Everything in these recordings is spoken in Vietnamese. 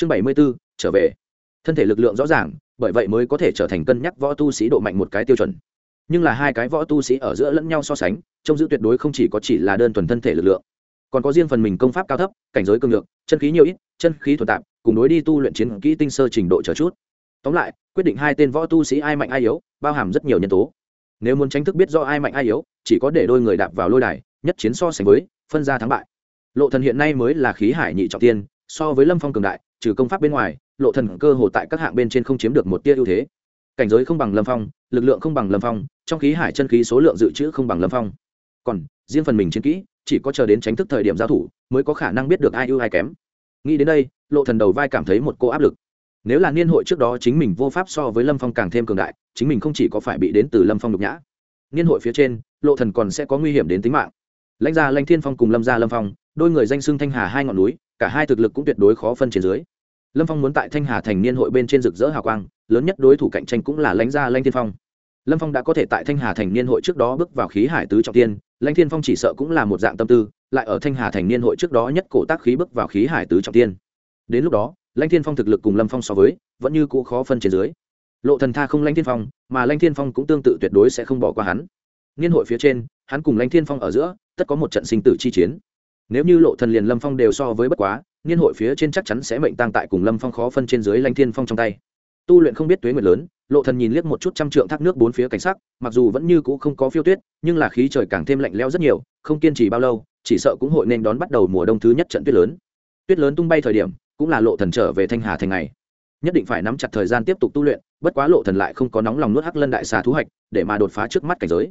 chương bảy mươi b ố trở về. Thân thể lực lượng rõ ràng, bởi vậy mới có thể trở thành cân nhắc võ tu sĩ độ mạnh một cái tiêu chuẩn. Nhưng là hai cái võ tu sĩ ở giữa lẫn nhau so sánh, trông giữ tuyệt đối không chỉ có chỉ là đơn thuần thân thể lực lượng, còn có riêng phần mình công pháp cao thấp, cảnh giới cường lượng chân khí nhiều ít, chân khí thuần tạp, cùng đối đi tu luyện chiến kỹ tinh sơ trình độ chờ chút. Tóm lại, quyết định hai tên võ tu sĩ ai mạnh ai yếu, bao hàm rất nhiều nhân tố. Nếu muốn tránh thức biết do ai mạnh ai yếu, chỉ có để đôi người đạp vào lôi đài, nhất chiến so sánh với, phân ra thắng bại. Lộ thần hiện nay mới là khí hải nhị trọng tiên so với lâm phong cường đại trừ công pháp bên ngoài lộ thần cơ hồ tại các hạng bên trên không chiếm được một tia ưu thế cảnh giới không bằng lâm phong lực lượng không bằng lâm phong trong khí hải chân khí số lượng dự trữ không bằng lâm phong còn riêng phần mình chiến kỹ chỉ có chờ đến tránh thức thời điểm giao thủ mới có khả năng biết được ai ưu ai kém nghĩ đến đây lộ thần đầu vai cảm thấy một cô áp lực nếu là niên hội trước đó chính mình vô pháp so với lâm phong càng thêm cường đại chính mình không chỉ có phải bị đến từ lâm phong nhục nhã niên hội phía trên lộ thần còn sẽ có nguy hiểm đến tính mạng lãnh gia lãnh thiên phong cùng lâm gia lâm phong đôi người danh xưng thanh hà hai ngọn núi cả hai thực lực cũng tuyệt đối khó phân trên dưới. Lâm phong muốn tại thanh hà thành niên hội bên trên rực rỡ hào quang, lớn nhất đối thủ cạnh tranh cũng là lãnh gia lãnh thiên phong. Lâm phong đã có thể tại thanh hà thành niên hội trước đó bước vào khí hải tứ trọng tiên, lãnh thiên phong chỉ sợ cũng là một dạng tâm tư, lại ở thanh hà thành niên hội trước đó nhất cổ tác khí bước vào khí hải tứ trọng tiên. Đến lúc đó, lãnh thiên phong thực lực cùng lâm phong so với, vẫn như cũ khó phân trên dưới. Lộ thần tha không lãnh thiên phong, mà lãnh thiên phong cũng tương tự tuyệt đối sẽ không bỏ qua hắn. Niên hội phía trên, hắn cùng lãnh thiên phong ở giữa, tất có một trận sinh tử chi chiến nếu như lộ thần liền lâm phong đều so với bất quá, niên hội phía trên chắc chắn sẽ mệnh tăng tại cùng lâm phong khó phân trên dưới lãnh thiên phong trong tay. Tu luyện không biết tuế nguyệt lớn, lộ thần nhìn liếc một chút trăm trượng thác nước bốn phía cảnh sắc, mặc dù vẫn như cũ không có phiêu tuyết, nhưng là khí trời càng thêm lạnh lẽo rất nhiều, không kiên trì bao lâu, chỉ sợ cũng hội nên đón bắt đầu mùa đông thứ nhất trận tuyết lớn. Tuyết lớn tung bay thời điểm, cũng là lộ thần trở về thanh hà thành ngày. Nhất định phải nắm chặt thời gian tiếp tục tu luyện, bất quá lộ thần lại không có nóng lòng nuốt hắc lân đại xà thú hạch, để mà đột phá trước mắt cảnh giới.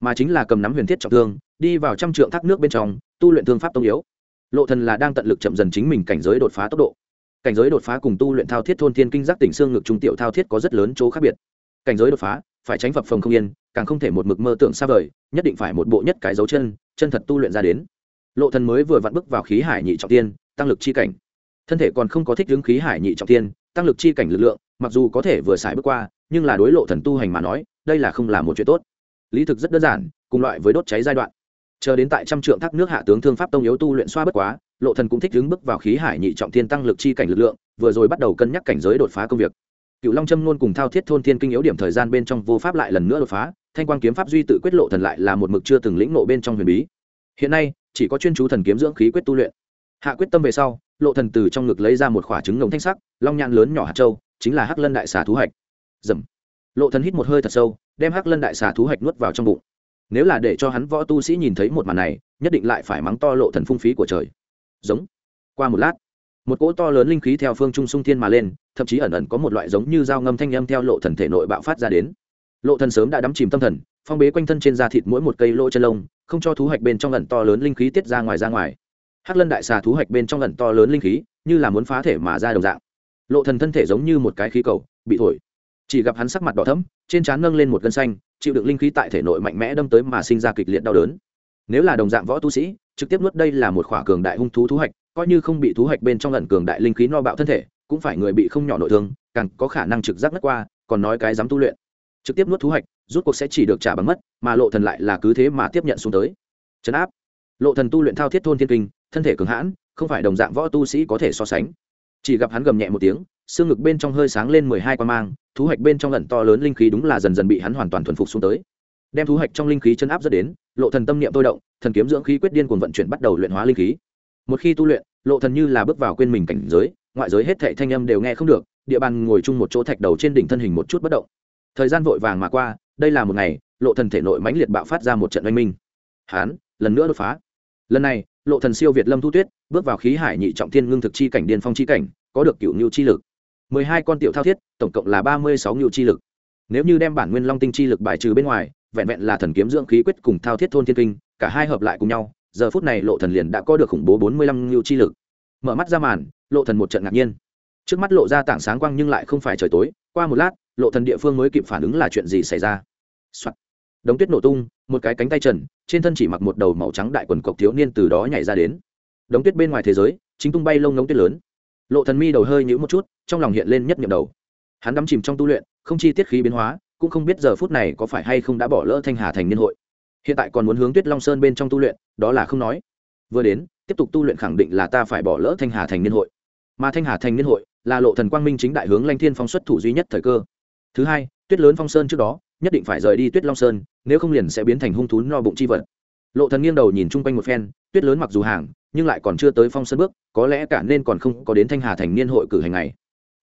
Mà chính là cầm nắm huyền thiết trọng thương đi vào trăm trượng thác nước bên trong, tu luyện thương pháp tông yếu. Lộ thần là đang tận lực chậm dần chính mình cảnh giới đột phá tốc độ. Cảnh giới đột phá cùng tu luyện thao thiết thôn thiên kinh giác tỉnh xương ngực trung tiểu thao thiết có rất lớn chỗ khác biệt. Cảnh giới đột phá, phải tránh phập phồng không yên, càng không thể một mực mơ tưởng xa vời, nhất định phải một bộ nhất cái dấu chân chân thật tu luyện ra đến. Lộ thần mới vừa vặn bước vào khí hải nhị trọng tiên, tăng lực chi cảnh. Thân thể còn không có thích ứng khí hải nhị trọng tiên, tăng lực chi cảnh lực lượng, mặc dù có thể vừa xài bước qua, nhưng là đối lộ thần tu hành mà nói, đây là không là một chuyện tốt. Lý thực rất đơn giản, cùng loại với đốt cháy giai đoạn chờ đến tại trăm trượng thác nước hạ tướng thương pháp tông yếu tu luyện xoa bất quá, lộ thần cũng thích đứng bước vào khí hải nhị trọng thiên tăng lực chi cảnh lực lượng, vừa rồi bắt đầu cân nhắc cảnh giới đột phá công việc. Cựu long châm luôn cùng thao thiết thôn thiên kinh yếu điểm thời gian bên trong vô pháp lại lần nữa đột phá, thanh quang kiếm pháp duy tự quyết lộ thần lại là một mực chưa từng lĩnh ngộ bên trong huyền bí. Hiện nay, chỉ có chuyên chú thần kiếm dưỡng khí quyết tu luyện. Hạ quyết tâm về sau, lộ thần từ trong ngực lấy ra một quả trứng ngồng thanh sắc, long nhãn lớn nhỏ hạt châu, chính là hắc lân đại xà thú hạch. Dầm. Lộ thần hít một hơi thật sâu, đem hắc lân đại xà thú hạch nuốt vào trong bụng nếu là để cho hắn võ tu sĩ nhìn thấy một màn này, nhất định lại phải mắng to lộ thần phung phí của trời. Giống. Qua một lát, một cỗ to lớn linh khí theo phương trung sung thiên mà lên, thậm chí ẩn ẩn có một loại giống như dao ngâm thanh âm theo lộ thần thể nội bạo phát ra đến. Lộ thần sớm đã đắm chìm tâm thần, phong bế quanh thân trên da thịt mỗi một cây lỗ chân lông, không cho thú hạch bên trong ẩn to lớn linh khí tiết ra ngoài ra ngoài. Hắc lân đại xà thú hạch bên trong ẩn to lớn linh khí, như là muốn phá thể mà ra đồng dạng. Lộ thần thân thể giống như một cái khí cầu, bị thổi. Chỉ gặp hắn sắc mặt đỏ thẫm, trên trán nâng lên một cân xanh chịu đựng linh khí tại thể nội mạnh mẽ đâm tới mà sinh ra kịch liệt đau đớn. Nếu là đồng dạng võ tu sĩ, trực tiếp nuốt đây là một khỏa cường đại hung thú thú hạch, coi như không bị thú hạch bên trong lần cường đại linh khí no bạo thân thể, cũng phải người bị không nhỏ nội thương, càng có khả năng trực giác ngất qua, còn nói cái dám tu luyện. Trực tiếp nuốt thú hạch, rút cuộc sẽ chỉ được trả bằng mất, mà lộ thần lại là cứ thế mà tiếp nhận xuống tới. Chấn áp. Lộ thần tu luyện thao thiết thôn thiên kinh, thân thể cường hãn, không phải đồng dạng võ tu sĩ có thể so sánh. Chỉ gặp hắn gầm nhẹ một tiếng xương ngực bên trong hơi sáng lên mười hai quan mang, thú hạch bên trong lần to lớn linh khí đúng là dần dần bị hắn hoàn toàn thuần phục xuống tới. Đem thú hạch trong linh khí chân áp dẫn đến, lộ thần tâm niệm tôi động, thần kiếm dưỡng khí quyết điên cuồng vận chuyển bắt đầu luyện hóa linh khí. Một khi tu luyện, lộ thần như là bước vào quên mình cảnh giới, ngoại giới hết thảy thanh âm đều nghe không được, địa bàn ngồi chung một chỗ thạch đầu trên đỉnh thân hình một chút bất động. Thời gian vội vàng mà qua, đây là một ngày, lộ thần thể nội mãnh liệt bạo phát ra một trận oanh minh. Hán, lần nữa đột phá. Lần này, lộ thần siêu việt lâm thu tuyết, bước vào khí hải nhị trọng thiên ngưng thực chi cảnh điên phong chi cảnh, có được cựu nhu chi lực mười hai con tiểu thao thiết, tổng cộng là ba mươi sáu nhu chi lực. Nếu như đem bản nguyên long tinh chi lực bài trừ bên ngoài, vẹn vẹn là thần kiếm dưỡng khí quyết cùng thao thiết thôn thiên kinh, cả hai hợp lại cùng nhau, giờ phút này lộ thần liền đã có được khủng bố bốn mươi lăm nhu chi lực. Mở mắt ra màn, lộ thần một trận ngạc nhiên. Trước mắt lộ ra tảng sáng quang nhưng lại không phải trời tối, qua một lát, lộ thần địa phương mới kịp phản ứng là chuyện gì xảy ra、Soạn. đống tuyết nổ tung, một cái cánh tay trần, trên thân chỉ mặc một đầu màu trắng đại quần cộc thiếu niên từ đó nhảy ra đến. Đống tuyết bên ngoài thế giới, chính tung bay lông ngống tuyết lớn lộ thần mi đầu hơi nhũ một chút, trong lòng hiện lên nhất niệm đầu. Hắn đắm chìm trong tu luyện, không chi tiết khí biến hóa, cũng không biết giờ phút này có phải hay không đã bỏ lỡ thanh hà thành niên hội. Hiện tại còn muốn hướng tuyết long sơn bên trong tu luyện, đó là không nói. Vừa đến, tiếp tục tu luyện khẳng định là ta phải bỏ lỡ thanh hà thành niên hội. Mà thanh hà thành niên hội là lộ thần quang minh chính đại hướng lanh thiên phong xuất thủ duy nhất thời cơ. Thứ hai, tuyết lớn phong sơn trước đó, nhất định phải rời đi tuyết long sơn, nếu không liền sẽ biến thành hung thú no bụng chi vật. Lộ thần nghiêng đầu nhìn chung quanh một phen, tuyết lớn mặc dù hàng nhưng lại còn chưa tới phong sơn bước, có lẽ cả nên còn không có đến thanh hà thành niên hội cử hành ngày.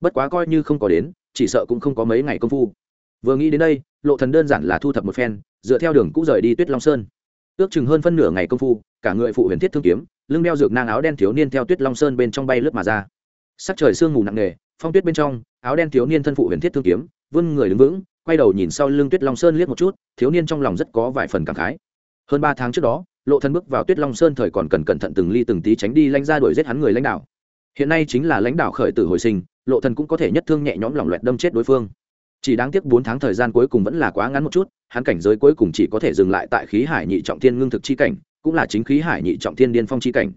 Bất quá coi như không có đến, chỉ sợ cũng không có mấy ngày công phu. Vừa nghĩ đến đây, lộ thần đơn giản là thu thập một phen, dựa theo đường cũ rời đi tuyết long sơn. Ước chừng hơn phân nửa ngày công phu, cả người phụ huyền thiết thương kiếm, lưng đeo dược nang áo đen thiếu niên theo tuyết long sơn bên trong bay lướt mà ra. Sắc trời sương mù nặng nề, phong tuyết bên trong, áo đen thiếu niên thân phụ huyền thiết thương kiếm, vươn người đứng vững, quay đầu nhìn sau lưng tuyết long sơn liếc một chút, thiếu niên trong lòng rất có vài phần cảm khái. Hơn ba tháng trước đó lộ thân bước vào tuyết long sơn thời còn cần cẩn thận từng ly từng tí tránh đi lãnh ra đuổi giết hắn người lãnh đạo. Hiện nay chính là lãnh đạo khởi tử hồi sinh, lộ thần cũng có thể nhất thương nhẹ nhõm lòng loẹt đâm chết đối phương. Chỉ đáng tiếc bốn tháng thời gian cuối cùng vẫn là quá ngắn một chút, hắn cảnh giới cuối cùng chỉ có thể dừng lại tại khí hải nhị trọng thiên ngưng thực chi cảnh, cũng là chính khí hải nhị trọng thiên điên phong chi cảnh.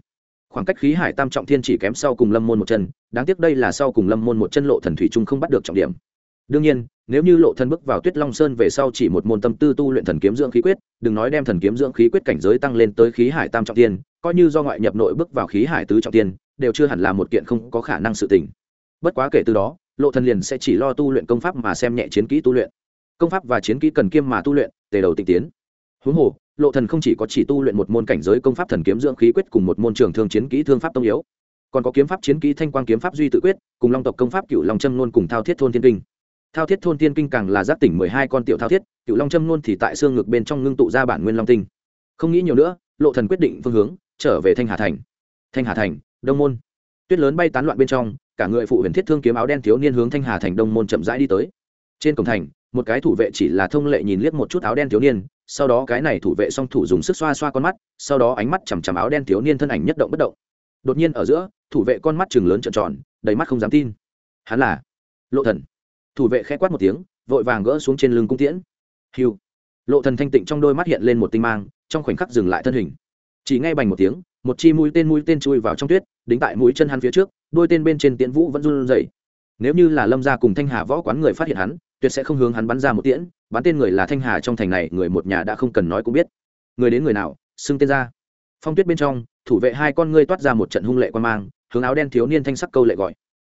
Khoảng cách khí hải tam trọng thiên chỉ kém sau cùng lâm môn một chân, đáng tiếc đây là sau cùng lâm môn một chân lộ thần thủy trung không bắt được trọng điểm đương nhiên, nếu như lộ thân bước vào tuyết long sơn về sau chỉ một môn tâm tư tu luyện thần kiếm dưỡng khí quyết, đừng nói đem thần kiếm dưỡng khí quyết cảnh giới tăng lên tới khí hải tam trọng tiên, coi như do ngoại nhập nội bước vào khí hải tứ trọng tiên, đều chưa hẳn là một kiện không có khả năng sự tình. Bất quá kể từ đó, lộ thần liền sẽ chỉ lo tu luyện công pháp mà xem nhẹ chiến kỹ tu luyện. Công pháp và chiến kỹ cần kiêm mà tu luyện, tề đầu tinh tiến. Huống hồ, lộ thần không chỉ có chỉ tu luyện một môn cảnh giới công pháp thần kiếm dưỡng khí quyết cùng một môn trường thương chiến kỹ thương pháp tông yếu, còn có kiếm pháp chiến kỹ thanh quang kiếm pháp duy tự quyết, cùng long tộc công pháp cựu long châm luôn cùng thao thiết thôn thiên kinh thao thiết thôn Tiên kinh càng là giác tỉnh mười hai con tiểu thao thiết cựu long châm luôn thì tại xương ngực bên trong ngưng tụ ra bản nguyên long tinh. Không nghĩ nhiều nữa, lộ thần quyết định phương hướng, trở về thanh hà thành. Thanh hà thành, đông môn. Tuyết lớn bay tán loạn bên trong, cả người phụ huyền thiết thương kiếm áo đen thiếu niên hướng thanh hà thành đông môn chậm rãi đi tới. Trên cổng thành, một cái thủ vệ chỉ là thông lệ nhìn liếc một chút áo đen thiếu niên, sau đó cái này thủ vệ song thủ dùng sức xoa xoa con mắt, sau đó ánh mắt chằm chằm áo đen thiếu niên thân ảnh nhất động bất động. Đột nhiên ở giữa, thủ vệ con mắt chừng lớn trợn tròn, đầy mắt không dám tin. Hắn là lộ thần thủ vệ khẽ quát một tiếng, vội vàng gỡ xuống trên lưng cung tiễn. Hiu. Lộ thần thanh tịnh trong đôi mắt hiện lên một tinh mang, trong khoảnh khắc dừng lại thân hình. Chỉ ngay bành một tiếng, một chi mũi tên mũi tên chui vào trong tuyết, đính tại mũi chân hắn phía trước, đôi tên bên trên tiễn vũ vẫn run rẩy. Nếu như là lâm gia cùng thanh hà võ quán người phát hiện hắn, tuyệt sẽ không hướng hắn bắn ra một tiễn, bắn tên người là thanh hà trong thành này, người một nhà đã không cần nói cũng biết. Người đến người nào, xưng tên ra. Phong tuyết bên trong, thủ vệ hai con ngươi toát ra một trận hung lệ quan mang, hướng áo đen thiếu niên thanh sắc câu lệ gọi.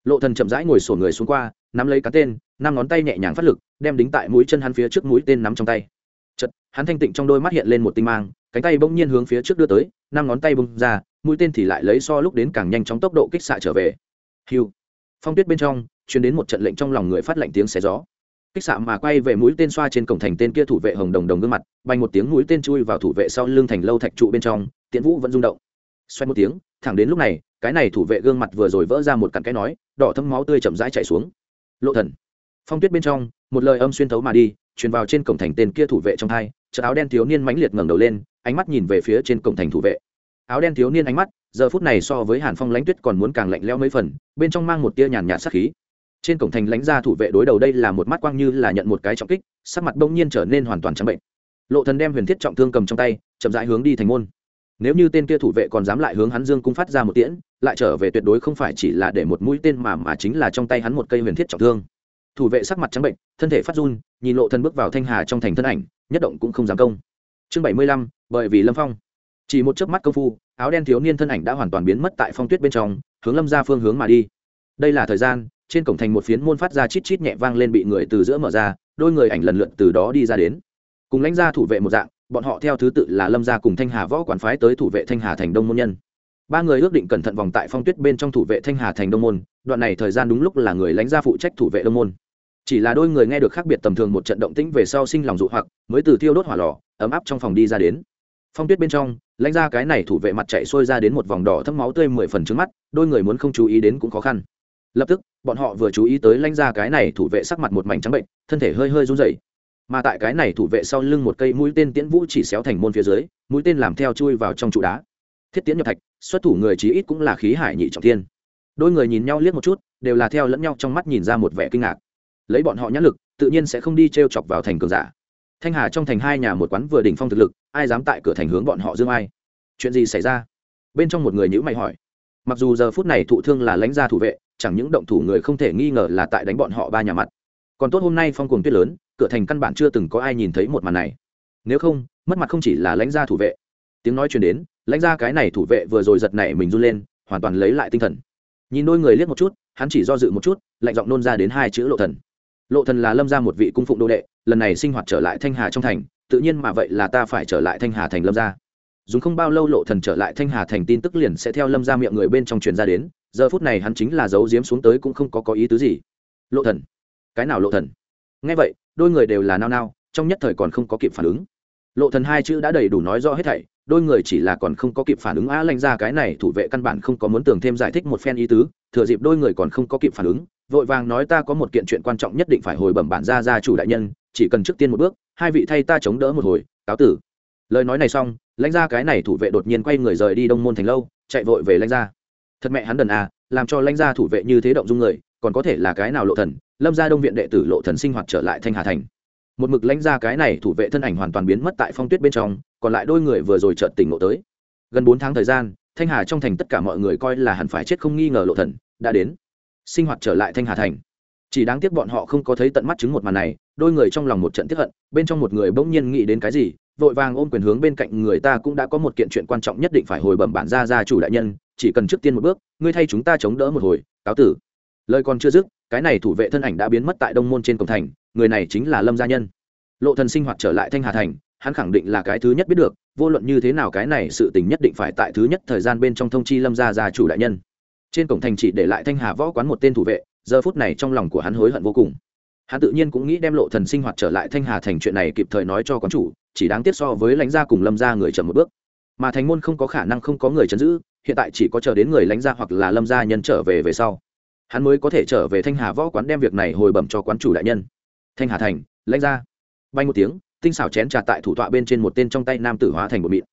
Lộ thần chậm rãi ngồi sổ người xuống qua nắm lấy cá tên, năm ngón tay nhẹ nhàng phát lực, đem đính tại mũi chân hắn phía trước mũi tên nắm trong tay. Chật hắn thanh tịnh trong đôi mắt hiện lên một tinh mang, cánh tay bỗng nhiên hướng phía trước đưa tới, năm ngón tay bung ra, mũi tên thì lại lấy so lúc đến càng nhanh chóng tốc độ kích xạ trở về. Hiu phong tuyết bên trong, truyền đến một trận lệnh trong lòng người phát lệnh tiếng xé gió. Kích xạ mà quay về mũi tên xoa trên cổng thành tên kia thủ vệ hồng đồng đồng gương mặt bay một tiếng mũi tên chui vào thủ vệ sau lưng thành lâu thạch trụ bên trong, tiễn vũ vẫn rung động. Xoay một tiếng, thẳng đến lúc này, cái này thủ vệ gương mặt vừa rồi vỡ ra một cặn cái nói, đỏ thâm máu tươi chậm rãi chảy xuống lộ thần. Phong tuyết bên trong, một lời âm xuyên thấu mà đi, truyền vào trên cổng thành tên kia thủ vệ trong hai chợ áo đen thiếu niên mãnh liệt ngẩng đầu lên, ánh mắt nhìn về phía trên cổng thành thủ vệ. Áo đen thiếu niên ánh mắt, giờ phút này so với hàn phong lãnh tuyết còn muốn càng lạnh lẽo mấy phần, bên trong mang một tia nhàn nhạt sát khí. Trên cổng thành lãnh gia thủ vệ đối đầu đây là một mắt quang như là nhận một cái trọng kích, sắc mặt bỗng nhiên trở nên hoàn toàn trắng bệnh. Lộ thần đem huyền thiết trọng thương cầm trong tay, chậm rãi hướng đi thành môn nếu như tên kia thủ vệ còn dám lại hướng hắn dương cung phát ra một tiễn, lại trở về tuyệt đối không phải chỉ là để một mũi tên mà mà chính là trong tay hắn một cây huyền thiết trọng thương. Thủ vệ sắc mặt trắng bệnh, thân thể phát run, nhìn lộ thân bước vào thanh hà trong thành thân ảnh, nhất động cũng không dám công. Chương bảy mươi lăm, bởi vì lâm phong. Chỉ một chớp mắt công phu, áo đen thiếu niên thân ảnh đã hoàn toàn biến mất tại phong tuyết bên trong, hướng lâm ra phương hướng mà đi. Đây là thời gian, trên cổng thành một phiến môn phát ra chít chít nhẹ vang lên bị người từ giữa mở ra, đôi người ảnh lần lượt từ đó đi ra đến. Cùng lãnh gia thủ vệ một dạng bọn họ theo thứ tự là lâm gia cùng thanh hà võ quản phái tới thủ vệ thanh hà thành đông môn nhân. Ba người ước định cẩn thận vòng tại phong tuyết bên trong thủ vệ thanh hà thành đông môn, đoạn này thời gian đúng lúc là người lãnh gia phụ trách thủ vệ đông môn. Chỉ là đôi người nghe được khác biệt tầm thường một trận động tĩnh về sau sinh lòng dụ hoặc, mới từ thiêu đốt hỏa lò, ấm áp trong phòng đi ra đến. Phong tuyết bên trong, lãnh ra cái này thủ vệ mặt chạy xuôi ra đến một vòng đỏ thấm máu tươi mười phần trước mắt, đôi người muốn không chú ý đến cũng khó khăn. Lập tức, bọn họ vừa chú ý tới lãnh ra cái này thủ vệ sắc mặt một mảnh trắng bệnh, thân thể hơi hơi run rẩy mà tại cái này thủ vệ sau lưng một cây mũi tên tiễn vũ chỉ xéo thành môn phía dưới, mũi tên làm theo chui vào trong trụ đá. Thiết tiễn nhập thạch, xuất thủ người chí ít cũng là khí hải nhị trọng thiên. Đôi người nhìn nhau liếc một chút, đều là theo lẫn nhau trong mắt nhìn ra một vẻ kinh ngạc. Lấy bọn họ nhãn lực, tự nhiên sẽ không đi t r e o chọc vào thành cường giả. Thanh hà trong thành hai nhà một quán vừa đỉnh phong thực lực, ai dám tại cửa thành hướng bọn họ dương ai? Chuyện gì xảy ra? Bên trong một người nhữ mày hỏi. Mặc dù giờ phút này thụ thương là lãnh gia thủ vệ, chẳng những động thủ người không thể nghi ngờ là tại đánh bọn họ ba nhà mặt. Còn tốt hôm nay phong cuồng tuyết lớn cửa thành căn bản chưa từng có ai nhìn thấy một màn này. Nếu không, mất mặt không chỉ là lãnh gia thủ vệ. Tiếng nói chuyển đến, lãnh gia cái này thủ vệ vừa rồi giật nảy mình run lên, hoàn toàn lấy lại tinh thần. Nhìn đôi người liếc một chút, hắn chỉ do dự một chút, lạnh giọng nôn ra đến hai chữ lộ thần. Lộ thần là lâm gia một vị cung phụng đô đệ, lần này sinh hoạt trở lại thanh hà trong thành, tự nhiên mà vậy là ta phải trở lại thanh hà thành lâm gia. Dùng không bao lâu lộ thần trở lại thanh hà thành tin tức liền sẽ theo lâm gia miệng người bên trong truyền ra đến, giờ phút này hắn chính là giấu giếm xuống tới cũng không có có ý tứ gì. Lộ thần. Cái nào lộ thần? Nghe vậy, đôi người đều là nao nao, trong nhất thời còn không có kịp phản ứng. Lộ thần hai chữ đã đầy đủ nói rõ hết thảy, đôi người chỉ là còn không có kịp phản ứng á lanh ra cái này thủ vệ căn bản không có muốn tưởng thêm giải thích một phen ý tứ, thừa dịp đôi người còn không có kịp phản ứng, vội vàng nói ta có một kiện chuyện quan trọng nhất định phải hồi bẩm bản gia gia chủ đại nhân, chỉ cần trước tiên một bước, hai vị thay ta chống đỡ một hồi, cáo tử. Lời nói này xong lãnh ra cái này thủ vệ đột nhiên quay người rời đi đông môn thành lâu, chạy vội về lãnh ra. Thật mẹ hắn đần à làm cho lãnh gia thủ vệ như thế động dung người, còn có thể là cái nào lộ thần lâm gia đông viện đệ tử lộ thần sinh hoạt trở lại thanh hà thành. Một mực lãnh ra cái này thủ vệ thân ảnh hoàn toàn biến mất tại phong tuyết bên trong, còn lại đôi người vừa rồi chợt tỉnh ngộ tới. Gần bốn tháng thời gian, thanh hà trong thành tất cả mọi người coi là hẳn phải chết không nghi ngờ lộ thần, đã đến. Sinh hoạt trở lại thanh hà thành. Chỉ đáng tiếc bọn họ không có thấy tận mắt chứng một màn này, đôi người trong lòng một trận tiếc hận, bên trong một người bỗng nhiên nghĩ đến cái gì, vội vàng ôm quyền hướng bên cạnh người ta cũng đã có một kiện chuyện quan trọng nhất định phải hồi bẩm bản gia gia chủ đại nhân, chỉ cần trước tiên một bước, ngươi thay chúng ta chống đỡ một hồi, cáo tử lời còn chưa dứt, cái này thủ vệ thân ảnh đã biến mất tại đông môn trên cổng thành, người này chính là lâm gia nhân. Lộ thần sinh hoạt trở lại thanh hà thành, hắn khẳng định là cái thứ nhất biết được, vô luận như thế nào cái này sự tình nhất định phải tại thứ nhất thời gian bên trong thông chi lâm gia gia chủ đại nhân. Trên cổng thành chỉ để lại thanh hà võ quán một tên thủ vệ, giờ phút này trong lòng của hắn hối hận vô cùng. Hắn tự nhiên cũng nghĩ đem lộ thần sinh hoạt trở lại thanh hà thành chuyện này kịp thời nói cho quán chủ, chỉ đáng tiếc so với lãnh gia cùng lâm gia người chậm một bước. Mà thành môn không có khả năng không có người chấn giữ, hiện tại chỉ có chờ đến người lãnh gia hoặc là lâm gia nhân trở về về sau hắn mới có thể trở về thanh hà võ quán đem việc này hồi bẩm cho quán chủ đại nhân thanh hà thành lãnh ra bay một tiếng tinh xảo chén trà tại thủ tọa bên trên một tên trong tay nam tử hóa thành một mịn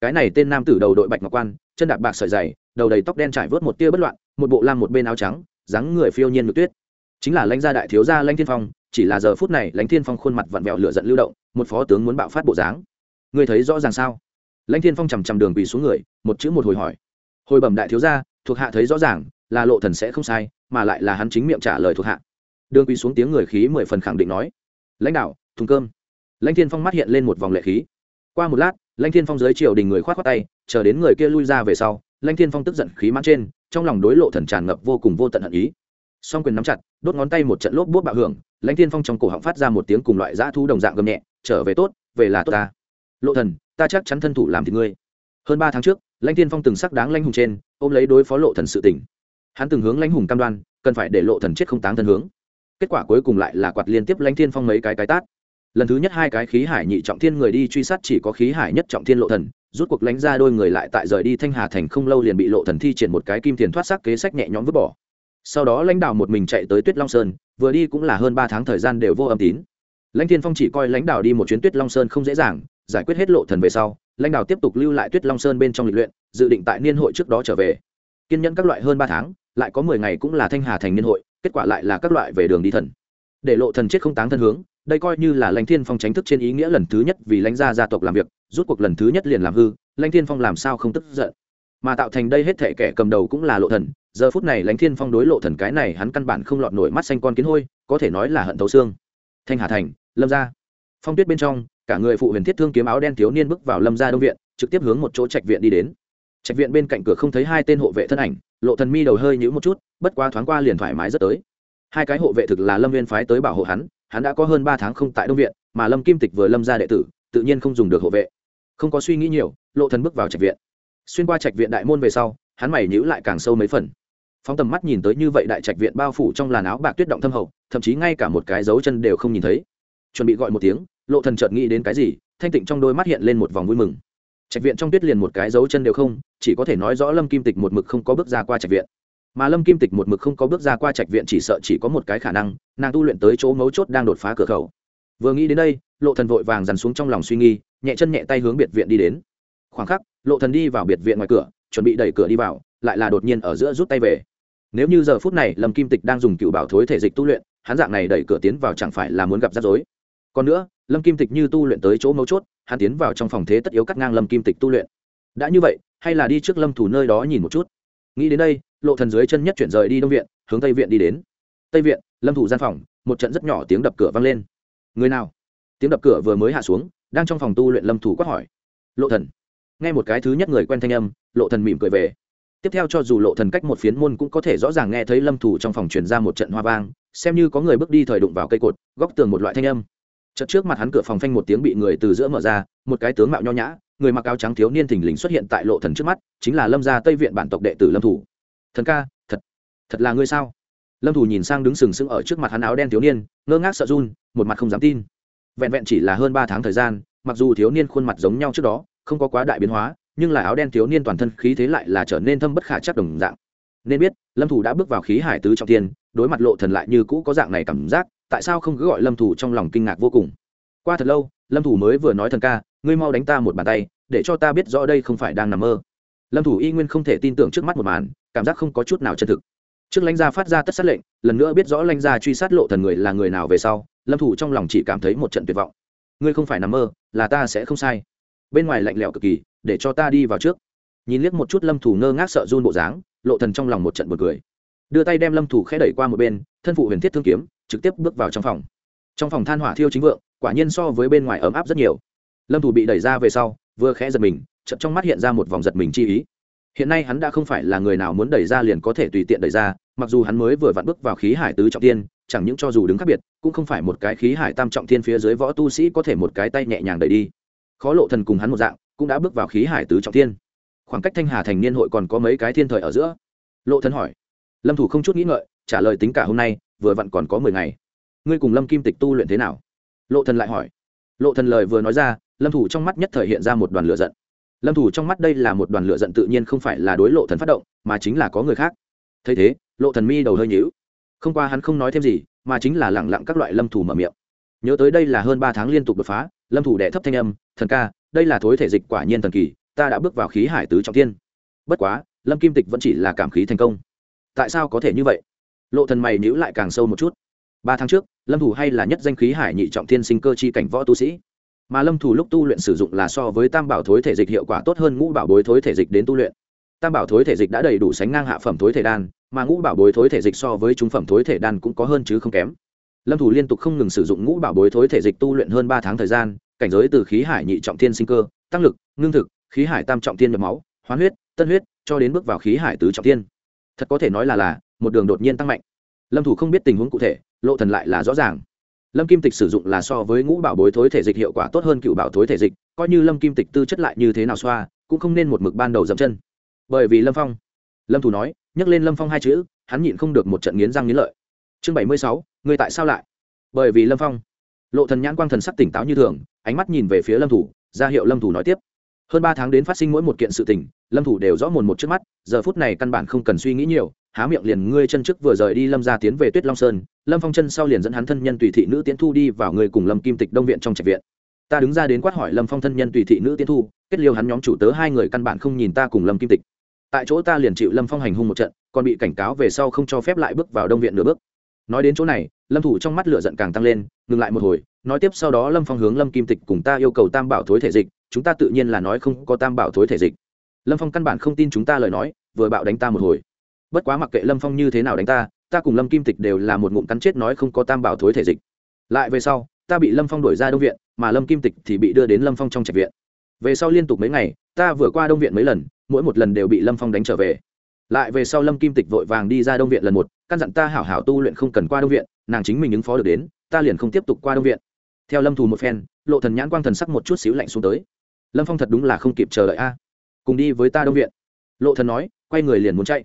cái này tên nam tử đầu đội bạch ngọc quan chân đạp bạc sợi dày đầu đầy tóc đen trải vớt một tia bất loạn một bộ lam một bên áo trắng dáng người phiêu nhiên ngược tuyết chính là lãnh gia đại thiếu gia lãnh thiên phong chỉ là giờ phút này lãnh thiên phong khuôn mặt vặn vẹo lửa giận lưu động một phó tướng muốn bạo phát bộ dáng ngươi thấy rõ ràng sao lãnh thiên phong chằm chằm đường quỳ xuống người một chữ một hồi hỏi hồi bẩm đại thiếu gia thuộc hạ thấy rõ ràng là lộ thần sẽ không sai, mà lại là hắn chính miệng trả lời thuộc hạ. Đường quỳ xuống tiếng người khí mười phần khẳng định nói, lãnh đạo, thùng cơm. Lãnh thiên phong mắt hiện lên một vòng lệ khí. Qua một lát, lãnh thiên phong dưới triều đình người khoát khoát tay, chờ đến người kia lui ra về sau, lãnh thiên phong tức giận khí mãn trên, trong lòng đối lộ thần tràn ngập vô cùng vô tận hận ý. Song quyền nắm chặt, đốt ngón tay một trận lốp bút bạo hưởng, lãnh thiên phong trong cổ họng phát ra một tiếng cùng loại dã thu đồng dạng gầm nhẹ, trở về tốt, về là tốt ta. Lộ thần, ta chắc chắn thân thủ làm thì ngươi. Hơn ba tháng trước, lãnh thiên phong từng sắc đáng lãnh hùng trên, ôm lấy đối phó lộ thần sự tỉnh hắn từng hướng lãnh hùng cam đoan, cần phải để lộ thần chết không táng thân hướng. Kết quả cuối cùng lại là quạt liên tiếp lãnh thiên phong mấy cái cái tát. Lần thứ nhất hai cái khí hải nhị trọng thiên người đi truy sát chỉ có khí hải nhất trọng thiên lộ thần, rút cuộc lánh ra đôi người lại tại rời đi thanh hà thành không lâu liền bị lộ thần thi triển một cái kim tiền thoát sắc kế sách nhẹ nhõm vứt bỏ. Sau đó lãnh đạo một mình chạy tới tuyết long sơn, vừa đi cũng là hơn ba tháng thời gian đều vô âm tín. Lãnh thiên phong chỉ coi lãnh đạo đi một chuyến tuyết long sơn không dễ dàng, giải quyết hết lộ thần về sau, lãnh đạo tiếp tục lưu lại tuyết long sơn bên trong lịch luyện, dự định tại niên hội trước đó trở về. Kiên nhẫn các loại hơn ba tháng lại có mười ngày cũng là thanh hà thành niên hội, kết quả lại là các loại về đường đi thần. Để lộ thần chết không táng thân hướng, đây coi như là lãnh thiên phong tránh thức trên ý nghĩa lần thứ nhất vì lãnh gia gia tộc làm việc, rút cuộc lần thứ nhất liền làm hư, lãnh thiên phong làm sao không tức giận? Mà tạo thành đây hết thể kẻ cầm đầu cũng là lộ thần, giờ phút này lãnh thiên phong đối lộ thần cái này hắn căn bản không lọt nổi mắt xanh con kiến hôi, có thể nói là hận thấu xương. Thanh hà thành, lâm gia. Phong tuyết bên trong, cả người phụ huyền thiết thương kiếm áo đen thiếu niên bước vào lâm gia đông viện, trực tiếp hướng một chỗ trạch viện đi đến trạch viện bên cạnh cửa không thấy hai tên hộ vệ thân ảnh, lộ thần mi đầu hơi nhũ một chút, bất quá thoáng qua liền thoải mái rất tới. Hai cái hộ vệ thực là lâm viên phái tới bảo hộ hắn hắn đã có hơn ba tháng không tại đông viện, mà lâm kim tịch vừa lâm ra đệ tử, tự nhiên không dùng được hộ vệ. Không có suy nghĩ nhiều, lộ thần bước vào trạch viện. Xuyên qua trạch viện đại môn về sau, hắn mày nhíu lại càng sâu mấy phần. Phóng tầm mắt nhìn tới như vậy đại trạch viện bao phủ trong làn áo bạc tuyết động thâm hậu, thậm chí ngay cả một cái dấu chân đều không nhìn thấy. Chuẩn bị gọi một tiếng, lộ thần chợt nghĩ đến cái gì, thanh tịnh trong đôi mắt hiện lên một vòng vui mừng trạch viện trong tuyết liền một cái dấu chân đều không, chỉ có thể nói rõ lâm kim tịch một mực không có bước ra qua trạch viện. Mà lâm kim tịch một mực không có bước ra qua trạch viện chỉ sợ chỉ có một cái khả năng, nàng tu luyện tới chỗ mấu chốt đang đột phá cửa khẩu. Vừa nghĩ đến đây, lộ thần vội vàng dằn xuống trong lòng suy nghi nhẹ chân nhẹ tay hướng biệt viện đi đến. Khoảng khắc, lộ thần đi vào biệt viện ngoài cửa, chuẩn bị đẩy cửa đi vào, lại là đột nhiên ở giữa rút tay về. Nếu như giờ phút này lâm kim tịch đang dùng cựu bảo thối thể dịch tu luyện, hắn dạng này đẩy cửa tiến vào chẳng phải là muốn gặp rắc rối. Còn nữa, lâm kim tịch như tu luyện tới chỗ mấu chốt hắn tiến vào trong phòng thế tất yếu cắt ngang lâm kim tịch tu luyện. Đã như vậy, hay là đi trước lâm thủ nơi đó nhìn một chút? Nghĩ đến đây, lộ thần dưới chân nhất chuyển rời đi đông viện, hướng tây viện đi đến. Tây viện, lâm thủ gian phòng, một trận rất nhỏ tiếng đập cửa vang lên. Người nào? Tiếng đập cửa vừa mới hạ xuống, đang trong phòng tu luyện lâm thủ quát hỏi. Lộ thần. Nghe một cái thứ nhất người quen thanh âm, lộ thần mỉm cười về. Tiếp theo cho dù lộ thần cách một phiến môn cũng có thể rõ ràng nghe thấy lâm thủ trong phòng truyền ra một trận hoa vang, xem như có người bước đi thời đụng vào cây cột, góc tường một loại thanh âm chợt trước mặt hắn cửa phòng phanh một tiếng bị người từ giữa mở ra, một cái tướng mạo nho nhã, người mặc áo trắng thiếu niên thình lình xuất hiện tại lộ thần trước mắt, chính là lâm gia tây viện bản tộc đệ tử lâm thủ. Thần ca, thật thật là ngươi sao? Lâm thủ nhìn sang đứng sừng sững ở trước mặt hắn áo đen thiếu niên, ngơ ngác sợ run, một mặt không dám tin. Vẹn vẹn chỉ là hơn ba tháng thời gian, mặc dù thiếu niên khuôn mặt giống nhau trước đó, không có quá đại biến hóa, nhưng là áo đen thiếu niên toàn thân khí thế lại là trở nên thâm bất khả chắc đồng dạng. Nên biết, lâm thủ đã bước vào khí hải tứ trọng thiên, đối mặt lộ thần lại như cũ có dạng này cảm giác tại sao không cứ gọi lâm thủ trong lòng kinh ngạc vô cùng? Qua thật lâu, lâm thủ mới vừa nói thần ca, ngươi mau đánh ta một bàn tay, để cho ta biết rõ đây không phải đang nằm mơ. Lâm thủ y nguyên không thể tin tưởng trước mắt một màn, cảm giác không có chút nào chân thực. Trước lãnh gia phát ra tất sát lệnh, lần nữa biết rõ lãnh gia truy sát lộ thần người là người nào về sau, lâm thủ trong lòng chỉ cảm thấy một trận tuyệt vọng. Ngươi không phải nằm mơ, là ta sẽ không sai. Bên ngoài lạnh lẽo cực kỳ, để cho ta đi vào trước. Nhìn liếc một chút lâm thủ ngơ ngác sợ run bộ dáng, lộ thần trong lòng một trận buồn cười. Đưa tay đem lâm thủ khẽ đẩy qua một bên, thân phụ huyền thiết thương kiếm trực tiếp bước vào trong phòng. Trong phòng than hỏa thiêu chính vượng, quả nhiên so với bên ngoài ấm áp rất nhiều. Lâm thủ bị đẩy ra về sau, vừa khẽ giật mình, chợt trong mắt hiện ra một vòng giật mình chi ý. Hiện nay hắn đã không phải là người nào muốn đẩy ra liền có thể tùy tiện đẩy ra, mặc dù hắn mới vừa vặn bước vào khí hải tứ trọng tiên chẳng những cho dù đứng khác biệt, cũng không phải một cái khí hải tam trọng thiên phía dưới võ tu sĩ có thể một cái tay nhẹ nhàng đẩy đi. Khó lộ thần cùng hắn một dạng, cũng đã bước vào khí hải tứ trọng thiên. Khoảng cách thanh hà thành niên hội còn có mấy cái thiên thời ở giữa. Lộ thần hỏi. Lâm thủ không chút nghĩ ngợi, trả lời tính cả hôm nay vừa vặn còn có mười ngày. Ngươi cùng lâm kim tịch tu luyện thế nào? Lộ thần lại hỏi. Lộ thần lời vừa nói ra, lâm thủ trong mắt nhất thời hiện ra một đoàn lửa giận. Lâm thủ trong mắt đây là một đoàn lửa giận tự nhiên không phải là đối lộ thần phát động, mà chính là có người khác. Thấy thế, lộ thần mi đầu hơi nhíu. Không qua hắn không nói thêm gì, mà chính là lẳng lặng các loại lâm thủ mở miệng. Nhớ tới đây là hơn ba tháng liên tục đột phá, lâm thủ đệ thấp thanh âm, thần ca, đây là thối thể dịch quả nhiên thần kỳ, ta đã bước vào khí hải tứ trọng thiên. Bất quá, lâm kim tịch vẫn chỉ là cảm khí thành công. Tại sao có thể như vậy? Lộ thần mày nhíu lại càng sâu một chút. Ba tháng trước, lâm thủ hay là nhất danh khí hải nhị trọng thiên sinh cơ chi cảnh võ tu sĩ. Mà lâm thủ lúc tu luyện sử dụng là so với tam bảo thối thể dịch hiệu quả tốt hơn ngũ bảo bối thối thể dịch đến tu luyện. Tam bảo thối thể dịch đã đầy đủ sánh ngang hạ phẩm thối thể đan, mà ngũ bảo bối thối thể dịch so với trung phẩm thối thể đan cũng có hơn chứ không kém. Lâm thủ liên tục không ngừng sử dụng ngũ bảo bối thối thể dịch tu luyện hơn ba tháng thời gian, cảnh giới từ khí hải nhị trọng thiên sinh cơ, tăng lực, ngưng thực, khí hải tam trọng thiên nhập máu, hoán huyết, tân huyết, cho đến bước vào khí hải tứ trọng thiên. Thật có thể nói là là một đường đột nhiên tăng mạnh. Lâm thủ không biết tình huống cụ thể, lộ thần lại là rõ ràng. Lâm kim tịch sử dụng là so với ngũ bảo bối thối thể dịch hiệu quả tốt hơn cựu bảo thối thể dịch, coi như lâm kim tịch tư chất lại như thế nào xoa, cũng không nên một mực ban đầu dậm chân. Bởi vì lâm phong, lâm thủ nói, nhắc lên lâm phong hai chữ, hắn nhịn không được một trận nghiến răng nghiến lợi. Chương bảy mươi sáu, người tại sao lại? Bởi vì lâm phong, lộ thần nhãn quang thần sắc tỉnh táo như thường, ánh mắt nhìn về phía lâm thủ, ra hiệu lâm thủ nói tiếp. Hơn ba tháng đến phát sinh mỗi một kiện sự tình, lâm thủ đều rõ mồn một trước mắt, giờ phút này căn bản không cần suy nghĩ nhiều há miệng liền ngươi chân trước vừa rời đi lâm ra tiến về tuyết long sơn, lâm phong chân sau liền dẫn hắn thân nhân tùy thị nữ tiến thu đi vào người cùng lâm kim tịch đông viện trong trạch viện. Ta đứng ra đến quát hỏi lâm phong thân nhân tùy thị nữ tiến thu, kết liêu hắn nhóm chủ tớ hai người căn bản không nhìn ta cùng lâm kim tịch. Tại chỗ ta liền chịu lâm phong hành hung một trận, còn bị cảnh cáo về sau không cho phép lại bước vào đông viện nửa bước. Nói đến chỗ này, lâm thủ trong mắt lửa giận càng tăng lên, ngừng lại một hồi, nói tiếp sau đó lâm phong hướng lâm kim tịch cùng ta yêu cầu tam bảo thối thể dịch, chúng ta tự nhiên là nói không có tam bảo thối thể dịch. Lâm phong căn bản không tin chúng ta lời nói, vừa bạo đánh ta một hồi bất quá mặc kệ lâm phong như thế nào đánh ta ta cùng lâm kim tịch đều là một ngụm cắn chết nói không có tam bảo thối thể dịch. Lại về sau, ta bị lâm phong đuổi ra đông viện, mà lâm kim tịch thì bị đưa đến lâm phong trong trạch viện. Về sau liên tục mấy ngày, ta vừa qua đông viện mấy lần, mỗi một lần đều bị lâm phong đánh trở về. Lại về sau lâm kim tịch vội vàng đi ra đông viện lần một, căn dặn ta hảo hảo tu luyện không cần qua đông viện, nàng chính mình ứng phó được đến, ta liền không tiếp tục qua đông viện. Theo lâm thù một phen, lộ thần nhãn quang thần sắc một chút xíu lạnh xuống tới. Lâm phong thật đúng là không kịp chờ đợi a. Cùng đi với ta đông viện. Lộ thần nói, quay người liền muốn chạy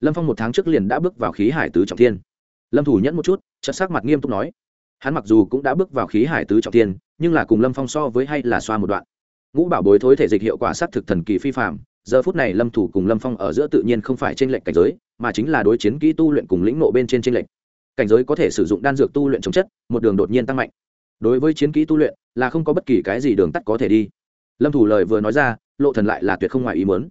lâm phong một tháng trước liền đã bước vào khí hải tứ trọng thiên. Lâm thủ nhẫn một chút, chợt sắc mặt nghiêm túc nói, hắn mặc dù cũng đã bước vào khí hải tứ trọng thiên, nhưng là cùng lâm phong so với hay là xoa một đoạn. Ngũ bảo bối thối thể dịch hiệu quả s á t thực thần kỳ phi phạm giờ phút này lâm thủ cùng lâm phong ở giữa tự nhiên không phải t r ê n lệch cảnh giới, mà chính là đối chiến kỹ tu luyện cùng lĩnh nộ bên trên t r ê n lệch. Cảnh giới có thể sử dụng đan dược tu luyện chống chất, một đường đột nhiên tăng mạnh. Đối với chiến kỹ tu luyện, là không có bất kỳ cái gì đường tắt có thể đi. Lâm thủ lời vừa nói ra, lộ thần lại là tuyệt không ngoài ý muốn.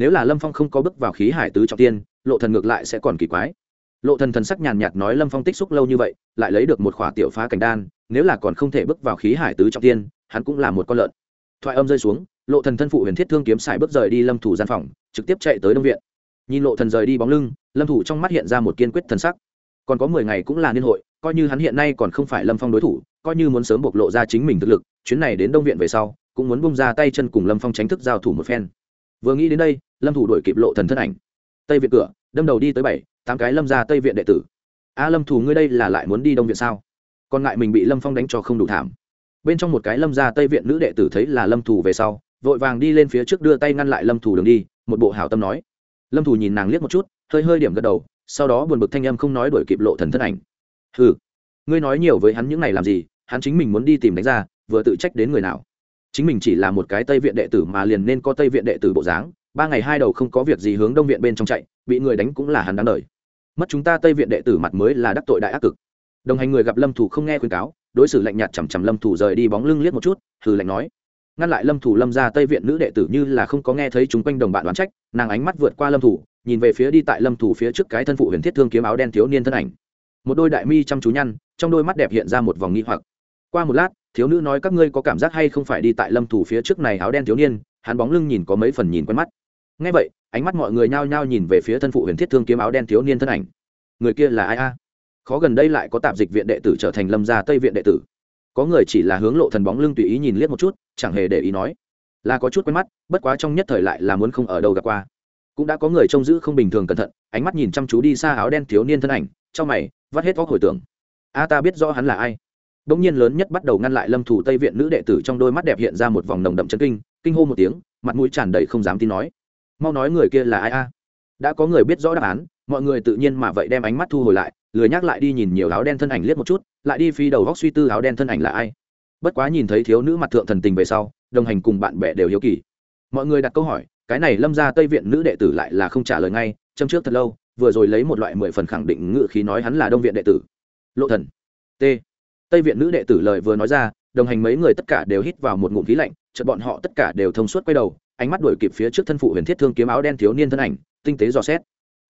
Nếu là lâm phong không có bước vào khí hải tứ trọng tiên lộ thần ngược lại sẽ còn kỳ quái. Lộ thần thần sắc nhàn nhạt nói lâm phong tích xúc lâu như vậy, lại lấy được một khỏa tiểu phá cảnh đan, nếu là còn không thể bước vào khí hải tứ trọng tiên, hắn cũng là một con lợn. Thoại âm rơi xuống, lộ thần thân phụ huyền thiết thương kiếm xài bước rời đi lâm thủ gian phòng, trực tiếp chạy tới đông viện. Nhìn lộ thần rời đi bóng lưng, lâm thủ trong mắt hiện ra một kiên quyết thần sắc. Còn có mười ngày cũng là niên hội, coi như hắn hiện nay còn không phải lâm phong đối thủ, coi như muốn sớm bộc lộ ra chính mình thực lực, chuyến này đến đông viện về sau, cũng muốn bung ra tay chân cùng lâm phong tránh thức giao thủ một phen. Vừa nghĩ đến đây, lâm thủ đuổi kịp lộ thần thân ảnh tây viện cửa đâm đầu đi tới bảy tám cái lâm ra tây viện đệ tử. A lâm thù ngươi đây là lại muốn đi đông viện sao? Còn ngại mình bị lâm phong đánh cho không đủ thảm. Bên trong một cái lâm ra tây viện nữ đệ tử thấy là lâm thù về sau vội vàng đi lên phía trước đưa tay ngăn lại lâm thù đường đi một bộ hảo tâm nói. Lâm thù nhìn nàng liếc một chút hơi hơi điểm gật đầu sau đó buồn bực thanh âm không nói đổi kịp lộ thần thân ảnh. Hừ, ngươi nói nhiều với hắn những này làm gì hắn chính mình muốn đi tìm đánh ra vừa tự trách đến người nào. Chính mình chỉ là một cái tây viện đệ tử mà liền nên có tây viện đệ tử bộ dáng ba ngày hai đầu không có việc gì hướng đông viện bên trong chạy, bị người đánh cũng là hắn đáng đời. Mất chúng ta tây viện đệ tử mặt mới là đắc tội đại ác cực. Đồng hành người gặp lâm thủ không nghe khuyên cáo, đối xử lạnh nhạt chằm chằm lâm thủ rời đi bóng lưng liếc một chút thử lạnh nói. Ngăn lại lâm thủ lâm ra tây viện nữ đệ tử như là không có nghe thấy chúng quanh đồng bạn đoán trách, nàng ánh mắt vượt qua lâm thủ nhìn về phía đi tại lâm thủ phía trước cái thân phụ huyền thiết thương kiếm áo đen thiếu niên thân ảnh. Một đôi đại mi chăm chú nhăn, trong đôi mắt đẹp hiện ra một vòng nghi hoặc. Qua một lát, thiếu nữ nói các ngươi có cảm giác hay không phải đi tại lâm thủ phía trước này áo đen thiếu niên, hắn bóng lưng nhìn có mấy phần nhìn quen mắt ngay vậy ánh mắt mọi người nhao nhao nhìn về phía thân phụ huyền thiết thương kiếm áo đen thiếu niên thân ảnh. Người kia là ai a? Khó gần đây lại có tạp dịch viện đệ tử trở thành lâm gia tây viện đệ tử. Có người chỉ là hướng lộ thần bóng lưng tùy ý nhìn liếc một chút chẳng hề để ý nói. Là có chút quen mắt bất quá trong nhất thời lại là muốn không ở đâu gặp qua. Cũng đã có người trông giữ không bình thường cẩn thận ánh mắt nhìn chăm chú đi xa áo đen thiếu niên thân ảnh trong mày vắt hết vóc hồi tưởng. A ta biết rõ hắn là ai. Đống nhiên lớn nhất bắt đầu ngăn lại Lâm Thủ Tây viện nữ đệ tử trong đôi mắt đẹp hiện ra một vòng nồng đậm chân kinh, kinh hô một tiếng, mặt mũi tràn đầy không dám tin nói: "Mau nói người kia là ai a?" Đã có người biết rõ đáp án, mọi người tự nhiên mà vậy đem ánh mắt thu hồi lại, lười nhắc lại đi nhìn nhiều áo đen thân ảnh liếc một chút, lại đi phi đầu góc suy tư áo đen thân ảnh là ai. Bất quá nhìn thấy thiếu nữ mặt thượng thần tình về sau, đồng hành cùng bạn bè đều hiếu kỳ. Mọi người đặt câu hỏi, cái này Lâm gia Tây viện nữ đệ tử lại là không trả lời ngay, châm trước thật lâu, vừa rồi lấy một loại mười phần khẳng định ngữ khí nói hắn là Đông viện đệ tử. Lộ Thần. T tây viện nữ đệ tử lời vừa nói ra đồng hành mấy người tất cả đều hít vào một ngụm khí lạnh chợt bọn họ tất cả đều thông suốt quay đầu ánh mắt đuổi kịp phía trước thân phụ huyền thiết thương kiếm áo đen thiếu niên thân ảnh, tinh tế dò xét.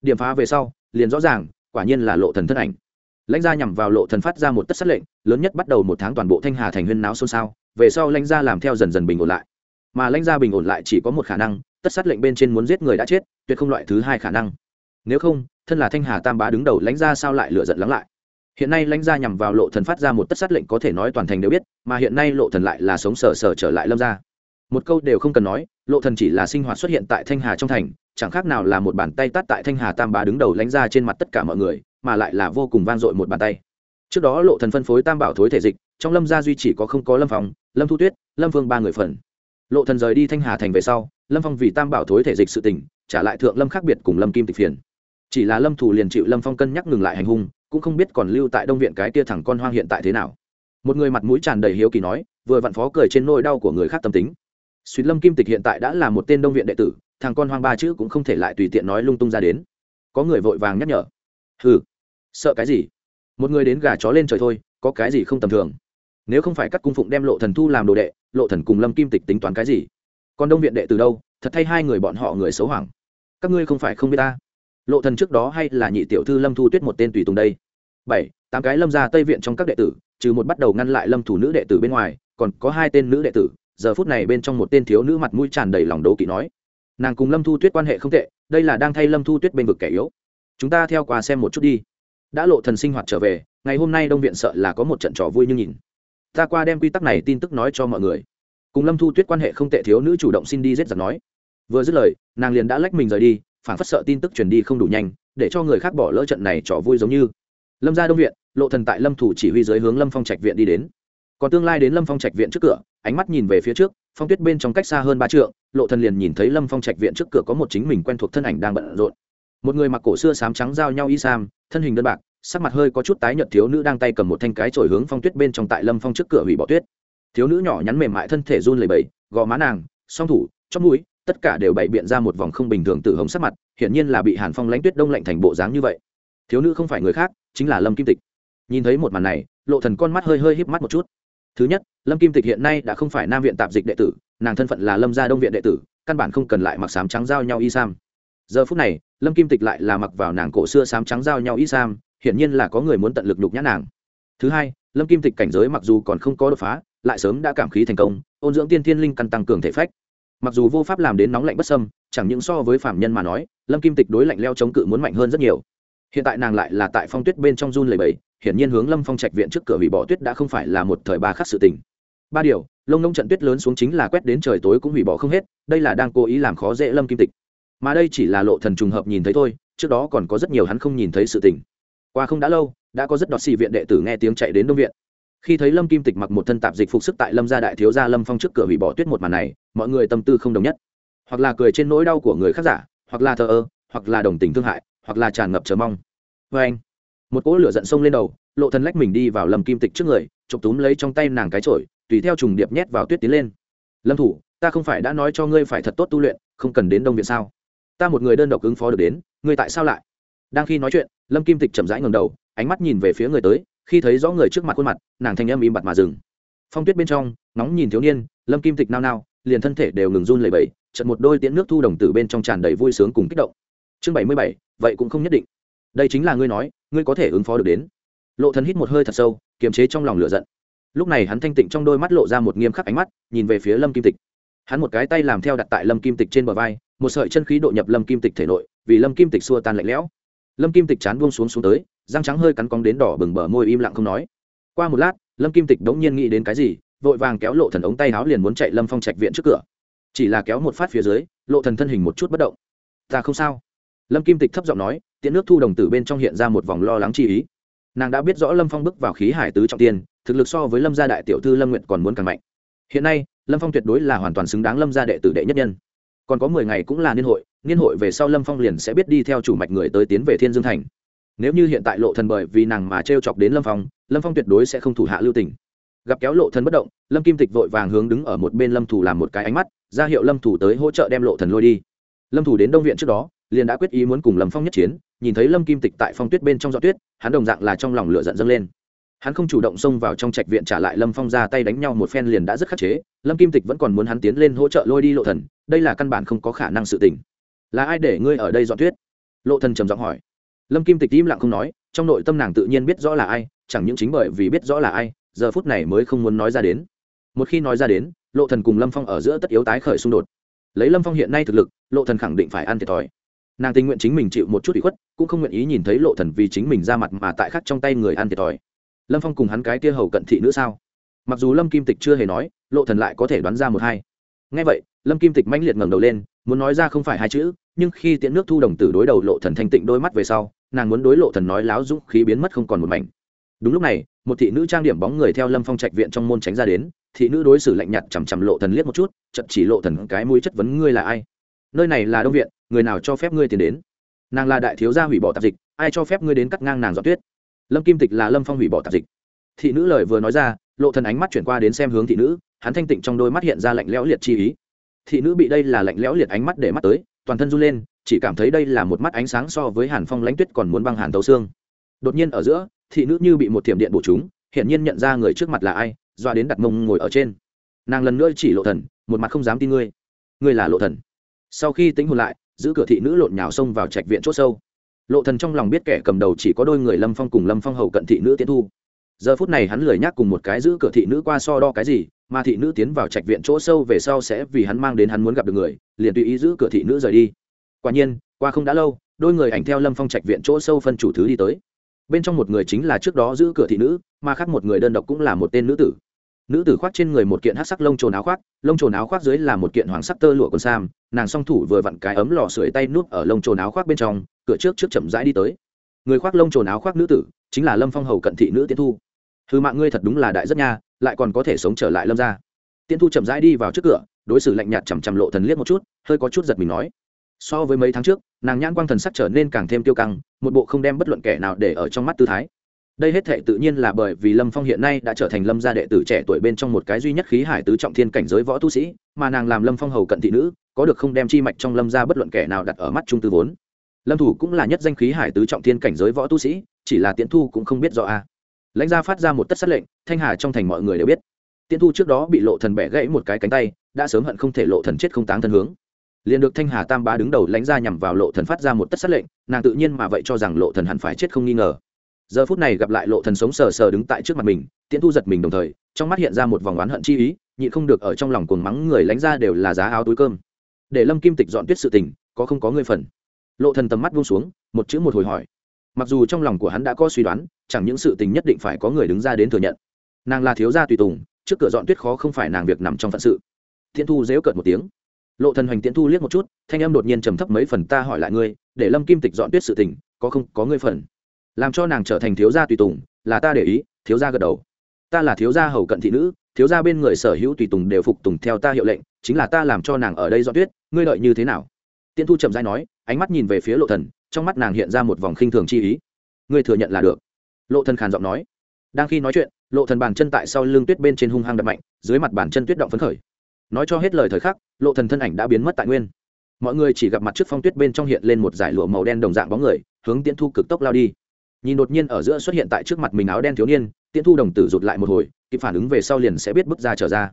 Điểm phá về sau, liền rõ ràng, quả nhiên là lộ thần thân ảnh. Lãnh gia nhằm vào lộ thần phát ra một tất sát lệnh, lớn nhất bắt đầu một tháng toàn bộ thanh hà thành huyên náo xôn xao, về sau lãnh gia làm theo dần dần bình ổn lại. Mà lãnh gia bình ổn lại chỉ có một khả năng, tất sát lệnh bên trên muốn giết người đã chết, tuyệt không loại thứ hai khả năng. Nếu không, thân là thanh hà tam bá đứng đầu lãnh gia sao lại lựa giận lắng lại? Hiện nay lãnh gia nhằm vào lộ thần phát ra một tất sát lệnh có thể nói toàn thành đều biết, mà hiện nay lộ thần lại là sống sờ sờ trở lại lâm gia một câu đều không cần nói, lộ thần chỉ là sinh hoạt xuất hiện tại thanh hà trong thành, chẳng khác nào là một bàn tay tát tại thanh hà tam bá đứng đầu lãnh ra trên mặt tất cả mọi người, mà lại là vô cùng vang dội một bàn tay. Trước đó lộ thần phân phối tam bảo thối thể dịch, trong lâm gia duy chỉ có không có lâm phòng lâm thu tuyết, lâm vương ba người phần. Lộ thần rời đi thanh hà thành về sau, lâm phong vì tam bảo thối thể dịch sự tình, trả lại thượng lâm khác biệt cùng lâm kim tịch phiền. Chỉ là lâm thủ liền chịu lâm phong cân nhắc ngừng lại hành hung, cũng không biết còn lưu tại đông viện cái tia thẳng con hoang hiện tại thế nào. Một người mặt mũi tràn đầy hiếu kỳ nói, vừa vặn phó cười trên nỗi đau của người khác tâm tính. Suýt lâm kim tịch hiện tại đã là một tên đông viện đệ tử, thằng con hoang ba chữ cũng không thể lại tùy tiện nói lung tung ra đến. Có người vội vàng nhắc nhở. Hừ, sợ cái gì? Một người đến gà chó lên trời thôi, có cái gì không tầm thường? Nếu không phải các cung phụng đem lộ thần thu làm đồ đệ, lộ thần cùng lâm kim tịch tính toán cái gì? Còn đông viện đệ từ đâu? Thật thay hai người bọn họ người xấu hoảng. Các ngươi không phải không biết ta. Lộ thần trước đó hay là nhị tiểu thư lâm thu tuyết một tên tùy tùng đây? Bảy, tám cái lâm gia tây viện trong các đệ tử, trừ một bắt đầu ngăn lại lâm thủ nữ đệ tử bên ngoài, còn có hai tên nữ đệ tử giờ phút này bên trong một tên thiếu nữ mặt mũi tràn đầy lòng đố kỵ nói, nàng cùng lâm thu tuyết quan hệ không tệ, đây là đang thay lâm thu tuyết bên vực kẻ yếu. Chúng ta theo qua xem một chút đi. Đã lộ thần sinh hoạt trở về, ngày hôm nay đông viện sợ là có một trận trò vui như nhìn. Ta qua đem quy tắc này tin tức nói cho mọi người. Cùng lâm thu tuyết quan hệ không tệ thiếu nữ chủ động xin đi giết giặc nói. Vừa dứt lời, nàng liền đã lách mình rời đi, phản phất sợ tin tức truyền đi không đủ nhanh, để cho người khác bỏ lỡ trận này trò vui giống như. Lâm gia đông viện, lộ thần tại lâm thủ chỉ huy dưới hướng lâm phong trạch viện đi đến còn tương lai đến lâm phong trạch viện trước cửa, ánh mắt nhìn về phía trước, phong tuyết bên trong cách xa hơn ba trượng, lộ thần liền nhìn thấy lâm phong trạch viện trước cửa có một chính mình quen thuộc thân ảnh đang bận rộn. Một người mặc cổ xưa sám trắng giao nhau y sam, thân hình đơn bạc, sắc mặt hơi có chút tái nhợt thiếu nữ đang tay cầm một thanh cái chổi hướng phong tuyết bên trong tại lâm phong trước cửa hủy bỏ tuyết. Thiếu nữ nhỏ nhắn mềm mại thân thể run lẩy bẩy, gò má nàng, song thủ, chóp mũi, tất cả đều bày biện ra một vòng không bình thường tự hồng sắc mặt, hiển nhiên là bị hàn phong lãnh tuyết đông lạnh thành bộ dáng như vậy. Thiếu nữ không phải người khác, chính là lâm kim tịch. Nhìn thấy một màn này, lộ thần con mắt hơi hơi híp mắt một chút thứ nhất, lâm kim tịch hiện nay đã không phải nam viện tạp dịch đệ tử, nàng thân phận là lâm gia đông viện đệ tử, căn bản không cần lại mặc sám trắng giao nhau y sam. Giờ phút này, lâm kim tịch lại là mặc vào nàng cổ xưa sám trắng giao nhau y sam, hiển nhiên là có người muốn tận lực nhục nhã nàng. Thứ hai, lâm kim tịch cảnh giới mặc dù còn không có đột phá, lại sớm đã cảm khí thành công, ôn dưỡng tiên thiên linh căn tăng cường thể phách. Mặc dù vô pháp làm đến nóng lạnh bất sâm chẳng những so với phạm nhân mà nói, lâm kim tịch đối lạnh leo chống cự muốn mạnh hơn rất nhiều hiện tại nàng lại là tại phong tuyết bên trong run lầy bầy hiển nhiên hướng lâm phong trạch viện trước cửa hủy bỏ tuyết đã không phải là một thời ba khắc sự tình. Ba điều, lông nông trận tuyết lớn xuống chính là quét đến trời tối cũng hủy bỏ không hết, đây là đang cố ý làm khó dễ lâm kim tịch. Mà đây chỉ là lộ thần trùng hợp nhìn thấy thôi, trước đó còn có rất nhiều hắn không nhìn thấy sự tình. Qua không đã lâu, đã có rất đọt xì viện đệ tử nghe tiếng chạy đến đông viện. Khi thấy lâm kim tịch mặc một thân tạp dịch phục sức tại lâm gia đại thiếu gia lâm phong trước cửa hủy bỏ tuyết một màn này, mọi người tâm tư không đồng nhất. Hoặc là cười trên nỗi đau của người khác giả, hoặc là thờ ơ, hoặc là đồng tình thương hại hoặc là tràn ngập chờ mong. Vê anh, một cỗ lửa giận sông lên đầu, lộ thần lách mình đi vào lâm kim tịch trước người, chụp túm lấy trong tay nàng cái chổi, tùy theo trùng điệp nhét vào tuyết tiến lên. Lâm thủ, ta không phải đã nói cho ngươi phải thật tốt tu luyện, không cần đến đông viện sao? Ta một người đơn độc ứng phó được đến, ngươi tại sao lại? Đang khi nói chuyện, lâm kim tịch chậm rãi ngầm đầu, ánh mắt nhìn về phía người tới, khi thấy rõ người trước mặt khuôn mặt, nàng thanh âm im bặt mà dừng. Phong tuyết bên trong, nóng nhìn thiếu niên, lâm kim tịch nao nao, liền thân thể đều ngừng run lẩy bẩy trận một đôi tiễn nước thu đồng tử bên trong tràn đầy vui sướng cùng kích động chương bảy mươi bảy, vậy cũng không nhất định. Đây chính là ngươi nói, ngươi có thể ứng phó được đến. Lộ thần hít một hơi thật sâu, kiềm chế trong lòng lửa giận. Lúc này hắn thanh tịnh trong đôi mắt lộ ra một nghiêm khắc ánh mắt, nhìn về phía lâm kim tịch. Hắn một cái tay làm theo đặt tại lâm kim tịch trên bờ vai, một sợi chân khí độ nhập lâm kim tịch thể nội, vì lâm kim tịch xua tan lạnh lẽo. Lâm kim tịch chán buông xuống xuống tới, răng trắng hơi cắn cong đến đỏ bừng bờ môi im lặng không nói. Qua một lát, lâm kim tịch đống nhiên nghĩ đến cái gì, vội vàng kéo lộ thần ống tay áo liền muốn chạy lâm phong trạch viện trước cửa. Chỉ là kéo một phát phía dưới, lộ thần thân hình một chút bất động. Ta không sao lâm kim tịch thấp giọng nói, tiễn nước thu đồng tử bên trong hiện ra một vòng lo lắng chi ý. Nàng đã biết rõ lâm phong bước vào khí hải tứ trọng tiên, thực lực so với lâm gia đại tiểu thư lâm nguyện còn muốn càng mạnh. Hiện nay, lâm phong tuyệt đối là hoàn toàn xứng đáng lâm gia đệ tử đệ nhất nhân. Còn có mười ngày cũng là niên hội niên hội về sau lâm phong liền sẽ biết đi theo chủ mạch người tới tiến về thiên dương thành. Nếu như hiện tại lộ thần bởi vì nàng mà t r e o chọc đến lâm phong lâm phong tuyệt đối sẽ không thủ hạ lưu tình. Gặp kéo lộ thần bất động, lâm kim tịch vội vàng hướng đứng ở một bên lâm thủ làm một cái ánh mắt, ra hiệu lâm thủ tới hỗ trợ đem lộ thần lôi đi. Lâm thủ đến đông viện trước đó liền đã quyết ý muốn cùng lâm phong nhất chiến, nhìn thấy lâm kim tịch tại phong tuyết bên trong giọt tuyết, hắn đồng dạng là trong lòng lửa giận dâng lên. Hắn không chủ động xông vào trong trạch viện trả lại lâm phong ra tay đánh nhau một phen liền đã rất khắc chế, lâm kim tịch vẫn còn muốn hắn tiến lên hỗ trợ lôi đi lộ thần, đây là căn bản không có khả năng sự tình. Là ai để ngươi ở đây dọn tuyết? Lộ thần trầm giọng hỏi. Lâm kim tịch im lặng không nói, trong nội tâm nàng tự nhiên biết rõ là ai, chẳng những chính bởi vì biết rõ là ai, giờ phút này mới không muốn nói ra đến. Một khi nói ra đến, lộ thần cùng lâm phong ở giữa tất yếu tái khởi xung đột. Lấy lâm phong hiện nay thực lực, lộ thần khẳng định phải ăn thiệt thòi nàng tình nguyện chính mình chịu một chút ủy khuất, cũng không nguyện ý nhìn thấy lộ thần vì chính mình ra mặt mà tại khắc trong tay người ăn thiệt thòi. Lâm phong cùng hắn cái kia hầu cận thị nữa sao? Mặc dù lâm kim tịch chưa hề nói, lộ thần lại có thể đoán ra một hai. Ngay vậy, lâm kim tịch mãnh liệt ngẩng đầu lên, muốn nói ra không phải hai chữ, nhưng khi tiễn nước thu đồng tử đối đầu lộ thần thanh tịnh đôi mắt về sau, nàng muốn đối lộ thần nói láo dũng khí biến mất không còn một mảnh. Đúng lúc này, một thị nữ trang điểm bóng người theo lâm phong trạch viện trong môn tránh ra đến, thị nữ đối xử lạnh nhạt chằm chằm lộ thần liếc một chút chậm chỉ lộ thần cái mũi chất vấn ngươi là ai? Nơi này là đông viện, người nào cho phép ngươi tiến đến? Nàng là đại thiếu gia hủy bỏ tạp dịch, ai cho phép ngươi đến cắt ngang nàng dọn tuyết? Lâm kim tịch là lâm phong hủy bỏ tạp dịch. Thị nữ lời vừa nói ra, lộ thần ánh mắt chuyển qua đến xem hướng thị nữ, hắn thanh tịnh trong đôi mắt hiện ra lạnh lẽo liệt chi ý. Thị nữ bị đây là lạnh lẽo liệt ánh mắt để mắt tới, toàn thân run lên, chỉ cảm thấy đây là một mắt ánh sáng so với hàn phong lãnh tuyết còn muốn băng hàn tấu xương. Đột nhiên ở giữa, thị nữ như bị một thiểm điện bổ chúng, hiển nhiên nhận ra người trước mặt là ai, doa đến đặt mông ngồi ở trên. Nàng lần nữa chỉ lộ thần, một mặt không dám tin ngươi. Ngươi là lộ thần sau khi tính hồn lại, giữ cửa thị nữ lộn nhào xông vào trạch viện c h ỗ sâu. Lộ thần trong lòng biết kẻ cầm đầu chỉ có đôi người lâm phong cùng lâm phong hầu cận thị nữ tiến thu. Giờ phút này hắn lười nhác cùng một cái giữ cửa thị nữ qua so đo cái gì, mà thị nữ tiến vào trạch viện chỗ sâu về sau sẽ vì hắn mang đến hắn muốn gặp được người, liền tùy ý giữ cửa thị nữ rời đi. Quả nhiên, qua không đã lâu, đôi người ảnh theo lâm phong trạch viện chỗ sâu phân chủ thứ đi tới. Bên trong một người chính là trước đó giữ cửa thị nữ, mà khác một người đơn độc cũng là một tên nữ tử nữ tử khoác trên người một kiện hát sắc lông trồn áo khoác, lông trồn áo khoác dưới là một kiện hoàng sắc tơ lụa còn sam, nàng song thủ vừa vặn cái ấm lò sưởi tay nút ở lông trồn áo khoác bên trong, cửa trước trước chậm rãi đi tới. Người khoác lông trồn áo khoác nữ tử, chính là lâm phong hầu cận thị nữ tiến thu. Hư mạng ngươi thật đúng là đại rất nha, lại còn có thể sống trở lại lâm ra tiên thu chậm rãi đi vào trước cửa, đối xử lạnh nhạt chằm chằm lộ thần liếc một chút, hơi có chút giật mình nói. So với mấy tháng trước, nàng nhãn quang thần sắc trở nên càng thêm tiêu căng, một bộ không đem bất luận kẻ nào để ở trong mắt tư thái đây hết thệ tự nhiên là bởi vì lâm phong hiện nay đã trở thành lâm gia đệ tử trẻ tuổi bên trong một cái duy nhất khí hải tứ trọng thiên cảnh giới võ tu sĩ, mà nàng làm lâm phong hầu cận thị nữ, có được không đem chi mạch trong lâm gia bất luận kẻ nào đặt ở mắt trung tư vốn. Lâm thủ cũng là nhất danh khí hải tứ trọng thiên cảnh giới võ tu sĩ, chỉ là tiễn thu cũng không biết rõ a. Lãnh gia phát ra một tất sát lệnh, thanh hà trong thành mọi người đều biết. Tiễn thu trước đó bị lộ thần bẻ gãy một cái cánh tay, đã sớm hận không thể lộ thần chết không táng thân hướng. Liền được thanh hà tam bá đứng đầu lãnh gia nhằm vào lộ thần phát ra một tất sát lệnh, nàng tự nhiên mà vậy cho rằng lộ thần hẳn phải chết không nghi ngờ giờ phút này gặp lại lộ thần sống sờ sờ đứng tại trước mặt mình, tiễn thu giật mình đồng thời, trong mắt hiện ra một vòng oán hận chi ý, nhịn không được ở trong lòng cuồng mắng người lánh ra đều là giá áo túi cơm. Để lâm kim tịch dọn tuyết sự tình, có không có người phần. Lộ thần tầm mắt buông xuống, một chữ một hồi hỏi. Mặc dù trong lòng của hắn đã có suy đoán, chẳng những sự tình nhất định phải có người đứng ra đến thừa nhận. Nàng là thiếu gia tùy tùng, trước cửa dọn tuyết khó không phải nàng việc nằm trong phận sự. Thiên thu dếu cợt một tiếng. Lộ thần hoành tiễn thu liếc một chút, thanh âm đột nhiên trầm thấp mấy phần ta hỏi lại ngươi, để lâm kim tịch dọn tuyết sự tình, có không có ngươi phần? Làm cho nàng trở thành thiếu gia tùy tùng, là ta để ý, thiếu gia gật đầu. Ta là thiếu gia hầu cận thị nữ, thiếu gia bên người sở hữu tùy tùng đều phục tùng theo ta hiệu lệnh, chính là ta làm cho nàng ở đây dọn tuyết, ngươi đợi như thế nào? Tiễn thu chậm rãi nói, ánh mắt nhìn về phía lộ thần, trong mắt nàng hiện ra một vòng khinh thường chi ý. Ngươi thừa nhận là được. Lộ thần khàn giọng nói. Đang khi nói chuyện, lộ thần bàn chân tại sau lưng tuyết bên trên hung hăng đập mạnh, dưới mặt bàn chân tuyết động phấn khởi. Nói cho hết lời thời khắc, lộ thần thân ảnh đã biến mất tại nguyên. Mọi người chỉ gặp mặt trước phong tuyết bên trong hiện lên một dải lụa màu đen đồng dạng bóng người, hướng tiễn thu cực tốc lao đi nhìn đột nhiên ở giữa xuất hiện tại trước mặt mình áo đen thiếu niên, tiễn thu đồng tử rụt lại một hồi, kịp phản ứng về sau liền sẽ biết bước ra trở ra.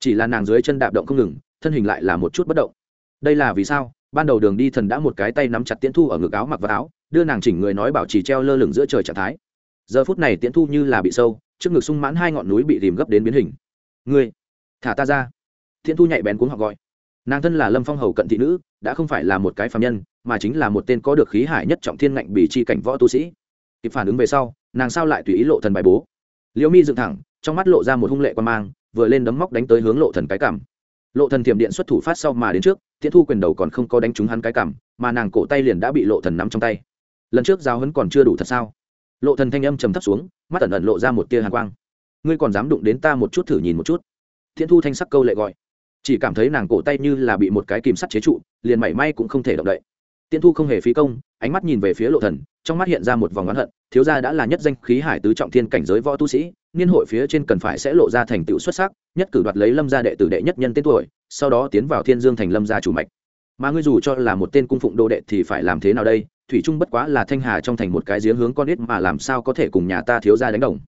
Chỉ là nàng dưới chân đạp động không ngừng, thân hình lại là một chút bất động. Đây là vì sao? Ban đầu đường đi thần đã một cái tay nắm chặt tiễn thu ở ngực áo mặc vào áo, đưa nàng chỉnh người nói bảo trì treo lơ lửng giữa trời trạng thái. Giờ phút này tiễn thu như là bị sâu, trước ngực sung mãn hai ngọn núi bị tìm gấp đến biến hình. Ngươi, thả ta ra. Tiễn thu nhạy bén cuống họ gọi. Nàng thân là lâm phong hầu cận thị nữ, đã không phải là một cái phạm nhân, mà chính là một tên có được khí hải nhất trọng thiên ngạnh bị chi cảnh võ tu sĩ kịp phản ứng về sau, nàng sao lại tùy ý lộ thần bài bố. Liễu mi dựng thẳng, trong mắt lộ ra một hung lệ quan mang, vừa lên đấm móc đánh tới hướng lộ thần cái cảm lộ thần thiểm điện xuất thủ phát sau mà đến trước, tiễn thu quyền đầu còn không có đánh trúng hắn cái cảm mà nàng cổ tay liền đã bị lộ thần nắm trong tay. Lần trước giao hấn còn chưa đủ thật sao? Lộ thần thanh âm trầm thấp xuống, mắt ẩn ẩn lộ ra một tia hàn quang. Ngươi còn dám đụng đến ta một chút thử nhìn một chút. Tiễn thu thanh sắc câu lệ gọi. Chỉ cảm thấy nàng cổ tay như là bị một cái kìm sắt chế trụ, liền mảy may cũng không thể động đậy tiễn thu không hề phí công, ánh mắt nhìn về phía lộ thần, trong mắt hiện ra một vòng oán hận, thiếu gia đã là nhất danh khí hải tứ trọng thiên cảnh giới võ tu sĩ, niên hội phía trên cần phải sẽ lộ ra thành tựu xuất sắc, nhất cử đoạt lấy lâm gia đệ tử đệ nhất nhân tên tuổi, sau đó tiến vào thiên dương thành lâm gia chủ mạch. Mà ngươi dù cho là một tên cung phụng đồ đệ thì phải làm thế nào đây? Thủy trung bất quá là thanh hà trong thành một cái giếng hướng con ít mà làm sao có thể cùng nhà ta thiếu gia đánh đồng?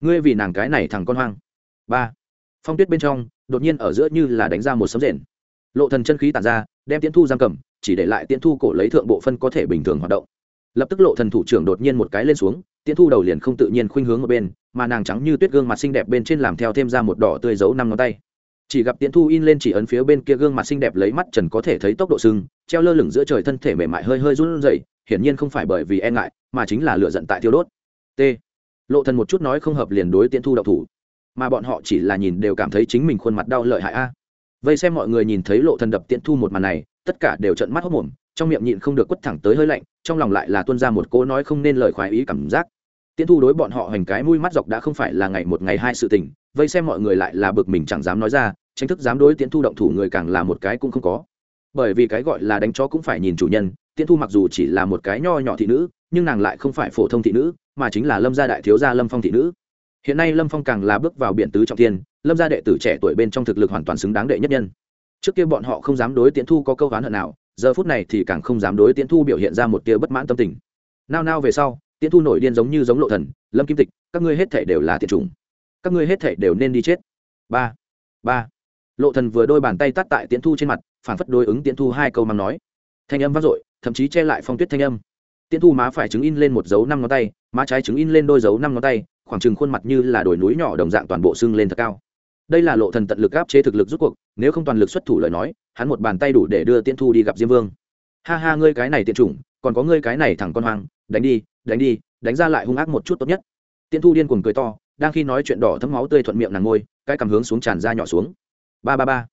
Ngươi vì nàng cái này thằng con hoang. Ba. Phong tuyết bên trong, đột nhiên ở giữa như là đánh ra một sấm rền. Lộ thần chân khí tản ra, đem tiễn thu giam cầm chỉ để lại tiễn thu cổ lấy thượng bộ phân có thể bình thường hoạt động. Lập tức lộ thần thủ trưởng đột nhiên một cái lên xuống, tiễn thu đầu liền không tự nhiên khuynh hướng ở bên, mà nàng trắng như tuyết gương mặt xinh đẹp bên trên làm theo thêm ra một đỏ tươi dấu năm ngón tay. Chỉ gặp tiễn thu in lên chỉ ấn phía bên kia gương mặt xinh đẹp lấy mắt trần có thể thấy tốc độ sưng, treo lơ lửng giữa trời thân thể mềm mại hơi hơi run rẩy, hiển nhiên không phải bởi vì e ngại, mà chính là lửa giận tại thiêu đốt. T. Lộ thần một chút nói không hợp liền đối tiễn thu đậu thủ. Mà bọn họ chỉ là nhìn đều cảm thấy chính mình khuôn mặt đau lợi hại a vây xem mọi người nhìn thấy lộ thần đập tiễn thu một màn này, tất cả đều trợn mắt hốt mồm, trong miệng nhịn không được quất thẳng tới hơi lạnh, trong lòng lại là tuôn ra một cô nói không nên lời khoái ý cảm giác. Tiễn thu đối bọn họ hành cái mũi mắt dọc đã không phải là ngày một ngày hai sự tình, vây xem mọi người lại là bực mình chẳng dám nói ra, tranh thức dám đối tiễn thu động thủ người càng là một cái cũng không có. Bởi vì cái gọi là đánh chó cũng phải nhìn chủ nhân, tiễn thu mặc dù chỉ là một cái nho nhỏ thị nữ, nhưng nàng lại không phải phổ thông thị nữ, mà chính là lâm gia đại thiếu gia lâm phong thị nữ hiện nay lâm phong càng là bước vào biển tứ trọng thiên, lâm gia đệ tử trẻ tuổi bên trong thực lực hoàn toàn xứng đáng đệ nhất nhân. Trước kia bọn họ không dám đối tiễn thu có câu oán hận nào, giờ phút này thì càng không dám đối tiễn thu biểu hiện ra một tia bất mãn tâm tình. Nao nao về sau, tiễn thu nổi điên giống như giống lộ thần, lâm kim tịch, các ngươi hết thể đều là tiện chủng. Các ngươi hết thể đều nên đi chết. Ba ba. Lộ thần vừa đôi bàn tay tắt tại tiễn thu trên mặt, phản phất đối ứng tiễn thu hai câu mắng nói. Thanh âm vang dội, thậm chí che lại phong tuyết thanh âm. Tiễn thu má phải chứng in lên một dấu năm ngón tay, má trái chứng in lên đôi dấu năm ngón tay khoảng chừng khuôn mặt như là đồi núi nhỏ đồng dạng toàn bộ sưng lên thật cao. Đây là lộ thần tận lực áp chế thực lực rút cuộc, nếu không toàn lực xuất thủ lời nói, hắn một bàn tay đủ để đưa tiễn thu đi gặp diêm vương. Ha ha, ngươi cái này tiện chủng, còn có ngươi cái này thẳng con hoang, đánh đi đánh đi, đánh ra lại hung ác một chút tốt nhất. Tiễn thu điên cuồng cười to, đang khi nói chuyện đỏ thấm máu tươi thuận miệng nàng ngôi, cái cầm hướng xuống tràn ra nhỏ xuống. Ba ba ba.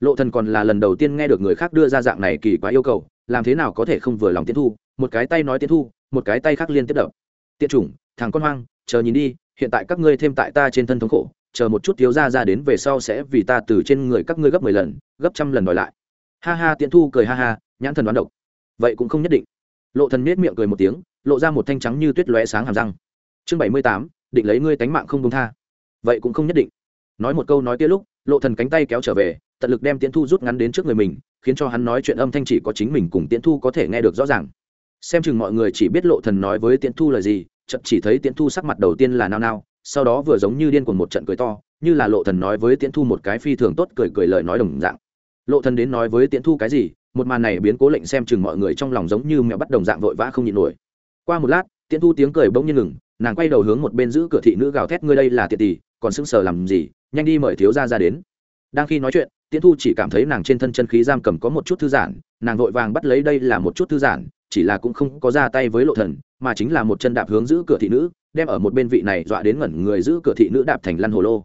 Lộ thần còn là lần đầu tiên nghe được người khác đưa ra dạng này kỳ quá yêu cầu, làm thế nào có thể không vừa lòng tiễn thu, một cái tay nói tiễn thu, một cái tay khác liên tiếp đập. Tiện chủng, thằng con hoang chờ nhìn đi, hiện tại các ngươi thêm tại ta trên thân thống khổ, chờ một chút thiếu gia ra đến về sau sẽ vì ta từ trên người các ngươi gấp mười lần, gấp trăm lần đòi lại. Ha ha tiễn thu cười ha ha, nhãn thần đoán độc. Vậy cũng không nhất định. Lộ thần nết miệng cười một tiếng, lộ ra một thanh trắng như tuyết lóe sáng hàm răng. Chương bảy mươi tám, định lấy ngươi tánh mạng không công tha. Vậy cũng không nhất định. Nói một câu nói kia lúc, lộ thần cánh tay kéo trở về, tận lực đem tiễn thu rút ngắn đến trước người mình, khiến cho hắn nói chuyện âm thanh chỉ có chính mình cùng tiễn thu có thể nghe được rõ ràng. Xem chừng mọi người chỉ biết lộ thần nói với tiễn thu là gì chậm chỉ thấy tiễn thu sắc mặt đầu tiên là nao nao, sau đó vừa giống như điên cuồng một trận cười to, như là lộ thần nói với tiễn thu một cái phi thường tốt cười cười lời nói đồng dạng. Lộ thần đến nói với tiễn thu cái gì, một màn này biến cố lệnh xem chừng mọi người trong lòng giống như mèo bắt đồng dạng vội vã không nhịn nổi. Qua một lát, tiễn thu tiếng cười bỗng nhiên ngừng, nàng quay đầu hướng một bên giữ cửa thị nữ gào thét, ngươi đây là tiện tỷ, còn sững sờ làm gì, nhanh đi mời thiếu gia ra đến. Đang khi nói chuyện, tiễn thu chỉ cảm thấy nàng trên thân chân khí giam cầm có một chút thư giãn, nàng vội vàng bắt lấy đây là một chút thư giãn, chỉ là cũng không có ra tay với lộ thần mà chính là một chân đạp hướng giữ cửa thị nữ, đem ở một bên vị này dọa đến ngẩn người giữ cửa thị nữ đạp thành lăn hồ lô.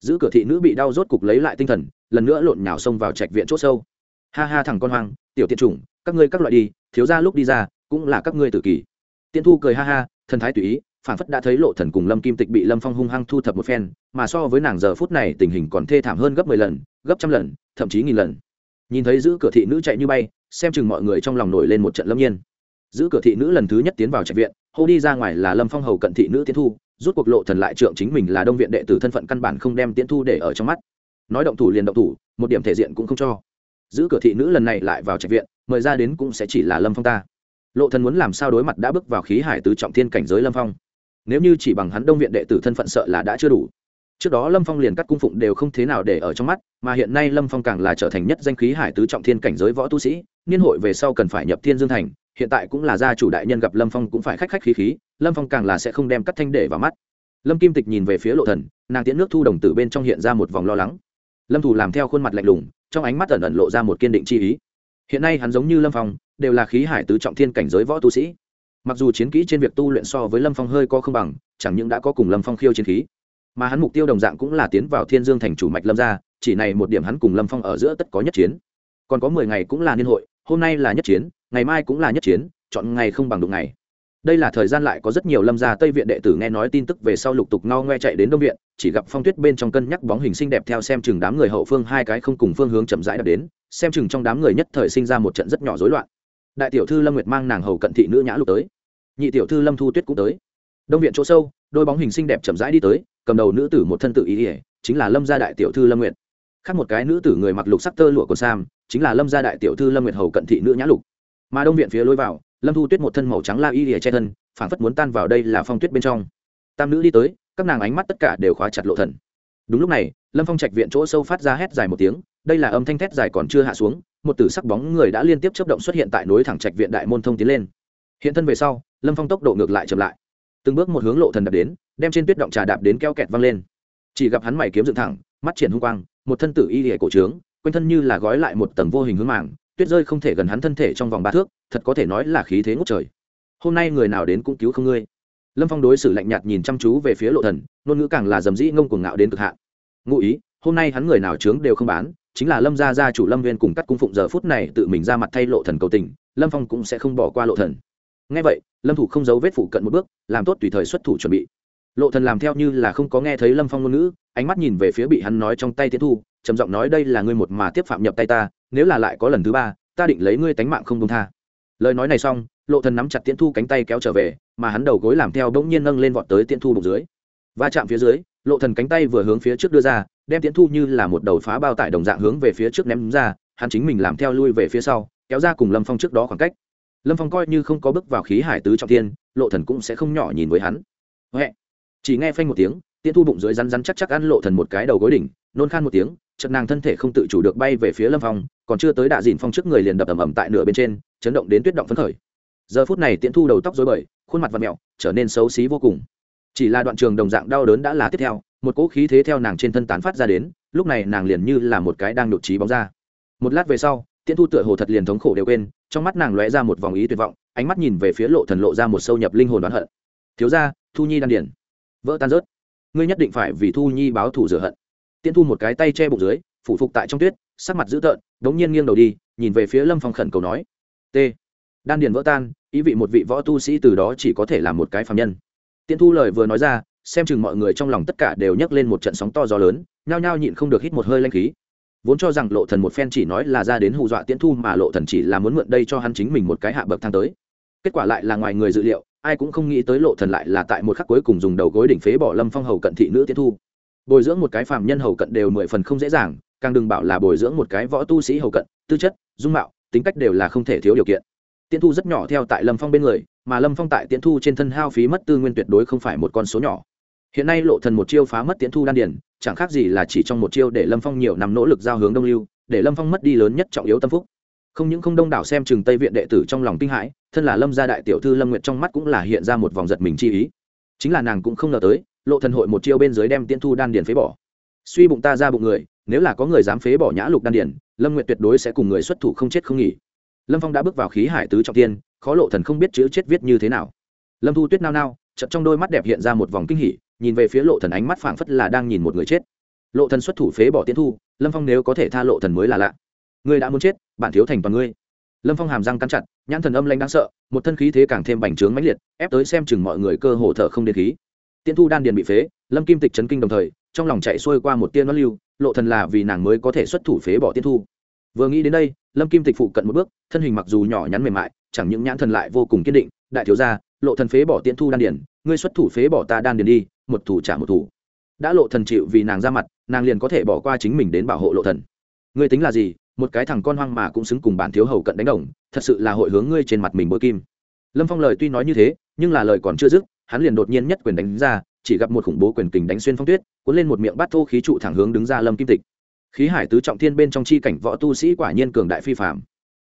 Giữ cửa thị nữ bị đau rốt cục lấy lại tinh thần, lần nữa lộn nhào xông vào trạch viện c h ỗ sâu. Ha ha thằng con hoang, tiểu tiện chủng, các ngươi các loại đi, thiếu ra lúc đi ra, cũng là các ngươi tự kỷ Tiên thu cười ha ha, thần thái tùy ý, phản phất đã thấy lộ thần cùng lâm kim tịch bị lâm phong hung hăng thu thập một phen, mà so với nàng giờ phút này tình hình còn thê thảm hơn gấp mười lần, gấp trăm lần, thậm chí nghìn lần. Nhìn thấy giữ cửa thị nữ chạy như bay, xem chừng mọi người trong lòng nổi lên một trận lâm nhiên giữ cửa thị nữ lần thứ nhất tiến vào trại viện, hô đi ra ngoài là lâm phong hầu cận thị nữ tiến thu, rút cuộc lộ thần lại trượng chính mình là đông viện đệ tử thân phận căn bản không đem tiến thu để ở trong mắt. Nói động thủ liền động thủ, một điểm thể diện cũng không cho. Giữ cửa thị nữ lần này lại vào trại viện, mời ra đến cũng sẽ chỉ là lâm phong ta. Lộ thần muốn làm sao đối mặt đã bước vào khí hải tứ trọng thiên cảnh giới lâm phong. Nếu như chỉ bằng hắn đông viện đệ tử thân phận sợ là đã chưa đủ. Trước đó lâm phong liền cắt cung phụng đều không thế nào để ở trong mắt, mà hiện nay lâm phong càng là trở thành nhất danh khí hải tứ trọng thiên cảnh giới võ tu sĩ, niên hội về sau cần phải nhập thiên dương thành hiện tại cũng là gia chủ đại nhân gặp lâm phong cũng phải khách khách khí khí, lâm phong càng là sẽ không đem cắt thanh để vào mắt. Lâm kim tịch nhìn về phía lộ thần, nàng tiễn nước thu đồng tử bên trong hiện ra một vòng lo lắng. Lâm thủ làm theo khuôn mặt lạnh lùng, trong ánh mắt ẩn ẩn lộ ra một kiên định chi ý. Hiện nay hắn giống như lâm phong, đều là khí hải tứ trọng thiên cảnh giới võ tu sĩ. Mặc dù chiến kỹ trên việc tu luyện so với lâm phong hơi có không bằng, chẳng những đã có cùng lâm phong khiêu chiến khí, mà hắn mục tiêu đồng dạng cũng là tiến vào thiên dương thành chủ mạch lâm gia, chỉ này một điểm hắn cùng lâm phong ở giữa tất có nhất chiến. Còn có mười ngày cũng là niên hội, hôm nay là nhất chiến ngày mai cũng là nhất chiến, chọn ngày không bằng đụng ngày. Đây là thời gian lại có rất nhiều lâm gia tây viện đệ tử nghe nói tin tức về sau lục tục ngao ngoe chạy đến đông viện, chỉ gặp phong tuyết bên trong cân nhắc bóng hình xinh đẹp theo xem chừng đám người hậu phương hai cái không cùng phương hướng chậm rãi đập đến, xem chừng trong đám người nhất thời sinh ra một trận rất nhỏ rối loạn. Đại tiểu thư lâm nguyệt mang nàng hầu cận thị nữ nhã lục tới. Nhị tiểu thư lâm thu tuyết cũng tới. Đông viện chỗ sâu, đôi bóng hình xinh đẹp chậm rãi đi tới, cầm đầu nữ tử một thân tự ý ỉa chính là lâm gia đại tiểu thư lâm nguyệt. Khác một cái nữ tử người mặc lục sắc tơ lụa của sam, chính là lâm gia đại tiểu thư lâm nguyệt hầu cận thị nữ nhã lục mà đông viện phía lối vào, lâm thu tuyết một thân màu trắng la y lìa che thân phản phất muốn tan vào đây là phong tuyết bên trong. Tam nữ đi tới, các nàng ánh mắt tất cả đều khóa chặt lộ thần. Đúng lúc này, lâm phong trạch viện chỗ sâu phát ra hét dài một tiếng, đây là âm thanh thét dài còn chưa hạ xuống, một tử sắc bóng người đã liên tiếp chấp động xuất hiện tại núi thẳng trạch viện đại môn thông tiến lên. Hiện thân về sau, lâm phong tốc độ ngược lại chậm lại. Từng bước một hướng lộ thần đạp đến, đem trên tuyết động trà đạp đến keo kẹt văng lên. Chỉ gặp hắn mày kiếm dựng thẳng, mắt triển hung quang, một thân tử y lìa cổ trướng, quanh thân như là gói lại một tầng vô hình hướng màng tuyết rơi không thể gần hắn thân thể trong vòng ba thước, thật có thể nói là khí thế ngút trời. Hôm nay người nào đến cũng cứu không ngươi. Lâm phong đối xử lạnh nhạt nhìn chăm chú về phía lộ thần, ngôn ngữ càng là dầm dĩ ngông cuồng ngạo đến cực hạn. Ngụ ý, hôm nay hắn người nào trướng đều không bán, chính là lâm gia gia chủ lâm viên cùng cắt cung phụng giờ phút này tự mình ra mặt thay lộ thần cầu tình, lâm phong cũng sẽ không bỏ qua lộ thần. Ngay vậy, lâm thủ không giấu vết phụ cận một bước, làm tốt tùy thời xuất thủ chuẩn bị. Lộ thần làm theo như là không có nghe thấy lâm phong ngôn ngữ, ánh mắt nhìn về phía bị hắn nói trong tay tiến thu, trầm giọng nói đây là ngươi một mà tiếp phạm nhập tay ta nếu là lại có lần thứ ba, ta định lấy ngươi tánh mạng không công tha. Lời nói này xong, lộ thần nắm chặt tiễn thu cánh tay kéo trở về, mà hắn đầu gối làm theo bỗng nhiên nâng lên vọt tới tiễn thu bụng dưới. Va chạm phía dưới, lộ thần cánh tay vừa hướng phía trước đưa ra, đem tiễn thu như là một đầu phá bao tải đồng dạng hướng về phía trước ném ra, hắn chính mình làm theo lui về phía sau, kéo ra cùng lâm phong trước đó khoảng cách. Lâm phong coi như không có bước vào khí hải tứ trọng thiên, lộ thần cũng sẽ không nhỏ nhìn với hắn. Huệ. chỉ nghe phanh một tiếng, tiễn thu bụng dưới rắn rắn chắc chắc ăn lộ thần một cái đầu gối đỉnh, nôn khan một tiếng chợt nàng thân thể không tự chủ được bay về phía lâm phong còn chưa tới đạ dìn phong trước người liền đập ầm ầm tại nửa bên trên chấn động đến tuyết động phấn khởi giờ phút này tiễn thu đầu tóc dối bời khuôn mặt và mẹo trở nên xấu xí vô cùng chỉ là đoạn trường đồng dạng đau đớn đã là tiếp theo một cỗ khí thế theo nàng trên thân tán phát ra đến lúc này nàng liền như là một cái đang nhột trí bóng ra một lát về sau tiễn thu tựa hồ thật liền thống khổ đều quên trong mắt nàng lóe ra một vòng ý tuyệt vọng ánh mắt nhìn về phía lộ thần lộ ra một sâu nhập linh hồn đoán hận thiếu ra thu nhi đan điển vỡ tan rớt ngươi nhất định phải vì thu nhi báo thù rửa hận tiễn thu một cái tay che bụng dưới, phủ phục tại trong tuyết, sắc mặt dữ tợn, đống nhiên nghiêng đầu đi, nhìn về phía lâm phong khẩn cầu nói, t, đan điền vỡ tan, ý vị một vị võ tu sĩ từ đó chỉ có thể là một cái phạm nhân. Tiễn thu lời vừa nói ra, xem chừng mọi người trong lòng tất cả đều nhấc lên một trận sóng to gió lớn, nhao nhao nhịn không được hít một hơi lanh khí. Vốn cho rằng lộ thần một phen chỉ nói là ra đến hù dọa tiễn thu mà lộ thần chỉ là muốn mượn đây cho hắn chính mình một cái hạ bậc thang tới. Kết quả lại là ngoài người dự liệu, ai cũng không nghĩ tới lộ thần lại là tại một khắc cuối cùng dùng đầu gối đỉnh phế bỏ lâm phong hầu cận thị nữ tiễn thu bồi dưỡng một cái phàm nhân hầu cận đều mười phần không dễ dàng, càng đừng bảo là bồi dưỡng một cái võ tu sĩ hầu cận, tư chất, dung mạo, tính cách đều là không thể thiếu điều kiện. Tiễn thu rất nhỏ theo tại lâm phong bên người, mà lâm phong tại tiễn thu trên thân hao phí mất tư nguyên tuyệt đối không phải một con số nhỏ. Hiện nay lộ thần một chiêu phá mất tiễn thu đan điền, chẳng khác gì là chỉ trong một chiêu để lâm phong nhiều năm nỗ lực giao hướng đông lưu, để lâm phong mất đi lớn nhất trọng yếu tâm phúc. Không những không đông đảo xem chừng tây viện đệ tử trong lòng kinh hãi, thân là lâm gia đại tiểu thư lâm nguyệt trong mắt cũng là hiện ra một vòng giật mình chi ý. Chính là nàng cũng không ngờ tới lộ thần hội một chiêu bên dưới đem tiễn thu đan điền phế bỏ. Suy bụng ta ra bụng người, nếu là có người dám phế bỏ nhã lục đan điền, lâm nguyệt tuyệt đối sẽ cùng người xuất thủ không chết không nghỉ. Lâm phong đã bước vào khí hải tứ trọng tiên, khó lộ thần không biết chữ chết viết như thế nào. Lâm thu tuyết nao nao, chợt trong đôi mắt đẹp hiện ra một vòng kinh hỉ, nhìn về phía lộ thần ánh mắt phảng phất là đang nhìn một người chết. Lộ thần xuất thủ phế bỏ Tiễn thu, lâm phong nếu có thể tha lộ thần mới là lạ. Ngươi đã muốn chết bản thiếu thành toàn ngươi. Lâm phong hàm răng cắn chặt, nhãn thần âm lanh đáng sợ, một thân khí thế càng thêm bành trướng mãnh liệt, ép tới xem chừng mọi người cơ hồ thở không đến khí tiễn thu đan điền bị phế, lâm kim tịch chấn kinh đồng thời, trong lòng chạy xuôi qua một tiên nó lưu, lộ thần là vì nàng mới có thể xuất thủ phế bỏ Tiễn thu. Vừa nghĩ đến đây, lâm kim tịch phụ cận một bước, thân hình mặc dù nhỏ nhắn mềm mại, chẳng những nhãn thần lại vô cùng kiên định, đại thiếu gia, lộ thần phế bỏ Tiễn thu đan điền, ngươi xuất thủ phế bỏ ta đan điền đi, một thủ trả một thủ. Đã lộ thần chịu vì nàng ra mặt, nàng liền có thể bỏ qua chính mình đến bảo hộ lộ thần. Ngươi tính là gì? Một cái thằng con hoang mà cũng xứng cùng bản thiếu hầu cận đánh đồng, thật sự là hội hướng ngươi trên mặt mình bôi kim. Lâm phong lời tuy nói như thế, nhưng là lời còn chưa dứt hắn liền đột nhiên nhất quyền đánh ra, chỉ gặp một khủng bố quyền kình đánh xuyên phong tuyết, cuốn lên một miệng bát thô khí trụ thẳng hướng đứng ra lâm kim tịch. Khí hải tứ trọng thiên bên trong chi cảnh võ tu sĩ quả nhiên cường đại phi phạm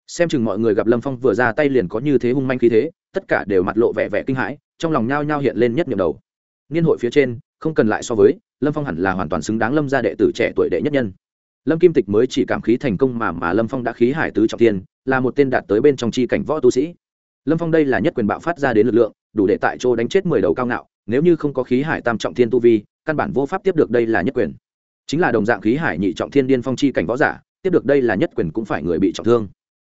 xem chừng mọi người gặp lâm phong vừa ra tay liền có như thế hung manh khí thế, tất cả đều mặt lộ vẻ vẻ kinh hãi, trong lòng nhao nhao hiện lên nhất nhậm đầu. Niên hội phía trên, không cần lại so với, lâm phong hẳn là hoàn toàn xứng đáng lâm gia đệ tử trẻ tuổi đệ nhất nhân. Lâm kim tịch mới chỉ cảm khí thành công mà mà lâm phong đã khí hải tứ trọng thiên, là một tên đạt tới bên trong chi cảnh võ tu sĩ. Lâm phong đây là nhất quyền bạo phát ra đến lực lượng đủ để tại chỗ đánh chết mười đầu cao ngạo, nếu như không có khí hải tam trọng thiên tu vi, căn bản vô pháp tiếp được đây là nhất quyền. Chính là đồng dạng khí hải nhị trọng thiên điên phong chi cảnh võ giả, tiếp được đây là nhất quyền cũng phải người bị trọng thương.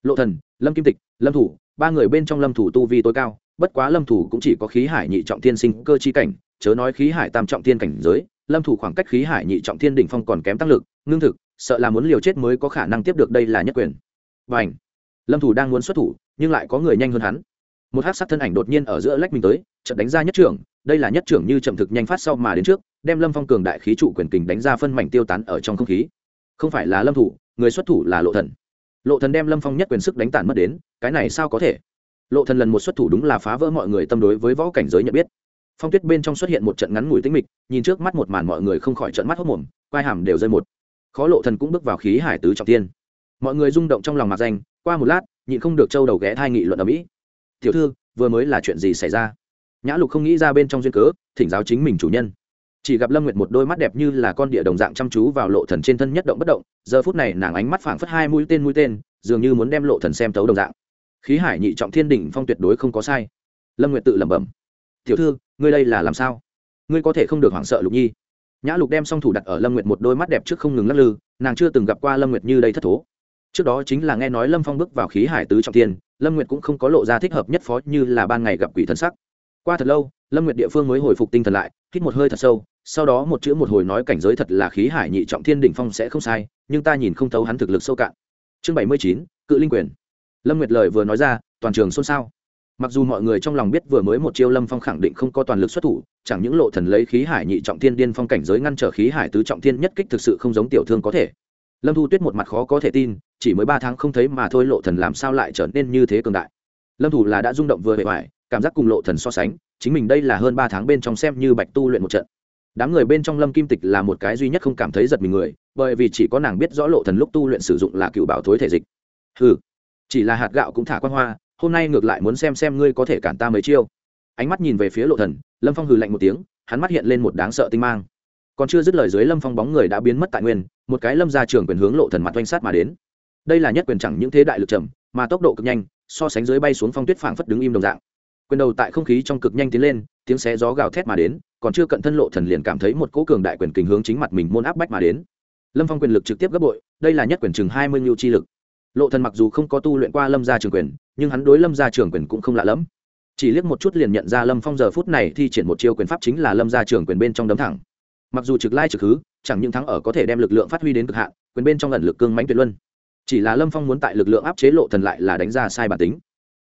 Lộ thần, lâm kim tịch, lâm thủ, ba người bên trong lâm thủ tu vi tối cao, bất quá lâm thủ cũng chỉ có khí hải nhị trọng thiên sinh cơ chi cảnh, chớ nói khí hải tam trọng thiên cảnh giới, lâm thủ khoảng cách khí hải nhị trọng thiên đỉnh phong còn kém tăng lực, ngưng thực, sợ là muốn liều chết mới có khả năng tiếp được đây là nhất quyền. Bành! Lâm thủ đang muốn xuất thủ, nhưng lại có người nhanh hơn hắn một hát sắc thân ảnh đột nhiên ở giữa lách mình tới trận đánh ra nhất trưởng, đây là nhất trưởng như chậm thực nhanh phát sau mà đến trước, đem lâm phong cường đại khí trụ quyền kình đánh ra phân mảnh tiêu tán ở trong không khí. Không phải là lâm thủ, người xuất thủ là lộ thần. Lộ thần đem lâm phong nhất quyền sức đánh tàn mất đến, cái này sao có thể? Lộ thần lần một xuất thủ đúng là phá vỡ mọi người tâm đối với võ cảnh giới nhận biết. Phong tuyết bên trong xuất hiện một trận ngắn ngủi tĩnh mịch, nhìn trước mắt một màn mọi người không khỏi trận mắt hốc mồm, quai hàm đều rơi một. Khó lộ thần cũng bước vào khí hải tứ trọng tiên. Mọi người rung động trong lòng mặt danh, qua một lát, nhịn không được châu đầu ghé thai nghị luận ở mỹ tiểu thư, vừa mới là chuyện gì xảy ra? Nhã lục không nghĩ ra bên trong duyên cớ, thỉnh giáo chính mình chủ nhân. Chỉ gặp lâm nguyệt một đôi mắt đẹp như là con địa đồng dạng chăm chú vào lộ thần trên thân nhất động bất động, giờ phút này nàng ánh mắt phảng phất hai mũi tên mũi tên, dường như muốn đem lộ thần xem tấu đồng dạng. Khí hải nhị trọng thiên đỉnh phong tuyệt đối không có sai. Lâm nguyệt tự lẩm bẩm. Tiểu thư, ngươi đây là làm sao? Ngươi có thể không được hoảng sợ lục nhi. Nhã lục đem song thủ đặt ở lâm nguyệt một đôi mắt đẹp trước không ngừng lắc lư, nàng chưa từng gặp qua lâm nguyệt như đây thất thố trước đó chính là nghe nói lâm phong bước vào khí hải tứ trọng tiên lâm nguyệt cũng không có lộ ra thích hợp nhất phó như là ban ngày gặp quỷ thân sắc. Qua thật lâu, lâm nguyệt địa phương mới hồi phục tinh thần lại, hít một hơi thật sâu, sau đó một chữ một hồi nói cảnh giới thật là khí hải nhị trọng thiên đỉnh phong sẽ không sai, nhưng ta nhìn không thấu hắn thực lực sâu cạn. Chương bảy mươi chín, cự linh quyền. Lâm nguyệt lời vừa nói ra, toàn trường xôn xao. Mặc dù mọi người trong lòng biết vừa mới một chiêu lâm phong khẳng định không có toàn lực xuất thủ, chẳng những lộ thần lấy khí hải nhị trọng thiên điên phong cảnh giới ngăn trở khí hải tứ trọng thiên nhất kích thực sự không giống tiểu thương có thể. Lâm thu tuyết một mặt khó có thể tin chỉ mới ba tháng không thấy mà thôi lộ thần làm sao lại trở nên như thế cường đại. Lâm thủ là đã rung động vừa bề ngoài cảm giác cùng lộ thần so sánh, chính mình đây là hơn ba tháng bên trong xem như bạch tu luyện một trận. Đám người bên trong lâm kim tịch là một cái duy nhất không cảm thấy giật mình người, bởi vì chỉ có nàng biết rõ lộ thần lúc tu luyện sử dụng là cựu bảo thối thể dịch. Hừ, chỉ là hạt gạo cũng thả quan hoa, hôm nay ngược lại muốn xem xem ngươi có thể cản ta mấy chiêu. Ánh mắt nhìn về phía lộ thần, lâm phong hừ lạnh một tiếng, hắn mắt hiện lên một đáng sợ tinh mang. Còn chưa dứt lời dưới lâm phong bóng người đã biến mất tại nguyên, một cái lâm ra trường quyền hướng lộ thần mặt oanh sát mà đến đây là nhất quyền chẳng những thế đại lực trầm, mà tốc độ cực nhanh, so sánh dưới bay xuống phong tuyết phảng phất đứng im đồng dạng. Quyền đầu tại không khí trong cực nhanh tiến lên, tiếng xé gió gào thét mà đến, còn chưa cận thân lộ thần liền cảm thấy một cỗ cường đại quyền kình hướng chính mặt mình môn áp bách mà đến. Lâm phong quyền lực trực tiếp gấp bội, đây là nhất quyền chừng hai mươi ngưu chi lực. Lộ thần mặc dù không có tu luyện qua lâm gia trường quyền, nhưng hắn đối lâm gia trường quyền cũng không lạ lẫm. Chỉ liếc một chút liền nhận ra lâm phong giờ phút này thi triển một chiêu quyền pháp chính là lâm gia trường quyền bên trong đấm thẳng. Mặc dù trực lai trực hứ, chẳng những thắng ở có thể đem lực lượng phát huy đến cực hạn, quyền bên trong ẩn lực cương mãnh tuyệt luân chỉ là lâm phong muốn tại lực lượng áp chế lộ thần lại là đánh ra sai bản tính.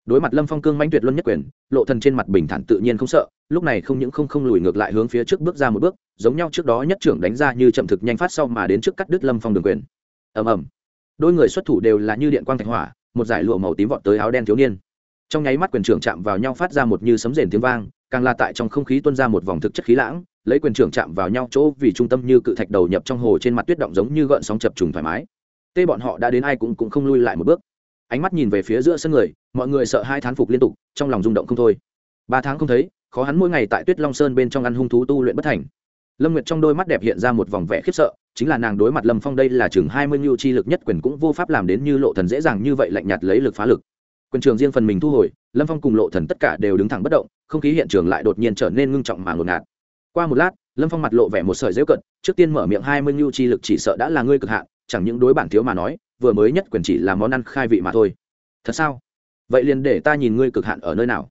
Đối mặt lâm phong cương mãnh tuyệt luân nhất quyền, lộ thần trên mặt bình thản tự nhiên không sợ, lúc này không những không không lùi ngược lại hướng phía trước bước ra một bước, giống nhau trước đó nhất trưởng đánh ra như chậm thực nhanh phát sau mà đến trước cắt đứt lâm phong đường quyền. Ầm ầm. Đôi người xuất thủ đều là như điện quang thạch hỏa, một giải lụa màu tím vọt tới áo đen thiếu niên. Trong nháy mắt quyền trưởng chạm vào nhau phát ra một như sấm rền tiếng vang, càng là tại trong không khí tuôn ra một vòng thực chất khí lãng, lấy quyền trưởng chạm vào nhau chỗ vì trung tâm như cự thạch đầu nhập trong hồ trên mặt tuyết động giống như gợn sóng chập trùng thoải mái tê bọn họ đã đến ai cũng cũng không lui lại một bước. Ánh mắt nhìn về phía giữa sân người, mọi người sợ hai thán phục liên tục, trong lòng rung động không thôi. Ba tháng không thấy, khó hắn mỗi ngày tại tuyết long sơn bên trong ăn hung thú tu luyện bất thành. Lâm nguyệt trong đôi mắt đẹp hiện ra một vòng vẻ khiếp sợ, chính là nàng đối mặt lâm phong đây là chừng hai mươi mưu chi lực nhất quyền cũng vô pháp làm đến như lộ thần dễ dàng như vậy lạnh nhạt lấy lực phá lực. Quyền trường riêng phần mình thu hồi, lâm phong cùng lộ thần tất cả đều đứng thẳng bất động, không khí hiện trường lại đột nhiên trở nên ngưng trọng mà ngột ngạt. Qua một lát, lâm phong mặt lộ vẻ một sợi dễu cận, trước tiên mở miệng hai mươi mưu chi lực chỉ sợ đã là ngươi cực hạn chẳng những đối bản thiếu mà nói, vừa mới nhất quyền chỉ là món ăn khai vị mà thôi. Thật sao? Vậy liền để ta nhìn ngươi cực hạn ở nơi nào?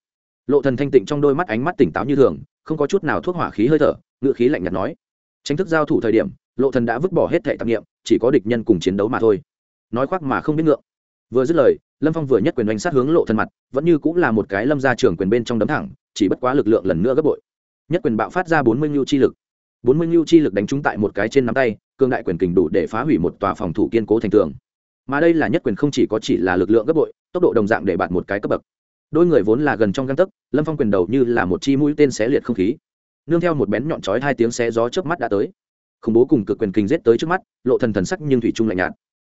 Lộ thần thanh tịnh trong đôi mắt ánh mắt tỉnh táo như thường, không có chút nào thuốc hỏa khí hơi thở ngựa khí lạnh nhạt nói. Tranh thức giao thủ thời điểm, lộ thần đã vứt bỏ hết thệ tạp nghiệm chỉ có địch nhân cùng chiến đấu mà thôi. Nói khoác mà không biết ngượng. Vừa dứt lời, lâm phong vừa nhất quyền đánh sát hướng lộ thần mặt, vẫn như cũng là một cái lâm gia trưởng quyền bên trong đấm thẳng, chỉ bất quá lực lượng lần nữa gấp bội. Nhất quyền bạo phát ra bốn mươi nhu chi lực. Bốn mươi nhu chi lực đánh trúng tại một cái trên nắm tay cương đại quyền kình đủ để phá hủy một tòa phòng thủ kiên cố thành tường. Mà đây là nhất quyền không chỉ có chỉ là lực lượng gấp bội, tốc độ đồng dạng để bạt một cái cấp bậc. Đôi người vốn là gần trong găng tấc, lâm phong quyền đầu như là một chi mũi tên xé liệt không khí. Nương theo một bén nhọn chói hai tiếng xé gió trước mắt đã tới. Khủng bố cùng cực quyền kình giết tới trước mắt, lộ thần thần sắc nhưng thủy trung lạnh nhạt.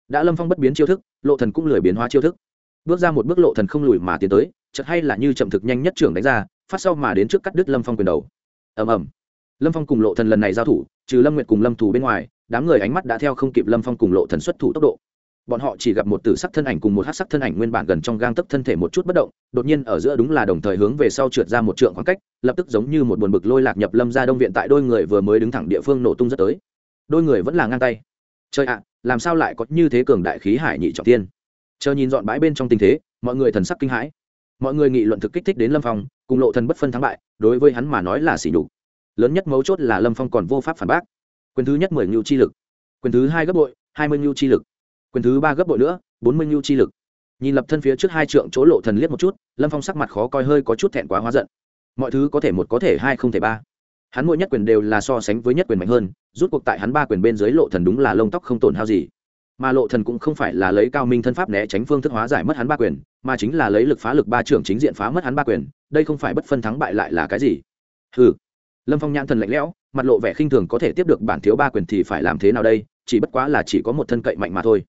Đã lâm phong bất biến chiêu thức, lộ thần cũng lười biến hóa chiêu thức. Bước ra một bước lộ thần không lùi mà tiến tới, chợt hay là như chậm thực nhanh nhất trưởng đánh ra, phát sau mà đến trước cắt đứt lâm phong quyền đầu. Ầm ầm. Lâm phong cùng lộ thần lần này giao thủ, trừ lâm nguyệt cùng lâm thủ bên ngoài đám người ánh mắt đã theo không kịp lâm phong cùng lộ thần xuất thủ tốc độ. Bọn họ chỉ gặp một tử sắc thân ảnh cùng một hát sắc thân ảnh nguyên bản gần trong gang tấc thân thể một chút bất động, đột nhiên ở giữa đúng là đồng thời hướng về sau trượt ra một trượng khoảng cách, lập tức giống như một buồn bực lôi lạc nhập lâm ra đông viện tại đôi người vừa mới đứng thẳng địa phương nổ tung rất tới. Đôi người vẫn là ngang tay. Trời ạ, làm sao lại có như thế cường đại khí hải nhị trọng tiên chờ nhìn dọn bãi bên trong tình thế, mọi người thần sắc kinh hãi. Mọi người nghị luận thực kích thích đến lâm phong, cùng lộ thần bất phân thắng bại, đối với hắn mà nói là xỉ nhục. lớn nhất mấu chốt là lâm phong còn vô pháp phản bác quyền thứ nhất mười ngưu chi lực. Quyền thứ hai gấp bội, hai mươi ngưu chi lực. Quyền thứ ba gấp bội nữa, bốn mươi ngưu chi lực. Nhìn lập thân phía trước hai trượng chỗ lộ thần liếc một chút, lâm phong sắc mặt khó coi hơi có chút thẹn quá hóa giận. Mọi thứ có thể một có thể hai không thể ba. Hắn mỗi nhất quyền đều là so sánh với nhất quyền mạnh hơn, rút cuộc tại hắn ba quyền bên dưới lộ thần đúng là lông tóc không tổn hao gì. Mà lộ thần cũng không phải là lấy cao minh thân pháp né tránh phương thức hóa giải mất hắn ba quyền, mà chính là lấy lực phá lực ba trưởng chính diện phá mất hắn ba quyền, đây không phải bất phân thắng bại lại là cái gì. Hừ. Lâm phong nhãn thần lạnh lẽo mặt lộ vẻ khinh thường có thể tiếp được bản thiếu ba quyền thì phải làm thế nào đây, chỉ bất quá là chỉ có một thân cậy mạnh mà thôi.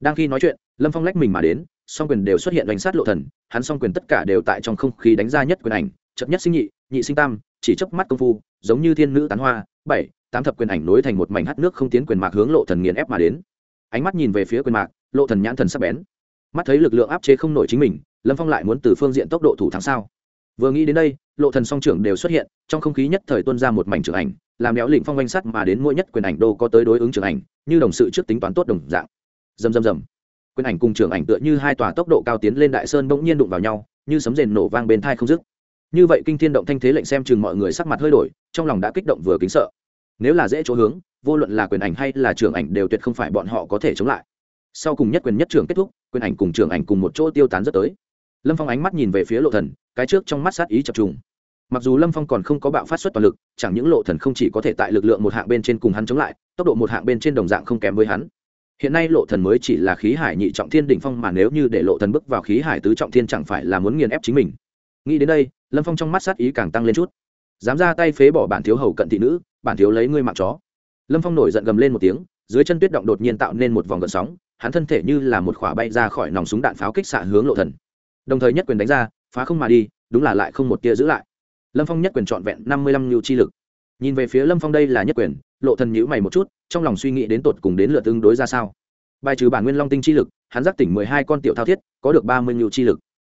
Đang khi nói chuyện, lâm phong lách mình mà đến, song quyền đều xuất hiện đánh sát lộ thần, hắn song quyền tất cả đều tại trong không khí đánh ra nhất quyền ảnh chậm nhất sinh nhị nhị sinh tam, chỉ chớp mắt công phu, giống như thiên nữ tán hoa, bảy, tám thập quyền ảnh nối thành một mảnh hắt nước không tiến quyền mạc hướng lộ thần nghiền ép mà đến. Ánh mắt nhìn về phía quyền mạc, lộ thần nhãn thần sắc bén. Mắt thấy lực lượng áp chế không nổi chính mình, lâm phong lại muốn từ phương diện tốc độ thủ thắng sao? Vừa nghĩ đến đây, lộ thần song trưởng đều xuất hiện, trong không khí nhất thời tuôn ra một mảnh trưởng ảnh làm béo lĩnh phong quanh sắt mà đến mỗi nhất quyền ảnh đô có tới đối ứng trưởng ảnh, như đồng sự trước tính toán tốt đồng dạng. Dầm dầm dầm quyền ảnh cùng trưởng ảnh tựa như hai tòa tốc độ cao tiến lên đại sơn bỗng nhiên đụng vào nhau, như sấm rền nổ vang bên thai không dứt. Như vậy kinh thiên động thanh thế lệnh xem chừng mọi người sắc mặt hơi đổi, trong lòng đã kích động vừa kính sợ. Nếu là dễ chỗ hướng, vô luận là quyền ảnh hay là trưởng ảnh đều tuyệt không phải bọn họ có thể chống lại. Sau cùng nhất quyền nhất trưởng kết thúc, quyền ảnh cùng trưởng ảnh cùng một chỗ tiêu tán rất tới. Lâm phong ánh mắt nhìn về phía lộ thần, cái trước trong mắt sát ý chập trùng mặc dù lâm phong còn không có bạo phát xuất toàn lực, chẳng những lộ thần không chỉ có thể tại lực lượng một hạng bên trên cùng hắn chống lại, tốc độ một hạng bên trên đồng dạng không kém với hắn. Hiện nay lộ thần mới chỉ là khí hải nhị trọng thiên đỉnh phong mà nếu như để lộ thần bước vào khí hải tứ trọng thiên chẳng phải là muốn nghiền ép chính mình. Nghĩ đến đây, lâm phong trong mắt sát ý càng tăng lên chút. Dám ra tay phế bỏ bản thiếu hầu cận thị nữ, bản thiếu lấy ngươi mạng chó. Lâm phong nổi giận gầm lên một tiếng, dưới chân tuyết động đột nhiên tạo nên một vòng gợn sóng, hắn thân thể như là một khỏa bay ra khỏi nòng súng đạn pháo kích xạ hướng lộ thần. Đồng thời nhất quyền đánh ra, phá không mà đi, đúng là lại không một tia giữ lại lâm phong nhất quyền trọn vẹn năm mươi lăm nhu chi lực. Nhìn về phía lâm phong đây là nhất quyền, lộ thần nhữ mày một chút, trong lòng suy nghĩ đến tột cùng đến lượt tương đối ra sao. Bài trừ bản nguyên long tinh chi lực, hắn giác tỉnh mười hai con tiểu thao thiết, có được ba mươi nhu chi lực.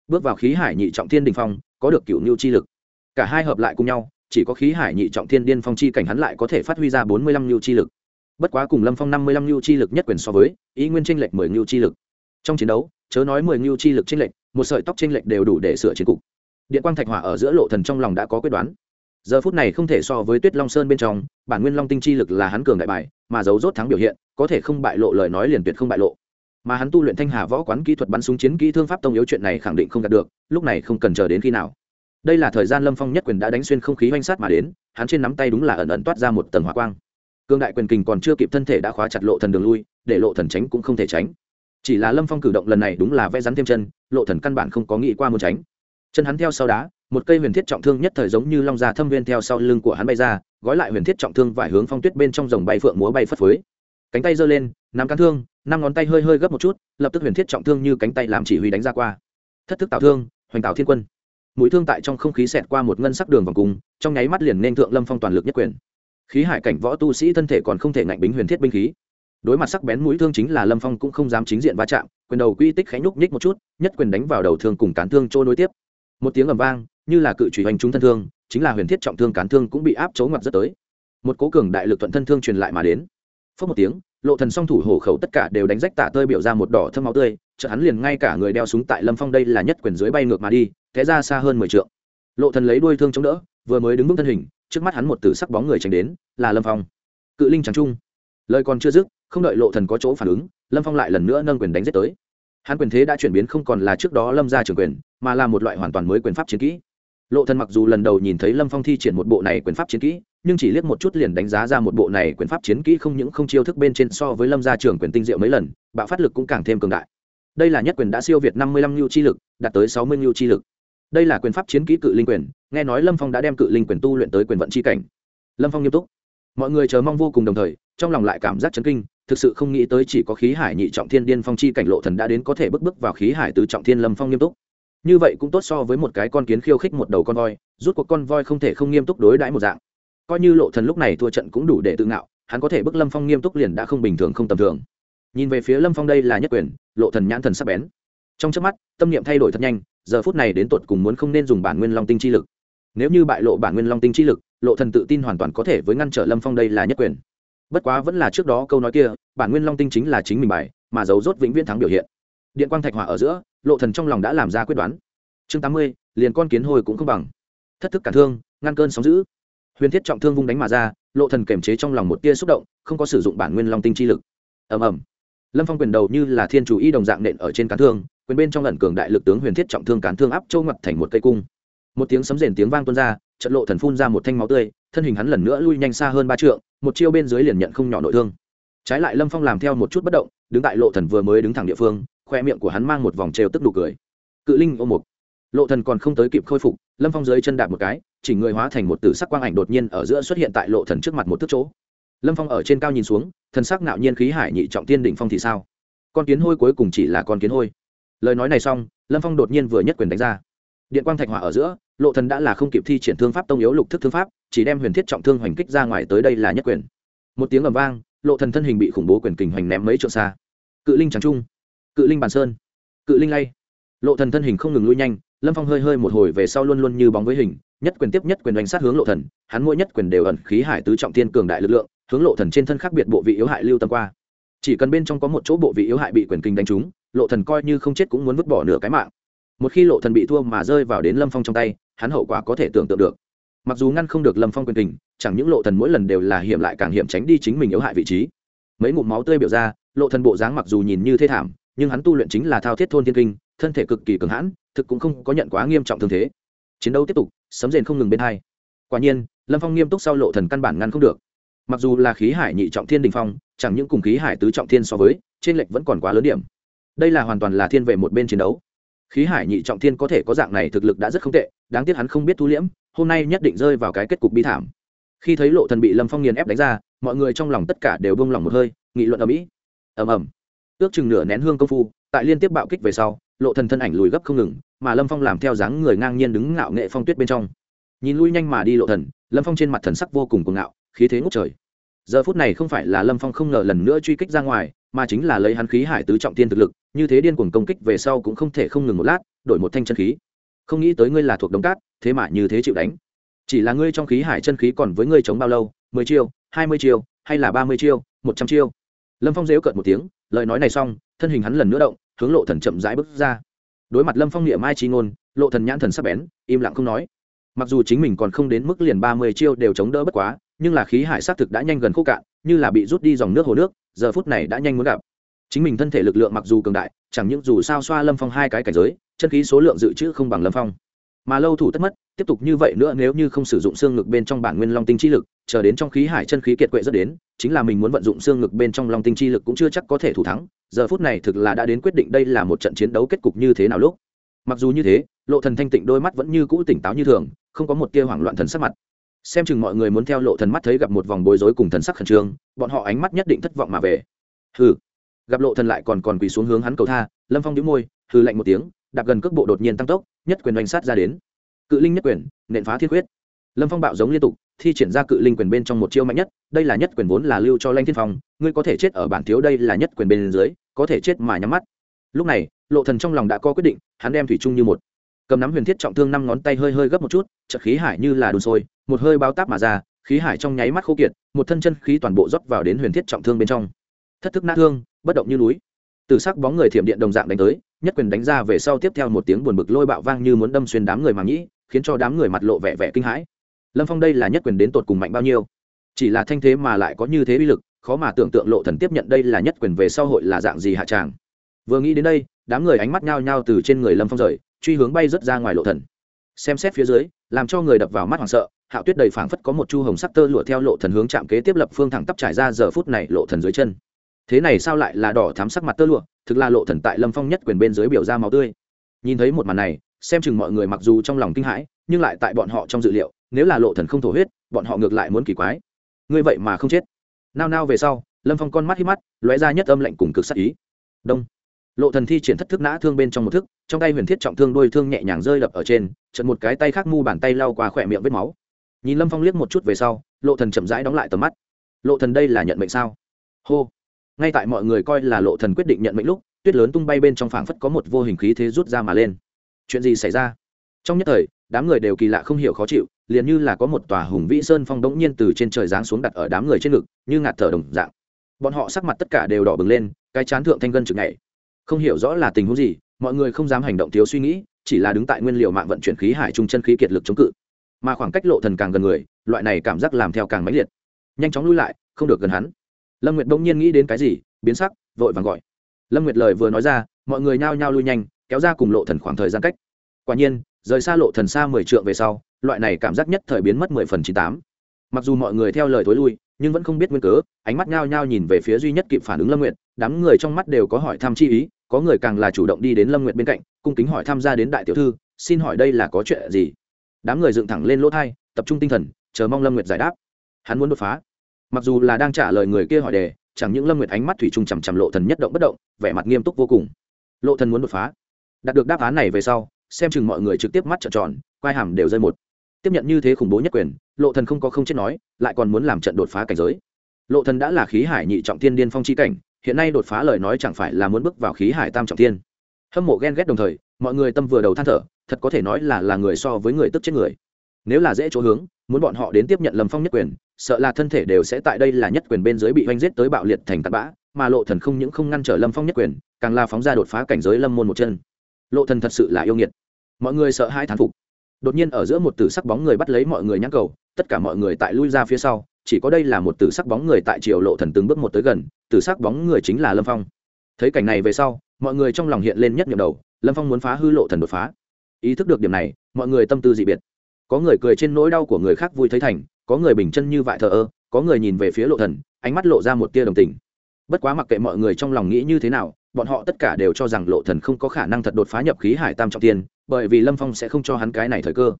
Bước vào khí hải nhị trọng thiên đình phong, có được cựu nhu chi lực. Cả hai hợp lại cùng nhau, chỉ có khí hải nhị trọng thiên điên phong chi cảnh hắn lại có thể phát huy ra bốn mươi lăm nhu chi lực. Bất quá cùng lâm phong năm mươi lăm nhu chi lực nhất quyền so với, ý nguyên tranh lệch mười nhu chi lực. Trong chiến đấu, chớ nói mười nhu chi lực tranh lệch, một sợi tóc tranh lệch đều đủ để sửa chiến cục điện quang thạch hỏa ở giữa lộ thần trong lòng đã có quyết đoán. Giờ phút này không thể so với tuyết long sơn bên trong, bản nguyên long tinh chi lực là hắn cường đại bài, mà giấu rốt thắng biểu hiện, có thể không bại lộ lời nói liền tuyệt không bại lộ. Mà hắn tu luyện thanh hà võ quán kỹ thuật bắn súng chiến kỹ thương pháp tông yếu chuyện này khẳng định không đạt được, lúc này không cần chờ đến khi nào. Đây là thời gian lâm phong nhất quyền đã đánh xuyên không khí oanh sát mà đến, hắn trên nắm tay đúng là ẩn ẩn toát ra một tầng hỏa quang. Cương đại quyền kình còn chưa kịp thân thể đã khóa chặt lộ thần đường lui, để lộ thần tránh cũng không thể tránh. Chỉ là lâm phong cử động lần này đúng là vẽ rắn thêm chân, lộ thần căn bản không có nghĩ qua muốn tránh chân hắn theo sau đá, một cây huyền thiết trọng thương nhất thời giống như long già thâm viên theo sau lưng của hắn bay ra, gói lại huyền thiết trọng thương vải hướng phong tuyết bên trong dòng bay phượng múa bay phất phới. Cánh tay giơ lên nắm cán thương, năm ngón tay hơi hơi gấp một chút, lập tức huyền thiết trọng thương như cánh tay làm chỉ huy đánh ra qua. Thất thức tạo thương, hoành tạo thiên quân. Mũi thương tại trong không khí xẹt qua một ngân sắc đường vòng cung, trong nháy mắt liền nên thượng lâm phong toàn lực nhất quyền. Khí hải cảnh võ tu sĩ thân thể còn không thể ngạnh bính huyền thiết binh khí. Đối mặt sắc bén mũi thương chính là lâm phong cũng không dám chính diện va chạm, quyền đầu quy tích khẽ nhúc nhích một chút, nhất quyền đánh vào đầu thương cùng cán thương trôi nối tiếp một tiếng ầm vang, như là cự trùy hành trung thân thương, chính là huyền thiết trọng thương cán thương cũng bị áp chấu ngoặt rất tới. Một cố cường đại lực thuận thân thương truyền lại mà đến. Phớt một tiếng, lộ thần song thủ hổ khẩu tất cả đều đánh rách tả tơi biểu ra một đỏ thâm máu tươi, chợt hắn liền ngay cả người đeo súng tại lâm phong đây là nhất quyền dưới bay ngược mà đi, té ra xa hơn mười trượng. Lộ thần lấy đuôi thương chống đỡ, vừa mới đứng vững thân hình, trước mắt hắn một tử sắc bóng người tránh đến, là lâm phong. Cự linh trắng trung. Lời còn chưa dứt, không đợi lộ thần có chỗ phản ứng, lâm phong lại lần nữa nâng quyền đánh giết tới hắn quyền thế đã chuyển biến không còn là trước đó lâm ra trường quyền, mà là một loại hoàn toàn mới quyền pháp chiến kỹ. Lộ thần mặc dù lần đầu nhìn thấy lâm phong thi triển một bộ này quyền pháp chiến kỹ, nhưng chỉ liếc một chút liền đánh giá ra một bộ này quyền pháp chiến kỹ không những không chiêu thức bên trên so với lâm gia trường quyền tinh diệu mấy lần, bạo phát lực cũng càng thêm cường đại. Đây là nhất quyền đã siêu việt năm mươi lăm lưu chi lực, đạt tới sáu mươi lưu chi lực. Đây là quyền pháp chiến kỹ cự linh quyền, nghe nói lâm phong đã đem cự linh quyền tu luyện tới quyền vận chi cảnh. Lâm phong nghiêm túc. Mọi người chờ mong vô cùng đồng thời, trong lòng lại cảm giác chấn kinh thực sự không nghĩ tới chỉ có khí hải nhị trọng thiên điên phong chi cảnh lộ thần đã đến có thể bước bước vào khí hải tứ trọng thiên lâm phong nghiêm túc. Như vậy cũng tốt so với một cái con kiến khiêu khích một đầu con voi, rút cuộc con voi không thể không nghiêm túc đối đãi một dạng. Coi như lộ thần lúc này thua trận cũng đủ để tự ngạo, hắn có thể bức lâm phong nghiêm túc liền đã không bình thường không tầm thường. Nhìn về phía lâm phong đây là nhất quyền, lộ thần nhãn thần sắc bén. Trong chớp mắt, tâm niệm thay đổi thật nhanh, giờ phút này đến tột cùng muốn không nên dùng bản nguyên long tinh chi lực. Nếu như bại lộ bản nguyên long tinh chi lực, lộ thần tự tin hoàn toàn có thể với ngăn trở lâm phong đây là nhất quyền bất quá vẫn là trước đó câu nói kia, bản nguyên long tinh chính là chính mình bài, mà dấu rốt vĩnh viễn thắng biểu hiện. Điện quang thạch hỏa ở giữa, lộ thần trong lòng đã làm ra quyết đoán. Chương tám mươi, liền con kiến hồi cũng không bằng. Thất thức cản thương, ngăn cơn sóng dữ. Huyền thiết trọng thương vung đánh mà ra, lộ thần kềm chế trong lòng một tia xúc động, không có sử dụng bản nguyên long tinh chi lực. Ầm ầm. Lâm phong quyền đầu như là thiên chủ y đồng dạng nện ở trên cán thương, quyền bên trong lần cường đại lực tướng huyền thiết trọng thương cán thương áp châu ngặt thành một cây cung một tiếng sấm rền tiếng vang tuôn ra, trận lộ thần phun ra một thanh máu tươi, thân hình hắn lần nữa lui nhanh xa hơn ba trượng, một chiêu bên dưới liền nhận không nhỏ nội thương. Trái lại lâm phong làm theo một chút bất động, đứng tại lộ thần vừa mới đứng thẳng địa phương, khoe miệng của hắn mang một vòng trêu tức đủ cười. Cự linh ôm mục. Lộ thần còn không tới kịp khôi phục, lâm phong dưới chân đạp một cái chỉnh người hóa thành một tử sắc quang ảnh đột nhiên ở giữa xuất hiện tại lộ thần trước mặt một thước chỗ. Lâm phong ở trên cao nhìn xuống, thần sắc nạo nhiên khí hải nhị trọng tiên đỉnh phong thì sao? Con kiến hôi cuối cùng chỉ là con kiến hôi. Lời nói này xong, lâm phong đột nhiên vừa nhất quyền đánh ra điện quang thạch hỏa ở giữa, lộ thần đã là không kịp thi triển thương pháp tông yếu lục thức thương pháp, chỉ đem huyền thiết trọng thương hoành kích ra ngoài tới đây là nhất quyền. Một tiếng ầm vang, lộ thần thân hình bị khủng bố quyền kình hoành ném mấy trượng xa. Cự linh trắng trung, cự linh bàn sơn, cự linh lay. Lộ thần thân hình không ngừng lui nhanh, lâm phong hơi hơi một hồi về sau luôn luôn như bóng với hình, nhất quyền tiếp nhất quyền đánh sát hướng lộ thần, hắn mỗi nhất quyền đều ẩn khí hải tứ trọng thiên cường đại lực lượng, hướng lộ thần trên thân khác biệt bộ vị yếu hại lưu tâm qua. Chỉ cần bên trong có một chỗ bộ vị yếu hại bị quyền kinh đánh trúng, lộ thần coi như không chết cũng muốn vứt bỏ nửa cái mạng một khi lộ thần bị thua mà rơi vào đến lâm phong trong tay hắn hậu quả có thể tưởng tượng được. Mặc dù ngăn không được lâm phong quyền tình, chẳng những lộ thần mỗi lần đều là hiểm lại càng hiểm tránh đi chính mình yếu hại vị trí. Mấy ngụm máu tươi biểu ra lộ thần bộ dáng mặc dù nhìn như thê thảm nhưng hắn tu luyện chính là thao thiết thôn thiên kinh thân thể cực kỳ cường hãn thực cũng không có nhận quá nghiêm trọng thương thế. Chiến đấu tiếp tục sấm rền không ngừng bên hai. Quả nhiên lâm phong nghiêm túc sau lộ thần căn bản ngăn không được. Mặc dù là khí hải nhị trọng thiên đình phong chẳng những cùng khí hải tứ trọng thiên so với trên lệch vẫn còn quá lớn điểm. Đây là hoàn toàn là thiên về một bên chiến đấu khí hải nhị trọng thiên có thể có dạng này thực lực đã rất không tệ, đáng tiếc hắn không biết thu liễm, hôm nay nhất định rơi vào cái kết cục bi thảm. Khi thấy lộ thần bị lâm phong nghiền ép đánh ra, mọi người trong lòng tất cả đều bông lòng một hơi, nghị luận ở mỹ ầm ầm. Ước chừng nửa nén hương công phu, tại liên tiếp bạo kích về sau, lộ thần thân ảnh lùi gấp không ngừng, mà lâm phong làm theo dáng người ngang nhiên đứng ngạo nghệ phong tuyết bên trong. Nhìn lui nhanh mà đi lộ thần, lâm phong trên mặt thần sắc vô cùng cuồng ngạo, khí thế ngút trời. Giờ phút này không phải là lâm phong không ngờ lần nữa truy kích ra ngoài mà chính là lấy hắn khí hải tứ trọng tiên thực lực, như thế điên cuồng công kích về sau cũng không thể không ngừng một lát, đổi một thanh chân khí. Không nghĩ tới ngươi là thuộc đống cát, thế mà như thế chịu đánh. Chỉ là ngươi trong khí hải chân khí còn với ngươi chống bao lâu? Mười chiêu, hai mươi chiêu, hay là ba mươi chiêu, một trăm chiêu? Lâm phong dếu cợt một tiếng, lời nói này xong, thân hình hắn lần nữa động, hướng lộ thần chậm rãi bước ra. Đối mặt lâm phong niệm mai chi ngôn, lộ thần nhãn thần sắc bén, im lặng không nói. Mặc dù chính mình còn không đến mức liền ba mươi chiêu đều chống đỡ bất quá nhưng là khí hải xác thực đã nhanh gần khô cạn, như là bị rút đi dòng nước hồ nước, giờ phút này đã nhanh muốn gặp. Chính mình thân thể lực lượng mặc dù cường đại, chẳng những dù sao xoa lâm phong hai cái cảnh giới, chân khí số lượng dự trữ không bằng lâm phong. Mà lâu thủ tất mất, tiếp tục như vậy nữa nếu như không sử dụng xương ngực bên trong bản nguyên long tinh chi lực, chờ đến trong khí hải chân khí kiệt quệ rất đến, chính là mình muốn vận dụng xương ngực bên trong long tinh chi lực cũng chưa chắc có thể thủ thắng, giờ phút này thực là đã đến quyết định đây là một trận chiến đấu kết cục như thế nào lúc. Mặc dù như thế, lộ thần thanh tịnh đôi mắt vẫn như cũ tỉnh táo như thường, không có một tia hoảng loạn thần sắc mặt xem chừng mọi người muốn theo lộ thần mắt thấy gặp một vòng bối rối cùng thần sắc khẩn trương, bọn họ ánh mắt nhất định thất vọng mà về. Hừ. Gặp lộ thần lại còn còn quỳ xuống hướng hắn cầu tha, lâm phong nhíu môi, hừ lạnh một tiếng, đạp gần cước bộ đột nhiên tăng tốc, nhất quyền đánh sát ra đến. Cự linh nhất quyền, nện phá thiên quyết. Lâm phong bạo giống liên tục, thi triển ra cự linh quyền bên trong một chiêu mạnh nhất, đây là nhất quyền vốn là lưu cho lanh thiên phong, ngươi có thể chết ở bản thiếu đây là nhất quyền bên dưới, có thể chết mà nhắm mắt. Lúc này, lộ thần trong lòng đã có quyết định, hắn đem thủy chung như một cầm nắm huyền thiết trọng thương năm ngón tay hơi hơi gấp một chút, chợt khí hải như là đun sôi, một hơi bao táp mà ra, khí hải trong nháy mắt khô kiệt, một thân chân khí toàn bộ rót vào đến huyền thiết trọng thương bên trong. Thất thức nát thương, bất động như núi. Từ sắc bóng người thiểm điện đồng dạng đánh tới, nhất quyền đánh ra về sau tiếp theo một tiếng buồn bực lôi bạo vang như muốn đâm xuyên đám người mà nhĩ khiến cho đám người mặt lộ vẻ vẻ kinh hãi. Lâm phong đây là nhất quyền đến tột cùng mạnh bao nhiêu? Chỉ là thanh thế mà lại có như thế uy lực, khó mà tưởng tượng lộ thần tiếp nhận đây là nhất quyền về sau hội là dạng gì hạ tràng. Vừa nghĩ đến đây, đám người ánh mắt nhao nhao từ trên người lâm phong rời truy hướng bay rớt ra ngoài lộ thần. Xem xét phía dưới, làm cho người đập vào mắt hoảng sợ, hạo tuyết đầy phảng phất có một chu hồng sắc tơ lụa theo lộ thần hướng chạm kế tiếp lập phương thẳng tắp trải ra giờ phút này lộ thần dưới chân. Thế này sao lại là đỏ thắm sắc mặt tơ lụa, thực là lộ thần tại lâm phong nhất quyền bên dưới biểu ra máu tươi. Nhìn thấy một màn này, xem chừng mọi người mặc dù trong lòng kinh hãi, nhưng lại tại bọn họ trong dự liệu, nếu là lộ thần không thổ huyết, bọn họ ngược lại muốn kỳ quái. Ngươi vậy mà không chết. Nao nao về sau, lâm phong con mắt hít mắt, lóe ra nhất âm lạnh cùng cực sắc ý. Đông lộ thần thi triển thất thức nã thương bên trong một thức, trong tay huyền thiết trọng thương đôi thương nhẹ nhàng rơi đập ở trên trận một cái tay khác mu bàn tay lau qua khỏe miệng vết máu. Nhìn lâm phong liếc một chút về sau, lộ thần chậm rãi đóng lại tầm mắt. Lộ thần đây là nhận mệnh sao? Hô. Ngay tại mọi người coi là lộ thần quyết định nhận mệnh lúc, tuyết lớn tung bay bên trong phảng phất có một vô hình khí thế rút ra mà lên. Chuyện gì xảy ra? Trong nhất thời, đám người đều kỳ lạ không hiểu khó chịu, liền như là có một tòa hùng vĩ sơn phong đống nhiên từ trên trời giáng xuống đặt ở đám người trên ngực, như ngạt thở đồng dạng. Bọn họ sắc mặt tất cả đều đỏ bừng lên, cái chán thượng thanh gân trực nhảy không hiểu rõ là tình huống gì, mọi người không dám hành động thiếu suy nghĩ, chỉ là đứng tại nguyên liệu mạng vận chuyển khí hải trung chân khí kiệt lực chống cự. Mà khoảng cách lộ thần càng gần người, loại này cảm giác làm theo càng mãnh liệt. Nhanh chóng lui lại, không được gần hắn. Lâm nguyệt bỗng nhiên nghĩ đến cái gì, biến sắc, vội vàng gọi. Lâm nguyệt lời vừa nói ra, mọi người nhao nhao lui nhanh, kéo ra cùng lộ thần khoảng thời gian cách. Quả nhiên, rời xa lộ thần xa mười trượng về sau, loại này cảm giác nhất thời biến mất mười phần chín tám. Mặc dù mọi người theo lời thối lui, nhưng vẫn không biết nguyên cớ, ánh mắt nhao nhao nhìn về phía duy nhất kịp phản ứng lâm nguyệt đám người trong mắt đều có hỏi thăm chi ý, có người càng là chủ động đi đến lâm nguyệt bên cạnh, cung kính hỏi tham gia đến đại tiểu thư, xin hỏi đây là có chuyện gì? Đám người dựng thẳng lên lỗ thai, tập trung tinh thần, chờ mong lâm nguyệt giải đáp. Hắn muốn đột phá. Mặc dù là đang trả lời người kia hỏi đề, chẳng những lâm nguyệt ánh mắt thủy chung chằm chằm lộ thần nhất động bất động, vẻ mặt nghiêm túc vô cùng. Lộ thần muốn đột phá. Đạt được đáp án này về sau, xem chừng mọi người trực tiếp mắt trợn tròn, quai hàm đều rơi một. Tiếp nhận như thế khủng bố nhất quyền, lộ thần không có không chết nói, lại còn muốn làm trận đột phá cảnh giới. Lộ thần đã là khí hải nhị trọng thiên điên phong chi cảnh hiện nay đột phá lời nói chẳng phải là muốn bước vào khí hải tam trọng thiên. Hâm mộ ghen ghét đồng thời, mọi người tâm vừa đầu than thở, thật có thể nói là là người so với người tức chết người. Nếu là dễ chỗ hướng, muốn bọn họ đến tiếp nhận lâm phong nhất quyền, sợ là thân thể đều sẽ tại đây là nhất quyền bên dưới bị oanh giết tới bạo liệt thành tạt bã, mà lộ thần không những không ngăn trở lâm phong nhất quyền, càng là phóng ra đột phá cảnh giới lâm môn một chân. Lộ thần thật sự là yêu nghiệt. Mọi người sợ hai thán phục. Đột nhiên ở giữa một tử sắc bóng người bắt lấy mọi người nhắc cầu, tất cả mọi người tại lui ra phía sau chỉ có đây là một tử sắc bóng người tại triều lộ thần từng bước một tới gần, tử sắc bóng người chính là lâm phong. Thấy cảnh này về sau, mọi người trong lòng hiện lên nhất nhậm đầu, lâm phong muốn phá hư lộ thần đột phá. Ý thức được điểm này, mọi người tâm tư dị biệt. Có người cười trên nỗi đau của người khác vui thấy thành, có người bình chân như vại thờ ơ, có người nhìn về phía lộ thần, ánh mắt lộ ra một tia đồng tình. Bất quá mặc kệ mọi người trong lòng nghĩ như thế nào, bọn họ tất cả đều cho rằng lộ thần không có khả năng thật đột phá nhập khí hải tam trọng tiên, bởi vì lâm phong sẽ không cho hắn cái này thời cơ.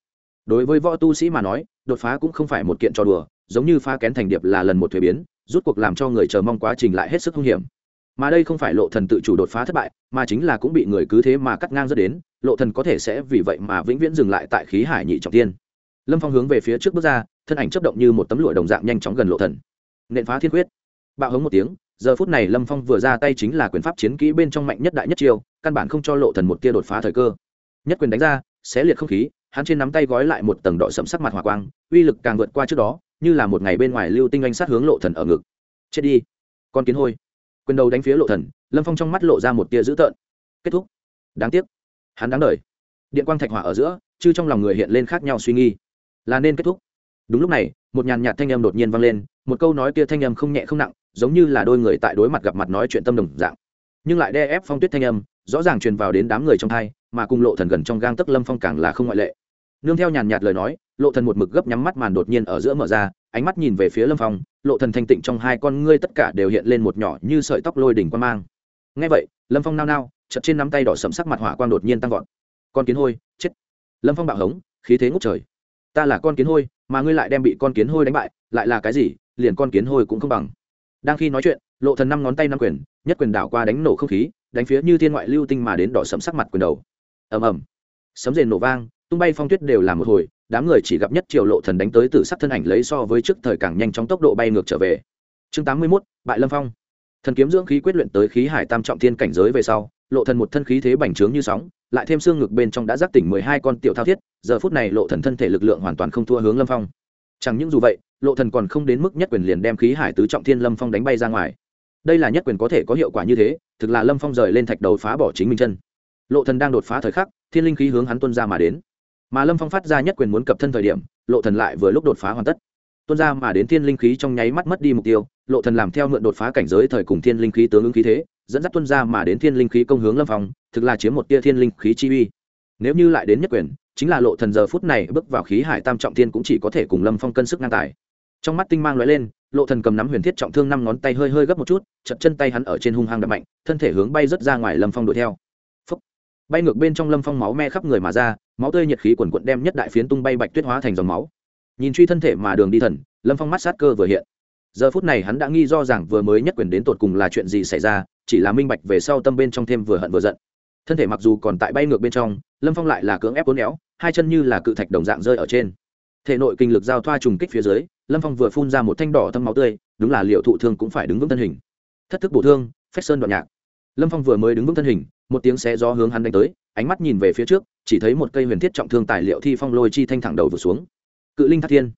Đối với võ tu sĩ mà nói, đột phá cũng không phải một kiện trò đùa giống như phá kén thành điệp là lần một thuế biến, rút cuộc làm cho người chờ mong quá trình lại hết sức hung hiểm. Mà đây không phải lộ thần tự chủ đột phá thất bại, mà chính là cũng bị người cứ thế mà cắt ngang dẫn đến, lộ thần có thể sẽ vì vậy mà vĩnh viễn dừng lại tại khí hải nhị trọng tiên. Lâm phong hướng về phía trước bước ra, thân ảnh chấp động như một tấm lụa đồng dạng nhanh chóng gần lộ thần. Nện phá thiên quyết. Bạo hống một tiếng, giờ phút này lâm phong vừa ra tay chính là quyền pháp chiến kỹ bên trong mạnh nhất đại nhất chiêu, căn bản không cho lộ thần một tia đột phá thời cơ. Nhất quyền đánh ra, xé liệt không khí hắn trên nắm tay gói lại một tầng đỏ sẫm sắc mặt hỏa quang, uy lực càng vượt qua trước đó, như là một ngày bên ngoài lưu tinh anh sát hướng lộ thần ở ngực. Chết đi. Con kiến hôi. Quyền đầu đánh phía lộ thần, lâm phong trong mắt lộ ra một tia dữ tợn. Kết thúc. Đáng tiếc. Hắn đáng đời. Điện quang thạch hỏa ở giữa chứ trong lòng người hiện lên khác nhau suy nghi. Là nên kết thúc. Đúng lúc này, một nhàn nhạt thanh âm đột nhiên vang lên, một câu nói kia thanh âm không nhẹ không nặng, giống như là đôi người tại đối mặt gặp mặt nói chuyện tâm đồng dạng. Nhưng lại đe ép phong tuyết thanh âm, rõ ràng truyền vào đến đám người trong thai, mà cùng lộ thần gần trong gang tấc lâm phong càng là không ngoại lệ nương theo nhàn nhạt lời nói, lộ thần một mực gấp nhắm mắt màn đột nhiên ở giữa mở ra, ánh mắt nhìn về phía lâm phong, lộ thần thanh tịnh trong hai con ngươi tất cả đều hiện lên một nhỏ như sợi tóc lôi đỉnh quan mang. Ngay vậy, lâm phong nao nao chật trên nắm tay đỏ sẫm sắc mặt hỏa quang đột nhiên tăng vọt. Con kiến hôi, chết. Lâm phong bạo hống, khí thế ngút trời. Ta là con kiến hôi, mà ngươi lại đem bị con kiến hôi đánh bại, lại là cái gì, liền con kiến hôi cũng không bằng. Đang khi nói chuyện, lộ thần năm ngón tay năm quyền, nhất quyền đảo qua đánh nổ không khí, đánh phía như thiên ngoại lưu tinh mà đến đỏ sẫm sắc mặt quyền đầu. Ầm ầm. Sấm rền nổ vang tung bay phong tuyết đều là một hồi đám người chỉ gặp nhất triều lộ thần đánh tới từ sắc thân ảnh lấy so với trước thời càng nhanh chóng tốc độ bay ngược trở về. Chương tám mươi 81, bại lâm phong. Thần kiếm dưỡng khí quyết luyện tới khí hải tam trọng thiên cảnh giới về sau lộ thần một thân khí thế bành trướng như sóng lại thêm xương ngực bên trong đã giác tỉnh mười hai con tiểu thao thiết giờ phút này lộ thần thân thể lực lượng hoàn toàn không thua hướng lâm phong. Chẳng những dù vậy lộ thần còn không đến mức nhất quyền liền đem khí hải tứ trọng thiên lâm phong đánh bay ra ngoài. Đây là nhất quyền có thể có hiệu quả như thế thực là lâm phong rời lên thạch đầu phá bỏ chính mình chân. Lộ thần đang đột phá thời khắc thiên linh khí hướng hắn tuân ra mà đến mà lâm phong phát ra nhất quyền muốn cập thân thời điểm, lộ thần lại vừa lúc đột phá hoàn tất. Tuân ra mà đến thiên linh khí trong nháy mắt mất đi mục tiêu, lộ thần làm theo mượn đột phá cảnh giới thời cùng thiên linh khí tướng ứng khí thế, dẫn dắt tuân ra mà đến thiên linh khí công hướng lâm phong, thực là chiếm một tia thiên linh khí chi uy. Nếu như lại đến nhất quyền, chính là lộ thần giờ phút này bước vào khí hải tam trọng thiên cũng chỉ có thể cùng lâm phong cân sức ngang tài. Trong mắt tinh mang lóe lên, lộ thần cầm nắm huyền thiết trọng thương năm ngón tay hơi hơi gấp một chút chật chân tay hắn ở trên hung hăng đập mạnh, thân thể hướng bay rất ra ngoài lâm phong đuổi theo. Phúc. bay ngược bên trong lâm phong máu me khắp người mà ra máu tươi nhiệt khí quần quận đem nhất đại phiến tung bay bạch tuyết hóa thành dòng máu. Nhìn truy thân thể mà đường đi thần, lâm phong mắt sát cơ vừa hiện. Giờ phút này hắn đã nghi do rằng vừa mới nhất quyền đến tột cùng là chuyện gì xảy ra, chỉ là minh bạch về sau tâm bên trong thêm vừa hận vừa giận. Thân thể mặc dù còn tại bay ngược bên trong, lâm phong lại là cưỡng ép uốn éo, hai chân như là cự thạch đồng dạng rơi ở trên. Thể nội kinh lực giao thoa trùng kích phía dưới, lâm phong vừa phun ra một thanh đỏ thâm máu tươi, đúng là liệu thụ thương cũng phải đứng vững thân hình. Thất thức bổ thương, phách sơn đoạn nhạc. Lâm phong vừa mới đứng vững thân hình, một tiếng xé gió hướng hắn đánh tới, ánh mắt nhìn về phía trước chỉ thấy một cây huyền thiết trọng thương tài liệu thi phong lôi chi thanh thẳng đầu vừa xuống. Cự linh thác thiên.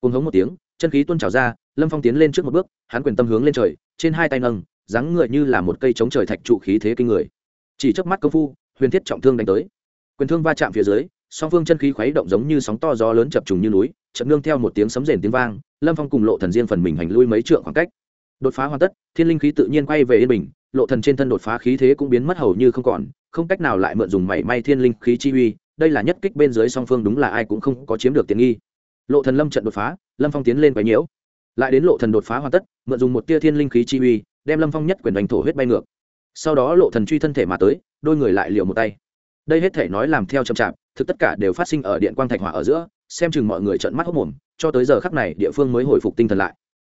Cùng hống một tiếng, chân khí tuôn trào ra, lâm phong tiến lên trước một bước, hắn quyền tâm hướng lên trời, trên hai tay nâng, dáng người như là một cây chống trời thạch trụ khí thế kinh người. Chỉ trước mắt công phu, huyền thiết trọng thương đánh tới. Quyền thương va chạm phía dưới, song phương chân khí khuấy động giống như sóng to gió lớn chập trùng như núi chậm nương theo một tiếng sấm rền tiếng vang, lâm phong cùng lộ thần diên phần mình hành lui mấy trượng khoảng cách. Đột phá hoàn tất, thiên linh khí tự nhiên quay về yên bình, lộ thần trên thân đột phá khí thế cũng biến mất hầu như không còn không cách nào lại mượn dùng mảy may thiên linh khí chi uy, đây là nhất kích bên dưới song phương đúng là ai cũng không có chiếm được tiện nghi. Lộ thần lâm trận đột phá, lâm phong tiến lên quấy nhiễu. Lại đến lộ thần đột phá hoàn tất, mượn dùng một tia thiên linh khí chi uy, đem lâm phong nhất quyền đánh thổ huyết bay ngược. Sau đó lộ thần truy thân thể mà tới, đôi người lại liều một tay. Đây hết thể nói làm theo chậm chạp, thực tất cả đều phát sinh ở điện quang thạch hỏa ở giữa, xem chừng mọi người trợn mắt hốc mồm, cho tới giờ khắc này địa phương mới hồi phục tinh thần lại.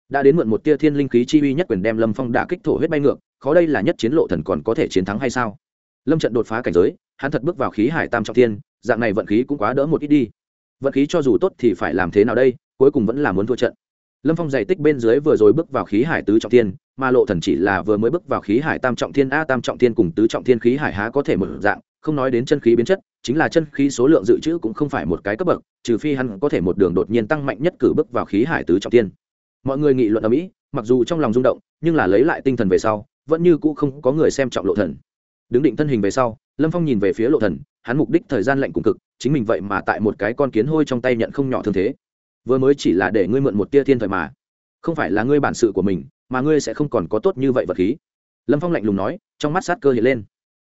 Đã đến mượn một tia thiên linh khí chi uy nhất quyền đem lâm phong đả kích thổ huyết bay ngược, khó đây là nhất chiến lộ thần còn có thể chiến thắng hay sao? Lâm trận đột phá cảnh giới, hắn thật bước vào khí hải tam trọng thiên, dạng này vận khí cũng quá đỡ một ít đi. Vận khí cho dù tốt thì phải làm thế nào đây, cuối cùng vẫn là muốn thua trận. Lâm phong giải tích bên dưới vừa rồi bước vào khí hải tứ trọng thiên, mà lộ thần chỉ là vừa mới bước vào khí hải tam trọng thiên a tam trọng thiên cùng tứ trọng thiên khí hải há có thể mở dạng, không nói đến chân khí biến chất, chính là chân khí số lượng dự trữ cũng không phải một cái cấp bậc, trừ phi hắn có thể một đường đột nhiên tăng mạnh nhất cử bước vào khí hải tứ trọng thiên. Mọi người nghị luận ở mỹ, mặc dù trong lòng rung động, nhưng là lấy lại tinh thần về sau, vẫn như cũ không có người xem trọng lộ thần đứng định thân hình về sau, lâm phong nhìn về phía lộ thần, hắn mục đích thời gian lạnh cùng cực, chính mình vậy mà tại một cái con kiến hôi trong tay nhận không nhỏ thương thế. Vừa mới chỉ là để ngươi mượn một tia thiên thời mà. Không phải là ngươi bản sự của mình, mà ngươi sẽ không còn có tốt như vậy vật khí. Lâm phong lạnh lùng nói, trong mắt sát cơ hiện lên.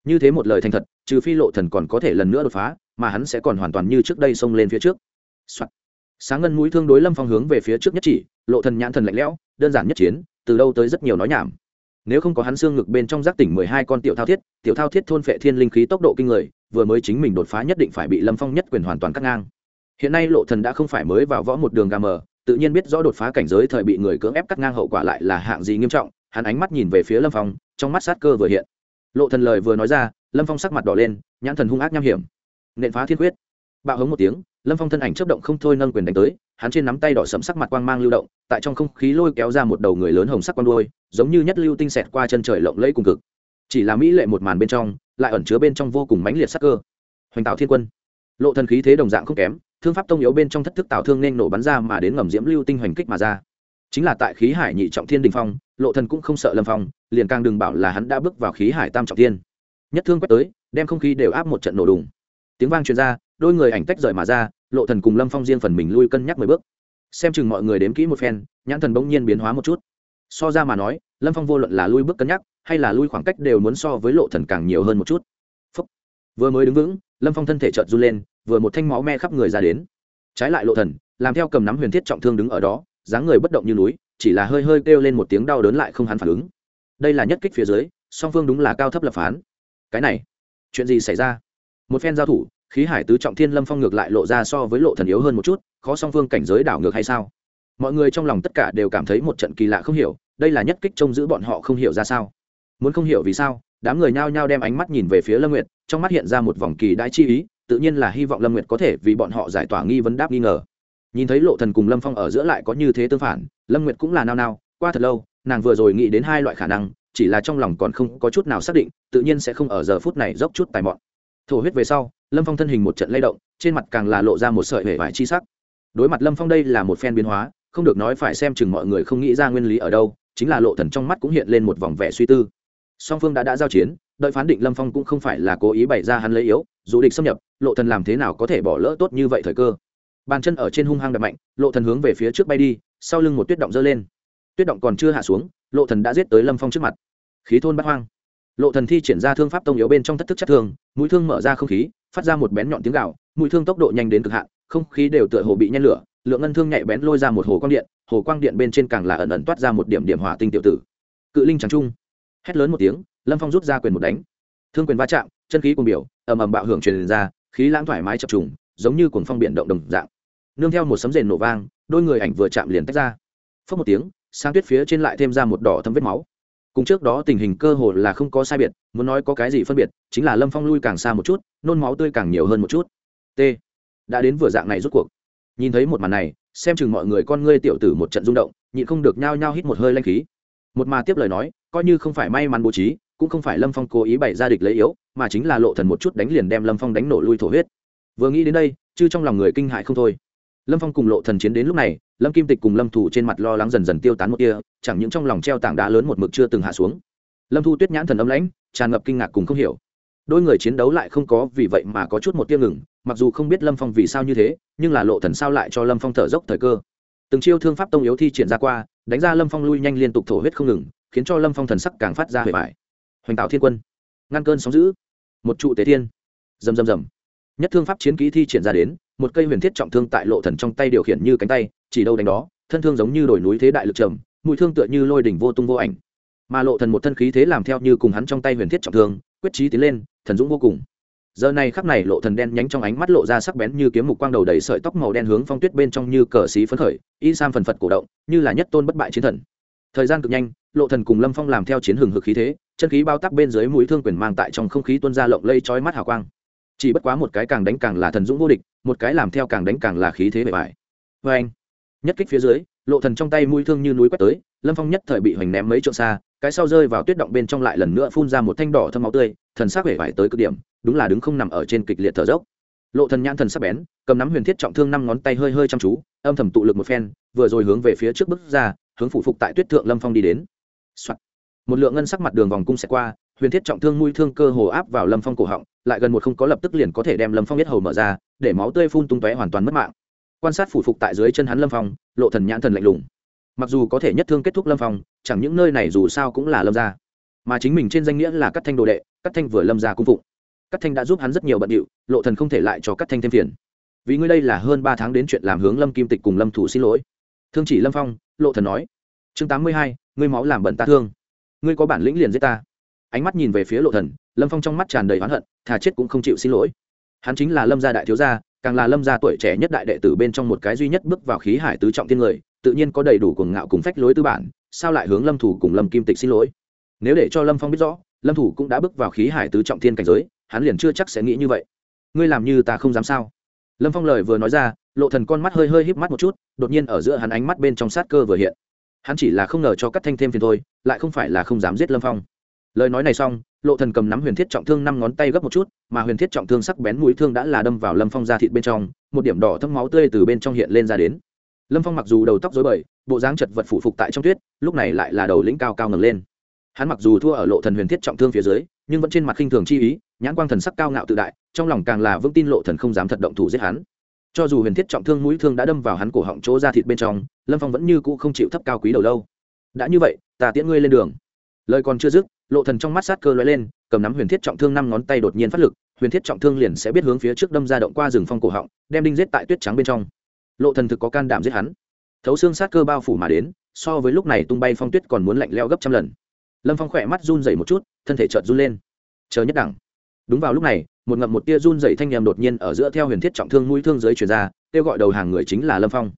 Như thế một lời thành thật, trừ phi lộ thần còn có thể lần nữa đột phá, mà hắn sẽ còn hoàn toàn như trước đây xông lên phía trước、Soạn. sáng ngân mũi thương đối lâm phong hướng về phía trước nhất chỉ, lộ thần nhãn thần lạnh lẽo, đơn giản nhất chiến, từ đâu tới rất nhiều nói nhảm nếu không có hắn xương ngực bên trong giác tỉnh mười hai con tiểu thao thiết, tiểu thao thiết thôn phệ thiên linh khí tốc độ kinh người, vừa mới chính mình đột phá nhất định phải bị lâm phong nhất quyền hoàn toàn cắt ngang. Hiện nay lộ thần đã không phải mới vào võ một đường gà mờ, tự nhiên biết rõ đột phá cảnh giới thời bị người cưỡng ép cắt ngang hậu quả lại là hạng gì nghiêm trọng, hắn ánh mắt nhìn về phía lâm phong, trong mắt sát cơ vừa hiện. Lộ thần lời vừa nói ra, lâm phong sắc mặt đỏ lên, nhãn thần hung ác nham hiểm. Nện phá thiên quyết. Bạo hống một tiếng, lâm phong thân ảnh chấp động không thôi nâng quyền đánh tới hắn trên nắm tay đỏ sẫm sắc mặt quang mang lưu động, tại trong không khí lôi kéo ra một đầu người lớn hồng sắc quang đuôi, giống như nhất lưu tinh xẹt qua chân trời lộng lẫy cùng cực. Chỉ là mỹ lệ một màn bên trong, lại ẩn chứa bên trong vô cùng mãnh liệt sắc cơ. Hoành tạo thiên quân. Lộ thần khí thế đồng dạng không kém, thương pháp tông yếu bên trong thất thức tạo thương nên nổ bắn ra mà đến ngầm diễm lưu tinh hoành kích mà ra. Chính là tại khí hải nhị trọng thiên đỉnh phong, lộ thần cũng không sợ lâm phong, liền càng đừng bảo là hắn đã bước vào khí hải tam trọng thiên. Nhất thương quét tới, đem không khí đều áp một trận nổ đùng. Tiếng vang truyền ra, đôi người ảnh tách rời mà ra lộ thần cùng lâm phong riêng phần mình lui cân nhắc mười bước xem chừng mọi người đếm kỹ một phen nhãn thần bỗng nhiên biến hóa một chút so ra mà nói lâm phong vô luận là lui bước cân nhắc hay là lui khoảng cách đều muốn so với lộ thần càng nhiều hơn một chút Phúc. vừa mới đứng vững lâm phong thân thể chợt run lên vừa một thanh máu me khắp người ra đến trái lại lộ thần làm theo cầm nắm huyền thiết trọng thương đứng ở đó dáng người bất động như núi chỉ là hơi hơi kêu lên một tiếng đau đớn lại không hắn phản ứng đây là nhất kích phía dưới song phương đúng là cao thấp lập phán cái này chuyện gì xảy ra một phen giao thủ khí hải tứ trọng thiên lâm phong ngược lại lộ ra so với lộ thần yếu hơn một chút, khó song phương cảnh giới đảo ngược hay sao? Mọi người trong lòng tất cả đều cảm thấy một trận kỳ lạ không hiểu, đây là nhất kích trông giữ bọn họ không hiểu ra sao. Muốn không hiểu vì sao, đám người nhao nhao đem ánh mắt nhìn về phía lâm nguyệt, trong mắt hiện ra một vòng kỳ đãi chi ý, tự nhiên là hy vọng lâm nguyệt có thể vì bọn họ giải tỏa nghi vấn đáp nghi ngờ. Nhìn thấy lộ thần cùng lâm phong ở giữa lại có như thế tương phản, lâm nguyệt cũng là nao nao, qua thật lâu, nàng vừa rồi nghĩ đến hai loại khả năng, chỉ là trong lòng còn không có chút nào xác định, tự nhiên sẽ không ở giờ phút này dốc chút tài mọn thổ huyết về sau, lâm phong thân hình một trận lay động, trên mặt càng là lộ ra một sợi hể vải chi sắc. Đối mặt lâm phong đây là một phen biến hóa, không được nói phải xem chừng mọi người không nghĩ ra nguyên lý ở đâu, chính là lộ thần trong mắt cũng hiện lên một vòng vẻ suy tư. Song phương đã đã giao chiến, đợi phán định lâm phong cũng không phải là cố ý bày ra hắn lấy yếu, dù địch xâm nhập, lộ thần làm thế nào có thể bỏ lỡ tốt như vậy thời cơ. Bàn chân ở trên hung hăng đập mạnh, lộ thần hướng về phía trước bay đi, sau lưng một tuyết động dơ lên. Tuyết động còn chưa hạ xuống, lộ thần đã giết tới lâm phong trước mặt. Khí thôn bắt hoang lộ thần thi triển ra thương pháp tông yếu bên trong thất thức chất thương, mũi thương mở ra không khí, phát ra một bén nhọn tiếng gạo mũi thương tốc độ nhanh đến cực hạn, không khí đều tựa hồ bị nhen lửa, lượng ngân thương nhạy bén lôi ra một hồ quang điện, hồ quang điện bên trên càng là ẩn ẩn toát ra một điểm điểm hỏa tinh tiểu tử. Cự linh trắng trung. Hét lớn một tiếng, lâm phong rút ra quyền một đánh. Thương quyền va chạm, chân khí cùng biểu, ầm ầm bạo hưởng truyền ra, khí lãng thoải mái chập trùng, giống như cuồng phong biển động đồng dạng. Nương theo một sấm rền nổ vang, đôi người ảnh vừa chạm liền tách ra. Phất một tiếng sang tuyết phía trên lại thêm ra một đỏ thâm vết máu cùng trước đó tình hình cơ hồ là không có sai biệt, muốn nói có cái gì phân biệt, chính là lâm phong lui càng xa một chút, nôn máu tươi càng nhiều hơn một chút. T. Đã đến vừa dạng này rút cuộc. Nhìn thấy một màn này, xem chừng mọi người con ngươi tiểu tử một trận rung động, nhịn không được nhao nhao hít một hơi lanh khí. Một mà tiếp lời nói, coi như không phải may mắn bố trí, cũng không phải lâm phong cố ý bày ra địch lấy yếu, mà chính là lộ thần một chút đánh liền đem lâm phong đánh nổ lui thổ huyết. Vừa nghĩ đến đây chứ trong lòng người kinh hại không thôi. Lâm phong cùng lộ thần chiến đến lúc này lâm kim tịch cùng lâm thủ trên mặt lo lắng dần dần tiêu tán một kia chẳng những trong lòng treo tảng đá lớn một mực chưa từng hạ xuống. Lâm thu tuyết nhãn thần âm lãnh, tràn ngập kinh ngạc cùng không hiểu. Đôi người chiến đấu lại không có vì vậy mà có chút một tiêu ngừng, mặc dù không biết lâm phong vì sao như thế, nhưng là lộ thần sao lại cho lâm phong thở dốc thời cơ. Từng chiêu thương pháp tông yếu thi triển ra qua, đánh ra lâm phong lui nhanh liên tục thổ huyết không ngừng, khiến cho lâm phong thần sắc càng phát ra hề vải hoành tạo thiên quân, ngăn cơn sóng giữ một trụ tế thiên. Rầm rầm rầm nhất thương pháp chiến kỹ thi triển ra đến, một cây huyền thiết trọng thương tại lộ thần trong tay điều khiển như cánh tay, chỉ đâu đánh đó, thân thương giống như đồi núi thế đại lực trầm mũi thương tựa như lôi đỉnh vô tung vô ảnh. Mà lộ thần một thân khí thế làm theo như cùng hắn trong tay huyền thiết trọng thương, quyết chí tiến lên, thần dũng vô cùng. Giờ này khắc này lộ thần đen nhánh trong ánh mắt lộ ra sắc bén như kiếm mục quang đầu đầy sợi tóc màu đen hướng phong tuyết bên trong như cờ xí phấn khởi, y sam phần phật cổ động, như là nhất tôn bất bại chiến thần. Thời gian cực nhanh, lộ thần cùng lâm phong làm theo chiến hưởng hực khí thế, chân khí bao tắc bên dưới mũi thương quyền mang tại trong không khí tuôn ra lộng lây chói mắt hào quang chỉ bất quá một cái càng đánh càng là thần dũng vô địch, một cái làm theo càng đánh càng là khí thế bề bài vê anh, nhất kích phía dưới, lộ thần trong tay mũi thương như núi quét tới, lâm phong nhất thời bị hoành ném mấy trượng xa, cái sau rơi vào tuyết động bên trong lại lần nữa phun ra một thanh đỏ thâm máu tươi, thần sắc vẻ vải tới cực điểm, đúng là đứng không nằm ở trên kịch liệt thở dốc. Lộ thần nhãn thần sắc bén, cầm nắm huyền thiết trọng thương năm ngón tay hơi hơi chăm chú, âm thầm tụ lực một phen, vừa rồi hướng về phía trước bước ra, hướng phụ phục tại tuyết thượng lâm phong đi đến、Soạn. một lượng ngân sắc mặt đường vòng cung sẽ qua huyền thiết trọng thương mũi thương cơ hồ áp vào lâm phong cổ họng, lại gần một không có lập tức liền có thể đem lâm phong biết hầu mở ra, để máu tươi phun tung tóe hoàn toàn mất mạng. Quan sát phủ phục tại dưới chân hắn lâm phong, lộ thần nhãn thần lạnh lùng. Mặc dù có thể nhất thương kết thúc lâm phong, chẳng những nơi này dù sao cũng là lâm gia. Mà chính mình trên danh nghĩa là cắt thanh đồ đệ cắt thanh vừa lâm gia cung phụng. Cắt thanh đã giúp hắn rất nhiều bận điệu, lộ thần không thể lại cho cắt thanh thêm phiền. Vì ngươi đây là hơn ba tháng đến chuyện làm hướng lâm kim tịch cùng lâm thủ xin lỗi. Thương chỉ lâm phong, lộ thần nói. Chương tám mươi hai, ngươi máu làm bẩn ta thương. Ngươi có bản lĩnh liền giết ta ánh mắt nhìn về phía lộ thần, lâm phong trong mắt tràn đầy oán hận, thà chết cũng không chịu xin lỗi. Hắn chính là lâm gia đại thiếu gia, càng là lâm gia tuổi trẻ nhất đại đệ tử bên trong một cái duy nhất bước vào khí hải tứ trọng thiên người, tự nhiên có đầy đủ cuồng ngạo cùng phách lối tư bản, sao lại hướng lâm thủ cùng lâm kim tịch xin lỗi? Nếu để cho lâm phong biết rõ, lâm thủ cũng đã bước vào khí hải tứ trọng thiên cảnh giới, hắn liền chưa chắc sẽ nghĩ như vậy. Ngươi làm như ta không dám sao? Lâm phong lời vừa nói ra, lộ thần con mắt hơi hơi híp mắt một chút, đột nhiên ở giữa hắn ánh mắt bên trong sát cơ vừa hiện. Hắn chỉ là không ngờ cho cắt thanh thêm phiền thôi, lại không phải là không dám giết lâm phong lời nói này xong, lộ thần cầm nắm huyền thiết trọng thương năm ngón tay gấp một chút, mà huyền thiết trọng thương sắc bén mũi thương đã là đâm vào lâm phong ra thịt bên trong, một điểm đỏ thâm máu tươi từ bên trong hiện lên ra đến. Lâm phong mặc dù đầu tóc rối bời, bộ dáng chật vật phủ phục tại trong tuyết, lúc này lại là đầu lĩnh cao cao ngẩng lên. Hắn mặc dù thua ở lộ thần huyền thiết trọng thương phía dưới, nhưng vẫn trên mặt khinh thường chi ý, nhãn quang thần sắc cao ngạo tự đại, trong lòng càng là vững tin lộ thần không dám thật động thủ giết hắn. Cho dù huyền thiết trọng thương mũi thương đã đâm vào hắn cổ họng chỗ ra thịt bên trong, lâm phong vẫn như cũ không chịu thấp cao quý đầu lâu. Đã như vậy, ta tiễn ngươi lên đường. Lời còn chưa dứt lộ thần trong mắt sát cơ lóe lên, cầm nắm huyền thiết trọng thương năm ngón tay đột nhiên phát lực, huyền thiết trọng thương liền sẽ biết hướng phía trước đâm ra động qua rừng phong cổ họng, đem đinh giết tại tuyết trắng bên trong. Lộ thần thực có can đảm giết hắn. Thấu xương sát cơ bao phủ mà đến, so với lúc này tung bay phong tuyết còn muốn lạnh leo gấp trăm lần. Lâm phong khỏe mắt run rẩy một chút, thân thể chợt run lên. Chờ nhất đẳng. Đúng vào lúc này, một ngậm một tia run rẩy thanh nhầm đột nhiên ở giữa theo huyền thiết trọng thương mũi thương dưới truyền ra, kêu gọi đầu hàng người chính là lâm phong.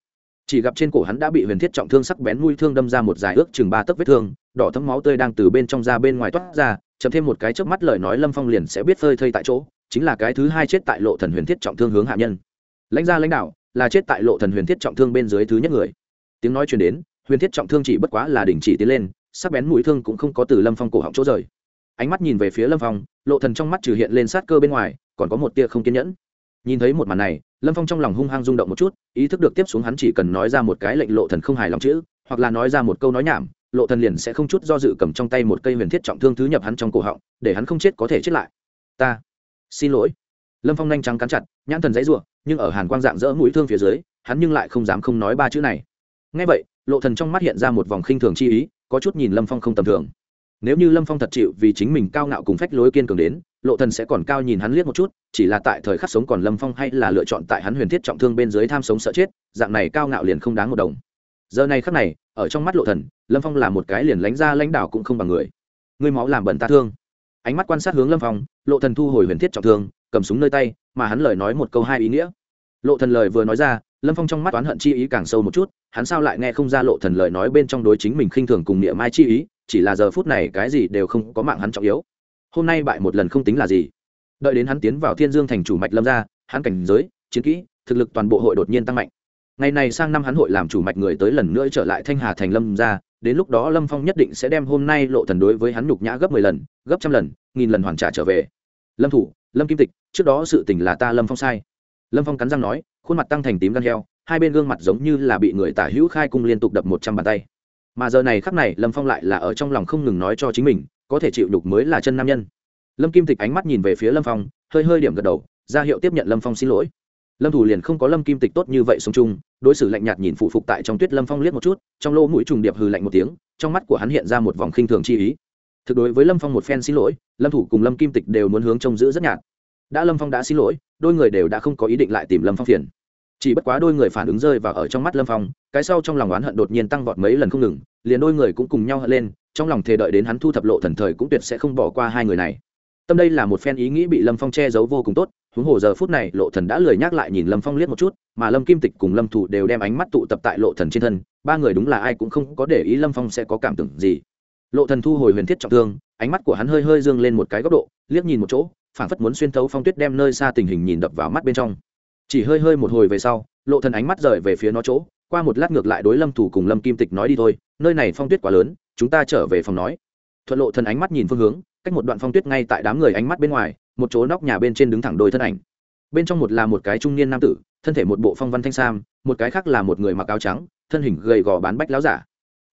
Chỉ gặp trên cổ hắn đã bị huyền thiết trọng thương sắc bén mũi thương đâm ra một dài ước chừng ba tấc vết thương đỏ thấm máu tươi đang từ bên trong ra bên ngoài toát ra chấm thêm một cái chớp mắt lời nói lâm phong liền sẽ biết phơi thây tại chỗ, chính là cái thứ hai chết tại lộ thần huyền thiết trọng thương hướng hạ nhân. Lãnh gia lãnh đạo, là chết tại lộ thần huyền thiết trọng thương bên dưới thứ nhất người. Tiếng nói truyền đến, huyền thiết trọng thương chỉ bất quá là đình chỉ tiến lên, sắc bén mũi thương cũng không có từ lâm phong cổ họng chỗ rời. Ánh mắt nhìn về phía lâm phong, lộ thần trong mắt trừ hiện lên sát cơ bên ngoài, còn có một tia không kiên nhẫn. Nhìn thấy một màn này, lâm phong trong lòng hung hăng rung động một chút, ý thức được tiếp xuống hắn chỉ cần nói ra một cái lệnh lộ thần không hài lòng chữ, hoặc là nói ra một câu nói nhảm lộ thần liền sẽ không chút do dự cầm trong tay một cây huyền thiết trọng thương thứ nhập hắn trong cổ họng để hắn không chết có thể chết lại. Ta xin lỗi. Lâm phong nhanh trắng cắn chặt nhãn thần dãy rủa, nhưng ở hàn quang dạng dỡ mũi thương phía dưới hắn nhưng lại không dám không nói ba chữ này. Ngay vậy lộ thần trong mắt hiện ra một vòng khinh thường chi ý có chút nhìn lâm phong không tầm thường. Nếu như lâm phong thật chịu vì chính mình cao ngạo cùng phách lối kiên cường đến lộ thần sẽ còn cao nhìn hắn liếc một chút chỉ là tại thời khắc sống còn lâm phong hay là lựa chọn tại hắn huyền thiết trọng thương bên dưới tham sống sợ chết dạng này cao ngạo liền không đáng một đồng. Giờ này khắc này ở trong mắt lộ thần, lâm phong là một cái liền lánh ra lãnh đạo cũng không bằng người. Ngươi máu làm bẩn ta thương. Ánh mắt quan sát hướng lâm phong, lộ thần thu hồi huyền thiết trọng thương, cầm súng nơi tay, mà hắn lời nói một câu hai ý nghĩa. Lộ thần lời vừa nói ra, lâm phong trong mắt oán hận chi ý càng sâu một chút, hắn sao lại nghe không ra lộ thần lời nói bên trong đối chính mình khinh thường cùng niệm mai chi ý, chỉ là giờ phút này cái gì đều không có mạng hắn trọng yếu. Hôm nay bại một lần không tính là gì. Đợi đến hắn tiến vào thiên dương thành chủ mạch lâm ra hắn cảnh giới, chiến kỹ, thực lực toàn bộ hội đột nhiên tăng mạnh ngày này sang năm hắn hội làm chủ mạch người tới lần nữa trở lại thanh hà thành lâm ra đến lúc đó lâm phong nhất định sẽ đem hôm nay lộ thần đối với hắn nhục nhã gấp mười lần, gấp trăm lần, nghìn lần hoàn trả trở về. Lâm thủ, lâm kim tịch, trước đó sự tình là ta lâm phong sai. Lâm phong cắn răng nói, khuôn mặt tăng thành tím gan heo, hai bên gương mặt giống như là bị người tả hữu khai cung liên tục đập một trăm bàn tay. Mà giờ này khắc này, lâm phong lại là ở trong lòng không ngừng nói cho chính mình, có thể chịu nhục mới là chân nam nhân. Lâm kim tịch ánh mắt nhìn về phía lâm phong, hơi hơi điểm gật đầu, ra hiệu tiếp nhận lâm phong xin lỗi lâm thủ liền không có lâm kim tịch tốt như vậy sống chung, đối xử lạnh nhạt nhìn phụ phục tại trong tuyết lâm phong liếc một chút, trong lỗ mũi trùng điệp hừ lạnh một tiếng, trong mắt của hắn hiện ra một vòng khinh thường chi ý. Thực đối với lâm phong một phen xin lỗi, lâm thủ cùng lâm kim tịch đều muốn hướng trông giữ rất nhạt. Đã lâm phong đã xin lỗi, đôi người đều đã không có ý định lại tìm lâm phong phiền. Chỉ bất quá đôi người phản ứng rơi và ở trong mắt lâm phong, cái sau trong lòng oán hận đột nhiên tăng vọt mấy lần không ngừng, liền đôi người cũng cùng nhau hận lên, trong lòng thề đợi đến hắn thu thập lộ thần thời cũng tuyệt sẽ không bỏ qua hai người này. Tâm đây là một phen ý nghĩ bị lâm phong che giấu vô cùng tốt huống hồ giờ phút này, lộ thần đã lười nhắc lại nhìn lâm phong liếc một chút, mà lâm kim tịch cùng lâm thủ đều đem ánh mắt tụ tập tại lộ thần trên thân, ba người đúng là ai cũng không có để ý lâm phong sẽ có cảm tưởng gì. Lộ thần thu hồi huyền thiết trọng thương, ánh mắt của hắn hơi hơi dương lên một cái góc độ, liếc nhìn một chỗ, phảng phất muốn xuyên thấu phong tuyết đem nơi xa tình hình nhìn đập vào mắt bên trong. Chỉ hơi hơi một hồi về sau, lộ thần ánh mắt rời về phía nó chỗ, qua một lát ngược lại đối lâm thủ cùng lâm kim tịch nói đi thôi, nơi này phong tuyết quá lớn, chúng ta trở về phòng nói. Thuận lộ thần ánh mắt nhìn phương hướng, cách một đoạn phong tuyết ngay tại đám người ánh mắt bên ngoài một chỗ nóc nhà bên trên đứng thẳng đôi thân ảnh. Bên trong một là một cái trung niên nam tử, thân thể một bộ phong văn thanh sam, một cái khác là một người mặc áo trắng, thân hình gầy gò bán bách láo giả.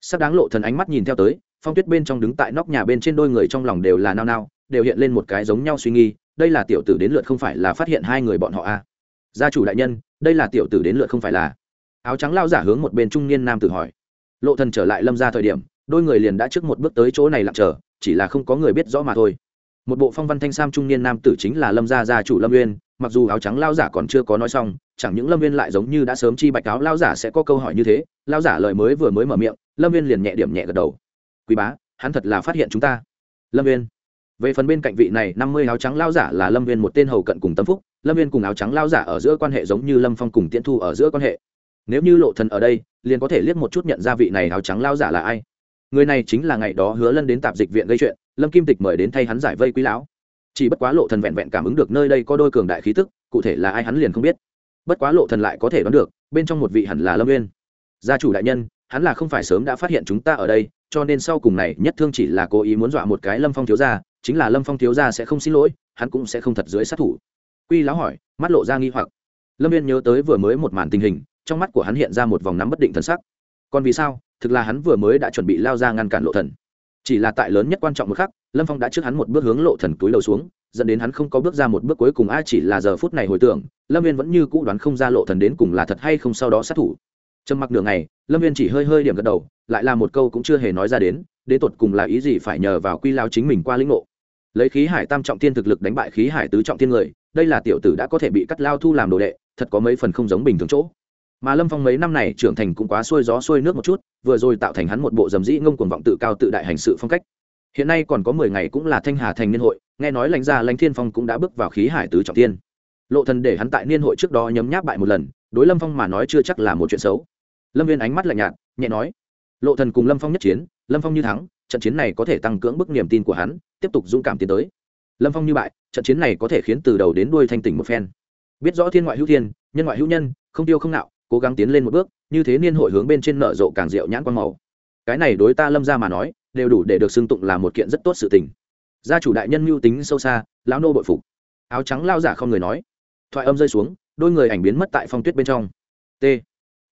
Sắp đáng lộ thần ánh mắt nhìn theo tới, phong tuyết bên trong đứng tại nóc nhà bên trên đôi người trong lòng đều là nao nao, đều hiện lên một cái giống nhau suy nghi, đây là tiểu tử đến lượt không phải là phát hiện hai người bọn họ a à. gia chủ đại nhân, đây là tiểu tử đến lượt không phải là? Áo trắng lao giả hướng một bên trung niên nam tử hỏi. Lộ thần trở lại lâm ra thời điểm, đôi người liền đã trước một bước tới chỗ này lặng chờ, chỉ là không có người biết rõ mà thôi một bộ phong văn thanh sam trung niên nam tử chính là lâm gia gia chủ lâm uyên, mặc dù áo trắng lao giả còn chưa có nói xong, chẳng những lâm viên lại giống như đã sớm chi bạch áo lao giả sẽ có câu hỏi như thế, lao giả lời mới vừa mới mở miệng, lâm viên liền nhẹ điểm nhẹ gật đầu. Quý bá, hắn thật là phát hiện chúng ta. Lâm viên về phần bên cạnh vị này năm mươi áo trắng lao giả là lâm viên một tên hầu cận cùng tâm phúc, lâm viên cùng áo trắng lao giả ở giữa quan hệ giống như lâm phong cùng tiễn thu ở giữa quan hệ. Nếu như lộ thần ở đây, liền có thể liếc một chút nhận ra vị này áo trắng lao giả là ai người này chính là ngày đó hứa lân đến tạp dịch viện gây chuyện, lâm kim tịch mời đến thay hắn giải vây quý lão. Chỉ bất quá lộ thần vẹn vẹn cảm ứng được nơi đây có đôi cường đại khí tức, cụ thể là ai hắn liền không biết. Bất quá lộ thần lại có thể đoán được, bên trong một vị hẳn là lâm nguyên gia chủ đại nhân, hắn là không phải sớm đã phát hiện chúng ta ở đây, cho nên sau cùng này nhất thương chỉ là cố ý muốn dọa một cái lâm phong thiếu gia, chính là lâm phong thiếu gia sẽ không xin lỗi, hắn cũng sẽ không thật dưới sát thủ. Quy lão hỏi, mắt lộ ra nghi hoặc. Lâm viên nhớ tới vừa mới một màn tình hình, trong mắt của hắn hiện ra một vòng nắm bất định thần sắc. Còn vì sao? Thực là hắn vừa mới đã chuẩn bị lao ra ngăn cản lộ thần. Chỉ là tại lớn nhất quan trọng một khắc, lâm phong đã trước hắn một bước hướng lộ thần túi đầu xuống, dẫn đến hắn không có bước ra một bước cuối cùng a chỉ là giờ phút này hồi tưởng, lâm viên vẫn như cũ đoán không ra lộ thần đến cùng là thật hay không sau đó sát thủ. Trầm mặc đường này lâm viên chỉ hơi hơi điểm gật đầu, lại là một câu cũng chưa hề nói ra đến đến tột cùng là ý gì phải nhờ vào quy lao chính mình qua lĩnh ngộ. Lấy khí hải tam trọng thiên thực lực đánh bại khí hải tứ trọng thiên người, đây là tiểu tử đã có thể bị cắt lao thu làm đồ đệ, thật có mấy phần không giống bình thường chỗ mà lâm phong mấy năm này trưởng thành cũng quá xuôi gió xuôi nước một chút, vừa rồi tạo thành hắn một bộ dầm dĩ ngông cuồng vọng tự cao tự đại hành sự phong cách. Hiện nay còn có mười ngày cũng là thanh hà thành niên hội, nghe nói lãnh gia lãnh thiên phong cũng đã bước vào khí hải tứ trọng tiên. Lộ thần để hắn tại niên hội trước đó nhấm nháp bại một lần, đối lâm phong mà nói chưa chắc là một chuyện xấu. Lâm viên ánh mắt lạnh nhạt, nhẹ nói, lộ thần cùng lâm phong nhất chiến, lâm phong như thắng, trận chiến này có thể tăng cưỡng bức niềm tin của hắn, tiếp tục dũng cảm tiến tới. Lâm phong như bại, trận chiến này có thể khiến từ đầu đến đuôi thanh tỉnh một phen. Biết rõ thiên ngoại hữu thiên, nhân ngoại hữu nhân, không tiêu không nạo cố gắng tiến lên một bước, như thế niên hội hướng bên trên nợ rộ càng rượu nhãn quan màu. Cái này đối ta lâm ra mà nói, đều đủ để được xưng tụng là một kiện rất tốt sự tình. Gia chủ đại nhân mưu tính sâu xa, lão nô bội phục. Áo trắng lao giả không người nói. Thoại âm rơi xuống, đôi người ảnh biến mất tại phong tuyết bên trong. T.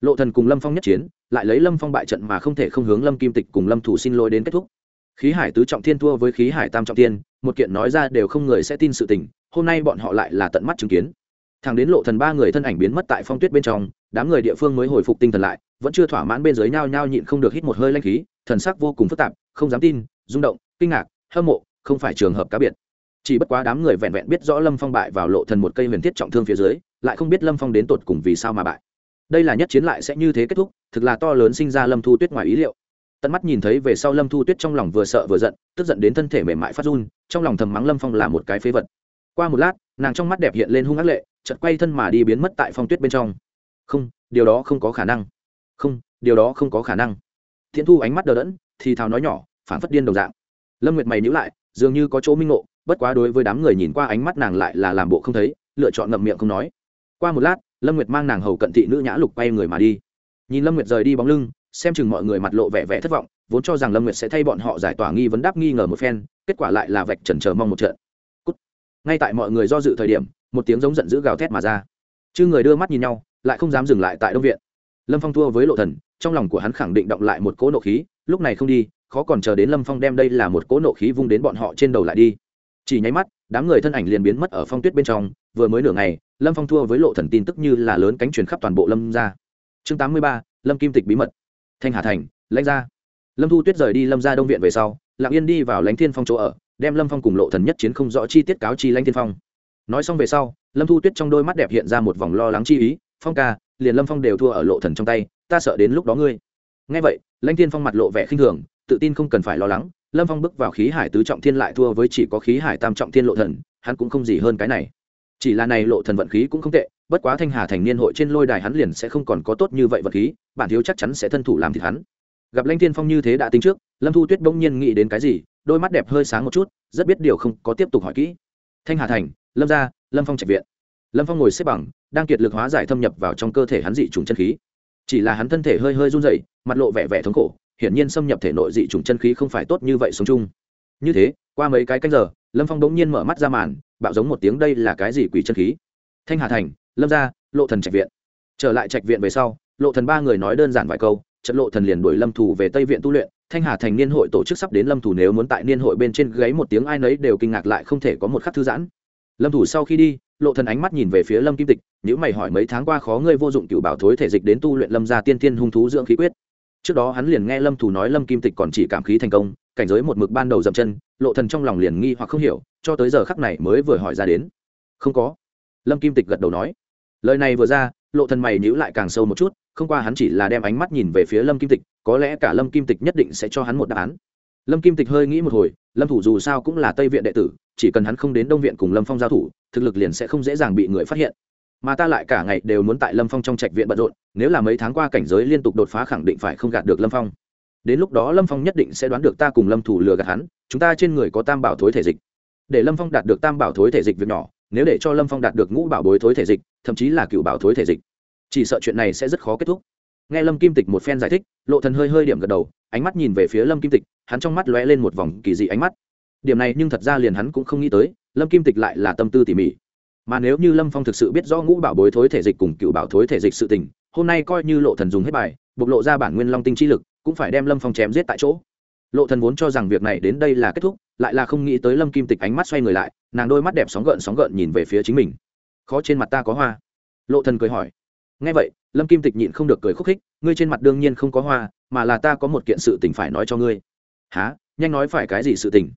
Lộ thần cùng lâm phong nhất chiến, lại lấy lâm phong bại trận mà không thể không hướng lâm kim tịch cùng lâm thủ xin lỗi đến kết thúc. Khí hải tứ trọng thiên thua với khí hải tam trọng thiên, một kiện nói ra đều không người sẽ tin sự tình, hôm nay bọn họ lại là tận mắt chứng kiến thằng đến lộ thần ba người thân ảnh biến mất tại phong tuyết bên trong, đám người địa phương mới hồi phục tinh thần lại, vẫn chưa thỏa mãn bên dưới nhao nhao nhịn không được hít một hơi lanh khí, thần sắc vô cùng phức tạp, không dám tin, rung động, kinh ngạc, hâm mộ, không phải trường hợp cá biệt. Chỉ bất quá đám người vẹn vẹn biết rõ lâm phong bại vào lộ thần một cây huyền thiết trọng thương phía dưới, lại không biết lâm phong đến tột cùng vì sao mà bại. Đây là nhất chiến lại sẽ như thế kết thúc, thực là to lớn sinh ra lâm thu tuyết ngoài ý liệu. Tận mắt nhìn thấy về sau lâm thu tuyết trong lòng vừa sợ vừa giận, tức giận đến thân thể mềm mại phát run, trong lòng thầm mắng lâm phong là một cái phế vật. Qua một lát, nàng trong mắt đẹp hiện lên hung ác lệ chợt quay thân mà đi biến mất tại phong tuyết bên trong. Không, điều đó không có khả năng. Không, điều đó không có khả năng. Thiện thu ánh mắt đờ đẫn, thì thào nói nhỏ phản phất điên đồng dạng. Lâm nguyệt mày nhữ lại, dường như có chỗ minh ngộ, bất quá đối với đám người nhìn qua ánh mắt nàng lại là làm bộ không thấy, lựa chọn ngậm miệng không nói. Qua một lát, lâm nguyệt mang nàng hầu cận thị nữ nhã lục quay người mà đi. Nhìn lâm nguyệt rời đi bóng lưng, xem chừng mọi người mặt lộ vẻ vẻ thất vọng, vốn cho rằng lâm nguyệt sẽ thay bọn họ giải tỏa nghi vấn đáp nghi ngờ một phen, kết quả lại là vạch trần chờ mong một trận. Cút. ngay tại mọi người do dự thời điểm một tiếng giống giận dữ gào thét mà ra. Chư người đưa mắt nhìn nhau, lại không dám dừng lại tại đông viện. Lâm phong thua với lộ thần, trong lòng của hắn khẳng định động lại một cỗ nộ khí, lúc này không đi, khó còn chờ đến lâm phong đem đây là một cỗ nộ khí vung đến bọn họ trên đầu lại đi. Chỉ nháy mắt, đám người thân ảnh liền biến mất ở phong tuyết bên trong, vừa mới nửa ngày, lâm phong thua với lộ thần tin tức như là lớn cánh truyền khắp toàn bộ lâm ra chương tám mươi ba, lâm kim tịch bí mật. Thanh hà thành, lãnh gia. Lâm thu tuyết rời đi lâm ra đông viện về sau, lặng yên đi vào lãnh thiên phong chỗ ở, đem lâm phong cùng lộ thần nhất chiến không rõ chi tiết cáo chi lãnh thiên phong nói xong về sau, lâm thu tuyết trong đôi mắt đẹp hiện ra một vòng lo lắng chi ý, phong ca, liền lâm phong đều thua ở lộ thần trong tay, ta sợ đến lúc đó ngươi. Ngay vậy, lãnh thiên phong mặt lộ vẻ khinh thường, tự tin không cần phải lo lắng, lâm phong bước vào khí hải tứ trọng thiên lại thua với chỉ có khí hải tam trọng thiên lộ thần, hắn cũng không gì hơn cái này. Chỉ là này lộ thần vận khí cũng không tệ, bất quá thanh hà thành niên hội trên lôi đài hắn liền sẽ không còn có tốt như vậy vận khí, bản thiếu chắc chắn sẽ thân thủ làm thịt hắn. Gặp lãnh thiên phong như thế đã tính trước, lâm thu tuyết bỗng nhiên nghĩ đến cái gì, đôi mắt đẹp hơi sáng một chút, rất biết điều không có tiếp tục hỏi kỹ. Thanh hà thành lâm gia, lâm phong trạch viện. Lâm phong ngồi xếp bằng, đang kiệt lực hóa giải thâm nhập vào trong cơ thể hắn dị trùng chân khí. Chỉ là hắn thân thể hơi hơi run rẩy, mặt lộ vẻ vẻ thống khổ, hiển nhiên xâm nhập thể nội dị trùng chân khí không phải tốt như vậy sống chung. Như thế, qua mấy cái canh giờ, lâm phong đống nhiên mở mắt ra màn, bạo giống một tiếng đây là cái gì quỷ chân khí? Thanh hà thành, lâm gia, lộ thần trạch viện. Trở lại trạch viện về sau, lộ thần ba người nói đơn giản vài câu, trận lộ thần liền đuổi lâm thủ về tây viện tu luyện. Thanh hà thành niên hội tổ chức sắp đến lâm thủ nếu muốn tại niên hội bên trên gáy một tiếng ai nấy đều kinh ngạc lại không thể có một khắc thư giãn lâm thủ sau khi đi, lộ thần ánh mắt nhìn về phía lâm kim tịch nếu mày hỏi mấy tháng qua khó ngươi vô dụng cựu bảo thối thể dịch đến tu luyện lâm gia tiên tiên hung thú dưỡng khí quyết. Trước đó hắn liền nghe lâm thủ nói lâm kim tịch còn chỉ cảm khí thành công, cảnh giới một mực ban đầu dậm chân, lộ thần trong lòng liền nghi hoặc không hiểu, cho tới giờ khắc này mới vừa hỏi ra đến. Không có. Lâm kim tịch gật đầu nói. Lời này vừa ra, lộ thần mày nhíu lại càng sâu một chút, không qua hắn chỉ là đem ánh mắt nhìn về phía lâm kim tịch, có lẽ cả lâm kim tịch nhất định sẽ cho hắn một đáp án. Lâm kim tịch hơi nghĩ một hồi, lâm thủ dù sao cũng là tây viện đệ tử chỉ cần hắn không đến đông viện cùng lâm phong giao thủ, thực lực liền sẽ không dễ dàng bị người phát hiện. Mà ta lại cả ngày đều muốn tại lâm phong trong trạch viện bận rộn, nếu là mấy tháng qua cảnh giới liên tục đột phá khẳng định phải không gạt được lâm phong. Đến lúc đó lâm phong nhất định sẽ đoán được ta cùng lâm thủ lừa gạt hắn, chúng ta trên người có tam bảo thối thể dịch. Để lâm phong đạt được tam bảo thối thể dịch việc nhỏ, nếu để cho lâm phong đạt được ngũ bảo bối thối thể dịch, thậm chí là cựu bảo thối thể dịch, chỉ sợ chuyện này sẽ rất khó kết thúc. Nghe lâm kim tịch một phen giải thích, lộ thần hơi hơi điểm gật đầu, ánh mắt nhìn về phía lâm kim tịch, hắn trong mắt lóe lên một vòng kỳ dị ánh mắt điểm này nhưng thật ra liền hắn cũng không nghĩ tới, lâm kim tịch lại là tâm tư tỉ mỉ. Mà nếu như lâm phong thực sự biết rõ ngũ bảo bối thối thể dịch cùng cựu bảo thối thể dịch sự tình, hôm nay coi như lộ thần dùng hết bài, bộc lộ ra bản nguyên long tinh chi lực, cũng phải đem lâm phong chém giết tại chỗ. Lộ thần vốn cho rằng việc này đến đây là kết thúc, lại là không nghĩ tới lâm kim tịch ánh mắt xoay người lại, nàng đôi mắt đẹp sóng gợn sóng gợn nhìn về phía chính mình. Khó trên mặt ta có hoa. Lộ thần cười hỏi. Nghe vậy, lâm kim tịch nhịn không được cười khúc khích, ngươi trên mặt đương nhiên không có hoa, mà là ta có một kiện sự tình phải nói cho ngươi. Há nhanh nói phải cái gì sự tình?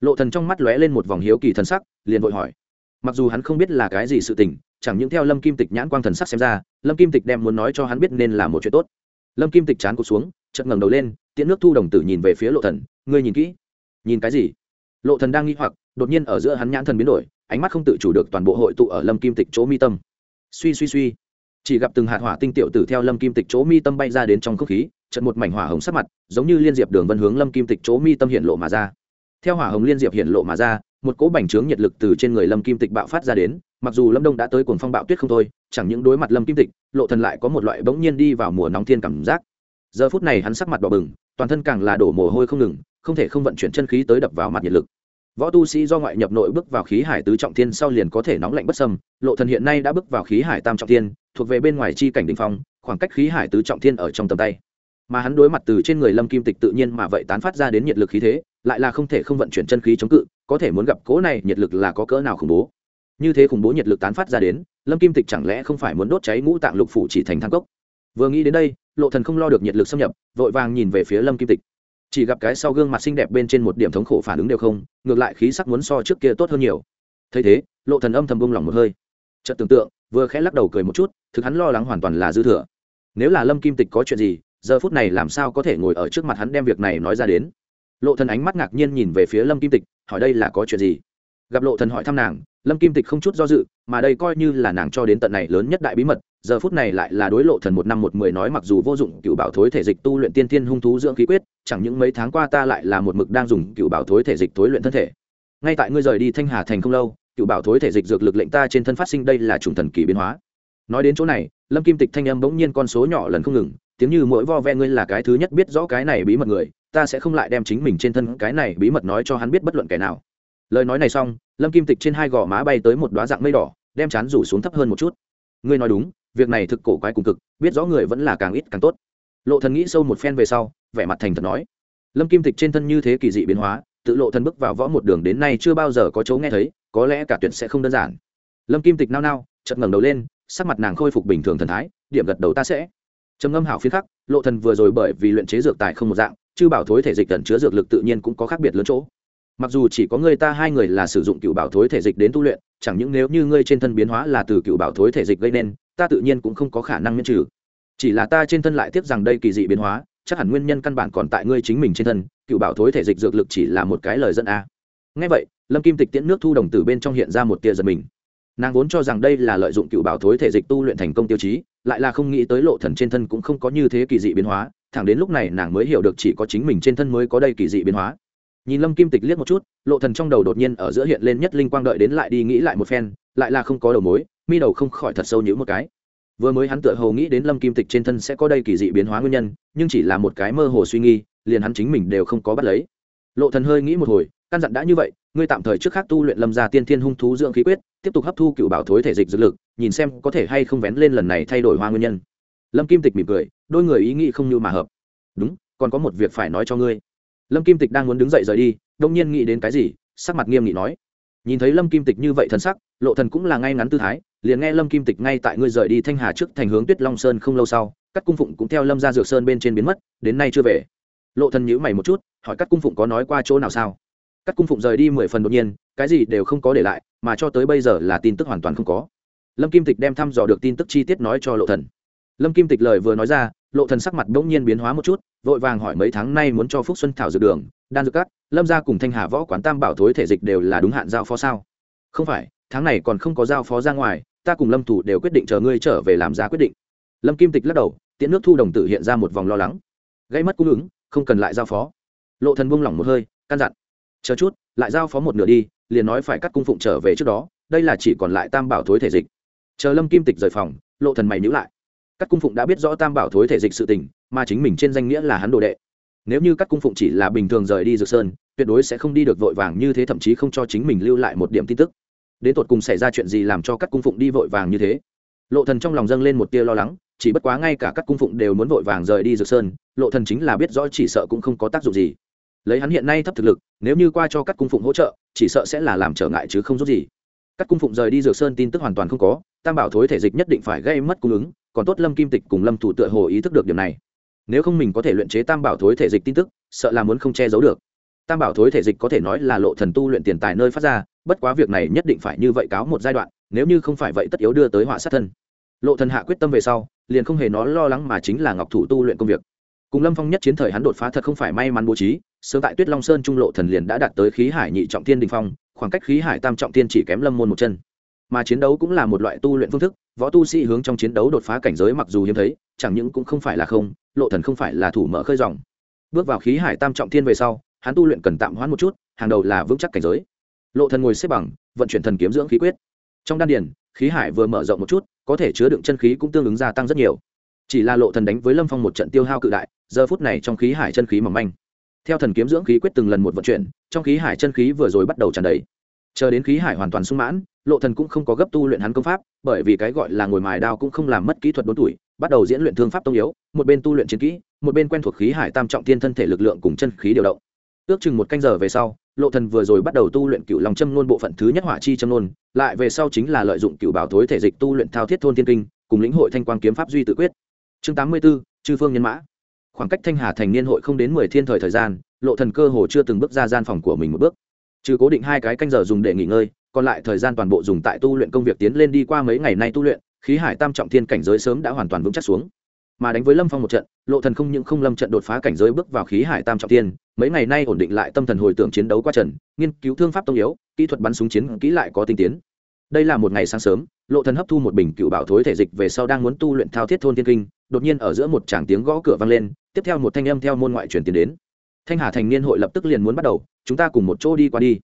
Lộ thần trong mắt lóe lên một vòng hiếu kỳ thần sắc, liền vội hỏi. Mặc dù hắn không biết là cái gì sự tình, chẳng những theo lâm kim tịch nhãn quang thần sắc xem ra, lâm kim tịch đem muốn nói cho hắn biết nên là một chuyện tốt. Lâm kim tịch chán cụt xuống, chợt ngẩng đầu lên, tiễn nước thu đồng tử nhìn về phía lộ thần, ngươi nhìn kỹ. Nhìn cái gì? Lộ thần đang nghi hoặc, đột nhiên ở giữa hắn nhãn thần biến đổi, ánh mắt không tự chủ được toàn bộ hội tụ ở lâm kim tịch chỗ mi tâm. Suy suy suy. Chỉ gặp từng hạt hỏa tinh tiểu tử theo lâm kim tịch chỗ mi tâm bay ra đến trong không khí trận một mảnh hỏa hồng sắc mặt, giống như liên diệp đường vân hướng lâm kim tịch chỗ mi tâm hiện lộ mà ra theo hỏa hồng liên diệp hiện lộ mà ra, một cỗ bành trướng nhiệt lực từ trên người lâm kim tịch bạo phát ra đến, mặc dù lâm đông đã tới cuồng phong bạo tuyết không thôi, chẳng những đối mặt lâm kim tịch, lộ thần lại có một loại bỗng nhiên đi vào mùa nóng thiên cảm giác. Giờ phút này hắn sắc mặt đỏ bừng, toàn thân càng là đổ mồ hôi không ngừng, không thể không vận chuyển chân khí tới đập vào mặt nhiệt lực. Võ tu sĩ do ngoại nhập nội bước vào khí hải tứ trọng thiên sau liền có thể nóng lạnh bất sâm lộ thần hiện nay đã bước vào khí hải tam trọng thiên, thuộc về bên ngoài chi cảnh đỉnh phong, khoảng cách khí hải tứ trọng thiên ở trong tầm tay mà hắn đối mặt từ trên người lâm kim tịch tự nhiên mà vậy tán phát ra đến nhiệt lực khí thế, lại là không thể không vận chuyển chân khí chống cự, có thể muốn gặp cố này nhiệt lực là có cỡ nào khủng bố. Như thế khủng bố nhiệt lực tán phát ra đến, lâm kim tịch chẳng lẽ không phải muốn đốt cháy ngũ tạng lục phủ chỉ thành thang cốc? Vừa nghĩ đến đây, lộ thần không lo được nhiệt lực xâm nhập, vội vàng nhìn về phía lâm kim tịch. Chỉ gặp cái sau gương mặt xinh đẹp bên trên một điểm thống khổ phản ứng đều không, ngược lại khí sắc muốn so trước kia tốt hơn nhiều. Thấy thế, lộ thần âm thầm buông lỏng một hơi. Chợt tưởng tượng, vừa khẽ lắc đầu cười một chút, thực hắn lo lắng hoàn toàn là dư thừa. Nếu là lâm kim tịch có chuyện gì giờ phút này làm sao có thể ngồi ở trước mặt hắn đem việc này nói ra đến? Lộ thần ánh mắt ngạc nhiên nhìn về phía lâm kim tịch, hỏi đây là có chuyện gì? Gặp lộ thần hỏi thăm nàng, lâm kim tịch không chút do dự, mà đây coi như là nàng cho đến tận này lớn nhất đại bí mật, giờ phút này lại là đối lộ thần một năm một mười nói mặc dù vô dụng cựu bảo thối thể dịch tu luyện tiên thiên hung thú dưỡng khí quyết, chẳng những mấy tháng qua ta lại là một mực đang dùng cựu bảo thối thể dịch thối luyện thân thể. Ngay tại ngươi rời đi thanh hà thành không lâu, cựu bảo thối thể dịch dược lực lệnh ta trên thân phát sinh đây là trùng thần kỳ biến hóa. Nói đến chỗ này, lâm kim tịch thanh âm bỗng nhiên con số nhỏ lần không ngừng tiếng như mỗi vo ve ngươi là cái thứ nhất biết rõ cái này bí mật người, ta sẽ không lại đem chính mình trên thân cái này bí mật nói cho hắn biết bất luận kẻ nào. Lời nói này xong, lâm kim tịch trên hai gò má bay tới một đoá dạng mây đỏ, đem chán rủ xuống thấp hơn một chút. Ngươi nói đúng, việc này thực cổ quái cùng cực, biết rõ người vẫn là càng ít càng tốt. Lộ thần nghĩ sâu một phen về sau, vẻ mặt thành thật nói. Lâm kim tịch trên thân như thế kỳ dị biến hóa, tự lộ thần bước vào võ một đường đến nay chưa bao giờ có chỗ nghe thấy, có lẽ cả tuyệt sẽ không đơn giản. Lâm kim tịch nao nao, chợt ngẩng đầu lên, sắc mặt nàng khôi phục bình thường thần thái, điểm gật đầu ta sẽ trầm ngâm hảo phiến khắc, lộ thần vừa rồi bởi vì luyện chế dược tài không một dạng, chư bảo thối thể dịch tận chứa dược lực tự nhiên cũng có khác biệt lớn chỗ. Mặc dù chỉ có ngươi ta hai người là sử dụng cựu bảo thối thể dịch đến tu luyện, chẳng những nếu như ngươi trên thân biến hóa là từ cựu bảo thối thể dịch gây nên, ta tự nhiên cũng không có khả năng miễn trừ. Chỉ là ta trên thân lại tiếp rằng đây kỳ dị biến hóa, chắc hẳn nguyên nhân căn bản còn tại ngươi chính mình trên thân, cựu bảo thối thể dịch dược lực chỉ là một cái lời dẫn a. À. ngay vậy, lâm kim tịch tiễn nước thu đồng từ bên trong hiện ra một tia giật mình nàng vốn cho rằng đây là lợi dụng cựu bảo thối thể dịch tu luyện thành công tiêu chí, lại là không nghĩ tới lộ thần trên thân cũng không có như thế kỳ dị biến hóa, thẳng đến lúc này nàng mới hiểu được chỉ có chính mình trên thân mới có đây kỳ dị biến hóa. Nhìn lâm kim tịch liếc một chút, lộ thần trong đầu đột nhiên ở giữa hiện lên nhất linh quang đợi đến lại đi nghĩ lại một phen, lại là không có đầu mối, mi đầu không khỏi thật sâu nhữ một cái. Vừa mới hắn tựa hồ nghĩ đến lâm kim tịch trên thân sẽ có đây kỳ dị biến hóa nguyên nhân, nhưng chỉ là một cái mơ hồ suy nghi liền hắn chính mình đều không có bắt lấy. Lộ thần hơi nghĩ một hồi căn dặn đã như vậy, ngươi tạm thời trước khác tu luyện lâm gia tiên thiên hung thú dưỡng khí quyết, tiếp tục hấp thu cựu bảo thối thể dịch dược lực, nhìn xem có thể hay không vén lên lần này thay đổi hoa nguyên nhân. Lâm kim tịch mỉm cười, đôi người ý nghĩ không như mà hợp. Đúng, còn có một việc phải nói cho ngươi. Lâm kim tịch đang muốn đứng dậy rời đi đông nhiên nghĩ đến cái gì, sắc mặt nghiêm nghị nói. Nhìn thấy lâm kim tịch như vậy thân sắc, lộ thần cũng là ngay ngắn tư thái, liền nghe lâm kim tịch ngay tại ngươi rời đi thanh hà trước thành hướng tuyết long sơn không lâu sau các cung phụng cũng theo lâm ra dược sơn bên trên biến mất, đến nay chưa về. Lộ thần nhíu mày một chút, hỏi các cung phụng có nói qua chỗ nào sao? Các cung phụng rời đi mười phần đột nhiên, cái gì đều không có để lại, mà cho tới bây giờ là tin tức hoàn toàn không có. Lâm kim tịch đem thăm dò được tin tức chi tiết nói cho lộ thần. Lâm kim tịch lời vừa nói ra, lộ thần sắc mặt bỗng nhiên biến hóa một chút, vội vàng hỏi mấy tháng nay muốn cho phúc xuân thảo dược đường, đan dược cắt lâm gia cùng thanh hà võ quán tam bảo thối thể dịch đều là đúng hạn giao phó sao? Không phải, tháng này còn không có giao phó ra ngoài, ta cùng lâm thủ đều quyết định chờ ngươi trở về làm ra quyết định. Lâm kim tịch lắc đầu tiễn nước thu đồng tử hiện ra một vòng lo lắng. Gây mất cung ứng, không cần lại giao phó. Lộ thần buông lỏng một hơi, căn dặn chờ chút, lại giao phó một nửa đi, liền nói phải cắt cung phụng trở về trước đó, đây là chỉ còn lại tam bảo thối thể dịch. Chờ lâm kim tịch rời phòng, lộ thần mày nhữ lại. Các cung phụng đã biết rõ tam bảo thối thể dịch sự tình, mà chính mình trên danh nghĩa là hắn đồ đệ. Nếu như các cung phụng chỉ là bình thường rời đi dược sơn, tuyệt đối sẽ không đi được vội vàng như thế, thậm chí không cho chính mình lưu lại một điểm tin tức. Đến tột cùng xảy ra chuyện gì làm cho các cung phụng đi vội vàng như thế? Lộ thần trong lòng dâng lên một tia lo lắng, chỉ bất quá ngay cả các cung phụng đều muốn vội vàng rời đi dược sơn, lộ thần chính là biết rõ chỉ sợ cũng không có tác dụng gì lấy hắn hiện nay thấp thực lực, nếu như qua cho các cung phụng hỗ trợ, chỉ sợ sẽ là làm trở ngại chứ không giúp gì. Các cung phụng rời đi dược sơn tin tức hoàn toàn không có, tam bảo thối thể dịch nhất định phải gây mất cung ứng, còn tốt lâm kim tịch cùng lâm thủ tựa hồ ý thức được điểm này. Nếu không mình có thể luyện chế tam bảo thối thể dịch tin tức, sợ là muốn không che giấu được. Tam bảo thối thể dịch có thể nói là lộ thần tu luyện tiền tài nơi phát ra, bất quá việc này nhất định phải như vậy cáo một giai đoạn, nếu như không phải vậy tất yếu đưa tới họa sát thân. Lộ thần hạ quyết tâm về sau, liền không hề nó lo lắng mà chính là ngọc thủ tu luyện công việc. Cùng lâm phong nhất chiến thời hắn đột phá thật không phải may mắn bố trí sớm tại tuyết long sơn trung lộ thần liền đã đạt tới khí hải nhị trọng thiên đình phong, khoảng cách khí hải tam trọng thiên chỉ kém lâm môn một chân. Mà chiến đấu cũng là một loại tu luyện phương thức, võ tu sĩ hướng trong chiến đấu đột phá cảnh giới mặc dù hiếm thấy, chẳng những cũng không phải là không, lộ thần không phải là thủ mở khơi dòng. Bước vào khí hải tam trọng thiên về sau, hắn tu luyện cần tạm hoãn một chút, hàng đầu là vững chắc cảnh giới. Lộ thần ngồi xếp bằng, vận chuyển thần kiếm dưỡng khí quyết. Trong đan điền, khí hải vừa mở rộng một chút, có thể chứa đựng chân khí cũng tương ứng gia tăng rất nhiều. Chỉ là lộ thần đánh với lâm phong một trận tiêu hao cự đại, giờ phút này trong khí hải chân khí mỏng manh theo thần kiếm dưỡng khí quyết từng lần một vận chuyển trong khí hải chân khí vừa rồi bắt đầu tràn đầy. Chờ đến khí hải hoàn toàn sung mãn lộ thần cũng không có gấp tu luyện hắn công pháp bởi vì cái gọi là ngồi mài đao cũng không làm mất kỹ thuật đốn tuổi bắt đầu diễn luyện thương pháp tông yếu một bên tu luyện chiến kỹ một bên quen thuộc khí hải tam trọng thiên thân thể lực lượng cùng chân khí điều động. Ước chừng một canh giờ về sau lộ thần vừa rồi bắt đầu tu luyện cựu lòng châm nôn bộ phận thứ nhất hỏa chi châm nôn lại về sau chính là lợi dụng cựu bảo thối thể dịch tu luyện thao thiết thôn thiên kinh cùng lĩnh hội thanh quang kiếm pháp duy tự quyết. Chương tám mươi 84, chư phương nhân mã khoảng cách thanh hà thành niên hội không đến mười thiên thời thời gian, lộ thần cơ hồ chưa từng bước ra gian phòng của mình một bước. Trừ cố định hai cái canh giờ dùng để nghỉ ngơi, còn lại thời gian toàn bộ dùng tại tu luyện công việc tiến lên đi qua mấy ngày nay tu luyện, khí hải tam trọng thiên cảnh giới sớm đã hoàn toàn vững chắc xuống. Mà đánh với lâm phong một trận, lộ thần không những không lâm trận đột phá cảnh giới bước vào khí hải tam trọng thiên, mấy ngày nay ổn định lại tâm thần hồi tưởng chiến đấu qua trận nghiên cứu thương pháp tông yếu, kỹ thuật bắn súng chiến kỹ lại có tinh tiến. Đây là một ngày sáng sớm, lộ thần hấp thu một bình cựu bảo thối thể dịch về sau đang muốn tu luyện thao thiết thôn thiên kinh, đột nhiên ở giữa một tràng tiếng gõ cửa vang lên tiếp theo một thanh âm theo môn ngoại truyền tiến đến. Thanh hà thành niên hội lập tức liền muốn bắt đầu, chúng ta cùng một chỗ đi qua đi.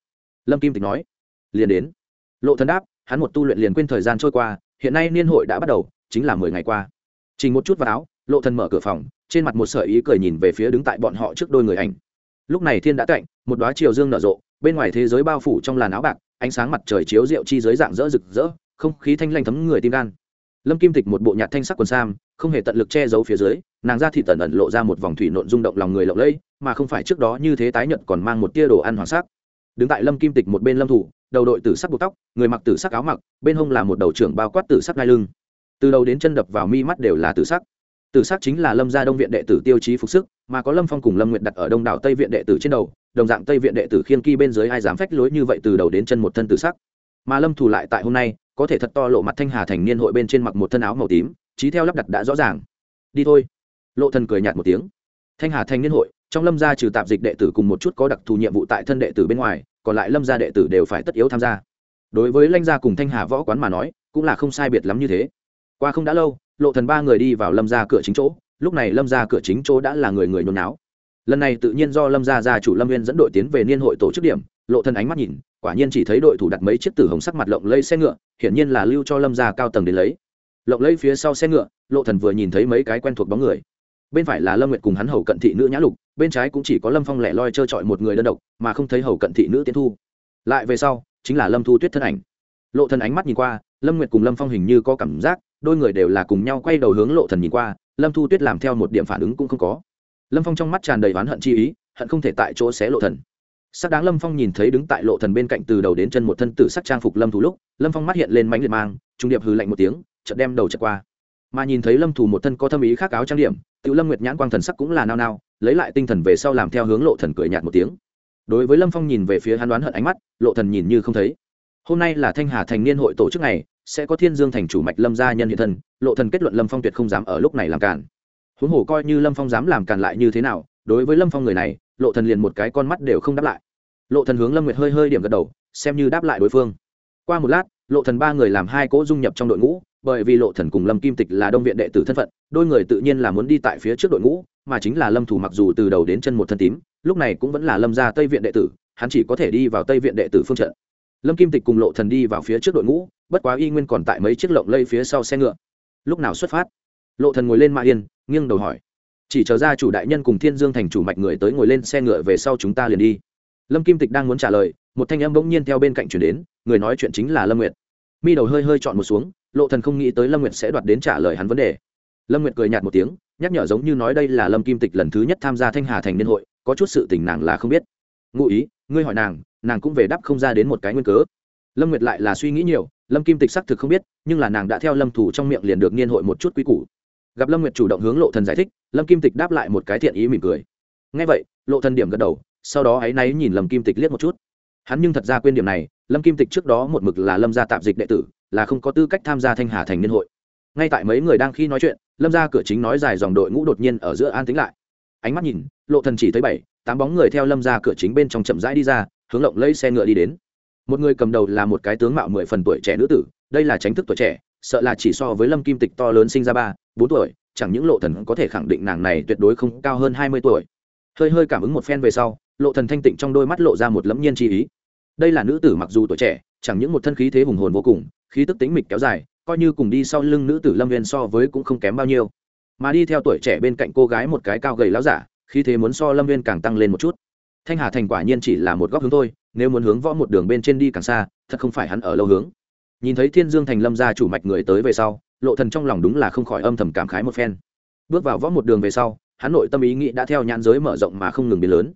Lâm kim tịch nói. Liền đến. Lộ thần đáp, hắn một tu luyện liền quên thời gian trôi qua, hiện nay niên hội đã bắt đầu, chính là mười ngày qua. Chỉ một chút vào áo, lộ thần mở cửa phòng, trên mặt một sợi ý cười nhìn về phía đứng tại bọn họ trước đôi người ảnh. Lúc này thiên đã cạnh, một đóa chiều dương nở rộ, bên ngoài thế giới bao phủ trong làn áo bạc, ánh sáng mặt trời chiếu rượu chi giới dạng rỡ rực rỡ, không khí thanh lanh thấm người tim gan. Lâm kim tịch một bộ nhạt thanh sắc quần sam, không hề tận lực che giấu phía dưới nàng ra thị tần ẩn lộ ra một vòng thủy nộn rung động lòng người lộng lẫy, mà không phải trước đó như thế tái nhợt còn mang một tia đồ ăn hoàng sắc. Đứng tại lâm kim tịch một bên lâm thủ, đầu đội tử sắc buộc tóc, người mặc tử sắc áo mặc, bên hông là một đầu trưởng bao quát tử sắc ngai lưng. Từ đầu đến chân đập vào mi mắt đều là tử sắc. Tử sắc chính là lâm gia đông viện đệ tử tiêu chí phục sức, mà có lâm phong cùng lâm nguyện đặt ở đông đảo tây viện đệ tử trên đầu, đồng dạng tây viện đệ tử khiên kỳ bên dưới ai dám phách lối như vậy từ đầu đến chân một thân tử sắc. Mà lâm thủ lại tại hôm nay, có thể thật to lộ mặt thanh hà thành niên hội bên trên mặc một thân áo màu tím trí theo lắp đặt đã rõ ràng. Đi thôi lộ thần cười nhạt một tiếng. Thanh hà Thanh niên hội, trong lâm gia trừ tạp dịch đệ tử cùng một chút có đặc thù nhiệm vụ tại thân đệ tử bên ngoài, còn lại lâm gia đệ tử đều phải tất yếu tham gia. Đối với lãnh gia cùng thanh hà võ quán mà nói, cũng là không sai biệt lắm như thế. Qua không đã lâu, lộ thần ba người đi vào lâm gia cửa chính chỗ, lúc này lâm gia cửa chính chỗ đã là người người nhốn náo. Lần này tự nhiên do lâm gia gia chủ lâm viên dẫn đội tiến về niên hội tổ chức điểm, lộ thần ánh mắt nhìn, quả nhiên chỉ thấy đội thủ đặt mấy chiếc tử hồng sắc mặt lộng lây xe ngựa, hiển nhiên là lưu cho lâm gia cao tầng đến lấy. Lộng lây phía sau xe ngựa, lộ thần vừa nhìn thấy mấy cái quen thuộc bóng người bên phải là lâm nguyệt cùng hắn hầu cận thị nữ nhã lục, bên trái cũng chỉ có lâm phong lẻ loi trơ trọi một người đơn độc, mà không thấy hầu cận thị nữ tiến thu. Lại về sau, chính là lâm thu tuyết thân ảnh. Lộ thần ánh mắt nhìn qua, lâm nguyệt cùng lâm phong hình như có cảm giác, đôi người đều là cùng nhau quay đầu hướng lộ thần nhìn qua, lâm thu tuyết làm theo một điểm phản ứng cũng không có. Lâm phong trong mắt tràn đầy oán hận chi ý, hận không thể tại chỗ xé lộ thần. Sắc đáng lâm phong nhìn thấy đứng tại lộ thần bên cạnh từ đầu đến chân một thân tử sắc trang phục lâm thủ lúc, lâm phong mắt hiện lên mánh liệt mang, trung điệp hừ lạnh một tiếng, chợt đem đầu chợt qua mà nhìn thấy lâm thủ một thân có thâm ý khác áo trang điểm tự lâm nguyệt nhãn quang thần sắc cũng là nao nao, lấy lại tinh thần về sau làm theo hướng lộ thần cười nhạt một tiếng. Đối với lâm phong nhìn về phía hắn đoán hận ánh mắt, lộ thần nhìn như không thấy. Hôm nay là thanh hà thành niên hội tổ chức này sẽ có thiên dương thành chủ mạch lâm gia nhân hiện thân, lộ thần kết luận lâm phong tuyệt không dám ở lúc này làm cản. Huống hồ coi như lâm phong dám làm cản lại như thế nào, đối với lâm phong người này, lộ thần liền một cái con mắt đều không đáp lại. Lộ thần hướng lâm nguyệt hơi hơi điểm gật đầu, xem như đáp lại đối phương. Qua một lát, lộ thần ba người làm hai cỗ dung nhập trong đội ngũ bởi vì lộ thần cùng lâm kim tịch là đông viện đệ tử thân phận, đôi người tự nhiên là muốn đi tại phía trước đội ngũ, mà chính là lâm thủ mặc dù từ đầu đến chân một thân tím, lúc này cũng vẫn là lâm gia tây viện đệ tử, hắn chỉ có thể đi vào tây viện đệ tử phương trận. Lâm kim tịch cùng lộ thần đi vào phía trước đội ngũ, bất quá y nguyên còn tại mấy chiếc lộng lây phía sau xe ngựa. Lúc nào xuất phát? Lộ thần ngồi lên mã yên, nghiêng đầu hỏi. Chỉ chờ ra chủ đại nhân cùng thiên dương thành chủ mạch người tới ngồi lên xe ngựa về sau chúng ta liền đi. Lâm kim tịch đang muốn trả lời, một thanh âm bỗng nhiên theo bên cạnh chuyển đến, người nói chuyện chính là lâm nguyệt. Mi đầu hơi hơi chọn một xuống lộ thần không nghĩ tới lâm nguyệt sẽ đoạt đến trả lời hắn vấn đề. Lâm nguyệt cười nhạt một tiếng, nhắc nhở giống như nói đây là lâm kim tịch lần thứ nhất tham gia thanh hà thành niên hội, có chút sự tình nàng là không biết. Ngụ ý, ngươi hỏi nàng nàng cũng về đáp không ra đến một cái nguyên cớ. Lâm nguyệt lại là suy nghĩ nhiều, lâm kim tịch xác thực không biết, nhưng là nàng đã theo lâm thủ trong miệng liền được niên hội một chút quý củ. Gặp lâm nguyệt chủ động hướng lộ thần giải thích, lâm kim tịch đáp lại một cái thiện ý mỉm cười. Ngay vậy, lộ thần điểm gật đầu, sau đó áy náy nhìn lâm kim tịch liếc một chút. Hắn nhưng thật ra quên điểm này, lâm kim tịch trước đó một mực là lâm gia tạp dịch đệ tử là không có tư cách tham gia thanh hà thành niên hội. Ngay tại mấy người đang khi nói chuyện, lâm ra cửa chính nói dài dòng đội ngũ đột nhiên ở giữa an tính lại. Ánh mắt nhìn, lộ thần chỉ thấy bảy, tám bóng người theo lâm ra cửa chính bên trong chậm rãi đi ra, hướng lộng lấy xe ngựa đi đến. Một người cầm đầu là một cái tướng mạo mười phần tuổi trẻ nữ tử, đây là tránh thức tuổi trẻ, sợ là chỉ so với lâm kim tịch to lớn sinh ra ba, bốn tuổi, chẳng những lộ thần có thể khẳng định nàng này tuyệt đối không cao hơn hai mươi tuổi. Hơi hơi cảm ứng một phen về sau, lộ thần thanh tịnh trong đôi mắt lộ ra một lẫm nhiên chi ý. Đây là nữ tử mặc dù tuổi trẻ, chẳng những một thân khí thế hùng hồn vô cùng khí tức tính mịch kéo dài, coi như cùng đi sau lưng nữ tử lâm viên so với cũng không kém bao nhiêu. Mà đi theo tuổi trẻ bên cạnh cô gái một cái cao gầy láo giả, khí thế muốn so lâm viên càng tăng lên một chút. Thanh hà thành quả nhiên chỉ là một góc hướng thôi, nếu muốn hướng võ một đường bên trên đi càng xa, thật không phải hắn ở lâu hướng. Nhìn thấy thiên dương thành lâm gia chủ mạch người tới về sau, lộ thần trong lòng đúng là không khỏi âm thầm cảm khái một phen. Bước vào võ một đường về sau, hắn nội tâm ý nghĩ đã theo nhãn giới mở rộng mà không ngừng biến lớn.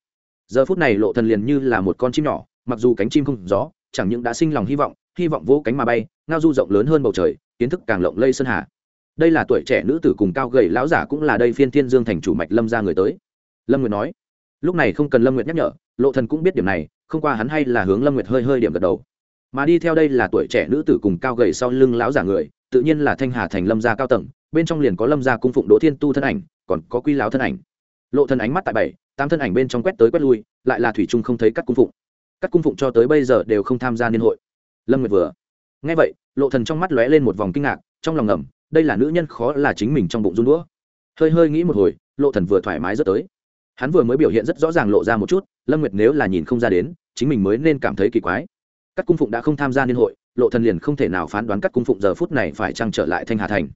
Giờ phút này lộ thần liền như là một con chim nhỏ, mặc dù cánh chim không gió chẳng những đã sinh lòng hy vọng hy vọng vỗ cánh mà bay, ngao du rộng lớn hơn bầu trời, kiến thức càng lộng lây sơn hà. Đây là tuổi trẻ nữ tử cùng cao gầy lão giả cũng là đây phiên thiên dương thành chủ mạch lâm ra người tới. Lâm nguyệt nói. Lúc này không cần lâm nguyệt nhắc nhở, lộ thần cũng biết điểm này, không qua hắn hay là hướng lâm nguyệt hơi hơi điểm gật đầu. Mà đi theo đây là tuổi trẻ nữ tử cùng cao gầy sau lưng lão giả người, tự nhiên là thanh hà thành lâm gia cao tầng, bên trong liền có lâm gia cung phụng đỗ thiên tu thân ảnh, còn có quy lão thân ảnh. Lộ thần ánh mắt tại bảy, tám thân ảnh bên trong quét tới quét lui, lại là thủy trung không thấy các cung phụng. Các cung phụng cho tới bây giờ đều không tham gia niên hội lâm nguyệt vừa. Nghe vậy, lộ thần trong mắt lóe lên một vòng kinh ngạc, trong lòng ngầm, đây là nữ nhân khó là chính mình trong bụng run đũa. Hơi hơi nghĩ một hồi, lộ thần vừa thoải mái rất tới. Hắn vừa mới biểu hiện rất rõ ràng lộ ra một chút, lâm nguyệt nếu là nhìn không ra đến, chính mình mới nên cảm thấy kỳ quái. Các cung phụng đã không tham gia niên hội, lộ thần liền không thể nào phán đoán các cung phụng giờ phút này phải trăng trở lại thanh hà thành.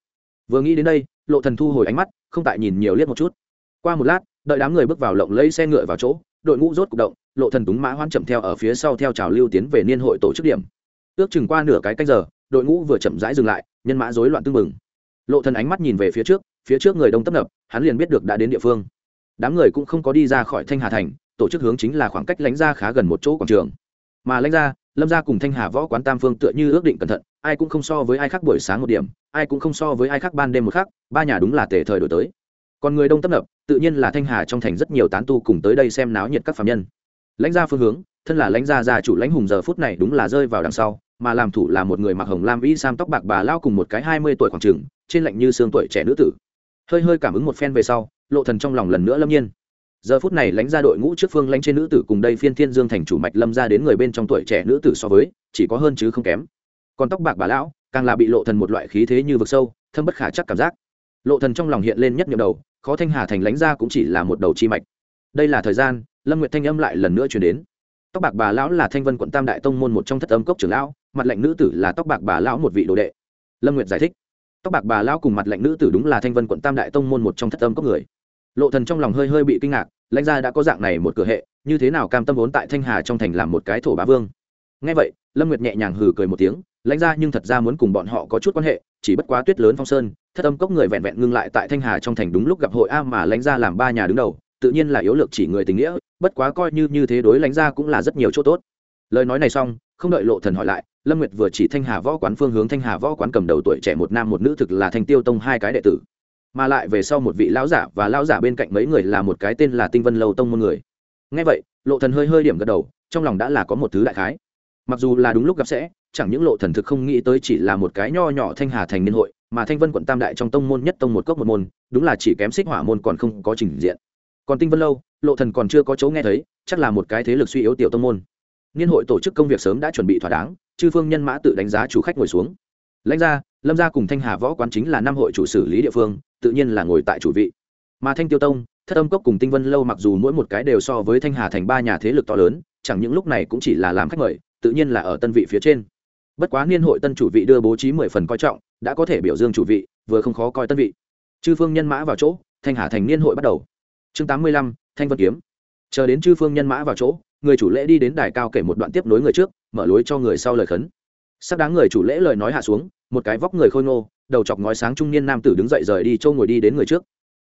Vừa nghĩ đến đây, lộ thần thu hồi ánh mắt, không tại nhìn nhiều liếc một chút. Qua một lát, đợi đám người bước vào lộng lấy xe ngựa vào chỗ, đội ngũ rốt cục động, lộ thần túng mã hoan chậm theo ở phía sau theo trào lưu tiến về niên hội tổ chức điểm ước chừng qua nửa cái canh giờ, đội ngũ vừa chậm rãi dừng lại, nhân mã rối loạn tương bừng. Lộ thần ánh mắt nhìn về phía trước phía trước người đông tấp nập, hắn liền biết được đã đến địa phương. Đám người cũng không có đi ra khỏi thanh hà thành, tổ chức hướng chính là khoảng cách lãnh ra khá gần một chỗ quảng trường. Mà lãnh ra lâm ra cùng thanh hà võ quán tam phương tựa như ước định cẩn thận, ai cũng không so với ai khác buổi sáng một điểm, ai cũng không so với ai khác ban đêm một khác ba nhà đúng là tề thời đổi tới. Còn người đông tấp nập, tự nhiên là thanh hà trong thành rất nhiều tán tu cùng tới đây xem náo nhiệt các phạm nhân. Lãnh gia phương hướng thân là lãnh gia gia chủ lãnh hùng giờ phút này đúng là rơi vào đằng sau, mà làm thủ là một người mặc hồng lam y sam tóc bạc bà lao cùng một cái hai mươi tuổi khoảng trường, trên lạnh như xương tuổi trẻ nữ tử. Hơi hơi cảm ứng một phen về sau, lộ thần trong lòng lần nữa lâm nhiên. Giờ phút này lãnh ra đội ngũ trước phương lãnh trên nữ tử cùng đây phiên thiên dương thành chủ mạch lâm ra đến người bên trong tuổi trẻ nữ tử so với, chỉ có hơn chứ không kém. Còn tóc bạc bà lão, càng là bị lộ thần một loại khí thế như vực sâu, thâm bất khả chắc cảm giác. Lộ thần trong lòng hiện lên nhất nhiệm đầu, khó thanh hà thành lãnh ra cũng chỉ là một đầu chi mạch. Đây là thời gian, lâm nguyệt thanh âm lại lần nữa truyền đến tóc bạc bà lão là thanh vân quận tam đại tông môn một trong thất âm cốc trưởng lão, mặt lệnh nữ tử là tóc bạc bà lão một vị đồ đệ. Lâm nguyệt giải thích. Tóc bạc bà lão cùng mặt lệnh nữ tử đúng là thanh vân quận tam đại tông môn một trong thất âm cốc người. Lộ thần trong lòng hơi hơi bị kinh ngạc, lãnh gia đã có dạng này một cửa hệ, như thế nào cam tâm vốn tại thanh hà trong thành làm một cái thổ bá vương? Nghe vậy, lâm nguyệt nhẹ nhàng hừ cười một tiếng, lãnh gia nhưng thật ra muốn cùng bọn họ có chút quan hệ, chỉ bất quá tuyết lớn phong sơn, thất âm cốc người vẹn vẹn ngưng lại tại thanh hà trong thành đúng lúc gặp hội a mà lãnh gia làm ba nhà đứng đầu tự nhiên là yếu lược chỉ người tình nghĩa, bất quá coi như như thế đối lãnh gia cũng là rất nhiều chỗ tốt. Lời nói này xong, không đợi lộ thần hỏi lại, lâm nguyệt vừa chỉ thanh hà võ quán phương hướng, thanh hà võ quán cầm đầu tuổi trẻ một nam một nữ thực là thanh tiêu tông hai cái đệ tử. Mà lại về sau một vị lão giả và lão giả bên cạnh mấy người là một cái tên là tinh vân lâu tông môn người. Ngay vậy, lộ thần hơi hơi điểm gật đầu, trong lòng đã là có một thứ đại khái. Mặc dù là đúng lúc gặp sẽ, chẳng những lộ thần thực không nghĩ tới chỉ là một cái nho nhỏ thanh hà thành niên hội, mà thanh vân quận tam đại trong tông môn nhất tông một cốc một môn, đúng là chỉ kém xích hỏa môn còn không có trình diện còn tinh vân lâu, lộ thần còn chưa có chỗ nghe thấy, chắc là một cái thế lực suy yếu tiểu tông môn. Niên hội tổ chức công việc sớm đã chuẩn bị thỏa đáng, chư phương nhân mã tự đánh giá chủ khách ngồi xuống. Lãnh gia, lâm gia cùng thanh hà võ quán chính là năm hội chủ xử lý địa phương, tự nhiên là ngồi tại chủ vị. Mà thanh tiêu tông, thất âm cốc cùng tinh vân lâu mặc dù mỗi một cái đều so với thanh hà thành ba nhà thế lực to lớn, chẳng những lúc này cũng chỉ là làm khách mời, tự nhiên là ở tân vị phía trên. Bất quá niên hội tân chủ vị đưa bố trí mười phần coi trọng, đã có thể biểu dương chủ vị, vừa không khó coi tân vị. Chư phương nhân mã vào chỗ, thanh hà thành niên hội bắt đầu chương tám mươi lăm, thanh vân kiếm. Chờ đến chư phương nhân mã vào chỗ, người chủ lễ đi đến đài cao kể một đoạn tiếp nối người trước, mở lối cho người sau lời khấn. Sắp đáng người chủ lễ lời nói hạ xuống, một cái vóc người khôi ngô, đầu chọc ngói sáng trung niên nam tử đứng dậy rời đi châu ngồi đi đến người trước.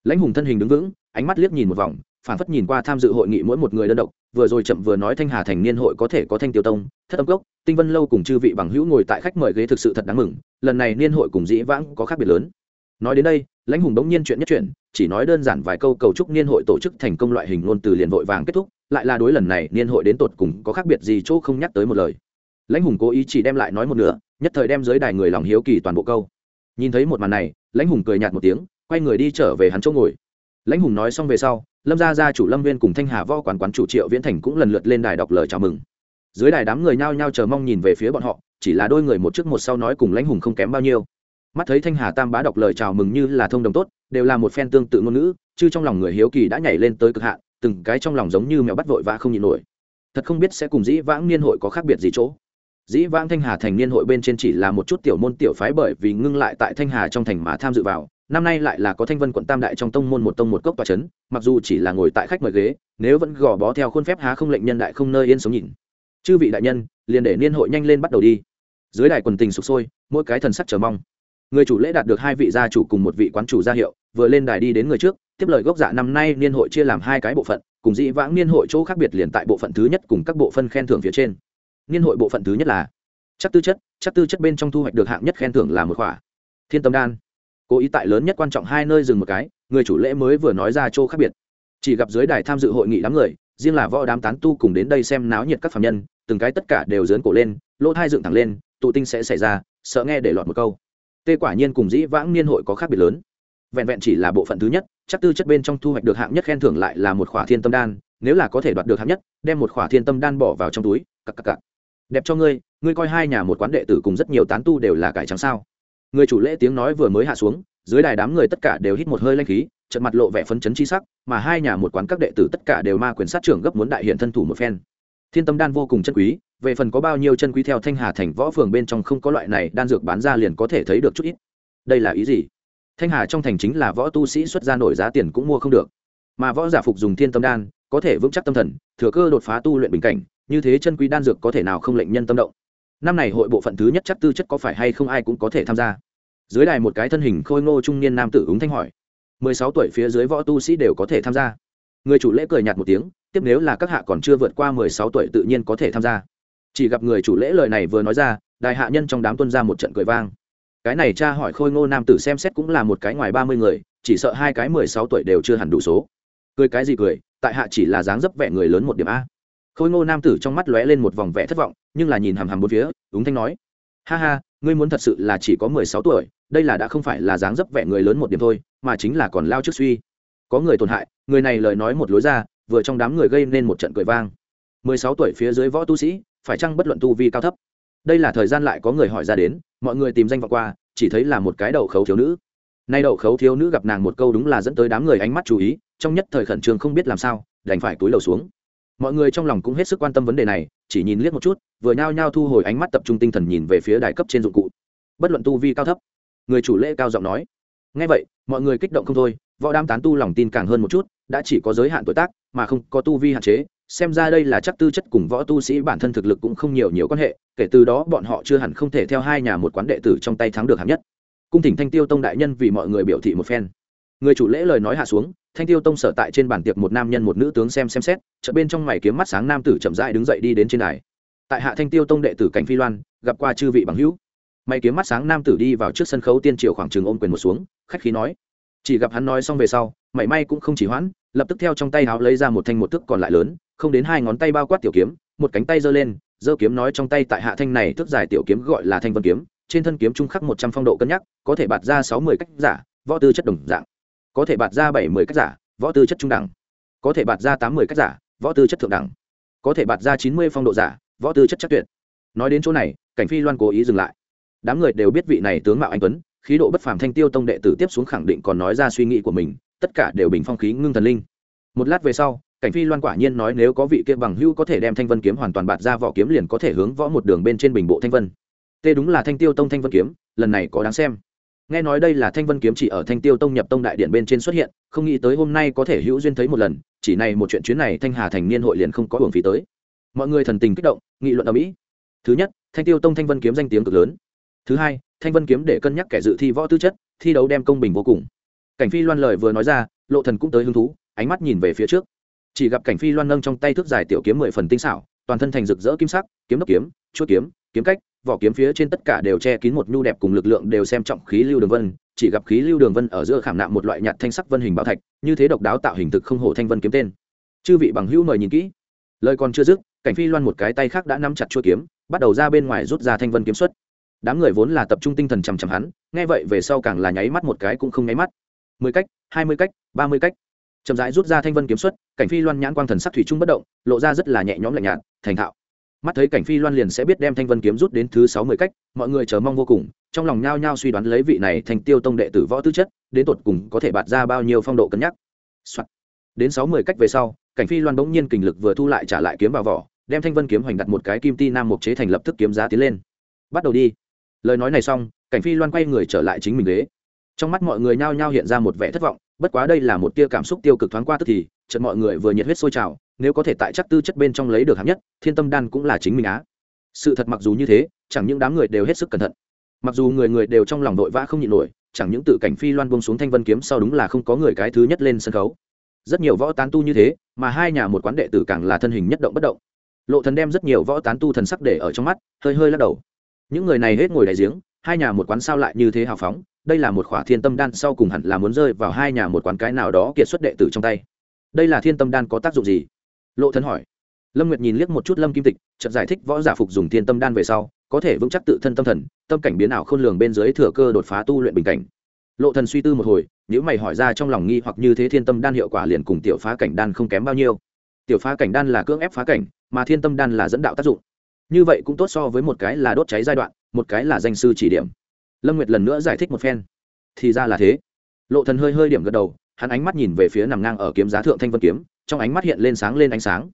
Lãnh hùng thân hình đứng vững, ánh mắt liếc nhìn một vòng phản phất nhìn qua tham dự hội nghị mỗi một người đơn độc, vừa rồi chậm vừa nói thanh hà thành niên hội có thể có thanh tiêu tông, thất âm cốc, tinh vân lâu cùng chư vị bằng hữu ngồi tại khách mời ghế thực sự thật đáng mừng, lần này niên hội cùng dĩ vãng có khác biệt lớn. Nói đến đây, lãnh hùng đống nhiên chuyện nhất chuyện chỉ nói đơn giản vài câu cầu chúc niên hội tổ chức thành công loại hình ngôn từ liền vội vàng kết thúc, lại là đối lần này niên hội đến tột cùng có khác biệt gì chỗ không nhắc tới một lời. Lãnh hùng cố ý chỉ đem lại nói một nửa, nhất thời đem giới đài người lòng hiếu kỳ toàn bộ câu. Nhìn thấy một màn này, lãnh hùng cười nhạt một tiếng, quay người đi trở về hắn chỗ ngồi. Lãnh hùng nói xong về sau, lâm gia gia chủ lâm viên cùng thanh hà võ quán quán chủ triệu viễn thành cũng lần lượt lên đài đọc lời chào mừng. Dưới đài đám người nhao nhao chờ mong nhìn về phía bọn họ, chỉ là đôi người một trước một sau nói cùng lãnh hùng không kém bao nhiêu mắt thấy thanh hà tam bá đọc lời chào mừng như là thông đồng tốt, đều là một phen tương tự ngôn ngữ, chứ trong lòng người hiếu kỳ đã nhảy lên tới cực hạn, từng cái trong lòng giống như mèo bắt vội vã không nhịn nổi. Thật không biết sẽ cùng dĩ vãng niên hội có khác biệt gì chỗ. Dĩ vãng thanh hà thành niên hội bên trên chỉ là một chút tiểu môn tiểu phái bởi vì ngưng lại tại thanh hà trong thành mà tham dự vào, năm nay lại là có thanh vân quận tam đại trong tông môn một tông một cốc tòa c h ấ n mặc dù chỉ là ngồi tại khách mời ghế, nếu vẫn gò bó theo khuôn phép há không lệnh nhân đại không nơi yên sống nhìn. Chư vị đại nhân, liền để niên hội nhanh lên bắt đầu đi. Dưới đài quần tình sụp sôi, mỗi cái thần sắc chờ mong người chủ lễ đạt được hai vị gia chủ cùng một vị quán chủ gia hiệu, vừa lên đài đi đến người trước, tiếp lời gốc dạ năm nay niên hội chia làm hai cái bộ phận, cùng dĩ vãng niên hội chỗ khác biệt liền tại bộ phận thứ nhất cùng các bộ phân khen thưởng phía trên. Niên hội bộ phận thứ nhất là chắc tư chất, chắc tư chất bên trong thu hoạch được hạng nhất khen thưởng là một khỏa. Thiên tâm đan. Cố ý tại lớn nhất quan trọng hai nơi dừng một cái, người chủ lễ mới vừa nói ra chỗ khác biệt. Chỉ gặp dưới đài tham dự hội nghị đám người, riêng là võ đám tán tu cùng đến đây xem náo nhiệt các phạm nhân, từng cái tất cả đều dớn cổ lên, lỗ thai dựng thẳng lên, tụ tinh sẽ xảy ra, sợ nghe để lọt một câu tê quả nhiên cùng dĩ vãng niên hội có khác biệt lớn. Vẹn vẹn chỉ là bộ phận thứ nhất, chắc tư chất bên trong thu hoạch được hạng nhất khen thưởng lại là một khỏa thiên tâm đan, nếu là có thể đoạt được hạng nhất, đem một khỏa thiên tâm đan bỏ vào trong túi cặp cặp cặp đẹp cho ngươi ngươi coi hai nhà một quán đệ tử cùng rất nhiều tán tu đều là cải trắng sao? Người chủ lễ tiếng nói vừa mới hạ xuống, dưới đài đám người tất cả đều hít một hơi lanh khí, trận mặt lộ vẻ phấn chấn chi sắc, mà hai nhà một quán các đệ tử tất cả đều ma quyền sát trưởng gấp muốn đại hiện thân thủ một phen thiên tâm đan vô cùng chân quý, về phần có bao nhiêu chân quý theo thanh hà thành võ phường bên trong không có loại này đan dược bán ra liền có thể thấy được chút ít. Đây là ý gì? Thanh hà trong thành chính là võ tu sĩ xuất ra nổi giá tiền cũng mua không được. Mà võ giả phục dùng thiên tâm đan, có thể vững chắc tâm thần, thừa cơ đột phá tu luyện bình cảnh, như thế chân quý đan dược có thể nào không lệnh nhân tâm động? Năm này hội bộ phận thứ nhất chắc tư chất có phải hay không ai cũng có thể tham gia. Dưới đài một cái thân hình khôi ngô trung niên nam tử ứng thanh hỏi. Mười sáu tuổi phía dưới võ tu sĩ đều có thể tham gia. Người chủ lễ cười nhạt một tiếng tiếp nếu là các hạ còn chưa vượt qua mười sáu tuổi tự nhiên có thể tham gia. Chỉ gặp người chủ lễ lời này vừa nói ra, đại hạ nhân trong đám tuân ra một trận cười vang. Cái này cha hỏi khôi ngô nam tử xem xét cũng là một cái ngoài ba mươi người, chỉ sợ hai cái mười sáu tuổi đều chưa hẳn đủ số. Cười cái gì cười, tại hạ chỉ là dáng dấp vẻ người lớn một điểm a. Khôi ngô nam tử trong mắt lóe lên một vòng vẻ thất vọng, nhưng là nhìn hàm hàm bốn phía đúng thanh nói, ha ha, ngươi muốn thật sự là chỉ có mười sáu tuổi, đây là đã không phải là dáng dấp vẻ người lớn một điểm thôi, mà chính là còn lao trước suy. Có người tổn hại, người này lời nói một lối ra vừa trong đám người gây nên một trận cười vang. Mười sáu tuổi phía dưới võ tu sĩ, phải chăng bất luận tu vi cao thấp? Đây là thời gian lại có người hỏi ra đến, mọi người tìm danh vọng qua, chỉ thấy là một cái đầu khấu thiếu nữ. Nay đậu khấu thiếu nữ gặp nàng một câu đúng là dẫn tới đám người ánh mắt chú ý, trong nhất thời khẩn trương không biết làm sao, đành phải túi lầu xuống. Mọi người trong lòng cũng hết sức quan tâm vấn đề này, chỉ nhìn liếc một chút, vừa nhao nhao thu hồi ánh mắt tập trung tinh thần nhìn về phía đài cấp trên dụng cụ. Bất luận tu vi cao thấp, người chủ lễ cao giọng nói. Ngay vậy, mọi người kích động không thôi, võ đam tán tu lòng tin càng hơn một chút đã chỉ có giới hạn tuổi tác, mà không có tu vi hạn chế, xem ra đây là chắc tư chất cùng võ tu sĩ bản thân thực lực cũng không nhiều nhiều quan hệ, kể từ đó bọn họ chưa hẳn không thể theo hai nhà một quán đệ tử trong tay thắng được hạng nhất. Cung thỉnh thanh tiêu tông đại nhân vì mọi người biểu thị một phen. Người chủ lễ lời nói hạ xuống, thanh tiêu tông sở tại trên bàn tiệc một nam nhân một nữ tướng xem xem xét chợ bên trong mày kiếm mắt sáng nam tử chậm rãi đứng dậy đi đến trên đài. Tại hạ thanh tiêu tông đệ tử cảnh phi loan, gặp qua chư vị bằng hữu. Mày kiếm mắt sáng nam tử đi vào trước sân khấu tiên triều khoảng trường ôm quyền một xuống, khách khí nói chỉ gặp hắn nói xong về sau, mảy may cũng không chỉ hoãn, lập tức theo trong tay háo lấy ra một thanh một thức còn lại lớn, không đến hai ngón tay bao quát tiểu kiếm, một cánh tay giơ lên, giơ kiếm nói trong tay tại hạ thanh này thức dài tiểu kiếm gọi là thanh vân kiếm, trên thân kiếm trung khắc một trăm phong độ cân nhắc, có thể bạt ra sáu mươi cách giả, võ tư chất đồng dạng. Có thể bạt ra bảy mươi cách giả, võ tư chất trung đẳng. Có thể bạt ra tám mươi cách giả, võ tư chất thượng đẳng. Có thể bạt ra chín mươi phong độ giả, võ tư chất chắc tuyệt. Nói đến chỗ này, cảnh phi loan cố ý dừng lại. Đám người đều biết vị này tướng mạo anh tuấn khí độ bất phàm thanh tiêu tông đệ tử tiếp xuống khẳng định còn nói ra suy nghĩ của mình, tất cả đều bình phong khí ngưng thần linh. Một lát về sau, cảnh phi loan quả nhiên nói nếu có vị kia bằng hữu có thể đem thanh vân kiếm hoàn toàn bạt ra vỏ kiếm liền có thể hướng võ một đường bên trên bình bộ thanh vân. Tê đúng là thanh tiêu tông thanh vân kiếm, lần này có đáng xem. Nghe nói đây là thanh vân kiếm chỉ ở thanh tiêu tông nhập tông đại điện bên trên xuất hiện, không nghĩ tới hôm nay có thể hữu duyên thấy một lần, chỉ này một chuyện chuyến này thanh hà thành niên hội liền không có hưởng phí tới. Mọi người thần tình kích động, nghị luận ở mỹ thứ nhất, thanh tiêu tông thanh vân kiếm danh tiếng cực lớn. Thứ hai thanh vân kiếm để cân nhắc kẻ dự thi võ tư chất, thi đấu đem công bình vô cùng. Cảnh phi loan lời vừa nói ra, lộ thần cũng tới hứng thú, ánh mắt nhìn về phía trước. Chỉ gặp cảnh phi loan nâng trong tay thước dài tiểu kiếm mười phần tinh xảo, toàn thân thành rực rỡ kim sắc, kiếm đốc kiếm chuốt kiếm kiếm cách, vỏ kiếm phía trên tất cả đều che kín một nhu đẹp cùng lực lượng đều xem trọng khí lưu đường vân, chỉ gặp khí lưu đường vân ở giữa khảm nạm một loại nhạt thanh sắc vân hình bảo thạch, như thế độc đáo tạo hình thực không hổ thanh vân kiếm tên. Chư vị bằng hữu mời nhìn kỹ. Lời còn chưa dứt, cảnh phi loan một cái tay khác đã nắm chặt chuôi kiếm, bắt đầu ra bên ngoài rút ra thanh vân kiếm xuất đám người vốn là tập trung tinh thần chằm chằm hắn, nghe vậy về sau càng là nháy mắt một cái cũng không nháy mắt. Mười cách, hai mươi cách, ba mươi cách. Chậm rãi rút ra thanh vân kiếm xuất, cảnh phi loan nhãn quang thần sắc thủy trung bất động, lộ ra rất là nhẹ nhõm lạnh nhạt, thành thạo. Mắt thấy cảnh phi loan liền sẽ biết đem thanh vân kiếm rút đến thứ sáu mươi cách, mọi người chờ mong vô cùng, trong lòng nhao nhao suy đoán lấy vị này thành tiêu tông đệ tử võ tư chất, đến tột cùng có thể bạt ra bao nhiêu phong độ cân nhắc、Soạn. đến sáu mươi cách về sau, cảnh phi loan bỗng nhiên kình lực vừa thu lại trả lại kiếm vào vỏ, đem thanh vân kiếm hoành đặt một cái kim ti nam mục chế thành lập tức kiếm giá tiến lên. Bắt đầu đi lời nói này xong, cảnh phi loan quay người trở lại chính mình ghế. Trong mắt mọi người nhao nhao hiện ra một vẻ thất vọng, bất quá đây là một tia cảm xúc tiêu cực thoáng qua tức thì, chợt mọi người vừa nhiệt huyết sôi trào, nếu có thể tại chắc tư chất bên trong lấy được hạng nhất, thiên tâm đan cũng là chính mình á. Sự thật mặc dù như thế, chẳng những đám người đều hết sức cẩn thận. Mặc dù người người đều trong lòng vội vã không nhịn nổi, chẳng những tự cảnh phi loan bông xuống thanh vân kiếm sau đúng là không có người cái thứ nhất lên sân khấu. Rất nhiều võ tán tu như thế, mà hai nhà một quán đệ tử càng là thân hình nhất động bất động. Lộ thần đem rất nhiều võ tán tu thần sắc để ở trong mắt, hơi hơi lắc đầu những người này hết ngồi đại giếng, hai nhà một quán sao lại như thế hào phóng, đây là một khỏa thiên tâm đan sau cùng hẳn là muốn rơi vào hai nhà một quán cái nào đó kiệt xuất đệ tử trong tay. Đây là thiên tâm đan có tác dụng gì? Lộ Thân hỏi. Lâm nguyệt nhìn liếc một chút lâm kim tịch, chợt giải thích võ giả phục dùng thiên tâm đan về sau, có thể vững chắc tự thân tâm thần, tâm cảnh biến ảo khôn lường bên dưới thừa cơ đột phá tu luyện bình cảnh. Lộ thần suy tư một hồi nếu mày hỏi ra trong lòng nghi hoặc như thế thiên tâm đan hiệu quả liền cùng tiểu phá cảnh đan không kém bao nhiêu. Tiểu phá cảnh đan là cưỡng ép phá cảnh, mà thiên tâm đan là dẫn đạo tác dụng như vậy cũng tốt so với một cái là đốt cháy giai đoạn, một cái là danh sư chỉ điểm. Lâm nguyệt lần nữa giải thích một phen. Thì ra là thế. Lộ thần hơi hơi điểm gật đầu, hắn ánh mắt nhìn về phía nằm ngang ở kiếm giá thượng thanh vân kiếm, trong ánh mắt hiện lên sáng lên ánh sáng.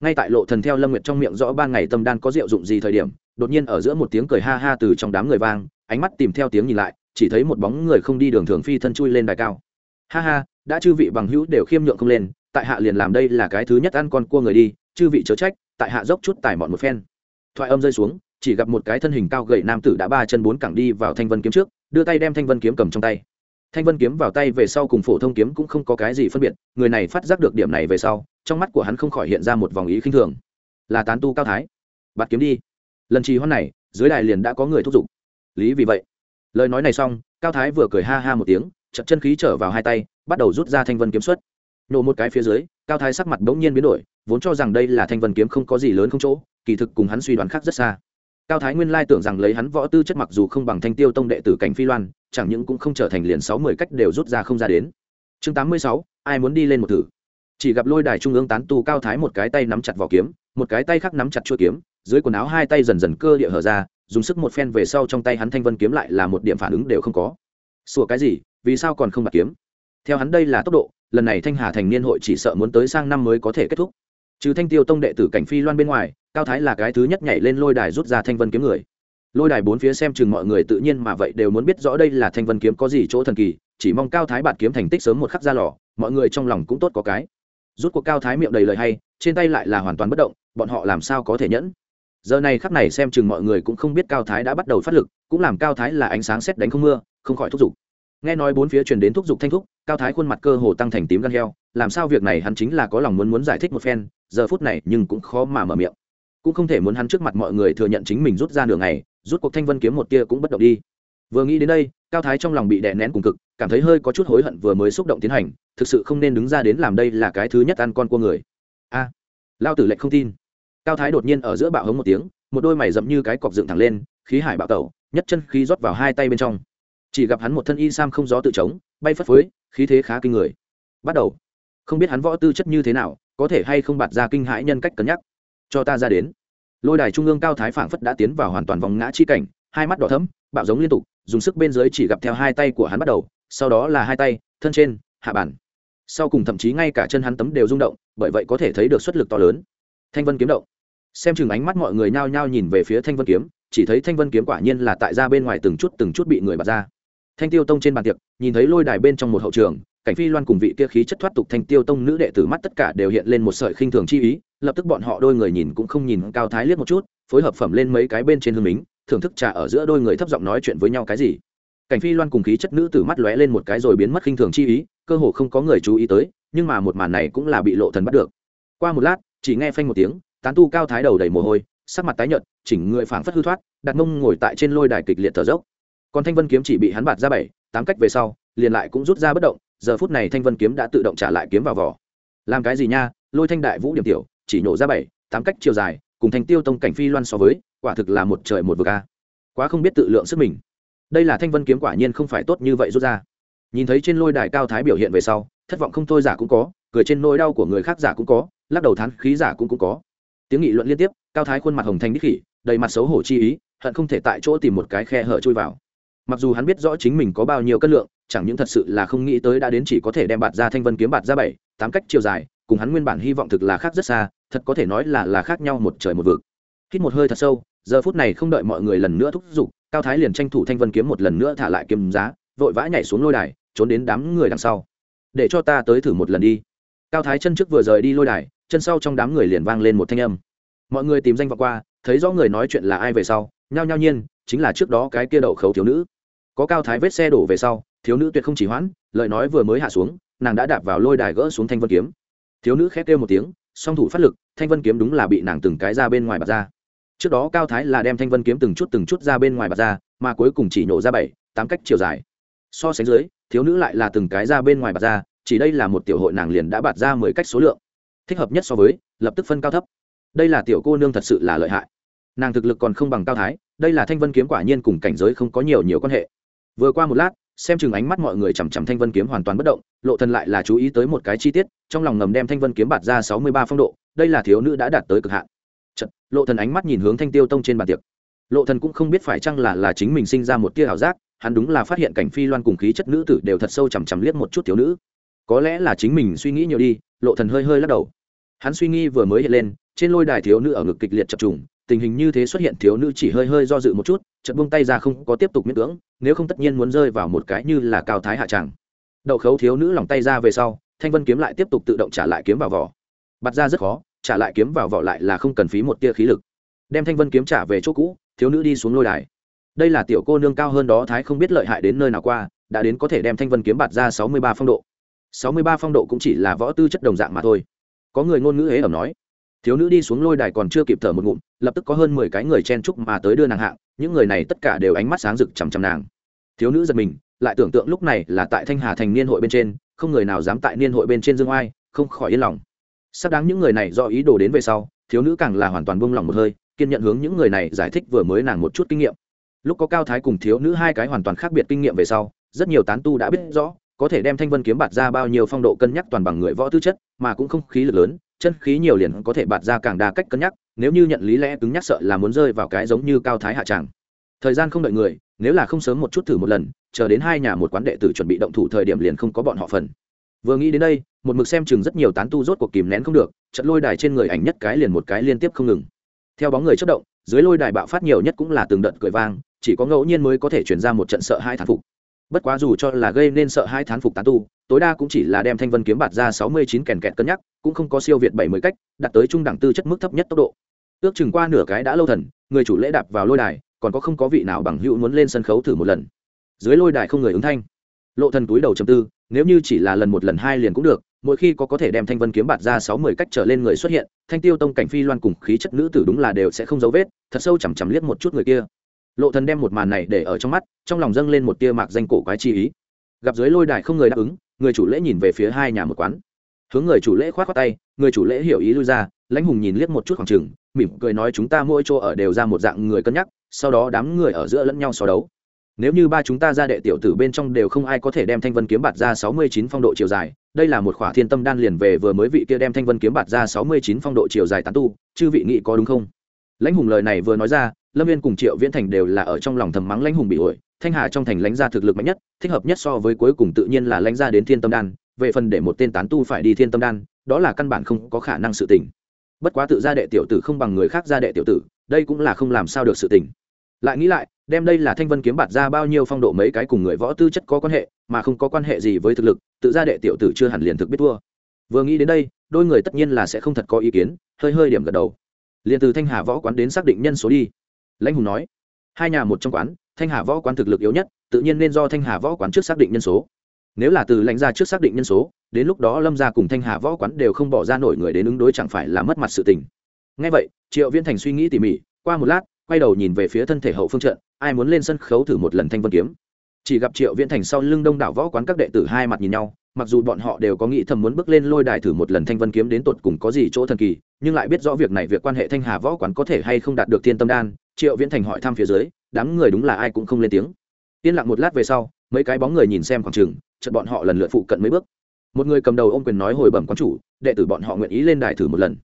Ngay tại lộ thần theo lâm nguyệt trong miệng rõ ba ngày tâm đan có diệu dụng gì thời điểm, đột nhiên ở giữa một tiếng cười ha ha từ trong đám người vang, ánh mắt tìm theo tiếng nhìn lại, chỉ thấy một bóng người không đi đường thường phi thân chui lên đài cao. Ha ha, đã chư vị bằng hữu đều khiêm nhượng không lên, tại hạ liền làm đây là cái thứ nhất ăn con cua người đi, chư vị chớ trách, tại hạ dốc chút tài mọn một phen thoại âm rơi xuống, chỉ gặp một cái thân hình cao gầy nam tử đã ba chân bốn cẳng đi vào thanh vân kiếm trước, đưa tay đem thanh vân kiếm cầm trong tay. Thanh vân kiếm vào tay về sau cùng phổ thông kiếm cũng không có cái gì phân biệt, người này phát giác được điểm này về sau, trong mắt của hắn không khỏi hiện ra một vòng ý khinh thường. Là tán tu cao thái. Bạt kiếm đi. Lần trì hoãn này, dưới đài liền đã có người thúc giục. Lý vì vậy, lời nói này xong, cao thái vừa cười ha ha một tiếng chật chân khí trở vào hai tay, bắt đầu rút ra thanh vân kiếm xuất. Nổ một cái phía dưới, cao thái sắc mặt bỗng nhiên biến đổi vốn cho rằng đây là thanh vân kiếm không có gì lớn không chỗ, kỳ thực cùng hắn suy đoán khác rất xa. Cao thái nguyên lai tưởng rằng lấy hắn võ tư chất mặc dù không bằng thanh tiêu tông đệ tử cảnh phi loan, chẳng những cũng không trở thành liền sáu mươi cách đều rút ra không ra đến. Chương tám mươi sáu, ai muốn đi lên một thử? Chỉ gặp lôi đài trung ương tán tu cao thái một cái tay nắm chặt vỏ kiếm, một cái tay khác nắm chặt chuôi kiếm, dưới quần áo hai tay dần dần cơ địa hở ra, dùng sức một phen về sau trong tay hắn thanh vân kiếm lại là một điểm phản ứng đều không có. Sủa cái gì, vì sao còn không bạt kiếm? Theo hắn đây là tốc độ, lần này thanh hà thành niên hội chỉ sợ muốn tới sang năm mới có thể kết thúc trừ thanh tiêu tông đệ tử cảnh phi loan bên ngoài, cao thái là cái thứ nhất nhảy lên lôi đài rút ra thanh vân kiếm người. Lôi đài bốn phía xem chừng mọi người tự nhiên mà vậy đều muốn biết rõ đây là thanh vân kiếm có gì chỗ thần kỳ, chỉ mong cao thái bạt kiếm thành tích sớm một khắc ra lò, mọi người trong lòng cũng tốt có cái. Rút cuộc cao thái miệng đầy lời hay, trên tay lại là hoàn toàn bất động, bọn họ làm sao có thể nhẫn? Giờ này khắc này xem chừng mọi người cũng không biết cao thái đã bắt đầu phát lực, cũng làm cao thái là ánh sáng xét đánh không mưa, không khỏi thúc giục. Nghe nói bốn phía truyền đến thúc giục thanh thúc, cao thái khuôn mặt cơ hồ tăng thành tím gan heo làm sao việc này hắn chính là có lòng muốn muốn giải thích một phen, giờ phút này nhưng cũng khó mà mở miệng. Cũng không thể muốn hắn trước mặt mọi người thừa nhận chính mình rút ra nửa ngày, rút cuộc thanh vân kiếm một tia cũng bất động đi. Vừa nghĩ đến đây, cao thái trong lòng bị đè nén cùng cực, cảm thấy hơi có chút hối hận vừa mới xúc động tiến hành, thực sự không nên đứng ra đến làm đây là cái thứ nhất ăn con cua người. A, lao tử lệnh không tin. Cao thái đột nhiên ở giữa bạo hống một tiếng, một đôi mày dậm như cái cọc dựng thẳng lên, khí hải bạo tẩu, nhất chân khí rót vào hai tay bên trong. Chỉ gặp hắn một thân y sam không gió tự chống, bay phất phới, khí thế khá kinh người. Bắt đầu không biết hắn võ tư chất như thế nào, có thể hay không bạt ra kinh hãi nhân cách cân nhắc. Cho ta ra đến. Lôi đài trung ương cao thái phảng phất đã tiến vào hoàn toàn vòng ngã chi cảnh, hai mắt đỏ thấm bạo giống liên tục, dùng sức bên dưới chỉ gặp theo hai tay của hắn bắt đầu, sau đó là hai tay, thân trên, hạ bản sau cùng thậm chí ngay cả chân hắn tấm đều rung động, bởi vậy có thể thấy được suất lực to lớn. Thanh vân kiếm động. Xem chừng ánh mắt mọi người nhao nhao nhìn về phía thanh vân kiếm, chỉ thấy thanh vân kiếm quả nhiên là tại ra bên ngoài từng chút từng chút bị người bạt ra. Thanh tiêu tông trên bàn tiệc, nhìn thấy lôi đài bên trong một hậu trường cảnh phi loan cùng vị kia khí chất thoát tục thanh tiêu tông nữ đệ tử mắt tất cả đều hiện lên một sợi khinh thường chi ý, lập tức bọn họ đôi người nhìn cũng không nhìn cao thái liếc một chút, phối hợp phẩm lên mấy cái bên trên hương mính, thưởng thức trà ở giữa đôi người thấp giọng nói chuyện với nhau cái gì. Cảnh phi loan cùng khí chất nữ tử mắt lóe lên một cái rồi biến mất khinh thường chi ý, cơ hồ không có người chú ý tới, nhưng mà một màn này cũng là bị lộ thần bắt được. Qua một lát, chỉ nghe phanh một tiếng, tán tu cao thái đầu đầy mồ hôi, sắc mặt tái nhợt, chỉnh người phảng phất hư thoát, đặt mông ngồi tại trên lôi đài kịch liệt thở dốc. Còn thanh vân kiếm chỉ bị hắn bạt ra bảy, tám cách về sau, liền lại cũng rút ra bất động giờ phút này thanh vân kiếm đã tự động trả lại kiếm vào vỏ. Làm cái gì nha, lôi thanh đại vũ điểm tiểu, chỉ nổ ra bảy, tám cách chiều dài, cùng thanh tiêu tông cảnh phi loan so với, quả thực là một trời một vực a. Quá không biết tự lượng sức mình. Đây là thanh vân kiếm quả nhiên không phải tốt như vậy rút ra. Nhìn thấy trên lôi đài cao thái biểu hiện về sau, thất vọng không thôi giả cũng có, cười trên nỗi đau của người khác giả cũng có, lắc đầu thán khí giả cũng cũng có. Tiếng nghị luận liên tiếp, cao thái khuôn mặt hồng thanh đích khỉ, đầy mặt xấu hổ chi ý, hận không thể tại chỗ tìm một cái khe hở chui vào. Mặc dù hắn biết rõ chính mình có bao nhiêu cân lượng chẳng những thật sự là không nghĩ tới đã đến chỉ có thể đem bạt ra thanh vân kiếm bạt ra bảy, tám cách chiều dài, cùng hắn nguyên bản hy vọng thực là khác rất xa, thật có thể nói là là khác nhau một trời một vực. Hít một hơi thật sâu, giờ phút này không đợi mọi người lần nữa thúc giục, cao thái liền tranh thủ thanh vân kiếm một lần nữa thả lại kiếm giá, vội vã nhảy xuống lôi đài, trốn đến đám người đằng sau. Để cho ta tới thử một lần đi. Cao thái chân trước vừa rời đi lôi đài, chân sau trong đám người liền vang lên một thanh âm. Mọi người tìm danh vọng qua, thấy rõ người nói chuyện là ai về sau, nhao nhao nhiên, chính là trước đó cái kia đậu khấu thiếu nữ. Có cao thái vết xe đổ về sau thiếu nữ tuyệt không chỉ hoãn, lời nói vừa mới hạ xuống, nàng đã đạp vào lôi đài gỡ xuống thanh vân kiếm. Thiếu nữ khét kêu một tiếng, song thủ phát lực, thanh vân kiếm đúng là bị nàng từng cái ra bên ngoài bạt ra. Trước đó cao thái là đem thanh vân kiếm từng chút từng chút ra bên ngoài bạt ra, mà cuối cùng chỉ nhổ ra bảy, tám cách chiều dài. So sánh dưới, thiếu nữ lại là từng cái ra bên ngoài bạt ra, chỉ đây là một tiểu hội nàng liền đã bạt ra mười cách số lượng. Thích hợp nhất so với, lập tức phân cao thấp. Đây là tiểu cô nương thật sự là lợi hại. Nàng thực lực còn không bằng cao thái, đây là thanh vân kiếm quả nhiên cùng cảnh giới không có nhiều nhiều quan hệ. Vừa qua một lát xem chừng ánh mắt mọi người chằm chằm thanh vân kiếm hoàn toàn bất động lộ thần lại là chú ý tới một cái chi tiết trong lòng ngầm đem thanh vân kiếm bạt ra sáu mươi ba phong độ đây là thiếu nữ đã đạt tới cực hạn. Chật, lộ thần ánh mắt nhìn hướng thanh tiêu tông trên bàn tiệc. Lộ thần cũng không biết phải chăng là là chính mình sinh ra một tia ảo giác hắn đúng là phát hiện cảnh phi loan cùng khí chất nữ tử đều thật sâu chằm chằm liếc một chút thiếu nữ. Có lẽ là chính mình suy nghĩ nhiều đi lộ thần hơi hơi lắc đầu. Hắn suy nghĩ vừa mới hiện lên trên lôi đài thiếu nữ ở ngực kịch liệt chập trùng tình hình như thế xuất hiện thiếu nữ chỉ hơi hơi do dự một chút, chợt buông tay ra không có tiếp tục miễn cưỡng, nếu không tất nhiên muốn rơi vào một cái như là cao thái hạ tràng. Đậu khấu thiếu nữ lòng tay ra về sau, thanh vân kiếm lại tiếp tục tự động trả lại kiếm vào vỏ. Bặt ra rất khó, trả lại kiếm vào vỏ lại là không cần phí một tia khí lực. Đem thanh vân kiếm trả về chỗ cũ, thiếu nữ đi xuống lôi đài. Đây là tiểu cô nương cao hơn đó thái không biết lợi hại đến nơi nào qua, đã đến có thể đem thanh vân kiếm bạt ra sáu mươi ba phong độ. Sáu mươi ba phong độ cũng chỉ là võ tư chất đồng dạng mà thôi. Có người ngôn ngữ hế ẩm nói thiếu nữ đi xuống lôi đài còn chưa kịp thở một ngụm, lập tức có hơn mười cái người chen chúc mà tới đưa nàng hạng, những người này tất cả đều ánh mắt sáng rực chằm chằm nàng. Thiếu nữ giật mình, lại tưởng tượng lúc này là tại thanh hà thành niên hội bên trên, không người nào dám tại niên hội bên trên dương oai, không khỏi yên lòng. Sắp đáng những người này do ý đồ đến về sau, thiếu nữ càng là hoàn toàn buông lỏng một hơi, kiên nhận hướng những người này giải thích vừa mới nàng một chút kinh nghiệm. Lúc có cao thái cùng thiếu nữ hai cái hoàn toàn khác biệt kinh nghiệm về sau, rất nhiều tán tu đã biết rõ, có thể đem thanh vân kiếm bạt ra bao nhiêu phong độ cân nhắc toàn bằng người võ tư chất, mà cũng không khí lực lớn chân khí nhiều liền có thể bạt ra càng đa cách cân nhắc, nếu như nhận lý lẽ cứng nhắc sợ là muốn rơi vào cái giống như cao thái hạ tràng thời gian không đợi người, nếu là không sớm một chút thử một lần, chờ đến hai nhà một quán đệ tử chuẩn bị động thủ thời điểm liền không có bọn họ phần. Vừa nghĩ đến đây, một mực xem chừng rất nhiều tán tu rốt cuộc kìm nén không được, trận lôi đài trên người ảnh nhất cái liền một cái liên tiếp không ngừng. Theo bóng người chất động, dưới lôi đài bạo phát nhiều nhất cũng là từng đợt cười vang, chỉ có ngẫu nhiên mới có thể chuyển ra một trận sợ hai thán phục bất quá dù cho là gây nên sợ hai thán phục tán tu, tối đa cũng chỉ là đem thanh vân kiếm bạt ra sáu mươi chín kèn kẹt cân nhắc, cũng không có siêu việt bảy mươi cách, đạt tới trung đẳng tư chất mức thấp nhất tốc độ. Ước chừng qua nửa cái đã lâu thần, người chủ lễ đạp vào lôi đài, còn có không có vị nào bằng hữu muốn lên sân khấu thử một lần. Dưới lôi đài không người ứng thanh. Lộ thần túi đầu chầm tư, nếu như chỉ là lần một lần hai liền cũng được, mỗi khi có có thể đem thanh vân kiếm bạt ra sáu mươi cách trở lên người xuất hiện, thanh tiêu tông cảnh phi loan cùng khí chất nữ tử đúng là đều sẽ không dấu vết, thật sâu chằm chằm liếc một chút người kia lộ thần đem một màn này để ở trong mắt, trong lòng dâng lên một tia mạc danh cổ quái chi ý. Gặp dưới lôi đài không người đáp ứng, người chủ lễ nhìn về phía hai nhà một quán. Hướng người chủ lễ khoát khoát tay, người chủ lễ hiểu ý lui ra, lãnh hùng nhìn liếc một chút khoảng trừng mỉm cười nói chúng ta mỗi chỗ ở đều ra một dạng người cân nhắc, sau đó đám người ở giữa lẫn nhau so đấu. Nếu như ba chúng ta ra đệ tiểu tử bên trong đều không ai có thể đem thanh vân kiếm bạt ra sáu mươi chín phong độ chiều dài, đây là một khỏa thiên tâm đan liền về vừa mới vị kia đem thanh vân kiếm bạt ra sáu mươi chín phong độ chiều dài tán tu, chư vị nghĩ có đúng không? Lãnh hùng lời này vừa nói ra lâm viên cùng triệu viễn thành đều là ở trong lòng thầm mắng lãnh hùng bị ổi, thanh hà trong thành lãnh gia thực lực mạnh nhất, thích hợp nhất so với cuối cùng tự nhiên là lãnh gia đến thiên tâm đan, về phần để một tên tán tu phải đi thiên tâm đan, đó là căn bản không có khả năng sự tỉnh bất quá tự gia đệ tiểu tử không bằng người khác gia đệ tiểu tử, đây cũng là không làm sao được sự tỉnh lại nghĩ lại, đem đây là thanh vân kiếm bạt ra bao nhiêu phong độ mấy cái cùng người võ tư chất có quan hệ, mà không có quan hệ gì với thực lực, tự gia đệ tiểu tử chưa hẳn liền thực biết thua. Vừa nghĩ đến đây, đôi người tất nhiên là sẽ không thật có ý kiến, hơi hơi điểm gật đầu. Liền từ thanh hà võ quán đến xác định nhân số đi lãnh hùng nói, hai nhà một trong quán, thanh hà võ quán thực lực yếu nhất, tự nhiên nên do thanh hà võ quán trước xác định nhân số. Nếu là từ lãnh gia trước xác định nhân số, đến lúc đó lâm gia cùng thanh hà võ quán đều không bỏ ra nổi người đến ứng đối chẳng phải là mất mặt sự tình. Ngay vậy, triệu viễn thành suy nghĩ tỉ mỉ, qua một lát, quay đầu nhìn về phía thân thể hậu phương trận, ai muốn lên sân khấu thử một lần thanh vân kiếm. Chỉ gặp triệu viễn thành sau lưng đông đảo võ quán các đệ tử hai mặt nhìn nhau, mặc dù bọn họ đều có nghĩ thầm muốn bước lên lôi đài thử một lần thanh vân kiếm đến tột cùng có gì chỗ thần kỳ, nhưng lại biết rõ việc này việc quan hệ thanh hà võ quán có thể hay không đạt được thiên tâm đan triệu viễn thành hỏi thăm phía dưới đám người đúng là ai cũng không lên tiếng. Yên lặng một lát về sau mấy cái bóng người nhìn xem khoảng trường, chợt bọn họ lần lượt phụ cận mấy bước. Một người cầm đầu ô m quyền nói hồi bẩm quán chủ đệ tử bọn họ nguyện ý lên đài thử một lần.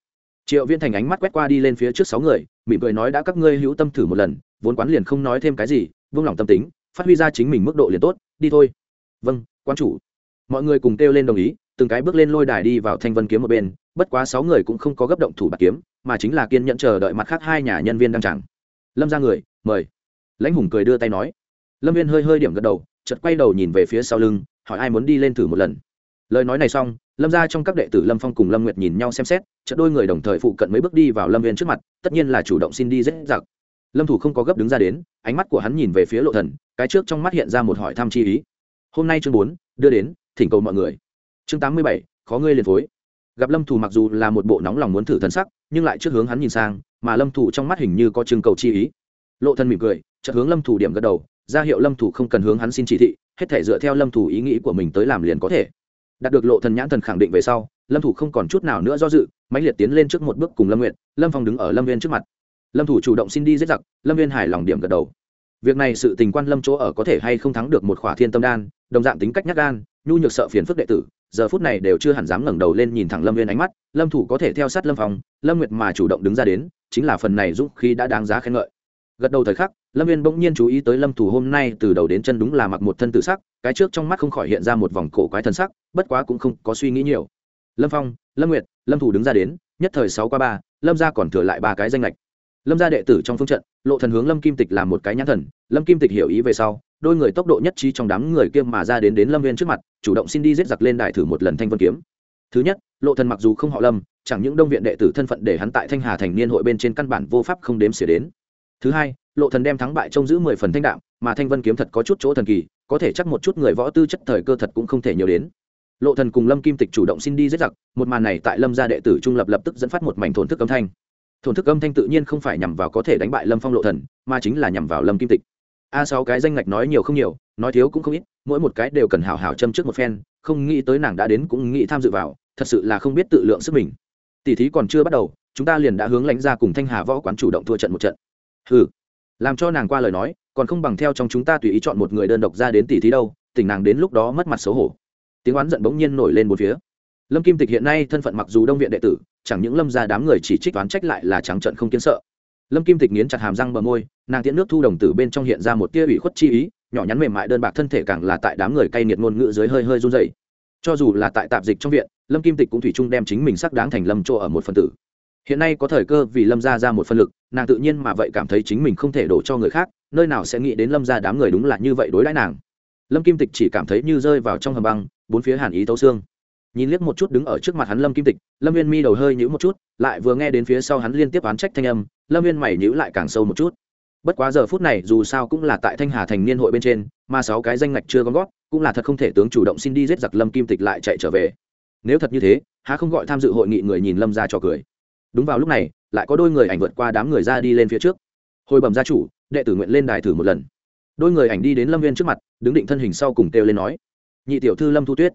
Triệu viễn thành ánh mắt quét qua đi lên phía trước sáu người mỉm cười nói đã các ngươi hữu tâm thử một lần vốn quán liền không nói thêm cái gì vung lòng tâm tính phát huy ra chính mình mức độ liền tốt đi thôi. Vâng quan chủ. Mọi người cùng kêu lên đồng ý từng cái bước lên lôi đài đi vào thanh vân kiếm một bên bất quá sáu người cũng không có gấp động thủ bạc kiếm mà chính là kiên nhẫn chờ đợi mặt khác hai nhà nhân viên đang chẳng lâm ra người, mời. Lãnh hùng cười đưa tay nói. Lâm viên hơi hơi điểm gật đầu chật quay đầu nhìn về phía sau lưng, hỏi ai muốn đi lên thử một lần. Lời nói này xong, lâm ra trong các đệ tử lâm phong cùng lâm nguyệt nhìn nhau xem xét, chợt đôi người đồng thời phụ cận mấy bước đi vào lâm viên trước mặt, tất nhiên là chủ động xin đi dễ dặc lâm thủ không có gấp đứng ra đến, ánh mắt của hắn nhìn về phía lộ thần, cái trước trong mắt hiện ra một hỏi thăm chi ý. Hôm nay chương bốn, đưa đến, thỉnh cầu mọi người. Chương tám mươi bảy, khó ngươi liền phối gặp lâm thủ mặc dù là một bộ nóng lòng muốn thử thần sắc, nhưng lại trước hướng hắn nhìn sang, mà lâm thủ trong mắt hình như có trưng cầu chi ý. Lộ thân mỉm cười, chợt hướng lâm thủ điểm gật đầu, ra hiệu lâm thủ không cần hướng hắn xin chỉ thị, hết thể dựa theo lâm thủ ý nghĩ của mình tới làm liền có thể. Đạt được lộ thần nhãn thần khẳng định về sau, lâm thủ không còn chút nào nữa do dự, mãnh liệt tiến lên trước một bước cùng lâm nguyện lâm phong đứng ở lâm viên trước mặt. Lâm thủ chủ động xin đi giết giặc, lâm viên hài lòng điểm gật đầu. Việc này sự tình quan lâm chỗ ở có thể hay không thắng được một khỏa thiên tâm đan, đồng dạng tính cách nhắc gan, nhu nhược sợ phiền phức đệ tử giờ phút này đều chưa hẳn dám ngẩng đầu lên nhìn thẳng lâm viên ánh mắt, lâm thủ có thể theo sát lâm phong, lâm nguyệt mà chủ động đứng ra đến, chính là phần này dũng khi đã đáng giá khen ngợi. Gật đầu thời khắc, lâm viên bỗng nhiên chú ý tới lâm thủ hôm nay từ đầu đến chân đúng là mặc một thân tự sắc, cái trước trong mắt không khỏi hiện ra một vòng cổ quái thân sắc, bất quá cũng không có suy nghĩ nhiều. Lâm phong, lâm nguyệt, lâm thủ đứng ra đến, nhất thời sáu qua ba, lâm ra còn thừa lại ba cái danh lệch lâm gia đệ tử trong phương trận, lộ thần hướng lâm kim tịch làm một cái nhãn thần, lâm kim tịch hiểu ý về sau, đôi người tốc độ nhất trí trong đám người kia mà ra đến đến lâm viên trước mặt, chủ động xin đi giết giặc lên đài thử một lần thanh vân kiếm. Thứ nhất, lộ thần mặc dù không họ lâm, chẳng những đông viện đệ tử thân phận để hắn tại thanh hà thành niên hội bên trên căn bản vô pháp không đếm xỉa đến. Thứ hai, lộ thần đem thắng bại trông giữ mười phần thanh đạm, mà thanh vân kiếm thật có chút chỗ thần kỳ, có thể chắc một chút người võ tư chất thời cơ thật cũng không thể nhiều đến. Lộ thần cùng lâm kim tịch chủ động xin đi giết giặc, một màn này tại lâm gia đệ tử trung lập lập tức dẫn phát một mảnh thổn thức âm thanh thổn thức âm thanh tự nhiên không phải nhằm vào có thể đánh bại lâm phong lộ thần, mà chính là nhằm vào lâm kim tịch. A sáu cái danh ngạch nói nhiều không nhiều, nói thiếu cũng không ít, mỗi một cái đều cần hào hào châm trước một phen, không nghĩ tới nàng đã đến cũng nghĩ tham dự vào, thật sự là không biết tự lượng sức mình. Tỷ thí còn chưa bắt đầu, chúng ta liền đã hướng lãnh ra cùng thanh hà võ quán chủ động thua trận một trận. Ừ làm cho nàng qua lời nói, còn không bằng theo trong chúng ta tùy ý chọn một người đơn độc ra đến tỷ thí đâu tỉnh nàng đến lúc đó mất mặt xấu hổ. Tiếng oán giận bỗng nhiên nổi lên một phía lâm kim tịch hiện nay thân phận mặc dù đông viện đệ tử, chẳng những lâm ra đám người chỉ trích toán trách lại là trắng trận không kiến sợ. Lâm kim tịch nghiến chặt hàm răng bờ môi, nàng tiễn nước thu đồng tử bên trong hiện ra một tia ủy khuất chi ý, nhỏ nhắn mềm mại đơn bạc thân thể càng là tại đám người cay nghiệt ngôn ngữ dưới hơi hơi run dày cho dù là tại tạp dịch trong viện, lâm kim tịch cũng thủy chung đem chính mình sắc đáng thành lâm chỗ ở một phần tử. Hiện nay có thời cơ vì lâm ra ra một phân lực, nàng tự nhiên mà vậy cảm thấy chính mình không thể đổ cho người khác, nơi nào sẽ nghĩ đến lâm ra đám người đúng là như vậy đối đãi nàng. Lâm kim tịch chỉ cảm thấy như rơi vào trong hầm băng, bốn phía hàn ý tấu xương nhìn liếc một chút đứng ở trước mặt hắn lâm kim tịch, lâm viên mi đầu hơi nhữ một chút, lại vừa nghe đến phía sau hắn liên tiếp oán trách thanh âm, lâm viên mày nhữ lại càng sâu một chút. Bất quá giờ phút này, dù sao cũng là tại thanh hà thành niên hội bên trên, mà sáu cái danh ngạch chưa gom gót cũng là thật không thể tướng chủ động xin đi giết giặc lâm kim tịch lại chạy trở về. Nếu thật như thế, há không gọi tham dự hội nghị người nhìn lâm ra cho cười. Đúng vào lúc này, lại có đôi người ảnh vượt qua đám người ra đi lên phía trước. Hồi bẩm gia chủ, đệ tử nguyện lên đài thử một lần. Đôi người ảnh đi đến lâm viên trước mặt, đứng định thân hình sau cùng kêu lên nói, nhị tiểu thư lâm thu tuyết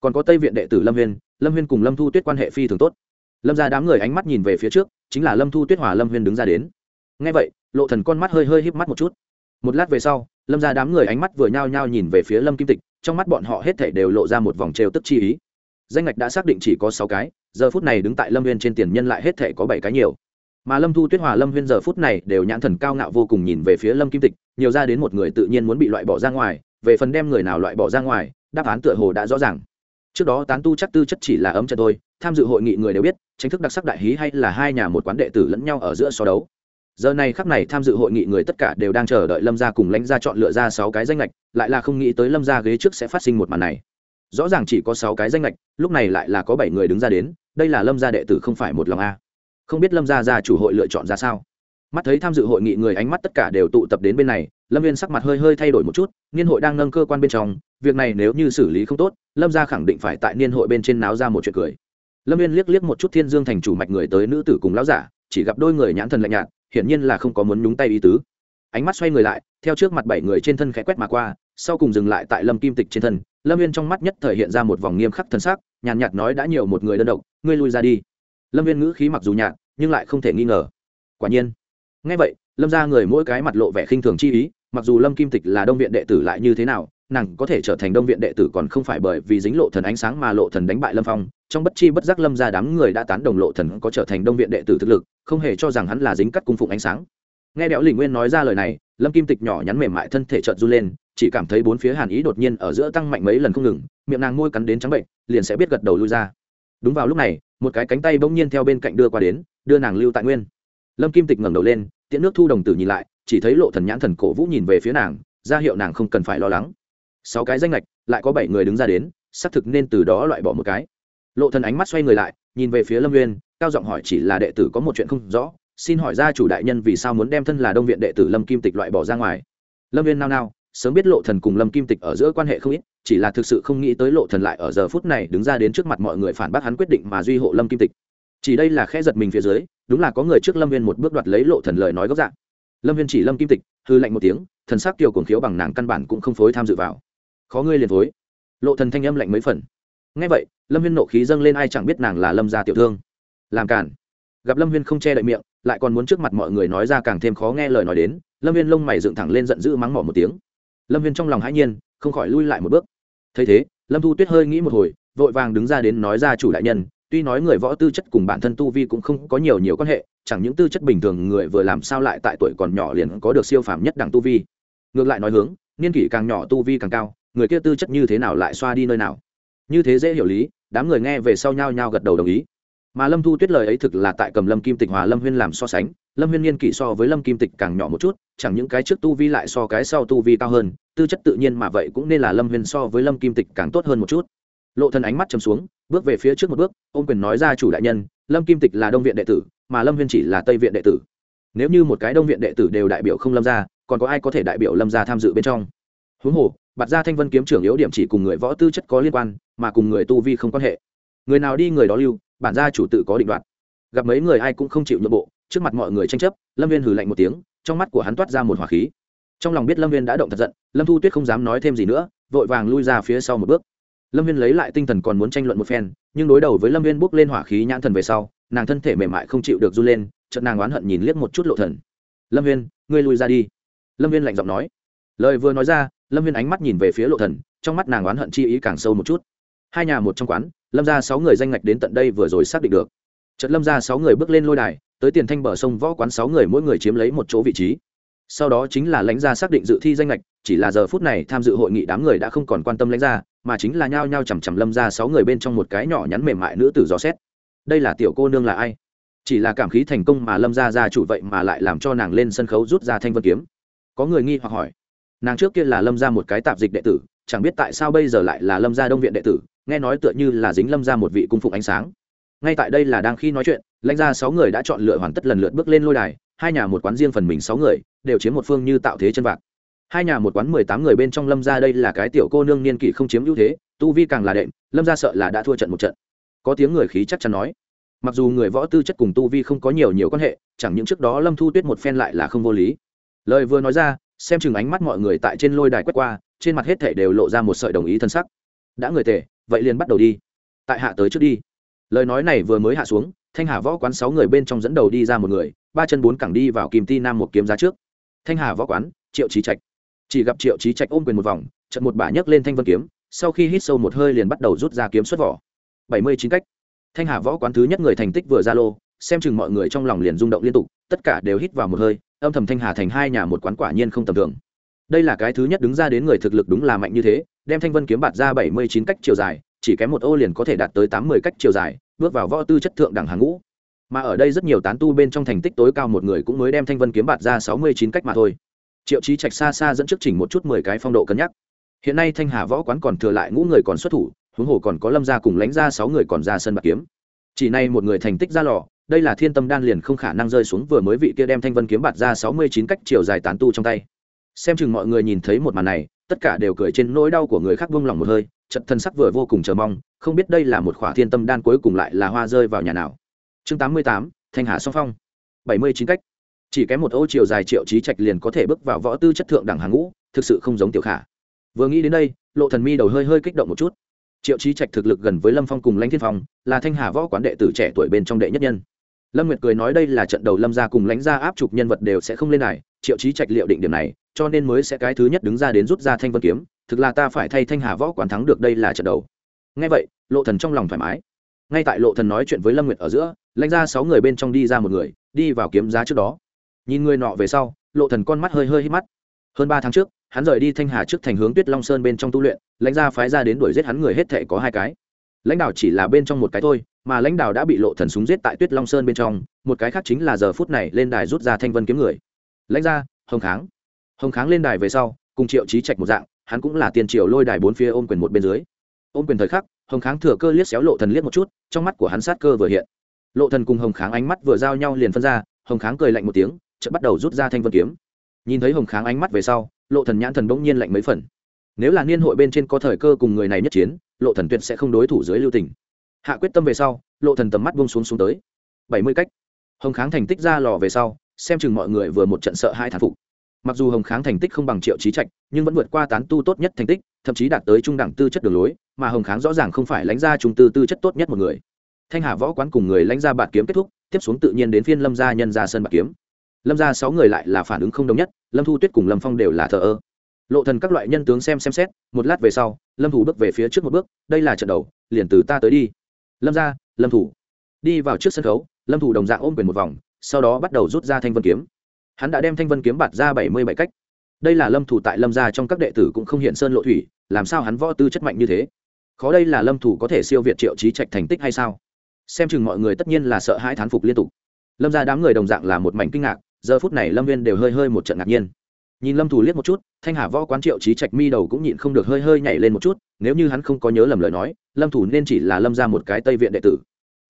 còn có tây viện đệ tử lâm huyên, lâm huyên cùng lâm thu tuyết quan hệ phi thường tốt lâm ra đám người ánh mắt nhìn về phía trước chính là lâm thu tuyết hòa lâm huyên đứng ra đến ngay vậy lộ thần con mắt hơi hơi híp mắt một chút một lát về sau lâm ra đám người ánh mắt vừa nhao nhao nhìn về phía lâm kim tịch trong mắt bọn họ hết thảy đều lộ ra một vòng trêu tức chi ý danh ngạch đã xác định chỉ có sáu cái giờ phút này đứng tại lâm huyên trên tiền nhân lại hết thảy có bảy cái nhiều mà lâm thu tuyết hòa lâm huyên giờ phút này đều nhãn thần cao ngạo vô cùng nhìn về phía lâm kim tịch nhiều ra đến một người tự nhiên muốn bị loại bỏ ra ngoài về phần đem người nào loại bỏ ra ngoài đáp án tựa hồ đã rõ ràng trước đó tán tu chắc tư chất chỉ là ấm trận thôi, tham dự hội nghị người đều biết tranh thức đặc sắc đại hí hay là hai nhà một quán đệ tử lẫn nhau ở giữa so đấu. Giờ này khắc này tham dự hội nghị người tất cả đều đang chờ đợi lâm gia cùng lãnh gia chọn lựa ra sáu cái danh lệch lại là không nghĩ tới lâm gia ghế trước sẽ phát sinh một màn này. Rõ ràng chỉ có sáu cái danh lệch lúc này lại là có bảy người đứng ra đến, đây là lâm gia đệ tử không phải một lòng a. Không biết lâm gia gia chủ hội lựa chọn ra sao. Mắt thấy tham dự hội nghị người ánh mắt tất cả đều tụ tập đến bên này lâm viên sắc mặt hơi hơi thay đổi một chút, niên hội đang nâng cơ quan bên trong, việc này nếu như xử lý không tốt, lâm gia khẳng định phải tại niên hội bên trên náo ra một chuyện cười. Lâm viên liếc liếc một chút thiên dương thành chủ mạch người tới nữ tử cùng lão giả, chỉ gặp đôi người nhãn thần lạnh nhạt, hiển nhiên là không có muốn nhúng tay ý tứ. Ánh mắt xoay người lại, theo trước mặt bảy người trên thân khẽ quét mà qua, sau cùng dừng lại tại lâm kim tịch trên thân. Lâm viên trong mắt nhất thể hiện ra một vòng nghiêm khắc thân xác nhàn nhạt nói đã nhiều một người đơn độc, ngươi lui ra đi. Lâm viên ngữ khí mặc dù nhạt, nhưng lại không thể nghi ngờ. Quả nhiên. Ngay vậy, lâm ra người mỗi cái mặt lộ vẻ khinh thường chi ý mặc dù lâm kim tịch là đông viện đệ tử lại như thế nào, nàng có thể trở thành đông viện đệ tử còn không phải bởi vì dính lộ thần ánh sáng mà lộ thần đánh bại lâm phong, trong bất chi bất giác lâm ra đám người đã tán đồng lộ thần có trở thành đông viện đệ tử thực lực, không hề cho rằng hắn là dính cắt cung phụng ánh sáng. Nghe đẽo lình nguyên nói ra lời này, lâm kim tịch nhỏ nhắn mềm mại thân thể trợn run lên, chỉ cảm thấy bốn phía hàn ý đột nhiên ở giữa tăng mạnh mấy lần không ngừng, miệng nàng môi cắn đến trắng bệnh, liền sẽ biết gật đầu lui ra. Đúng vào lúc này, một cái cánh tay bỗng nhiên theo bên cạnh đưa qua đến, đưa nàng lưu tại nguyên. Lâm kim tịch ngẩng đầu lên, tiễn nước thu đồng tử nhìn lại chỉ thấy lộ thần nhãn thần cổ vũ nhìn về phía nàng, ra hiệu nàng không cần phải lo lắng. Sáu cái danh lệch lại có bảy người đứng ra đến, xác thực nên từ đó loại bỏ một cái. Lộ thần ánh mắt xoay người lại, nhìn về phía lâm nguyên cao giọng hỏi chỉ là đệ tử có một chuyện không rõ, xin hỏi gia chủ đại nhân vì sao muốn đem thân là đông viện đệ tử lâm kim tịch loại bỏ ra ngoài? Lâm viên nao nao, sớm biết lộ thần cùng lâm kim tịch ở giữa quan hệ không ít, chỉ là thực sự không nghĩ tới lộ thần lại ở giờ phút này đứng ra đến trước mặt mọi người phản bác hắn quyết định mà duy hộ lâm kim tịch. Chỉ đây là khẽ giật mình phía dưới, đúng là có người trước lâm viên một bước đoạt lấy lộ thần lời nói gốc dạng lâm viên chỉ lâm kim tịch, hư lạnh một tiếng, thần sắc kiều cuồng khiếu bằng nàng căn bản cũng không phối tham dự vào. Khó ngươi liền phối. Lộ thần thanh âm lạnh mấy phần. Nghe vậy, lâm viên nộ khí dâng lên ai chẳng biết nàng là lâm gia tiểu thương. Làm cản gặp lâm viên không che đậy miệng, lại còn muốn trước mặt mọi người nói ra càng thêm khó nghe lời nói đến, lâm viên lông mày dựng thẳng lên giận dữ mắng mỏ một tiếng. Lâm viên trong lòng hãi nhiên, không khỏi lui lại một bước. Thấy thế, lâm thu tuyết hơi nghĩ một hồi, vội vàng đứng ra đến nói ra chủ đại nhân tuy nói người võ tư chất cùng bản thân tu vi cũng không có nhiều nhiều quan hệ, chẳng những tư chất bình thường người vừa làm sao lại tại tuổi còn nhỏ liền có được siêu phàm nhất đẳng tu vi. Ngược lại nói hướng, niên kỷ càng nhỏ tu vi càng cao, người kia tư chất như thế nào lại xoa đi nơi nào? Như thế dễ hiểu lý, đám người nghe về sau nhao nhao gật đầu đồng ý. Mà lâm thu tuyết lời ấy thực là tại cầm lâm kim tịch hòa lâm huyên làm so sánh, lâm huyên niên kỷ so với lâm kim tịch càng nhỏ một chút, chẳng những cái trước tu vi lại so cái sau tu vi cao hơn, tư chất tự nhiên mà vậy cũng nên là lâm huyên so với lâm kim tịch càng tốt hơn một chút lộ thân ánh mắt chầm xuống, bước về phía trước một bước, ôm quyền nói ra chủ đại nhân, lâm kim tịch là đông viện đệ tử, mà lâm huyên chỉ là tây viện đệ tử. Nếu như một cái đông viện đệ tử đều đại biểu không lâm ra còn có ai có thể đại biểu lâm ra tham dự bên trong? Huống hồ, bạt gia thanh vân kiếm trưởng yếu điểm chỉ cùng người võ tư chất có liên quan, mà cùng người tu vi không quan hệ. Người nào đi người đó lưu, bản gia chủ tự có định đoạt. Gặp mấy người ai cũng không chịu nhượng bộ, trước mặt mọi người tranh chấp, lâm viên hừ lạnh một tiếng, trong mắt của hắn toát ra một hỏa khí. Trong lòng biết lâm viên đã động thật giận, lâm thu tuyết không dám nói thêm gì nữa, vội vàng lui ra phía sau một bước lâm viên lấy lại tinh thần còn muốn tranh luận một phen, nhưng đối đầu với lâm viên bước lên hỏa khí nhãn thần về sau, nàng thân thể mềm mại không chịu được run lên trận nàng oán hận nhìn liếc một chút lộ thần. Lâm viên ngươi lui ra đi. Lâm viên lạnh giọng nói. Lời vừa nói ra, lâm viên ánh mắt nhìn về phía lộ thần, trong mắt nàng oán hận chi ý càng sâu một chút. Hai nhà một trong quán, lâm ra sáu người danh ngạch đến tận đây vừa rồi xác định được. Trận lâm ra sáu người bước lên lôi đài, tới tiền thanh bờ sông võ quán sáu người mỗi người chiếm lấy một chỗ vị trí. Sau đó chính là lãnh gia xác định dự thi danh lệch chỉ là giờ phút này tham dự hội nghị đám người đã không còn quan tâm lãnh gia mà chính là nhao nhao chằm chằm lâm ra sáu người bên trong một cái nhỏ nhắn mềm mại nữ tử gió xét. Đây là tiểu cô nương là ai? Chỉ là cảm khí thành công mà lâm ra ra chủ vậy mà lại làm cho nàng lên sân khấu rút ra thanh vân kiếm. Có người nghi hoặc hỏi, nàng trước kia là lâm ra một cái tạp dịch đệ tử, chẳng biết tại sao bây giờ lại là lâm gia đông viện đệ tử, nghe nói tựa như là dính lâm ra một vị cung phụng ánh sáng. Ngay tại đây là đang khi nói chuyện, lãnh ra sáu người đã chọn lựa hoàn tất lần lượt bước lên lôi đài, hai nhà một quán riêng phần mình sáu người, đều chiếm một phương như tạo thế chân vạc hai nhà một quán mười tám người bên trong lâm ra đây là cái tiểu cô nương niên kỷ không chiếm ưu thế, tu vi càng là đệm, lâm ra sợ là đã thua trận một trận. Có tiếng người khí chắc chắn nói. Mặc dù người võ tư chất cùng tu vi không có nhiều nhiều quan hệ, chẳng những trước đó lâm thu tuyết một phen lại là không vô lý. Lời vừa nói ra, xem chừng ánh mắt mọi người tại trên lôi đài quét qua, trên mặt hết thể đều lộ ra một sợi đồng ý thân sắc. Đã người tệ vậy liền bắt đầu đi. Tại hạ tới trước đi. Lời nói này vừa mới hạ xuống, thanh hà võ quán sáu người bên trong dẫn đầu đi ra một người, ba chân bốn cẳng đi vào kìm ti nam một kiếm giá trước. Thanh hà võ quán, triệu trí trạch chỉ gặp triệu trí trạch ôm quyền một vòng trận một bả nhấc lên thanh vân kiếm, sau khi hít sâu một hơi liền bắt đầu rút ra kiếm xuất vỏ. Bảy mươi chín cách. Thanh hà võ quán thứ nhất người thành tích vừa ra lô, xem chừng mọi người trong lòng liền rung động liên tục, tất cả đều hít vào một hơi, âm thầm thanh hà thành hai nhà một quán quả nhiên không tầm thường. Đây là cái thứ nhất đứng ra đến người thực lực đúng là mạnh như thế, đem thanh vân kiếm bạt ra bảy mươi chín cách chiều dài, chỉ kém một ô liền có thể đạt tới tám mươi cách chiều dài, bước vào võ tư chất thượng đẳng hàng ngũ. Mà ở đây rất nhiều tán tu bên trong thành tích tối cao một người cũng mới đem thanh vân kiếm bạt ra sáu mươi chín cách mà thôi triệu trí trạch xa xa dẫn trước chỉnh một chút mười cái phong độ cân nhắc. Hiện nay thanh hà võ quán còn thừa lại ngũ người còn xuất thủ, huống hồ còn có lâm gia cùng lãnh ra sáu người còn ra sân bạc kiếm. Chỉ nay một người thành tích ra lò, đây là thiên tâm đan liền không khả năng rơi xuống vừa mới vị kia đem thanh vân kiếm bạt ra sáu mươi chín cách chiều dài tán tu trong tay. Xem chừng mọi người nhìn thấy một màn này, tất cả đều cười trên nỗi đau của người khác vung lòng một hơi, trận thân sắc vừa vô cùng chờ mong, không biết đây là một khỏa thiên tâm đan cuối cùng lại là hoa rơi vào nhà nào. Chương tám mươi tám, thanh hà song phong. Bảy mươi chín cách chỉ kém một ô chiều dài triệu trí trạch liền có thể bước vào võ tư chất thượng đẳng hàng ngũ, thực sự không giống tiểu khả. Vừa nghĩ đến đây, lộ thần mi đầu hơi hơi kích động một chút. Triệu trí trạch thực lực gần với lâm phong cùng lãnh thiên phong, là thanh hà võ quán đệ tử trẻ tuổi bên trong đệ nhất nhân. Lâm nguyệt cười nói đây là trận đầu lâm gia cùng lãnh gia áp trục nhân vật đều sẽ không lên này triệu trí trạch liệu định điểm này, cho nên mới sẽ cái thứ nhất đứng ra đến rút ra thanh vân kiếm, thực là ta phải thay thanh hà võ quán thắng được đây là trận đầu. Ngay vậy, lộ thần trong lòng thoải mái. Ngay tại lộ thần nói chuyện với lâm nguyệt ở giữa, lãnh gia sáu người bên trong đi ra một người, đi vào kiếm giá trước đó nhìn người nọ về sau, lộ thần con mắt hơi hơi hít mắt. Hơn ba tháng trước, hắn rời đi thanh hà trước thành hướng tuyết long sơn bên trong tu luyện, lãnh gia phái ra đến đuổi giết hắn người hết thể có hai cái. Lãnh đạo chỉ là bên trong một cái thôi, mà lãnh đạo đã bị lộ thần súng giết tại tuyết long sơn bên trong, một cái khác chính là giờ phút này lên đài rút ra thanh vân kiếm người. Lãnh gia, hồng kháng. Hồng kháng lên đài về sau, cùng triệu trí trạch một dạng, hắn cũng là tiền triều lôi đài bốn phía ôm quyền một bên dưới. Ôm quyền thời khắc, hồng kháng thừa cơ liếc xéo lộ thần liếc một chút, trong mắt của hắn sát cơ vừa hiện. Lộ thần cùng hồng kháng ánh mắt vừa giao nhau liền phân ra, hồng kháng cười lạnh một tiếng chợt bắt đầu rút ra thanh vân kiếm. Nhìn thấy hồng kháng ánh mắt về sau, lộ thần nhãn thần bỗng nhiên lạnh mấy phần. Nếu là niên hội bên trên có thời cơ cùng người này nhất chiến, lộ thần tuyệt sẽ không đối thủ dưới lưu tình. Hạ quyết tâm về sau, lộ thần tầm mắt buông xuống xuống tới. Bảy mươi cách. Hồng kháng thành tích ra lò về sau, xem chừng mọi người vừa một trận sợ hai thán phục. Mặc dù hồng kháng thành tích không bằng triệu trí trạch, nhưng vẫn vượt qua tán tu tốt nhất thành tích, thậm chí đạt tới trung đẳng tư chất đường lối, mà hồng kháng rõ ràng không phải lãnh gia trung tư tư chất tốt nhất một người. Thanh hà võ quán cùng người lãnh gia bạt kiếm kết thúc, tiếp xuống tự nhiên đến phiên lâm gia nhân ra sân bạt kiếm lâm gia sáu người lại là phản ứng không đồng nhất, lâm thu tuyết cùng lâm phong đều là thờ ơ. Lộ thần các loại nhân tướng xem xem xét, một lát về sau, lâm thủ bước về phía trước một bước, đây là trận đầu, liền từ ta tới đi. Lâm gia lâm thủ. Đi vào trước sân khấu, lâm thủ đồng dạng ôm quyền một vòng, sau đó bắt đầu rút ra thanh vân kiếm. Hắn đã đem thanh vân kiếm bạt ra bảy mươi bảy cách. Đây là lâm thủ tại lâm gia trong các đệ tử cũng không hiện sơn lộ thủy, làm sao hắn võ tư chất mạnh như thế? Khó đây là lâm thủ có thể siêu việt triệu trí trạch thành tích hay sao? Xem chừng mọi người tất nhiên là sợ hãi thán phục liên tục. Lâm gia đám người đồng dạng là một mảnh kinh ngạc giờ phút này lâm viên đều hơi hơi một trận ngạc nhiên nhìn lâm thủ liếc một chút thanh hà võ quán triệu trí trạch mi đầu cũng nhịn không được hơi hơi nhảy lên một chút nếu như hắn không có nhớ lầm lời nói lâm thủ nên chỉ là lâm ra một cái tây viện đệ tử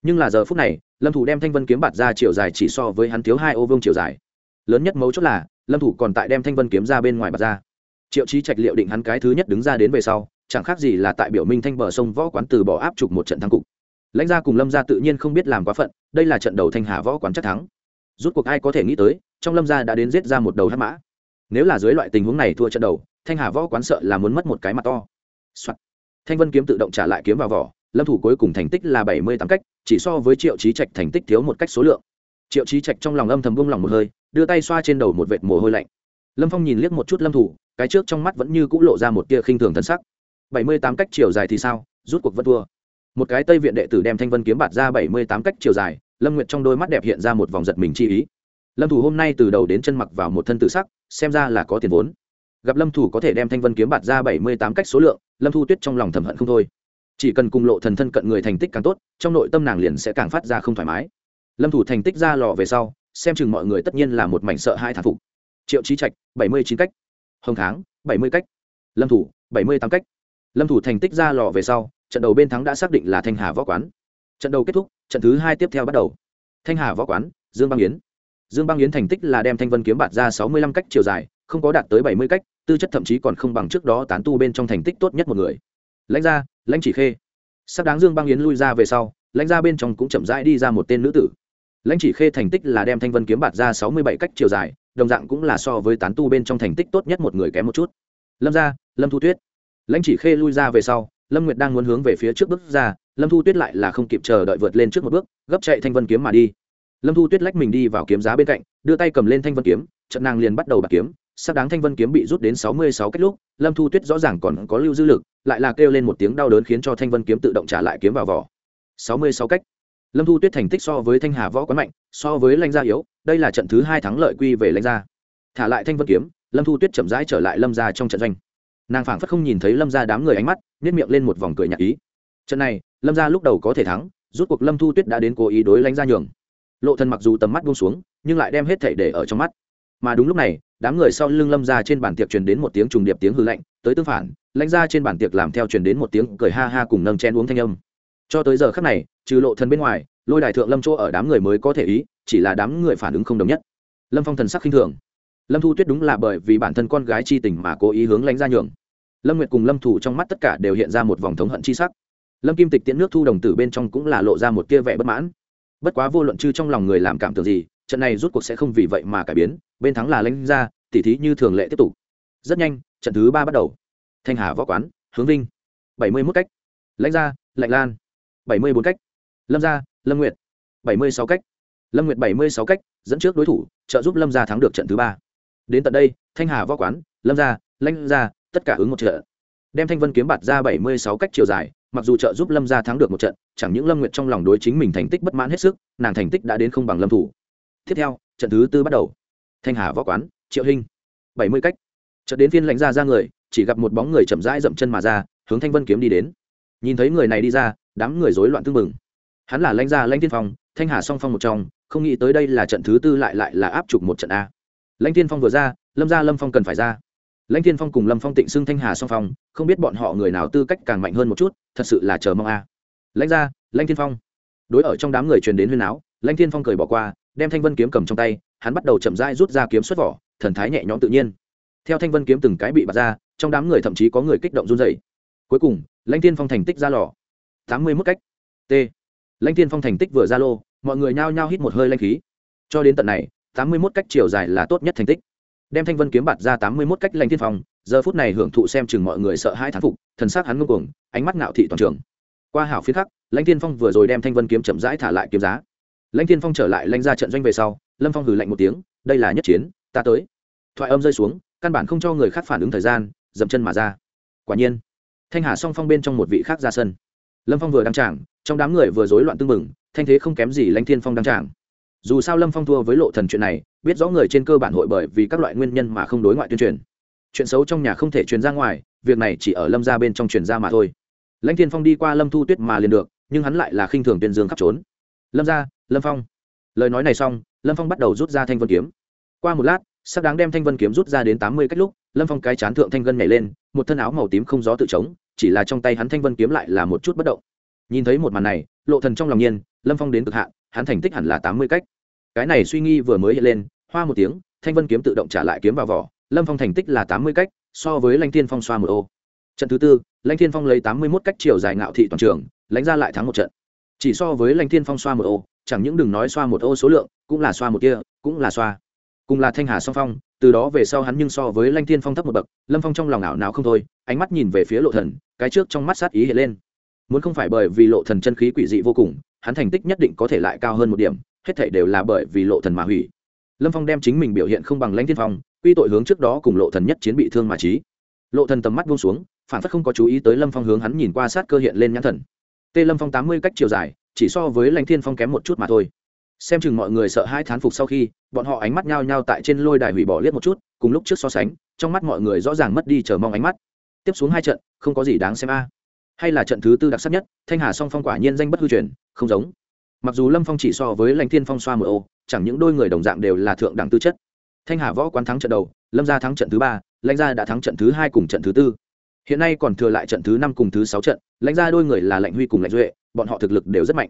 nhưng là giờ phút này lâm thủ đem thanh vân kiếm bạt ra chiều dài chỉ so với hắn thiếu hai ô vương chiều dài lớn nhất mấu chốt là lâm thủ còn tại đem thanh vân kiếm ra bên ngoài bạt ra triệu trí trạch liệu định hắn cái thứ nhất đứng ra đến về sau chẳng khác gì là tại biểu minh thanh bờ sông võ quán từ bỏ áp chụp một trận thắng cục lãnh gia cùng lâm gia tự nhiên không biết làm quá phận đây là trận đầu thanh hà võ quán chắc thắng rút cuộc ai có thể nghĩ tới, trong lâm gia đã đến giết ra một đầu hát mã. Nếu là dưới loại tình huống này thua trận đầu, thanh hà võ quán sợ là muốn mất một cái mặt to、Soạn. thanh vân kiếm tự động trả lại kiếm vào vỏ, lâm thủ cuối cùng thành tích là bảy mươi tám cách, chỉ so với triệu trí trạch thành tích thiếu một cách số lượng. Triệu trí trạch trong lòng âm thầm buông lòng một hơi, đưa tay xoa trên đầu một vệt mồ hôi lạnh. Lâm phong nhìn liếc một chút lâm thủ, cái trước trong mắt vẫn như c ũ lộ ra một tia khinh thường thân sắc. bảy mươi tám cách chiều dài thì sao? Rút cuộc vẫn thua. Một cái tây viện đệ tử đem thanh vân kiếm bạt ra bảy mươi tám cách chiều dài lâm nguyệt trong đôi mắt đẹp hiện ra một vòng giật mình chi ý. Lâm thủ hôm nay từ đầu đến chân mặc vào một thân tự sắc, xem ra là có tiền vốn. Gặp lâm thủ có thể đem thanh vân kiếm bạt ra bảy mươi tám cách số lượng, lâm thu tuyết trong lòng thầm hận không thôi. Chỉ cần cùng lộ thần thân cận người thành tích càng tốt, trong nội tâm nàng liền sẽ càng phát ra không thoải mái. Lâm thủ thành tích ra lò về sau, xem chừng mọi người tất nhiên là một mảnh sợ hai thản phục. Triệu trí trạch, bảy mươi chín cách. Hồng tháng bảy mươi cách. Lâm thủ, bảy mươi tám cách. Lâm thủ thành tích ra lò về sau, trận đầu bên thắng đã xác định là thanh hà võ quán trận đầu kết thúc trận thứ hai tiếp theo bắt đầu. Thanh hà võ quán dương băng yến. Dương băng yến thành tích là đem thanh vân kiếm bạt ra sáu mươi lăm cách chiều dài không có đạt tới bảy mươi cách tư chất thậm chí còn không bằng trước đó tán tu bên trong thành tích tốt nhất một người. Lãnh gia, lãnh chỉ khê. Sắp đáng dương băng yến lui ra về sau lãnh gia bên trong cũng chậm rãi đi ra một tên nữ tử. Lãnh chỉ khê thành tích là đem thanh vân kiếm bạt ra sáu mươi bảy cách chiều dài đồng dạng cũng là so với tán tu bên trong thành tích tốt nhất một người kém một chút. Lâm gia, lâm thu tuyết. Lãnh chỉ khê lui ra về sau lâm nguyệt đang muốn hướng về phía trước bước ra lâm thu tuyết lại là không kịp chờ đợi vượt lên trước một bước, gấp chạy thanh vân kiếm mà đi. Lâm thu tuyết lách mình đi vào kiếm giá bên cạnh, đưa tay cầm lên thanh vân kiếm trận nàng liền bắt đầu bạc kiếm. Sắc đáng thanh vân kiếm bị rút đến sáu mươi sáu cách lúc, lâm thu tuyết rõ ràng còn có lưu dư lực, lại là kêu lên một tiếng đau đớn khiến cho thanh vân kiếm tự động trả lại kiếm vào vỏ. sáu mươi sáu cách. Lâm thu tuyết thành tích so với thanh hà võ quán mạnh, so với lãnh gia yếu, đây là trận thứ hai thắng lợi quy về lãnh gia. Thả lại thanh vân kiếm, lâm thu tuyết chậm rãi trở lại lâm gia trong trận doanh. Nàng phảng phất không nhìn thấy lâm gia đám người ánh mắt nhét miệng lên một vòng cười nhạc ý. Trận này lâm gia lúc đầu có thể thắng, rút cuộc lâm thu tuyết đã đến cố ý đối lãnh gia nhường. Lộ thần mặc dù tầm mắt buông xuống, nhưng lại đem hết thảy để ở trong mắt. Mà đúng lúc này, đám người sau lưng lâm gia trên bàn tiệc truyền đến một tiếng trùng điệp tiếng hư lạnh, tới tương phản lãnh gia trên bàn tiệc làm theo truyền đến một tiếng cười ha ha cùng nâng chén uống thanh âm. Cho tới giờ khắc này, trừ lộ thần bên ngoài, lôi đài thượng lâm chỗ ở đám người mới có thể ý, chỉ là đám người phản ứng không đồng nhất. Lâm phong thần sắc khinh thường. Lâm thu tuyết đúng là bởi vì bản thân con gái chi tình mà cố ý hướng lãnh gia nhường. Lâm nguyệt cùng lâm thủ trong mắt tất cả đều hiện ra một vòng thống hận chi sắc lâm kim tịch tiễn nước thu đồng tử bên trong cũng là lộ ra một tia vẻ bất mãn. Bất quá vô luận chư trong lòng người làm cảm tưởng gì trận này rút cuộc sẽ không vì vậy mà cải biến bên thắng là lãnh ra tỉ thí như thường lệ tiếp tục. Rất nhanh trận thứ ba bắt đầu. Thanh hà võ quán hướng vinh. Bảy mươi mốt cách. Lãnh gia lạnh lan. Bảy mươi bốn cách. Lâm gia lâm nguyệt. Bảy mươi sáu cách. Lâm nguyệt bảy mươi sáu cách dẫn trước đối thủ trợ giúp lâm gia thắng được trận thứ ba. Đến tận đây thanh hà võ quán lâm gia lãnh gia tất cả ứng một trợ, đem thanh vân kiếm bạt ra bảy mươi sáu cách chiều dài mặc dù trợ giúp lâm gia thắng được một trận, chẳng những lâm nguyệt trong lòng đối chính mình thành tích bất mãn hết sức, nàng thành tích đã đến không bằng lâm thủ. Tiếp theo, trận thứ tư bắt đầu. Thanh hà võ quán, triệu hình bảy mươi cách. Trận đến phiên lãnh gia ra người, chỉ gặp một bóng người chậm rãi dậm chân mà ra, hướng thanh vân kiếm đi đến. Nhìn thấy người này đi ra, đám người rối loạn tưng mừng hắn là lãnh gia lãnh tiên phong, thanh hà song phong một trong, không nghĩ tới đây là trận thứ tư lại lại là áp trục một trận a. Lãnh tiên phong vừa ra, lâm gia lâm phong cần phải ra lãnh thiên phong cùng lâm phong tịnh xưng thanh hà song phong, không biết bọn họ người nào tư cách càng mạnh hơn một chút, thật sự là chờ mong a. Lãnh ra lãnh thiên phong. Đối ở trong đám người truyền đến huyên áo, lãnh thiên phong cười bỏ qua, đem thanh vân kiếm cầm trong tay, hắn bắt đầu chậm rãi rút ra kiếm xuất vỏ, thần thái nhẹ nhõm tự nhiên. Theo thanh vân kiếm từng cái bị bật ra, trong đám người thậm chí có người kích động run dày cuối cùng, lãnh Thiên phong thành tích ra lò. Tám mươi mốt cách. T. Lãnh Thiên phong thành tích vừa ra lô, mọi người nhao nhao hít một hơi lanh khí. Cho đến tận này, tám mươi mốt cách chiều dài là tốt nhất thành tích đem thanh vân kiếm bạt ra tám mươi mốt cách lãnh thiên phong, giờ phút này hưởng thụ xem chừng mọi người sợ hãi thán phục, thần s á c hắn ngưng cuồng, ánh mắt ngạo thị toàn trường. Qua hảo phiến khắc, lãnh tiên phong vừa rồi đem thanh vân kiếm chậm rãi thả lại kiếm giá. Lãnh tiên phong trở lại lãnh ra trận doanh về sau, lâm phong hừ lạnh một tiếng, đây là nhất chiến, ta tới. Thoại âm rơi xuống, căn bản không cho người khác phản ứng thời gian, dậm chân mà ra. Quả nhiên, thanh hà song phong bên trong một vị khác ra sân. Lâm phong vừa đăng trảng trong đám người vừa rối loạn tưng mừng thanh thế không kém gì lãnh thiên phong đăng trảng dù sao lâm phong thua với lộ thần chuyện này biết rõ người trên cơ bản hội bởi vì các loại nguyên nhân mà không đối ngoại tuyên truyền. Chuyện xấu trong nhà không thể truyền ra ngoài việc này chỉ ở lâm ra bên trong truyền ra mà thôi. Lãnh thiên phong đi qua lâm thu tuyết mà liền được nhưng hắn lại là khinh thường tuyên dương khắp trốn. Lâm ra lâm phong. Lời nói này xong lâm phong bắt đầu rút ra thanh vân kiếm. Qua một lát sắc đáng đem thanh vân kiếm rút ra đến tám mươi cách lúc lâm phong cái chán thượng thanh vân nhảy lên một thân áo màu tím không gió tự trống, chỉ là trong tay hắn thanh vân kiếm lại là một chút bất động. Nhìn thấy một màn này lộ thần trong lòng nhiên lâm phong đến cực hạn hắn thành tích hẳn là tám mươi cách. Cái này suy nghi vừa mới hiện lên, hoa một tiếng, thanh vân kiếm tự động trả lại kiếm vào vỏ, lâm phong thành tích là tám mươi cách, so với lanh thiên phong xoa một ô. Trận thứ tư, lãnh thiên phong lấy tám mươi mốt cách chiều dài ngạo thị toàn trường, lãnh ra lại thắng một trận. Chỉ so với lãnh thiên phong xoa một ô, chẳng những đừng nói xoa một ô số lượng, cũng là xoa một kia, cũng là xoa. Cùng là thanh hà song phong, từ đó về sau hắn nhưng so với lãnh thiên phong thấp một bậc, lâm phong trong lòng ảo nào không thôi, ánh mắt nhìn về phía lộ thần, cái trước trong mắt sát ý hiện lên. Muốn không phải bởi vì lộ thần chân khí quỷ dị vô cùng hắn thành tích nhất định có thể lại cao hơn một điểm, hết thảy đều là bởi vì lộ thần mà hủy. Lâm phong đem chính mình biểu hiện không bằng lãnh thiên phong, quy tội hướng trước đó cùng lộ thần nhất chiến bị thương mà trí lộ thần tầm mắt buông xuống, phản phất không có chú ý tới lâm phong hướng hắn nhìn qua sát cơ hiện lên nhãn thần. Tê lâm phong tám mươi cách chiều dài, chỉ so với lãnh thiên phong kém một chút mà thôi. Xem chừng mọi người sợ hai thán phục sau khi, bọn họ ánh mắt nhao nhao tại trên lôi đài hủy bỏ liếc một chút, cùng lúc trước so sánh, trong mắt mọi người rõ ràng mất đi chờ mong ánh mắt. Tiếp xuống hai trận, không có gì đáng xem a hay là trận thứ tư đặc sắc nhất, thanh hà song phong quả nhiên danh bất hư truyền, không giống. Mặc dù lâm phong chỉ so với lãnh thiên phong xoa mở ô, chẳng những đôi người đồng dạng đều là thượng đẳng tư chất. Thanh hà võ quán thắng trận đầu, lâm gia thắng trận thứ ba, lãnh gia đã thắng trận thứ hai cùng trận thứ tư. Hiện nay còn thừa lại trận thứ năm cùng thứ sáu trận, lãnh gia đôi người là lãnh huy cùng lãnh duệ, bọn họ thực lực đều rất mạnh.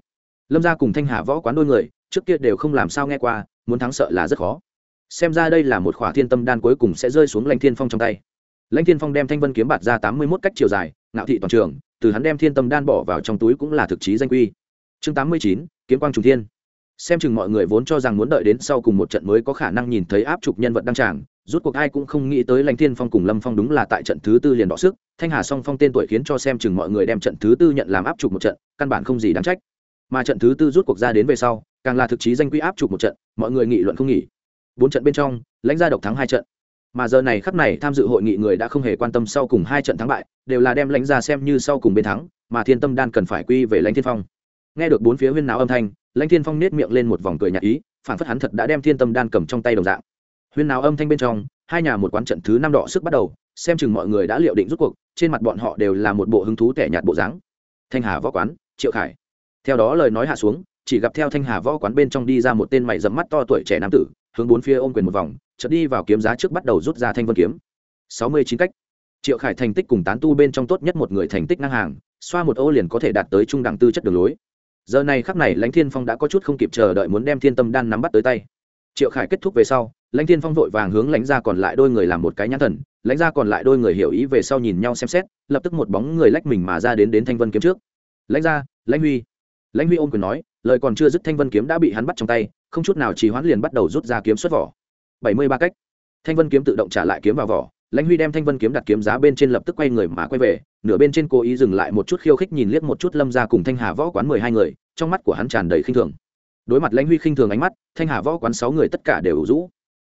Lâm gia cùng thanh hà võ quán đôi người, trước kia đều không làm sao nghe qua, muốn thắng sợ là rất khó. Xem ra đây là một khỏa thiên tâm đan cuối cùng sẽ rơi xuống lãnh thiên phong trong tay. Lãnh thiên phong đem thanh vân kiếm bạt ra tám mươi mốt cách chiều dài, ngạo thị toàn trường từ hắn đem thiên tâm đan bỏ vào trong túi cũng là thực chí danh quy. Chương tám mươi chín, kiếm quang trùng thiên. Xem chừng mọi người vốn cho rằng muốn đợi đến sau cùng một trận mới có khả năng nhìn thấy áp trục nhân vật đăng tràng, rút cuộc ai cũng không nghĩ tới lãnh thiên phong cùng lâm phong đúng là tại trận thứ tư liền đọ sức, thanh hà song phong tên tuổi khiến cho xem chừng mọi người đem trận thứ tư nhận làm áp trục một trận, căn bản không gì đáng trách. Mà trận thứ tư rút cuộc ra đến về sau, càng là thực chí danh quy áp trục một trận, mọi người nghị luận không nghỉ. Bốn trận bên trong, lãnh gia độc thắng hai trận mà giờ này khắp này tham dự hội nghị người đã không hề quan tâm sau cùng hai trận thắng bại, đều là đem lãnh ra xem như sau cùng bên thắng, mà thiên tâm đan cần phải quy về lãnh thiên phong. Nghe được bốn phía huyên náo âm thanh, lãnh thiên phong nết miệng lên một vòng cười nhạt ý phản phất hắn thật đã đem thiên tâm đan cầm trong tay đồng dạng. Huyên náo âm thanh bên trong, hai nhà một quán trận thứ năm đỏ sức bắt đầu, xem chừng mọi người đã liệu định rút cuộc, trên mặt bọn họ đều là một bộ hứng thú tẻ nhạt bộ dáng. Thanh hà võ quán, triệu khải. Theo đó lời nói hạ xuống, chỉ gặp theo thanh hà võ quán bên trong đi ra một tên mày dẫm mắt to tuổi trẻ nam tử hướng bốn phía ôm quyền một vòng, chợt đi vào kiếm giá trước bắt đầu rút ra thanh vân kiếm. Sáu mươi chín cách. Triệu khải thành tích cùng tán tu bên trong tốt nhất một người thành tích ngang hàng, xoa một ô liền có thể đạt tới trung đẳng tư chất đường lối. Giờ này khắc này lãnh thiên phong đã có chút không kịp chờ đợi muốn đem thiên tâm đan nắm bắt tới tay. Triệu khải kết thúc về sau, lãnh thiên phong vội vàng hướng lãnh ra còn lại đôi người làm một cái nhãn thần, lãnh ra còn lại đôi người hiểu ý về sau nhìn nhau xem xét, lập tức một bóng người lách mình mà ra đến đến thanh vân kiếm trước. Lãnh ra lãnh huy. Lãnh huy ôm quyền nói, lời còn chưa dứt thanh vân kiếm đã bị hắn bắt trong tay không chút nào trì hoãn liền bắt đầu rút ra kiếm xuất vỏ. Bảy mươi ba cách. Thanh vân kiếm tự động trả lại kiếm vào vỏ, lãnh huy đem thanh vân kiếm đặt kiếm giá bên trên lập tức quay người mà quay về, nửa bên trên cố ý dừng lại một chút khiêu khích nhìn liếc một chút lâm ra cùng thanh hà võ quán mười hai người, trong mắt của hắn tràn đầy khinh thường. Đối mặt lãnh huy khinh thường ánh mắt, thanh hà võ quán sáu người tất cả đều ủ rũ.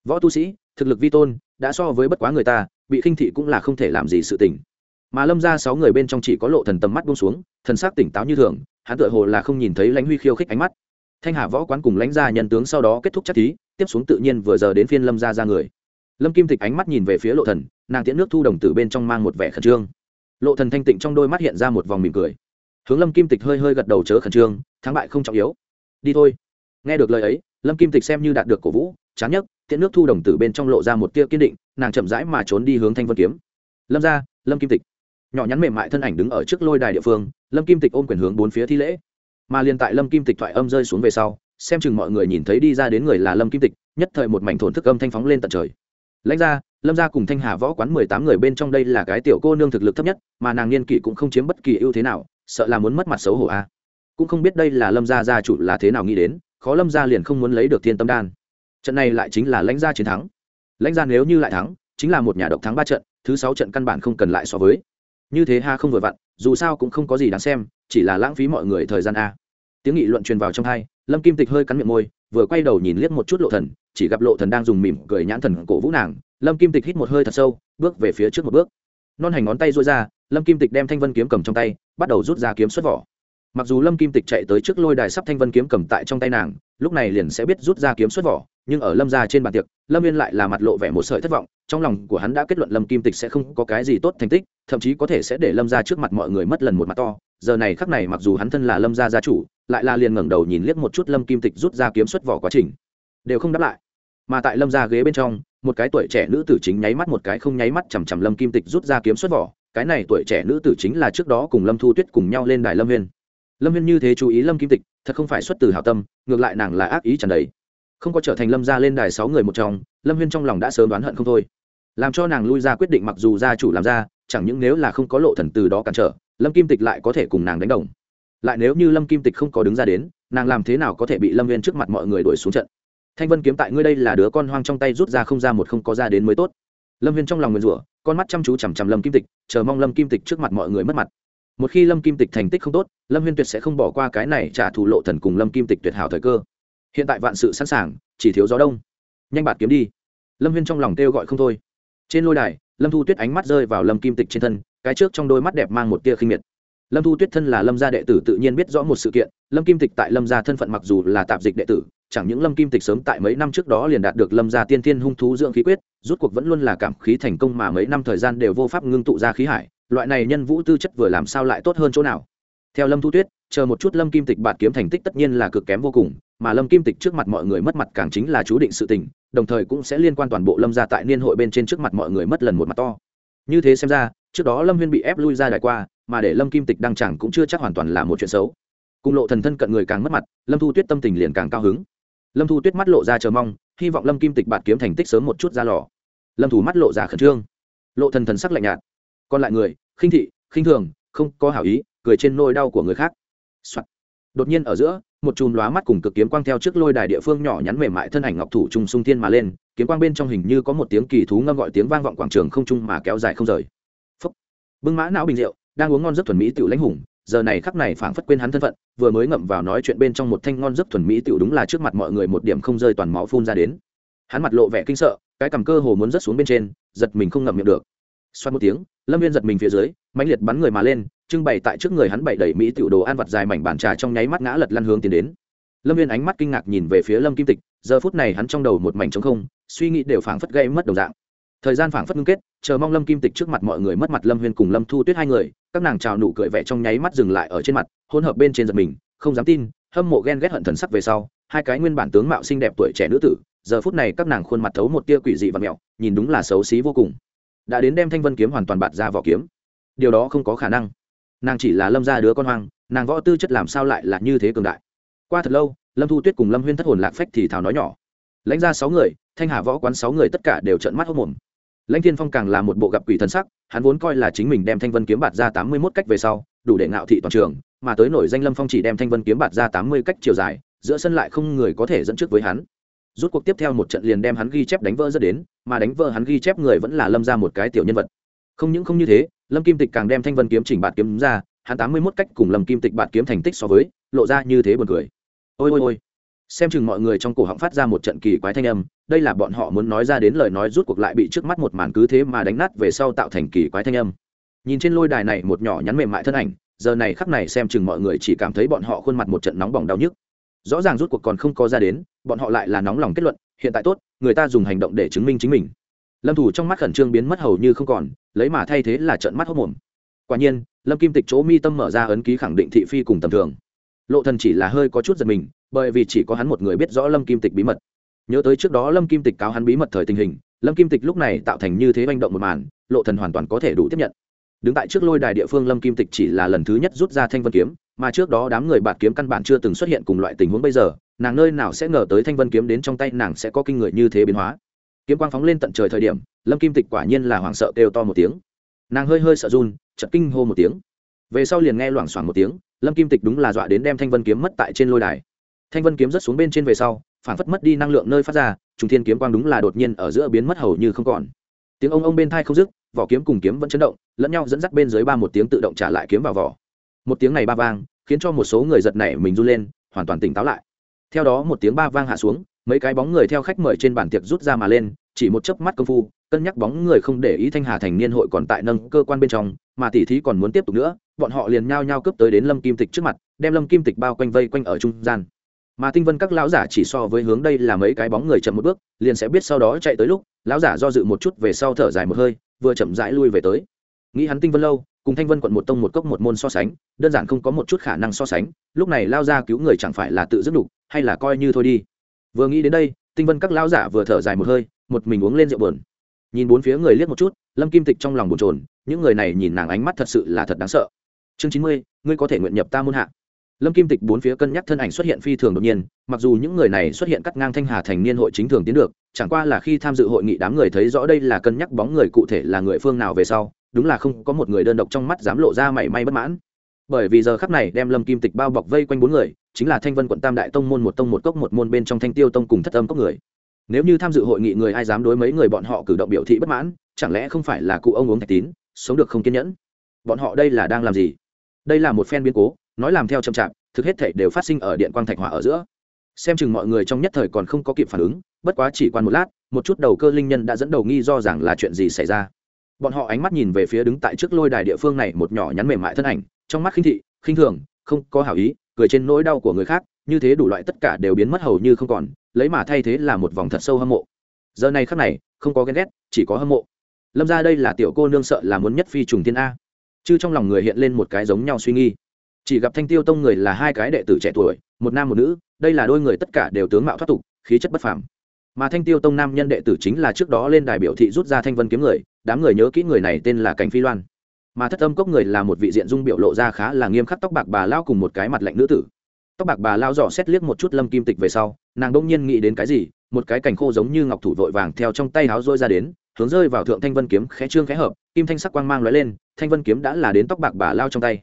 Võ tu sĩ, thực lực vi tôn, đã so với bất quá người ta, bị khinh thị cũng là không thể làm gì sự tình. Mà lâm ra sáu người bên trong chỉ có lộ thần tầm mắt buông xuống, thần sắc tỉnh táo như thường, hắn tựa hồ là không nhìn thấy lãnh huy khiêu khích ánh mắt thanh hà võ quán cùng lãnh gia nhân tướng sau đó kết thúc chắc thí, tiếp xuống tự nhiên vừa giờ đến phiên lâm gia ra người. Lâm kim tịch ánh mắt nhìn về phía lộ thần, nàng tiễn nước thu đồng từ bên trong mang một vẻ khẩn trương. Lộ thần thanh tịnh trong đôi mắt hiện ra một vòng mỉm cười. Hướng lâm kim tịch hơi hơi gật đầu chớ khẩn trương, thắng bại không trọng yếu. Đi thôi. Nghe được lời ấy, lâm kim tịch xem như đạt được cổ vũ, chán nhất tiễn nước thu đồng từ bên trong lộ ra một tia kiên định, nàng chậm rãi mà trốn đi hướng thanh vân kiếm. Lâm gia, lâm kim tịch nhỏ nhắn mềm mại thân ảnh đứng ở trước lôi đài địa phương, lâm kim tịch ôm quyền hướng bốn phía thi lễ mà liền tại lâm kim tịch thoại âm rơi xuống về sau, xem chừng mọi người nhìn thấy đi ra đến người là lâm kim tịch, nhất thời một mảnh thổn thức âm thanh phóng lên tận trời. Lãnh ra lâm ra cùng thanh hà võ quán mười tám người bên trong đây là cái tiểu cô nương thực lực thấp nhất, mà nàng niên kỷ cũng không chiếm bất kỳ ưu thế nào, sợ là muốn mất mặt xấu hổ a. Cũng không biết đây là lâm gia gia chủ là thế nào nghĩ đến, khó lâm gia liền không muốn lấy được thiên tâm đan. Trận này lại chính là lãnh gia chiến thắng. Lãnh gia nếu như lại thắng, chính là một nhà độc thắng ba trận, thứ sáu trận căn bản không cần lại so với. Như thế ha không vừa vặn, dù sao cũng không có gì đáng xem chỉ là lãng phí mọi người thời gian a. Tiếng nghị luận truyền vào trong hai, lâm kim tịch hơi cắn miệng môi, vừa quay đầu nhìn liếc một chút lộ thần, chỉ gặp lộ thần đang dùng mỉm cười nhãn thần cổ vũ nàng. Lâm kim tịch hít một hơi thật sâu, bước về phía trước một bước. Non hành ngón tay duỗi ra, lâm kim tịch đem thanh vân kiếm cầm trong tay, bắt đầu rút ra kiếm xuất vỏ. Mặc dù lâm kim tịch chạy tới trước lôi đài sắp thanh vân kiếm cầm tại trong tay nàng, lúc này liền sẽ biết rút ra kiếm xuất vỏ, nhưng ở lâm ra trên bàn tiệc, lâm viên lại là mặt lộ vẻ một sợi thất vọng, trong lòng của hắn đã kết luận lâm kim tịch sẽ không có cái gì tốt thành tích, thậm chí có thể sẽ để lâm ra trước mặt mọi người mất lần một mặt to giờ này khắc này mặc dù hắn thân là lâm gia gia chủ, lại là liền ngẩng đầu nhìn liếc một chút lâm kim tịch rút ra kiếm xuất vỏ quá trình. Đều không đáp lại. Mà tại lâm gia ghế bên trong, một cái tuổi trẻ nữ tử chính nháy mắt một cái không nháy mắt chằm chằm lâm kim tịch rút ra kiếm xuất vỏ. Cái này tuổi trẻ nữ tử chính là trước đó cùng lâm thu tuyết cùng nhau lên đài lâm viên lâm viên như thế chú ý lâm kim tịch, thật không phải xuất từ hảo tâm, ngược lại nàng là ác ý trần đấy không có trở thành lâm gia lên đài sáu người một trong, lâm viên trong lòng đã sớm đoán hận không thôi. Làm cho nàng lui ra quyết định mặc dù gia chủ làm ra, chẳng những nếu là không có lộ thần từ đó cản trở lâm kim tịch lại có thể cùng nàng đánh đồng. Lại nếu như lâm kim tịch không có đứng ra đến, nàng làm thế nào có thể bị lâm viên trước mặt mọi người đuổi xuống trận? Thanh vân kiếm tại ngươi đây là đứa con hoang trong tay rút ra không ra một không có ra đến mới tốt. Lâm viên trong lòng nguyền rủa, con mắt chăm chú chằm chằm lâm kim tịch, chờ mong lâm kim tịch trước mặt mọi người mất mặt. Một khi lâm kim tịch thành tích không tốt, lâm viên tuyệt sẽ không bỏ qua cái này trả thù lộ thần cùng lâm kim tịch tuyệt hảo thời cơ. Hiện tại vạn sự sẵn sàng, chỉ thiếu gió đông. Nhanh bạt kiếm đi. Lâm viên trong lòng kêu gọi không thôi trên lôi đài, lâm thu tuyết ánh mắt rơi vào lâm kim tịch trên thân, cái trước trong đôi mắt đẹp mang một tia khinh miệt. Lâm thu tuyết thân là lâm gia đệ tử tự nhiên biết rõ một sự kiện, lâm kim tịch tại lâm gia thân phận mặc dù là tạp dịch đệ tử, chẳng những lâm kim tịch sớm tại mấy năm trước đó liền đạt được lâm gia tiên thiên hung thú dưỡng khí quyết, rút cuộc vẫn luôn là cảm khí thành công mà mấy năm thời gian đều vô pháp ngưng tụ ra khí hải, loại này nhân vũ tư chất vừa làm sao lại tốt hơn chỗ nào. Theo lâm thu tuyết, chờ một chút lâm kim tịch bạt kiếm thành tích tất nhiên là cực kém vô cùng, mà lâm kim tịch trước mặt mọi người mất mặt càng chính là chú định sự tình đồng thời cũng sẽ liên quan toàn bộ lâm gia tại niên hội bên trên trước mặt mọi người mất lần một mặt to. Như thế xem ra, trước đó lâm huyên bị ép lui ra đại qua, mà để lâm kim tịch đăng chẳng cũng chưa chắc hoàn toàn là một chuyện xấu. Cùng lộ thần thân cận người càng mất mặt, lâm thu tuyết tâm tình liền càng cao hứng. Lâm thu tuyết mắt lộ ra chờ mong, hy vọng lâm kim tịch bạt kiếm thành tích sớm một chút ra lò. Lâm thủ mắt lộ ra khẩn trương. Lộ thần thần sắc lạnh nhạt. Còn lại người, khinh thị, khinh thường, không có hảo ý, cười trên nôi đau của người khác、Soạn. đột nhiên ở giữa một chùm lóa mắt cùng cực kiếm quang theo trước lôi đài địa phương nhỏ nhắn mềm mại thân ảnh ngọc thủ trung sung thiên mà lên, kiếm quang bên trong hình như có một tiếng kỳ thú ngâm gọi tiếng vang vọng quảng trường không trung mà kéo dài không rời. Phúc. bưng mã não bình rượu, đang uống ngon rất thuần mỹ tiểu lãnh hùng, giờ này khắc này phảng phất quên hắn thân phận, vừa mới ngậm vào nói chuyện bên trong một thanh ngon rất thuần mỹ tiểu đúng là trước mặt mọi người một điểm không rơi toàn máu phun ra đến. Hắn mặt lộ vẻ kinh sợ, cái cầm cơ hồ muốn rớt xuống bên trên, giật mình không ngậm miệng được xoát một tiếng, lâm viên giật mình phía dưới, mãnh liệt bắn người mà lên, trưng bày tại trước người hắn bày đẩy mỹ tiểu đồ ăn vặt dài mảnh bàn trà trong nháy mắt ngã lật lăn hướng tiến đến. Lâm viên ánh mắt kinh ngạc nhìn về phía lâm kim tịch, giờ phút này hắn trong đầu một mảnh trống không, suy nghĩ đều phảng phất gây mất đồng dạng. Thời gian phảng phất ngưng kết, chờ mong lâm kim tịch trước mặt mọi người mất mặt lâm huyên cùng lâm thu tuyết hai người, các nàng trào nụ cười vẻ trong nháy mắt dừng lại ở trên mặt hôn hợp bên trên giật mình, không dám tin, hâm mộ ghen ghét hận thần sắc về sau, hai cái nguyên bản tướng mạo xinh đẹp tuổi trẻ nữ tử, giờ phút này các nàng khuôn mặt thấu một tia quỷ dị và mẹo, nhìn đúng là xấu xí vô cùng đã đến đem thanh vân kiếm hoàn toàn bạt ra vỏ kiếm. Điều đó không có khả năng. Nàng chỉ là lâm gia đứa con hoang, nàng võ tư chất làm sao lại là như thế cường đại? Qua thật lâu, lâm thu tuyết cùng lâm huyên thất hồn lạc phách thì thào nói nhỏ. Lãnh ra sáu người, thanh hà võ quán sáu người tất cả đều trợn mắt hốc mồm lãnh thiên phong càng là một bộ gặp quỷ thân sắc, hắn vốn coi là chính mình đem thanh vân kiếm bạt ra tám mươi mốt cách về sau, đủ để ngạo thị toàn trường, mà tới nổi danh lâm phong chỉ đem thanh vân kiếm bạt ra tám mươi cách chiều dài, giữa sân lại không người có thể dẫn trước với hắn. Rút cuộc tiếp theo một trận liền đem hắn ghi chép đánh vỡ dẫn đến mà đánh vỡ hắn ghi chép người vẫn là lâm ra một cái tiểu nhân vật. Không những không như thế, lâm kim tịch càng đem thanh vân kiếm chỉnh bạt kiếm ra, hắn tám mươi mốt cách cùng lâm kim tịch bạt kiếm thành tích so với, lộ ra như thế buồn cười. Ôi ôi ôi. Xem chừng mọi người trong cổ họng phát ra một trận kỳ quái thanh âm, đây là bọn họ muốn nói ra đến lời nói rút cuộc lại bị trước mắt một màn cứ thế mà đánh nát về sau tạo thành kỳ quái thanh âm. Nhìn trên lôi đài này một nhỏ nhắn mềm mại thân ảnh, giờ này khắc này xem chừng mọi người chỉ cảm thấy bọn họ khuôn mặt một trận nóng bỏng đau nhức. Rõ ràng rút cuộc còn không có ra đến, bọn họ lại là nóng lòng kết luận hiện tại tốt, người ta dùng hành động để chứng minh chính mình. Lâm thủ trong mắt khẩn trương biến mất hầu như không còn, lấy mà thay thế là trận mắt hốc mồm. Quả nhiên, lâm kim tịch chỗ mi tâm mở ra ấn ký khẳng định thị phi cùng tầm thường. Lộ thần chỉ là hơi có chút giật mình, bởi vì chỉ có hắn một người biết rõ lâm kim tịch bí mật. Nhớ tới trước đó lâm kim tịch cáo hắn bí mật thời tình hình, lâm kim tịch lúc này tạo thành như thế manh động một màn, lộ thần hoàn toàn có thể đủ tiếp nhận. Đứng tại trước lôi đài địa phương lâm kim tịch chỉ là lần thứ nhất rút ra thanh vân kiếm, mà trước đó đám người bạt kiếm căn bản chưa từng xuất hiện cùng loại tình huống bây giờ nàng nơi nào sẽ ngờ tới thanh vân kiếm đến trong tay nàng sẽ có kinh người như thế biến hóa. Kiếm quang phóng lên tận trời thời điểm, lâm kim tịch quả nhiên là hoảng sợ kêu to một tiếng. Nàng hơi hơi sợ run chật kinh hô một tiếng. Về sau liền nghe loảng xoảng một tiếng, lâm kim tịch đúng là dọa đến đem thanh vân kiếm mất tại trên lôi đài. Thanh vân kiếm rất xuống bên trên về sau, phản phất mất đi năng lượng nơi phát ra, trùng thiên kiếm quang đúng là đột nhiên ở giữa biến mất hầu như không còn. Tiếng ông ông bên thai không dứt, vỏ kiếm cùng kiếm vẫn chấn động, lẫn nhau dẫn dắt bên dưới ba một tiếng tự động trả lại kiếm vào vỏ. Một tiếng này ba vang, khiến cho một số người giật nảy mình run lên, hoàn toàn tỉnh táo lại theo đó một tiếng ba vang hạ xuống, mấy cái bóng người theo khách mời trên bàn tiệc rút ra mà lên, chỉ một chớp mắt công phu, cân nhắc bóng người không để ý thanh hà thành niên hội còn tại nâng cơ quan bên trong, mà tỷ thí còn muốn tiếp tục nữa, bọn họ liền nhao nhao cướp tới đến lâm kim tịch trước mặt, đem lâm kim tịch bao quanh vây quanh ở trung gian. Mà tinh vân các lão giả chỉ so với hướng đây là mấy cái bóng người chậm một bước, liền sẽ biết sau đó chạy tới lúc, lão giả do dự một chút về sau thở dài một hơi, vừa chậm rãi lui về tới nghĩ hắn tinh vân lâu, cùng thanh vân quận một tông một cốc một môn so sánh, đơn giản không có một chút khả năng so sánh, lúc này lao ra cứu người chẳng phải là tự dứt đục hay là coi như thôi đi. Vừa nghĩ đến đây, tinh vân các lão giả vừa thở dài một hơi, một mình uống lên rượu buồn. Nhìn bốn phía người liếc một chút, lâm kim tịch trong lòng bồn trồn những người này nhìn nàng ánh mắt thật sự là thật đáng sợ. Chương chín mươi, ngươi có thể nguyện nhập ta môn hạ. Lâm kim tịch bốn phía cân nhắc thân ảnh xuất hiện phi thường đột nhiên, mặc dù những người này xuất hiện cắt ngang thanh hà thành niên hội chính thường tiến được, chẳng qua là khi tham dự hội nghị đám người thấy rõ đây là cân nhắc bóng người cụ thể là người phương nào về sau đúng là không có một người đơn độc trong mắt dám lộ ra mảy may bất mãn. Bởi vì giờ khắp này đem lâm kim tịch bao bọc vây quanh bốn người, chính là thanh vân quận tam đại tông môn một tông một cốc một môn bên trong thanh tiêu tông cùng thất âm cốc người. Nếu như tham dự hội nghị người ai dám đối mấy người bọn họ cử động biểu thị bất mãn, chẳng lẽ không phải là cụ ông uống thạch tín, sống được không kiên nhẫn? Bọn họ đây là đang làm gì? Đây là một phen biến cố, nói làm theo chậm chạp, thực hết thể đều phát sinh ở điện quang thạch hỏa ở giữa. Xem chừng mọi người trong nhất thời còn không có kịp phản ứng, bất quá chỉ quan một lát, một chút đầu cơ linh nhân đã dẫn đầu nghi do rằng là chuyện gì xảy ra bọn họ ánh mắt nhìn về phía đứng tại trước lôi đài địa phương này một nhỏ nhắn mềm mại thân ảnh, trong mắt khinh thị, khinh thường, không có hảo ý, cười trên nỗi đau của người khác, như thế đủ loại tất cả đều biến mất hầu như không còn, lấy mà thay thế là một vòng thật sâu hâm mộ. Giờ này khắc này, không có ghen ghét, chỉ có hâm mộ. Lâm ra đây là tiểu cô nương sợ là muốn nhất phi trùng thiên a. Chứ trong lòng người hiện lên một cái giống nhau suy nghi chỉ gặp thanh tiêu tông người là hai cái đệ tử trẻ tuổi, một nam một nữ, đây là đôi người tất cả đều tướng mạo thoát tục, khí chất bất phàm mà thanh tiêu tông nam nhân đệ tử chính là trước đó lên đài biểu thị rút ra thanh vân kiếm người, đám người nhớ kỹ người này tên là cảnh phi loan. Mà thất âm cốc người là một vị diện dung biểu lộ ra khá là nghiêm khắc tóc bạc bà lao cùng một cái mặt lạnh nữ tử. Tóc bạc bà lao dò xét liếc một chút lâm kim tịch về sau, nàng đông nhiên nghĩ đến cái gì, một cái cành khô giống như ngọc thủ vội vàng theo trong tay háo rôi ra đến, hướng rơi vào thượng thanh vân kiếm khẽ trương khẽ hợp, kim thanh sắc quang mang lóe lên, thanh vân kiếm đã là đến tóc bạc bà lao trong tay.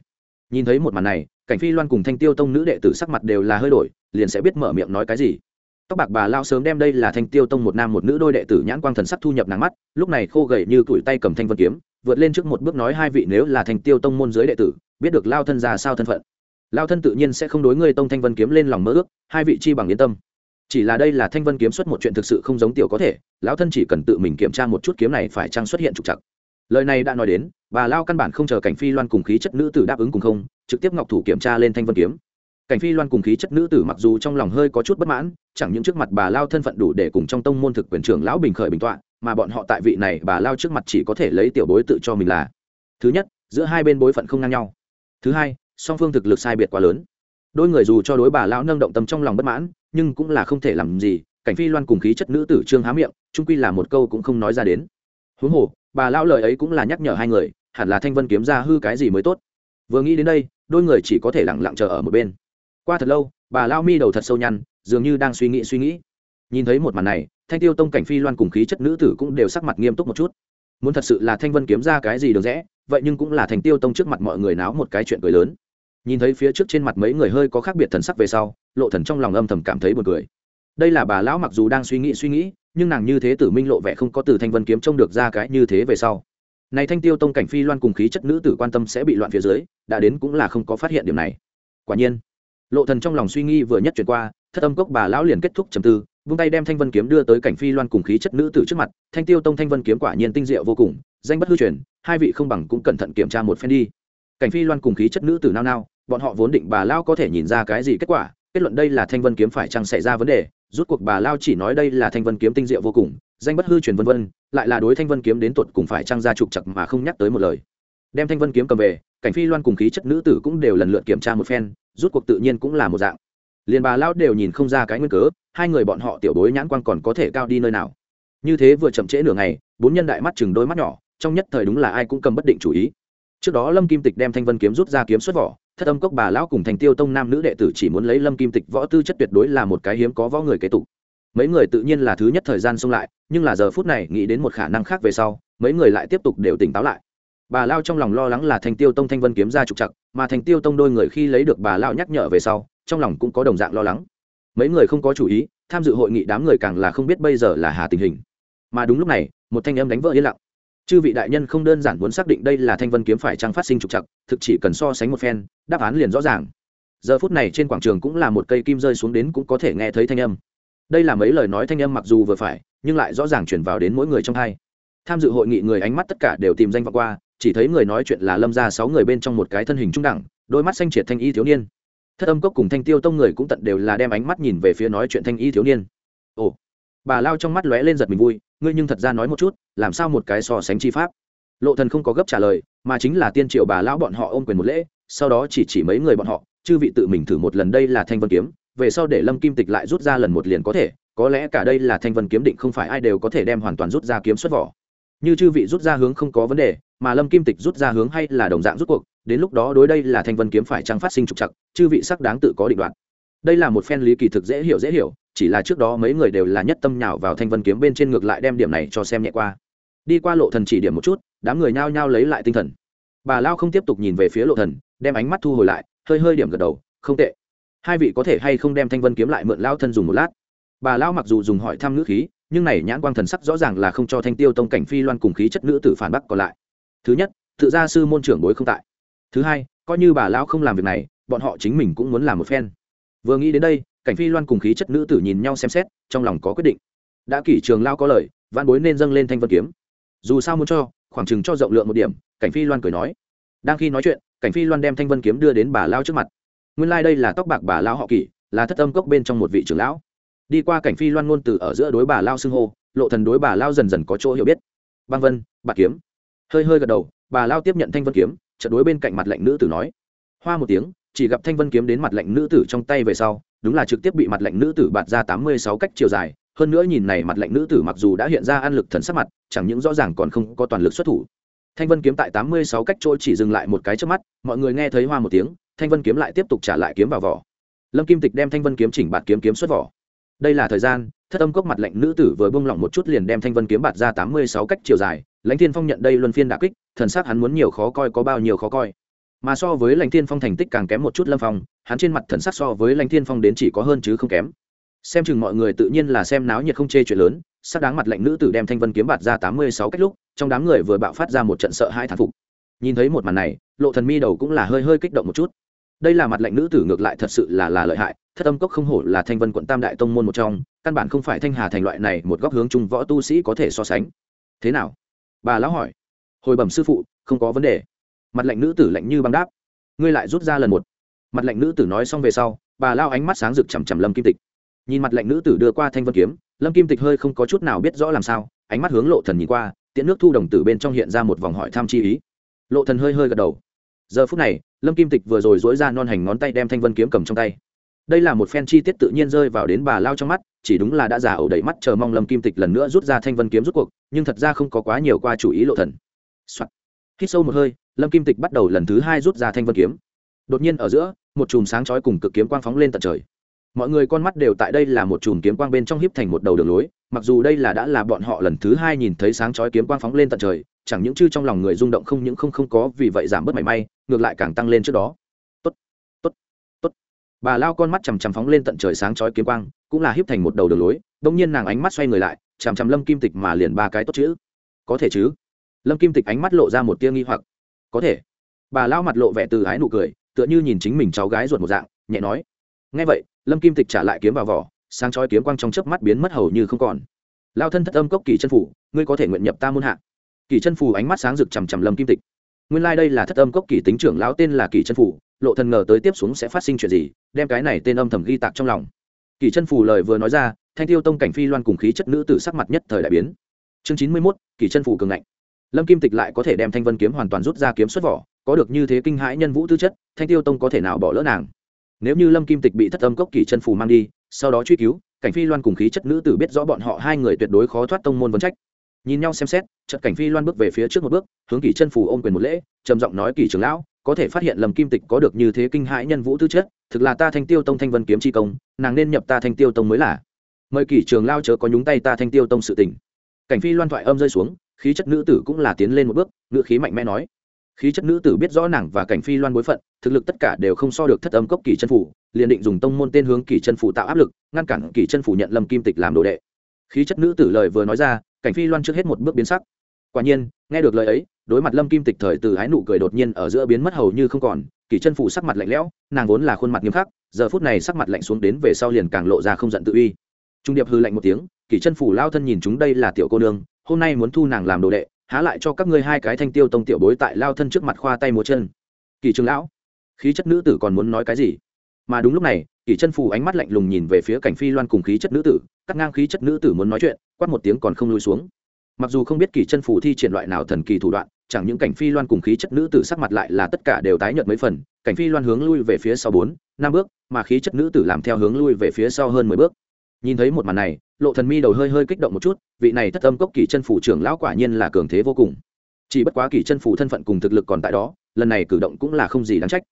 Nhìn thấy một màn này, cảnh phi loan cùng thanh tiêu tông nữ đệ tử sắc mặt đều là hơi đổi, liền sẽ biết mở miệng nói cái gì tóc bạc bà lao sớm đem đây là thanh tiêu tông một nam một nữ đôi đệ tử nhãn quang thần sắc thu nhập nàng mắt, lúc này khô gầy như tuổi tay cầm thanh vân kiếm, vượt lên trước một bước nói hai vị nếu là thanh tiêu tông môn giới đệ tử, biết được lao thân ra sao thân phận. Lao thân tự nhiên sẽ không đối ngươi tông thanh vân kiếm lên lòng mơ ước, hai vị chi bằng yên tâm. Chỉ là đây là thanh vân kiếm xuất một chuyện thực sự không giống tiểu có thể, lão thân chỉ cần tự mình kiểm tra một chút kiếm này phải chăng xuất hiện trục chặt lời này đã nói đến, bà lao căn bản không chờ cảnh phi loan cùng khí chất nữ tử đáp ứng cùng không, trực tiếp ngọc thủ kiểm tra lên thanh vân kiếm cảnh phi loan cùng khí chất nữ tử mặc dù trong lòng hơi có chút bất mãn, chẳng những trước mặt bà lao thân phận đủ để cùng trong tông môn thực quyền trưởng lão bình khởi bình tọa, mà bọn họ tại vị này bà lao trước mặt chỉ có thể lấy tiểu bối tự cho mình là. Thứ nhất, giữa hai bên bối phận không ngang nhau. Thứ hai, song phương thực lực sai biệt quá lớn. Đôi người dù cho đối bà lão nâng động tâm trong lòng bất mãn, nhưng cũng là không thể làm gì. Cảnh phi loan cùng khí chất nữ tử trương há miệng trung quy là một câu cũng không nói ra đến. Huống hồ, bà lão lời ấy cũng là nhắc nhở hai người, hẳn là thanh vân kiếm ra hư cái gì mới tốt. Vừa nghĩ đến đây, đôi người chỉ có thể lẳng lặng chờ ở một bên qua thật lâu, bà lao mi đầu thật sâu nhăn, dường như đang suy nghĩ suy nghĩ. Nhìn thấy một màn này, thanh tiêu tông cảnh phi loan cùng khí chất nữ tử cũng đều sắc mặt nghiêm túc một chút. Muốn thật sự là thanh vân kiếm ra cái gì được rẽ, vậy nhưng cũng là thành tiêu tông trước mặt mọi người náo một cái chuyện cười lớn. Nhìn thấy phía trước trên mặt mấy người hơi có khác biệt thần sắc về sau, lộ thần trong lòng âm thầm cảm thấy buồn cười. Đây là bà lão mặc dù đang suy nghĩ suy nghĩ, nhưng nàng như thế tử minh lộ vẻ không có từ thanh vân kiếm trông được ra cái như thế về sau. Này thanh tiêu tông cảnh phi loan cùng khí chất nữ tử quan tâm sẽ bị loạn phía dưới, đã đến cũng là không có phát hiện điểm này. Quả nhiên lộ thần trong lòng suy nghĩ vừa nhất chuyển qua, thất âm cốc bà lão liền kết thúc trầm tư, vung tay đem thanh vân kiếm đưa tới cảnh phi loan cùng khí chất nữ tử trước mặt, thanh tiêu tông thanh vân kiếm quả nhiên tinh diệu vô cùng, danh bất hư truyền, hai vị không bằng cũng cẩn thận kiểm tra một phen đi. Cảnh phi loan cùng khí chất nữ tử nao nao, bọn họ vốn định bà lão có thể nhìn ra cái gì kết quả, kết luận đây là thanh vân kiếm phải chăng xảy ra vấn đề, rút cuộc bà lao chỉ nói đây là thanh vân kiếm tinh diệu vô cùng, danh bất hư truyền vân vân, lại là đối thanh vân kiếm đến tuột cùng phải trăng ra trục chặt mà không nhắc tới một lời. Đem thanh vân kiếm cầm về cảnh phi loan cùng khí chất nữ tử cũng đều lần lượt kiểm tra một phen, rút cuộc tự nhiên cũng là một dạng. Liền bà lão đều nhìn không ra cái nguyên cớ, hai người bọn họ tiểu bối nhãn quan còn có thể cao đi nơi nào. Như thế vừa chậm trễ nửa ngày, bốn nhân đại mắt chừng đôi mắt nhỏ, trong nhất thời đúng là ai cũng cầm bất định chủ ý. Trước đó lâm kim tịch đem thanh vân kiếm rút ra kiếm xuất vỏ, thất âm cốc bà lão cùng thành tiêu tông nam nữ đệ tử chỉ muốn lấy lâm kim tịch võ tư chất tuyệt đối là một cái hiếm có võ người kế tục. Mấy người tự nhiên là thứ nhất thời gian xông lại, nhưng là giờ phút này nghĩ đến một khả năng khác về sau, mấy người lại tiếp tục đều tỉnh táo lại bà lao trong lòng lo lắng là thành tiêu tông thanh vân kiếm ra trục chặt mà thành tiêu tông đôi người khi lấy được bà lao nhắc nhở về sau, trong lòng cũng có đồng dạng lo lắng. Mấy người không có chủ ý, tham dự hội nghị đám người càng là không biết bây giờ là hà tình hình. Mà đúng lúc này, một thanh âm đánh vỡ yên lặng. Chư vị đại nhân không đơn giản muốn xác định đây là thanh vân kiếm phải trăng phát sinh trục chặt thực chỉ cần so sánh một phen, đáp án liền rõ ràng. Giờ phút này trên quảng trường cũng là một cây kim rơi xuống đến cũng có thể nghe thấy thanh âm. Đây là mấy lời nói thanh âm mặc dù vừa phải, nhưng lại rõ ràng chuyển vào đến mỗi người trong hai. Tham dự hội nghị người ánh mắt tất cả đều tìm danh vọng qua chỉ thấy người nói chuyện là lâm ra sáu người bên trong một cái thân hình trung đẳng, đôi mắt xanh triệt thanh y thiếu niên. Thất âm cốc cùng thanh tiêu tông người cũng tận đều là đem ánh mắt nhìn về phía nói chuyện thanh y thiếu niên. Ồ, bà lao trong mắt lóe lên giật mình vui, ngươi nhưng thật ra nói một chút, làm sao một cái so sánh chi pháp? Lộ thần không có gấp trả lời, mà chính là tiên triệu bà lão bọn họ ôm quyền một lễ, sau đó chỉ chỉ mấy người bọn họ, chư vị tự mình thử một lần đây là thanh vân kiếm, về sau để lâm kim tịch lại rút ra lần một liền có thể, có lẽ cả đây là thanh vân kiếm định không phải ai đều có thể đem hoàn toàn rút ra kiếm xuất vỏ. Như chư vị rút ra hướng không có vấn đề mà lâm kim tịch rút ra hướng hay là đồng dạng rút cuộc, đến lúc đó đối đây là thanh vân kiếm phải trăng phát sinh trục chặt chư vị sắc đáng tự có định đoạn đây là một phen lý kỳ thực dễ hiểu dễ hiểu, chỉ là trước đó mấy người đều là nhất tâm nhào vào thanh vân kiếm bên trên ngược lại đem điểm này cho xem nhẹ qua. Đi qua lộ thần chỉ điểm một chút, đám người nhao nhao lấy lại tinh thần. Bà lao không tiếp tục nhìn về phía lộ thần, đem ánh mắt thu hồi lại, hơi hơi điểm gật đầu, không tệ. Hai vị có thể hay không đem thanh vân kiếm lại mượn lao thân dùng một lát? Bà lao mặc dù dùng hỏi thăm ngữ khí, nhưng này nhãn quang thần sắc rõ ràng là không cho thanh tiêu tông cảnh phi loan cùng khí chất nữ tử phản bác còn lại thứ nhất, tự gia sư môn trưởng bối không tại. Thứ hai, coi như bà lão không làm việc này, bọn họ chính mình cũng muốn làm một phen. Vừa nghĩ đến đây, cảnh phi loan cùng khí chất nữ tử nhìn nhau xem xét, trong lòng có quyết định. Đã kỷ trường lao có lời văn bối nên dâng lên thanh vân kiếm. Dù sao muốn cho, khoảng chừng cho rộng lượng một điểm, cảnh phi loan cười nói. Đang khi nói chuyện, cảnh phi loan đem thanh vân kiếm đưa đến bà lao trước mặt. Nguyên lai、like、đây là tóc bạc bà lao họ kỷ, là thất âm cốc bên trong một vị trưởng lão. Đi qua cảnh phi loan ngôn từ ở giữa đối bà lao xưng hô, lộ thần đối bà lao dần dần có chỗ hiểu biết. Băng vân, bạc kiếm hơi hơi gật đầu, bà lao tiếp nhận thanh vân kiếm trận đối bên cạnh mặt lệnh nữ tử nói. Hoa một tiếng, chỉ gặp thanh vân kiếm đến mặt lệnh nữ tử trong tay về sau, đúng là trực tiếp bị mặt lệnh nữ tử bạt ra tám mươi sáu cách chiều dài. Hơn nữa nhìn này mặt lệnh nữ tử mặc dù đã hiện ra ăn lực thần sắc mặt, chẳng những rõ ràng còn không có toàn lực xuất thủ. Thanh vân kiếm tại tám mươi sáu cách trôi chỉ dừng lại một cái trước mắt, mọi người nghe thấy hoa một tiếng, thanh vân kiếm lại tiếp tục trả lại kiếm vào vỏ. Lâm kim tịch đem thanh vân kiếm chỉnh bạt kiếm kiếm xuất vỏ. Đây là thời gian, thất âm cốc mặt lệnh nữ tử vừa bông lỏng một chút liền đem thanh vân kiếm bạt ra tám mươi sáu cách chiều dài lãnh thiên phong nhận đây luân phiên đà kích, thần sắc hắn muốn nhiều khó coi có bao nhiêu khó coi. Mà so với lãnh thiên phong thành tích càng kém một chút lâm phong, hắn trên mặt thần sắc so với lãnh thiên phong đến chỉ có hơn chứ không kém. Xem chừng mọi người tự nhiên là xem náo nhiệt không chê chuyện lớn, sắc đáng mặt lệnh nữ tử đem thanh vân kiếm bạt ra tám mươi sáu cách lúc, trong đám người vừa bạo phát ra một trận sợ hai thán phục. Nhìn thấy một màn này, lộ thần mi đầu cũng là hơi hơi kích động một chút. Đây là mặt lệnh nữ tử ngược lại thật sự là là lợi hại, thất âm cốc không hổ là thanh vân quận tam đại tông môn một trong, căn bản không phải thanh hà thành loại này, một góc hướng chung võ tu sĩ có thể so sánh. Thế nào? Bà lão hỏi. Hồi bẩm sư phụ, không có vấn đề. Mặt lệnh nữ tử lạnh như băng đáp. Ngươi lại rút ra lần một. Mặt lệnh nữ tử nói xong về sau, bà lao ánh mắt sáng rực chằm chằm lâm kim tịch. Nhìn mặt lệnh nữ tử đưa qua thanh vân kiếm, lâm kim tịch hơi không có chút nào biết rõ làm sao, ánh mắt hướng lộ thần nhìn qua, tiễn nước thu đồng tử bên trong hiện ra một vòng hỏi tham chi ý. Lộ thần hơi hơi gật đầu. Giờ phút này, lâm kim tịch vừa rồi dối ra non hành ngón tay đem thanh vân kiếm cầm trong tay đây là một phen chi tiết tự nhiên rơi vào đến bà lao trong mắt, chỉ đúng là đã già ẩu đầy mắt chờ mong lâm kim tịch lần nữa rút ra thanh vân kiếm rút cuộc, nhưng thật ra không có quá nhiều qua chủ ý lộ thần、Soạn. hít sâu một hơi, lâm kim tịch bắt đầu lần thứ hai rút ra thanh vân kiếm. Đột nhiên ở giữa, một chùm sáng chói cùng cực kiếm quang phóng lên tận trời. Mọi người con mắt đều tại đây là một chùm kiếm quang bên trong hiếp thành một đầu đường lối, mặc dù đây là đã là bọn họ lần thứ hai nhìn thấy sáng chói kiếm quang phóng lên tận trời, chẳng những chư trong lòng người rung động không những không không có vì vậy giảm bớt mảy may, ngược lại càng tăng lên trước đó bà lao con mắt chằm chằm phóng lên tận trời sáng chói kiếm quang, cũng là hiếp thành một đầu đường lối, đông nhiên nàng ánh mắt xoay người lại, chằm chằm lâm kim tịch mà liền ba cái tốt chữ. Có thể chứ? Lâm kim tịch ánh mắt lộ ra một tia nghi hoặc. Có thể. Bà lao mặt lộ vẻ từ ái nụ cười, tựa như nhìn chính mình cháu gái ruột một dạng, nhẹ nói. Ngay vậy, lâm kim tịch trả lại kiếm vào vỏ, sáng chói kiếm quang trong chớp mắt biến mất hầu như không còn. Lao thân thất âm cốc kỳ chân phủ, ngươi có thể nguyện nhập ta muôn hạ. Kỳ chân phủ ánh mắt sáng rực chằm chằm lâm kim tịch. Nguyên lai、like、đây là thất âm cốc kỳ tính trưởng lão tên là kỳ chân phủ lộ thần ngờ tới tiếp xuống sẽ phát sinh chuyện gì, đem cái này tên âm thầm ghi tạc trong lòng. Kỳ chân phù lời vừa nói ra, thanh tiêu tông cảnh phi loan cùng khí chất nữ tử sắc mặt nhất thời đại biến. Chương chín mươi mốt, kỳ chân phù cường ngạnh. Lâm kim tịch lại có thể đem thanh vân kiếm hoàn toàn rút ra kiếm xuất vỏ, có được như thế kinh hãi nhân vũ tư chất, thanh tiêu tông có thể nào bỏ lỡ nàng? Nếu như lâm kim tịch bị thất âm cốc kỳ chân phù mang đi, sau đó truy cứu, cảnh phi loan cùng khí chất nữ tử biết rõ bọn họ hai người tuyệt đối khó thoát tông môn vấn trách. Nhìn nhau xem xét trận cảnh phi loan bước về phía trước một bước, hướng kỳ chân phù ôm quyền một lễ, trầm giọng nói, kỳ trưởng lão có thể phát hiện lâm kim tịch có được như thế kinh hãi nhân vũ tư chất, thực là ta thanh tiêu tông thanh vân kiếm chi công, nàng nên nhập ta thanh tiêu tông mới là. Mời kỷ trường lao chớ có nhúng tay ta thanh tiêu tông sự tình. Cảnh phi loan thoại âm rơi xuống, khí chất nữ tử cũng là tiến lên một bước, ngữ khí mạnh mẽ nói. Khí chất nữ tử biết rõ nàng và cảnh phi loan bối phận, thực lực tất cả đều không so được thất âm cốc kỷ chân phủ, liền định dùng tông môn tên hướng kỷ chân phủ tạo áp lực, ngăn cản kỷ chân phủ nhận lâm kim tịch làm đồ đệ. Khí chất nữ tử lời vừa nói ra, cảnh phi loan trước hết một bước biến sắc quả nhiên, nghe được lời ấy, đối mặt lâm kim tịch thời từ ái nụ cười đột nhiên ở giữa biến mất hầu như không còn, kỷ chân phủ sắc mặt lạnh lẽo, nàng vốn là khuôn mặt nghiêm khắc, giờ phút này sắc mặt lạnh xuống đến về sau liền càng lộ ra không giận tự uy. Trung điệp hư lạnh một tiếng, kỷ chân phủ lao thân nhìn chúng đây là tiểu cô nương, hôm nay muốn thu nàng làm đồ đệ, há lại cho các ngươi hai cái thanh tiêu tông tiểu bối tại lao thân trước mặt khoa tay múa chân. Kỷ trường lão, khí chất nữ tử còn muốn nói cái gì? Mà đúng lúc này, kỷ chân phủ ánh mắt lạnh lùng nhìn về phía cảnh phi loan cùng khí chất nữ tử, cắt ngang khí chất nữ tử muốn nói chuyện, quát một tiếng còn không lùi xuống mặc dù không biết kỳ chân phù thi triển loại nào thần kỳ thủ đoạn, chẳng những cảnh phi loan cùng khí chất nữ tử sắc mặt lại là tất cả đều tái nhợt mấy phần, cảnh phi loan hướng lui về phía sau bốn, năm bước, mà khí chất nữ tử làm theo hướng lui về phía sau hơn mười bước. Nhìn thấy một màn này, lộ thần mi đầu hơi hơi kích động một chút, vị này thất âm cốc kỳ chân phủ trưởng lão quả nhiên là cường thế vô cùng. Chỉ bất quá kỳ chân phủ thân phận cùng thực lực còn tại đó, lần này cử động cũng là không gì đáng trách.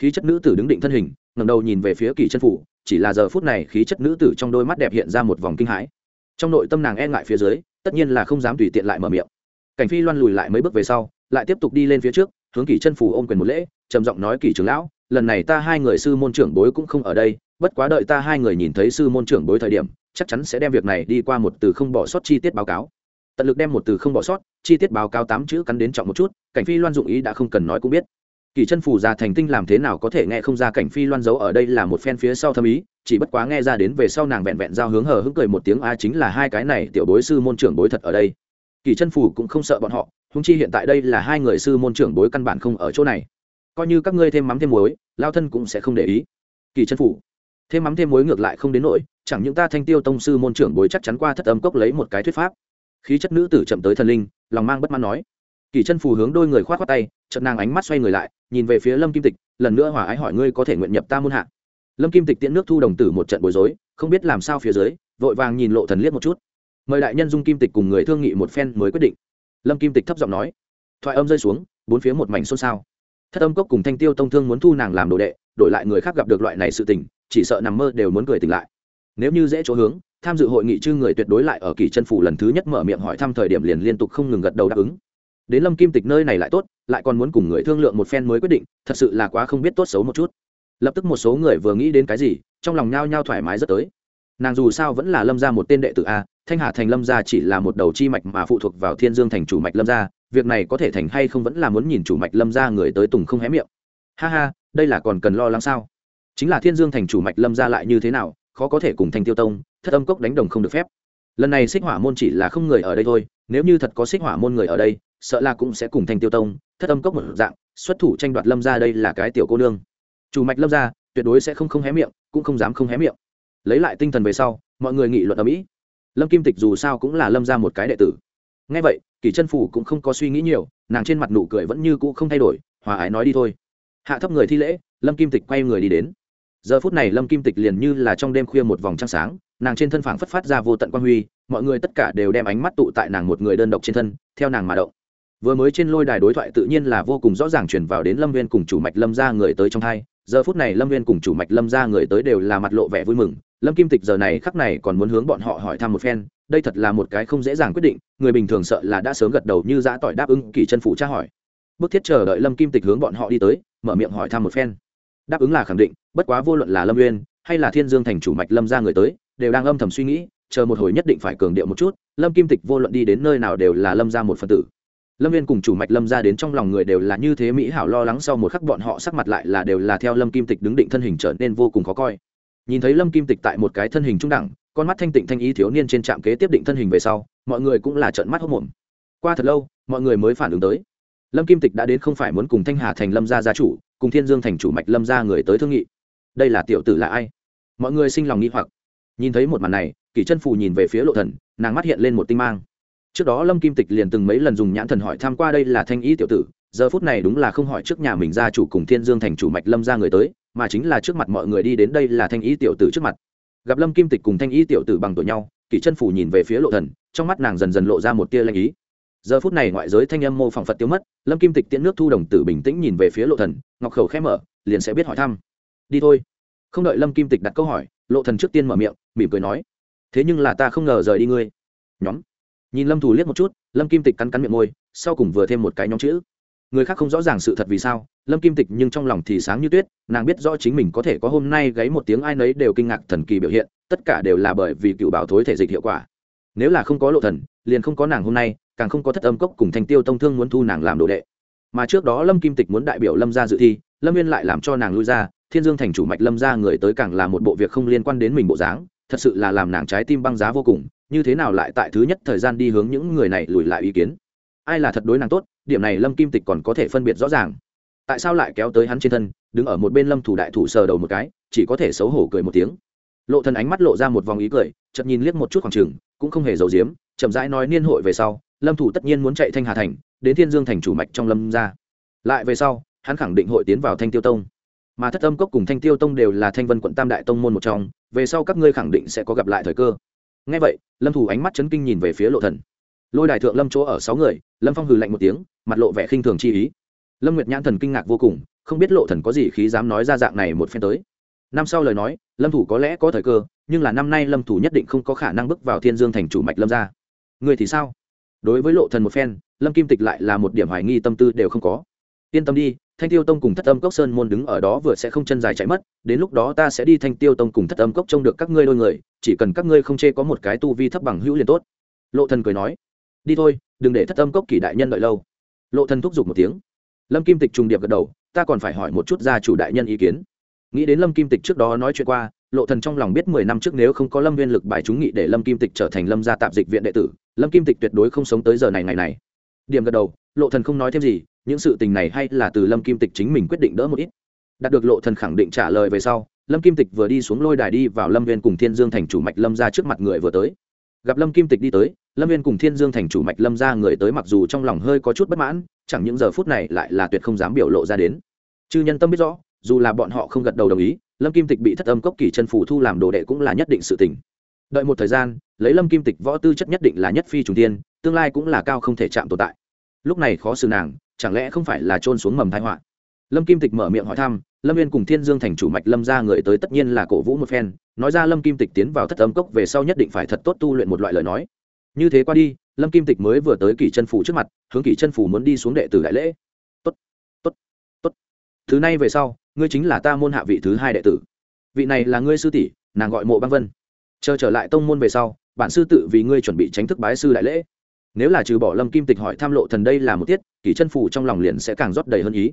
Khí chất nữ tử đứng định thân hình, ngẩng đầu nhìn về phía kỳ chân phủ chỉ là giờ phút này khí chất nữ tử trong đôi mắt đẹp hiện ra một vòng kinh hãi. Trong nội tâm nàng e ngại phía dưới tất nhiên là không dám tùy tiện lại mở miệng. Cảnh phi loan lùi lại mấy bước về sau, lại tiếp tục đi lên phía trước, hướng kỳ chân phủ ôm quyền một lễ, trầm giọng nói, kỳ trưởng lão, lần này ta hai người sư môn trưởng bối cũng không ở đây, bất quá đợi ta hai người nhìn thấy sư môn trưởng bối thời điểm, chắc chắn sẽ đem việc này đi qua một từ không bỏ sót chi tiết báo cáo. Tận lực đem một từ không bỏ sót, chi tiết báo cáo tám chữ cắn đến trọng một chút, cảnh phi loan dụng ý đã không cần nói cũng biết kỳ chân phù già thành tinh làm thế nào có thể nghe không ra cảnh phi loan giấu ở đây là một phen phía sau thâm ý, chỉ bất quá nghe ra đến về sau nàng vẹn vẹn giao hướng hờ hững cười một tiếng, a, chính là hai cái này tiểu bối sư môn trưởng bối thật ở đây. Kỳ chân phù cũng không sợ bọn họ húng chi hiện tại đây là hai người sư môn trưởng bối căn bản không ở chỗ này. Coi như các ngươi thêm mắm thêm muối, lao thân cũng sẽ không để ý. Kỳ chân phủ thêm mắm thêm muối ngược lại không đến nỗi, chẳng những ta thanh tiêu tông sư môn trưởng bối chắc chắn qua thất âm cốc lấy một cái thuyết pháp. Khí chất nữ tử chậm tới thần linh, lòng mang bất mãn nói kỳ chân phù hướng đôi người khoát khoát tay trận nàng ánh mắt xoay người lại, nhìn về phía lâm kim tịch, lần nữa hòa ái hỏi ngươi có thể nguyện nhập ta môn hạ. Lâm kim tịch tiễn nước thu đồng tử một trận bối rối, không biết làm sao phía dưới, vội vàng nhìn lộ thần liếc một chút. Mời đại nhân dung kim tịch cùng người thương nghị một phen mới quyết định. Lâm kim tịch thấp giọng nói, thoại âm rơi xuống, bốn phía một mảnh xôn xao. Thất âm cốc cùng thanh tiêu tông thương muốn thu nàng làm đồ đệ, đổi lại người khác gặp được loại này sự tình, chỉ sợ nằm mơ đều muốn cười tỉnh lại. Nếu như dễ chỗ hướng, tham dự hội nghị chư người tuyệt đối lại ở kỳ chân phủ lần thứ nhất mở miệng hỏi thăm thời điểm liền liên tục không ngừng gật đầu đáp ứng đến lâm kim tịch nơi này lại tốt, lại còn muốn cùng người thương lượng một phen mới quyết định, thật sự là quá không biết tốt xấu một chút. Lập tức một số người vừa nghĩ đến cái gì, trong lòng nhao nhao thoải mái rất tới. Nàng dù sao vẫn là lâm gia một tên đệ tử a, thanh hà thành lâm gia chỉ là một đầu chi mạch mà phụ thuộc vào thiên dương thành chủ mạch lâm gia, việc này có thể thành hay không vẫn là muốn nhìn chủ mạch lâm gia người tới tùng không hé miệng. Ha ha, đây là còn cần lo lắng sao? Chính là thiên dương thành chủ mạch lâm gia lại như thế nào, khó có thể cùng thanh tiêu tông, thất âm cốc đánh đồng không được phép. Lần này xích hỏa môn chỉ là không người ở đây thôi, nếu như thật có xích hỏa môn người ở đây sợ là cũng sẽ cùng thanh tiêu tông, thất âm cốc một dạng, xuất thủ tranh đoạt lâm gia đây là cái tiểu cô nương. Chủ mạch lâm gia, tuyệt đối sẽ không không hé miệng, cũng không dám không hé miệng. Lấy lại tinh thần về sau, mọi người nghị luận ở mỹ. Lâm kim tịch dù sao cũng là lâm ra một cái đệ tử. Ngay vậy kỳ chân phủ cũng không có suy nghĩ nhiều, nàng trên mặt nụ cười vẫn như cũ không thay đổi, hòa ái nói đi thôi. Hạ thấp người thi lễ, lâm kim tịch quay người đi đến. Giờ phút này lâm kim tịch liền như là trong đêm khuya một vòng trăng sáng, nàng trên thân phảng phất phát ra vô tận quan huy, mọi người tất cả đều đem ánh mắt tụ tại nàng một người đơn độc trên thân, theo nàng mà động vừa mới trên lôi đài đối thoại tự nhiên là vô cùng rõ ràng chuyển vào đến lâm viên cùng chủ mạch lâm ra người tới trong hai giờ phút này lâm viên cùng chủ mạch lâm ra người tới đều là mặt lộ vẻ vui mừng. Lâm kim tịch giờ này khắc này còn muốn hướng bọn họ hỏi thăm một phen. Đây thật là một cái không dễ dàng quyết định. Người bình thường sợ là đã sớm gật đầu như giã tỏi đáp ứng kỳ chân phụ tra hỏi. Bức thiết chờ đợi lâm kim tịch hướng bọn họ đi tới, mở miệng hỏi thăm một phen. Đáp ứng là khẳng định, bất quá vô luận là lâm uyên hay là thiên dương thành chủ mạch lâm ra người tới, đều đang âm thầm suy nghĩ, chờ một hồi nhất định phải cường điệu một chút. Lâm kim tịch vô luận đi đến nơi nào đều là lâm ra một phần tử lâm viên cùng chủ mạch lâm ra đến trong lòng người đều là như thế mỹ hảo lo lắng sau một khắc bọn họ sắc mặt lại là đều là theo lâm kim tịch đứng định thân hình trở nên vô cùng khó coi. Nhìn thấy lâm kim tịch tại một cái thân hình trung đẳng, con mắt thanh tịnh thanh ý thiếu niên trên trạm kế tiếp định thân hình về sau, mọi người cũng là trợn mắt hốc mồm qua thật lâu, mọi người mới phản ứng tới. Lâm kim tịch đã đến không phải muốn cùng thanh hà thành lâm gia gia chủ, cùng thiên dương thành chủ mạch lâm gia người tới thương nghị. Đây là tiểu tử là ai? Mọi người sinh lòng nghi hoặc. Nhìn thấy một màn này, kỷ chân phù nhìn về phía lộ thần, nàng mắt hiện lên một tinh mang trước đó lâm kim tịch liền từng mấy lần dùng nhãn thần hỏi tham qua đây là thanh ý tiểu tử, giờ phút này đúng là không hỏi trước nhà mình gia chủ cùng thiên dương thành chủ mạch lâm ra người tới, mà chính là trước mặt mọi người đi đến đây là thanh ý tiểu tử trước mặt. Gặp lâm kim tịch cùng thanh ý tiểu tử bằng tuổi nhau, kỷ chân phủ nhìn về phía lộ thần, trong mắt nàng dần dần lộ ra một tia lanh ý. Giờ phút này ngoại giới thanh âm mô phỏng phật tiêu mất, lâm kim tịch tiễn nước thu đồng tử bình tĩnh nhìn về phía lộ thần, ngọc khẩu khẽ mở, liền sẽ biết hỏi thăm. Đi thôi. Không đợi lâm kim tịch đặt câu hỏi, lộ thần trước tiên mở miệng, mỉm cười nói, thế nhưng là ta không ngờ rời đi ngươi. Nhóm nhìn lâm thù liếc một chút, lâm kim tịch cắn cắn miệng môi, sau cùng vừa thêm một cái nhóm chữ. Người khác không rõ ràng sự thật vì sao, lâm kim tịch nhưng trong lòng thì sáng như tuyết, nàng biết rõ chính mình có thể có hôm nay gáy một tiếng ai nấy đều kinh ngạc thần kỳ biểu hiện, tất cả đều là bởi vì cựu bảo thối thể dịch hiệu quả. Nếu là không có lộ thần, liền không có nàng hôm nay, càng không có thất âm cốc cùng thanh tiêu tông thương muốn thu nàng làm đồ đệ. Mà trước đó lâm kim tịch muốn đại biểu lâm ra dự thi, lâm viên lại làm cho nàng lui ra, thiên dương thành chủ mạch lâm ra người tới càng là một bộ việc không liên quan đến mình bộ dáng, thật sự là làm nàng trái tim băng giá vô cùng như thế nào lại tại thứ nhất thời gian đi hướng những người này lùi lại ý kiến? Ai là thật đối nàng tốt, điểm này lâm kim tịch còn có thể phân biệt rõ ràng. Tại sao lại kéo tới hắn trên thân, đứng ở một bên lâm thủ đại thủ sờ đầu một cái, chỉ có thể xấu hổ cười một tiếng. Lộ thần ánh mắt lộ ra một vòng ý cười, chợt nhìn liếc một chút khoảng trường, cũng không hề giấu giếm, chậm rãi nói niên hội về sau, lâm thủ tất nhiên muốn chạy thanh hà thành, đến thiên dương thành chủ mạch trong lâm ra. Lại về sau, hắn khẳng định hội tiến vào thanh tiêu tông. Mà thất âm cốc cùng thanh tiêu tông đều là thanh vân quận tam đại tông môn một trong, về sau các ngươi khẳng định sẽ có gặp lại thời cơ ngay vậy, lâm thủ ánh mắt chấn kinh nhìn về phía lộ thần. Lôi đài thượng lâm chỗ ở sáu người, lâm phong hừ lạnh một tiếng, mặt lộ vẻ khinh thường chi ý. Lâm nguyệt nhãn thần kinh ngạc vô cùng, không biết lộ thần có gì khí dám nói ra dạng này một phen tới. Năm sau lời nói, lâm thủ có lẽ có thời cơ, nhưng là năm nay lâm thủ nhất định không có khả năng bước vào thiên dương thành chủ mạch lâm gia. người thì sao? Đối với lộ thần một phen, lâm kim tịch lại là một điểm hoài nghi tâm tư đều không có yên tâm đi, thanh tiêu tông cùng thất âm cốc sơn môn đứng ở đó vừa sẽ không chân dài chạy mất, đến lúc đó ta sẽ đi thanh tiêu tông cùng thất âm cốc trông được các ngươi đôi người, chỉ cần các ngươi không chê có một cái tu vi thấp bằng hữu liền tốt. Lộ thần cười nói. Đi thôi, đừng để thất âm cốc kỷ đại nhân đợi lâu. Lộ thần thúc giục một tiếng. Lâm kim tịch trùng điệp gật đầu, ta còn phải hỏi một chút gia chủ đại nhân ý kiến. Nghĩ đến lâm kim tịch trước đó nói chuyện qua, lộ thần trong lòng biết mười năm trước nếu không có lâm viên lực bài chúng nghị để lâm kim tịch trở thành lâm gia tạp dịch viện đệ tử, lâm kim tịch tuyệt đối không sống tới giờ này ngày này. Điểm gật đầu, lộ thần không nói thêm gì những sự tình này hay là từ lâm kim tịch chính mình quyết định đỡ một ít. Đạt được lộ thần khẳng định trả lời về sau, lâm kim tịch vừa đi xuống lôi đài đi vào lâm viên cùng thiên dương thành chủ mạch lâm ra trước mặt người vừa tới. Gặp lâm kim tịch đi tới, lâm viên cùng thiên dương thành chủ mạch lâm ra người tới mặc dù trong lòng hơi có chút bất mãn, chẳng những giờ phút này lại là tuyệt không dám biểu lộ ra đến. Chư nhân tâm biết rõ, dù là bọn họ không gật đầu đồng ý, lâm kim tịch bị thất âm cốc kỳ chân phủ thu làm đồ đệ cũng là nhất định sự tình. Đợi một thời gian, lấy lâm kim tịch võ tư chất nhất định là nhất phi trùng tiên tương lai cũng là cao không thể chạm tồn tại lúc này khó xử nàng, chẳng lẽ không phải là trôn xuống mầm thái họa? Lâm kim tịch mở miệng hỏi thăm, lâm viên cùng thiên dương thành chủ mạch lâm ra người tới tất nhiên là cổ vũ một phen, nói ra lâm kim tịch tiến vào thất âm cốc về sau nhất định phải thật tốt tu luyện một loại lời nói. Như thế qua đi, lâm kim tịch mới vừa tới kỷ chân phủ trước mặt, hướng kỷ chân phủ muốn đi xuống đệ tử đại lễ. Tốt tốt tốt. Thứ này về sau, ngươi chính là ta môn hạ vị thứ hai đệ tử. Vị này là ngươi sư tỷ, nàng gọi mộ băng vân. Chờ trở lại tông môn về sau, bản sư tự vì ngươi chuẩn bị tránh thức bái sư đại lễ nếu là trừ bỏ lâm kim tịch hỏi tham lộ thần đây là một tiết kỷ chân phủ trong lòng liền sẽ càng rót đầy hơn ý.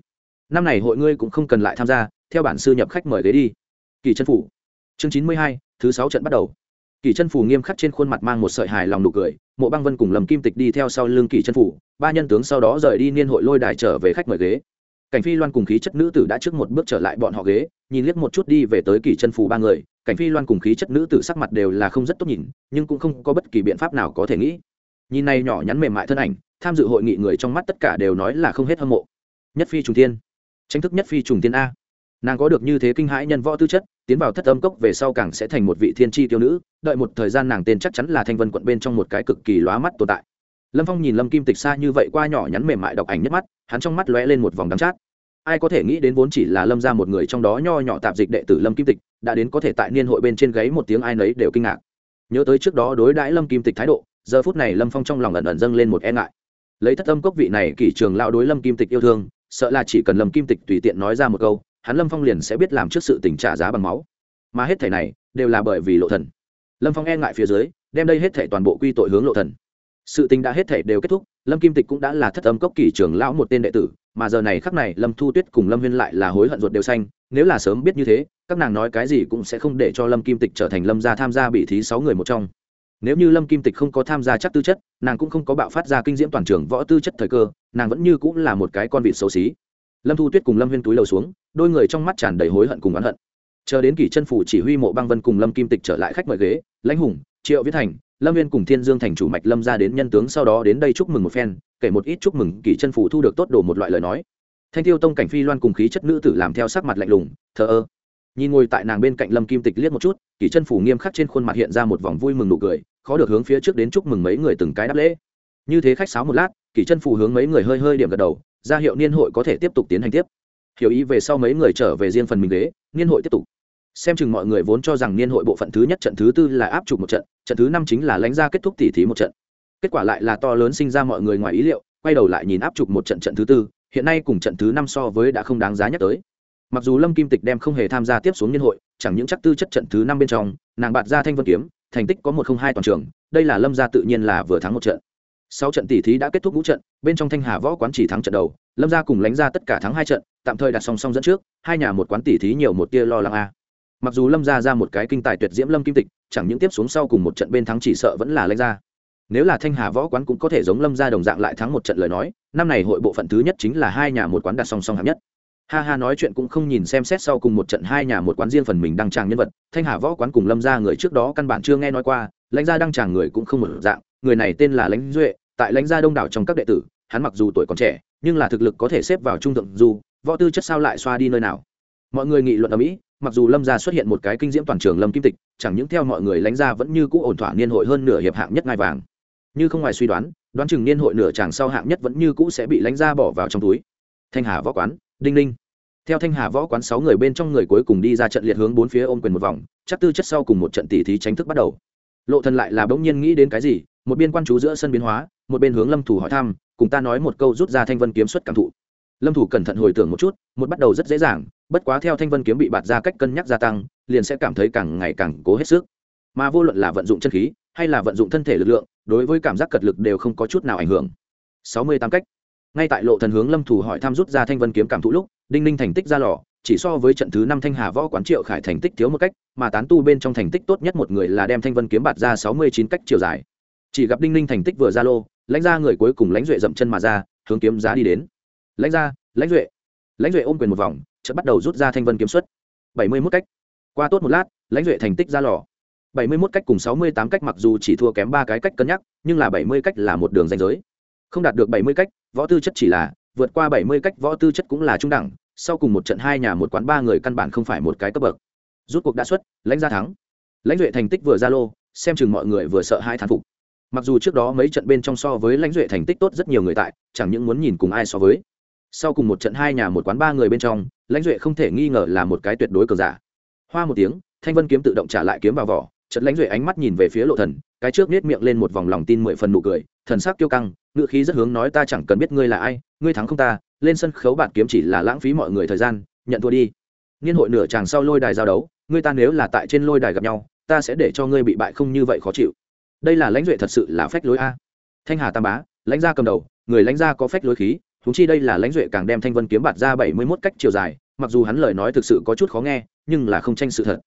Năm này hội ngươi cũng không cần lại tham gia, theo bản sư nhập khách mời ghế đi. Kỷ chân phủ chương chín mươi hai, thứ sáu trận bắt đầu. Kỷ chân phủ nghiêm khắc trên khuôn mặt mang một sợi hài lòng nụ cười, mộ băng vân cùng lầm kim tịch đi theo sau lưng Kỷ chân phủ ba nhân tướng sau đó rời đi niên hội lôi đài trở về khách mời ghế. Cảnh phi loan cùng khí chất nữ tử đã trước một bước trở lại bọn họ ghế, nhìn liếc một chút đi về tới Kỷ chân phủ ba người, cảnh phi loan cùng khí chất nữ tử sắc mặt đều là không rất tốt nhìn, nhưng cũng không có bất kỳ biện pháp nào có thể nghĩ nhìn này nhỏ nhắn mềm mại thân ảnh, tham dự hội nghị người trong mắt tất cả đều nói là không hết hâm mộ. Nhất phi trùng tiên tranh thức nhất phi trùng tiên a. Nàng có được như thế kinh hãi nhân võ tư chất, tiến vào thất âm cốc về sau càng sẽ thành một vị thiên tri tiêu nữ, đợi một thời gian nàng tên chắc chắn là thanh vân quận bên trong một cái cực kỳ lóa mắt tồn tại. Lâm phong nhìn lâm kim tịch xa như vậy qua nhỏ nhắn mềm mại đọc ảnh nhất mắt, hắn trong mắt lóe lên một vòng đắng chát. Ai có thể nghĩ đến vốn chỉ là lâm ra một người trong đó nho nhỏ tạp dịch đệ tử lâm kim tịch, đã đến có thể tại niên hội bên trên gáy một tiếng ai nấy đều kinh ngạc. Nhớ tới trước đó đối đãi lâm kim tịch thái độ giờ phút này lâm phong trong lòng ẩn ẩn dâng lên một e ngại. Lấy thất âm cốc vị này, kỷ trường lao đối lâm kim tịch yêu thương, sợ là chỉ cần lâm kim tịch tùy tiện nói ra một câu, hắn lâm phong liền sẽ biết làm trước sự tình trả giá bằng máu. Mà hết thể này, đều là bởi vì lộ thần. Lâm phong e ngại phía dưới, đem đây hết thể toàn bộ quy tội hướng lộ thần. Sự tình đã hết thể đều kết thúc, lâm kim tịch cũng đã là thất âm cốc kỷ trường lão một tên đệ tử, mà giờ này khắc này lâm thu tuyết cùng lâm huyên lại là hối hận ruột đều xanh, nếu là sớm biết như thế, các nàng nói cái gì cũng sẽ không để cho lâm kim tịch trở thành lâm gia tham gia bị thí sáu người một trong nếu như lâm kim tịch không có tham gia chắc tư chất, nàng cũng không có bạo phát ra kinh diễm toàn trường võ tư chất thời cơ, nàng vẫn như cũng là một cái con vịt xấu xí. Lâm thu tuyết cùng lâm Huyên túi lầu xuống, đôi người trong mắt tràn đầy hối hận cùng oán hận. Chờ đến kỷ chân phủ chỉ huy mộ băng vân cùng lâm kim tịch trở lại khách mời ghế, lãnh hùng, triệu viết thành, lâm viên cùng thiên dương thành chủ mạch lâm ra đến nhân tướng sau đó đến đây chúc mừng một phen, kể một ít chúc mừng kỷ chân phủ thu được tốt đồ một loại lời nói. Thanh tiêu tông cảnh phi loan cùng khí chất nữ tử làm theo sắc mặt lạnh lùng, thờ ơ. Nhìn ngồi tại nàng bên cạnh lâm kim tịch liếc một chút, kỷ chân phủ nghiêm khắc trên khuôn mặt hiện ra một vòng vui mừng nụ cười khó được hướng phía trước đến chúc mừng mấy người từng cái đáp lễ. Như thế khách sáo một lát kỷ chân phù hướng mấy người hơi hơi điểm gật đầu, ra hiệu niên hội có thể tiếp tục tiến hành tiếp. Hiểu ý về sau mấy người trở về riêng phần mình ghế, niên hội tiếp tục. Xem chừng mọi người vốn cho rằng niên hội bộ phận thứ nhất trận thứ tư là áp chụp một trận trận thứ năm chính là lãnh ra kết thúc tỉ thí một trận. Kết quả lại là to lớn sinh ra mọi người ngoài ý liệu, quay đầu lại nhìn áp chụp một trận trận thứ tư, hiện nay cùng trận thứ năm so với đã không đáng giá nhắc tới. Mặc dù lâm kim tịch đem không hề tham gia tiếp xuống niên hội, chẳng những chắc tư chất trận thứ năm bên trong, nàng bạt ra thanh vân kiếm thành tích có một không hai toàn trường, đây là lâm gia tự nhiên là vừa thắng một trận. Sáu trận tỷ thí đã kết thúc ngũ trận, bên trong thanh hà võ quán chỉ thắng trận đầu, lâm gia cùng lánh ra tất cả thắng hai trận, tạm thời đặt song song dẫn trước, hai nhà một quán tỷ thí nhiều một tia lo lắng a. Mặc dù lâm gia ra một cái kinh tài tuyệt diễm lâm kim tịch, chẳng những tiếp xuống sau cùng một trận bên thắng chỉ sợ vẫn là lánh ra nếu là thanh hà võ quán cũng có thể giống lâm gia đồng dạng lại thắng một trận lời nói, năm này hội bộ phận thứ nhất chính là hai nhà một quán đặt song song hạng nhất ha ha nói chuyện cũng không nhìn xem xét sau cùng một trận hai nhà một quán riêng phần mình đăng tràng nhân vật, thanh hà võ quán cùng lâm gia người trước đó căn bản chưa nghe nói qua, lãnh gia đăng tràng người cũng không một dạng, người này tên là lãnh duệ, tại lãnh gia đông đảo trong các đệ tử, hắn mặc dù tuổi còn trẻ, nhưng là thực lực có thể xếp vào trung thượng du. võ tư chất sao lại xoa đi nơi nào. Mọi người nghị luận ở mỹ, mặc dù lâm gia xuất hiện một cái kinh diễm toàn trường lâm kim tịch, chẳng những theo mọi người lãnh gia vẫn như cũ ổn thỏa niên hội hơn nửa hiệp hạng nhất ngai vàng. Như không ngoài suy đoán đoán chừng niên hội nửa chàng sau hạng nhất vẫn như cũ sẽ bị lãnh gia bỏ vào trong túi. Thanh hà võ quán đinh ninh. Theo thanh hà võ quán sáu người bên trong người cuối cùng đi ra trận liệt hướng bốn phía ôm quyền một vòng, chắc tư chất sau cùng một trận tỉ thí tránh thức bắt đầu. Lộ thần lại là bỗng nhiên nghĩ đến cái gì, một bên quan chú giữa sân biến hóa, một bên hướng lâm thủ hỏi thăm, cùng ta nói một câu rút ra thanh vân kiếm xuất cảm thụ. Lâm thủ cẩn thận hồi tưởng một chút, một bắt đầu rất dễ dàng, bất quá theo thanh vân kiếm bị bạt ra cách cân nhắc gia tăng, liền sẽ cảm thấy càng ngày càng cố hết sức. Mà vô luận là vận dụng chân khí, hay là vận dụng thân thể lực lượng, đối với cảm giác cật lực đều không có chút nào ảnh hưởng. Sáu mươi tám cách ngay tại lộ thần hướng lâm thủ hỏi tham rút ra thanh vân kiếm cảm thụ lúc, đinh ninh thành tích ra lò, chỉ so với trận thứ năm thanh hà võ quán triệu khải thành tích thiếu một cách, mà tán tu bên trong thành tích tốt nhất một người là đem thanh vân kiếm bạt ra sáu mươi chín cách chiều dài. Chỉ gặp đinh ninh thành tích vừa ra lô, lãnh ra người cuối cùng lãnh duệ dậm chân mà ra, hướng kiếm giá đi đến. Lãnh ra lãnh duệ. Lãnh duệ ôm quyền một vòng, chợt bắt đầu rút ra thanh vân kiếm xuất. bảy mươi mốt cách. Qua tốt một lát, lãnh duệ thành tích ra lò. bảy mươi mốt cách cùng sáu mươi tám cách mặc dù chỉ thua kém ba cái cách cân nhắc, nhưng là bảy mươi cách là một đường danh giới không đạt được bảy mươi cách, võ tư chất chỉ là vượt qua bảy mươi cách, võ tư chất cũng là trung đẳng, sau cùng một trận hai nhà một quán ba người căn bản không phải một cái cấp bậc. Rút cuộc đã xuất, lãnh gia thắng. Lãnh duệ thành tích vừa ra lô, xem chừng mọi người vừa sợ hai thán phục. Mặc dù trước đó mấy trận bên trong so với lãnh duệ thành tích tốt rất nhiều người tại, chẳng những muốn nhìn cùng ai so với. Sau cùng một trận hai nhà một quán ba người bên trong, lãnh duệ không thể nghi ngờ là một cái tuyệt đối cờ giả. Hoa một tiếng, thanh vân kiếm tự động trả lại kiếm vào vỏ trận lãnh duệ ánh mắt nhìn về phía lộ thần, cái trước nết miệng lên một vòng lòng tin mười phần nụ cười thần sắc kiêu căng ngựa khí rất hướng nói ta chẳng cần biết ngươi là ai, ngươi thắng không ta, lên sân khấu bạt kiếm chỉ là lãng phí mọi người thời gian, nhận thua đi. Niên hội nửa chàng sau lôi đài giao đấu, ngươi ta nếu là tại trên lôi đài gặp nhau, ta sẽ để cho ngươi bị bại không như vậy khó chịu. Đây là lãnh duệ thật sự là phách lối a. Thanh hà tam bá, lãnh gia cầm đầu, người lãnh gia có phách lối khí thúng chi đây là lãnh duệ càng đem thanh vân kiếm bạt ra bảy mươi mốt cách chiều dài, mặc dù hắn lời nói thực sự có chút khó nghe, nhưng là không tranh sự thật.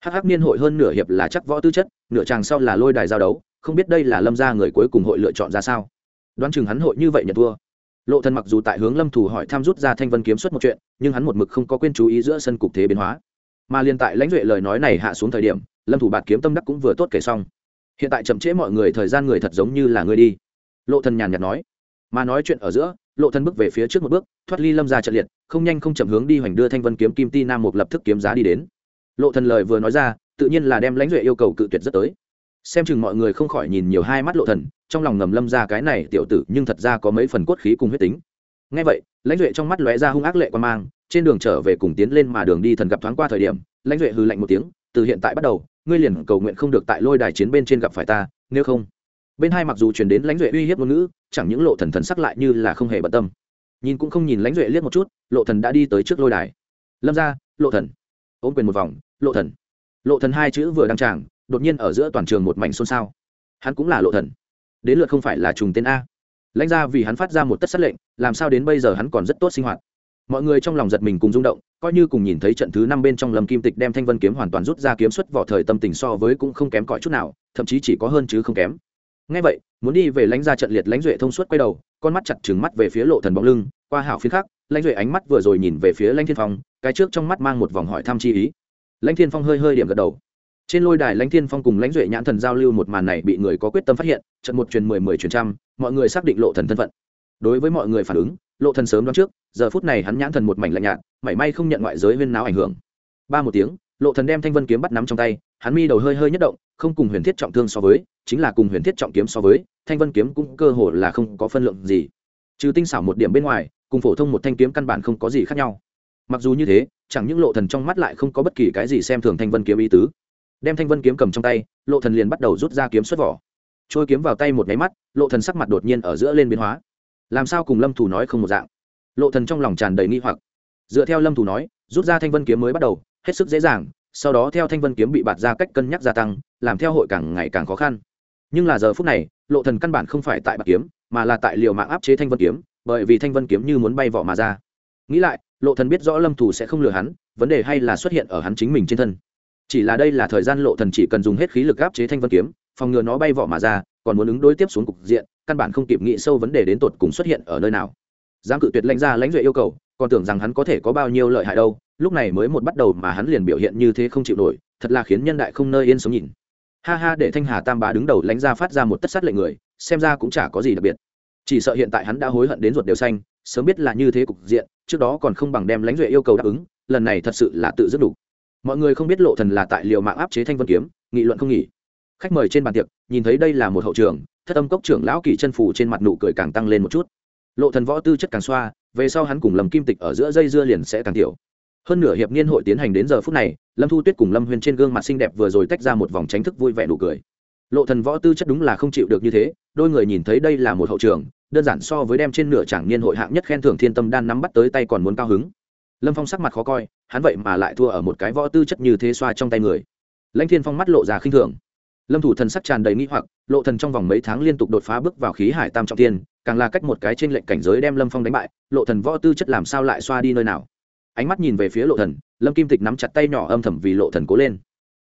Hắc hắc niên hội hơn nửa hiệp là chắc võ tư chất, nửa chàng sau là lôi đài giao đấu không biết đây là lâm gia người cuối cùng hội lựa chọn ra sao. Đoán chừng hắn hội như vậy nhận thua. Lộ thần mặc dù tại hướng lâm thủ hỏi tham rút ra thanh vân kiếm xuất một chuyện, nhưng hắn một mực không có quên chú ý giữa sân cục thế biến hóa. Mà liên tại lãnh duệ lời nói này hạ xuống thời điểm, lâm thủ bạt kiếm tâm đắc cũng vừa tốt kể xong. Hiện tại chậm trễ mọi người, thời gian người thật giống như là người đi. Lộ thần nhàn nhạt nói. Mà nói chuyện ở giữa, lộ thần bước về phía trước một bước, thoát ly lâm ra trận liệt, không nhanh không chậm hướng đi hoành đưa thanh vân kiếm kim ti nam một lập tức kiếm giá đi đến. Lộ thần lời vừa nói ra, tự nhiên là đem lãnh duệ yêu cầu cự tuyệt rất tới xem chừng mọi người không khỏi nhìn nhiều hai mắt lộ thần, trong lòng ngầm lâm ra cái này tiểu tử nhưng thật ra có mấy phần cốt khí cùng huyết tính. Ngay vậy, lãnh duệ trong mắt lóe ra hung ác lệ quan mang, trên đường trở về cùng tiến lên mà đường đi thần gặp thoáng qua thời điểm, lãnh duệ hừ lạnh một tiếng, từ hiện tại bắt đầu, ngươi liền cầu nguyện không được tại lôi đài chiến bên trên gặp phải ta, nếu không. Bên hai mặc dù truyền đến lãnh duệ uy hiếp ngôn ngữ, chẳng những lộ thần thần sắc lại như là không hề bận tâm, nhìn cũng không nhìn lãnh duệ liếc một chút, lộ thần đã đi tới trước lôi đài. Lâm ra lộ thần. Ôm quyền một vòng, lộ thần. Lộ thần hai chữ vừa đăng tràng đột nhiên ở giữa toàn trường một mảnh xôn xao. Hắn cũng là lộ thần. Đến lượt không phải là trùng tên a. Lãnh ra vì hắn phát ra một tất sát lệnh, làm sao đến bây giờ hắn còn rất tốt sinh hoạt. Mọi người trong lòng giật mình cùng rung động, coi như cùng nhìn thấy trận thứ năm bên trong lâm kim tịch đem thanh vân kiếm hoàn toàn rút ra kiếm xuất vỏ thời tâm tình so với cũng không kém cỏi chút nào, thậm chí chỉ có hơn chứ không kém. Ngay vậy, muốn đi về lãnh ra trận liệt lãnh duệ thông suốt quay đầu, con mắt chặt trừng mắt về phía lộ thần bóng lưng, qua hảo phiến khác, lãnh duệ ánh mắt vừa rồi nhìn về phía lãnh thiên phong, cái trước trong mắt mang một vòng hỏi thăm chi ý. Lãnh thiên phong hơi hơi điểm gật đầu trên lôi đài lãnh thiên phong cùng lãnh duệ nhãn thần giao lưu một màn này bị người có quyết tâm phát hiện, trận một truyền mười mười truyền trăm, mọi người xác định lộ thần thân phận. Đối với mọi người phản ứng, lộ thần sớm đoán trước, giờ phút này hắn nhãn thần một mảnh lạnh nhạt, mảy may không nhận ngoại giới huyên náo ảnh hưởng. Ba một tiếng, lộ thần đem thanh vân kiếm bắt nắm trong tay, hắn mi đầu hơi hơi nhất động, không cùng huyền thiết trọng thương so với, chính là cùng huyền thiết trọng kiếm so với, thanh vân kiếm cũng cơ hồ là không có phân lượng gì. Trừ tinh xảo một điểm bên ngoài, cùng phổ thông một thanh kiếm căn bản không có gì khác nhau. Mặc dù như thế, chẳng những lộ thần trong mắt lại không có bất kỳ cái gì xem thường thanh vân kiếm ý tứ đem thanh vân kiếm cầm trong tay, lộ thần liền bắt đầu rút ra kiếm xuất vỏ. Trôi kiếm vào tay một máy mắt, lộ thần sắc mặt đột nhiên ở giữa lên biến hóa. Làm sao cùng lâm thủ nói không một dạng? Lộ thần trong lòng tràn đầy nghi hoặc. Dựa theo lâm thủ nói, rút ra thanh vân kiếm mới bắt đầu, hết sức dễ dàng, sau đó theo thanh vân kiếm bị bạt ra cách cân nhắc gia tăng, làm theo hội càng ngày càng khó khăn. Nhưng là giờ phút này, lộ thần căn bản không phải tại bạt kiếm, mà là tại liều mạng áp chế thanh vân kiếm, bởi vì thanh vân kiếm như muốn bay vỏ mà ra. Nghĩ lại, lộ thần biết rõ lâm thủ sẽ không lừa hắn, vấn đề hay là xuất hiện ở hắn chính mình trên thân chỉ là đây là thời gian lộ thần chỉ cần dùng hết khí lực áp chế thanh vân kiếm, phòng ngừa nó bay vỏ mà ra, còn muốn ứng đối tiếp xuống cục diện, căn bản không kịp nghĩ sâu vấn đề đến tột cùng xuất hiện ở nơi nào. Giang cự tuyệt lãnh ra lãnh duệ yêu cầu, còn tưởng rằng hắn có thể có bao nhiêu lợi hại đâu, lúc này mới một bắt đầu mà hắn liền biểu hiện như thế không chịu nổi, thật là khiến nhân đại không nơi yên sống nhìn. Ha ha, để thanh hà tam bá đứng đầu lãnh ra phát ra một tất sát lệnh người, xem ra cũng chả có gì đặc biệt. Chỉ sợ hiện tại hắn đã hối hận đến ruột đều xanh, sớm biết là như thế cục diện, trước đó còn không bằng đem lãnh duệ yêu cầu đáp ứng, lần này thật sự là tự dứt đủ mọi người không biết lộ thần là tại liều mạng áp chế thanh vân kiếm, nghị luận không nghỉ. Khách mời trên bàn tiệc, nhìn thấy đây là một hậu trường, thất âm cốc trưởng lão kỳ chân phủ trên mặt nụ cười càng tăng lên một chút. Lộ thần võ tư chất càng xoa, về sau hắn cùng lầm kim tịch ở giữa dây dưa liền sẽ càng tiểu. Hơn nửa hiệp niên hội tiến hành đến giờ phút này, lâm thu tuyết cùng lâm huyên trên gương mặt xinh đẹp vừa rồi tách ra một vòng tránh thức vui vẻ nụ cười. Lộ thần võ tư chất đúng là không chịu được như thế, đôi người nhìn thấy đây là một hậu trường, đơn giản so với đem trên nửa chẳng niên hội hạng nhất khen thưởng thiên tâm đan nắm bắt tới tay còn muốn cao hứng. Lâm phong sắc mặt khó coi hắn vậy mà lại thua ở một cái võ tư chất như thế xoa trong tay người. Lãnh thiên phong mắt lộ ra khinh thường. Lâm thủ thần sắc tràn đầy nghi hoặc, lộ thần trong vòng mấy tháng liên tục đột phá bước vào khí hải tam trọng thiên, càng là cách một cái trên lệnh cảnh giới đem lâm phong đánh bại, lộ thần võ tư chất làm sao lại xoa đi nơi nào? Ánh mắt nhìn về phía lộ thần, lâm kim tịch nắm chặt tay nhỏ âm thầm vì lộ thần cố lên.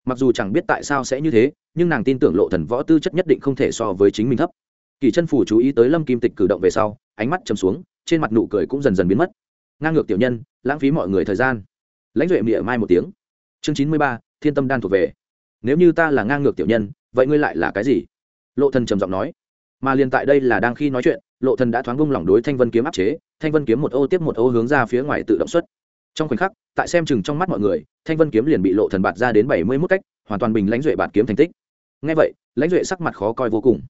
Mặc dù chẳng biết tại sao sẽ như thế, nhưng nàng tin tưởng lộ thần võ tư chất nhất định không thể so với chính mình thấp. Kỳ chân phủ chú ý tới lâm kim tịch cử động về sau, ánh mắt chầm xuống, trên mặt nụ cười cũng dần dần biến mất. Ngang ngược tiểu nhân, lãng phí mọi người thời gian lãnh duệ mỉa mai một tiếng. Chương chín mươi ba, thiên tâm đan thuộc về. Nếu như ta là ngang ngược tiểu nhân, vậy ngươi lại là cái gì? Lộ thần trầm giọng nói. Mà liền tại đây là đang khi nói chuyện, lộ thần đã thoáng bung lỏng đối thanh vân kiếm áp chế, thanh vân kiếm một ô tiếp một ô hướng ra phía ngoài tự động xuất. Trong khoảnh khắc, tại xem chừng trong mắt mọi người, thanh vân kiếm liền bị lộ thần bạt ra đến bảy mươi mốt cách, hoàn toàn bình lãnh duệ bạt kiếm thành tích. Ngay vậy, lãnh duệ sắc mặt khó coi vô cùng.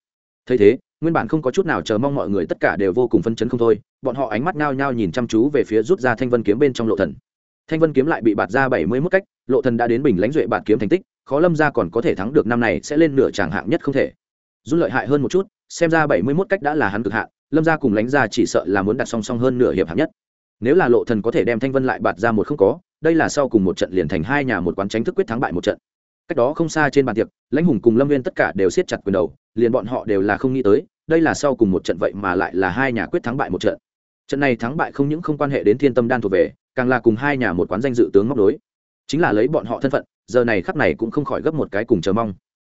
Thấy thế, nguyên bản không có chút nào chờ mong mọi người tất cả đều vô cùng phân chấn không thôi, bọn họ ánh mắt nao nhao nhìn chăm chú về phía rút ra thanh vân kiếm bên trong lộ thần thanh vân kiếm lại bị bạt ra bảy mươi mốt cách, lộ thần đã đến bình lãnh duệ bạt kiếm thành tích, khó lâm ra còn có thể thắng được năm này sẽ lên nửa tràng hạng nhất không thể. Rút lợi hại hơn một chút, xem ra bảy mươi mốt cách đã là hắn cực hạn, lâm ra cùng lãnh ra chỉ sợ là muốn đặt song song hơn nửa hiệp hạng nhất. Nếu là lộ thần có thể đem thanh vân lại bạt ra một không có, đây là sau cùng một trận liền thành hai nhà một quán tránh thức quyết thắng bại một trận. Cách đó không xa trên bàn tiệc, lãnh hùng cùng lâm viên tất cả đều siết chặt quyền đầu, liền bọn họ đều là không nghĩ tới, đây là sau cùng một trận vậy mà lại là hai nhà quyết thắng bại một trận. Trận này thắng bại không những không quan hệ đến thiên tâm đan thuộc về càng là cùng hai nhà một quán danh dự tướng móc đối chính là lấy bọn họ thân phận, giờ này khắc này cũng không khỏi gấp một cái cùng chờ mong.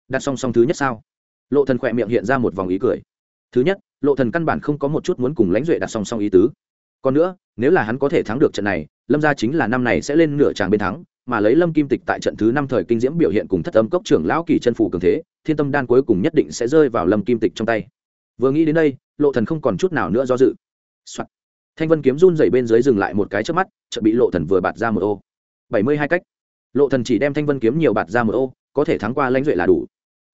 Đặt song song thứ nhất sao? Lộ thần khỏe miệng hiện ra một vòng ý cười. Thứ nhất, lộ thần căn bản không có một chút muốn cùng lãnh duệ đặt song song ý tứ. Còn nữa, nếu là hắn có thể thắng được trận này, lâm gia chính là năm này sẽ lên nửa tràng bên thắng, mà lấy lâm kim tịch tại trận thứ năm thời kinh diễm biểu hiện cùng thất âm cốc trưởng lão kỳ chân phủ cường thế, thiên tâm đan cuối cùng nhất định sẽ rơi vào lâm kim tịch trong tay. Vừa nghĩ đến đây, lộ thần không còn chút nào nữa do dự、Soạn thanh vân kiếm run dày bên dưới dừng lại một cái trước mắt, chợt bị lộ thần vừa bạt ra một ô. Bảy mươi hai cách. Lộ thần chỉ đem thanh vân kiếm nhiều bạt ra một ô, có thể thắng qua lãnh duệ là đủ.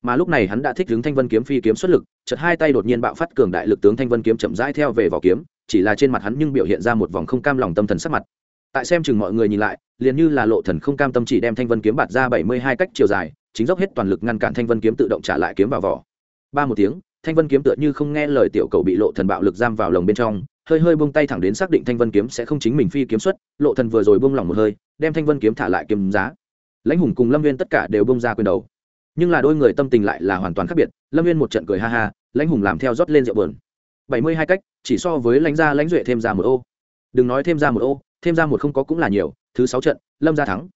Mà lúc này hắn đã thích đứng thanh vân kiếm phi kiếm xuất lực, chợt hai tay đột nhiên bạo phát cường đại lực tướng thanh vân kiếm chậm rãi theo về vỏ kiếm, chỉ là trên mặt hắn nhưng biểu hiện ra một vòng không cam lòng tâm thần sắc mặt. Tại xem chừng mọi người nhìn lại, liền như là lộ thần không cam tâm chỉ đem thanh vân kiếm bạt ra bảy mươi hai cách chiều dài, chính dốc hết toàn lực ngăn cản thanh vân kiếm tự động trả lại kiếm vào vỏ. Ba một tiếng, thanh vân kiếm tựa như không nghe lời tiểu cầu bị lộ thần bạo lực giam vào lồng bên trong hơi hơi buông tay thẳng đến xác định thanh vân kiếm sẽ không chính mình phi kiếm xuất, lộ thần vừa rồi buông lỏng một hơi, đem thanh vân kiếm thả lại kiếm giá. Lãnh hùng cùng lâm viên tất cả đều buông ra quyền đầu. Nhưng là đôi người tâm tình lại là hoàn toàn khác biệt, lâm viên một trận cười ha ha, lãnh hùng làm theo rót lên rượu bờn bảy mươi hai cách, chỉ so với lãnh gia lãnh duệ thêm ra một ô. Đừng nói thêm ra một ô, thêm ra một không có cũng là nhiều, thứ sáu trận, lâm gia thắng.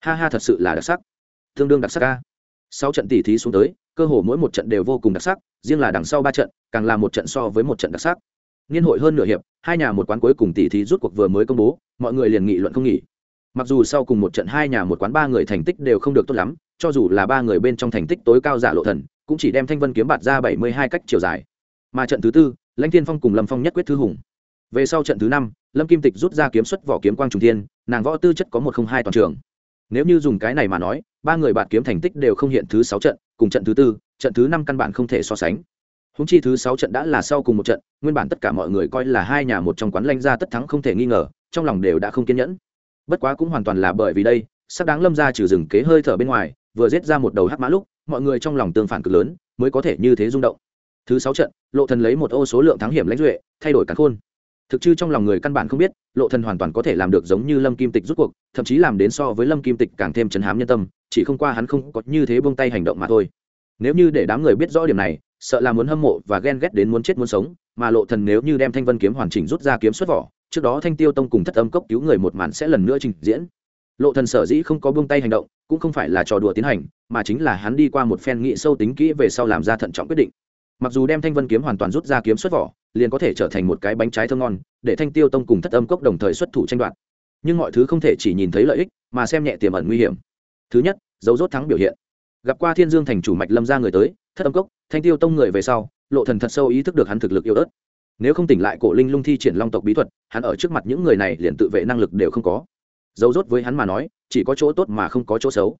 Ha ha thật sự là đặc sắc. Tương đương đặc sắc ca. Sáu trận tỉ thí xuống tới, cơ hồ mỗi một trận đều vô cùng đặc sắc, riêng là đằng sau ba trận, càng là một trận so với một trận đặc sắc niên hội hơn nửa hiệp, hai nhà một quán cuối cùng tỉ thí rút cuộc vừa mới công bố, mọi người liền nghị luận không nghỉ. Mặc dù sau cùng một trận hai nhà một quán ba người thành tích đều không được tốt lắm, cho dù là ba người bên trong thành tích tối cao giả lộ thần, cũng chỉ đem thanh vân kiếm bạt ra bảy mươi hai cách chiều dài. Mà trận thứ tư, lãnh thiên phong cùng lâm phong nhất quyết thư hùng. Về sau trận thứ năm, lâm kim tịch rút ra kiếm xuất vỏ kiếm quang trùng thiên, nàng võ tư chất có một không hai toàn trường. Nếu như dùng cái này mà nói, ba người bạn kiếm thành tích đều không hiện thứ sáu trận, cùng trận thứ tư, trận thứ năm căn bản không thể so sánh húng chi thứ sáu trận đã là sau cùng một trận, nguyên bản tất cả mọi người coi là hai nhà một trong quán lanh ra tất thắng không thể nghi ngờ, trong lòng đều đã không kiên nhẫn. Bất quá cũng hoàn toàn là bởi vì đây, sắc đáng lâm ra trừ rừng kế hơi thở bên ngoài, vừa giết ra một đầu hắc mã lúc, mọi người trong lòng tương phản cực lớn, mới có thể như thế rung động. Thứ sáu trận, lộ thần lấy một ô số lượng thắng hiểm lãnh duệ, thay đổi cắn khôn. Thực chư trong lòng người căn bản không biết, lộ thần hoàn toàn có thể làm được giống như lâm kim tịch rút cuộc, thậm chí làm đến so với lâm kim tịch càng thêm chấn hám nhân tâm, chỉ không qua hắn không có như thế buông tay hành động mà thôi. Nếu như để đám người biết rõ điểm này sợ là muốn hâm mộ và ghen ghét đến muốn chết muốn sống, mà lộ thần nếu như đem thanh vân kiếm hoàn chỉnh rút ra kiếm xuất vỏ, trước đó thanh tiêu tông cùng thất âm cốc cứu người một màn sẽ lần nữa trình diễn. Lộ thần sở dĩ không có buông tay hành động, cũng không phải là trò đùa tiến hành, mà chính là hắn đi qua một phen nghị sâu tính kỹ về sau làm ra thận trọng quyết định. Mặc dù đem thanh vân kiếm hoàn toàn rút ra kiếm xuất vỏ, liền có thể trở thành một cái bánh trái thơm ngon, để thanh tiêu tông cùng thất âm cốc đồng thời xuất thủ tranh đoạt. Nhưng mọi thứ không thể chỉ nhìn thấy lợi ích, mà xem nhẹ tiềm ẩn nguy hiểm. Thứ nhất, dấu rốt thắng biểu hiện. Gặp qua thiên dương thành chủ mạch lâm ra người tới thất âm cốc, thanh tiêu tông người về sau, lộ thần thật sâu ý thức được hắn thực lực yếu ớt. Nếu không tỉnh lại cổ linh lung thi triển long tộc bí thuật, hắn ở trước mặt những người này liền tự vệ năng lực đều không có. Dấu rốt với hắn mà nói, chỉ có chỗ tốt mà không có chỗ xấu.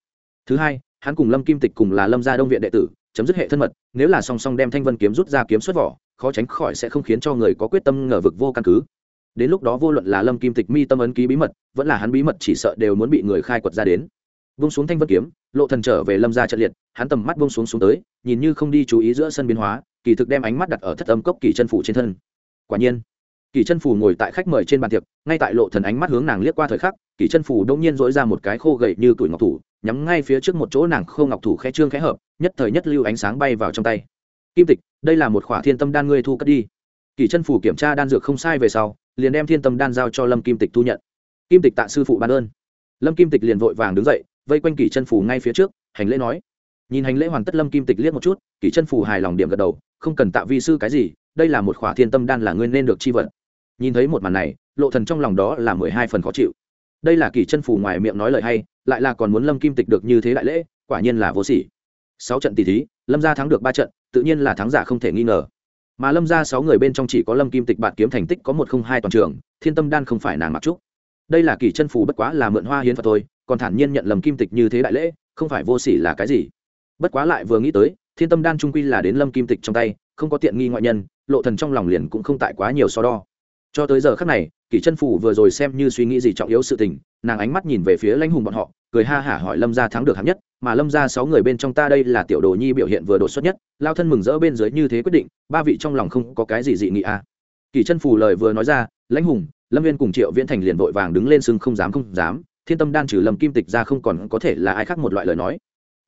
Thứ hai, hắn cùng lâm kim tịch cùng là lâm gia đông viện đệ tử, chấm dứt hệ thân mật, nếu là song song đem thanh vân kiếm rút ra kiếm xuất vỏ, khó tránh khỏi sẽ không khiến cho người có quyết tâm ngờ vực vô căn cứ. Đến lúc đó vô luận là lâm kim tịch mi tâm ấn ký bí mật, vẫn là hắn bí mật chỉ sợ đều muốn bị người khai quật ra đến vung xuống thanh vân kiếm, lộ thần trở về lâm gia trận liệt, hắn tầm mắt vung xuống xuống tới, nhìn như không đi chú ý giữa sân biến hóa, kỳ thực đem ánh mắt đặt ở thất âm cốc kỳ chân phủ trên thân. Quả nhiên, kỳ chân phủ ngồi tại khách mời trên bàn tiệc, ngay tại lộ thần ánh mắt hướng nàng liếc qua thời khắc, kỳ chân phủ đông nhiên dỗi ra một cái khô gậy như tuổi ngọc thủ, nhắm ngay phía trước một chỗ nàng khô ngọc thủ khẽ trương khẽ hợp, nhất thời nhất lưu ánh sáng bay vào trong tay. Kim tịch, đây là một khỏa thiên tâm đan ngươi thu cất đi. Kỳ chân phủ kiểm tra đan dược không sai về sau, liền đem thiên tâm đan giao cho lâm kim tịch thu nhận. Kim tịch tạ sư phụ ban ơn. Lâm kim tịch liền vội vàng đứng dậy vây quanh kỷ chân phủ ngay phía trước, hành lễ nói. Nhìn hành lễ hoàn tất lâm kim tịch liếc một chút, kỷ chân phủ hài lòng điểm gật đầu, không cần tạo vi sư cái gì, đây là một khỏa thiên tâm đan là ngươi nên được chi vận. Nhìn thấy một màn này, lộ thần trong lòng đó là mười hai phần khó chịu. Đây là kỷ chân phủ ngoài miệng nói lời hay, lại là còn muốn lâm kim tịch được như thế đại lễ, quả nhiên là vô sỉ. Sáu trận tỷ thí, lâm gia thắng được ba trận, tự nhiên là thắng giả không thể nghi ngờ. Mà lâm gia sáu người bên trong chỉ có lâm kim tịch bạn kiếm thành tích có một không hai toàn trường, thiên tâm đan không phải nàng mặc trúc. Đây là kỷ chân phủ bất quá là mượn hoa hiến phật thôi còn thản nhiên nhận lầm kim tịch như thế đại lễ, không phải vô sỉ là cái gì. Bất quá lại vừa nghĩ tới, thiên tâm đan trung quy là đến lâm kim tịch trong tay, không có tiện nghi ngoại nhân, lộ thần trong lòng liền cũng không tại quá nhiều so đo. Cho tới giờ khắc này, kỷ chân phủ vừa rồi xem như suy nghĩ gì trọng yếu sự tình, nàng ánh mắt nhìn về phía lãnh hùng bọn họ, cười ha hả hỏi lâm gia thắng được hạng nhất, mà lâm gia sáu người bên trong ta đây là tiểu đồ nhi biểu hiện vừa đột xuất nhất, lao thân mừng rỡ bên dưới như thế quyết định, ba vị trong lòng không có cái gì dị nghị à. Kỷ chân phủ lời vừa nói ra, lãnh hùng, lâm viên cùng triệu viễn thành liền vội vàng đứng lên sưng không dám không dám thiên tâm đan trừ lâm kim tịch ra không còn có thể là ai khác một loại lời nói.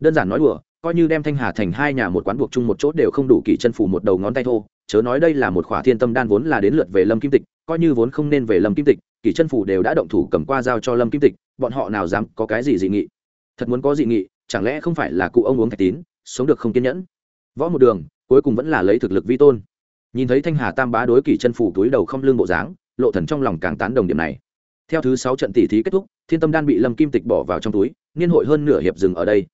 Đơn giản nói đùa, coi như đem thanh hà thành hai nhà một quán buộc chung một chỗ đều không đủ kỳ chân phủ một đầu ngón tay thô, chớ nói đây là một khỏa thiên tâm đan vốn là đến lượt về lâm kim tịch, coi như vốn không nên về lâm kim tịch, kỳ chân phủ đều đã động thủ cầm qua giao cho lâm kim tịch, bọn họ nào dám có cái gì dị nghị? Thật muốn có dị nghị, chẳng lẽ không phải là cụ ông uống thạch tín, sống được không kiên nhẫn? Võ một đường, cuối cùng vẫn là lấy thực lực vi tôn. Nhìn thấy thanh hà tam bá đối kỳ chân phủ túi đầu không lương bộ dáng, lộ thần trong lòng càng tán đồng điểm này theo thứ sáu trận tỷ thí kết thúc, thiên tâm đan bị lâm kim tịch bỏ vào trong túi, niên hội hơn nửa hiệp dừng ở đây.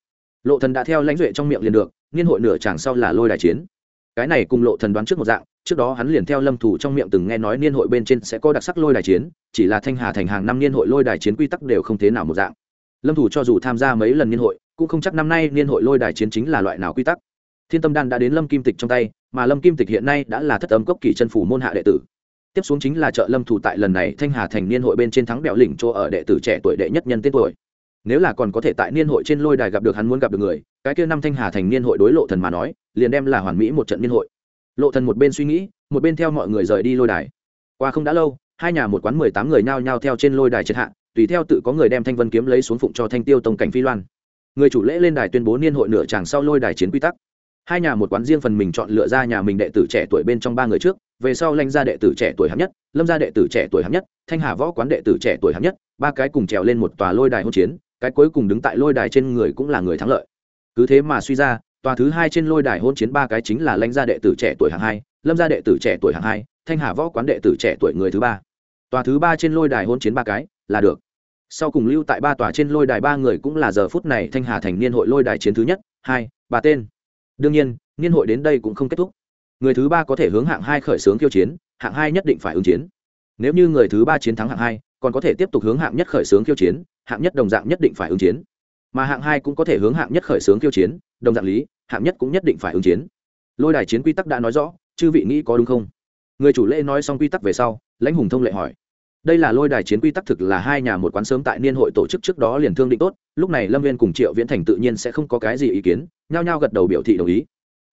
Lộ thần đã theo lãnh duệ trong miệng liền được, niên hội nửa chẳng sau là lôi đài chiến. Cái này cùng lộ thần đoán trước một dạng, trước đó hắn liền theo lâm thủ trong miệng từng nghe nói niên hội bên trên sẽ có đặc sắc lôi đài chiến, chỉ là thanh hà thành hàng năm niên hội lôi đài chiến quy tắc đều không thế nào một dạng. Lâm thủ cho dù tham gia mấy lần niên hội, cũng không chắc năm nay niên hội lôi đài chiến chính là loại nào quy tắc. Thiên tâm đan đã đến lâm kim tịch trong tay, mà lâm kim tịch hiện nay đã là thất âm cốc kỳ chân phủ môn hạ đệ tử tiếp xuống chính là chợ lâm thủ tại lần này thanh hà thành niên hội bên trên thắng bẹo lỉnh chỗ ở đệ tử trẻ tuổi đệ nhất nhân tên tuổi. Nếu là còn có thể tại niên hội trên lôi đài gặp được hắn muốn gặp được người, cái kia năm thanh hà thành niên hội đối lộ thần mà nói, liền đem là hoàn mỹ một trận niên hội. Lộ thần một bên suy nghĩ, một bên theo mọi người rời đi lôi đài. Qua không đã lâu, hai nhà một quán mười tám người nhao nhao theo trên lôi đài triệt hạ, tùy theo tự có người đem thanh vân kiếm lấy xuống phụng cho thanh tiêu tông cảnh phi loan. Người chủ lễ lên đài tuyên bố niên hội nửa chàng sau lôi đài chiến quy tắc. Hai nhà một quán riêng phần mình chọn lựa ra nhà mình đệ tử trẻ tuổi bên trong ba người trước về sau lanh gia đệ tử trẻ tuổi hạng nhất, lâm gia đệ tử trẻ tuổi hạng nhất, thanh hà võ quán đệ tử trẻ tuổi hạng nhất, ba cái cùng trèo lên một tòa lôi đài hỗn chiến, cái cuối cùng đứng tại lôi đài trên người cũng là người thắng lợi. Cứ thế mà suy ra, tòa thứ hai trên lôi đài hỗn chiến ba cái chính là lãnh gia đệ tử trẻ tuổi hạng hai, lâm gia đệ tử trẻ tuổi hạng hai, thanh hà võ quán đệ tử trẻ tuổi người thứ ba. Tòa thứ ba trên lôi đài hỗn chiến ba cái, là được. Sau cùng lưu tại ba tòa trên lôi đài ba người cũng là giờ phút này thanh hà thành niên hội lôi đài chiến thứ nhất, hai, ba tên. Đương nhiên, niên hội đến đây cũng không kết thúc người thứ ba có thể hướng hạng hai khởi xướng khiêu chiến, hạng hai nhất định phải ứng chiến. Nếu như người thứ ba chiến thắng hạng hai, còn có thể tiếp tục hướng hạng nhất khởi xướng khiêu chiến, hạng nhất đồng dạng nhất định phải ứng chiến. Mà hạng hai cũng có thể hướng hạng nhất khởi xướng khiêu chiến, đồng dạng lý, hạng nhất cũng nhất định phải ứng chiến. Lôi đài chiến quy tắc đã nói rõ, chư vị nghĩ có đúng không? Người chủ lễ nói xong quy tắc về sau, lãnh hùng thông lệ hỏi. Đây là lôi đài chiến quy tắc thực là hai nhà một quán sớm tại niên hội tổ chức trước đó liền thương định tốt, lúc này lâm viên cùng triệu viễn thành tự nhiên sẽ không có cái gì ý kiến, nhao nhao gật đầu biểu thị đồng ý.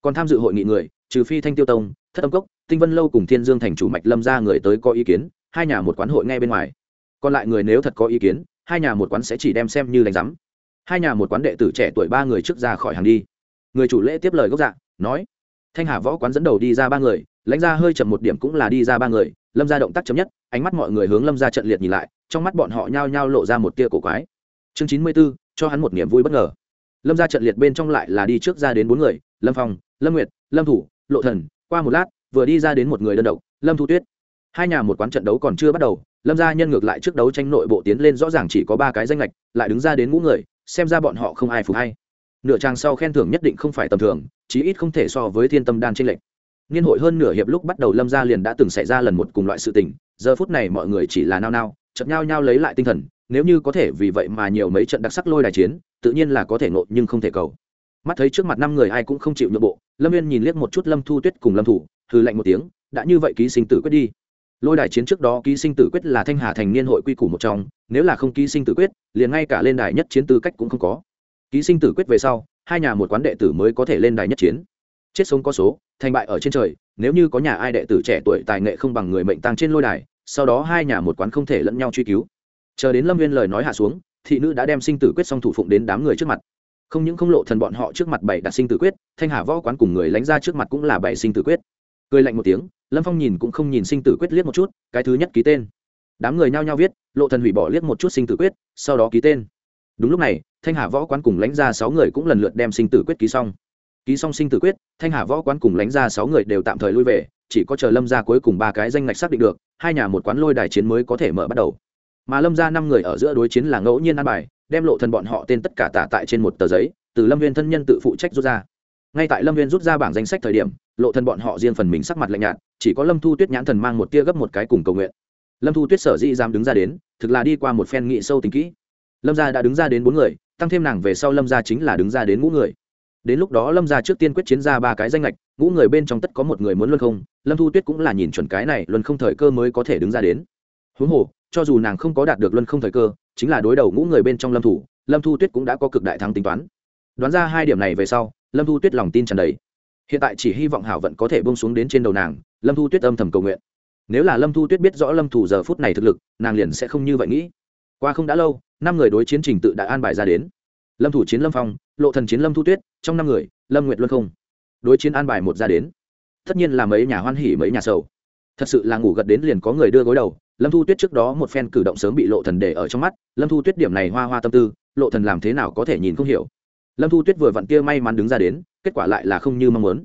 Còn tham dự hội nghị người trừ phi thanh tiêu tông, thất âm cốc, tinh vân lâu cùng thiên dương thành chủ mạch lâm ra người tới có ý kiến, hai nhà một quán hội ngay bên ngoài. Còn lại người nếu thật có ý kiến, hai nhà một quán sẽ chỉ đem xem như đánh giám. Hai nhà một quán đệ tử trẻ tuổi ba người trước ra khỏi hàng đi. Người chủ lễ tiếp lời gốc dạ nói, thanh hà võ quán dẫn đầu đi ra ba người, lãnh ra hơi chậm một điểm cũng là đi ra ba người, lâm ra động tác chấm nhất, ánh mắt mọi người hướng lâm ra trận liệt nhìn lại, trong mắt bọn họ nhao nhao lộ ra một tia cổ quái. Chương chín mươi b ố cho hắn một niềm vui bất ngờ. Lâm ra trận liệt bên trong lại là đi trước ra đến bốn người, lâm phong, lâm nguyệt, lâm thủ lộ thần, qua một lát, vừa đi ra đến một người đơn độc, lâm thu tuyết. Hai nhà một quán trận đấu còn chưa bắt đầu, lâm gia nhân ngược lại trước đấu tranh nội bộ tiến lên rõ ràng chỉ có ba cái danh lệch lại đứng ra đến ngũ người, xem ra bọn họ không ai phục hay. Nửa trang sau khen thưởng nhất định không phải tầm thường, chí ít không thể so với thiên tâm đan trên lệnh niên hội hơn nửa hiệp lúc bắt đầu lâm gia liền đã từng xảy ra lần một cùng loại sự tình, giờ phút này mọi người chỉ là nao nao chật nhau nhau lấy lại tinh thần, nếu như có thể vì vậy mà nhiều mấy trận đặc sắc lôi đài chiến, tự nhiên là có thể nộ nhưng không thể cầu. Mắt thấy trước mặt năm người ai cũng không chịu nhượng bộ lâm viên nhìn liếc một chút lâm thu tuyết cùng lâm thủ hư lạnh một tiếng, đã như vậy ký sinh tử quyết đi. Lôi đài chiến trước đó ký sinh tử quyết là thanh hà thành niên hội quy củ một trong, nếu là không ký sinh tử quyết, liền ngay cả lên đài nhất chiến tư cách cũng không có. Ký sinh tử quyết về sau, hai nhà một quán đệ tử mới có thể lên đài nhất chiến. Chết sống có số, thành bại ở trên trời, nếu như có nhà ai đệ tử trẻ tuổi tài nghệ không bằng người mệnh tăng trên lôi đài, sau đó hai nhà một quán không thể lẫn nhau truy cứu. Chờ đến lâm viên lời nói hạ xuống, thị nữ đã đem sinh tử quyết xong thủ phụng đến đám người trước mặt không những không lộ thần bọn họ trước mặt bảy đặt sinh tử quyết, thanh hà võ quán cùng người lánh ra trước mặt cũng là bảy sinh tử quyết. Cười lạnh một tiếng, lâm phong nhìn cũng không nhìn sinh tử quyết liếc một chút, cái thứ nhất ký tên. Đám người nhao nhao viết, lộ thần hủy bỏ liếc một chút sinh tử quyết, sau đó ký tên. Đúng lúc này, thanh hà võ quán cùng lãnh ra sáu người cũng lần lượt đem sinh tử quyết ký xong. Ký xong sinh tử quyết, thanh hà võ quán cùng lãnh ra sáu người đều tạm thời lui về, chỉ có chờ lâm ra cuối cùng ba cái danh ngạch xác định được, hai nhà một quán lôi đài chiến mới có thể mở bắt đầu. Mà lâm ra năm người ở giữa đối chiến là ngẫu nhiên ăn bài đem lộ thần bọn họ tên tất cả tả tại trên một tờ giấy, từ lâm viên thân nhân tự phụ trách rút ra. Ngay tại lâm viên rút ra bảng danh sách thời điểm, lộ thần bọn họ riêng phần mình sắc mặt lạnh nhạt, chỉ có lâm thu tuyết nhãn thần mang một tia gấp một cái cùng cầu nguyện. Lâm thu tuyết sở dĩ dám đứng ra đến, thực là đi qua một phen nghị sâu tính kỹ. Lâm gia đã đứng ra đến bốn người, tăng thêm nàng về sau lâm gia chính là đứng ra đến ngũ người. Đến lúc đó lâm gia trước tiên quyết chiến ra ba cái danh lệch ngũ người bên trong tất có một người muốn luân không, lâm thu tuyết cũng là nhìn chuẩn cái này luân không thời cơ mới có thể đứng ra đến. Huống hồ, cho dù nàng không có đạt được luân không thời cơ chính là đối đầu ngũ người bên trong lâm thủ lâm thu tuyết cũng đã có cực đại thắng tính toán. Đoán ra hai điểm này về sau, lâm thu tuyết lòng tin tràn đầy. Hiện tại chỉ hy vọng hảo vận có thể bông xuống đến trên đầu nàng, lâm thu tuyết âm thầm cầu nguyện. Nếu là lâm thu tuyết biết rõ lâm thủ giờ phút này thực lực, nàng liền sẽ không như vậy nghĩ. Qua không đã lâu, năm người đối chiến trình tự đã an bài ra đến. Lâm thủ chiến lâm phong, lộ thần chiến lâm thu tuyết, trong năm người, lâm nguyệt luân không. Đối chiến an bài một ra đến. Tất nhiên là mấy nhà hoan hỉ mấy nhà sầu. Thật sự là ngủ gật đến liền có người đưa gối đầu lâm thu tuyết trước đó một phen cử động sớm bị lộ thần để ở trong mắt, lâm thu tuyết điểm này hoa hoa tâm tư, lộ thần làm thế nào có thể nhìn không hiểu. Lâm thu tuyết vừa vặn kia may mắn đứng ra đến, kết quả lại là không như mong muốn.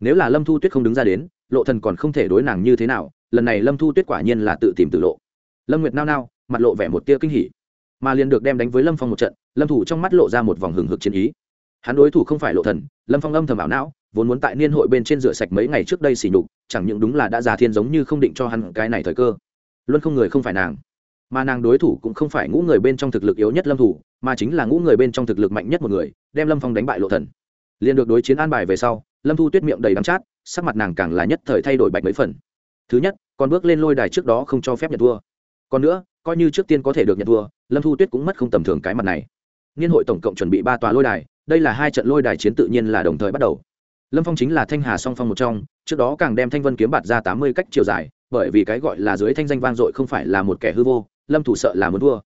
Nếu là lâm thu tuyết không đứng ra đến, lộ thần còn không thể đối nàng như thế nào, lần này lâm thu tuyết quả nhiên là tự tìm tự lộ. Lâm nguyệt nao nao, mặt lộ vẻ một tia kinh hỉ. Mà liền được đem đánh với lâm phong một trận, lâm thủ trong mắt lộ ra một vòng hừng hực chiến ý. Hắn đối thủ không phải lộ thần, lâm phong âm thầm ảo não, vốn muốn tại niên hội bên trên rửa sạch mấy ngày trước đây xỉ nhục, chẳng những đúng là đã già thiên giống như không định cho hắn cái này thời cơ luôn không người không phải nàng. Mà nàng đối thủ cũng không phải ngũ người bên trong thực lực yếu nhất lâm thủ, mà chính là ngũ người bên trong thực lực mạnh nhất một người, đem lâm phong đánh bại lộ thần. Liền được đối chiến an bài về sau, lâm thu tuyết miệng đầy đắm chát, sắc mặt nàng càng là nhất thời thay đổi bạch mấy phần. Thứ nhất, còn bước lên lôi đài trước đó không cho phép nhận thua. Còn nữa, coi như trước tiên có thể được nhận thua, lâm thu tuyết cũng mất không tầm thường cái mặt này. Niên hội tổng cộng chuẩn bị ba tòa lôi đài, đây là hai trận lôi đài chiến tự nhiên là đồng thời bắt đầu. Lâm phong chính là thanh hà song phong một trong, trước đó càng đem thanh vân kiếm bạt ra tám mươi cách chiều dài bởi vì cái gọi là dưới thanh danh vang dội không phải là một kẻ hư vô, lâm thủ sợ là muốn thua.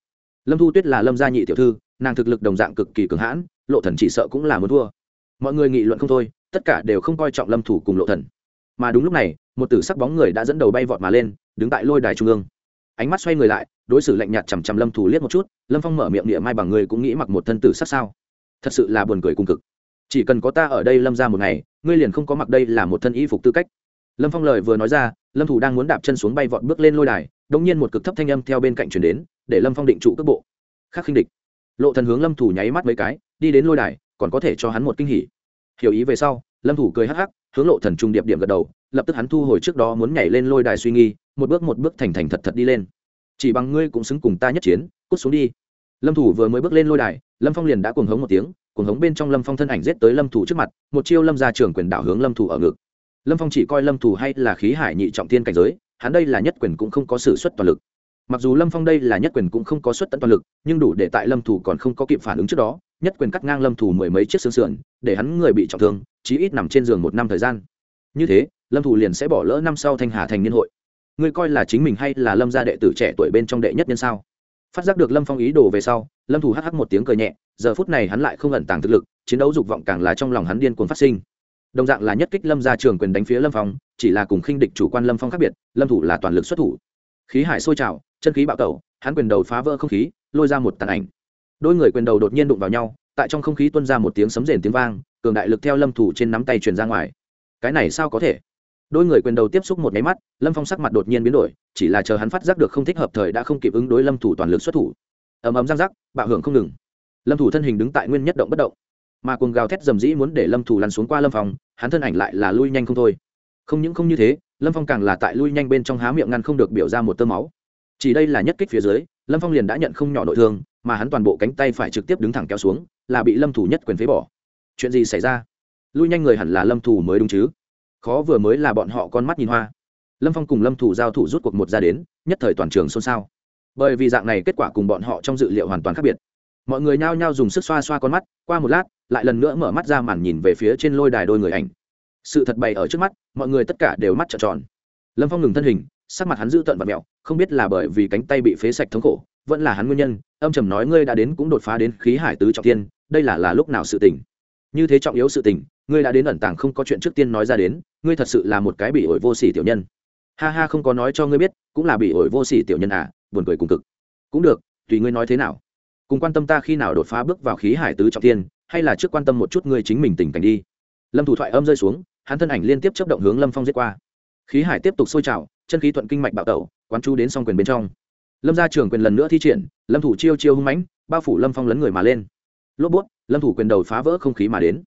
Lâm thu tuyết là lâm gia nhị tiểu thư, nàng thực lực đồng dạng cực kỳ cường hãn, lộ thần chỉ sợ cũng là muốn thua. Mọi người nghị luận không thôi, tất cả đều không coi trọng lâm thủ cùng lộ thần. Mà đúng lúc này, một tử sắc bóng người đã dẫn đầu bay vọt mà lên, đứng tại lôi đài trung ương. Ánh mắt xoay người lại, đối xử lạnh nhạt chằm chằm lâm thủ liếc một chút, lâm phong mở miệng địa mai bằng người cũng nghĩ mặc một thân tử sắc sao. Thật sự là buồn cười cùng cực. Chỉ cần có ta ở đây lâm ra một ngày, ngươi liền không có mặc đây là một thân y phục tư cách lâm phong lời vừa nói ra, lâm thủ đang muốn đạp chân xuống bay vọt bước lên lôi đài đông nhiên một cực thấp thanh âm theo bên cạnh chuyển đến, để lâm phong định trụ cước bộ. Khắc khinh địch. Lộ thần hướng lâm thủ nháy mắt mấy cái, đi đến lôi đài, còn có thể cho hắn một kinh hỉ. Hiểu ý về sau, lâm thủ cười hắc hắc, hướng lộ thần trung điệp điểm gật đầu, lập tức hắn thu hồi trước đó muốn nhảy lên lôi đài suy nghi, một bước một bước thành thành thật thật đi lên. Chỉ bằng ngươi cũng xứng cùng ta nhất chiến, cút xuống đi. Lâm thủ vừa mới bước lên lôi đài, lâm phong liền đã cuồng hống một tiếng, cuồng hống bên trong lâm phong thân ảnh giết tới lâm thủ trước mặt, một chiêu lâm ra trường quyền đảo hướng lâm thủ ở ngực lâm phong chỉ coi lâm thủ hay là khí hải nhị trọng thiên cảnh giới, hắn đây là nhất quyền cũng không có s ử suất toàn lực. Mặc dù lâm phong đây là nhất quyền cũng không có suất tận toàn lực, nhưng đủ để tại lâm thủ còn không có kịp phản ứng trước đó, nhất quyền cắt ngang lâm thủ mười mấy chiếc xương sườn, để hắn người bị trọng thương, chí ít nằm trên giường một năm thời gian. Như thế, lâm thủ liền sẽ bỏ lỡ năm sau thanh hà thành niên hội. Ngươi coi là chính mình hay là lâm gia đệ tử trẻ tuổi bên trong đệ nhất nhân sao? Phát giác được lâm phong ý đồ về sau, lâm thủ hh một tiếng cười nhẹ, giờ phút này hắn lại không ẩn tàng thực lực, chiến đấu dục vọng càng là trong lòng hắn điên cuồng phát sinh đồng dạng là nhất kích lâm gia trường quyền đánh phía lâm phong, chỉ là cùng khinh địch chủ quan lâm phong khác biệt, lâm thủ là toàn lực xuất thủ. Khí hải sôi trào, chân khí bạo tẩu, hắn quyền đầu phá vỡ không khí, lôi ra một tàn ảnh. Đôi người quyền đầu đột nhiên đụng vào nhau, tại trong không khí tuôn ra một tiếng sấm rền tiếng vang, cường đại lực theo lâm thủ trên nắm tay truyền ra ngoài. Cái này sao có thể? Đôi người quyền đầu tiếp xúc một máy mắt, lâm phong sắc mặt đột nhiên biến đổi, chỉ là chờ hắn phát giác được không thích hợp thời đã không kịp ứng đối lâm thủ toàn lực xuất thủ. Ầm ầm răng rắc, bạo hưởng không ngừng. Lâm thủ thân hình đứng tại nguyên nhất động bất động mà cuồng gào thét dầm dĩ muốn để lâm thủ lăn xuống qua lâm phong, hắn thân ảnh lại là lui nhanh không thôi. Không những không như thế, lâm phong càng là tại lui nhanh bên trong há miệng ngăn không được biểu ra một tơ máu. Chỉ đây là nhất kích phía dưới, lâm phong liền đã nhận không nhỏ nội thương, mà hắn toàn bộ cánh tay phải trực tiếp đứng thẳng kéo xuống, là bị lâm thủ nhất quyền phế bỏ. Chuyện gì xảy ra? Lui nhanh người hẳn là lâm thủ mới đúng chứ? Khó vừa mới là bọn họ con mắt nhìn hoa. Lâm phong cùng lâm thủ giao thủ rút cuộc một ra đến, nhất thời toàn trường xôn xao. Bởi vì dạng này kết quả cùng bọn họ trong dự liệu hoàn toàn khác biệt. Mọi người nhao nhao dùng sức xoa xoa con mắt, qua một lát lại lần nữa mở mắt ra màn nhìn về phía trên lôi đài đôi người ảnh. Sự thật bày ở trước mắt, mọi người tất cả đều mắt trợn tròn. Lâm phong ngừng thân hình, sắc mặt hắn giữ tận và mẹo, không biết là bởi vì cánh tay bị phế sạch thống khổ, vẫn là hắn nguyên nhân, âm trầm nói ngươi đã đến cũng đột phá đến khí hải tứ trọng tiên, đây là là lúc nào sự tình? Như thế trọng yếu sự tình, ngươi đã đến ẩn tàng không có chuyện trước tiên nói ra đến, ngươi thật sự là một cái bị ổi vô sỉ tiểu nhân. Ha ha, không có nói cho ngươi biết, cũng là bị ổi vô sỉ tiểu nhân à buồn cười cùng cực. Cũng được, tùy ngươi nói thế nào. Cùng quan tâm ta khi nào đột phá bước vào khí hải tứ trọng tiên hay là trước quan tâm một chút ngươi chính mình tình cảnh đi. Lâm thủ thoại âm rơi xuống, hắn thân ảnh liên tiếp chấp động hướng lâm phong giết qua. Khí hải tiếp tục sôi trào, chân khí thuận kinh mạch bạo tẩu, quán chú đến s o n g quyền bên trong. Lâm ra trường quyền lần nữa thi triển, lâm thủ chiêu chiêu hung mãnh, bao phủ lâm phong lấn người mà lên. Lốp bút, lâm thủ quyền đầu phá vỡ không khí mà đến.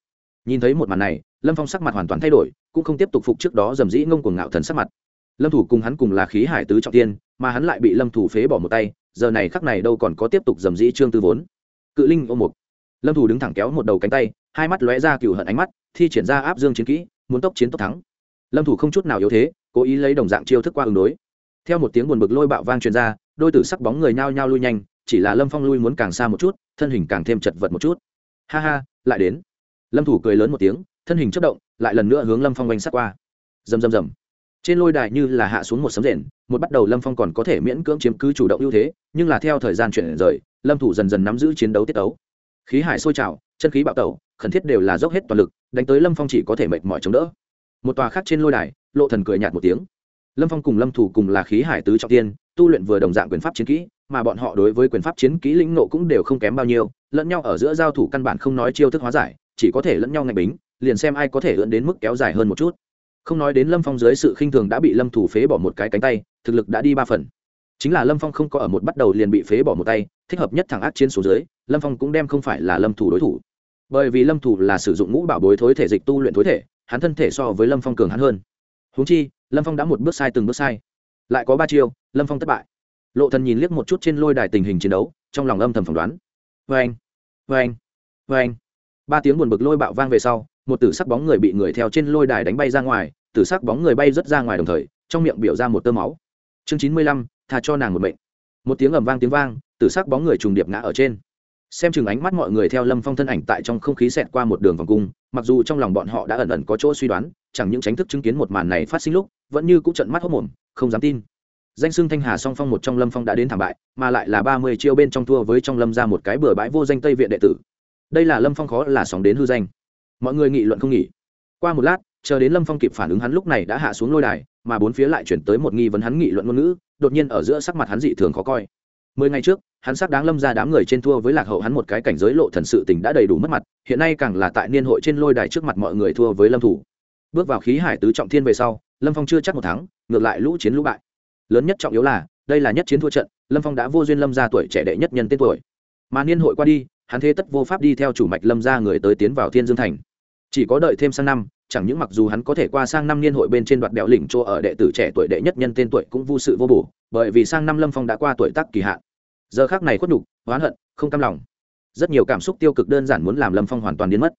Nhìn thấy một màn này, lâm phong sắc mặt hoàn toàn thay đổi, cũng không tiếp tục phục trước đó dầm dĩ ngông cuồng ngạo thần sắc mặt. Lâm thủ cùng hắn cùng là khí hải tứ trọng tiên, mà hắn lại bị lâm thủ phế bỏ một tay, giờ này khắc này đâu còn có tiếp tục dầm dĩ trương tư vốn. Cự linh ôm mục lâm thủ đứng thẳng kéo một đầu cánh tay, hai mắt lóe ra cựu hận ánh mắt, thi triển ra áp dương chiến kỹ, muốn tốc chiến tốc thắng. Lâm thủ không chút nào yếu thế, cố ý lấy đồng dạng chiêu thức qua ứng đối. Theo một tiếng buồn bực lôi bạo vang truyền ra, đôi tử sắc bóng người nhao nhao lui nhanh, chỉ là lâm phong lui muốn càng xa một chút, thân hình càng thêm chật vật một chút. Ha ha, lại đến. Lâm thủ cười lớn một tiếng, thân hình chất động, lại lần nữa hướng lâm phong oanh sát qua. Rầm rầm rầm. Trên lôi đài như là hạ xuống một sấm rền, một bắt đầu lâm phong còn có thể miễn cưỡng chiếm cứ chủ động ưu thế, nhưng là theo thời gian chuyển rời, lâm thủ dần dần nắm giữ chiến đấu tiết đấu khí hải sôi trào, chân khí bạo tẩu, khẩn thiết đều là dốc hết toàn lực, đánh tới lâm phong chỉ có thể mệt mỏi chống đỡ. Một tòa khác trên lôi đài, lộ thần cười nhạt một tiếng. Lâm phong cùng lâm thủ cùng là khí hải tứ trọng tiên, tu luyện vừa đồng dạng quyền pháp chiến kỹ, mà bọn họ đối với quyền pháp chiến kỹ lĩnh nộ cũng đều không kém bao nhiêu, lẫn nhau ở giữa giao thủ căn bản không nói chiêu thức hóa giải, chỉ có thể lẫn nhau ngạch bính, liền xem ai có thể ưỡn đến mức kéo dài hơn một chút. Không nói đến lâm phong dưới sự khinh thường đã bị lâm thủ phế bỏ một cái cánh tay, thực lực đã đi ba phần. Chính là lâm phong không có ở một bắt đầu liền bị phế bỏ một tay thích hợp nhất thẳng ác chiến số dưới, lâm phong cũng đem không phải là lâm thủ đối thủ. Bởi vì lâm thủ là sử dụng ngũ bảo bối thối thể dịch tu luyện thối thể, hắn thân thể so với lâm phong cường hắn hơn. Húng chi, lâm phong đã một bước sai từng bước sai. Lại có ba chiêu, lâm phong thất bại. Lộ thần nhìn liếc một chút trên lôi đài tình hình chiến đấu, trong lòng âm thầm phỏng đoán. Vê anh vê anh vê anh ba tiếng buồn bực lôi bạo vang về sau, một tử sắc bóng người bị người theo trên lôi đài đánh bay ra ngoài, tử sắc bóng người bay rất ra ngoài đồng thời, trong miệng biểu ra một tơ máu. Chương chín mươi lăm thà cho nàng một bệnh một tiếng ầm vang tiếng vang, tử sắc bóng người trùng điệp ngã ở trên. Xem chừng ánh mắt mọi người theo lâm phong thân ảnh tại trong không khí xẹt qua một đường vòng cung, mặc dù trong lòng bọn họ đã ẩn ẩn có chỗ suy đoán, chẳng những tránh thức chứng kiến một màn này phát sinh lúc, vẫn như cũng trận mắt hốc mồm không dám tin. Danh xưng thanh hà song phong một trong lâm phong đã đến thảm bại, mà lại là ba mươi chiêu bên trong thua với trong lâm ra một cái bừa bãi vô danh tây viện đệ tử. Đây là lâm phong khó là sóng đến hư danh. Mọi người nghị luận không nghỉ. Qua một lát, chờ đến lâm phong kịp phản ứng hắn lúc này đã hạ xuống lôi đài mà bốn phía lại chuyển tới một nghi vấn hắn nghị luận ngôn ngữ, đột nhiên ở giữa sắc mặt hắn dị thường khó coi. Mười ngày trước, hắn sắc đáng lâm ra đám người trên thua với lạc hậu hắn một cái cảnh giới lộ thần sự tình đã đầy đủ mất mặt, hiện nay càng là tại niên hội trên lôi đài trước mặt mọi người thua với lâm thủ. Bước vào khí hải tứ trọng thiên về sau, lâm phong chưa chắc một thắng, ngược lại lũ chiến lũ bại. Lớn nhất trọng yếu là, đây là nhất chiến thua trận, lâm phong đã vô duyên lâm ra tuổi trẻ đệ nhất nhân tên tuổi. Mà niên hội qua đi, hắn thế tất vô pháp đi theo chủ mạch lâm ra người tới tiến vào thiên dương thành. Chỉ có đợi thêm sang năm chẳng những mặc dù hắn có thể qua sang năm niên hội bên trên đoạt bẹo lỉnh chỗ ở đệ tử trẻ tuổi đệ nhất nhân tên tuổi cũng vô sự vô bổ, bởi vì sang năm lâm phong đã qua tuổi tác kỳ hạn. Giờ khác này khuất nhục, oán hận, không cam lòng. Rất nhiều cảm xúc tiêu cực đơn giản muốn làm lâm phong hoàn toàn biến mất.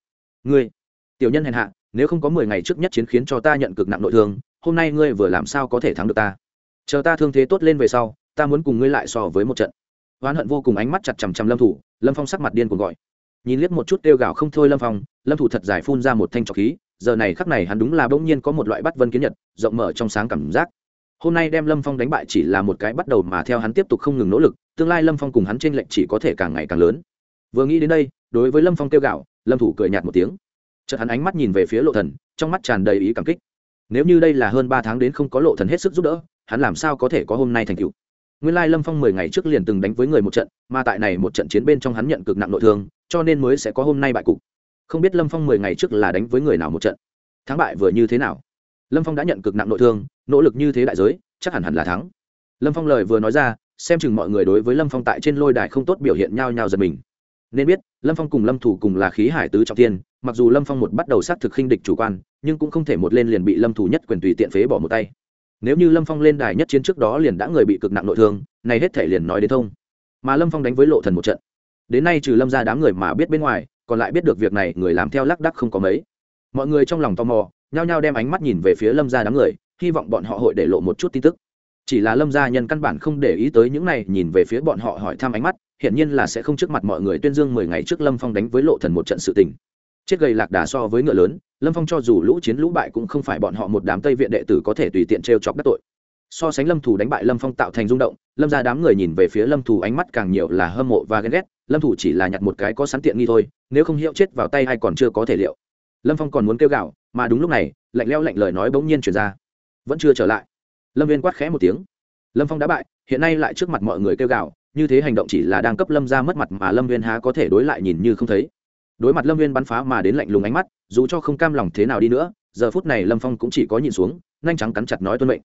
Ngươi, tiểu nhân hèn hạ, nếu không có mười ngày trước nhất chiến khiến cho ta nhận cực nặng nội thương, hôm nay ngươi vừa làm sao có thể thắng được ta? Chờ ta thương thế tốt lên về sau, ta muốn cùng ngươi lại so với một trận. Oán hận vô cùng ánh mắt chặt chằm chằm lâm thủ, lâm phong sắc mặt điên cuồng gọi. Nhìn liếc một chút kêu gào không thôi lâm phong, lâm thủ thật dài phun ra một thanh trọc khí giờ này khắc này hắn đúng là bỗng nhiên có một loại bắt vân kiến nhật, rộng mở trong sáng cảm giác. Hôm nay đem lâm phong đánh bại chỉ là một cái bắt đầu mà theo hắn tiếp tục không ngừng nỗ lực, tương lai lâm phong cùng hắn t r ê n lệch chỉ có thể càng ngày càng lớn. Vừa nghĩ đến đây, đối với lâm phong kêu gạo, lâm thủ cười nhạt một tiếng. Chợt hắn ánh mắt nhìn về phía lộ thần, trong mắt tràn đầy ý cảm kích. Nếu như đây là hơn ba tháng đến không có lộ thần hết sức giúp đỡ, hắn làm sao có thể có hôm nay thành cựu nguyên lai lâm phong mười ngày trước liền từng đánh với người một trận, mà tại này một trận chiến bên trong hắn nhận cực nặng nội thương, cho nên mới sẽ có hôm nay bại cục không biết lâm phong mười ngày trước là đánh với người nào một trận. Thắng bại vừa như thế nào? Lâm phong đã nhận cực nặng nội thương, nỗ lực như thế đại giới, chắc hẳn hẳn là thắng. Lâm phong lời vừa nói ra, xem chừng mọi người đối với lâm phong tại trên lôi đài không tốt biểu hiện nhao nhao giật mình. Nên biết, lâm phong cùng lâm thủ cùng là khí hải tứ trọng tiên, mặc dù lâm phong một bắt đầu xác thực khinh địch chủ quan, nhưng cũng không thể một lên liền bị lâm thủ nhất quyền tùy tiện phế bỏ một tay. Nếu như lâm phong lên đài nhất chiến trước đó liền đã người bị cực nặng nội thương, này hết thể liền nói đến thông. Mà lâm phong đánh với lộ thần một trận. Đến nay trừ lâm ra đám người mà biết bên ngoài còn lại biết được việc này, người làm theo lắc đắc không có mấy. Mọi người trong lòng tò mò, nhao nhao đem ánh mắt nhìn về phía lâm gia đám người, hy vọng bọn họ hội để lộ một chút tin tức. Chỉ là lâm gia nhân căn bản không để ý tới những này, nhìn về phía bọn họ hỏi thăm ánh mắt, hiển nhiên là sẽ không trước mặt mọi người tuyên dương mười ngày trước lâm phong đánh với lộ thần một trận sự tình. Chết gầy lạc đà so với ngựa lớn, lâm phong cho dù lũ chiến lũ bại cũng không phải bọn họ một đám tây viện đệ tử có thể tùy tiện t chọc đắc tội. So sánh lâm thù đánh bại lâm phong tạo thành rung động, lâm ra đám người nhìn về phía lâm thù ánh mắt càng nhiều là hâm mộ và ghen ghét lâm thủ chỉ là nhặt một cái có sẵn tiện nghi thôi, nếu không hiệu chết vào tay hay còn chưa có thể liệu. Lâm phong còn muốn kêu gạo mà đúng lúc này, lạnh leo lạnh lời nói bỗng nhiên chuyển ra. Vẫn chưa trở lại. Lâm viên quát khẽ một tiếng. Lâm phong đã bại, hiện nay lại trước mặt mọi người kêu gạo như thế hành động chỉ là đang cấp lâm ra mất mặt mà lâm viên há có thể đối lại nhìn như không thấy. Đối mặt lâm viên bắn phá mà đến lạnh lùng ánh mắt, dù cho không cam lòng thế nào đi nữa, giờ phút này lâm phong cũng chỉ có nhìn xuống, nhanh trắng cắn chặt nói tuân mệnh.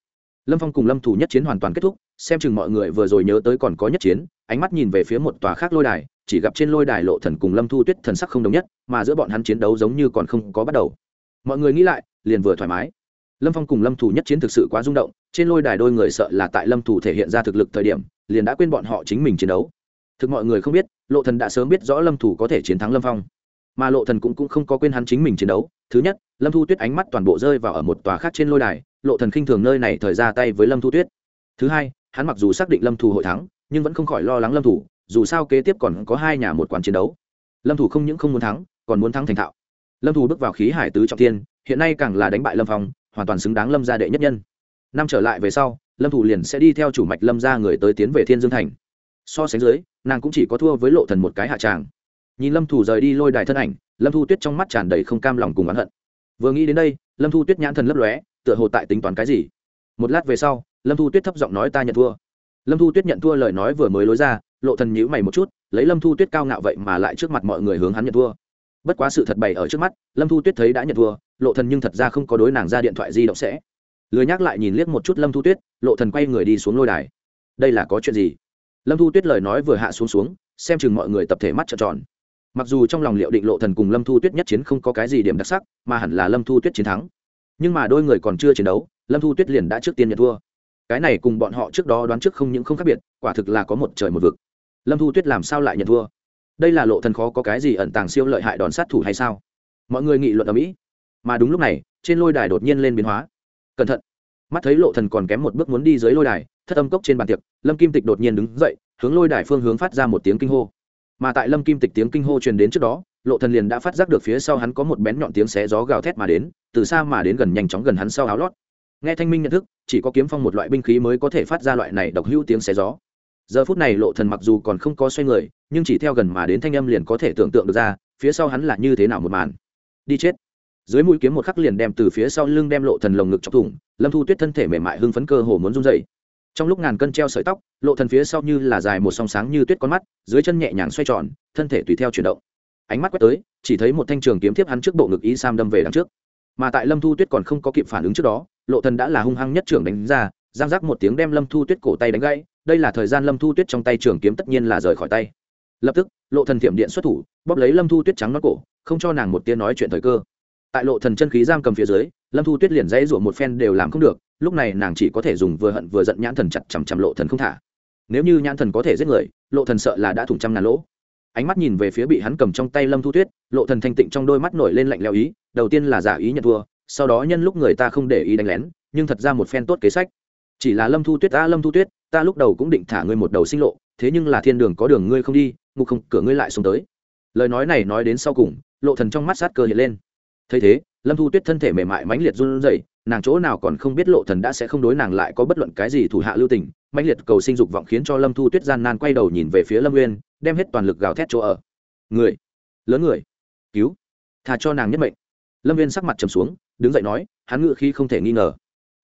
Lâm phong cùng lâm thủ nhất chiến hoàn toàn kết thúc, xem chừng mọi người vừa rồi nhớ tới còn có nhất chiến, ánh mắt nhìn về phía một tòa khác lôi đài chỉ gặp trên lôi đài lộ thần cùng lâm thu tuyết thần sắc không đồng nhất mà giữa bọn hắn chiến đấu giống như còn không có bắt đầu. Mọi người nghĩ lại liền vừa thoải mái. Lâm phong cùng lâm thủ nhất chiến thực sự quá rung động trên lôi đài đôi người sợ là tại lâm thủ thể hiện ra thực lực thời điểm liền đã quên bọn họ chính mình chiến đấu. Thực mọi người không biết lộ thần đã sớm biết rõ lâm thủ có thể chiến thắng lâm phong. Mà lộ thần cũng, cũng không có quên hắn chính mình chiến đấu. Thứ nhất lâm thu tuyết ánh mắt toàn bộ rơi vào ở một tòa khác trên lôi đài lộ thần khinh thường nơi này thời ra tay với lâm thu tuyết. Thứ hai hắn mặc dù xác định lâm thủ hội thắng nhưng vẫn không khỏi lo lắng lâm thủ dù sao kế tiếp còn có hai nhà một quán chiến đấu. Lâm thủ không những không muốn thắng, còn muốn thắng thành thạo. Lâm thủ bước vào khí hải tứ trọng thiên, hiện nay càng là đánh bại lâm phong, hoàn toàn xứng đáng lâm gia đệ nhất nhân. Năm trở lại về sau, lâm thủ liền sẽ đi theo chủ mạch lâm gia người tới tiến về thiên dương thành. So sánh dưới, nàng cũng chỉ có thua với lộ thần một cái hạ tràng. Nhìn lâm thủ rời đi lôi đài thân ảnh, lâm thu tuyết trong mắt tràn đầy không cam lòng cùng oán hận. Vừa nghĩ đến đây, lâm thu tuyết nhãn thần lấp lóe, tựa hồ tại tính toán cái gì. Một lát về sau, lâm thu tuyết thấp giọng nói ta nhận thua lâm thu tuyết nhận thua lời nói vừa mới lối ra, lộ thần nhíu mày một chút, lấy lâm thu tuyết cao ngạo vậy mà lại trước mặt mọi người hướng hắn nhận thua. Bất quá sự thật bày ở trước mắt, lâm thu tuyết thấy đã nhận thua, lộ thần nhưng thật ra không có đối nàng ra điện thoại di động sẽ. Lười nhắc lại nhìn liếc một chút lâm thu tuyết, lộ thần quay người đi xuống lôi đài. Đây là có chuyện gì? Lâm thu tuyết lời nói vừa hạ xuống xuống, xem chừng mọi người tập thể mắt trợn tròn. Mặc dù trong lòng liệu định lộ thần cùng lâm thu tuyết nhất chiến không có cái gì điểm đặc sắc, mà hẳn là lâm thu tuyết chiến thắng. Nhưng mà đôi người còn chưa chiến đấu, lâm thu tuyết liền đã trước tiên nhận thua cái này cùng bọn họ trước đó đoán trước không những không khác biệt, quả thực là có một trời một vực. Lâm thu tuyết làm sao lại nhận thua? Đây là lộ thần khó có cái gì ẩn tàng siêu lợi hại đòn sát thủ hay sao? Mọi người nghị luận ở mỹ. Mà đúng lúc này, trên lôi đài đột nhiên lên biến hóa. Cẩn thận. Mắt thấy lộ thần còn kém một bước muốn đi dưới lôi đài, thất âm cốc trên bàn tiệc, lâm kim tịch đột nhiên đứng dậy, hướng lôi đài phương hướng phát ra một tiếng kinh hô. Mà tại lâm kim tịch tiếng kinh hô truyền đến trước đó, lộ thần liền đã phát giác được phía sau hắn có một bén nhọn tiếng xé gió gào thét mà đến, từ xa mà đến gần nhanh chóng gần hắn sau áo lót nghe thanh minh nhận thức, chỉ có kiếm phong một loại binh khí mới có thể phát ra loại này độc hữu tiếng xé gió. Giờ phút này lộ thần mặc dù còn không có xoay người, nhưng chỉ theo gần mà đến thanh âm liền có thể tưởng tượng được ra, phía sau hắn là như thế nào một màn. Đi chết. Dưới mũi kiếm một khắc liền đem từ phía sau lưng đem lộ thần lồng ngực chọc thủng, lâm thu tuyết thân thể mềm mại hưng phấn cơ hồ muốn run dậy trong lúc ngàn cân treo sợi tóc, lộ thần phía sau như là dài một song sáng như tuyết con mắt, dưới chân nhẹ nhàng xoay tròn, thân thể tùy theo chuyển động. Ánh mắt quét tới, chỉ thấy một thanh trường kiếm tiếp hắn trước bộ ngực y sam đâm về đằng trước. Mà tại lâm thu tuyết còn không có kịp phản ứng trước đó lộ thần đã là hung hăng nhất trưởng đánh ra, giang giác một tiếng đem lâm thu tuyết cổ tay đánh gãy, đây là thời gian lâm thu tuyết trong tay trường kiếm tất nhiên là rời khỏi tay. Lập tức, lộ thần thiểm điện xuất thủ, bóp lấy lâm thu tuyết trắng nót cổ, không cho nàng một tiếng nói chuyện thời cơ. Tại lộ thần chân khí giam cầm phía dưới, lâm thu tuyết liền dãy rủa một phen đều làm không được, lúc này nàng chỉ có thể dùng vừa hận vừa giận nhãn thần chặt chằm chằm lộ thần không thả. Nếu như nhãn thần có thể giết người, lộ thần sợ là đã thủng trăm ngàn lỗ. Ánh mắt nhìn về phía bị hắn cầm trong tay lâm thu tuyết, lộ thần thanh tịnh trong đôi mắt nổi lên lạnh leo ý, đầu tiên là giả ý nhận thua sau đó nhân lúc người ta không để ý đánh lén, nhưng thật ra một phen tốt kế sách. Chỉ là lâm thu tuyết ta lâm thu tuyết, ta lúc đầu cũng định thả ngươi một đầu sinh lộ, thế nhưng là thiên đường có đường ngươi không đi, ngục không, cửa ngươi lại xuống tới. Lời nói này nói đến sau cùng, lộ thần trong mắt sát cơ hiện lên. Thấy thế, lâm thu tuyết thân thể mềm mại mãnh liệt run rẩy, nàng chỗ nào còn không biết lộ thần đã sẽ không đối nàng lại có bất luận cái gì thủ hạ lưu tình, mãnh liệt cầu sinh dục vọng khiến cho lâm thu tuyết gian nan quay đầu nhìn về phía lâm nguyên đem hết toàn lực gào thét chỗ ở. Người, lớn người, cứu thà cho nàng nhất mệnh. Lâm viên sắc mặt trầm xuống đứng dậy nói, hắn ngự khi không thể nghi ngờ.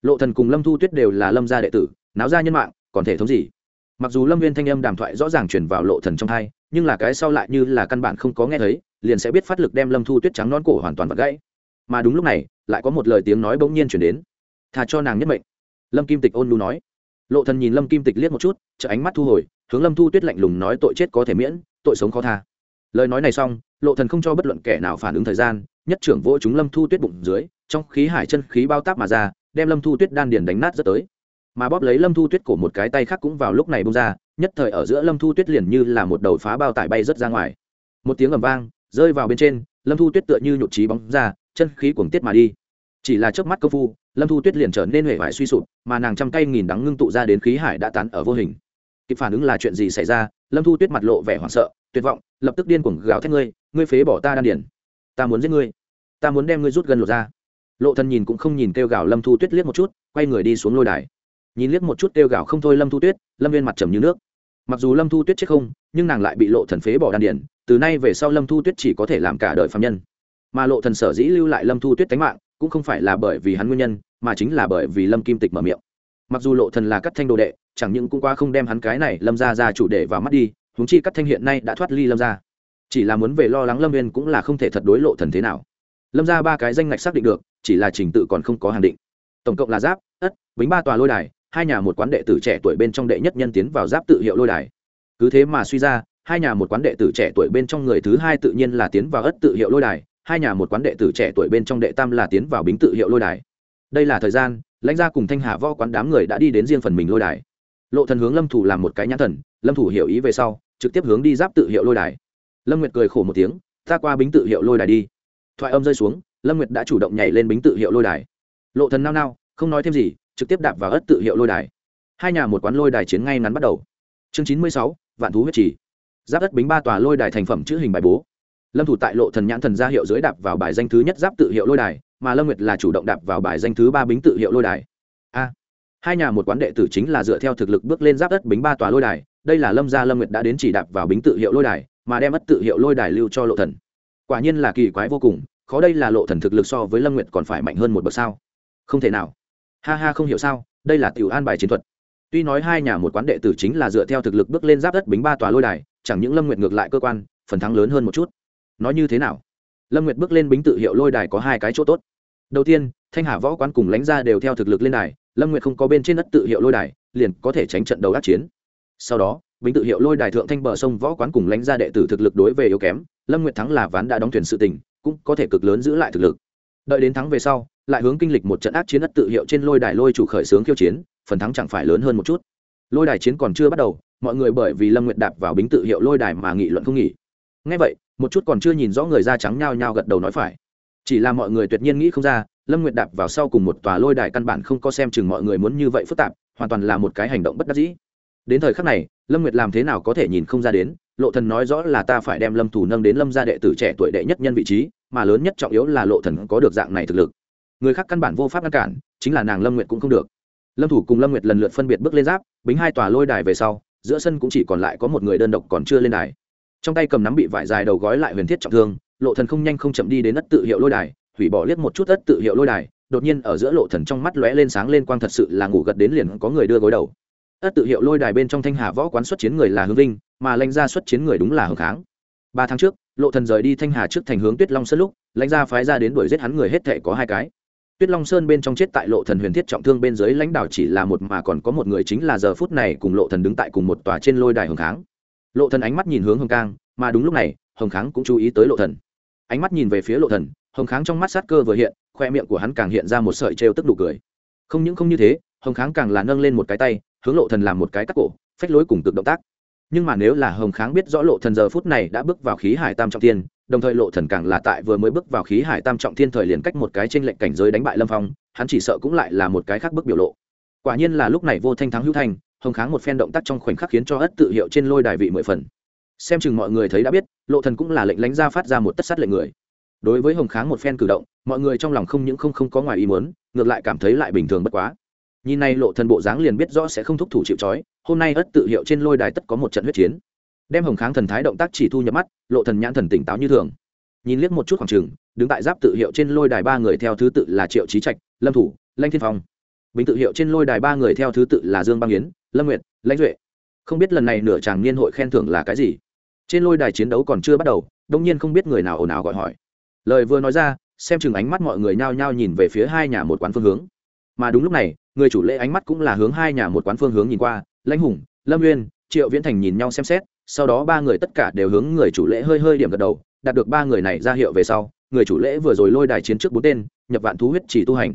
Lộ thần cùng lâm thu tuyết đều là lâm gia đệ tử, náo ra nhân mạng, còn thể thống gì? Mặc dù lâm viên thanh âm đàm thoại rõ ràng truyền vào lộ thần trong hai nhưng là cái sau lại như là căn bản không có nghe thấy, liền sẽ biết phát lực đem lâm thu tuyết trắng non cổ hoàn toàn vật gãy. Mà đúng lúc này, lại có một lời tiếng nói bỗng nhiên chuyển đến. Thà cho nàng nhất mệnh. Lâm kim tịch ôn lu nói. Lộ thần nhìn lâm kim tịch liếc một chút chợ ánh mắt thu hồi, hướng lâm thu tuyết lạnh lùng nói tội chết có thể miễn, tội sống khó tha. Lời nói này xong, lộ thần không cho bất luận kẻ nào phản ứng thời gian, nhất trưởng vỗ chúng lâm thu tuyết bụng dưới trong khí hải chân khí bao táp mà ra, đem lâm thu tuyết đan điền đánh nát rất tới. Mà bóp lấy lâm thu tuyết cổ một cái tay khác cũng vào lúc này bung ra, nhất thời ở giữa lâm thu tuyết liền như là một đầu phá bao tải bay rất ra ngoài. Một tiếng ầm vang, rơi vào bên trên, lâm thu tuyết tựa như nhụt trí bóng ra, chân khí cuồng tiết mà đi. Chỉ là trước mắt công phu, lâm thu tuyết liền trở nên huệ vải suy sụp, mà nàng trăm cây nghìn đắng ngưng tụ ra đến khí hải đã tán ở vô hình. Kịp phản ứng là chuyện gì xảy ra, lâm thu tuyết mặt lộ vẻ hoảng sợ, tuyệt vọng, lập tức điên cuồng gào thét ngươi ngươi phế bỏ ta đan điển ta muốn giết ngươi. Ta muốn đem ngươi rút gần lột ra lộ thần nhìn cũng không nhìn kêu gào lâm thu tuyết liếc một chút, quay người đi xuống lôi đài. Nhìn liếc một chút kêu gào không thôi lâm thu tuyết, lâm viên mặt trầm như nước. Mặc dù lâm thu tuyết chết không, nhưng nàng lại bị lộ thần phế bỏ đan điển từ nay về sau lâm thu tuyết chỉ có thể làm cả đời phạm nhân. Mà lộ thần sở dĩ lưu lại lâm thu tuyết tánh mạng, cũng không phải là bởi vì hắn nguyên nhân, mà chính là bởi vì lâm kim tịch mở miệng. Mặc dù lộ thần là cắt thanh đồ đệ, chẳng những cũng qua không đem hắn cái này lâm ra ra chủ đề vào mắt đi, huống chi cắt thanh hiện nay đã thoát ly lâm ra chỉ là muốn về lo lắng lâm viên cũng là không thể thật đối lộ thần thế nào lâm ra ba cái danh ngạch xác định được, chỉ là trình tự còn không có hàng định. Tổng cộng là giáp, ất, bính ba tòa lôi đài, hai nhà một quán đệ tử trẻ tuổi bên trong đệ nhất nhân tiến vào giáp tự hiệu lôi đài. Cứ thế mà suy ra, hai nhà một quán đệ tử trẻ tuổi bên trong người thứ hai tự nhiên là tiến vào ất tự hiệu lôi đài, hai nhà một quán đệ tử trẻ tuổi bên trong đệ tam là tiến vào bính tự hiệu lôi đài. Đây là thời gian, lãnh gia cùng thanh hà võ quán đám người đã đi đến riêng phần mình lôi đài. Lộ thần hướng lâm thủ làm một cái nhãn thần, lâm thủ hiểu ý về sau, trực tiếp hướng đi giáp tự hiệu lôi đài. Lâm nguyệt cười khổ một tiếng, ta qua bính tự hiệu lôi đài đi thoại âm rơi xuống, lâm nguyệt đã chủ động nhảy lên bính tự hiệu lôi đài. Lộ thần nao nao, không nói thêm gì, trực tiếp đạp vào ất tự hiệu lôi đài. Hai nhà một quán lôi đài chiến ngay ngắn bắt đầu. Chương chín mươi sáu, vạn thú huyết trì. Giáp đất bính ba tòa lôi đài thành phẩm chữ hình bài bố. Lâm thủ tại lộ thần nhãn thần ra hiệu dưới đạp vào bài danh thứ nhất giáp tự hiệu lôi đài, mà lâm nguyệt là chủ động đạp vào bài danh thứ ba bính tự hiệu lôi đài. A, hai nhà một quán đệ tử chính là dựa theo thực lực bước lên giáp đất bính ba tòa lôi đài, đây là lâm gia lâm nguyệt đã đến chỉ đạp vào bính tự hiệu lôi đài, mà đem ất tự hiệu lôi đài lưu cho lộ thần quả nhiên là kỳ quái vô cùng, khó đây là lộ thần thực lực so với lâm nguyệt còn phải mạnh hơn một bậc sao? Không thể nào. Ha ha, không hiểu sao, đây là tiểu an bài chiến thuật. Tuy nói hai nhà một quán đệ tử chính là dựa theo thực lực bước lên giáp đất bính ba tòa lôi đài, chẳng những lâm nguyệt ngược lại cơ quan, phần thắng lớn hơn một chút. Nói như thế nào? Lâm nguyệt bước lên bính tự hiệu lôi đài có hai cái chỗ tốt. Đầu tiên, thanh hà võ quán cùng lãnh gia đều theo thực lực lên đài, lâm nguyệt không có bên trên đất tự hiệu lôi đài, liền có thể tránh trận đấu đắc chiến. Sau đó bính tự hiệu lôi đài thượng thanh bờ sông võ quán cùng lãnh gia đệ tử thực lực đối về yếu kém, lâm nguyệt thắng là ván đã đóng thuyền sự tình, cũng có thể cực lớn giữ lại thực lực. Đợi đến thắng về sau, lại hướng kinh lịch một trận ác chiến đất tự hiệu trên lôi đài lôi chủ khởi xướng khiêu chiến, phần thắng chẳng phải lớn hơn một chút. Lôi đài chiến còn chưa bắt đầu, mọi người bởi vì lâm nguyệt đạp vào bính tự hiệu lôi đài mà nghị luận không nghỉ. Ngay vậy, một chút còn chưa nhìn rõ người da trắng nhao nhao gật đầu nói phải. Chỉ là mọi người tuyệt nhiên nghĩ không ra, lâm nguyệt đạp vào sau cùng một tòa lôi đài căn bản không có xem chừng mọi người muốn như vậy phức tạp, hoàn toàn là một cái hành động bất đắc dĩ đến thời khắc này, lâm nguyệt làm thế nào có thể nhìn không ra đến, lộ thần nói rõ là ta phải đem lâm thủ nâng đến lâm gia đệ tử trẻ tuổi đệ nhất nhân vị trí, mà lớn nhất trọng yếu là lộ thần có được dạng này thực lực. Người khác căn bản vô pháp ngăn cản, chính là nàng lâm nguyệt cũng không được. Lâm thủ cùng lâm nguyệt lần lượt phân biệt bước lên giáp, bính hai tòa lôi đài về sau, giữa sân cũng chỉ còn lại có một người đơn độc còn chưa lên đài. Trong tay cầm nắm bị vải dài đầu gói lại huyền thiết trọng thương, lộ thần không nhanh không chậm đi đến ất tự hiệu lôi đài, hủy bỏ liếc một chút ất tự hiệu lôi đài, đột nhiên ở giữa lộ thần trong mắt lóe lên sáng lên quang thật sự là ngủ gật đến liền có người đưa gối đầu ất tự hiệu lôi đài bên trong thanh hà võ quán xuất chiến người là hương vinh, mà lãnh gia xuất chiến người đúng là hương kháng. Ba tháng trước, lộ thần rời đi thanh hà trước thành hướng tuyết long sơn lúc, lãnh gia phái ra đến đuổi giết hắn người hết thể có hai cái. Tuyết long sơn bên trong chết tại lộ thần huyền thiết trọng thương bên dưới lãnh đạo chỉ là một mà còn có một người chính là giờ phút này cùng lộ thần đứng tại cùng một tòa trên lôi đài hồng kháng. Lộ thần ánh mắt nhìn hướng hồng cang, mà đúng lúc này hồng kháng cũng chú ý tới lộ thần. Ánh mắt nhìn về phía lộ thần hồng kháng trong mắt sát cơ vừa hiện, khoe miệng của hắn càng hiện ra một sợi trêu tức đủ cười. Không những không như thế hồng kháng càng là nâng lên một cái tay hướng lộ thần làm một cái cắt cổ phách lối cùng cực động tác. Nhưng mà nếu là hồng kháng biết rõ lộ thần giờ phút này đã bước vào khí hải tam trọng thiên đồng thời lộ thần càng là tại vừa mới bước vào khí hải tam trọng thiên thời liền cách một cái trên lệnh cảnh giới đánh bại lâm phong hắn chỉ sợ cũng lại là một cái khác bước biểu lộ. Quả nhiên là lúc này vô thanh thắng hữu thành, hồng kháng một phen động tác trong khoảnh khắc khiến cho ất tự hiệu trên lôi đài vị mười phần. Xem chừng mọi người thấy đã biết lộ thần cũng là lệnh lánh ra phát ra một tất sát lệnh người. Đối với hồng kháng một phen cử động mọi người trong lòng không những không không có ngoài ý muốn ngược lại cảm thấy lại bình thường bất quá nhìn này lộ thần bộ dáng liền biết rõ sẽ không thúc thủ chịu trói, hôm nay ất tự hiệu trên lôi đài tất có một trận huyết chiến. Đem hồng kháng thần thái động tác chỉ thu nhập mắt, lộ thần nhãn thần tỉnh táo như thường. Nhìn liếc một chút khoảng trường, đứng tại giáp tự hiệu trên lôi đài ba người theo thứ tự là triệu trí trạch, lâm thủ, lanh thiên phong. Bình tự hiệu trên lôi đài ba người theo thứ tự là dương băng yến, lâm nguyệt, lãnh duệ. Không biết lần này nửa chàng niên hội khen thưởng là cái gì? Trên lôi đài chiến đấu còn chưa bắt đầu, đông nhiên không biết người nào ồn ào gọi hỏi. Lời vừa nói ra, xem chừng ánh mắt mọi người nhao nhao nhìn về phía hai nhà một quán phương hướng mà đúng lúc này, người chủ lễ ánh mắt cũng là hướng hai nhà một quán phương hướng nhìn qua, lãnh hùng, lâm nguyên triệu viễn thành nhìn nhau xem xét, sau đó ba người tất cả đều hướng người chủ lễ hơi hơi điểm gật đầu, đạt được ba người này ra hiệu về sau, người chủ lễ vừa rồi lôi đài chiến trước bốn tên, nhập vạn thú huyết chỉ tu hành.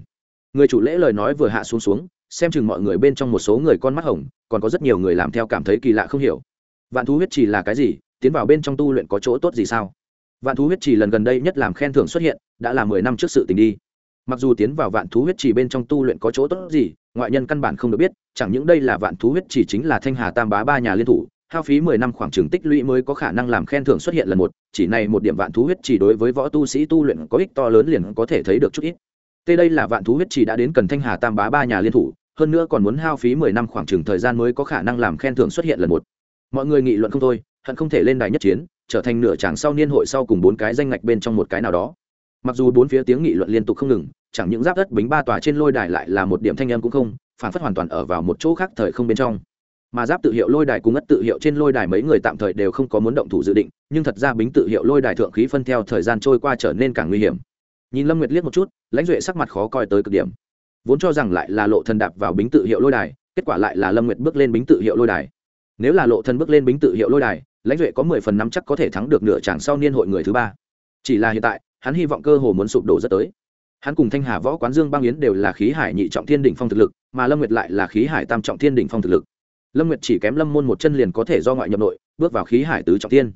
Người chủ lễ lời nói vừa hạ xuống xuống, xem chừng mọi người bên trong một số người con mắt hồng, còn có rất nhiều người làm theo cảm thấy kỳ lạ không hiểu. Vạn thú huyết chỉ là cái gì? Tiến vào bên trong tu luyện có chỗ tốt gì sao? Vạn thú huyết chỉ lần gần đây nhất làm khen thưởng xuất hiện, đã là mười năm trước sự tình đi mặc dù tiến vào vạn thú huyết chỉ bên trong tu luyện có chỗ tốt gì, ngoại nhân căn bản không được biết, chẳng những đây là vạn thú huyết chỉ chính là thanh hà tam bá ba nhà liên thủ, hao phí mười năm khoảng trường tích lũy mới có khả năng làm khen thưởng xuất hiện lần một, chỉ này một điểm vạn thú huyết chỉ đối với võ tu sĩ tu luyện có ích to lớn liền có thể thấy được chút ít. Tê đây là vạn thú huyết chỉ đã đến cần thanh hà tam bá ba nhà liên thủ, hơn nữa còn muốn hao phí mười năm khoảng trường thời gian mới có khả năng làm khen thưởng xuất hiện lần một. Mọi người nghị luận không thôi, hận không thể lên đài nhất chiến, trở thành nửa chàng sau niên hội sau cùng bốn cái danh ngạch bên trong một cái nào đó mặc dù bốn phía tiếng nghị luận liên tục không ngừng, chẳng những giáp đất bính ba tòa trên lôi đài lại là một điểm thanh âm cũng không phản phất hoàn toàn ở vào một chỗ khác thời không bên trong. Mà giáp tự hiệu lôi đài cùng ất tự hiệu trên lôi đài mấy người tạm thời đều không có muốn động thủ dự định, nhưng thật ra bính tự hiệu lôi đài thượng khí phân theo thời gian trôi qua trở nên càng nguy hiểm. Nhìn lâm nguyệt liếc một chút, lãnh duệ sắc mặt khó coi tới cực điểm. Vốn cho rằng lại là lộ thần đạp vào bính tự hiệu lôi đài, kết quả lại là lâm nguyệt bước lên bính tự hiệu lôi đài. Nếu là lộ thần bước lên bính tự hiệu lôi đài, lãnh duệ có mười phần năm chắc có thể thắng được nửa chàng sau niên hội người thứ ba. Chỉ là hiện tại hắn hy vọng cơ hồ muốn sụp đổ rất tới. Hắn cùng thanh hà võ quán dương bang yến đều là khí hải nhị trọng thiên đỉnh phong thực lực, mà lâm nguyệt lại là khí hải tam trọng thiên đỉnh phong thực lực. Lâm nguyệt chỉ kém lâm môn một chân liền có thể do ngoại nhập nội, bước vào khí hải tứ trọng thiên.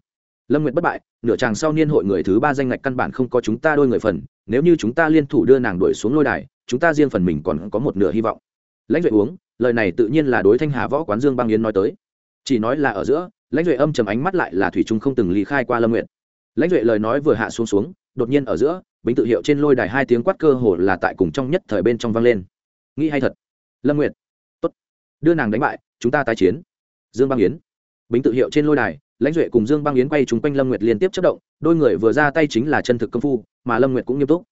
Lâm nguyệt bất bại, nửa chàng sau niên hội người thứ ba danh ngạch căn bản không có chúng ta đôi người phần, nếu như chúng ta liên thủ đưa nàng đuổi xuống lôi đài, chúng ta riêng phần mình còn có một nửa hy vọng. Lãnh duệ uống, lời này tự nhiên là đối thanh hà võ quán dương bang yến nói tới. Chỉ nói là ở giữa, lãnh duệ âm trầm ánh mắt lại là thủy trung không từng lý khai qua lâm nguyệt. Lãnh duệ lời nói vừa hạ xuống xuống đột nhiên ở giữa, bính tự hiệu trên lôi đài hai tiếng quát cơ hồ là tại cùng trong nhất thời bên trong vang lên. Nghĩ hay thật. Lâm nguyệt. Tốt. Đưa nàng đánh bại, chúng ta tái chiến. Dương băng yến. Bính tự hiệu trên lôi đài, lãnh duệ cùng dương băng yến quay chúng quanh lâm nguyệt liên tiếp chất động, đôi người vừa ra tay chính là chân thực công phu, mà lâm nguyệt cũng nghiêm túc.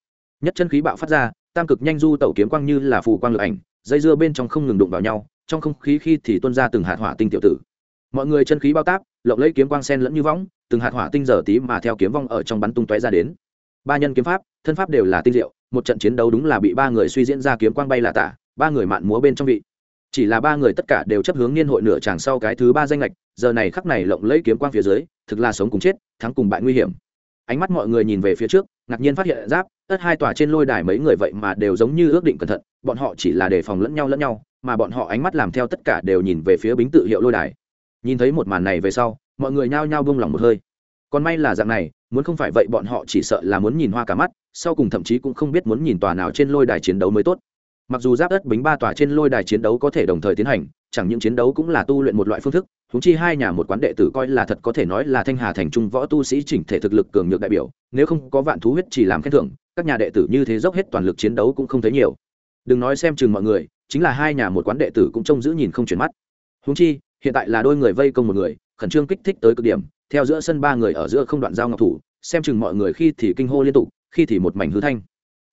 Nhất chân khí bạo phát ra, tam cực nhanh du tẩu kiếm quang như là phù quang lực ảnh, dây dưa bên trong không ngừng đụng vào nhau, trong không khí khi thì tuôn ra từng hạt hỏa tinh tiểu tử. Mọi người chân khí bao táp, lộng lấy kiếm quang sen lẫn như võng, từng hạt hỏa tinh giờ tí mà theo kiếm vong ở trong bắn tung tóe ra đến ba nhân kiếm pháp, thân pháp đều là tinh diệu, một trận chiến đấu đúng là bị ba người suy diễn ra kiếm quang bay là tả, ba người mạn múa bên trong vị. Chỉ là ba người tất cả đều chấp hướng niên hội nửa chàng sau cái thứ ba danh lệch, giờ này khắc này lộng lấy kiếm quang phía dưới, thực là sống cùng chết, thắng cùng bại nguy hiểm. Ánh mắt mọi người nhìn về phía trước, ngạc nhiên phát hiện, giáp, tất hai tòa trên lôi đài mấy người vậy mà đều giống như ước định cẩn thận, bọn họ chỉ là đề phòng lẫn nhau lẫn nhau, mà bọn họ ánh mắt làm theo tất cả đều nhìn về phía bính tự hiệu lôi đài. Nhìn thấy một màn này về sau, mọi người nhao nhao bông lòng một hơi. Còn may là dạng này muốn không phải vậy bọn họ chỉ sợ là muốn nhìn hoa cả mắt, sau cùng thậm chí cũng không biết muốn nhìn tòa nào trên lôi đài chiến đấu mới tốt. Mặc dù giáp đất bính ba tòa trên lôi đài chiến đấu có thể đồng thời tiến hành, chẳng những chiến đấu cũng là tu luyện một loại phương thức húng chi hai nhà một quán đệ tử coi là thật có thể nói là thanh hà thành trung võ tu sĩ chỉnh thể thực lực cường nhược đại biểu, nếu không có vạn thú huyết chỉ làm khen thưởng, các nhà đệ tử như thế dốc hết toàn lực chiến đấu cũng không thấy nhiều. Đừng nói xem chừng mọi người, chính là hai nhà một quán đệ tử cũng trông giữ nhìn không chuyển mắt. Húng chi, hiện tại là đôi người vây công một người, khẩn trương kích thích tới cực điểm theo giữa sân ba người ở giữa không đoạn giao ngọc thủ, xem chừng mọi người khi thì kinh hô liên tục, khi thì một mảnh hư thanh.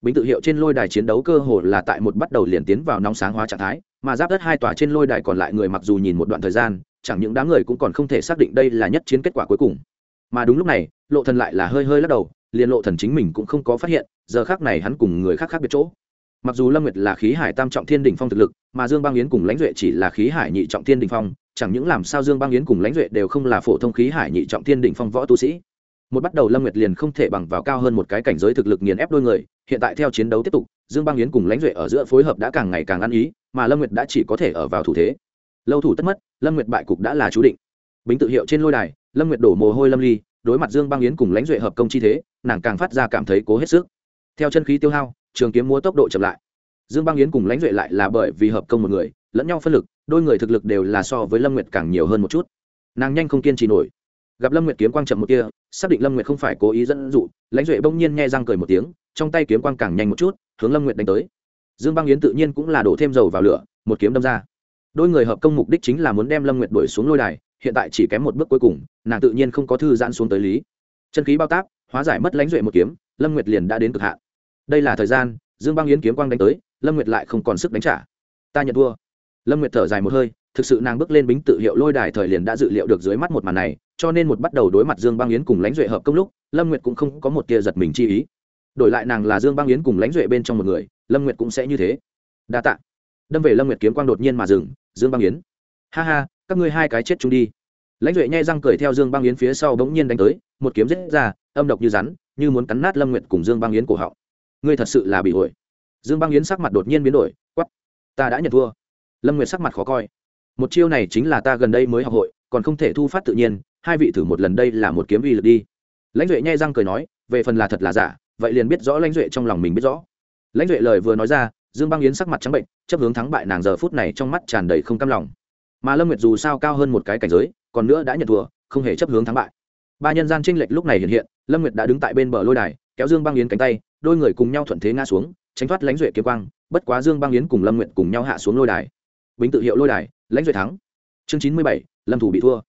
Bính tự hiệu trên lôi đài chiến đấu cơ hồ là tại một bắt đầu liền tiến vào nóng sáng hóa trạng thái, mà giáp đất hai tòa trên lôi đài còn lại người mặc dù nhìn một đoạn thời gian, chẳng những đám người cũng còn không thể xác định đây là nhất chiến kết quả cuối cùng. Mà đúng lúc này, lộ thần lại là hơi hơi lắc đầu, liền lộ thần chính mình cũng không có phát hiện, giờ khác này hắn cùng người khác khác biệt chỗ mặc dù lâm nguyệt là khí hải tam trọng thiên đỉnh phong thực lực, mà dương bang yến cùng lãnh duệ chỉ là khí hải nhị trọng thiên đỉnh phong, chẳng những làm sao dương bang yến cùng lãnh duệ đều không là phổ thông khí hải nhị trọng thiên đỉnh phong võ tu sĩ. Một bắt đầu lâm nguyệt liền không thể bằng vào cao hơn một cái cảnh giới thực lực nghiền ép đôi người, hiện tại theo chiến đấu tiếp tục, dương bang yến cùng lãnh duệ ở giữa phối hợp đã càng ngày càng ăn ý, mà lâm nguyệt đã chỉ có thể ở vào thủ thế. Lâu thủ tất mất, lâm nguyệt bại cục đã là chú định. Bính tự hiệu trên lôi đài, lâm nguyệt đổ mồ hôi lâm ly, đối mặt dương băng yến cùng lãnh duệ hợp công chi thế, nàng càng phát ra cảm thấy cố hết sức. Theo chân khí tiêu hao trường kiếm múa tốc độ chậm lại. Dương băng yến cùng lãnh duệ lại là bởi vì hợp công một người, lẫn nhau phân lực, đôi người thực lực đều là so với lâm nguyệt càng nhiều hơn một chút. Nàng nhanh không kiên trì nổi. Gặp lâm nguyệt kiếm quang chậm một kia xác định lâm nguyệt không phải cố ý dẫn dụ, lãnh duệ bỗng nhiên nghe răng cười một tiếng, trong tay kiếm quang càng nhanh một chút, hướng lâm nguyệt đánh tới. Dương băng yến tự nhiên cũng là đổ thêm dầu vào lửa, một kiếm đâm ra. Đôi người hợp công mục đích chính là muốn đem lâm nguyệt đuổi xuống lôi đài, hiện tại chỉ kém một bước cuối cùng, nàng tự nhiên không có thư giãn xuống tới lý. Chân khí bao tác, hóa giải mất lãnh duệ một kiếm, lâm nguyệt liền đã đến cực hạn đây là thời gian, dương băng yến kiếm quang đánh tới, lâm nguyệt lại không còn sức đánh trả. Ta nhận thua. Lâm nguyệt thở dài một hơi, thực sự nàng bước lên bính tự hiệu lôi đài thời liền đã dự liệu được dưới mắt một màn này, cho nên một bắt đầu đối mặt dương băng yến cùng lãnh duệ hợp công lúc, lâm nguyệt cũng không có một tia giật mình chi ý. Đổi lại nàng là dương băng yến cùng lãnh duệ bên trong một người, lâm nguyệt cũng sẽ như thế. Đa t ạ đâm về lâm nguyệt kiếm quang đột nhiên mà dừng, dương băng yến. Ha ha, các ngươi hai cái chết chung đi. Lãnh duệ nhai răng cười theo dương băng yến phía sau bỗng nhiên đánh tới, một kiếm giết ra, âm độc như rắn, như muốn cắn nát lâm nguyệt cùng dương băng yến cổ họng ngươi thật sự là bị ổi. Dương băng yến sắc mặt đột nhiên biến đổi quắp ta đã nhận thua. Lâm nguyệt sắc mặt khó coi. Một chiêu này chính là ta gần đây mới học hội, còn không thể thu phát tự nhiên, hai vị thử một lần đây là một kiếm uy lực đi. Lãnh duệ nhai răng cười nói, về phần là thật là giả, vậy liền biết rõ lãnh duệ trong lòng mình biết rõ. Lãnh duệ lời vừa nói ra, dương băng yến sắc mặt trắng bệnh, chấp hướng thắng bại nàng giờ phút này trong mắt tràn đầy không cam lòng. Mà lâm nguyệt dù sao cao hơn một cái cảnh giới, còn nữa đã nhận thua, không hề chấp hướng thắng bại. Ba nhân gian tranh lệch lúc này hiện hiện, lâm nguyệt đã đứng tại bên bờ lôi đài kéo dương băng yến cánh tay, đôi người cùng nhau thuận thế ngã xuống, tránh thoát lãnh duệ kiếm quang, bất quá dương băng yến cùng lâm nguyệt cùng nhau hạ xuống lôi đài. Bính tự hiệu lôi đài, lãnh duệ thắng. Chương chín mươi bảy, lâm thủ bị thua.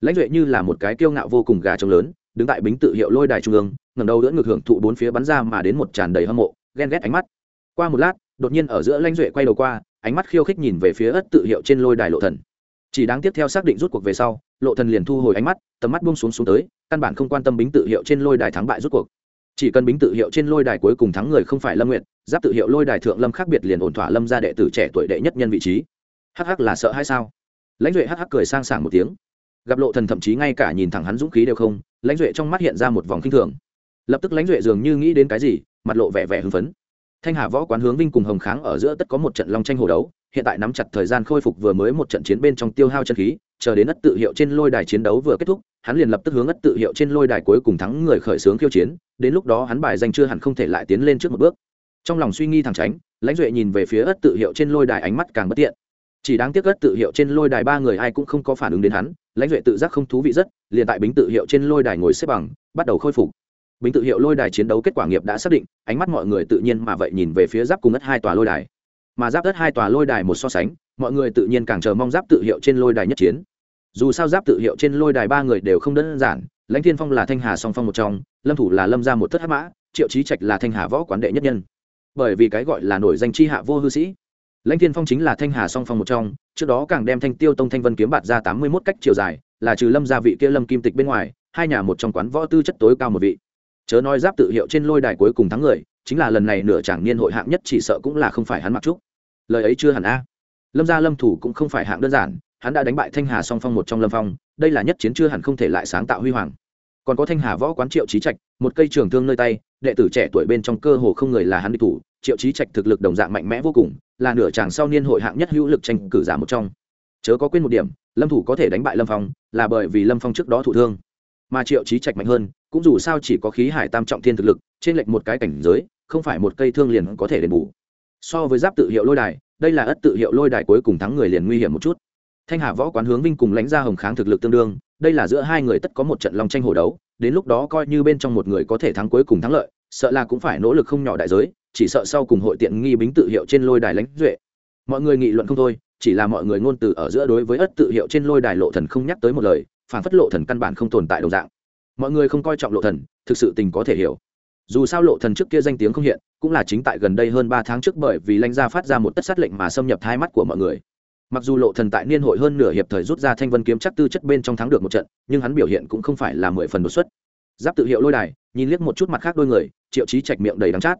Lãnh duệ như là một cái kiêu ngạo vô cùng gà trống lớn, đứng tại bính tự hiệu lôi đài trung ương, ngẩng đầu đỡ ngược hưởng thụ bốn phía bắn ra mà đến một tràn đầy hâm mộ, ghen ghét ánh mắt. Qua một lát, đột nhiên ở giữa lãnh duệ quay đầu qua, ánh mắt khiêu khích nhìn về phía ất tự hiệu trên lôi đài lộ thần. Chỉ đáng tiếp theo xác định rút cuộc về sau, lộ thần liền thu hồi ánh mắt, tầm mắt buông xuống xuống tới, căn bản không quan tâm bính tự hiệu trên lôi đài thắng bại rút cuộc chỉ cần bính tự hiệu trên lôi đài cuối cùng thắng người không phải lâm nguyện giáp tự hiệu lôi đài thượng lâm khác biệt liền ổn thỏa lâm ra đệ tử trẻ tuổi đệ nhất nhân vị trí. Hắc hắc là sợ hay sao? Lãnh duệ hắc hắc cười sang sảng một tiếng. Gặp lộ thần thậm chí ngay cả nhìn thẳng hắn dũng khí đều không, lãnh duệ trong mắt hiện ra một vòng kinh thường. Lập tức lãnh duệ dường như nghĩ đến cái gì, mặt lộ vẻ vẻ hưng phấn. Thanh hà võ quán hướng vinh cùng hồng kháng ở giữa tất có một trận long tranh hồ đấu, hiện tại nắm chặt thời gian khôi phục vừa mới một trận chiến bên trong tiêu hao chân khí, chờ đến ất tự hiệu trên lôi đài chiến đấu vừa kết thúc, hắn liền lập tức hướng ất tự hiệu trên lôi đài cuối cùng thắng người khởi xướng khiêu chiến đến lúc đó hắn bài danh chưa hẳn không thể lại tiến lên trước một bước. Trong lòng suy nghi thẳng tránh, lãnh duệ nhìn về phía ất tự hiệu trên lôi đài ánh mắt càng bất tiện. Chỉ đáng tiếc ất tự hiệu trên lôi đài ba người ai cũng không có phản ứng đến hắn, lãnh duệ tự giác không thú vị rất, liền tại bính tự hiệu trên lôi đài ngồi xếp bằng, bắt đầu khôi phục. Bính tự hiệu lôi đài chiến đấu kết quả nghiệp đã xác định, ánh mắt mọi người tự nhiên mà vậy nhìn về phía giáp cùng ất hai tòa lôi đài. Mà giáp ất hai tòa lôi đài một so sánh, mọi người tự nhiên càng chờ mong giáp tự hiệu trên lôi đài nhất chiến. Dù sao giáp tự hiệu trên lôi đài ba người đều không đơn giản, lãnh thiên phong là thanh hà song phong một trong lâm thủ là lâm ra một thất hát mã, triệu trí trạch là thanh hà võ quán đệ nhất nhân. Bởi vì cái gọi là nổi danh tri hạ vô hư sĩ. Lãnh thiên phong chính là thanh hà song phong một trong, trước đó càng đem thanh tiêu tông thanh vân kiếm bạt ra tám mươi mốt cách chiều dài, là trừ lâm gia vị kia lâm kim tịch bên ngoài, hai nhà một trong quán võ tư chất tối cao một vị. Chớ nói giáp tự hiệu trên lôi đài cuối cùng thắng người, chính là lần này nửa chẳng niên hội hạng nhất chỉ sợ cũng là không phải hắn mặc trúc lời ấy chưa hẳn a. Lâm gia lâm thủ cũng không phải hạng đơn giản, hắn đã đánh bại thanh hà song phong một trong lâm phong, đây là nhất chiến chưa hẳn không thể lại sáng tạo huy hoàng còn có thanh hà võ quán triệu trí trạch, một cây trường thương nơi tay, đệ tử trẻ tuổi bên trong cơ hồ không người là hắn địch thủ, triệu trí trạch thực lực đồng dạng mạnh mẽ vô cùng, là nửa chàng sau niên hội hạng nhất hữu lực tranh cử giả một trong. Chớ có quên một điểm, lâm thủ có thể đánh bại lâm phong, là bởi vì lâm phong trước đó thụ thương. Mà triệu trí trạch mạnh hơn, cũng dù sao chỉ có khí hải tam trọng thiên thực lực, trên lệnh một cái cảnh giới, không phải một cây thương liền có thể đền bù. So với giáp tự hiệu lôi đài, đây là ất tự hiệu lôi đài cuối cùng thắng người liền nguy hiểm một chút thanh hà võ quán hướng vinh cùng lãnh ra hồng kháng thực lực tương đương, đây là giữa hai người tất có một trận long tranh hổ đấu, đến lúc đó coi như bên trong một người có thể thắng cuối cùng thắng lợi, sợ là cũng phải nỗ lực không nhỏ đại giới, chỉ sợ sau cùng hội tiện nghi bính tự hiệu trên lôi đài lãnh duệ. Mọi người nghị luận không thôi, chỉ là mọi người ngôn từ ở giữa đối với ất tự hiệu trên lôi đài lộ thần không nhắc tới một lời, phản phất lộ thần căn bản không tồn tại đồng dạng. Mọi người không coi trọng lộ thần, thực sự tình có thể hiểu. Dù sao lộ thần trước kia danh tiếng không hiện, cũng là chính tại gần đây hơn ba tháng trước bởi vì lãnh gia phát ra một tất sát lệnh mà xâm nhập hai mắt của mọi người mặc dù lộ thần tại niên hội hơn nửa hiệp thời rút ra thanh vân kiếm chắc tư chất bên trong thắng được một trận, nhưng hắn biểu hiện cũng không phải là mười phần đột xuất. Giáp tự hiệu lôi đài, nhìn liếc một chút mặt khác đôi người, triệu chí trạch miệng đầy đắng chát.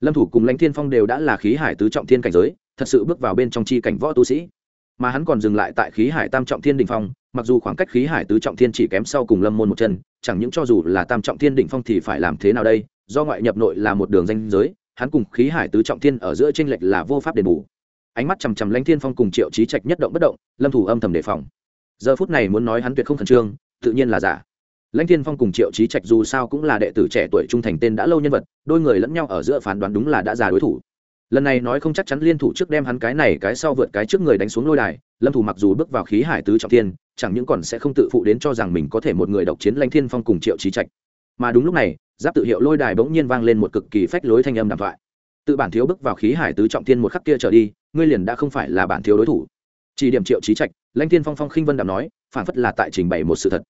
Lâm thủ cùng lãnh thiên phong đều đã là khí hải tứ trọng thiên cảnh giới, thật sự bước vào bên trong chi cảnh võ tu sĩ. Mà hắn còn dừng lại tại khí hải tam trọng thiên đỉnh phong, mặc dù khoảng cách khí hải tứ trọng thiên chỉ kém sau cùng lâm môn một chân, chẳng những cho dù là tam trọng thiên đỉnh phong thì phải làm thế nào đây? Do ngoại nhập nội là một đường danh giới, hắn cùng khí hải tứ trọng thiên ở giữa tranh lệch là vô pháp đền bù ánh mắt chằm chằm lãnh thiên phong cùng triệu trí trạch nhất động bất động, lâm thủ âm thầm đề phòng. Giờ phút này muốn nói hắn tuyệt không khẩn trương, tự nhiên là giả. Lãnh thiên phong cùng triệu trí trạch dù sao cũng là đệ tử trẻ tuổi trung thành tên đã lâu nhân vật, đôi người lẫn nhau ở giữa phán đoán đúng là đã già đối thủ. Lần này nói không chắc chắn liên thủ trước đem hắn cái này cái sau vượt cái trước người đánh xuống lôi đài, lâm thủ mặc dù bước vào khí hải tứ trọng thiên, chẳng những còn sẽ không tự phụ đến cho rằng mình có thể một người độc chiến lãnh thiên phong cùng triệu trí trạch. Mà đúng lúc này, giáp tự hiệu lôi đài bỗng nhiên vang lên một cực kỳ phách lối thanh âm đàm thoại tự bản thiếu bước vào khí hải tứ trọng thiên một khắc kia trở đi, ngươi liền đã không phải là bản thiếu đối thủ. Chỉ điểm triệu trí trạch, lãnh thiên phong phong khinh vân đàm nói, phản phất là tại trình bày một sự thật.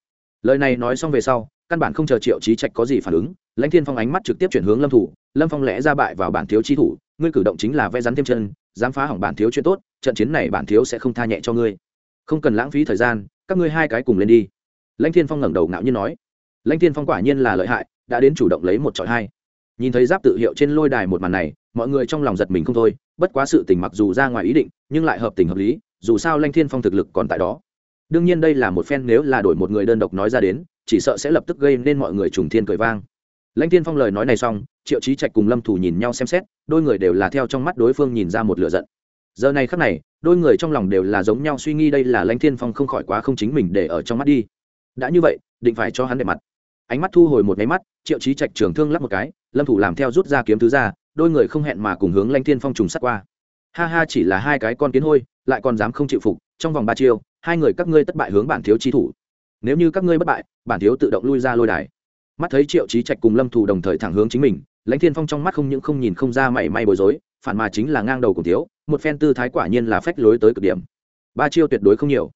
Lời này nói xong về sau, căn bản không chờ triệu trí trạch có gì phản ứng, lãnh thiên phong ánh mắt trực tiếp chuyển hướng lâm thủ, lâm phong lẽ ra bại vào bản thiếu chi thủ, ngươi cử động chính là vẽ rắn thêm chân, dám phá hỏng bản thiếu chuyện tốt, trận chiến này bản thiếu sẽ không tha nhẹ cho ngươi. Không cần lãng phí thời gian, các ngươi hai cái cùng lên đi. Lãnh thiên phong ngẩng đầu ngạo nhiên nói. Lãnh thiên phong quả nhiên là lợi hại, đã đến chủ động lấy một trọi hai. Nhìn thấy giáp tự hiệu trên lôi đài một màn này mọi người trong lòng giật mình không thôi, bất quá sự tình mặc dù ra ngoài ý định, nhưng lại hợp tình hợp lý, dù sao lanh thiên phong thực lực còn tại đó. Đương nhiên đây là một phen nếu là đổi một người đơn độc nói ra đến, chỉ sợ sẽ lập tức gây nên mọi người trùng thiên cười vang. Lãnh thiên phong lời nói này xong, triệu trí trạch cùng lâm thủ nhìn nhau xem xét, đôi người đều là theo trong mắt đối phương nhìn ra một lửa giận. Giờ này khắc này, đôi người trong lòng đều là giống nhau suy nghĩ đây là lãnh thiên phong không khỏi quá không chính mình để ở trong mắt đi. Đã như vậy, định phải cho hắn để mặt. Ánh mắt thu hồi một máy mắt, triệu trí trạch trường thương lắp một cái, lâm thủ làm theo rút ra kiếm thứ ra đôi người không hẹn mà cùng hướng lãnh thiên phong trùng sát qua. Ha ha, chỉ là hai cái con kiến hôi, lại còn dám không chịu phục, trong vòng ba chiêu, hai người các ngươi tất bại hướng bản thiếu chi thủ. Nếu như các ngươi bất bại, bản thiếu tự động lui ra lôi đài. Mắt thấy triệu trí trạch cùng lâm thủ đồng thời thẳng hướng chính mình lãnh thiên phong trong mắt không những không nhìn không ra mảy may bối rối, phản mà chính là ngang đầu cùng thiếu, một phen tư thái quả nhiên là phách lối tới cực điểm. Ba chiêu tuyệt đối không nhiều.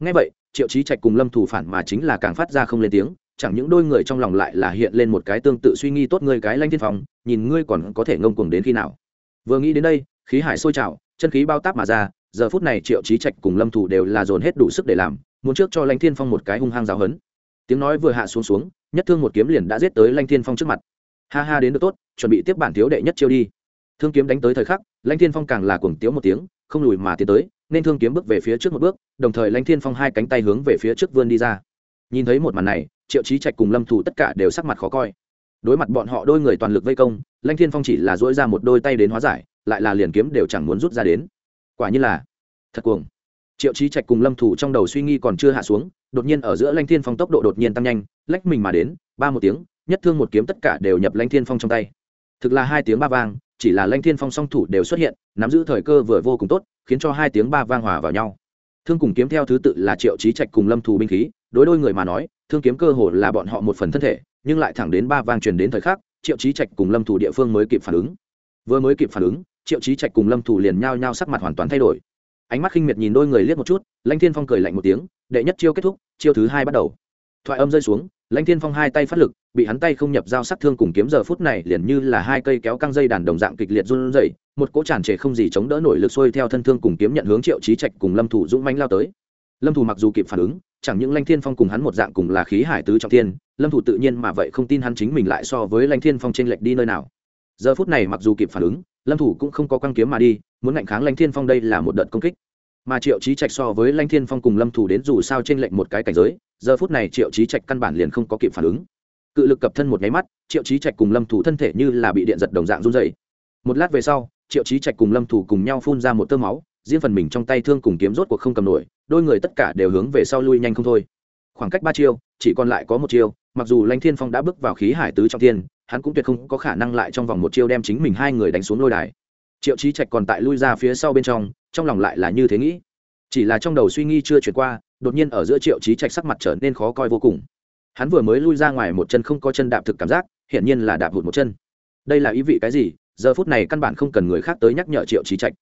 Ngay vậy, triệu trí trạch cùng lâm thủ phản mà chính là càng phát ra không lên tiếng chẳng những đôi người trong lòng lại là hiện lên một cái tương tự suy nghĩ tốt ngươi cái lanh thiên phong, nhìn ngươi còn có thể ngông cuồng đến khi nào. Vừa nghĩ đến đây, khí hải sôi trào, chân khí bao táp mà ra, giờ phút này triệu trí trạch cùng lâm thủ đều là dồn hết đủ sức để làm, muốn trước cho lanh thiên phong một cái hung hăng giáo hấn tiếng nói vừa hạ xuống xuống, nhất thương một kiếm liền đã giết tới lanh thiên phong trước mặt. Ha ha đến được tốt, chuẩn bị tiếp bản thiếu đệ nhất chiêu đi. Thương kiếm đánh tới thời khắc, lanh thiên phong càng là cuồng tiếu một tiếng, không lùi mà tiến tới, nên thương kiếm bước về phía trước một bước, đồng thời lanh thiên phong hai cánh tay hướng về phía trước vươn đi ra. Nhìn thấy một màn này triệu trí trạch cùng lâm thủ tất cả đều sắc mặt khó coi. Đối mặt bọn họ đôi người toàn lực vây công, lãnh thiên phong chỉ là dỗi ra một đôi tay đến hóa giải, lại là liền kiếm đều chẳng muốn rút ra đến. Quả như là, thật cuồng. Triệu trí trạch cùng lâm thủ trong đầu suy nghĩ còn chưa hạ xuống, đột nhiên ở giữa lãnh thiên phong tốc độ đột nhiên tăng nhanh, lách mình mà đến, ba một tiếng, nhất thương một kiếm tất cả đều nhập lãnh thiên phong trong tay. Thực là hai tiếng ba vang, chỉ là lãnh thiên phong song thủ đều xuất hiện, nắm giữ thời cơ vừa vô cùng tốt, khiến cho hai tiếng ba vang hòa vào nhau. Thương cùng kiếm theo thứ tự là triệu trí trạch cùng lâm thủ binh khí đối đôi người mà nói, thương kiếm cơ hồ là bọn họ một phần thân thể, nhưng lại thẳng đến ba vang truyền đến thời khắc, triệu trí trạch cùng lâm thủ địa phương mới kịp phản ứng. Vừa mới kịp phản ứng, triệu trí trạch cùng lâm thủ liền nhao nhao sắc mặt hoàn toàn thay đổi. Ánh mắt khinh miệt nhìn đôi người liếc một chút, lãnh thiên phong cười lạnh một tiếng, đệ nhất chiêu kết thúc, chiêu thứ hai bắt đầu. Thoại âm rơi xuống, lãnh thiên phong hai tay phát lực, bị hắn tay không nhập dao sát thương cùng kiếm giờ phút này liền như là hai cây kéo căng dây đàn đồng dạng kịch liệt run rẩy, một cỗ tràn trề không gì chống đỡ nổi lực xuôi theo thân thương cùng kiếm nhận hướng triệu trí trạch cùng lâm thủ dũng mãnh lao tới lâm thủ mặc dù kịp phản ứng, chẳng những lanh thiên phong cùng hắn một dạng cùng là khí hải tứ trọng thiên, lâm thủ tự nhiên mà vậy không tin hắn chính mình lại so với lanh thiên phong trên lệch đi nơi nào. Giờ phút này mặc dù kịp phản ứng, lâm thủ cũng không có quăng kiếm mà đi, muốn ngạnh kháng lanh thiên phong đây là một đợt công kích. Mà triệu trí trạch so với lanh thiên phong cùng lâm thủ đến dù sao trên lệch một cái cảnh giới, giờ phút này triệu trí trạch căn bản liền không có kịp phản ứng. Cự lực cập thân một nháy mắt, triệu trí trạch cùng lâm thủ thân thể như là bị điện giật đồng dạng run dày một lát về sau, triệu trí trạch cùng lâm thủ cùng nhau phun ra một tơ máu, riêng phần mình trong tay thương cùng kiếm rốt cuộc không cầm nổi đôi người tất cả đều hướng về sau lui nhanh không thôi. Khoảng cách ba chiêu, chỉ còn lại có một chiêu, mặc dù lãnh thiên phong đã bước vào khí hải tứ trọng thiên, hắn cũng tuyệt không có khả năng lại trong vòng một chiêu đem chính mình hai người đánh xuống lôi đài. Triệu trí trạch còn tại lui ra phía sau bên trong trong lòng lại là như thế nghĩ. Chỉ là trong đầu suy nghĩ chưa chuyển qua, đột nhiên ở giữa triệu trí trạch sắc mặt trở nên khó coi vô cùng. Hắn vừa mới lui ra ngoài một chân không có chân đạp thực cảm giác, hiển nhiên là đạp hụt một chân. Đây là ý vị cái gì? Giờ phút này căn bản không cần người khác tới nhắc nhở triệu trí trạch.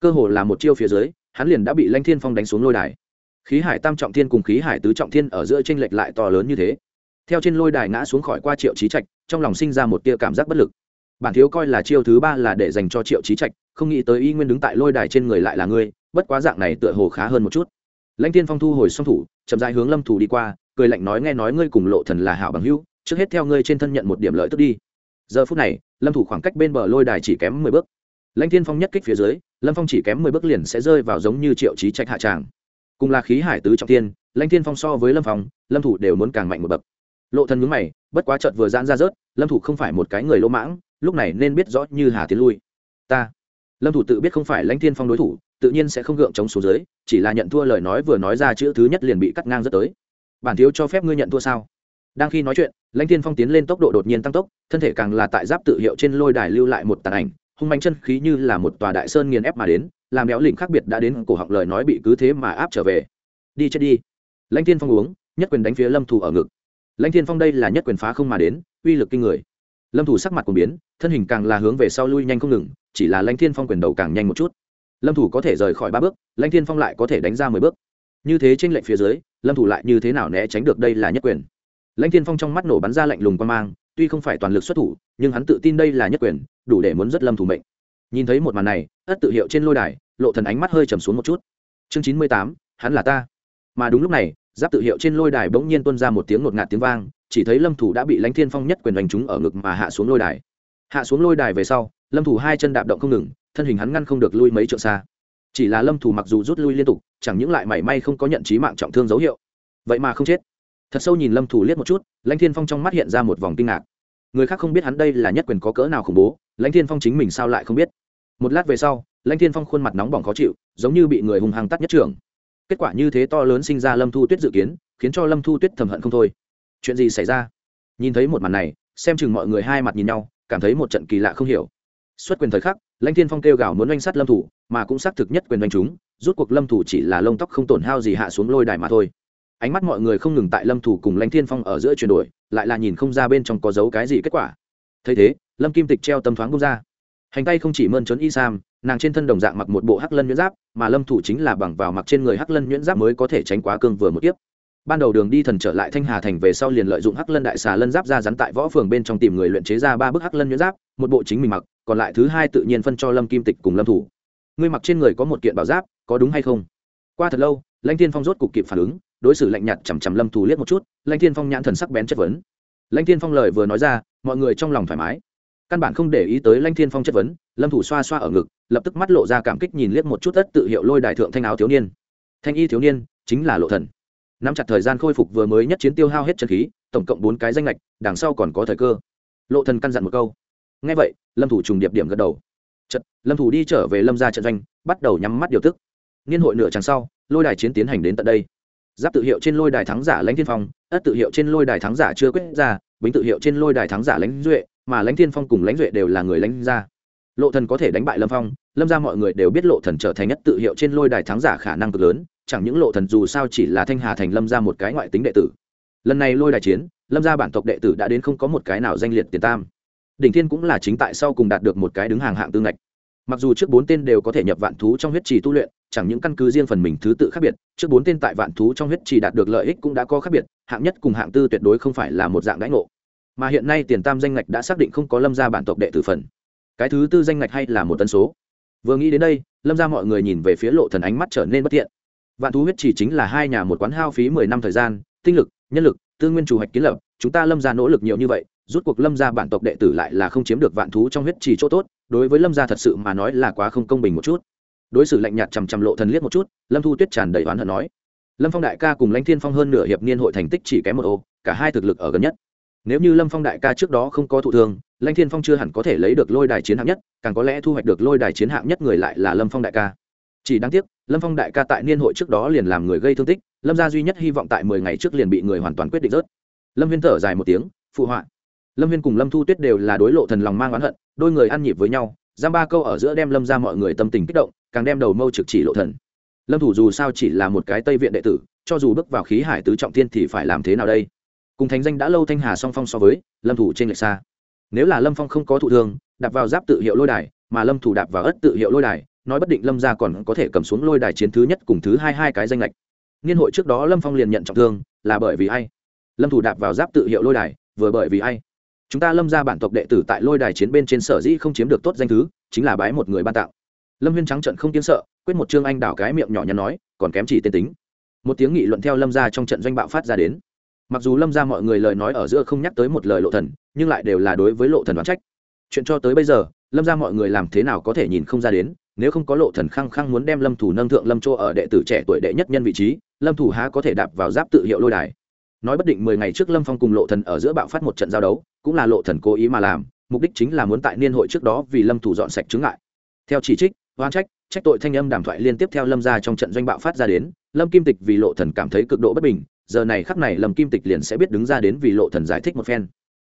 Cơ hồ là một chiêu phía dưới hắn liền đã bị lanh thiên phong đánh xuống lôi đài. Khí hải tam trọng thiên cùng khí hải tứ trọng thiên ở giữa tranh lệch lại to lớn như thế. Theo trên lôi đài ngã xuống khỏi qua triệu trí trạch, trong lòng sinh ra một tia cảm giác bất lực. Bản thiếu coi là chiêu thứ ba là để dành cho triệu trí trạch, không nghĩ tới y nguyên đứng tại lôi đài trên người lại là ngươi, bất quá dạng này tựa hồ khá hơn một chút. Lãnh tiên phong thu hồi song thủ, chậm dài hướng lâm thủ đi qua, cười lạnh nói nghe nói ngươi cùng lộ thần là hảo bằng hữu, trước hết theo ngươi trên thân nhận một điểm lợi tức đi. Giờ phút này, lâm thủ khoảng cách bên bờ lôi đài chỉ kém mười bước lãnh thiên phong nhất kích phía dưới, lâm phong chỉ kém mười bước liền sẽ rơi vào giống như triệu trí trạch hạ tràng. Cùng là khí hải tứ trọng tiên, lãnh thiên phong so với lâm phong, lâm thủ đều muốn càng mạnh một bậc. Lộ thần nhướng mày, bất quá chợt vừa giãn ra rớt, lâm thủ không phải một cái người lỗ mãng, lúc này nên biết rõ như hà tiến lui. Ta, lâm thủ tự biết không phải lãnh thiên phong đối thủ, tự nhiên sẽ không gượng chống xuống dưới, chỉ là nhận thua lời nói vừa nói ra chữ thứ nhất liền bị cắt ngang rất tới. Bản thiếu cho phép ngươi nhận thua sao? Đang khi nói chuyện, lãnh thiên phong tiến lên tốc độ đột nhiên tăng tốc, thân thể càng là tại giáp tự hiệu trên lôi đài lưu lại một tàn ảnh hung mạnh chân khí như là một tòa đại sơn nghiền ép mà đến, làm béo lỉnh khác biệt đã đến cổ họng lời nói bị cứ thế mà áp trở về. Đi chết đi. Lãnh thiên phong uống, nhất quyền đánh phía lâm thủ ở ngực. Lãnh thiên phong đây là nhất quyền phá không mà đến, uy lực kinh người. Lâm thủ sắc mặt cũng biến, thân hình càng là hướng về sau lui nhanh không ngừng, chỉ là lãnh thiên phong quyền đầu càng nhanh một chút. Lâm thủ có thể rời khỏi ba bước, lãnh thiên phong lại có thể đánh ra mười bước. Như thế trên lệnh phía dưới, lâm thủ lại như thế nào né tránh được đây là nhất quyền? Lãnh thiên phong trong mắt nổ bắn ra lạnh lùng quan mang tuy không phải toàn lực xuất thủ, nhưng hắn tự tin đây là nhất quyền, đủ để muốn rất lâm thủ mệnh. Nhìn thấy một màn này ất tự hiệu trên lôi đài, lộ thần ánh mắt hơi trầm xuống một chút. Chương chín mươi tám, hắn là ta. Mà đúng lúc này, giáp tự hiệu trên lôi đài bỗng nhiên tuôn ra một tiếng ngột ngạt tiếng vang, chỉ thấy lâm thủ đã bị lãnh thiên phong nhất quyền đánh trúng ở ngực mà hạ xuống lôi đài. Hạ xuống lôi đài về sau, lâm thủ hai chân đạp động không ngừng, thân hình hắn ngăn không được lui mấy trượng xa. Chỉ là lâm thủ mặc dù rút lui liên tục, chẳng những lại mảy may không có nhận trí mạng trọng thương dấu hiệu. Vậy mà không chết thật sâu nhìn lâm thủ liếc một chút, lãnh thiên phong trong mắt hiện ra một vòng kinh ngạc. Người khác không biết hắn đây là nhất quyền có cỡ nào khủng bố, lãnh thiên phong chính mình sao lại không biết? Một lát về sau, lãnh thiên phong khuôn mặt nóng bỏng khó chịu, giống như bị người hùng hăng tắt nhất trường. Kết quả như thế to lớn sinh ra lâm thu tuyết dự kiến, khiến cho lâm thu tuyết thầm hận không thôi. Chuyện gì xảy ra? Nhìn thấy một màn này, xem chừng mọi người hai mặt nhìn nhau, cảm thấy một trận kỳ lạ không hiểu. Xuất quyền thời khắc, lãnh thiên phong kêu gào muốn oanh sát lâm thủ mà cũng xác thực nhất quyền đánh chúng rút cuộc lâm thủ chỉ là lông tóc không tổn hao gì hạ xuống lôi đài mà thôi ánh mắt mọi người không ngừng tại lâm thủ cùng lãnh thiên phong ở giữa chuyển đổi, lại là nhìn không ra bên trong có dấu cái gì kết quả. Thấy thế, lâm kim tịch treo tâm thoáng bông ra. Hành tay không chỉ mơn trớn y sam, nàng trên thân đồng dạng mặc một bộ hắc lân nhuyễn giáp, mà lâm thủ chính là bằng vào mặc trên người hắc lân nhuyễn giáp mới có thể tránh quá cương vừa một tiếp ban đầu đường đi thần trở lại thanh hà thành về sau liền lợi dụng hắc lân đại xà lân giáp ra rắn tại võ phường bên trong tìm người luyện chế ra ba bức hắc lân nhuyễn giáp, một bộ chính mình mặc, còn lại thứ hai tự nhiên phân cho lâm kim tịch cùng lâm thủ. Ngươi mặc trên người có một kiện bảo giáp, có đúng hay không? Qua thật lâu, lãnh thiên phong rốt cục kịp phản ứng đối xử lạnh nhạt chằm chằm lâm thủ liếc một chút, lãnh thiên phong nhãn thần sắc bén chất vấn. Lãnh thiên phong lời vừa nói ra, mọi người trong lòng thoải mái. Căn bản không để ý tới lãnh thiên phong chất vấn, lâm thủ xoa xoa ở ngực, lập tức mắt lộ ra cảm kích nhìn liếc một chút tất tự hiệu lôi đại thượng thanh áo thiếu niên. Thanh y thiếu niên, chính là lộ thần. Nắm chặt thời gian khôi phục vừa mới nhất chiến tiêu hao hết chân khí, tổng cộng bốn cái danh lệch đằng sau còn có thời cơ. Lộ thần căn dặn một câu. Nghe vậy, lâm thủ trùng điệp điểm gật đầu. Trận lâm thủ đi trở về lâm gia trận doanh, bắt đầu nhắm mắt điều tức. Niên hội nửa chặng sau, lôi đài chiến tiến hành đến tận đây giáp tự hiệu trên lôi đài thắng giả lãnh thiên phong, ất tự hiệu trên lôi đài thắng giả chưa quyết ra, bính tự hiệu trên lôi đài thắng giả lãnh duệ, mà lãnh thiên phong cùng lãnh duệ đều là người lãnh gia. Lộ thần có thể đánh bại lâm phong, lâm ra mọi người đều biết lộ thần trở thành nhất tự hiệu trên lôi đài thắng giả khả năng cực lớn, chẳng những lộ thần dù sao chỉ là thanh hà thành lâm ra một cái ngoại tính đệ tử. Lần này lôi đài chiến, lâm ra bản tộc đệ tử đã đến không có một cái nào danh liệt tiền tam. Đỉnh thiên cũng là chính tại sau cùng đạt được một cái đứng hàng hạng tương ngạch mặc dù trước bốn tên đều có thể nhập vạn thú trong huyết trì tu luyện, chẳng những căn cứ riêng phần mình thứ tự khác biệt, trước bốn tên tại vạn thú trong huyết trì đạt được lợi ích cũng đã có khác biệt, hạng nhất cùng hạng tư tuyệt đối không phải là một dạng đãi ngộ. Mà hiện nay tiền tam danh ngạch đã xác định không có lâm gia bản tộc đệ tử phần. Cái thứ tư danh ngạch hay là một tân số. Vừa nghĩ đến đây, lâm gia mọi người nhìn về phía lộ thần ánh mắt trở nên bất thiện. Vạn thú huyết trì chính là hai nhà một quán hao phí mười năm thời gian, tinh lực, nhân lực, tư nguyên chủ hoạch kiến lập, chúng ta lâm gia nỗ lực nhiều như vậy rút cuộc lâm gia bản tộc đệ tử lại là không chiếm được vạn thú trong huyết trì chỗ tốt, đối với lâm gia thật sự mà nói là quá không công bình một chút. Đối xử lạnh nhạt chằm chằm lộ thần liếc một chút, lâm thu tuyết tràn đầy oán hận nói, lâm phong đại ca cùng lãnh thiên phong hơn nửa hiệp niên hội thành tích chỉ kém một ô, cả hai thực lực ở gần nhất. Nếu như lâm phong đại ca trước đó không có thụ thương, lãnh thiên phong chưa hẳn có thể lấy được lôi đài chiến hạng nhất, càng có lẽ thu hoạch được lôi đài chiến hạng nhất người lại là lâm phong đại ca. Chỉ đáng tiếc, lâm phong đại ca tại niên hội trước đó liền làm người gây thương tích, lâm gia duy nhất hy vọng tại mười ngày trước liền bị người hoàn toàn quyết định rớt. Lâm viên thở dài một tiếng, phụ họa lâm viên cùng lâm thu tuyết đều là đối lộ thần lòng mang oán hận, đôi người ăn nhịp với nhau, giam ba câu ở giữa đem lâm ra mọi người tâm tình kích động, càng đem đầu mâu trực chỉ lộ thần. Lâm thủ dù sao chỉ là một cái tây viện đệ tử, cho dù bước vào khí hải tứ trọng thiên thì phải làm thế nào đây? Cùng thánh danh đã lâu thanh hà song phong so với, lâm thủ trên lệch xa. Nếu là lâm phong không có thụ thương, đạp vào giáp tự hiệu lôi đài, mà lâm thủ đạp vào ất tự hiệu lôi đài, nói bất định lâm gia còn có thể cầm xuống lôi đài chiến thứ nhất cùng thứ hai hai cái danh lệch. Niên hội trước đó lâm phong liền nhận trọng thương, là bởi vì ai? Lâm thủ đạp vào giáp tự hiệu lôi đài, vừa bởi vì ai? Chúng ta lâm ra bản tộc đệ tử tại lôi đài chiến bên trên sở dĩ không chiếm được tốt danh thứ, chính là bái một người ban tạo lâm huyên trắng trận không tiếng sợ, quyết một trương anh đảo cái miệng nhỏ nhắn nói, còn kém chỉ tên tính. Một tiếng nghị luận theo lâm ra trong trận doanh bạo phát ra đến. Mặc dù lâm ra mọi người lời nói ở giữa không nhắc tới một lời lộ thần, nhưng lại đều là đối với lộ thần đoán trách. Chuyện cho tới bây giờ, lâm ra mọi người làm thế nào có thể nhìn không ra đến, nếu không có lộ thần khăng khăng muốn đem lâm thủ nâng thượng lâm chỗ ở đệ tử trẻ tuổi đệ nhất nhân vị trí, lâm thủ há có thể đạp vào giáp tự hiệu lôi đài. Nói bất định mười ngày trước lâm phong cùng lộ thần ở giữa bạo phát một trận giao đấu cũng là lộ thần cố ý mà làm, mục đích chính là muốn tại niên hội trước đó vì lâm thủ dọn sạch chứng ngại. Theo chỉ trích oan trách trách tội thanh âm đàm thoại liên tiếp theo lâm ra trong trận doanh bạo phát ra đến, lâm kim tịch vì lộ thần cảm thấy cực độ bất bình, giờ này khắc này lâm kim tịch liền sẽ biết đứng ra đến vì lộ thần giải thích một phen.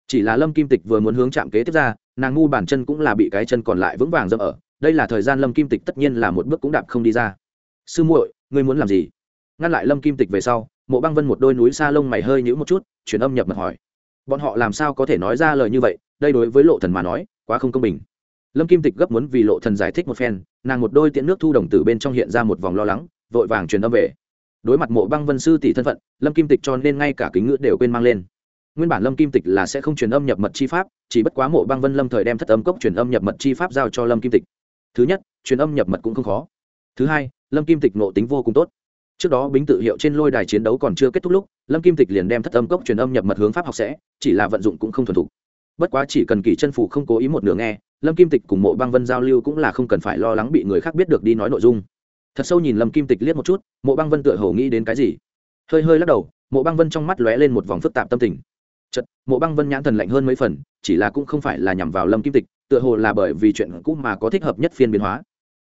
Chỉ là lâm kim tịch vừa muốn hướng chạm kế tiếp ra, nàng ngu bản chân cũng là bị cái chân còn lại vững vàng dẫm ở, đây là thời gian lâm kim tịch tất nhiên là một bước cũng đạp không đi ra. Sư muội, ngươi muốn làm gì? Ngăn lại lâm kim tịch về sau, mộ băng vân một đôi núi xa lông mày hơi nhữ một chút truyền âm nhập mật hỏi bọn họ làm sao có thể nói ra lời như vậy, đây đối với lộ thần mà nói, quá không công bình. Lâm kim tịch gấp muốn vì lộ thần giải thích một phen, nàng một đôi tiện nước thu đồng tử bên trong hiện ra một vòng lo lắng, vội vàng truyền âm về. Đối mặt mộ băng vân sư tỷ thân phận, lâm kim tịch cho nên ngay cả kính ngữ đều quên mang lên. Nguyên bản lâm kim tịch là sẽ không truyền âm nhập mật chi pháp, chỉ bất quá mộ băng vân lâm thời đem thất âm cốc truyền âm nhập mật chi pháp giao cho lâm kim tịch. Thứ nhất, truyền âm nhập mật cũng không khó. Thứ hai, lâm kim tịch nộ tính vô cùng tốt trước đó bính tự hiệu trên lôi đài chiến đấu còn chưa kết thúc lúc, lâm kim tịch liền đem thất âm cốc truyền âm nhập mật hướng pháp học sẽ, chỉ là vận dụng cũng không thuần thục. Bất quá chỉ cần kỳ chân phủ không cố ý một nửa nghe, lâm kim tịch cùng mộ băng vân giao lưu cũng là không cần phải lo lắng bị người khác biết được đi nói nội dung. Thật sâu nhìn lâm kim tịch liếc một chút, mộ băng vân tựa hồ nghĩ đến cái gì? Hơi hơi lắc đầu, mộ băng vân trong mắt lóe lên một vòng phức tạp tâm tình. Chật mộ băng vân nhãn thần lạnh hơn mấy phần, chỉ là cũng không phải là nhằm vào lâm kim tịch, tựa hồ là bởi vì chuyện cũ mà có thích hợp nhất phiên biến hóa.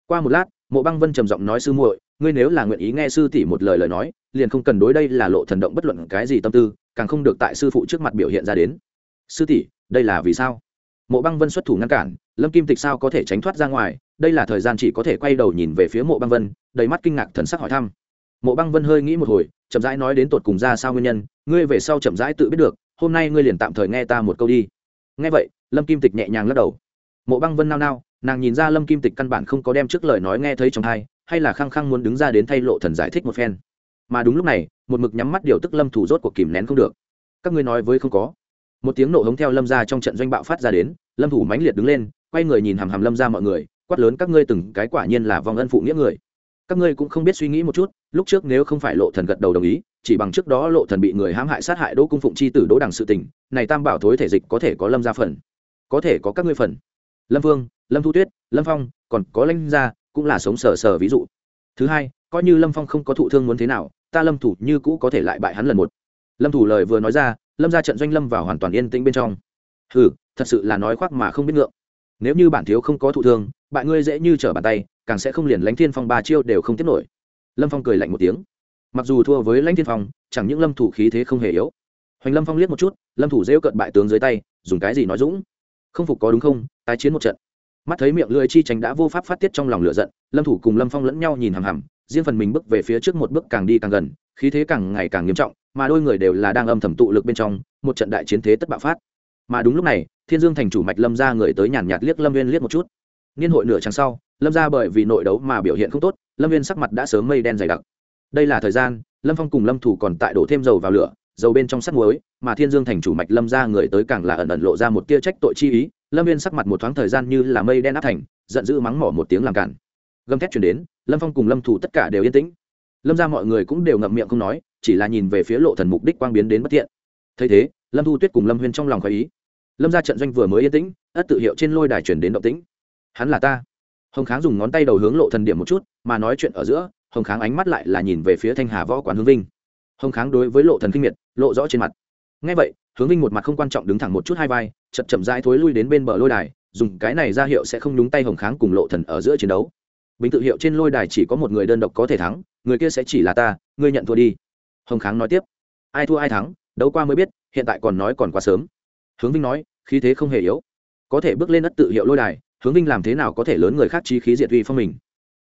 Qua một lát mộ băng vân trầm giọng nói sư muội, ngươi nếu là nguyện ý nghe sư tỷ một lời lời nói, liền không cần đối đây là lộ thần động bất luận cái gì tâm tư, càng không được tại sư phụ trước mặt biểu hiện ra đến. Sư tỷ, đây là vì sao? Mộ băng vân xuất thủ ngăn cản, lâm kim tịch sao có thể tránh thoát ra ngoài, đây là thời gian chỉ có thể quay đầu nhìn về phía mộ băng vân, đầy mắt kinh ngạc thần sắc hỏi thăm. Mộ băng vân hơi nghĩ một hồi, chậm rãi nói đến tột cùng ra sao nguyên nhân, ngươi về sau chậm rãi tự biết được, hôm nay ngươi liền tạm thời nghe ta một câu đi. Nghe vậy, lâm kim tịch nhẹ nhàng lắc đầu. Mộ băng vân nao nao nàng nhìn ra lâm kim tịch căn bản không có đem trước lời nói nghe thấy trong hai hay là khăng khăng muốn đứng ra đến thay lộ thần giải thích một phen. Mà đúng lúc này, một mực nhắm mắt điều tức lâm thủ rốt cuộc kìm nén không được. Các ngươi nói với không có. Một tiếng nổ hống theo lâm ra trong trận doanh bạo phát ra đến, lâm thủ mãnh liệt đứng lên, quay người nhìn hàm hàm lâm ra mọi người, quát lớn các ngươi từng cái quả nhiên là vòng ân phụ nghĩa người. Các ngươi cũng không biết suy nghĩ một chút, lúc trước nếu không phải lộ thần gật đầu đồng ý, chỉ bằng trước đó lộ thần bị người hãm hại sát hại đỗ cung phụng chi tử đỗ đằng sự tình, này tam bảo thối thể dịch có thể có lâm ra phần. Có thể có các ngươi phần. Lâm vương lâm thu tuyết, lâm phong, còn có lãnh gia, cũng là sống sờ sờ ví dụ. Thứ hai, coi như lâm phong không có thụ thương muốn thế nào, ta lâm thủ như cũ có thể lại bại hắn lần một. Lâm thủ lời vừa nói ra, lâm ra trận doanh lâm vào hoàn toàn yên tĩnh bên trong. Hừ, thật sự là nói khoác mà không biết ngượng. Nếu như bản thiếu không có thụ thương, bạn ngươi dễ như trở bàn tay, càng sẽ không liền lãnh thiên phong ba chiêu đều không tiếp nổi. Lâm phong cười lạnh một tiếng. Mặc dù thua với lãnh thiên phong, chẳng những lâm thủ khí thế không hề yếu. Hoành lâm phong liếc một chút, lâm thủ dễ cận bại tướng dưới tay, dùng cái gì nói dũng? Không phục có đúng không? Tái chiến một trận mắt thấy miệng lưỡi chi tránh đã vô pháp phát tiết trong lòng lửa giận, lâm thủ cùng lâm phong lẫn nhau nhìn hằm hằm, riêng phần mình bước về phía trước một bước càng đi càng gần, khí thế càng ngày càng nghiêm trọng, mà đôi người đều là đang âm thầm tụ lực bên trong, một trận đại chiến thế tất bạo phát. Mà đúng lúc này, thiên dương thành chủ mạch lâm ra người tới nhàn nhạt liếc lâm viên liếc một chút. Niên hội nửa tháng sau, lâm ra bởi vì nội đấu mà biểu hiện không tốt, lâm viên sắc mặt đã sớm mây đen dày đặc. Đây là thời gian, lâm phong cùng lâm thủ còn tại đổ thêm dầu vào lửa dầu bên trong sắt muối, mà thiên dương thành chủ mạch lâm ra người tới càng là ẩn ẩn lộ ra một tia trách tội chi ý, lâm viên sắc mặt một thoáng thời gian như là mây đen áp thành, giận dữ mắng mỏ một tiếng làm cản. Gầm thét chuyển đến, lâm phong cùng lâm thủ tất cả đều yên tĩnh. Lâm ra mọi người cũng đều ngậm miệng không nói, chỉ là nhìn về phía lộ thần mục đích quang biến đến bất thiện. Thấy thế, lâm thu tuyết cùng lâm huyên trong lòng khoái ý. Lâm ra trận doanh vừa mới yên tĩnh, ất tự hiệu trên lôi đài chuyển đến động tĩnh. Hắn là ta. Hồng kháng dùng ngón tay đầu hướng lộ thần điểm một chút, mà nói chuyện ở giữa, hồng kháng ánh mắt lại là nhìn về phía thanh hà võ quán hương vinh hồng kháng đối với lộ thần kinh miệt, lộ rõ trên mặt. Ngay vậy, hướng vinh một mặt không quan trọng đứng thẳng một chút hai vai, chậm chậm rãi thối lui đến bên bờ lôi đài, dùng cái này ra hiệu sẽ không nhúng tay hồng kháng cùng lộ thần ở giữa chiến đấu. Bình tự hiệu trên lôi đài chỉ có một người đơn độc có thể thắng, người kia sẽ chỉ là ta, ngươi nhận thua đi. Hồng kháng nói tiếp. Ai thua ai thắng, đấu qua mới biết, hiện tại còn nói còn quá sớm. Hướng vinh nói, khí thế không hề yếu. Có thể bước lên đất tự hiệu lôi đài, hướng vinh làm thế nào có thể lớn người khác chi khí diệt uy phong mình?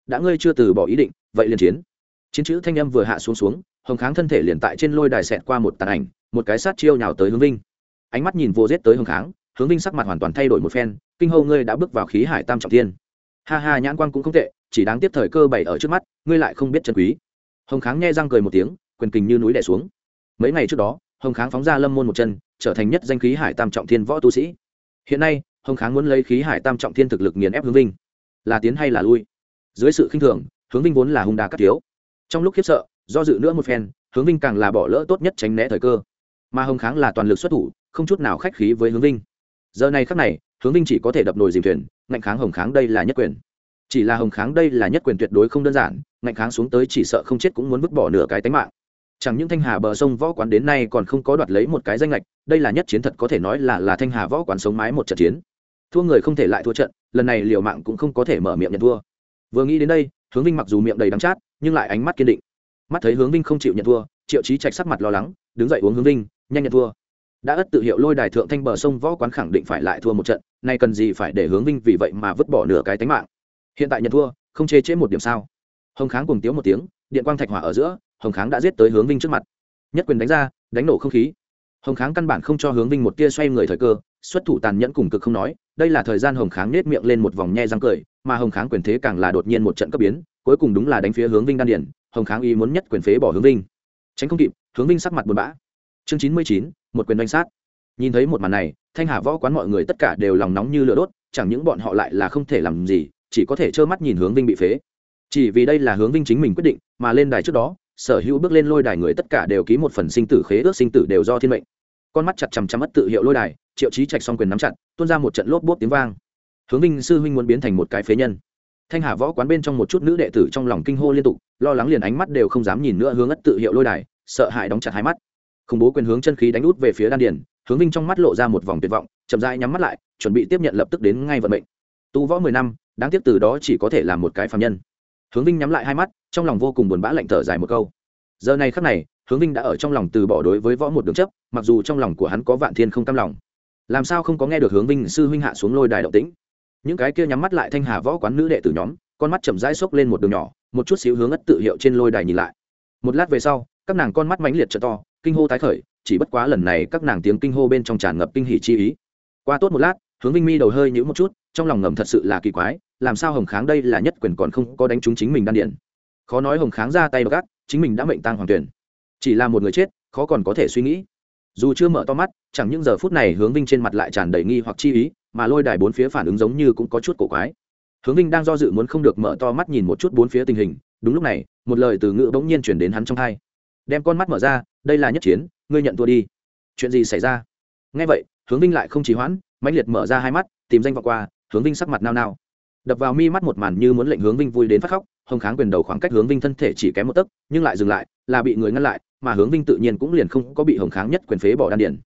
Đã ngươi chưa từ bỏ ý định, vậy liền chiến. Chiến chữ thanh âm vừa hạ xuống xuống hồng kháng thân thể liền tại trên lôi đài xẹt qua một tàn ảnh, một cái sát chiêu nhào tới hướng vinh. Ánh mắt nhìn vô rết tới hồng kháng, hướng vinh sắc mặt hoàn toàn thay đổi một phen, kinh hâu ngươi đã bước vào khí hải tam trọng thiên. Ha ha, nhãn quan cũng không tệ, chỉ đáng tiếp thời cơ bày ở trước mắt, ngươi lại không biết chân quý. Hồng kháng nghe răng cười một tiếng, quyền kình như núi đẻ xuống. Mấy ngày trước đó, hồng kháng phóng ra lâm môn một chân, trở thành nhất danh khí hải tam trọng thiên võ tu sĩ. Hiện nay, hồng kháng muốn lấy khí hải tam trọng thiên thực lực nghiền ép hướng vinh. Là tiến hay là lui? Dưới sự khinh thường, hướng vinh vốn là hung đà cắt thiếu. Trong lúc khiếp sợ do dự nữa một phen, hướng vinh càng là bỏ lỡ tốt nhất tránh né thời cơ. Mà hồng kháng là toàn lực xuất thủ, không chút nào khách khí với hướng vinh. Giờ này khắc này, hướng vinh chỉ có thể đập nồi dìm thuyền, ngạnh kháng hồng kháng đây là nhất quyền. Chỉ là hồng kháng đây là nhất quyền tuyệt đối không đơn giản, ngạnh kháng xuống tới chỉ sợ không chết cũng muốn vứt bỏ nửa cái tánh mạng. Chẳng những thanh hà bờ sông võ quán đến nay còn không có đoạt lấy một cái danh lệch đây là nhất chiến thật có thể nói là là thanh hà võ quán sống mái một trận chiến. Thua người không thể lại thua trận, lần này liều mạng cũng không có thể mở miệng nhận thua. Vừa nghĩ đến đây, hướng vinh mặc dù miệng đầy đắng chát, nhưng lại ánh mắt kiên định mắt thấy hướng vinh không chịu nhận thua, triệu trí trạch sắc mặt lo lắng, đứng dậy uống hướng vinh, nhanh nhận thua. Đã ất tự hiệu lôi đài thượng thanh bờ sông võ quán khẳng định phải lại thua một trận, nay cần gì phải để hướng vinh vì vậy mà vứt bỏ nửa cái tánh mạng. Hiện tại nhận thua, không chê chế một điểm sao? Hồng kháng cùng tiếu một tiếng, điện quang thạch hỏa ở giữa, hồng kháng đã giết tới hướng vinh trước mặt. Nhất quyền đánh ra, đánh nổ không khí. Hồng kháng căn bản không cho hướng vinh một tia xoay người thời cơ, xuất thủ tàn nhẫn cùng cực không nói, đây là thời gian hồng kháng nết miệng lên một vòng nhe răng cười, mà hồng kháng quyền thế càng là đột nhiên một trận cấp biến, cuối cùng đúng là đánh phía hướng vinh đan điển hồng kháng y muốn nhất quyền phế bỏ hướng vinh. Tránh không kịp, hướng vinh sắc mặt buồn bã. Chương chín mươi chín, một quyền đánh sát. Nhìn thấy một màn này, thanh hà võ quán mọi người tất cả đều lòng nóng như lửa đốt, chẳng những bọn họ lại là không thể làm gì, chỉ có thể trơ mắt nhìn hướng vinh bị phế. Chỉ vì đây là hướng vinh chính mình quyết định, mà lên đài trước đó, sở hữu bước lên lôi đài người tất cả đều ký một phần sinh tử khế ước sinh tử đều do thiên mệnh. Con mắt chặt chằm chằm mất tự hiệu lôi đài, triệu chí trạch xong quyền nắm chặt, tuôn ra một trận lốp bốp tiếng vang. Hướng vinh sư huynh muốn biến thành một cái phế nhân thanh hà võ quán bên trong một chút nữ đệ tử trong lòng kinh hô liên tục, lo lắng liền ánh mắt đều không dám nhìn nữa hướng ất tự hiệu lôi đài, sợ hãi đóng chặt hai mắt. Khủng bố quyền hướng chân khí đánh út về phía đan điền, hướng vinh trong mắt lộ ra một vòng tuyệt vọng, chậm rãi nhắm mắt lại, chuẩn bị tiếp nhận lập tức đến ngay vận mệnh. Tu võ mười năm, đáng tiếc từ đó chỉ có thể là một cái phạm nhân. Hướng vinh nhắm lại hai mắt, trong lòng vô cùng buồn bã lạnh thở dài một câu. Giờ này khắc này, hướng vinh đã ở trong lòng từ bỏ đối với võ một đường chấp, mặc dù trong lòng của hắn có vạn thiên không cam lòng. Làm sao không có nghe được hướng vinh sư huynh hạ xuống lôi đài động tĩnh? Những cái kia nhắm mắt lại thanh hà võ quán nữ đệ tử nhóm, con mắt chậm rãi xốc lên một đường nhỏ, một chút xíu hướng ất tự hiệu trên lôi đài nhìn lại. Một lát về sau, các nàng con mắt mãnh liệt trợ to, kinh hô tái khởi, chỉ bất quá lần này các nàng tiếng kinh hô bên trong tràn ngập kinh hỉ chi ý. Qua tốt một lát, hướng vinh mi đầu hơi nhữ một chút, trong lòng ngầm thật sự là kỳ quái, làm sao hồng kháng đây là nhất quyền còn không có đánh trúng chính mình đan điện khó nói hồng kháng ra tay gác chính mình đã mệnh tăng hoàng tuyển. Chỉ là một người chết, khó còn có thể suy nghĩ. Dù chưa mở to mắt, chẳng những giờ phút này hướng vinh trên mặt lại tràn đầy nghi hoặc chi ý mà lôi đài bốn phía phản ứng giống như cũng có chút cổ quái. Hướng vinh đang do dự muốn không được mở to mắt nhìn một chút bốn phía tình hình, đúng lúc này, một lời từ ngữ bỗng nhiên chuyển đến hắn trong tai. đem con mắt mở ra, đây là nhất chiến, ngươi nhận thua đi. Chuyện gì xảy ra? Ngay vậy, hướng vinh lại không trì hoãn, mãnh liệt mở ra hai mắt, tìm danh vọng qua, hướng vinh sắc mặt nao nao. Đập vào mi mắt một màn như muốn lệnh hướng vinh vui đến phát khóc, hồng kháng quyền đầu khoảng cách hướng vinh thân thể chỉ kém một tấc, nhưng lại dừng lại, là bị người ngăn lại, mà hướng vinh tự nhiên cũng liền không có bị hồng kháng nhất quyền phế bỏ đan điển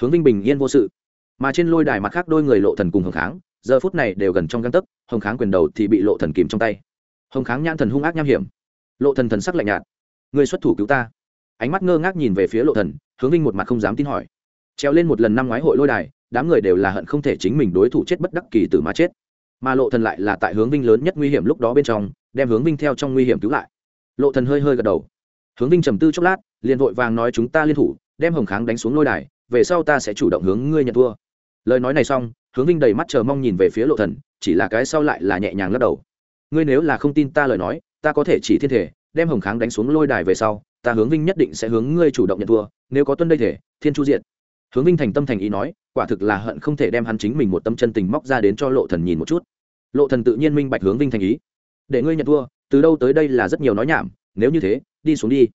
hướng vinh bình yên vô sự mà trên lôi đài mặt khác đôi người lộ thần cùng hồng kháng, giờ phút này đều gần trong găng tấc, hồng kháng quyền đầu thì bị lộ thần kìm trong tay. Hồng kháng nhãn thần hung ác nham hiểm. Lộ thần thần sắc lạnh nhạt. Người xuất thủ cứu ta. Ánh mắt ngơ ngác nhìn về phía lộ thần, hướng vinh một mặt không dám tin hỏi. Treo lên một lần năm ngoái hội lôi đài, đám người đều là hận không thể chính mình đối thủ chết bất đắc kỳ tử mà chết. Mà lộ thần lại là tại hướng vinh lớn nhất nguy hiểm lúc đó bên trong, đem hướng vinh theo trong nguy hiểm cứu lại. Lộ thần hơi hơi gật đầu. Hướng vinh trầm tư chốc lát, liền vội vàng nói chúng ta liên thủ, đem hồng kháng đánh xuống lôi đài, về sau ta sẽ chủ động hướng ngươi nhận thua lời nói này xong, hướng vinh đầy mắt chờ mong nhìn về phía lộ thần, chỉ là cái sau lại là nhẹ nhàng lắc đầu. Ngươi nếu là không tin ta lời nói, ta có thể chỉ thiên thể, đem hồng kháng đánh xuống lôi đài về sau, ta hướng vinh nhất định sẽ hướng ngươi chủ động nhận thua, nếu có tuân đây thể, thiên chu diện hướng vinh thành tâm thành ý nói, quả thực là hận không thể đem hắn chính mình một tâm chân tình móc ra đến cho lộ thần nhìn một chút. Lộ thần tự nhiên minh bạch hướng vinh thành ý. Để ngươi nhận thua, từ đâu tới đây là rất nhiều nói nhảm, nếu như thế, đi xuống đi.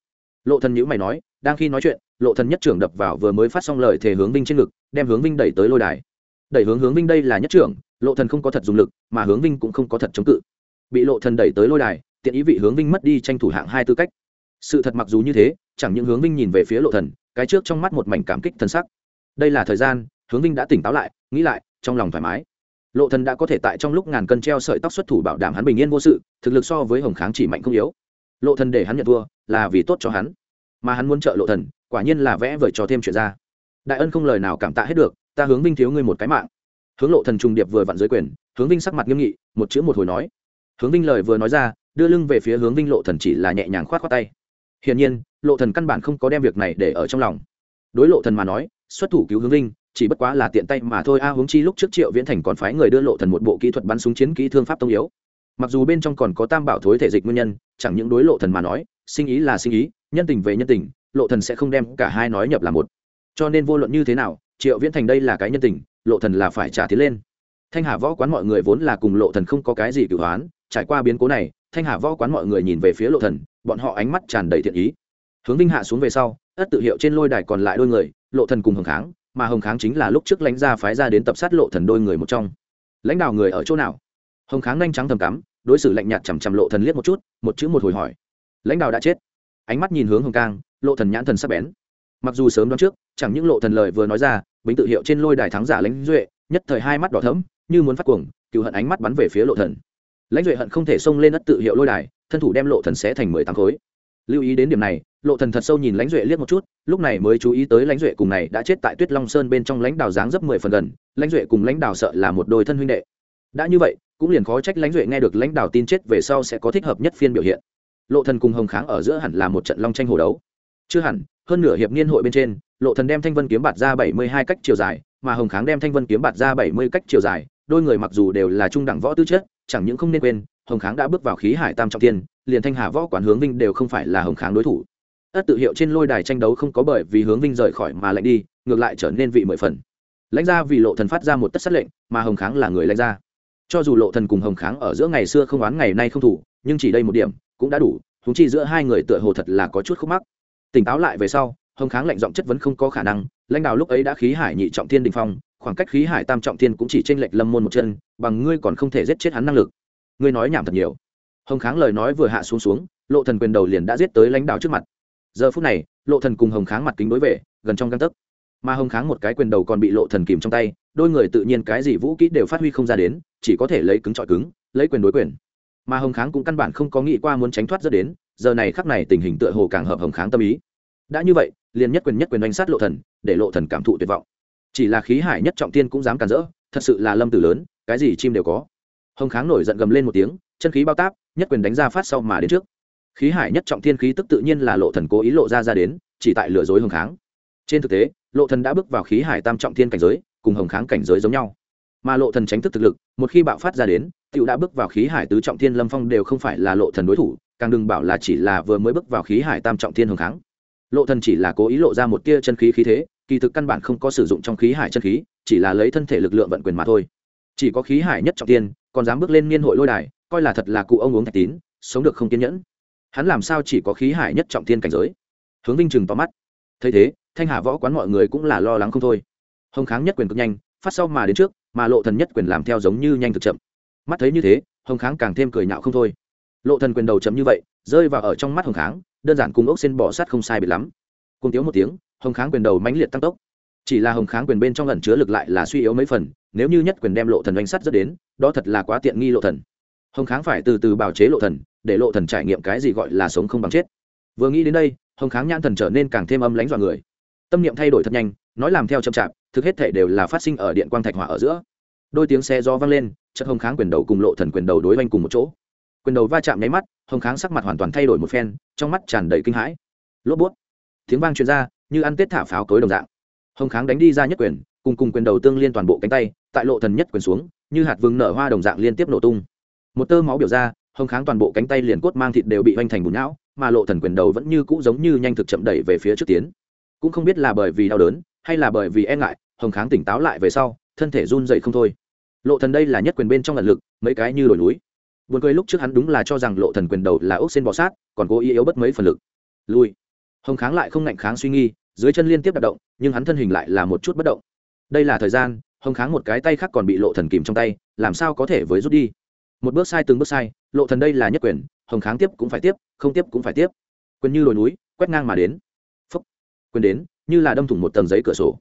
Lộ thần nhữ mày nói, đang khi nói chuyện lộ thần nhất trưởng đập vào vừa mới phát xong lời thể hướng vinh trên ngực, đem hướng vinh đẩy tới lôi đài. Đẩy hướng hướng vinh đây là nhất trưởng, lộ thần không có thật dùng lực, mà hướng vinh cũng không có thật chống cự. Bị lộ thần đẩy tới lôi đài, tiện ý vị hướng vinh mất đi tranh thủ hạng hai tư cách. Sự thật mặc dù như thế, chẳng những hướng vinh nhìn về phía lộ thần, cái trước trong mắt một mảnh cảm kích thần sắc. Đây là thời gian, hướng vinh đã tỉnh táo lại, nghĩ lại, trong lòng thoải mái. Lộ thần đã có thể tại trong lúc ngàn cân treo sợi tóc xuất thủ bảo đảm hắn bình yên vô sự, thực lực so với hồng kháng chỉ mạnh không yếu. Lộ thần để hắn nhận thua, là vì tốt cho hắn. Mà hắn muốn trợ lộ thần quả nhiên là vẽ vời cho thêm chuyện ra. Đại ân không lời nào cảm tạ hết được ta hướng vinh thiếu ngươi một cái mạng. Hướng lộ thần trùng điệp vừa vặn dưới quyền hướng vinh sắc mặt nghiêm nghị một chữ một hồi nói. Hướng vinh lời vừa nói ra đưa lưng về phía hướng vinh lộ thần chỉ là nhẹ nhàng khoát khoát tay. Hiển nhiên lộ thần căn bản không có đem việc này để ở trong lòng. Đối lộ thần mà nói xuất thủ cứu hướng vinh chỉ bất quá là tiện tay mà thôi. A à, hướng chi lúc trước triệu viễn thành còn phái người đưa lộ thần một bộ kỹ thuật bắn súng chiến kỹ thương pháp tông yếu. Mặc dù bên trong còn có tam bảo thối thể dịch nguyên nhân chẳng những đối lộ thần mà nói sinh ý là sinh ý nhân tình về nhân tình lộ thần sẽ không đem cả hai nói nhập là một. Cho nên vô luận như thế nào, triệu viễn thành đây là cái nhân tình, lộ thần là phải trả tiến lên. Thanh hà võ quán mọi người vốn là cùng lộ thần không có cái gì cửu hoán, trải qua biến cố này, thanh hà võ quán mọi người nhìn về phía lộ thần, bọn họ ánh mắt tràn đầy thiện ý. Hướng vinh hạ xuống về sau, ất tự hiệu trên lôi đài còn lại đôi người, lộ thần cùng hồng kháng, mà hồng kháng chính là lúc trước lãnh gia phái ra đến tập sát lộ thần đôi người một trong. Lãnh đạo người ở chỗ nào? Hồng kháng nhanh trắng thầm cắm, đối xử lạnh nhạt chằm chằm lộ thần liếc một chút, một chữ một hồi hỏi. Lãnh đạo đã chết ánh mắt nhìn hướng hồng cang, lộ thần nhãn thần sắc bén. Mặc dù sớm đoán trước, chẳng những lộ thần lời vừa nói ra, bính tự hiệu trên lôi đài thắng giả lãnh duệ, nhất thời hai mắt đỏ thẫm, như muốn phát cuồng cựu hận ánh mắt bắn về phía lộ thần. Lãnh duệ hận không thể xông lên ất tự hiệu lôi đài, thân thủ đem lộ thần sẽ thành mười tám khối. Lưu ý đến điểm này, lộ thần thật sâu nhìn lãnh duệ liếc một chút, lúc này mới chú ý tới lãnh duệ cùng này đã chết tại tuyết long sơn bên trong lãnh đào dáng dấp mười phần gần, lãnh duệ cùng lãnh đào sợ là một đôi thân huynh đệ. Đã như vậy, cũng liền khó trách lãnh duệ nghe được lãnh đào tin chết về sau sẽ có thích hợp nhất phiên biểu hiện lộ thần cùng hồng kháng ở giữa hẳn là một trận long tranh hồ đấu. Chưa hẳn, hơn nửa hiệp niên hội bên trên, lộ thần đem thanh vân kiếm bạt ra bảy mươi hai cách chiều dài, mà hồng kháng đem thanh vân kiếm bạt ra bảy mươi cách chiều dài, đôi người mặc dù đều là trung đẳng võ tư chất, chẳng những không nên quên, hồng kháng đã bước vào khí hải tam trọng thiên, liền thanh hà võ quán hướng vinh đều không phải là hồng kháng đối thủ. Ất tự hiệu trên lôi đài tranh đấu không có bởi vì hướng vinh rời khỏi mà lệnh đi, ngược lại trở nên vị mười phần. Lãnh ra vì lộ thần phát ra một tất sát lệnh, mà hồng kháng là người lãnh ra cho dù lộ thần cùng hồng kháng ở giữa ngày xưa không oán ngày nay không thủ, nhưng chỉ đây một điểm cũng đã đủ thúng chi giữa hai người tựa hồ thật là có chút khúc mắc. Tỉnh táo lại về sau, hồng kháng lệnh giọng chất vấn không có khả năng, lãnh đạo lúc ấy đã khí hải nhị trọng thiên đình phong, khoảng cách khí hải tam trọng thiên cũng chỉ trên lệch lâm môn một chân, bằng ngươi còn không thể giết chết hắn năng lực. Ngươi nói nhảm thật nhiều. Hồng kháng lời nói vừa hạ xuống xuống, lộ thần quyền đầu liền đã giết tới lãnh đạo trước mặt. Giờ phút này, lộ thần cùng hồng kháng mặt kính đối về gần trong găng tấc. Mà hồng kháng một cái quyền đầu còn bị lộ thần kìm trong tay, đôi người tự nhiên cái gì vũ kỹ đều phát huy không ra đến, chỉ có thể lấy cứng trọi cứng, lấy quyền đối quyền mà hồng kháng cũng căn bản không có nghĩ qua muốn tránh thoát dẫn đến, giờ này khắc này tình hình tựa hồ càng hợp hồng kháng tâm ý. Đã như vậy, liền nhất quyền nhất quyền đánh sát lộ thần, để lộ thần cảm thụ tuyệt vọng. Chỉ là khí hải nhất trọng tiên cũng dám cản rỡ, thật sự là lâm tử lớn, cái gì chim đều có. Hồng kháng nổi giận gầm lên một tiếng, chân khí bao táp, nhất quyền đánh ra phát sau mà đến trước. Khí hải nhất trọng thiên khí tức tự nhiên là lộ thần cố ý lộ ra ra đến, chỉ tại lừa dối hồng kháng. Trên thực tế, lộ thần đã bước vào khí hải tam trọng thiên cảnh giới, cùng hồng kháng cảnh giới giống nhau mà lộ thần tránh thức thực lực, một khi bạo phát ra đến, tiểu đã bước vào khí hải tứ trọng thiên lâm phong đều không phải là lộ thần đối thủ, càng đừng bảo là chỉ là vừa mới bước vào khí hải tam trọng thiên hồng kháng. Lộ thần chỉ là cố ý lộ ra một tia chân khí khí thế, kỳ thực căn bản không có sử dụng trong khí hải chân khí, chỉ là lấy thân thể lực lượng vận quyền mà thôi. Chỉ có khí hải nhất trọng thiên, còn dám bước lên niên hội lôi đài, coi là thật là cụ ông uống thạch tín, sống được không kiên nhẫn. Hắn làm sao chỉ có khí hải nhất trọng thiên cảnh giới? Hướng vinh chừng to mắt. Thấy thế, thanh hà võ quán mọi người cũng là lo lắng không thôi. Hồng kháng nhất quyền cực nhanh, phát sau mà đến trước mà lộ thần nhất quyền làm theo giống như nhanh thực chậm. Mắt thấy như thế, hồng kháng càng thêm cười nhạo không thôi. Lộ thần quyền đầu chấm như vậy, rơi vào ở trong mắt hồng kháng, đơn giản cùng ốc xin bỏ sát không sai biệt lắm. Cùng tiếu một tiếng, hồng kháng quyền đầu mãnh liệt tăng tốc. Chỉ là hồng kháng quyền bên trong ẩn chứa lực lại là suy yếu mấy phần, nếu như nhất quyền đem lộ thần đánh sắt rất đến, đó thật là quá tiện nghi lộ thần. Hồng kháng phải từ từ bào chế lộ thần, để lộ thần trải nghiệm cái gì gọi là sống không bằng chết. Vừa nghĩ đến đây, hồng kháng nhãn thần trở nên càng thêm âm lãnh dọa người. Tâm niệm thay đổi thật nhanh, nói làm theo chậm chạp thực hết thể đều là phát sinh ở điện quang thạch hỏa ở giữa. Đôi tiếng xe do vang lên chất hồng kháng quyền đầu cùng lộ thần quyền đầu đối oanh cùng một chỗ. Quyền đầu va chạm nháy mắt, hồng kháng sắc mặt hoàn toàn thay đổi một phen, trong mắt tràn đầy kinh hãi. Lốp bút. Tiếng vang truyền ra, như ăn tết thả pháo cối đồng dạng. Hồng kháng đánh đi ra nhất quyền, cùng cùng quyền đầu tương liên toàn bộ cánh tay, tại lộ thần nhất quyền xuống, như hạt vừng nở hoa đồng dạng liên tiếp nổ tung. Một tơ máu biểu ra, hồng kháng toàn bộ cánh tay liền cốt mang thịt đều bị hoành thành bùn não mà lộ thần quyền đầu vẫn như cũ giống như nhanh thực chậm đẩy về phía trước tiến. Cũng không biết là bởi vì đau đớn hay là bởi vì e ngại, hồng kháng tỉnh táo lại về sau, thân thể run dậy không thôi. Lộ thần đây là nhất quyền bên trong ẩn lực, mấy cái như đổi núi. Buồn cười lúc trước hắn đúng là cho rằng lộ thần quyền đầu là ốc sen bò sát, còn cố ý yếu bất mấy phần lực. Lui. Hồng kháng lại không ngạnh kháng suy nghi, dưới chân liên tiếp đạp động, nhưng hắn thân hình lại là một chút bất động. Đây là thời gian, hồng kháng một cái tay khác còn bị lộ thần kìm trong tay, làm sao có thể với rút đi? Một bước sai từng bước sai, lộ thần đây là nhất quyền, hồng kháng tiếp cũng phải tiếp, không tiếp cũng phải tiếp. Quyền như đồi núi, quét ngang mà đến. Phúc. Quyền đến như là đâm thủng một tầng giấy cửa sổ.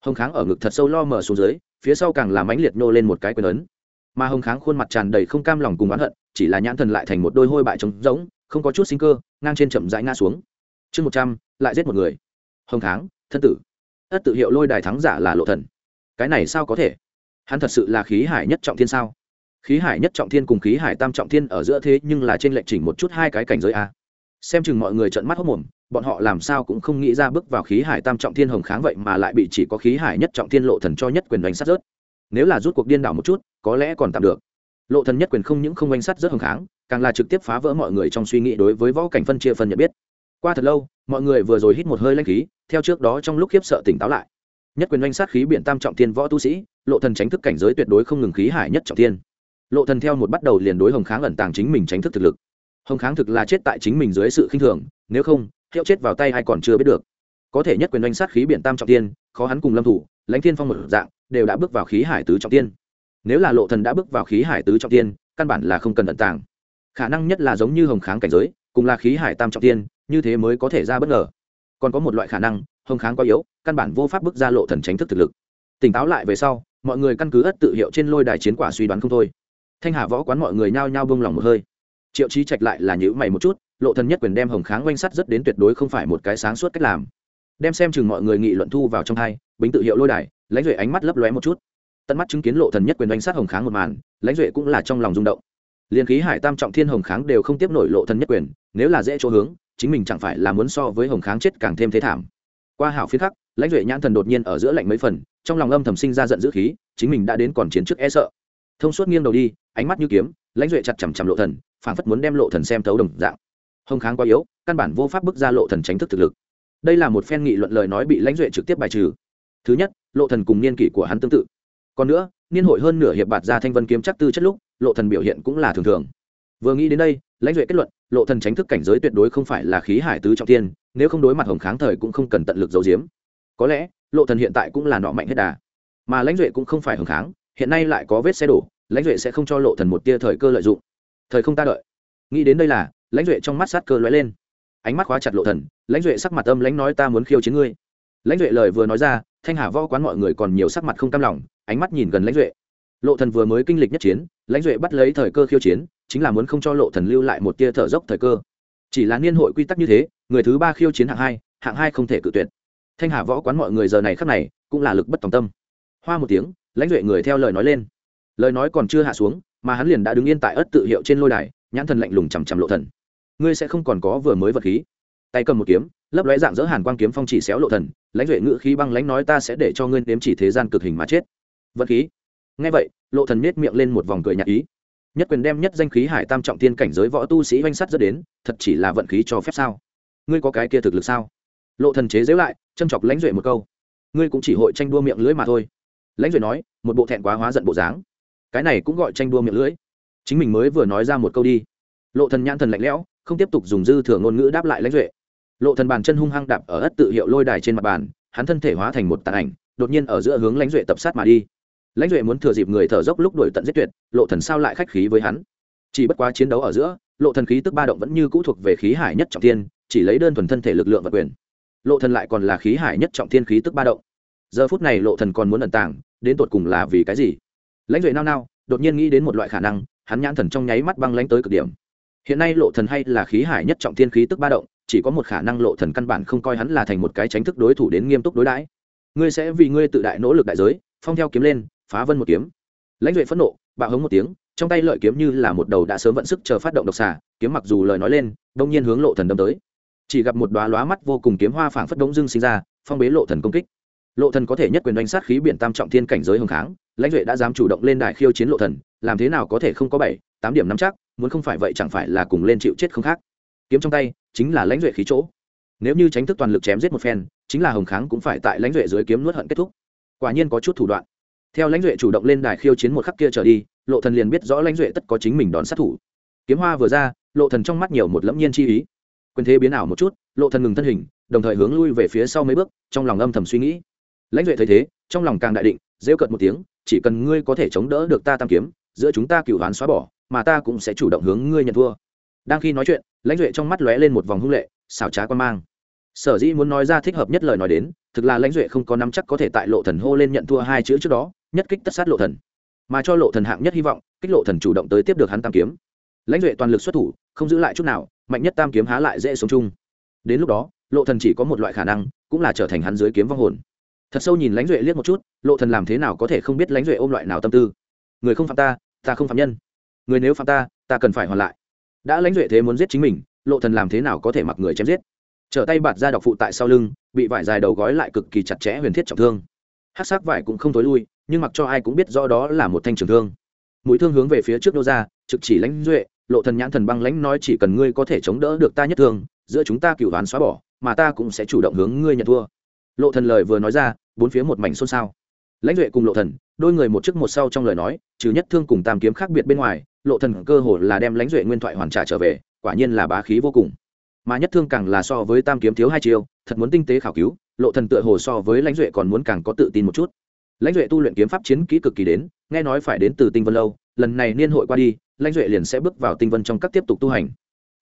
Hồng kháng ở ngực thật sâu lo mở xuống dưới, phía sau càng làm mãnh liệt nô lên một cái quyền ấn. Mà hồng kháng khuôn mặt tràn đầy không cam lòng cùng oán hận, chỉ là nhãn thần lại thành một đôi hôi bại trống rỗng, không có chút sinh cơ, ngang trên chậm rãi ngã xuống. Chương một trăm, lại giết một người. Hồng kháng, thân tử. Ất tự hiệu lôi đài thắng giả là lộ thần. Cái này sao có thể? Hắn thật sự là khí hải nhất trọng thiên sao? Khí hải nhất trọng thiên cùng khí hải tam trọng thiên ở giữa thế nhưng là trên lệnh chỉnh một chút hai cái cảnh giới a. Xem chừng mọi người trợn mắt hốc mồm bọn họ làm sao cũng không nghĩ ra bước vào khí hải tam trọng thiên hồng kháng vậy mà lại bị chỉ có khí hải nhất trọng thiên lộ thần cho nhất quyền đánh sát rớt. Nếu là rút cuộc điên đảo một chút, có lẽ còn tạm được. Lộ thần nhất quyền không những không đánh sát rớt hồng kháng, càng là trực tiếp phá vỡ mọi người trong suy nghĩ đối với võ cảnh phân chia phân nhận biết. Qua thật lâu, mọi người vừa rồi hít một hơi lanh khí, theo trước đó trong lúc khiếp sợ tỉnh táo lại. Nhất quyền đánh sát khí biển tam trọng thiên võ tu sĩ, lộ thần tránh thức cảnh giới tuyệt đối không ngừng khí hải nhất trọng thiên. Lộ thần theo một bắt đầu liền đối hồng kháng ẩn tàng chính mình tránh thức thực lực. Hồng kháng thực là chết tại chính mình dưới sự khinh thường, nếu không hiệu chết vào tay ai còn chưa biết được. Có thể nhất quyền oanh sát khí biển tam trọng tiên, khó hắn cùng lâm thủ, lãnh thiên phong một dạng, đều đã bước vào khí hải tứ trọng tiên. Nếu là lộ thần đã bước vào khí hải tứ trọng tiên, căn bản là không cần ẩn tàng. Khả năng nhất là giống như hồng kháng cảnh giới, cùng là khí hải tam trọng tiên, như thế mới có thể ra bất ngờ. Còn có một loại khả năng, hồng kháng quá yếu, căn bản vô pháp bước ra lộ thần tránh thức thực lực. Tỉnh táo lại về sau, mọi người căn cứ ất tự hiệu trên lôi đài chiến quả suy đoán không thôi. Thanh hà võ quán mọi người nhao nhao bông lòng một hơi. Triệu trí trạch lại là nhữ mày một chút lộ thần nhất quyền đem hồng kháng oanh sắt rất đến tuyệt đối không phải một cái sáng suốt cách làm. Đem xem chừng mọi người nghị luận thu vào trong hai, bính tự hiệu lôi đài, lãnh duệ ánh mắt lấp lóe một chút. Tận mắt chứng kiến lộ thần nhất quyền oanh sát hồng kháng một màn, lãnh duệ cũng là trong lòng rung động. Liên khí hải tam trọng thiên hồng kháng đều không tiếp nổi lộ thần nhất quyền, nếu là dễ chỗ hướng, chính mình chẳng phải là muốn so với hồng kháng chết càng thêm thế thảm. Qua hảo phiến khắc, lãnh duệ nhãn thần đột nhiên ở giữa lạnh mấy phần, trong lòng âm thầm sinh ra giận dữ khí, chính mình đã đến còn chiến trước e sợ. Thông suốt nghiêng đầu đi, ánh mắt như kiếm, lãnh duệ chặt chằm chằm lộ thần, phảng phất muốn đem lộ thần xem thấu đồng dạng hồng kháng quá yếu, căn bản vô pháp bức ra lộ thần tránh thức thực lực. Đây là một phen nghị luận lời nói bị lãnh duệ trực tiếp bài trừ. Thứ nhất, lộ thần cùng niên kỷ của hắn tương tự. Còn nữa, niên hội hơn nửa hiệp bạt ra thanh vân kiếm chắc tư chất lúc, lộ thần biểu hiện cũng là thường thường. Vừa nghĩ đến đây, lãnh duệ kết luận, lộ thần tránh thức cảnh giới tuyệt đối không phải là khí hải tứ trọng tiên, nếu không đối mặt hồng kháng thời cũng không cần tận lực giấu giếm. Có lẽ, lộ thần hiện tại cũng là nọ mạnh hết đà. Mà lãnh duệ cũng không phải hồng kháng, hiện nay lại có vết xe đổ, lãnh duệ sẽ không cho lộ thần một tia thời cơ lợi dụng. Thời không ta đợi. Nghĩ đến đây là lãnh duệ trong mắt sát cơ lóe lên. Ánh mắt khóa chặt lộ thần, lãnh duệ sắc mặt âm lãnh nói ta muốn khiêu chiến ngươi. Lãnh duệ lời vừa nói ra, thanh hà võ quán mọi người còn nhiều sắc mặt không cam lòng, ánh mắt nhìn gần lãnh duệ. Lộ thần vừa mới kinh lịch nhất chiến, lãnh duệ bắt lấy thời cơ khiêu chiến, chính là muốn không cho lộ thần lưu lại một tia thở dốc thời cơ. Chỉ là niên hội quy tắc như thế, người thứ ba khiêu chiến hạng hai hạng hai không thể cự tuyệt. Thanh hà võ quán mọi người giờ này khắc này, cũng là lực bất tòng tâm. Hoa một tiếng, lãnh duệ người theo lời nói lên. Lời nói còn chưa hạ xuống, mà hắn liền đã đứng yên tại ất tự hiệu trên lôi đài, nhãn thần lạnh lùng chằm chằm lộ thần ngươi sẽ không còn có vừa mới vật khí. Tay cầm một kiếm, lấp lóe dạng dỡ hàn quang kiếm phong chỉ xéo lộ thần, lãnh duệ ngữ khí băng lãnh nói ta sẽ để cho ngươi nếm chỉ thế gian cực hình mà chết. Vật khí. Nghe vậy, lộ thần nết miệng lên một vòng cười nhạt ý. Nhất quyền đem nhất danh khí hải tam trọng thiên cảnh giới võ tu sĩ oanh sắt dẫn đến, thật chỉ là vận khí cho phép sao? Ngươi có cái kia thực lực sao? Lộ thần chế giễu lại, châm chọc lãnh duệ một câu. Ngươi cũng chỉ hội tranh đua miệng lưỡi mà thôi. Lãnh duệ nói, một bộ thẹn quá hóa giận bộ dáng. Cái này cũng gọi tranh đua miệng lưỡi. Chính mình mới vừa nói ra một câu đi. Lộ thần nhãn thần lạnh lẽo không tiếp tục dùng dư thừa ngôn ngữ đáp lại lãnh duệ. Lộ thần bàn chân hung hăng đạp ở ất tự hiệu lôi đài trên mặt bàn, hắn thân thể hóa thành một tàn ảnh, đột nhiên ở giữa hướng lãnh duệ tập sát mà đi. Lãnh duệ muốn thừa dịp người thở dốc lúc đuổi tận giết tuyệt, lộ thần sao lại khách khí với hắn? Chỉ bất quá chiến đấu ở giữa, lộ thần khí tức ba động vẫn như cũ thuộc về khí hải nhất trọng thiên, chỉ lấy đơn thuần thân thể lực lượng và quyền. Lộ thần lại còn là khí hải nhất trọng thiên khí tức ba động. Giờ phút này lộ thần còn muốn ẩn tàng, đến tột cùng là vì cái gì? Lãnh duệ nao nao, đột nhiên nghĩ đến một loại khả năng, hắn nhãn thần trong nháy mắt băng lãnh tới cực điểm hiện nay lộ thần hay là khí hải nhất trọng thiên khí tức ba động, chỉ có một khả năng lộ thần căn bản không coi hắn là thành một cái tránh thức đối thủ đến nghiêm túc đối đãi. Ngươi sẽ vì ngươi tự đại nỗ lực đại giới, phong theo kiếm lên, phá vân một kiếm. Lãnh duệ phẫn nộ, bạo hống một tiếng, trong tay lợi kiếm như là một đầu đã sớm vận sức chờ phát động độc xà, kiếm mặc dù lời nói lên, đông nhiên hướng lộ thần đâm tới. Chỉ gặp một đóa lóa mắt vô cùng kiếm hoa phảng phất đống dưng sinh ra, phong bế lộ thần công kích. Lộ thần có thể nhất quyền đánh sát khí biển tam trọng thiên cảnh giới hồng kháng, lãnh duệ đã dám chủ động lên đài khiêu chiến lộ thần, làm thế nào có thể không có bảy, tám điểm nắm chắc muốn không phải vậy chẳng phải là cùng lên chịu chết không khác. Kiếm trong tay chính là lãnh duệ khí chỗ. Nếu như tránh thức toàn lực chém giết một phen, chính là hồng kháng cũng phải tại lãnh duệ dưới kiếm nuốt hận kết thúc. Quả nhiên có chút thủ đoạn. Theo lãnh duệ chủ động lên đài khiêu chiến một khắc kia trở đi, lộ thần liền biết rõ lãnh duệ tất có chính mình đón sát thủ. Kiếm hoa vừa ra, lộ thần trong mắt nhiều một lẫm nhiên chi ý. Quyền thế biến ảo một chút, lộ thần ngừng thân hình, đồng thời hướng lui về phía sau mấy bước, trong lòng âm thầm suy nghĩ. Lãnh duệ thấy thế, trong lòng càng đại định, rêu cợt một tiếng, chỉ cần ngươi có thể chống đỡ được ta tam kiếm, giữa chúng ta cửu đoán xóa bỏ mà ta cũng sẽ chủ động hướng ngươi nhận thua. Đang khi nói chuyện, lãnh duệ trong mắt lóe lên một vòng hung lệ, xảo trá quan mang. Sở dĩ muốn nói ra thích hợp nhất lời nói đến, thực là lãnh duệ không có nắm chắc có thể tại lộ thần hô lên nhận thua hai chữ trước đó, nhất kích tất sát lộ thần. Mà cho lộ thần hạng nhất hy vọng, kích lộ thần chủ động tới tiếp được hắn tam kiếm. Lãnh duệ toàn lực xuất thủ, không giữ lại chút nào, mạnh nhất tam kiếm há lại dễ sống chung. Đến lúc đó, lộ thần chỉ có một loại khả năng, cũng là trở thành hắn dưới kiếm vong hồn. Thật sâu nhìn lãnh duệ liếc một chút, lộ thần làm thế nào có thể không biết lãnh duệ ôm loại nào tâm tư. Người không phạm ta ta không phạm nhân người nếu phạm ta ta cần phải hoàn lại. Đã lãnh duệ thế muốn giết chính mình, lộ thần làm thế nào có thể mặc người chém giết? Trở tay bạt ra độc phụ tại sau lưng, bị vải dài đầu gói lại cực kỳ chặt chẽ huyền thiết trọng thương. Hát sắc vải cũng không tối lui, nhưng mặc cho ai cũng biết rõ đó là một thanh trường thương. Mũi thương hướng về phía trước nô ra, trực chỉ lãnh duệ, lộ thần nhãn thần băng lãnh nói chỉ cần ngươi có thể chống đỡ được ta nhất thương, giữa chúng ta cửu đoán xóa bỏ, mà ta cũng sẽ chủ động hướng ngươi nhận thua. Lộ thần lời vừa nói ra, bốn phía một mảnh xôn xao. Lãnh duệ cùng lộ thần, đôi người một trước một sau trong lời nói, trừ nhất thương cùng tam kiếm khác biệt bên ngoài lộ thần cơ hồ là đem lãnh duệ nguyên thoại hoàn trả trở về, quả nhiên là bá khí vô cùng. Mà nhất thương càng là so với tam kiếm thiếu hai chiêu, thật muốn tinh tế khảo cứu, lộ thần tựa hồ so với lãnh duệ còn muốn càng có tự tin một chút. Lãnh duệ tu luyện kiếm pháp chiến kỹ cực kỳ đến, nghe nói phải đến từ tinh vân lâu, lần này niên hội qua đi, lãnh duệ liền sẽ bước vào tinh vân trong các tiếp tục tu hành.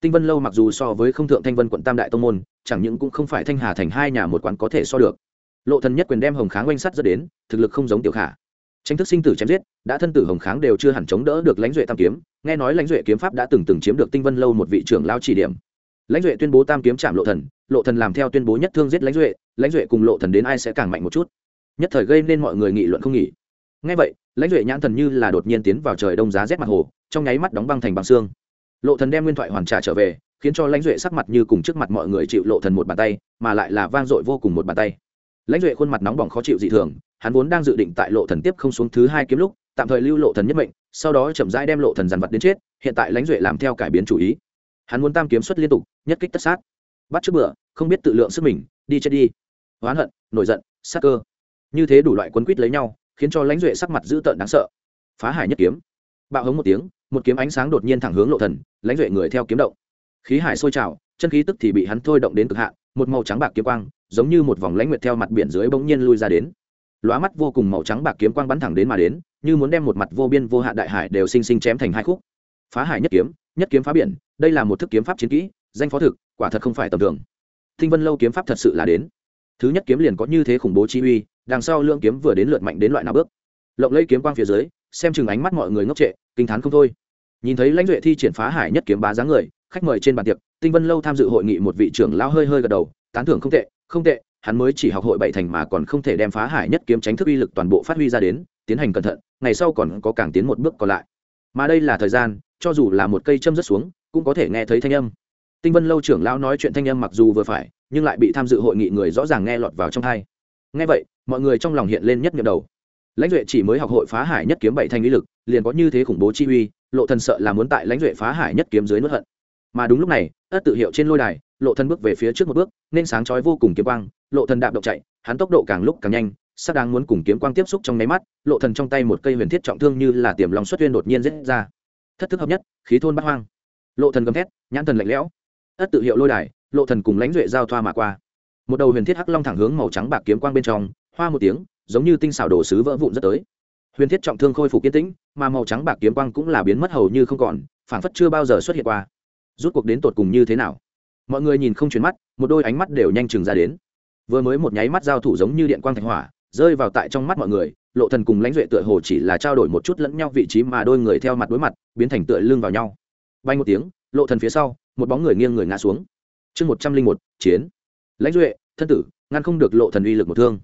Tinh vân lâu mặc dù so với không thượng thanh vân quận tam đại tông môn, chẳng những cũng không phải thanh hà thành hai nhà một quán có thể so được. Lộ thần nhất quyền đem hồng kháng oanh sắt dẫn đến, thực lực không giống tiểu khả tranh thức sinh tử chém giết, đã thân tử hồng kháng đều chưa hẳn chống đỡ được lãnh duệ tam kiếm. Nghe nói lãnh duệ kiếm pháp đã từng từng chiếm được tinh vân lâu một vị trưởng lao chỉ điểm. Lãnh duệ tuyên bố tam kiếm chạm lộ thần lộ thần làm theo tuyên bố nhất thương giết lãnh duệ lãnh duệ cùng lộ thần đến ai sẽ càng mạnh một chút. Nhất thời gây nên mọi người nghị luận không nghỉ. Ngay vậy, lãnh duệ nhãn thần như là đột nhiên tiến vào trời đông giá rét mặt hồ, trong nháy mắt đóng băng thành băng xương. Lộ thần đem nguyên thoại hoàn trả trở về, khiến cho lãnh duệ sắc mặt như cùng trước mặt mọi người chịu lộ thần một bàn tay, mà lại là vang dội vô cùng một bàn tay. Lãnh duệ khuôn mặt nóng bỏng khó chịu dị thường hắn vốn đang dự định tại lộ thần tiếp không xuống thứ hai kiếm lúc, tạm thời lưu lộ thần nhất mệnh, sau đó chậm rãi đem lộ thần dàn vật đến chết, hiện tại lãnh duệ làm theo cải biến chủ ý. Hắn muốn tam kiếm xuất liên tục, nhất kích tất sát. Bắt trước bữa, không biết tự lượng sức mình, đi chết đi. Oán hận, nổi giận, sát cơ. Như thế đủ loại quấn quýt lấy nhau, khiến cho lãnh duệ sắc mặt dữ tợn đáng sợ. Phá hải nhất kiếm. Bạo hống một tiếng, một kiếm ánh sáng đột nhiên thẳng hướng lộ thần, lãnh duệ người theo kiếm động. Khí hải sôi trào, chân khí tức thì bị hắn thôi động đến cực hạn, một màu trắng bạc kiếm quang, giống như một vòng lãnh nguyệt theo mặt biển dưới bỗng nhiên lui ra đến lóa mắt vô cùng màu trắng bạc kiếm quang bắn thẳng đến mà đến, như muốn đem một mặt vô biên vô hạn đại hải đều sinh sinh chém thành hai khúc. Phá hải nhất kiếm nhất kiếm phá biển, đây là một thức kiếm pháp chiến kỹ, danh phó thực, quả thật không phải tầm thường. Thinh vân lâu kiếm pháp thật sự là đến. Thứ nhất kiếm liền có như thế khủng bố chi uy, đằng sau lương kiếm vừa đến lượt mạnh đến loại nào bước. Lộng lấy kiếm quang phía dưới, xem chừng ánh mắt mọi người ngốc trệ, kinh t h á n không thôi. Nhìn thấy lãnh duệ thi triển phá hải nhất kiếm bá dáng người, khách mời trên bàn tiệc tinh vân lâu tham dự hội nghị một vị trưởng lao hơi hơi gật đầu, tán thưởng không tệ không tệ hắn mới chỉ học hội bảy thành mà còn không thể đem phá hải nhất kiếm tránh thức uy lực toàn bộ phát huy ra đến, tiến hành cẩn thận, ngày sau còn có càng tiến một bước còn lại. Mà đây là thời gian, cho dù là một cây châm rất xuống, cũng có thể nghe thấy thanh âm. Tinh vân lâu trưởng lão nói chuyện thanh âm mặc dù vừa phải, nhưng lại bị tham dự hội nghị người rõ ràng nghe lọt vào trong hai nghe vậy, mọi người trong lòng hiện lên nhất nhậm đầu. Lãnh duệ chỉ mới học hội phá hải nhất kiếm bảy thanh lý lực, liền có như thế khủng bố chi uy, lộ thần sợ là muốn tại lãnh duệ phá hải nhất kiếm dưới nuốt hận. Mà đúng lúc này ất tự hiệu trên lôi đài lộ thần bước về phía trước một bước, nên sáng chói vô cùng kiếm quang, lộ thần đạp động chạy, hắn tốc độ càng lúc càng nhanh, sắp đang muốn cùng kiếm quang tiếp xúc trong nháy mắt, lộ thần trong tay một cây huyền thiết trọng thương như là tiềm long xuất huyên đột nhiên rết ra. Thất thức hợp nhất, khí thôn bắt hoang. Lộ thần gầm thét, nhãn thần lạnh lẽo. Ất tự hiệu lôi đài, lộ thần cùng lãnh duệ giao thoa mà qua. Một đầu huyền thiết hắc long thẳng hướng màu trắng bạc kiếm quang bên trong, hoa một tiếng, giống như tinh xảo đồ sứ vỡ vụn rất tới. Huyền thiết trọng thương khôi phục kiên tĩnh, mà màu trắng bạc kiếm quang cũng là biến mất hầu như không còn phản phất chưa bao giờ xuất hiện qua. Rút cuộc đến tột cùng như thế nào? Mọi người nhìn không chuyển mắt, một đôi ánh mắt đều nhanh chừng ra đến. Vừa mới một nháy mắt giao thủ giống như điện quang thành hỏa, rơi vào tại trong mắt mọi người, lộ thần cùng lãnh duệ tựa hồ chỉ là trao đổi một chút lẫn nhau vị trí mà đôi người theo mặt đối mặt, biến thành tựa lưng vào nhau. Bay một tiếng, lộ thần phía sau, một bóng người nghiêng người ngã xuống. Chương một trăm linh một, chiến. Lãnh duệ, thân tử, ngăn không được lộ thần uy lực một thương.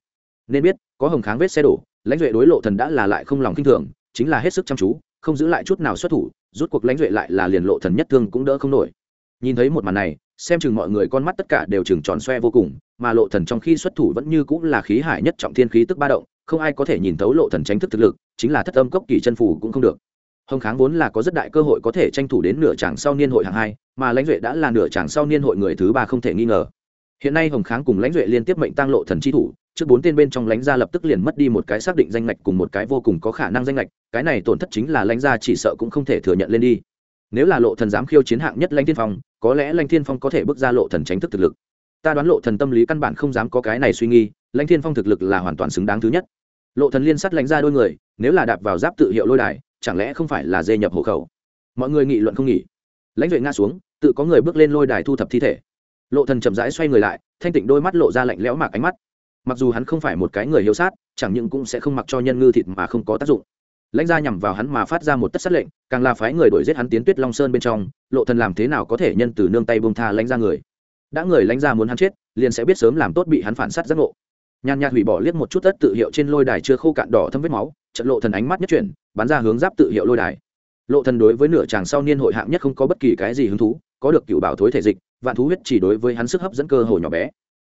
Nên biết, có hồng kháng vết xe đổ, lãnh duệ đối lộ thần đã là lại không lòng kinh thường, chính là hết sức chăm chú, không giữ lại chút nào xuất thủ, rút cuộc lãnh duệ lại là liền lộ thần nhất thương cũng đỡ không nổi. Nhìn thấy một màn này xem chừng mọi người con mắt tất cả đều chừng tròn xoe vô cùng, mà lộ thần trong khi xuất thủ vẫn như cũng là khí hải nhất trọng thiên khí tức ba động, không ai có thể nhìn thấu lộ thần tránh thức thực lực, chính là thất âm cốc kỳ chân phủ cũng không được. Hồng kháng vốn là có rất đại cơ hội có thể tranh thủ đến nửa tràng sau niên hội hạng hai, mà lãnh duệ đã là nửa tràng sau niên hội người thứ ba không thể nghi ngờ. Hiện nay hồng kháng cùng lãnh duệ liên tiếp mệnh tăng lộ thần chi thủ, trước bốn tên bên trong lãnh gia lập tức liền mất đi một cái xác định danh ngạch cùng một cái vô cùng có khả năng danh ngạch, cái này tổn thất chính là lãnh gia chỉ sợ cũng không thể thừa nhận lên đi nếu là lộ thần dám khiêu chiến hạng nhất lãnh thiên phong, có lẽ lãnh thiên phong có thể bước ra lộ thần tránh thức thực lực. Ta đoán lộ thần tâm lý căn bản không dám có cái này suy nghi lãnh thiên phong thực lực là hoàn toàn xứng đáng thứ nhất. Lộ thần liên sát lãnh ra đôi người, nếu là đạp vào giáp tự hiệu lôi đài, chẳng lẽ không phải là dê nhập hộ khẩu? Mọi người nghị luận không nghỉ. Lãnh duệ ngã xuống, tự có người bước lên lôi đài thu thập thi thể. Lộ thần chậm rãi xoay người lại, thanh tịnh đôi mắt lộ ra lạnh lẽo mạc ánh mắt. Mặc dù hắn không phải một cái người hiếu sát, chẳng những cũng sẽ không mặc cho nhân ngư thịt mà không có tác dụng lãnh gia nhằm vào hắn mà phát ra một tất sát lệnh, càng là phái người đuổi giết hắn tiến tuyết long sơn bên trong, lộ thần làm thế nào có thể nhân từ nương tay buông tha lãnh gia người? Đã người lãnh gia muốn hắn chết, liền sẽ biết sớm làm tốt bị hắn phản sát giác ngộ. Nhàn nhạt hủy bỏ liếc một chút tất tự hiệu trên lôi đài chưa khô cạn đỏ thâm vết máu trận lộ thần ánh mắt nhất chuyển, bắn ra hướng giáp tự hiệu lôi đài. Lộ thần đối với nửa chàng sau niên hội hạng nhất không có bất kỳ cái gì hứng thú, có được cựu bảo thối thể dịch, vạn thú huyết chỉ đối với hắn sức hấp dẫn cơ hồ nhỏ bé.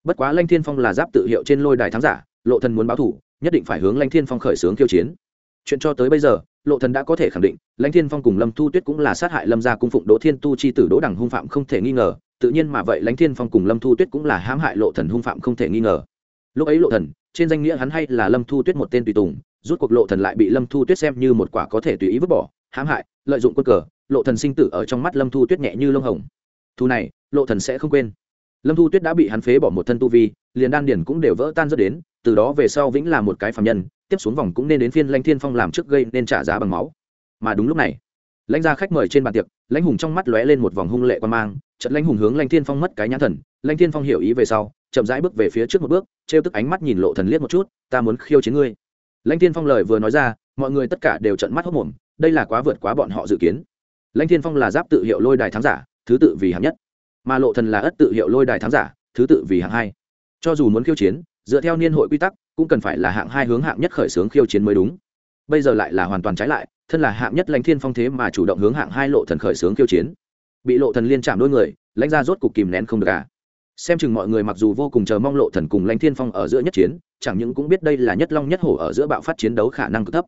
Bất quá lanh thiên phong là giáp tự hiệu trên lôi đài thắng giả, lộ thần muốn báo thủ, nhất định phải hướng lanh thiên phong khởi sướng khiêu chiến chuyện cho tới bây giờ, lộ thần đã có thể khẳng định, lãnh thiên phong cùng lâm thu tuyết cũng là sát hại lâm gia cung phụng đỗ thiên tu chi tử đỗ đẳng hung phạm không thể nghi ngờ, tự nhiên mà vậy lãnh thiên phong cùng lâm thu tuyết cũng là hãm hại lộ thần hung phạm không thể nghi ngờ. Lúc ấy lộ thần, trên danh nghĩa hắn hay là lâm thu tuyết một tên tùy tùng, rút cuộc lộ thần lại bị lâm thu tuyết xem như một quả có thể tùy ý vứt bỏ, hãm hại, lợi dụng quân cờ, lộ thần sinh tử ở trong mắt lâm thu tuyết nhẹ như lông hồng. Thu này, lộ thần sẽ không quên lâm thu tuyết đã bị hắn phế bỏ một thân tu vi, liền đan điển cũng đều vỡ tan rất đến, từ đó về sau vĩnh là một cái phạm nhân, tiếp xuống vòng cũng nên đến phiên lãnh thiên phong làm trước gây nên trả giá bằng máu. Mà đúng lúc này, lãnh gia khách mời trên bàn tiệc, lãnh hùng trong mắt lóe lên một vòng hung lệ quan mang trận lãnh hùng hướng lãnh thiên phong mất cái nhãn thần, lãnh thiên phong hiểu ý về sau, chậm rãi bước về phía trước một bước, trêu tức ánh mắt nhìn lộ thần liếc một chút, ta muốn khiêu chiến ngươi. Lãnh thiên phong lời vừa nói ra, mọi người tất cả đều trận mắt hốc mồm đây là quá vượt quá bọn họ dự kiến. Lãnh thiên phong là giáp tự hiệu lôi đài thắng giả, thứ tự vì hạng nhất mà lộ thần là ất tự hiệu lôi đài thắng giả, thứ tự vì hạng hai. Cho dù muốn khiêu chiến, dựa theo niên hội quy tắc, cũng cần phải là hạng hai hướng hạng nhất khởi xướng khiêu chiến mới đúng. Bây giờ lại là hoàn toàn trái lại, thân là hạng nhất lãnh thiên phong thế mà chủ động hướng hạng hai lộ thần khởi xướng khiêu chiến. Bị lộ thần liên chạm đôi người, lãnh ra rốt cục kìm nén không được cả à. xem chừng mọi người mặc dù vô cùng chờ mong lộ thần cùng lãnh thiên phong ở giữa nhất chiến, chẳng những cũng biết đây là nhất long nhất hổ ở giữa bạo phát chiến đấu khả năng cực thấp.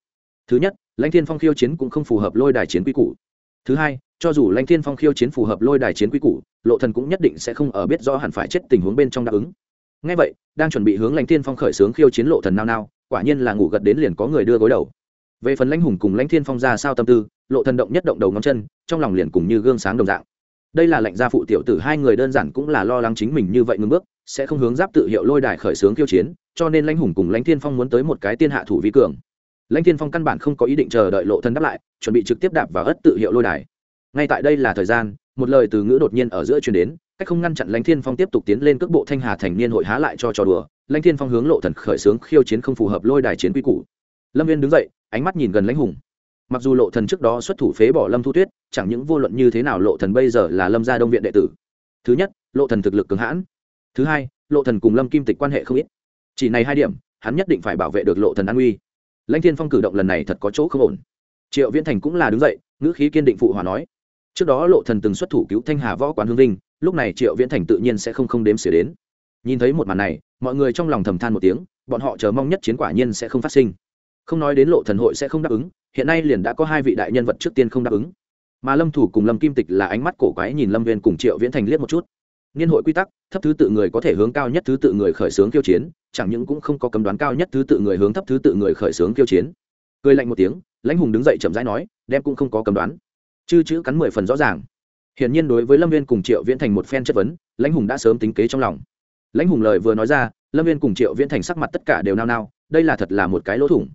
Thứ nhất, lãnh thiên phong khiêu chiến cũng không phù hợp lôi đài chiến quy củ. Thứ hai cho dù lãnh thiên phong khiêu chiến phù hợp lôi đài chiến quy củ, lộ thần cũng nhất định sẽ không ở biết rõ hẳn phải chết tình huống bên trong đáp ứng. Ngay vậy, đang chuẩn bị hướng lãnh thiên phong khởi sướng khiêu chiến lộ thần nao nao, quả nhiên là ngủ gật đến liền có người đưa gối đầu. Về phần lãnh hùng cùng lãnh thiên phong ra sao tâm tư, lộ thần động nhất động đầu ngón chân, trong lòng liền cùng như gương sáng đồng dạng. Đây là lệnh gia phụ tiểu tử hai người đơn giản cũng là lo lắng chính mình như vậy ngưng bước, sẽ không hướng giáp tự hiệu lôi đài khởi sướng khiêu chiến, cho nên lãnh hùng cùng lãnh thiên phong muốn tới một cái tiên hạ thủ vi cường. Lãnh thiên phong căn bản không có ý định chờ đợi lộ thần đáp lại, chuẩn bị trực tiếp đạp vào ất tự hiệu lôi đài ngay tại đây là thời gian, một lời từ ngữ đột nhiên ở giữa truyền đến, cách không ngăn chặn lãnh thiên phong tiếp tục tiến lên cước bộ thanh hà thành niên hội há lại cho trò đùa. Lãnh thiên phong hướng lộ thần khởi sướng khiêu chiến không phù hợp lôi đài chiến quy củ. Lâm viên đứng dậy, ánh mắt nhìn gần lãnh hùng. Mặc dù lộ thần trước đó xuất thủ phế bỏ lâm thu tuyết, chẳng những vô luận như thế nào lộ thần bây giờ là lâm gia đông viện đệ tử. Thứ nhất, lộ thần thực lực cường hãn. Thứ hai, lộ thần cùng lâm kim tịch quan hệ không ít. Chỉ này hai điểm, hắn nhất định phải bảo vệ được lộ thần an uy lãnh thiên phong cử động lần này thật có chỗ không ổn. Triệu viễn thành cũng là đứng dậy, ngữ khí kiên định phụ hòa nói trước đó lộ thần từng xuất thủ cứu thanh hà võ quán hương linh lúc này triệu viễn thành tự nhiên sẽ không không đếm xỉa đến. Nhìn thấy một màn này, mọi người trong lòng thầm than một tiếng, bọn họ chờ mong nhất chiến quả nhiên sẽ không phát sinh. Không nói đến lộ thần hội sẽ không đáp ứng, hiện nay liền đã có hai vị đại nhân vật trước tiên không đáp ứng. Mà lâm thủ cùng lâm kim tịch là ánh mắt cổ quái nhìn lâm viên cùng triệu viễn thành liếc một chút. Niên hội quy tắc, thấp thứ tự người có thể hướng cao nhất thứ tự người khởi xướng kiêu chiến, chẳng những cũng không có cấm đoán cao nhất thứ tự người hướng thấp thứ tự người khởi xướng kiêu chiến. Cười lạnh một tiếng, lãnh hùng đứng dậy chậm rãi nói, đem cũng không có cấm đoán chư chữ cắn mười phần rõ ràng. Hiển nhiên đối với lâm viên cùng triệu viễn thành một phen chất vấn, lãnh hùng đã sớm tính kế trong lòng. Lãnh hùng lời vừa nói ra, lâm viên cùng triệu viễn thành sắc mặt tất cả đều nao nao, đây là thật là một cái lỗ thủng.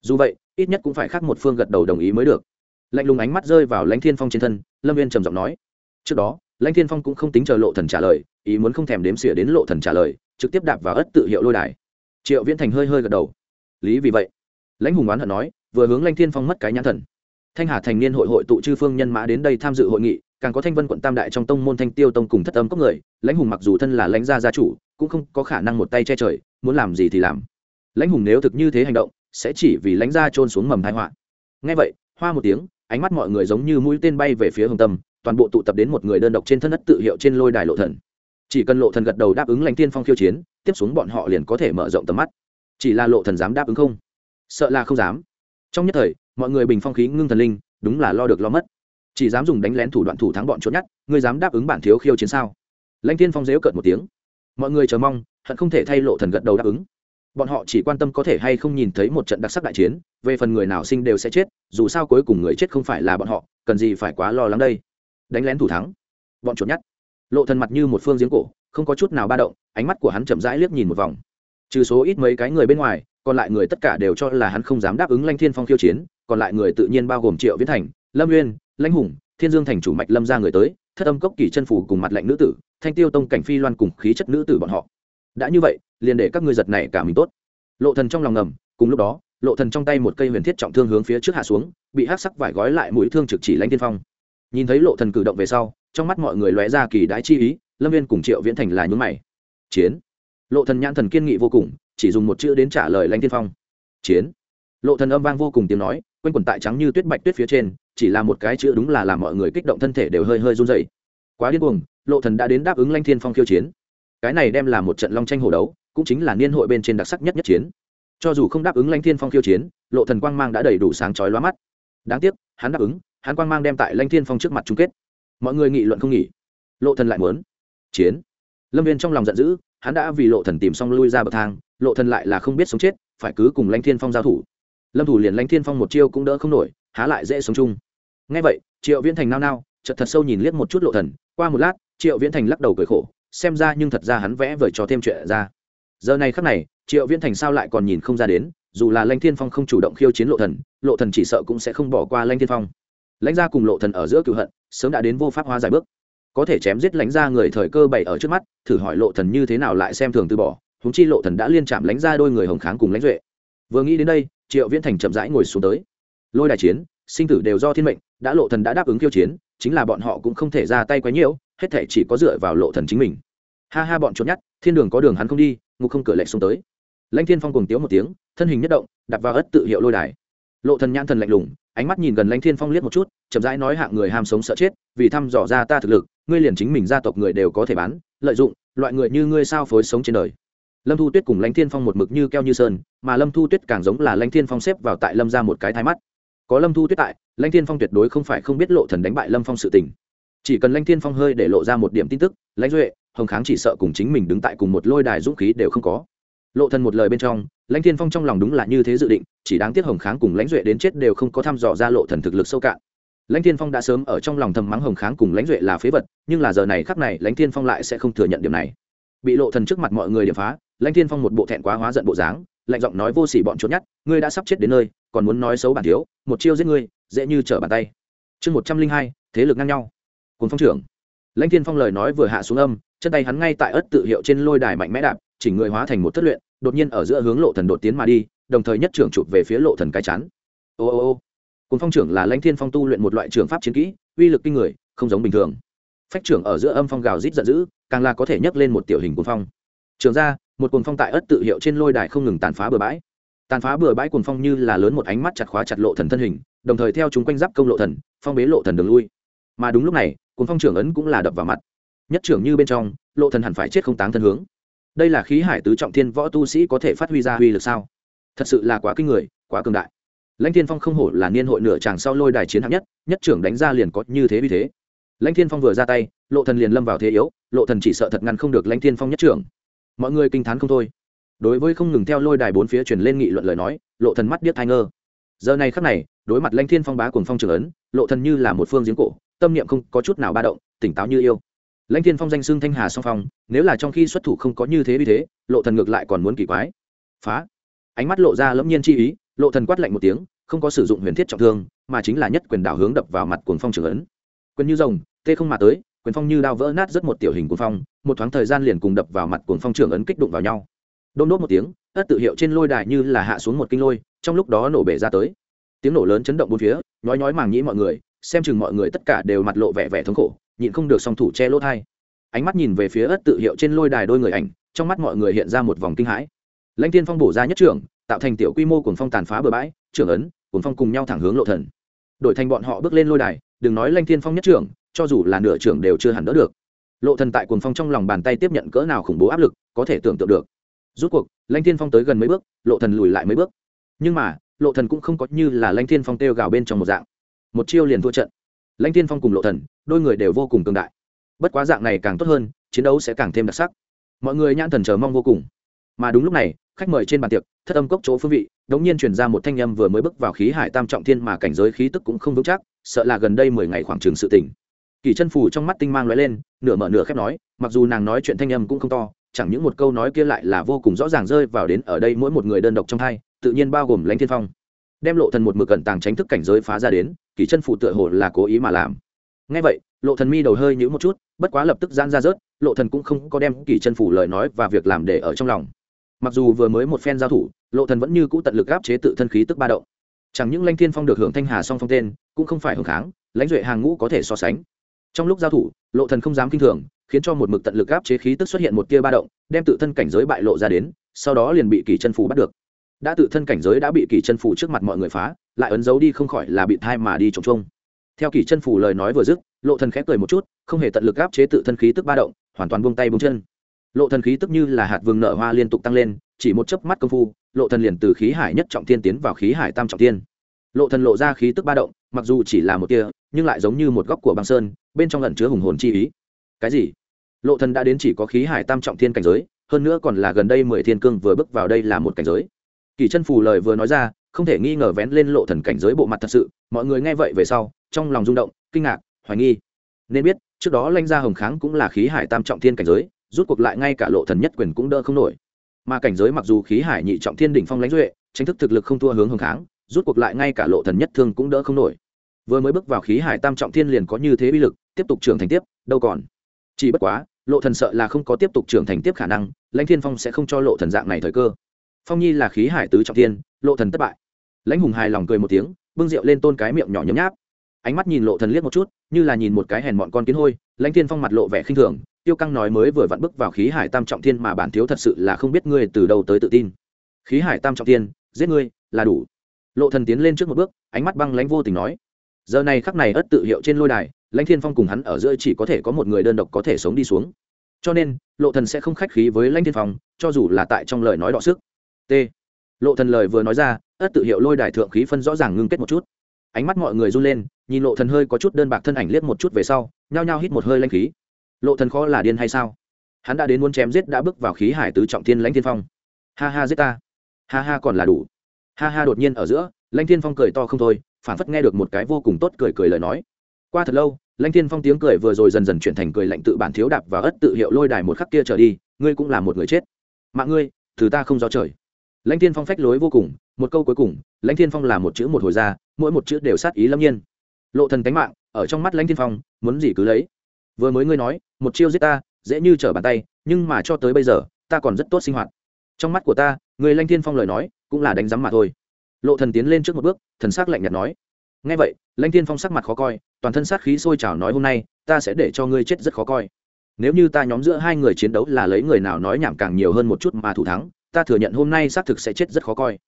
Dù vậy, ít nhất cũng phải khác một phương gật đầu đồng ý mới được. Lạnh lùng ánh mắt rơi vào lãnh thiên phong trên thân, lâm viên trầm giọng nói, trước đó, lãnh thiên phong cũng không tính chờ lộ thần trả lời, ý muốn không thèm đếm xỉa đến lộ thần trả lời, trực tiếp đạp vào ất tự hiệu lôi đài. Triệu viễn thành hơi hơi gật đầu. Lý vì vậy. Lãnh hùng oán hận nói, vừa hướng lãnh thiên phong mất cái nhãn thần thanh hà thành niên hội hội tụ chư phương nhân mã đến đây tham dự hội nghị, càng có thanh vân quận tam đại trong tông môn thanh tiêu tông cùng thất âm cốc người, lãnh hùng mặc dù thân là lãnh gia gia chủ, cũng không có khả năng một tay che trời, muốn làm gì thì làm. Lãnh hùng nếu thực như thế hành động, sẽ chỉ vì lãnh gia trôn xuống mầm thái họa. Ngay vậy, hoa một tiếng, ánh mắt mọi người giống như mũi tên bay về phía hồng tâm, toàn bộ tụ tập đến một người đơn độc trên thân đất tự hiệu trên lôi đài lộ thần. Chỉ cần lộ thần gật đầu đáp ứng lãnh tiên phong khiêu chiến, tiếp xuống bọn họ liền có thể mở rộng tầm mắt. Chỉ là lộ thần dám đáp ứng không? Sợ là không dám. Trong nhất thời mọi người bình phong khí ngưng thần linh, đúng là lo được lo mất. Chỉ dám dùng đánh lén thủ đoạn thủ thắng bọn trốn nhất ngươi dám đáp ứng bản thiếu khiêu chiến sao? Lãnh thiên phong dếu cợt một tiếng. Mọi người chờ mong, hận không thể thay lộ thần gật đầu đáp ứng. Bọn họ chỉ quan tâm có thể hay không nhìn thấy một trận đặc sắc đại chiến, về phần người nào sinh đều sẽ chết, dù sao cuối cùng người chết không phải là bọn họ, cần gì phải quá lo lắng đây? Đánh lén thủ thắng. Bọn chuột nhát lộ thần mặt như một phương giếng cổ, không có chút nào ba động, ánh mắt của hắn chậm rãi liếc nhìn một vòng. Trừ số ít mấy cái người bên ngoài còn lại người tất cả đều cho là hắn không dám đáp ứng lanh thiên phong khiêu chiến còn lại người tự nhiên bao gồm triệu viễn thành lâm uyên, lãnh hùng thiên dương thành chủ mạch lâm ra người tới thất âm cốc kỳ chân phủ cùng mặt lệnh nữ tử thanh tiêu tông cảnh phi loan cùng khí chất nữ tử bọn họ. Đã như vậy liền để các ngươi giật này cả mình tốt. Lộ thần trong lòng ngầm cùng lúc đó lộ thần trong tay một cây huyền thiết trọng thương hướng phía trước hạ xuống bị hắc sắc vải gói lại mũi thương trực chỉ lãnh thiên phong. Nhìn thấy lộ thần cử động về sau trong mắt mọi người lóe ra kỳ đái chi ý lâm viên cùng triệu viễn thành là nhún mày. Chiến. Lộ thần nhãn thần kiên nghị vô cùng chỉ dùng một chữ đến trả lời lãnh tiên phong. Chiến. Lộ thần âm vang vô cùng tiếng nói, quanh quần tại trắng như tuyết bạch tuyết phía trên, chỉ là một cái chữ đúng là làm mọi người kích động thân thể đều hơi hơi run rẩy. Quá điên cuồng, lộ thần đã đến đáp ứng lãnh thiên phong khiêu chiến. Cái này đem là một trận long tranh hổ đấu, cũng chính là niên hội bên trên đặc sắc nhất nhất chiến. Cho dù không đáp ứng lãnh thiên phong khiêu chiến, lộ thần quang mang đã đầy đủ sáng chói lóa mắt. Đáng tiếc, hắn đáp ứng, hắn quang mang đem tại lãnh thiên phong trước mặt chung kết. Mọi người nghị luận không nghỉ. Lộ thần lại muốn. Chiến. Lâm viên trong lòng giận dữ hắn đã vì lộ thần tìm xong lui ra bậc thang, lộ thần lại là không biết sống chết, phải cứ cùng lãnh thiên phong giao thủ. Lâm thủ liền lãnh thiên phong một chiêu cũng đỡ không nổi, há lại dễ sống chung. Ngay vậy, triệu viễn thành nao nao, chợt thật sâu nhìn liếc một chút lộ thần, qua một lát, triệu viễn thành lắc đầu cười khổ, xem ra nhưng thật ra hắn vẽ vời cho thêm chuyện ra. Giờ này khắc này, triệu viễn thành sao lại còn nhìn không ra đến, dù là lãnh thiên phong không chủ động khiêu chiến lộ thần lộ thần chỉ sợ cũng sẽ không bỏ qua lãnh thiên phong. Lãnh gia cùng lộ thần ở giữa cựu hận, sớm đã đến vô pháp hóa giải bước có thể chém giết lãnh gia người thời cơ bày ở trước mắt, thử hỏi lộ thần như thế nào lại xem thường từ bỏ húng chi lộ thần đã liên chạm lãnh gia đôi người hồng kháng cùng lãnh duệ. Vừa nghĩ đến đây, triệu viễn thành chậm rãi ngồi xuống tới. Lôi đài chiến, sinh tử đều do thiên mệnh, đã lộ thần đã đáp ứng khiêu chiến, chính là bọn họ cũng không thể ra tay quá nhiều, hết thể chỉ có dựa vào lộ thần chính mình. Ha ha bọn trốn nhát thiên đường có đường hắn không đi, ngục không cửa lệch xuống tới. Lãnh thiên phong cùng tiếu một tiếng, thân hình nhất động đặt vào ất tự hiệu lôi đài. Lộ thần nhãn thần lạnh lùng, ánh mắt nhìn gần lãnh thiên phong liếc một chút, chậm rãi nói hạng người ham sống sợ chết, vì thăm dò ra ta thực lực ngươi liền chính mình gia tộc người đều có thể bán, lợi dụng, loại người như ngươi sao phối sống trên đời. Lâm thu tuyết cùng lãnh thiên phong một mực như keo như sơn, mà lâm thu tuyết càng giống là lãnh thiên phong xếp vào tại lâm ra một cái thái mắt. Có lâm thu tuyết tại, lãnh thiên phong tuyệt đối không phải không biết lộ thần đánh bại lâm phong sự tình. Chỉ cần lãnh thiên phong hơi để lộ ra một điểm tin tức, lãnh duệ, hồng kháng chỉ sợ cùng chính mình đứng tại cùng một lôi đài dũng khí đều không có. Lộ thần một lời bên trong, lãnh thiên phong trong lòng đúng là như thế dự định, chỉ đáng tiếc hồng kháng cùng lãnh duệ đến chết đều không có thăm dò ra lộ thần thực lực sâu cạn lãnh thiên phong đã sớm ở trong lòng thầm mắng hồng kháng cùng lãnh duệ là phế vật, nhưng là giờ này khắc này, lãnh thiên phong lại sẽ không thừa nhận điểm này. Bị lộ thần trước mặt mọi người điểm phá, lãnh thiên phong một bộ thẹn quá hóa giận bộ dáng, lạnh giọng nói, vô sỉ bọn trốn nhát, ngươi đã sắp chết đến nơi, còn muốn nói xấu bản thiếu, một chiêu giết ngươi, dễ như trở bàn tay. Chương một trăm linh hai, thế lực ngang nhau. Cùng phong trưởng. Lãnh thiên phong lời nói vừa hạ xuống âm, chân tay hắn ngay tại ớt tự hiệu trên lôi đài mạnh mẽ đạp, chỉnh người hóa thành một thất luyện, đột nhiên ở giữa hướng lộ thần đột tiến mà đi, đồng thời nhất trưởng chụp về phía lộ thần cái chắn ô ô ô cùng phong trưởng là lãnh thiên phong tu luyện một loại trường pháp chiến kỹ, uy lực kinh người, không giống bình thường. Phách trưởng ở giữa âm phong gào rít giận dữ, càng là có thể nhấc lên một tiểu hình cuồng phong. Trường ra, một cuồng phong tại ất tự hiệu trên lôi đài không ngừng tàn phá bừa bãi. Tàn phá bừa bãi cuồng phong như là lớn một ánh mắt chặt khóa chặt lộ thần thân hình, đồng thời theo chúng quanh giáp công lộ thần, phong bế lộ thần đường lui. Mà đúng lúc này, cuồng phong trưởng ấn cũng là đập vào mặt. Nhất trưởng như bên trong, lộ thần hẳn phải chết không táng thân hướng. Đây là khí hải tứ trọng thiên võ tu sĩ có thể phát huy ra uy lực sao? Thật sự là quá kinh người, quá cường đại lãnh thiên phong không hổ là niên hội nửa chàng sau lôi đài chiến hạng nhất nhất trưởng đánh ra liền có như thế vì thế. Lãnh thiên phong vừa ra tay, lộ thần liền lâm vào thế yếu, lộ thần chỉ sợ thật ngăn không được lãnh thiên phong nhất trưởng. Mọi người kinh thán không thôi. Đối với không ngừng theo lôi đài bốn phía truyền lên nghị luận lời nói, lộ thần mắt điếc thai ngơ. Giờ này khắc này, đối mặt lãnh thiên phong bá cùng phong trường ấn, lộ thần như là một phương giếng cổ, tâm niệm không có chút nào ba động, tỉnh táo như yêu. Lãnh thiên phong danh xưng thanh hà song phong, nếu là trong khi xuất thủ không có như thế vì thế, lộ thần ngược lại còn muốn kỳ quái. Phá. Ánh mắt lộ ra lẫm nhiên chi ý lộ thần quát lạnh một tiếng, không có sử dụng huyền thiết trọng thương, mà chính là nhất quyền đảo hướng đập vào mặt cuồng phong trường ấn. Quyền như rồng, tê không mà tới, quyền phong như đao vỡ nát rất một tiểu hình cuồng phong, một thoáng thời gian liền cùng đập vào mặt cuồng phong trường ấn kích đụng vào nhau. Đôn đốt một tiếng, ất tự hiệu trên lôi đài như là hạ xuống một kinh lôi, trong lúc đó nổ bể ra tới. Tiếng nổ lớn chấn động bốn phía, nhói nhói màng nhĩ mọi người, xem chừng mọi người tất cả đều mặt lộ vẻ vẻ thống khổ, nhịn không được song thủ che lỗ thai. Ánh mắt nhìn về phía ất tự hiệu trên lôi đài đôi người ảnh, trong mắt mọi người hiện ra một vòng kinh hãi. Lãnh tiên phong bổ ra nhất trưởng tạo thành tiểu quy mô cuồng phong tàn phá bờ bãi, trưởng ấn, cuồng phong cùng nhau thẳng hướng lộ thần. Đổi thành bọn họ bước lên lôi đài, đừng nói lanh thiên phong nhất trưởng, cho dù là nửa trưởng đều chưa hẳn đỡ được. Lộ thần tại cuồng phong trong lòng bàn tay tiếp nhận cỡ nào khủng bố áp lực, có thể tưởng tượng được. Rút cuộc, lanh thiên phong tới gần mấy bước, lộ thần lùi lại mấy bước. Nhưng mà, lộ thần cũng không có như là lanh thiên phong tiêu gào bên trong một dạng. Một chiêu liền thua trận. Lãnh tiên phong cùng lộ thần, đôi người đều vô cùng cường đại. Bất quá dạng này càng tốt hơn, chiến đấu sẽ càng thêm đặc sắc. Mọi người nhãn thần chờ mong vô cùng mà đúng lúc này, khách mời trên bàn tiệc, thất âm cốc chỗ phương vị, đống nhiên truyền ra một thanh âm vừa mới bước vào khí hải tam trọng thiên mà cảnh giới khí tức cũng không vững chắc, sợ là gần đây mười ngày khoảng trường sự tỉnh kỳ chân phủ trong mắt tinh mang lóe lên, nửa mở nửa khép nói, mặc dù nàng nói chuyện thanh âm cũng không to, chẳng những một câu nói kia lại là vô cùng rõ ràng rơi vào đến ở đây mỗi một người đơn độc trong hai, tự nhiên bao gồm lãnh thiên phong. Đem lộ thần một mực cẩn tàng tránh thức cảnh giới phá ra đến, kỳ chân phủ tựa hồ là cố ý mà làm. Ngay vậy, lộ thần mi đầu hơi nhíu một chút, bất quá lập tức giãn ra rớt, lộ thần cũng không có đem kỳ chân phủ lời nói và việc làm để ở trong lòng mặc dù vừa mới một phen giao thủ, lộ thần vẫn như cũ tận lực áp chế tự thân khí tức ba động. Chẳng những lãnh thiên phong được hưởng thanh hà song phong tên, cũng không phải hưởng kháng, lãnh duệ hàng ngũ có thể so sánh. Trong lúc giao thủ, lộ thần không dám kinh thường, khiến cho một mực tận lực áp chế khí tức xuất hiện một tia ba động, đem tự thân cảnh giới bại lộ ra đến, sau đó liền bị kỳ chân phủ bắt được. Đã tự thân cảnh giới đã bị kỳ chân phủ trước mặt mọi người phá, lại ấn giấu đi không khỏi là bị thai mà đi trống trông theo kỳ chân phủ lời nói vừa dứt, lộ thần khẽ cười một chút, không hề tận lực áp chế tự thân khí tức ba động, hoàn toàn buông tay buông chân lộ thần khí tức như là hạt vương nở hoa liên tục tăng lên, chỉ một chớp mắt công phu, lộ thần liền từ khí hải nhất trọng thiên tiến vào khí hải tam trọng thiên. Lộ thần lộ ra khí tức ba động, mặc dù chỉ là một tia, nhưng lại giống như một góc của băng sơn, bên trong ẩn chứa hùng hồn chi ý. Cái gì? Lộ thần đã đến chỉ có khí hải tam trọng thiên cảnh giới, hơn nữa còn là gần đây mười thiên cương vừa bước vào đây là một cảnh giới. Kỳ chân phù lời vừa nói ra, không thể nghi ngờ vén lên lộ thần cảnh giới bộ mặt thật sự, mọi người nghe vậy về sau, trong lòng rung động, kinh ngạc, hoài nghi. Nên biết, trước đó lanh gia hồng kháng cũng là khí hải tam trọng thiên cảnh giới rút cuộc lại ngay cả lộ thần nhất quyền cũng đỡ không nổi. Mà cảnh giới mặc dù khí hải nhị trọng thiên đỉnh phong lãnh duệ, tranh thức thực lực không thua hướng hồng kháng, rút cuộc lại ngay cả lộ thần nhất thương cũng đỡ không nổi. Vừa mới bước vào khí hải tam trọng thiên liền có như thế bi lực, tiếp tục trưởng thành tiếp, đâu còn. Chỉ bất quá, lộ thần sợ là không có tiếp tục trưởng thành tiếp khả năng, lãnh thiên phong sẽ không cho lộ thần dạng này thời cơ. Phong nhi là khí hải tứ trọng thiên, lộ thần thất bại. Lãnh hùng hài lòng cười một tiếng, bưng rượu lên tôn cái miệng nhỏ nhấm nháp. Ánh mắt nhìn lộ thần liếc một chút, như là nhìn một cái hèn mọn con kiến hôi, lãnh thiên phong mặt lộ vẻ khinh thường tiêu căng nói mới vừa vặn bước vào khí hải tam trọng thiên mà bản thiếu thật sự là không biết ngươi từ đâu tới tự tin. Khí hải tam trọng thiên, giết ngươi, là đủ. Lộ thần tiến lên trước một bước, ánh mắt băng lãnh vô tình nói. Giờ này khắc này ất tự hiệu trên lôi đài, lãnh thiên phong cùng hắn ở giữa chỉ có thể có một người đơn độc có thể sống đi xuống. Cho nên, lộ thần sẽ không khách khí với lãnh thiên phong, cho dù là tại trong lời nói đọ sức. T. Lộ thần lời vừa nói ra, ất tự hiệu lôi đài thượng khí phân rõ ràng ngưng kết một chút. Ánh mắt mọi người run lên, nhìn lộ thần hơi có chút đơn bạc thân ảnh liếc một chút về sau, nhao nhao hít một hơi lãnh khí lộ thần khó là điên hay sao? Hắn đã đến muốn chém giết đã bước vào khí hải tứ trọng thiên lãnh thiên phong. Ha ha giết ta. Ha ha còn là đủ. Ha ha đột nhiên ở giữa, lãnh thiên phong cười to không thôi, phản phất nghe được một cái vô cùng tốt cười cười lời nói. Qua thật lâu, lãnh thiên phong tiếng cười vừa rồi dần dần chuyển thành cười lạnh tự bản thiếu đạp và ất tự hiệu lôi đài một khắc kia trở đi, ngươi cũng là một người chết. Mạng ngươi thứ ta không do trời. Lãnh thiên phong phách lối vô cùng, một câu cuối cùng, lãnh thiên phong là một chữ một hồi ra, mỗi một chữ đều sát ý lâm nhiên. Lộ thần cánh mạng, ở trong mắt lãnh thiên phong, muốn gì cứ lấy vừa mới ngươi nói, một chiêu giết ta, dễ như trở bàn tay, nhưng mà cho tới bây giờ, ta còn rất tốt sinh hoạt. Trong mắt của ta, người lanh thiên phong lời nói, cũng là đánh giám mà thôi. Lộ thần tiến lên trước một bước, thần sắc lạnh nhạt nói. Nghe vậy, lanh thiên phong sắc mặt khó coi, toàn thân sát khí sôi trào nói hôm nay, ta sẽ để cho ngươi chết rất khó coi. Nếu như ta nhóm giữa hai người chiến đấu là lấy người nào nói nhảm càng nhiều hơn một chút mà thủ thắng, ta thừa nhận hôm nay xác thực sẽ chết rất khó coi.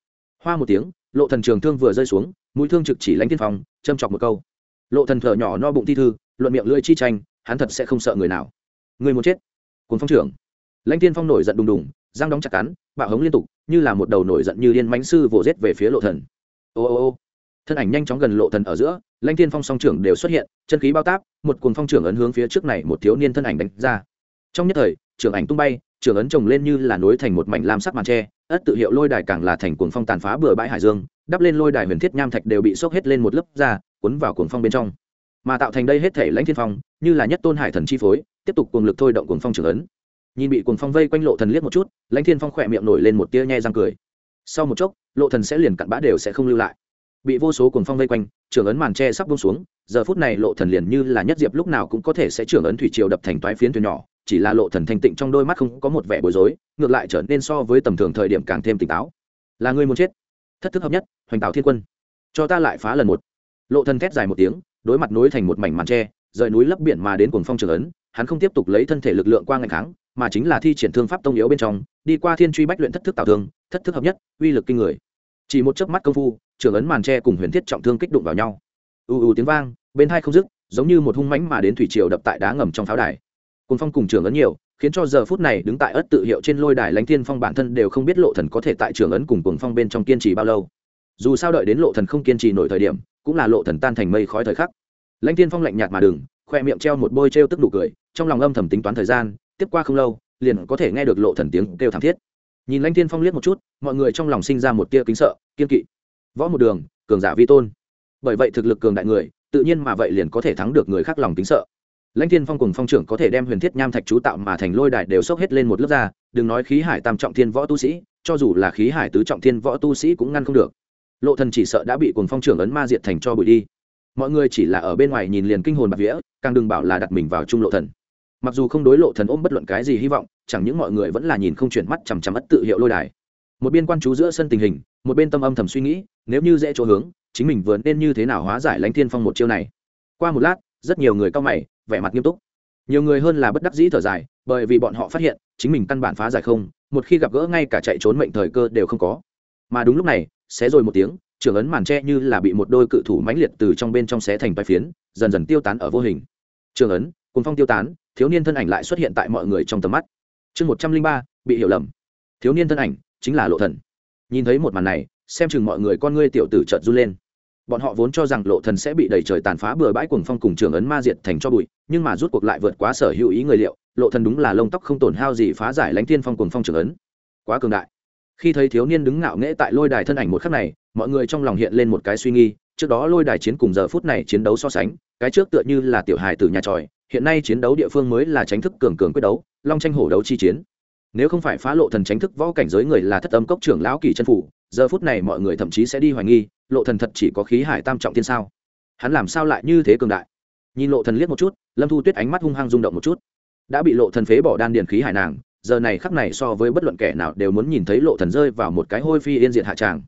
Hoa một tiếng, lộ thần trường thương vừa rơi xuống, mũi thương trực chỉ lãnh thiên phong, châm chọc một câu. Lộ thần thở nhỏ no bụng thi thư, luận miệng lưỡi chi tranh hắn thật sẽ không sợ người nào. Người muốn chết cuốn phong trưởng. Lãnh thiên phong nổi giận đùng đùng, răng đóng chặt cắn, bạo hống liên tục, như là một đầu nổi giận như điên mãnh sư vồ giết về phía lộ thần. Ô ô ô. Thân ảnh nhanh chóng gần lộ thần ở giữa, lãnh thiên phong song trưởng đều xuất hiện, chân khí bao táp, một cuồng phong trưởng ấn hướng phía trước này một thiếu niên thân ảnh đánh ra. Trong nhất thời, trưởng ảnh tung bay, trưởng ấn trồng lên như là núi thành một mảnh lam sắc màn tre, ất tự hiệu lôi đài càng là thành cuồng phong tàn phá bừa bãi hải dương, đắp lên lôi đài huyền thiết nham thạch đều bị sốc hết lên một lớp ra, cuốn vào cuồng phong bên trong mà tạo thành đây hết thể lãnh thiên phong, như là nhất tôn hải thần chi phối, tiếp tục cuồng lực thôi động cuồng phong trưởng ấn. Nhìn bị cuồng phong vây quanh lộ thần liếc một chút, lãnh thiên phong khỏe miệng nổi lên một tia nhe răng cười. Sau một chốc, lộ thần sẽ liền cặn bã đều sẽ không lưu lại. Bị vô số cuồng phong vây quanh trưởng ấn màn tre sắp buông xuống, giờ phút này lộ thần liền như là nhất diệp lúc nào cũng có thể sẽ trưởng ấn thủy triều đập thành toái phiến thuyền nhỏ, chỉ là lộ thần thanh tịnh trong đôi mắt không có một vẻ bối rối, ngược lại trở nên so với tầm thường thời điểm càng thêm tỉnh táo. Là người muốn chết. Thất thức hợp nhất, hoành tạo thiên quân. Cho ta lại phá lần một. Lộ thần thét dài một tiếng đối mặt nối thành một mảnh màn tre, rời núi lấp biển mà đến cuồng phong trường ấn, hắn không tiếp tục lấy thân thể lực lượng qua ngày kháng mà chính là thi triển thương pháp tông yếu bên trong, đi qua thiên truy bách luyện thất thức tạo thương, thất thức hợp nhất, uy lực kinh người. Chỉ một chớp mắt công phu, trường ấn màn tre cùng huyền thiết trọng thương kích đụng vào nhau. U u tiếng vang, bên hai không dứt, giống như một hung mãnh mà đến thủy triều đập tại đá ngầm trong pháo đài. Cùng phong cùng trường ấn nhiều, khiến cho giờ phút này đứng tại ất tự hiệu trên lôi đài lãnh thiên phong bản thân đều không biết lộ thần có thể tại trường ấn cùng cuồng phong bên trong kiên trì bao lâu dù sao đợi đến lộ thần không kiên trì nổi thời điểm cũng là lộ thần tan thành mây khói thời khắc. Lãnh thiên phong lạnh nhạt mà đừng khoe miệng treo một bôi treo tức đủ cười trong lòng âm thầm tính toán thời gian tiếp qua không lâu liền có thể nghe được lộ thần tiếng kêu thảm thiết. Nhìn lãnh thiên phong liếc một chút mọi người trong lòng sinh ra một tia kính sợ kiên kỵ. Võ một đường cường giả vi tôn. Bởi vậy thực lực cường đại người tự nhiên mà vậy liền có thể thắng được người khác lòng kính sợ. Lãnh thiên phong cùng phong trưởng có thể đem huyền thiết nham thạch chú tạo mà thành lôi đài đều sốc hết lên một lớp ra, đừng nói khí hải tam trọng thiên võ tu sĩ cho dù là khí hải tứ trọng thiên võ tu sĩ cũng ngăn không được lộ thần chỉ sợ đã bị Cuồng phong trưởng ấn ma diệt thành cho bụi đi. Mọi người chỉ là ở bên ngoài nhìn liền kinh hồn bạc vía, càng đừng bảo là đặt mình vào trung lộ thần. Mặc dù không đối lộ thần ôm bất luận cái gì hy vọng, chẳng những mọi người vẫn là nhìn không chuyển mắt chằm chằm ất tự hiệu lôi đài. Một bên quan chú giữa sân tình hình, một bên tâm âm thầm suy nghĩ, nếu như dễ chỗ hướng, chính mình vừa nên như thế nào hóa giải lãnh thiên phong một chiêu này. Qua một lát, rất nhiều người cao mày, vẻ mặt nghiêm túc. Nhiều người hơn là bất đắc dĩ thở dài, bởi vì bọn họ phát hiện, chính mình căn bản phá giải không, một khi gặp gỡ ngay cả chạy trốn mệnh thời cơ đều không có mà đúng lúc này, xé rồi một tiếng trưởng ấn màn tre như là bị một đôi cự thủ mãnh liệt từ trong bên trong xé thành vai phiến, dần dần tiêu tán ở vô hình. Trường ấn cùng phong tiêu tán, thiếu niên thân ảnh lại xuất hiện tại mọi người trong tầm mắt. Chương một trăm linh ba, bị hiểu lầm. Thiếu niên thân ảnh, chính là lộ thần. Nhìn thấy một màn này, xem chừng mọi người con ngươi tiểu tử trợn run lên. Bọn họ vốn cho rằng lộ thần sẽ bị đẩy trời tàn phá bừa bãi cuồng phong cùng trường ấn ma diệt thành cho bụi, nhưng mà rút cuộc lại vượt quá sở hữu ý người liệu, lộ thần đúng là lông tóc không tổn hao gì phá giải lãnh thiên phong cuồng phong trường ấn. Quá cường đại khi thấy thiếu niên đứng ngạo nghễ tại lôi đài thân ảnh một khắc này, mọi người trong lòng hiện lên một cái suy nghi, trước đó lôi đài chiến cùng giờ phút này chiến đấu so sánh, cái trước tựa như là tiểu hài từ nhà tròi, hiện nay chiến đấu địa phương mới là tránh thức cường cường quyết đấu, long tranh hổ đấu chi chiến. Nếu không phải phá lộ thần tránh thức võ cảnh giới người là thất âm cốc trưởng lão kỳ chân phủ, giờ phút này mọi người thậm chí sẽ đi hoài nghi, lộ thần thật chỉ có khí hải tam trọng tiên sao? Hắn làm sao lại như thế cường đại? Nhìn lộ thần liếc một chút, lâm thu tuyết ánh mắt hung hăng rung động một chút. Đã bị lộ thần phế bỏ đan điền khí hải nàng giờ này khắc này so với bất luận kẻ nào đều muốn nhìn thấy lộ thần rơi vào một cái hôi phi yên diệt hạ tràng.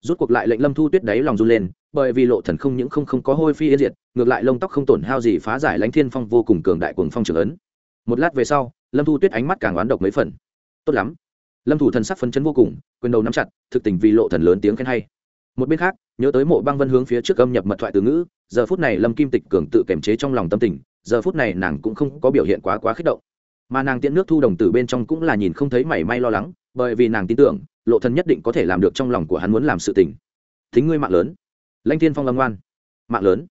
Rút cuộc lại lệnh lâm thu tuyết đáy lòng run lên, bởi vì lộ thần không những không không có hôi phi yên diệt, ngược lại lông tóc không tổn hao gì phá giải lãnh thiên phong vô cùng cường đại cuồng phong trường ấn. Một lát về sau, lâm thu tuyết ánh mắt càng oán độc mấy phần. Tốt lắm. Lâm thủ thần sắc phấn chấn vô cùng, quyền đầu nắm chặt, thực tình vì lộ thần lớn tiếng khen hay. Một bên khác, nhớ tới mộ băng vân hướng phía trước âm nhập mật thoại từ ngữ, giờ phút này lâm kim tịch cường tự kiềm chế trong lòng tâm tình, giờ phút này nàng cũng không có biểu hiện quá quá kích động mà nàng tiễn nước thu đồng từ bên trong cũng là nhìn không thấy mảy may lo lắng, bởi vì nàng tin tưởng, lộ thần nhất định có thể làm được trong lòng của hắn muốn làm sự tình. Thính ngươi mạng lớn. Lãnh thiên phong lâm ngoan. Mạng lớn.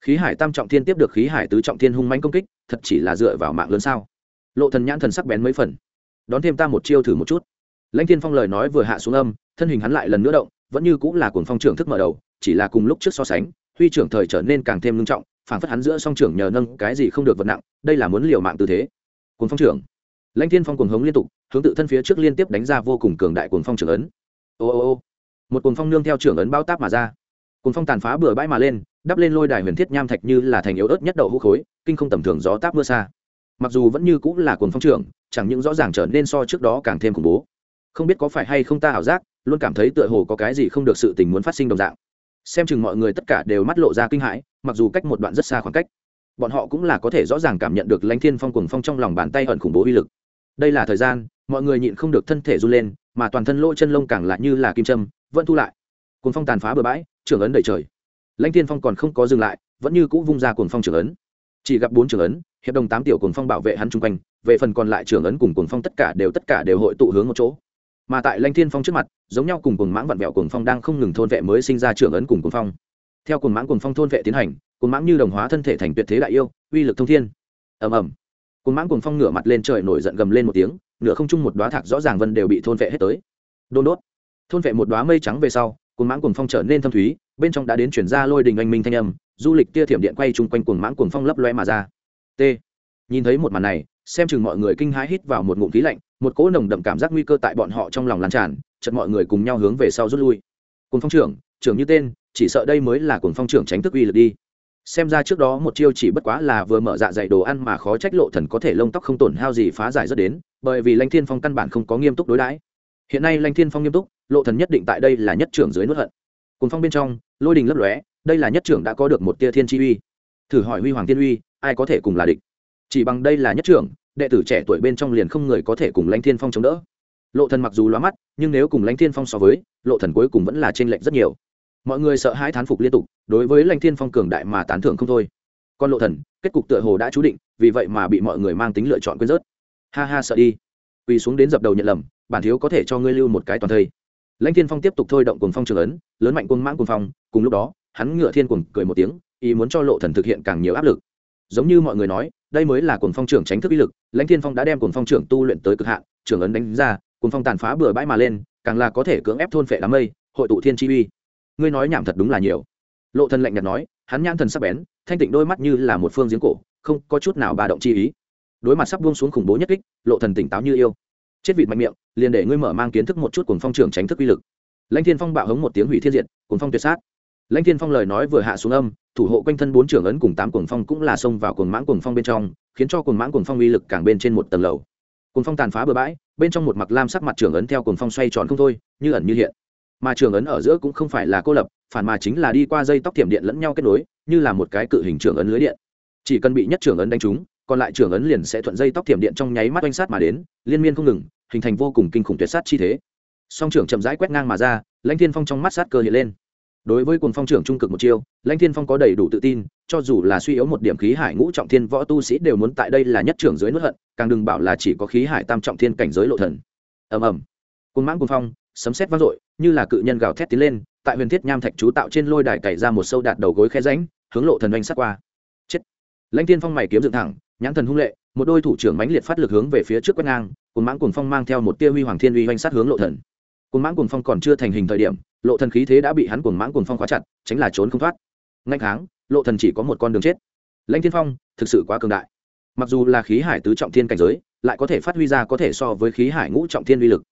Khí hải tam trọng thiên tiếp được khí hải tứ trọng thiên hung mãnh công kích, thật chỉ là dựa vào mạng lớn sao? Lộ thần nhãn thần sắc bén mấy phần. Đón thêm ta một chiêu thử một chút. Lãnh thiên phong lời nói vừa hạ xuống âm, thân hình hắn lại lần nữa động, vẫn như cũng là cuồng phong trưởng thức mở đầu, chỉ là cùng lúc trước so sánh, huy trưởng thời trở nên càng thêm nghiêm trọng phản phất hắn giữa song trưởng nhờ nâng cái gì không được vật nặng, đây là muốn liều mạng tư thế cuồng phong trưởng. Lãnh thiên phong cuồng hống liên tục, hướng tự thân phía trước liên tiếp đánh ra vô cùng cường đại cuồng phong trưởng ấn. Ô ô ô. Một cuồng phong nương theo trưởng ấn bao táp mà ra. Cuồng phong tàn phá bừa bãi mà lên, đắp lên lôi đài huyền thiết nham thạch như là thành yếu ớt nhất đậu hũ khối, kinh không tầm thường gió táp mưa xa. Mặc dù vẫn như cũng là cuồng phong trưởng, chẳng những rõ ràng trở nên so trước đó càng thêm khủng bố. Không biết có phải hay không ta ảo giác, luôn cảm thấy tựa hồ có cái gì không được sự tình muốn phát sinh đồng dạng. Xem chừng mọi người tất cả đều mắt lộ ra kinh hãi, mặc dù cách một đoạn rất xa khoảng cách bọn họ cũng là có thể rõ ràng cảm nhận được lãnh thiên phong cuồng phong trong lòng bàn tay ẩn khủng bố uy lực. Đây là thời gian, mọi người nhịn không được thân thể run lên, mà toàn thân lỗ chân lông càng lại như là kim châm, vẫn thu lại. Cuồng phong tàn phá bừa bãi, trưởng ấn đầy trời. Lãnh thiên phong còn không có dừng lại, vẫn như cũ vung ra cuồng phong trưởng ấn. Chỉ gặp bốn trưởng ấn, hiệp đồng tám tiểu cuồng phong bảo vệ hắn chung quanh, về phần còn lại trưởng ấn cùng cuồng phong tất cả đều tất cả đều hội tụ hướng một chỗ. Mà tại lãnh thiên phong trước mặt, giống nhau cùng cuồng mãng vặn vẹo cuồng phong đang không ngừng thôn vệ mới sinh ra trưởng ấn cùng cuồng phong theo cuồng mãng cuồng phong thôn vệ tiến hành, cuồng mãng như đồng hóa thân thể thành tuyệt thế đại yêu, uy lực thông thiên. Ầm ầm. Cuồng mãng cuồng phong ngửa mặt lên trời nổi giận gầm lên một tiếng, nửa không trung một đoá thạc rõ ràng vân đều bị thôn vệ hết tới. Đôn đốt. Thôn vệ một đoá mây trắng về sau, cuồng mãng cuồng phong trở nên thâm thúy, bên trong đã đến chuyển ra lôi đình anh minh thanh âm, du lịch tia thiểm điện quay chung quanh cuồng mãng cuồng phong lấp loe mà ra. T. Nhìn thấy một màn này, xem chừng mọi người kinh hãi hít vào một ngụm khí lạnh, một cỗ nồng đậm cảm giác nguy cơ tại bọn họ trong lòng lan tràn chật mọi người cùng nhau hướng về sau rút lui. Cùng phong trưởng trưởng như tên chỉ sợ đây mới là cuồng phong trưởng tránh thức uy lực đi. Xem ra trước đó một chiêu chỉ bất quá là vừa mở dạ dày đồ ăn mà khó trách lộ thần có thể lông tóc không tổn hao gì phá giải rất đến, bởi vì lãnh thiên phong căn bản không có nghiêm túc đối đãi. Hiện nay lãnh thiên phong nghiêm túc, lộ thần nhất định tại đây là nhất trưởng dưới nuốt hận. Cùng phong bên trong, lôi đình lấp lóe, đây là nhất trưởng đã có được một tia thiên chi uy. Thử hỏi huy hoàng tiên uy, ai có thể cùng là địch? Chỉ bằng đây là nhất trưởng, đệ tử trẻ tuổi bên trong liền không người có thể cùng lãnh thiên phong chống đỡ. Lộ thần mặc dù lóa mắt, nhưng nếu cùng lãnh thiên phong so với, lộ thần cuối cùng vẫn là trên lệnh rất nhiều mọi người sợ hãi thán phục liên tục, đối với lãnh thiên phong cường đại mà tán thưởng không thôi. Con lộ thần, kết cục tựa hồ đã chú định, vì vậy mà bị mọi người mang tính lựa chọn quên rớt. Ha ha sợ đi. Quỳ xuống đến dập đầu nhận lầm, bản thiếu có thể cho ngươi lưu một cái toàn thây. Lãnh thiên phong tiếp tục thôi động cuồng phong trường ấn, lớn mạnh quân mãng cuồng phong, cùng lúc đó, hắn ngựa thiên cuồng cười một tiếng, ý muốn cho lộ thần thực hiện càng nhiều áp lực. Giống như mọi người nói, đây mới là cuồng phong trưởng tránh thức uy lực lãnh thiên phong đã đem cuồng phong trưởng tu luyện tới cực hạn, trưởng ấn đánh ra, cuồng phong tàn phá bừa bãi mà lên, càng là có thể cưỡng ép thôn phệ đám mây, hội tụ thiên chi uy ngươi nói nhảm thật đúng là nhiều. Lộ thần lạnh nhạt nói, hắn nhãn thần sắc bén, thanh tịnh đôi mắt như là một phương giếng cổ, không có chút nào ba động chi ý. Đối mặt sắp buông xuống khủng bố nhất kích, lộ thần tỉnh táo như yêu. Chết vịt mạnh miệng, liền để ngươi mở mang kiến thức một chút cuồng phong trưởng tránh thức uy lực. Lãnh thiên phong bạo hống một tiếng hủy thiên diệt, cuồng phong tuyệt sát. Lãnh thiên phong lời nói vừa hạ xuống âm, thủ hộ quanh thân bốn trưởng ấn cùng tám cuồng phong cũng là xông vào cuồng mãng cuồng phong bên trong, khiến cho cuồng mãng cuồng phong uy lực càng bên trên một tầng lầu. Cuồng phong tàn phá bừa bãi, bên trong một mặc lam sắc mặt trưởng ấn theo cuồng phong xoay tròn không thôi, như ẩn như hiện mà trường ấn ở giữa cũng không phải là cô lập, phản mà chính là đi qua dây tóc thiểm điện lẫn nhau kết nối, như là một cái cự hình trường ấn lưới điện. Chỉ cần bị nhất trường ấn đánh trúng, còn lại trường ấn liền sẽ thuận dây tóc thiểm điện trong nháy mắt oanh sát mà đến, liên miên không ngừng, hình thành vô cùng kinh khủng tuyệt sát chi thế. Song trưởng chậm rãi quét ngang mà ra, lãnh thiên phong trong mắt sát cơ hiện lên. Đối với cuồng phong trưởng trung cực một chiêu, lãnh thiên phong có đầy đủ tự tin, cho dù là suy yếu một điểm khí hải ngũ trọng thiên võ tu sĩ đều muốn tại đây là nhất trưởng dưới nuốt hận, càng đừng bảo là chỉ có khí hải tam trọng thiên cảnh giới lộ thần. Ầm ầm. Cuồng mãng cuồng phong sấm sét vang dội, như là cự nhân gào thét tiến lên, tại huyền thiết nham thạch chú tạo trên lôi đài cày ra một sâu đạt đầu gối khe rãnh, hướng lộ thần oanh sát qua. Chết. Lãnh thiên phong mày kiếm dựng thẳng, nhãn thần hung lệ, một đôi thủ trưởng mãnh liệt phát lực hướng về phía trước quét ngang côn mãng côn phong mang theo một tia huy hoàng thiên uy oanh sát hướng lộ thần. Côn mãng côn phong còn chưa thành hình thời điểm, lộ thần khí thế đã bị hắn cuồng mãng cuồng phong khóa chặt, tránh là trốn không thoát. Ngay tháng lộ thần chỉ có một con đường chết. Lãnh thiên phong, thực sự quá cường đại. Mặc dù là khí hải tứ trọng thiên cảnh giới, lại có thể phát huy ra có thể so với khí hải ngũ trọng thiên uy lực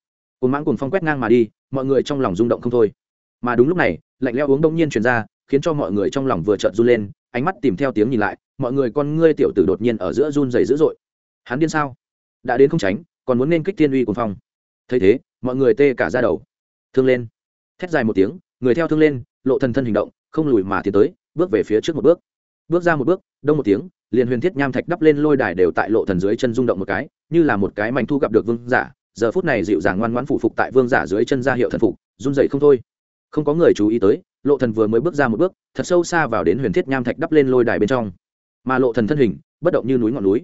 cồn mãng cồn phong quét ngang mà đi, mọi người trong lòng rung động không thôi. Mà đúng lúc này, lạnh lẽo uống đông nhiên truyền ra, khiến cho mọi người trong lòng vừa chợt run lên, ánh mắt tìm theo tiếng nhìn lại, mọi người con ngươi tiểu tử đột nhiên ở giữa run rẩy dữ dội. Hắn điên sao? Đã đến không tránh, còn muốn nên kích thiên uy cồn phong. Thấy thế, mọi người tê cả ra đầu. Thương lên. Thét dài một tiếng, người theo thương lên, lộ thần thân hình động, không lùi mà tiến tới, bước về phía trước một bước. Bước ra một bước, đông một tiếng, liền huyền thiết nham thạch đắp lên lôi đài đều tại lộ thần dưới chân rung động một cái, như là một cái mảnh thu gặp được vương giả giờ phút này dịu dàng ngoan ngoãn phụ phục tại vương giả dưới chân ra hiệu thần phục, run dậy không thôi. Không có người chú ý tới, lộ thần vừa mới bước ra một bước, thật sâu xa vào đến huyền thiết nham thạch đắp lên lôi đài bên trong. Mà lộ thần thân hình, bất động như núi ngọn núi.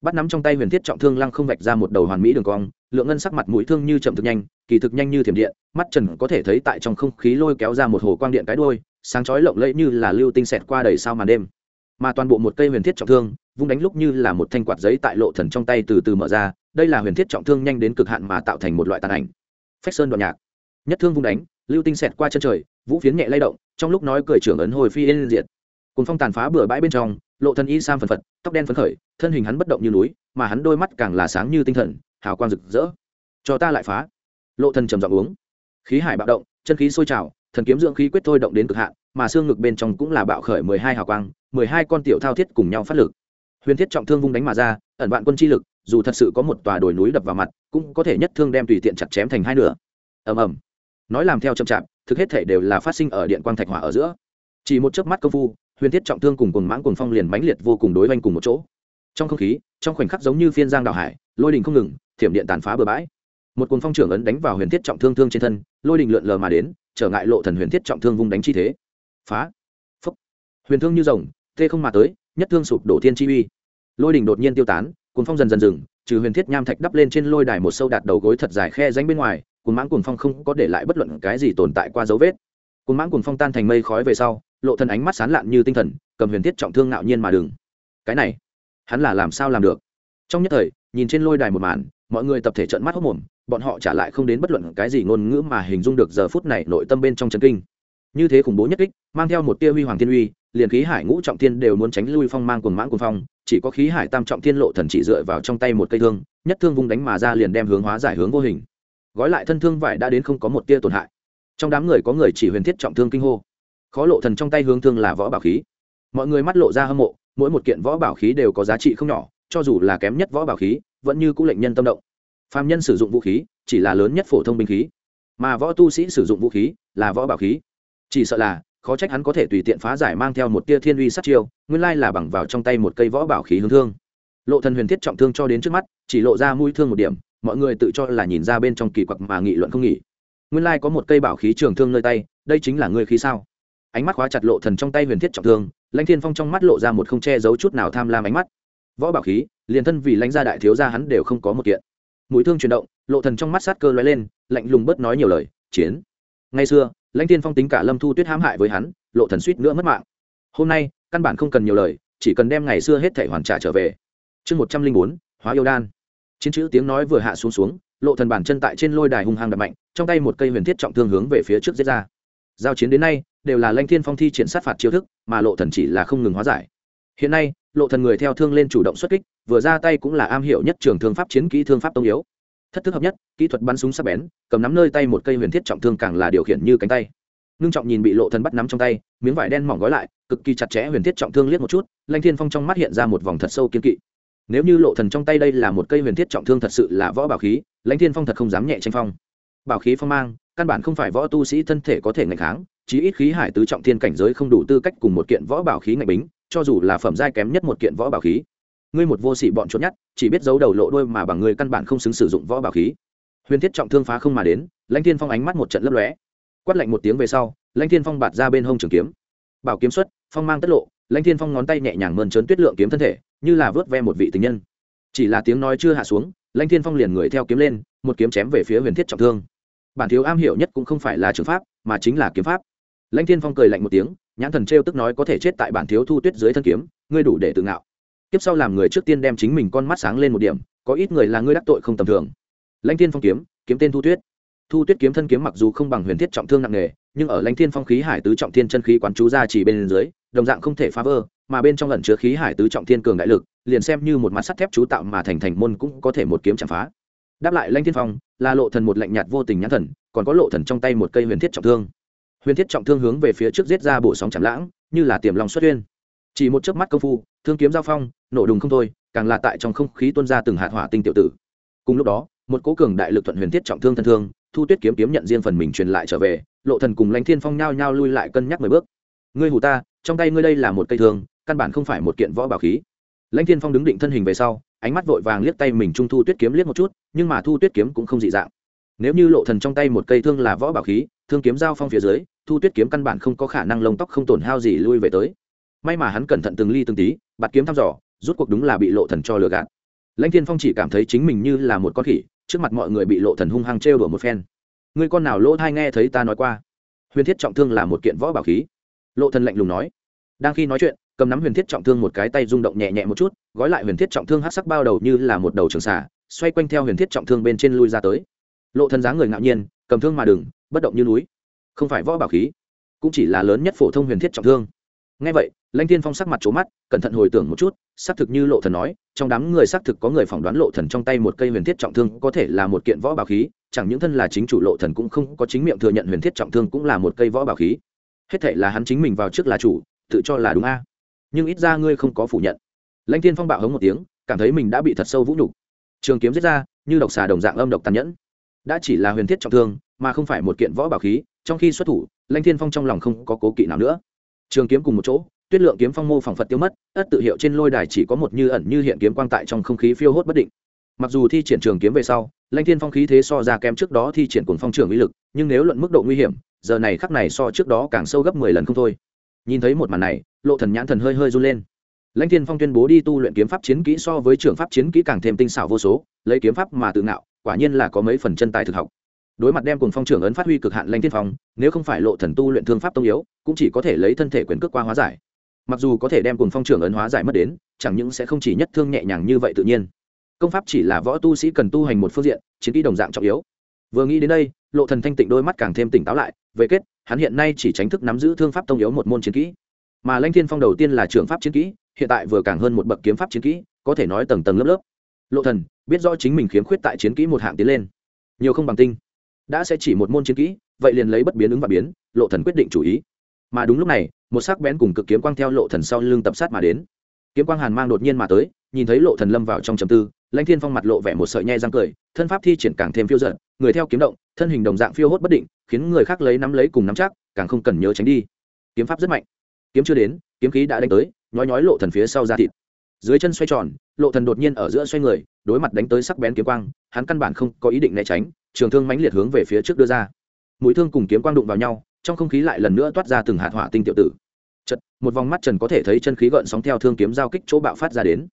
Bắt nắm trong tay huyền thiết trọng thương lăng không vạch ra một đầu hoàn mỹ đường cong, lượng ngân sắc mặt mũi thương như chậm thực nhanh, kỳ thực nhanh như thiểm điện, mắt trần có thể thấy tại trong không khí lôi kéo ra một hồ quang điện cái đuôi, sáng chói lộng lẫy như là lưu tinh xẹt qua đầy sao màn đêm. Mà toàn bộ một cây huyền thiết trọng thương, vung đánh lúc như là một thanh quạt giấy tại lộ thần trong tay từ từ mở ra đây là huyền thiết trọng thương nhanh đến cực hạn mà tạo thành một loại tàn ảnh. Phách sơn đoạn nhạc. Nhất thương vung đánh, lưu tinh xẹt qua chân trời, vũ phiến nhẹ lay động, trong lúc nói cười trưởng ấn hồi phi yên diệt. Cùng phong tàn phá bừa bãi bên trong, lộ thân y sam phần phật, tóc đen phấn khởi, thân hình hắn bất động như núi, mà hắn đôi mắt càng là sáng như tinh thần, hào quang rực rỡ. Cho ta lại phá. Lộ thần trầm giọng uống. Khí hải bạo động, chân khí sôi trào, thần kiếm dưỡng khí quyết thôi động đến cực hạn, mà xương ngực bên trong cũng là bạo khởi mười hai hào quang, mười hai con tiểu thao thiết cùng nhau phát lực. Huyền thiết trọng thương vung đánh mà ra, ẩn vạn quân chi lực dù thật sự có một tòa đồi núi đập vào mặt, cũng có thể nhất thương đem tùy tiện chặt chém thành hai nửa. Ầm ầm. Nói làm theo chậm chạp, thực hết thể đều là phát sinh ở điện quang thạch hỏa ở giữa. Chỉ một chớp mắt công phu, huyền thiết trọng thương cùng cùng mãng cùng phong liền mãnh liệt vô cùng đối oanh cùng một chỗ. Trong không khí, trong khoảnh khắc giống như phiên giang đào hải, lôi đình không ngừng, thiểm điện tàn phá bừa bãi. Một cuồng phong trưởng ấn đánh vào huyền thiết trọng thương thương trên thân, lôi đình lượn lờ mà đến, trở ngại lộ thần huyền thiết trọng thương vung đánh chi thế. Phá. Phúc. Huyền thương như rồng, tê không mà tới, nhất thương sụp đổ thiên chi uy. Lôi đình đột nhiên tiêu tán cuồng phong dần dần dừng, trừ huyền thiết nham thạch đắp lên trên lôi đài một sâu đạt đầu gối thật dài khe danh bên ngoài, cuồng mãng cuồng phong không có để lại bất luận cái gì tồn tại qua dấu vết. Cuồng mãng cuồng phong tan thành mây khói về sau, lộ thần ánh mắt sán lạn như tinh thần, cầm huyền thiết trọng thương ngạo nhiên mà đừng. Cái này, hắn là làm sao làm được? Trong nhất thời, nhìn trên lôi đài một màn, mọi người tập thể trợn mắt hốc mồm, bọn họ trả lại không đến bất luận cái gì ngôn ngữ mà hình dung được giờ phút này nội tâm bên trong chân kinh. Như thế khủng bố nhất kích, mang theo một tia huy hoàng thiên uy, liền khí hải ngũ trọng thiên đều muốn tránh lui phong mang cuồng mãng cuồng phong chỉ có khí hải tam trọng thiên lộ thần chỉ dựa vào trong tay một cây thương, nhất thương vung đánh mà ra liền đem hướng hóa giải hướng vô hình. Gói lại thân thương vải đã đến không có một tia tổn hại. Trong đám người có người chỉ huyền thiết trọng thương kinh hô. Khó lộ thần trong tay hướng thương là võ bảo khí. Mọi người mắt lộ ra hâm mộ, mỗi một kiện võ bảo khí đều có giá trị không nhỏ, cho dù là kém nhất võ bảo khí, vẫn như cũng lệnh nhân tâm động. Phạm nhân sử dụng vũ khí, chỉ là lớn nhất phổ thông binh khí, mà võ tu sĩ sử dụng vũ khí là võ bảo khí. Chỉ sợ là khó trách hắn có thể tùy tiện phá giải mang theo một tia thiên uy sát chiêu, nguyên lai là bằng vào trong tay một cây võ bảo khí hướng thương. Lộ thần huyền thiết trọng thương cho đến trước mắt, chỉ lộ ra mũi thương một điểm, mọi người tự cho là nhìn ra bên trong kỳ quặc mà nghị luận không nghỉ. Nguyên lai có một cây bảo khí trường thương nơi tay, đây chính là ngươi khí sao? Ánh mắt khóa chặt lộ thần trong tay huyền thiết trọng thương, lãnh thiên phong trong mắt lộ ra một không che giấu chút nào tham lam ánh mắt. Võ bảo khí, liền thân vì lãnh gia đại thiếu gia hắn đều không có một kiện. Mũi thương chuyển động, lộ thần trong mắt sát cơ lóe lên, lạnh lùng bớt nói nhiều lời, chiến. Ngày xưa lãnh thiên phong tính cả lâm thu tuyết hãm hại với hắn, lộ thần suýt nữa mất mạng. Hôm nay, căn bản không cần nhiều lời, chỉ cần đem ngày xưa hết thể hoàn trả trở về. Chương một trăm linh bốn, hóa yêu đan. Chiến chữ tiếng nói vừa hạ xuống xuống, lộ thần bản chân tại trên lôi đài hung hăng đập mạnh, trong tay một cây huyền thiết trọng thương hướng về phía trước giết ra. Giao chiến đến nay, đều là lãnh thiên phong thi triển sát phạt chiêu thức, mà lộ thần chỉ là không ngừng hóa giải. Hiện nay, lộ thần người theo thương lên chủ động xuất kích, vừa ra tay cũng là am hiểu nhất trường thương pháp, chiến kỹ thương pháp tông yếu thất thức hợp nhất, kỹ thuật bắn súng sắc bén, cầm nắm nơi tay một cây huyền thiết trọng thương càng là điều khiển như cánh tay. Ngưng trọng nhìn bị lộ thần bắt nắm trong tay, miếng vải đen mỏng gói lại, cực kỳ chặt chẽ huyền thiết trọng thương liếc một chút lãnh thiên phong trong mắt hiện ra một vòng thật sâu kiên kỵ. Nếu như lộ thần trong tay đây là một cây huyền thiết trọng thương thật sự là võ bảo khí lãnh thiên phong thật không dám nhẹ tranh phong. Bảo khí phong mang, căn bản không phải võ tu sĩ thân thể có thể ngạnh kháng, chí ít khí hải tứ trọng thiên cảnh giới không đủ tư cách cùng một kiện võ bảo khí ngạnh bính, cho dù là phẩm giai kém nhất một kiện võ bảo khí ngươi một vô sĩ bọn trốn nhất chỉ biết giấu đầu lộ đôi mà bằng ngươi căn bản không xứng sử dụng võ bảo khí. Huyền thiết trọng thương phá không mà đến, lãnh thiên phong ánh mắt một trận lấp lóe. Quát lạnh một tiếng về sau, lãnh thiên phong bạt ra bên hông trường kiếm. Bảo kiếm xuất, phong mang tất lộ, lãnh thiên phong ngón tay nhẹ nhàng mơn trớn tuyết lượng kiếm thân thể, như là vớt ve một vị tình nhân. Chỉ là tiếng nói chưa hạ xuống, lãnh thiên phong liền người theo kiếm lên, một kiếm chém về phía huyền thiết trọng thương. Bản thiếu am hiểu nhất cũng không phải là trường pháp, mà chính là kiếm pháp. Lãnh thiên phong cười lạnh một tiếng, nhãn thần t tức nói có thể chết tại bản thiếu thu tuyết dưới thân kiếm, ngươi đủ để tự ngạo tiếp sau làm người trước tiên đem chính mình con mắt sáng lên một điểm, có ít người là ngươi đắc tội không tầm thường. Lãnh thiên phong kiếm kiếm tên thu tuyết. Thu tuyết kiếm thân kiếm mặc dù không bằng huyền thiết trọng thương nặng nề, nhưng ở lãnh thiên phong khí hải tứ trọng thiên chân khí quán chú ra chỉ bên dưới, đồng dạng không thể phá vỡ, mà bên trong lần chứa khí hải tứ trọng thiên cường đại lực, liền xem như một mặt sắt thép chú tạo mà thành thành môn cũng có thể một kiếm chạm phá. Đáp lại lãnh thiên phong, là lộ thần một lạnh nhạt vô tình nhãn thần, còn có lộ thần trong tay một cây huyền thiết trọng thương. Huyền thiết trọng thương hướng về phía trước giết ra bổ sóng chạm lãng, như là tiềm long xuất uyên chỉ một chớp mắt công phu thương kiếm giao phong, nổ đùng không thôi, càng là tại trong không khí tuôn ra từng hạt hỏa tinh tiểu tử. Cùng lúc đó, một cố cường đại lực thuận huyền thiết trọng thương thân thương, thu tuyết kiếm kiếm nhận riêng phần mình truyền lại trở về, lộ thần cùng lãnh thiên phong nhao nhao lui lại cân nhắc mười bước. Ngươi hù ta, trong tay ngươi đây là một cây thương, căn bản không phải một kiện võ bảo khí. Lãnh thiên phong đứng định thân hình về sau, ánh mắt vội vàng liếc tay mình trung thu tuyết kiếm liếc một chút, nhưng mà thu tuyết kiếm cũng không dị dạng. Nếu như lộ thần trong tay một cây thương là võ bảo khí, thương kiếm giao phong phía dưới, thu tuyết kiếm căn bản không có khả năng lông tóc không tổn hao gì lui về tới. May mà hắn cẩn thận từng ly từng tí bạt kiếm thăm dò, rút cuộc đúng là bị lộ thần cho lừa gạt. Lãnh thiên phong chỉ cảm thấy chính mình như là một con khỉ, trước mặt mọi người bị lộ thần hung hăng trêu đùa một phen. Ngươi con nào lỗ thai nghe thấy ta nói qua? Huyền thiết trọng thương là một kiện võ bảo khí. Lộ thần lạnh lùng nói. Đang khi nói chuyện, cầm nắm huyền thiết trọng thương một cái tay rung động nhẹ nhẹ một chút, gói lại huyền thiết trọng thương hắc sắc bao đầu như là một đầu trường xả xoay quanh theo huyền thiết trọng thương bên trên lui ra tới. Lộ thần dáng người ngạo nhiên, cầm thương mà đừng, bất động như núi. Không phải võ bảo khí, cũng chỉ là lớn nhất phổ thông huyền thiết trọng thương ngay vậy, lãnh thiên phong sắc mặt trố mắt, cẩn thận hồi tưởng một chút, xác thực như lộ thần nói, trong đám người xác thực có người phỏng đoán lộ thần trong tay một cây huyền thiết trọng thương có thể là một kiện võ bảo khí, chẳng những thân là chính chủ lộ thần cũng không có chính miệng thừa nhận huyền thiết trọng thương cũng là một cây võ bảo khí. Hết thể là hắn chính mình vào trước là chủ, tự cho là đúng a. Nhưng ít ra ngươi không có phủ nhận. Lãnh thiên phong bạo hống một tiếng, cảm thấy mình đã bị thật sâu vũ nhục. Trường kiếm giết ra, như độc xà đồng dạng âm độc tàn nhẫn. Đã chỉ là huyền thiết trọng thương, mà không phải một kiện võ bảo khí, trong khi xuất thủ, lãnh thiên phong trong lòng không có cố kỵ nào nữa trường kiếm cùng một chỗ, tuyết lượng kiếm phong mô phỏng phật tiêu mất, ất tự hiệu trên lôi đài chỉ có một như ẩn như hiện kiếm quang tại trong không khí phiêu hốt bất định. Mặc dù thi triển trường kiếm về sau lanh thiên phong khí thế so ra kém trước đó thi triển cùng phong trường uy lực, nhưng nếu luận mức độ nguy hiểm, giờ này khắc này so trước đó càng sâu gấp mười lần không thôi. Nhìn thấy một màn này, lộ thần nhãn thần hơi hơi run lên. Lãnh thiên phong tuyên bố đi tu luyện kiếm pháp chiến kỹ so với trường pháp chiến kỹ càng thêm tinh xảo vô số, lấy kiếm pháp mà tự ngạo, quả nhiên là có mấy phần chân tài thực học đối mặt đem cùng phong trưởng ấn phát huy cực hạn lãnh thiên phong, nếu không phải lộ thần tu luyện thương pháp tông yếu, cũng chỉ có thể lấy thân thể quyền cước qua hóa giải. Mặc dù có thể đem cùng phong trưởng ấn hóa giải mất đến, chẳng những sẽ không chỉ nhất thương nhẹ nhàng như vậy tự nhiên. Công pháp chỉ là võ tu sĩ cần tu hành một phương diện, chiến kỹ đồng dạng trọng yếu. Vừa nghĩ đến đây, lộ thần thanh tịnh đôi mắt càng thêm tỉnh táo lại, về kết, hắn hiện nay chỉ tránh thức nắm giữ thương pháp tông yếu một môn chiến kỹ. Mà lãnh thiên phong đầu tiên là trường pháp chiến kỹ, hiện tại vừa càng hơn một bậc kiếm pháp chiến kỹ, có thể nói tầng tầng lớp lớp. Lộ thần, biết rõ chính mình khiếm khuyết tại chiến kỹ một hạng tiến lên. Nhiều không bằng tinh đã sẽ chỉ một môn chiến kỹ, vậy liền lấy bất biến ứng và biến, lộ thần quyết định chủ ý. Mà đúng lúc này, một sắc bén cùng cực kiếm quang theo lộ thần sau lưng tập sát mà đến. Kiếm quang hàn mang đột nhiên mà tới, nhìn thấy lộ thần lâm vào trong trầm tư, lãnh thiên phong mặt lộ vẻ một sợi nhe răng cười, thân pháp thi triển càng thêm phiêu dật, người theo kiếm động, thân hình đồng dạng phiêu hốt bất định, khiến người khác lấy nắm lấy cùng nắm chắc, càng không cần nhớ tránh đi. Kiếm pháp rất mạnh. Kiếm chưa đến, kiếm khí đã đánh tới, nhói nhói lộ thần phía sau ra thịt. Dưới chân xoay tròn, lộ thần đột nhiên ở giữa xoay người, đối mặt đánh tới sắc bén kiếm quang, hắn căn bản không có ý định né tránh trường thương mãnh liệt hướng về phía trước đưa ra. Mũi thương cùng kiếm quang đụng vào nhau, trong không khí lại lần nữa toát ra từng hạt hỏa tinh tiểu tử. Chật, một vòng mắt trần có thể thấy chân khí gợn sóng theo thương kiếm giao kích chỗ bạo phát ra đến.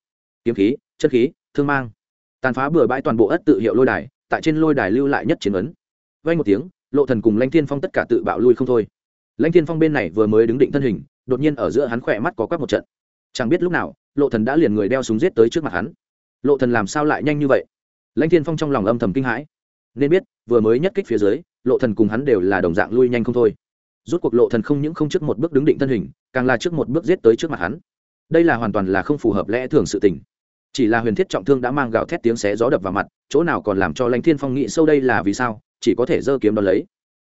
Kiếm khí, chân khí, thương mang. Tàn phá bừa bãi toàn bộ ất tự hiệu lôi đài, tại trên lôi đài lưu lại nhất chiến ấn. Vay một tiếng, lộ thần cùng lãnh thiên phong tất cả tự bạo lui không thôi. Lãnh thiên phong bên này vừa mới đứng định thân hình, đột nhiên ở giữa hắn khỏe mắt có quắc một trận. Chẳng biết lúc nào, lộ thần đã liền người đeo súng giết tới trước mặt hắn. Lộ thần làm sao lại nhanh như vậy? Lãnh thiên phong trong lòng âm thầm kinh hãi nên biết, vừa mới nhất kích phía dưới, lộ thần cùng hắn đều là đồng dạng lui nhanh không thôi. Rút cuộc lộ thần không những không trước một bước đứng định thân hình, càng là trước một bước giết tới trước mặt hắn. Đây là hoàn toàn là không phù hợp lẽ thường sự tình. Chỉ là huyền thiết trọng thương đã mang gạo thét tiếng xé gió đập vào mặt, chỗ nào còn làm cho lãnh thiên phong nghĩ sâu đây là vì sao, chỉ có thể giơ kiếm đón lấy.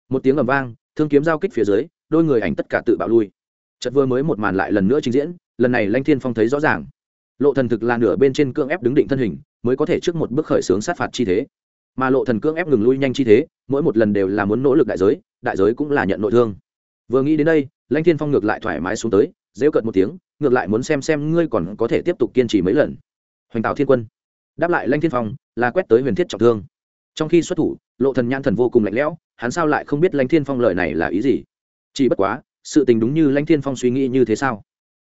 Một tiếng ầm vang, thương kiếm giao kích phía dưới, đôi người ảnh tất cả tự bạo lui. Chợt vừa mới một màn lại lần nữa trình diễn, lần này lãnh thiên phong thấy rõ ràng. Lộ thần thực là nửa bên trên cương ép đứng định thân hình, mới có thể trước một bước khởi sướng sát phạt chi thế mà lộ thần cương ép ngừng lui nhanh chi thế, mỗi một lần đều là muốn nỗ lực đại giới đại giới cũng là nhận nội thương. Vừa nghĩ đến đây, lãnh thiên phong ngược lại thoải mái xuống tới dễu cợt một tiếng, ngược lại muốn xem xem ngươi còn có thể tiếp tục kiên trì mấy lần. Hoành tạo thiên quân. Đáp lại lãnh thiên phong, là quét tới huyền thiết trọng thương. Trong khi xuất thủ, lộ thần nhãn thần vô cùng lạnh lẽo, hắn sao lại không biết lãnh thiên phong lời này là ý gì? Chỉ bất quá, sự tình đúng như lãnh thiên phong suy nghĩ như thế sao?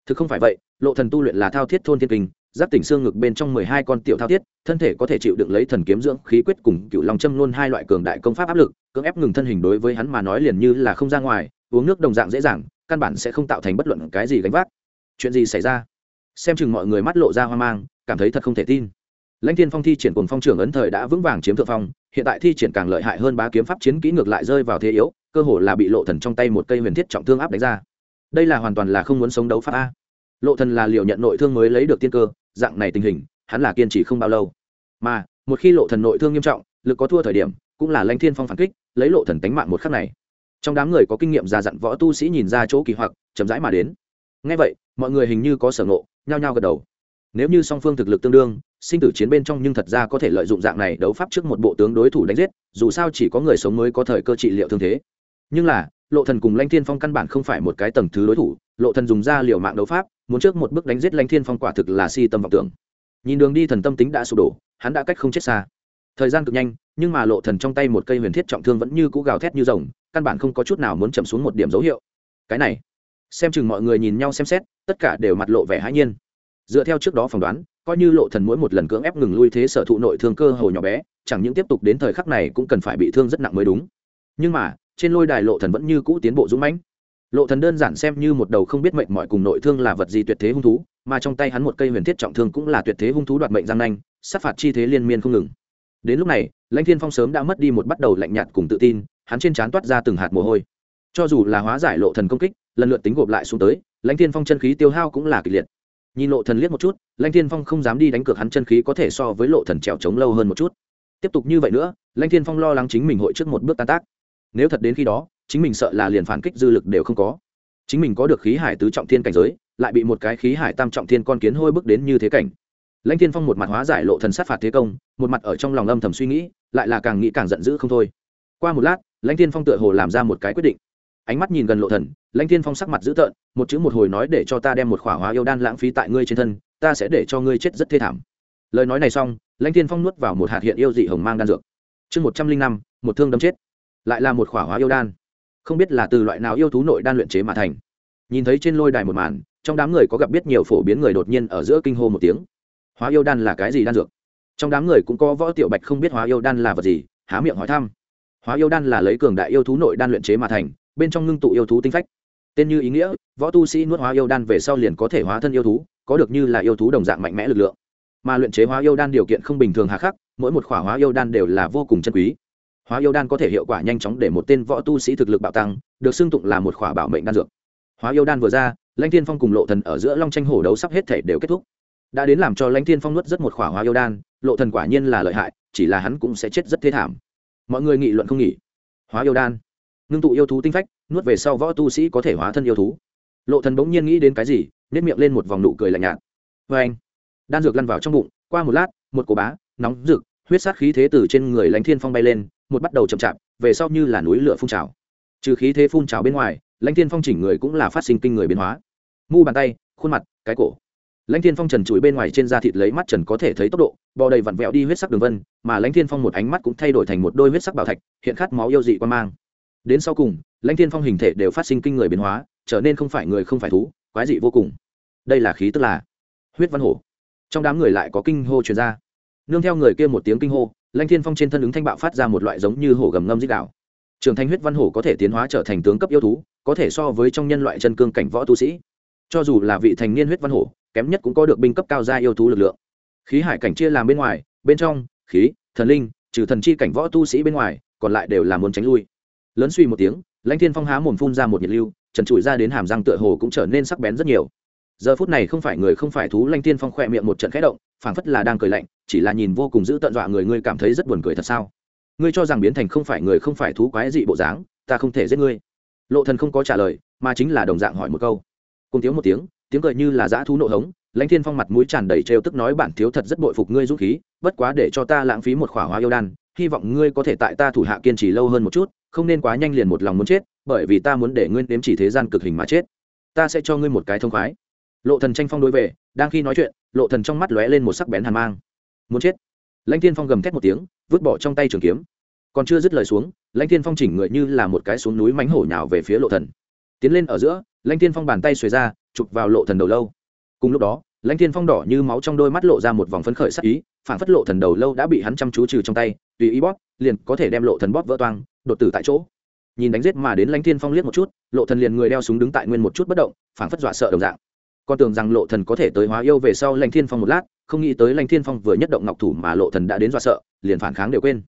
Thực không phải vậy, lộ thần tu luyện là thao thiết thôn thiên kinh giáp tỉnh xương ngực bên trong mười hai con tiểu thao thiết, thân thể có thể chịu đựng lấy thần kiếm dưỡng khí quyết cùng cựu long châm luôn hai loại cường đại công pháp áp lực, cưỡng ép ngừng thân hình đối với hắn mà nói liền như là không ra ngoài, uống nước đồng dạng dễ dàng, căn bản sẽ không tạo thành bất luận cái gì gánh vác. Chuyện gì xảy ra? Xem chừng mọi người mắt lộ ra hoang mang, cảm thấy thật không thể tin. Lãnh thiên phong thi triển cùng phong trưởng ấn thời đã vững vàng chiếm thượng phong, hiện tại thi triển càng lợi hại hơn bá kiếm pháp chiến kỹ ngược lại rơi vào thế yếu, cơ hồ là bị lộ thần trong tay một cây huyền thiết trọng thương áp đánh ra. Đây là hoàn toàn là không muốn sống đấu pháp a lộ thần là liệu nhận nội thương mới lấy được tiên cơ, dạng này tình hình, hắn là kiên trì không bao lâu. Mà, một khi lộ thần nội thương nghiêm trọng, lực có thua thời điểm, cũng là lãnh thiên phong phản kích, lấy lộ thần tánh mạng một khắc này. Trong đám người có kinh nghiệm già dặn võ tu sĩ nhìn ra chỗ kỳ hoặc, chậm rãi mà đến. Ngay vậy, mọi người hình như có sở ngộ, nhao nhao gật đầu. Nếu như song phương thực lực tương đương, sinh tử chiến bên trong nhưng thật ra có thể lợi dụng dạng này đấu pháp trước một bộ tướng đối thủ đánh giết, dù sao chỉ có người sống mới có thời cơ trị liệu thương thế. Nhưng là lộ thần cùng lãnh thiên phong căn bản không phải một cái tầng thứ đối thủ, lộ thần dùng ra liều mạng đấu pháp, muốn trước một bước đánh giết lãnh thiên phong quả thực là si tâm vọng tưởng. Nhìn đường đi thần tâm tính đã sụp đổ, hắn đã cách không chết xa. Thời gian cực nhanh, nhưng mà lộ thần trong tay một cây huyền thiết trọng thương vẫn như cũ gào thét như rồng, căn bản không có chút nào muốn chậm xuống một điểm dấu hiệu. Cái này, xem chừng mọi người nhìn nhau xem xét, tất cả đều mặt lộ vẻ hãi nhiên. Dựa theo trước đó phỏng đoán, coi như lộ thần mỗi một lần cưỡng ép ngừng lui thế sở thụ nội thương cơ hồ nhỏ bé, chẳng những tiếp tục đến thời khắc này cũng cần phải bị thương rất nặng mới đúng. Nhưng mà trên lôi đài lộ thần vẫn như cũ tiến bộ dũng mãnh. Lộ thần đơn giản xem như một đầu không biết mệnh mọi cùng nội thương là vật gì tuyệt thế hung thú, mà trong tay hắn một cây huyền thiết trọng thương cũng là tuyệt thế hung thú đoạt mệnh giang nanh, sát phạt chi thế liên miên không ngừng. Đến lúc này, lãnh thiên phong sớm đã mất đi một bắt đầu lạnh nhạt cùng tự tin, hắn trên trán toát ra từng hạt mồ hôi. Cho dù là hóa giải lộ thần công kích, lần lượt tính gộp lại xuống tới, lãnh thiên phong chân khí tiêu hao cũng là kịch liệt. Nhìn lộ thần liếc một chút, lãnh thiên phong không dám đi đánh cược hắn chân khí có thể so với lộ thần trèo trống lâu hơn một chút. Tiếp tục như vậy nữa, lãnh thiên phong lo lắng chính mình hội trước một bước tan tác nếu thật đến khi đó, chính mình sợ là liền phản kích dư lực đều không có. Chính mình có được khí hải tứ trọng thiên cảnh giới, lại bị một cái khí hải tam trọng thiên con kiến hôi bước đến như thế cảnh. Lãnh thiên phong một mặt hóa giải lộ thần sát phạt thế công, một mặt ở trong lòng âm thầm suy nghĩ, lại là càng nghĩ càng giận dữ không thôi. Qua một lát, lãnh thiên phong tựa hồ làm ra một cái quyết định. Ánh mắt nhìn gần lộ thần, lãnh thiên phong sắc mặt dữ tợn, một chữ một hồi nói để cho ta đem một khỏa hóa yêu đan lãng phí tại ngươi trên thân, ta sẽ để cho ngươi chết rất thê thảm. Lời nói này xong, lãnh thiên phong nuốt vào một hạt hiện yêu dị hồng mang đan dược. Chương một trăm linh năm, một thương đâm chết lại là một khỏa hóa yêu đan. Không biết là từ loại nào yêu thú nội đan luyện chế mà thành. Nhìn thấy trên lôi đài một màn, trong đám người có gặp biết nhiều phổ biến người đột nhiên ở giữa kinh hô một tiếng. Hóa yêu đan là cái gì đan dược? Trong đám người cũng có võ tiểu bạch không biết hóa yêu đan là vật gì, há miệng hỏi thăm. Hóa yêu đan là lấy cường đại yêu thú nội đan luyện chế mà thành, bên trong ngưng tụ yêu thú tinh phách. Tên như ý nghĩa, võ tu sĩ nuốt hóa yêu đan về sau liền có thể hóa thân yêu thú, có được như là yêu thú đồng dạng mạnh mẽ lực lượng. Mà luyện chế hóa yêu đan điều kiện không bình thường hà khắc, mỗi một khỏa hóa yêu đan đều là vô cùng chân quý hóa yêu đan có thể hiệu quả nhanh chóng để một tên võ tu sĩ thực lực bạo tăng, được xưng tụng là một khỏa bảo mệnh đan dược. Hóa yêu đan vừa ra, lãnh thiên phong cùng lộ thần ở giữa long tranh hổ đấu sắp hết thể đều kết thúc. Đã đến làm cho lãnh thiên phong nuốt rất một khỏa hóa yêu đan, lộ thần quả nhiên là lợi hại, chỉ là hắn cũng sẽ chết rất thê thảm. Mọi người nghị luận không nghỉ. Hóa yêu đan. Ngưng tụ yêu thú tinh phách, nuốt về sau võ tu sĩ có thể hóa thân yêu thú. Lộ thần bỗng nhiên nghĩ đến cái gì nét miệng lên một vòng nụ cười lạnh nhạt. Với anh, đan dược lăn vào trong bụng, qua một lát, một cổ bá, nóng rực, huyết sát khí thế từ trên người lãnh thiên phong bay lên một bắt đầu chậm chạp, về sau như là núi lửa phun trào. Trừ khí thế phun trào bên ngoài, lãnh thiên phong chỉnh người cũng là phát sinh kinh người biến hóa. Mu bàn tay, khuôn mặt, cái cổ. Lãnh thiên phong trần trụi bên ngoài trên da thịt lấy mắt trần có thể thấy tốc độ, bò đầy vặn vẹo đi huyết sắc đường vân, mà lãnh thiên phong một ánh mắt cũng thay đổi thành một đôi huyết sắc bảo thạch, hiện khát máu yêu dị quan mang. Đến sau cùng, lãnh thiên phong hình thể đều phát sinh kinh người biến hóa, trở nên không phải người không phải thú, quái dị vô cùng. Đây là khí tức là huyết văn hổ. Trong đám người lại có kinh hô truyền ra. Nương theo người kia một tiếng kinh hô lãnh thiên phong trên thân ứng thanh bạo phát ra một loại giống như hổ gầm ngâm dích đạo. Trường thanh huyết văn hổ có thể tiến hóa trở thành tướng cấp yêu thú, có thể so với trong nhân loại chân cương cảnh võ tu sĩ. Cho dù là vị thành niên huyết văn hổ, kém nhất cũng có được binh cấp cao gia yêu thú lực lượng. Khí hải cảnh chia làm bên ngoài, bên trong, khí, thần linh, trừ thần chi cảnh võ tu sĩ bên ngoài, còn lại đều là muốn tránh lui. Lớn suy một tiếng lãnh thiên phong há mồm phun ra một nhiệt lưu, trần trụi ra đến hàm răng tựa hồ cũng trở nên sắc bén rất nhiều giờ phút này không phải người không phải thú lanh thiên phong khỏe miệng một trận khẽ động, phảng phất là đang cười lạnh, chỉ là nhìn vô cùng giữ tận dọa người, ngươi cảm thấy rất buồn cười thật sao? Ngươi cho rằng biến thành không phải người không phải thú quái dị bộ dáng, ta không thể giết ngươi. Lộ thần không có trả lời, mà chính là đồng dạng hỏi một câu. Cùng tiếng một tiếng tiếng cười như là dã thú nộ hống, lãnh thiên phong mặt mũi tràn đầy trêu tức nói bản thiếu thật rất bội phục ngươi dũng khí, bất quá để cho ta lãng phí một khỏa hoa yêu đan, hy vọng ngươi có thể tại ta thủ hạ kiên trì lâu hơn một chút, không nên quá nhanh liền một lòng muốn chết, bởi vì ta muốn để ngươi nếm chỉ thế gian cực hình mà chết. Ta sẽ cho ngươi một cái thông khoái lộ thần tranh phong đối về, đang khi nói chuyện, lộ thần trong mắt lóe lên một sắc bén hàn mang. Muốn chết. Lãnh thiên phong gầm thét một tiếng, vứt bỏ trong tay trường kiếm. Còn chưa dứt lời xuống, lãnh thiên phong chỉnh người như là một cái xuống núi mánh hổ nhào về phía lộ thần. Tiến lên ở giữa, lãnh thiên phong bàn tay xuề ra, chụp vào lộ thần đầu lâu. Cùng lúc đó, lãnh thiên phong đỏ như máu trong đôi mắt lộ ra một vòng phấn khởi sắc ý, phản phất lộ thần đầu lâu đã bị hắn chăm chú trừ trong tay, tùy ý bóp, liền có thể đem lộ thần bóp vỡ toang, đột tử tại chỗ. Nhìn đánh giết mà đến lãnh thiên phong liếc một chút, lộ thần liền người đeo súng đứng tại nguyên một chút bất động, phản phất dọa sợ đồng dạng con tưởng rằng lộ thần có thể tới hóa yêu về sau lãnh thiên phong một lát, không nghĩ tới lãnh thiên phong vừa nhất động ngọc thủ mà lộ thần đã đến dọa sợ, liền phản kháng đều quên.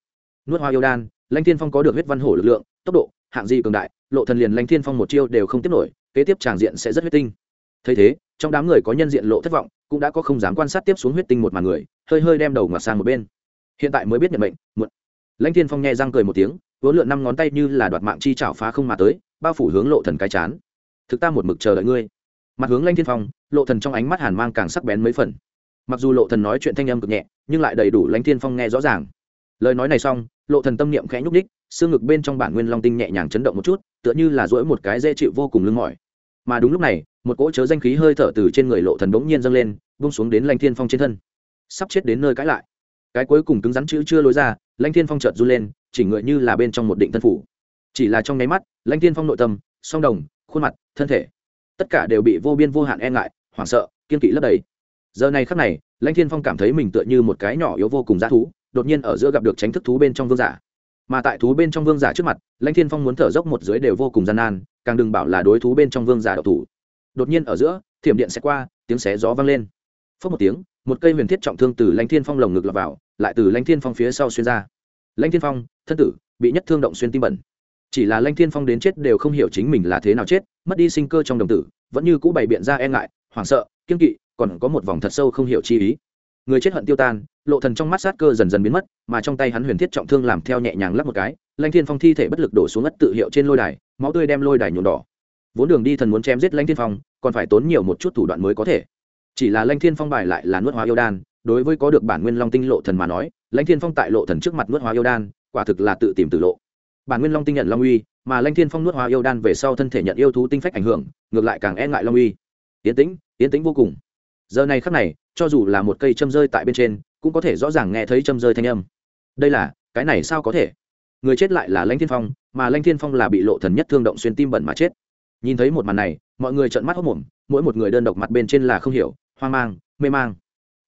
Nuốt hoa yêu đan lãnh thiên phong có được huyết văn hổ lực lượng, tốc độ, hạng di cường đại, lộ thần liền lãnh thiên phong một chiêu đều không tiếp nổi, kế tiếp tràng diện sẽ rất huyết tinh. Thấy thế, trong đám người có nhân diện lộ thất vọng, cũng đã có không dám quan sát tiếp xuống huyết tinh một màn người, hơi hơi đem đầu ngả sang một bên. Hiện tại mới biết nhận mệnh, muộn. Lãnh thiên phong nhẹ răng cười một tiếng vốn lượn năm ngón tay như là đoạt mạng chi chảo phá không mà tới, bao phủ hướng lộ thần cái chán. Thực ta một mực chờ đợi ngươi mặt hướng lanh thiên phong, lộ thần trong ánh mắt hàn mang càng sắc bén mấy phần. Mặc dù lộ thần nói chuyện thanh âm cực nhẹ, nhưng lại đầy đủ lanh thiên phong nghe rõ ràng. Lời nói này xong, lộ thần tâm niệm khẽ nhúc đích xương ngực bên trong bản nguyên long tinh nhẹ nhàng chấn động một chút, tựa như là duỗi một cái dễ chịu vô cùng lưng mỏi. Mà đúng lúc này, một cỗ chớ danh khí hơi thở từ trên người lộ thần bỗng nhiên dâng lên bung xuống đến lanh thiên phong trên thân. Sắp chết đến nơi cãi lại. Cái cuối cùng cứng rắn chữ chưa lối ra, lanh thiên phong chợt run lên, chỉ ngựa như là bên trong một định thân phủ. Chỉ là trong nháy mắt, lanh thiên phong nội tâm, song đồng, khuôn mặt, thân thể tất cả đều bị vô biên vô hạn e ngại, hoảng sợ, kiên kỵ lấp đầy. Giờ này khắc này, lãnh thiên phong cảm thấy mình tựa như một cái nhỏ yếu vô cùng g thú, đột nhiên ở giữa gặp được tránh thức thú bên trong vương giả. Mà tại thú bên trong vương giả trước mặt, lãnh thiên phong muốn thở dốc một dưới đều vô cùng gian nan, càng đừng bảo là đối thú bên trong vương giả đậu thủ. Đột nhiên ở giữa, thiểm điện xé qua, tiếng xé gió vang lên. Phớt một tiếng, một cây huyền thiết trọng thương từ lãnh thiên phong lồng ngực lọt vào, lại từ lãnh thiên phong phía sau xuyên ra. Lãnh thiên phong, thân tử, bị nhất thương động xuyên tim bẩn chỉ là lanh thiên phong đến chết đều không hiểu chính mình là thế nào chết, mất đi sinh cơ trong đồng tử, vẫn như cũ bày biện ra e ngại, hoảng sợ kiên kỵ, còn có một vòng thật sâu không hiểu chi ý. Người chết hận tiêu tan, lộ thần trong mắt sát cơ dần dần biến mất, mà trong tay hắn huyền thiết trọng thương làm theo nhẹ nhàng lắp một cái, lanh thiên phong thi thể bất lực đổ xuống ất tự hiệu trên lôi đài, máu tươi đem lôi đài nhuộm đỏ. Vốn đường đi thần muốn chém giết lanh thiên phong, còn phải tốn nhiều một chút thủ đoạn mới có thể. Chỉ là lanh thiên phong bài lại là nuốt hóa yêu đan, đối với có được bản nguyên long tinh lộ thần mà nói lãnh thiên phong tại lộ thần trước mặt nuốt hóa yêu đan, quả thực là tự tìm tự lộ bản nguyên long tinh nhận long uy, mà lanh thiên phong nuốt hóa yêu đan về sau thân thể nhận yêu thú tinh phách ảnh hưởng, ngược lại càng e ngại long uy. Yến tĩnh yến tĩnh vô cùng. Giờ này khắc này, cho dù là một cây châm rơi tại bên trên, cũng có thể rõ ràng nghe thấy châm rơi thanh âm. Đây là, cái này sao có thể? Người chết lại là lãnh thiên phong, mà lãnh thiên phong là bị lộ thần nhất thương động xuyên tim bẩn mà chết. Nhìn thấy một màn này, mọi người trợn mắt hốc mồm mỗi một người đơn độc mặt bên trên là không hiểu, hoang mang, mê mang.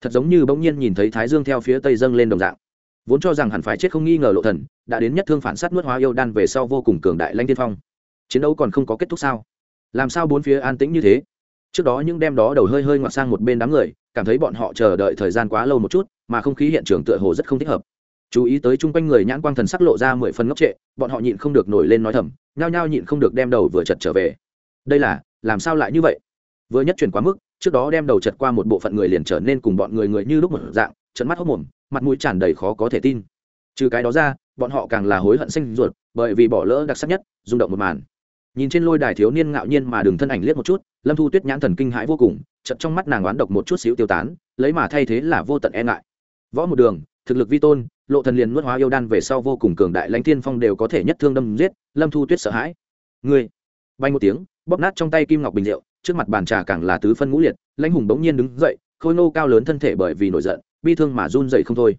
Thật giống như bỗng nhiên nhìn thấy thái dương theo phía tây dâng lên đồng dạng vốn cho rằng hẳn phải chết không nghi ngờ lộ thần, đã đến nhất thương phản sát nuốt hóa yêu đan về sau vô cùng cường đại lãnh thiên phong. Chiến đấu còn không có kết thúc sao? Làm sao bốn phía an tĩnh như thế? Trước đó những đem đó đầu hơi hơi ngoặt sang một bên đám người, cảm thấy bọn họ chờ đợi thời gian quá lâu một chút, mà không khí hiện trường tựa hồ rất không thích hợp. Chú ý tới chung quanh người nhãn quang thần sắc lộ ra mười phần ngốc trệ, bọn họ nhịn không được nổi lên nói thầm, nhao nhao nhịn không được đem đầu vừa chật trở về. Đây là, làm sao lại như vậy? Vừa nhất chuyển quá mức, trước đó đem đầu chật qua một bộ phận người liền trở nên cùng bọn người người như lúc một dạng trận mắt hốc mồm mặt mũi tràn đầy khó có thể tin. Trừ cái đó ra bọn họ càng là hối hận xanh ruột bởi vì bỏ lỡ đặc sắc nhất rung động một màn. Nhìn trên lôi đài thiếu niên ngạo nhiên mà đừng thân ảnh liếc một chút lâm thu tuyết nhãn thần kinh hãi vô cùng chật trong mắt nàng oán độc một chút xíu tiêu tán lấy mà thay thế là vô tận e ngại. Võ một đường thực lực vi tôn lộ thần liền nuốt hóa yêu đan về sau vô cùng cường đại lãnh thiên phong đều có thể nhất thương đâm giết lâm thu tuyết sợ hãi. Người, bay một tiếng bóp nát trong tay kim ngọc bình rượu trước mặt bàn trà càng là tứ phân ngũ liệt lãnh hùng bỗng nhiên đứng dậy khôi nô cao lớn thân thể bởi vì nổi giận bi thương mà run dậy không thôi.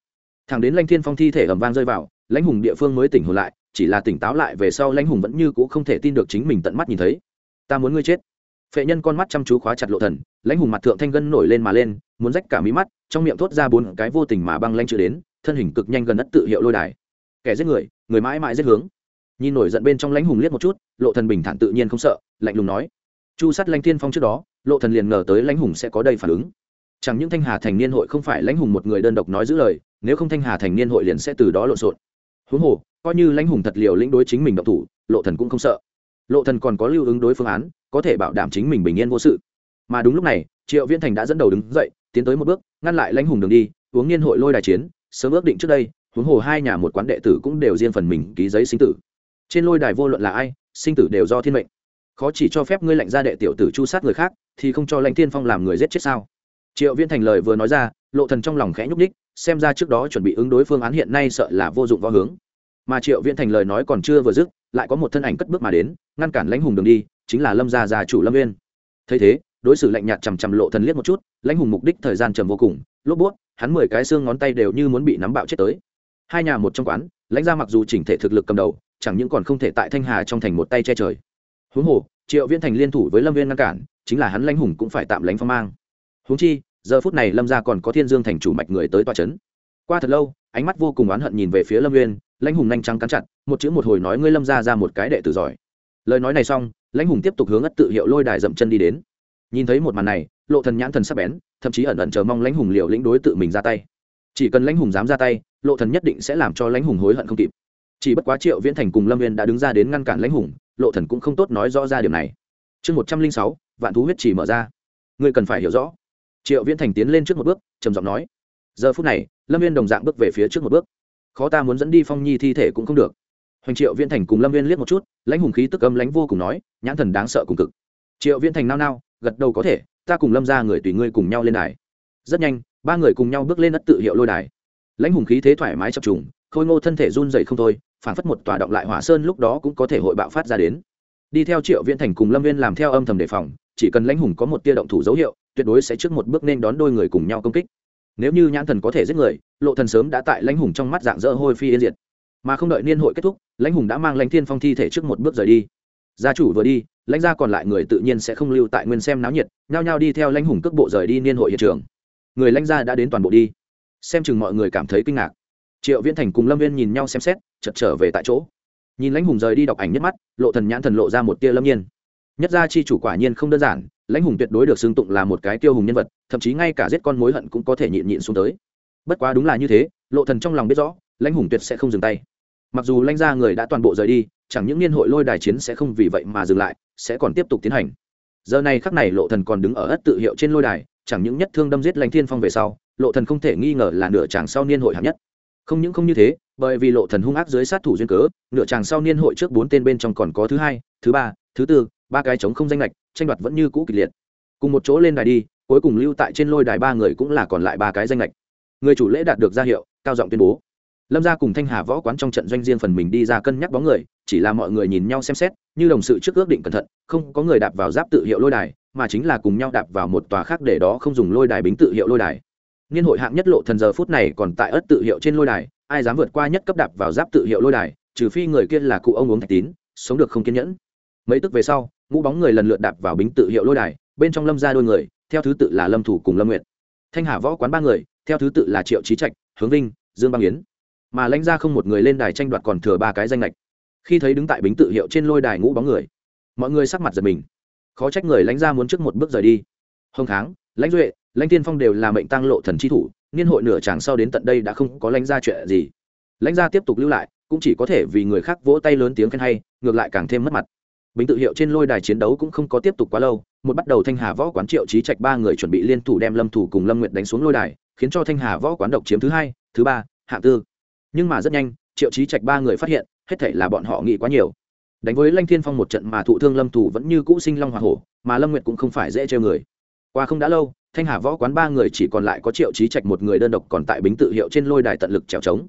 Thằng đến Lanh thiên phong thi thể ẩm vang rơi vào, lãnh hùng địa phương mới tỉnh hồn lại, chỉ là tỉnh táo lại về sau lãnh hùng vẫn như cũ không thể tin được chính mình tận mắt nhìn thấy. Ta muốn ngươi chết. Phệ nhân con mắt chăm chú khóa chặt lộ thần, lãnh hùng mặt thượng thanh gân nổi lên mà lên, muốn rách cả mí mắt, trong miệng thốt ra bốn cái vô tình mà băng lanh chữ đến, thân hình cực nhanh gần đất tự hiệu lôi đài. Kẻ giết người người mãi mãi giết hướng. Nhìn nổi giận bên trong lãnh hùng liếc một chút, lộ thần bình thản tự nhiên không sợ, lạnh lùng nói. Chu sát lãnh thiên phong trước đó, lộ thần liền ngờ tới lãnh hùng sẽ có đây phản ứng chẳng những thanh hà thành niên hội không phải lãnh hùng một người đơn độc nói giữ lời, nếu không thanh hà thành niên hội liền sẽ từ đó lộn xộn. Huống hồ, coi như lãnh hùng thật liều lĩnh đối chính mình độc thủ, lộ thần cũng không sợ. Lộ thần còn có lưu ứng đối phương án, có thể bảo đảm chính mình bình yên vô sự. Mà đúng lúc này, triệu viễn thành đã dẫn đầu đứng dậy, tiến tới một bước, ngăn lại lãnh hùng đường đi, uống niên hội lôi đài chiến, sớm ước định trước đây, huống hồ hai nhà một quán đệ tử cũng đều riêng phần mình ký giấy sinh tử. Trên lôi đài vô luận là ai, sinh tử đều do thiên mệnh. Khó chỉ cho phép ngươi lệnh ra đệ tiểu tử chu sát người khác, thì không cho lãnh thiên phong làm người giết chết sao? Triệu viễn thành lời vừa nói ra, lộ thần trong lòng khẽ nhúc nhích. xem ra trước đó chuẩn bị ứng đối phương án hiện nay sợ là vô dụng võ hướng. Mà triệu viễn thành lời nói còn chưa vừa dứt, lại có một thân ảnh cất bước mà đến, ngăn cản lãnh hùng đường đi, chính là lâm gia Gia chủ lâm viên thấy thế, đối xử lạnh nhạt chằm chằm lộ thần liếc một chút, lãnh hùng mục đích thời gian trầm vô cùng, lốp bút, hắn mười cái xương ngón tay đều như muốn bị nắm bạo chết tới. Hai nhà một trong quán, lãnh gia mặc dù chỉnh thể thực lực cầm đầu, chẳng những còn không thể tại thanh hà trong thành một tay che trời. Huống hồ, triệu viễn thành liên thủ với lâm viên ngăn cản, chính là hắn lãnh hùng cũng phải tạm lánh phong mang huống chi giờ phút này lâm gia còn có thiên dương thành chủ mạch người tới tòa chấn. Qua thật lâu ánh mắt vô cùng oán hận nhìn về phía lâm Nguyên, lãnh hùng nhanh trắng cắn chặt một chữ một hồi nói ngươi lâm Gia ra một cái đệ tử giỏi. Lời nói này xong lãnh hùng tiếp tục hướng ất tự hiệu lôi đài dậm chân đi đến. Nhìn thấy một màn này lộ thần nhãn thần sắc bén thậm chí ẩn ẩn chờ mong lãnh hùng liều lĩnh đối tự mình ra tay. Chỉ cần lãnh hùng dám ra tay lộ thần nhất định sẽ làm cho lãnh hùng hối hận không kịp. Chỉ bất quá triệu viễn thành cùng lâm viên đã đứng ra đến ngăn cản lãnh hùng lộ thần cũng không tốt nói rõ ra điều này. Chương một trăm linh sáu vạn thú huyết chỉ mở ra. Ngươi cần phải hiểu rõ triệu viễn thành tiến lên trước một bước, trầm giọng nói, giờ phút này, lâm viên đồng dạng bước về phía trước một bước. Khó ta muốn dẫn đi phong nhi thi thể cũng không được. Hoành triệu viễn thành cùng lâm viên liếc một chút, lãnh hùng khí tức âm lãnh vô cùng nói, nhãn thần đáng sợ cùng cực. Triệu viễn thành nao nao, gật đầu có thể, ta cùng lâm ra người tùy ngươi cùng nhau lên đài. Rất nhanh, ba người cùng nhau bước lên đất tự hiệu lôi đài. Lãnh hùng khí thế thoải mái chập trùng, khôi ngô thân thể run dậy không thôi, phản phất một tòa động lại hỏa sơn lúc đó cũng có thể hội bạo phát ra đến. Đi theo triệu viễn thành cùng lâm viên làm theo âm thầm đề phòng, chỉ cần lãnh hùng có một tia động thủ dấu hiệu tuyệt đối sẽ trước một bước nên đón đôi người cùng nhau công kích. Nếu như nhãn thần có thể giết người, lộ thần sớm đã tại lãnh hùng trong mắt dạng dỡ hôi phi yên diệt. Mà không đợi niên hội kết thúc, lãnh hùng đã mang lãnh thiên phong thi thể trước một bước rời đi. Gia chủ vừa đi, lãnh gia còn lại người tự nhiên sẽ không lưu tại nguyên xem náo nhiệt, nhao nhao đi theo lãnh hùng cước bộ rời đi niên hội hiện trường. Người lãnh gia đã đến toàn bộ đi. Xem chừng mọi người cảm thấy kinh ngạc. Triệu viễn thành cùng lâm viên nhìn nhau xem xét chật trở về tại chỗ. Nhìn lãnh hùng rời đi đọc ảnh nhất mắt, lộ thần nhãn thần lộ ra một tia lâm nhiên. Nhất gia chi chủ quả nhiên không đơn giản lãnh hùng tuyệt đối được xưng tụng là một cái tiêu hùng nhân vật, thậm chí ngay cả giết con mối hận cũng có thể nhịn nhịn xuống tới. Bất quá đúng là như thế, lộ thần trong lòng biết rõ, lãnh hùng tuyệt sẽ không dừng tay. Mặc dù lãnh gia người đã toàn bộ rời đi, chẳng những niên hội lôi đài chiến sẽ không vì vậy mà dừng lại, sẽ còn tiếp tục tiến hành. Giờ này khắc này lộ thần còn đứng ở ất tự hiệu trên lôi đài, chẳng những nhất thương đâm giết lãnh thiên phong về sau, lộ thần không thể nghi ngờ là nửa chàng sau niên hội hạng nhất. Không những không như thế, bởi vì lộ thần hung ác dưới sát thủ duyên cớ, nửa chàng sau niên hội trước bốn tên bên trong còn có thứ hai, thứ ba, thứ tư ba cái chống không danh lệch, tranh đoạt vẫn như cũ kịch liệt. Cùng một chỗ lên đài đi, cuối cùng lưu tại trên lôi đài ba người cũng là còn lại ba cái danh lệch. Người chủ lễ đạt được ra hiệu, cao giọng tuyên bố. Lâm gia cùng thanh hà võ quán trong trận doanh riêng phần mình đi ra cân nhắc bóng người, chỉ là mọi người nhìn nhau xem xét, như đồng sự trước ước định cẩn thận, không có người đạp vào giáp tự hiệu lôi đài, mà chính là cùng nhau đạp vào một tòa khác để đó không dùng lôi đài bính tự hiệu lôi đài. Niên hội hạng nhất lộ thần giờ phút này còn tại ớt tự hiệu trên lôi đài, ai dám vượt qua nhất cấp đạp vào giáp tự hiệu lôi đài, trừ phi người kia là cụ ông uống thạch tín, sống được không kiên nhẫn. Mấy tức về sau ngũ bóng người lần lượt đạp vào bính tự hiệu lôi đài, bên trong lâm ra đôi người, theo thứ tự là lâm thủ cùng lâm nguyện thanh hà võ quán ba người, theo thứ tự là triệu trí trạch, hướng vinh, dương băng yến. Mà lãnh ra không một người lên đài tranh đoạt còn thừa ba cái danh lệch khi thấy đứng tại bính tự hiệu trên lôi đài ngũ bóng người, mọi người sắc mặt giật mình. Khó trách người lãnh ra muốn trước một bước rời đi. Hồng kháng, lãnh duệ, lãnh tiên phong đều là mệnh tăng lộ thần chi thủ, niên hội nửa chàng sau đến tận đây đã không có lãnh ra chuyện gì. Lãnh gia tiếp tục lưu lại, cũng chỉ có thể vì người khác vỗ tay lớn tiếng khen hay, ngược lại càng thêm mất mặt bính tự hiệu trên lôi đài chiến đấu cũng không có tiếp tục quá lâu, một bắt đầu thanh hà võ quán triệu trí trạch ba người chuẩn bị liên thủ đem lâm thủ cùng lâm nguyệt đánh xuống lôi đài, khiến cho thanh hà võ quán độc chiếm thứ hai, thứ ba, hạng tư. Nhưng mà rất nhanh, triệu trí trạch ba người phát hiện, hết thể là bọn họ nghĩ quá nhiều. Đánh với lanh thiên phong một trận mà thụ thương lâm thủ vẫn như cũ sinh long hoa hổ, mà lâm nguyệt cũng không phải dễ chơi người. Qua không đã lâu, thanh hà võ quán ba người chỉ còn lại có triệu trí trạch một người đơn độc còn tại bính tự hiệu trên lôi đài tận lực trèo trống.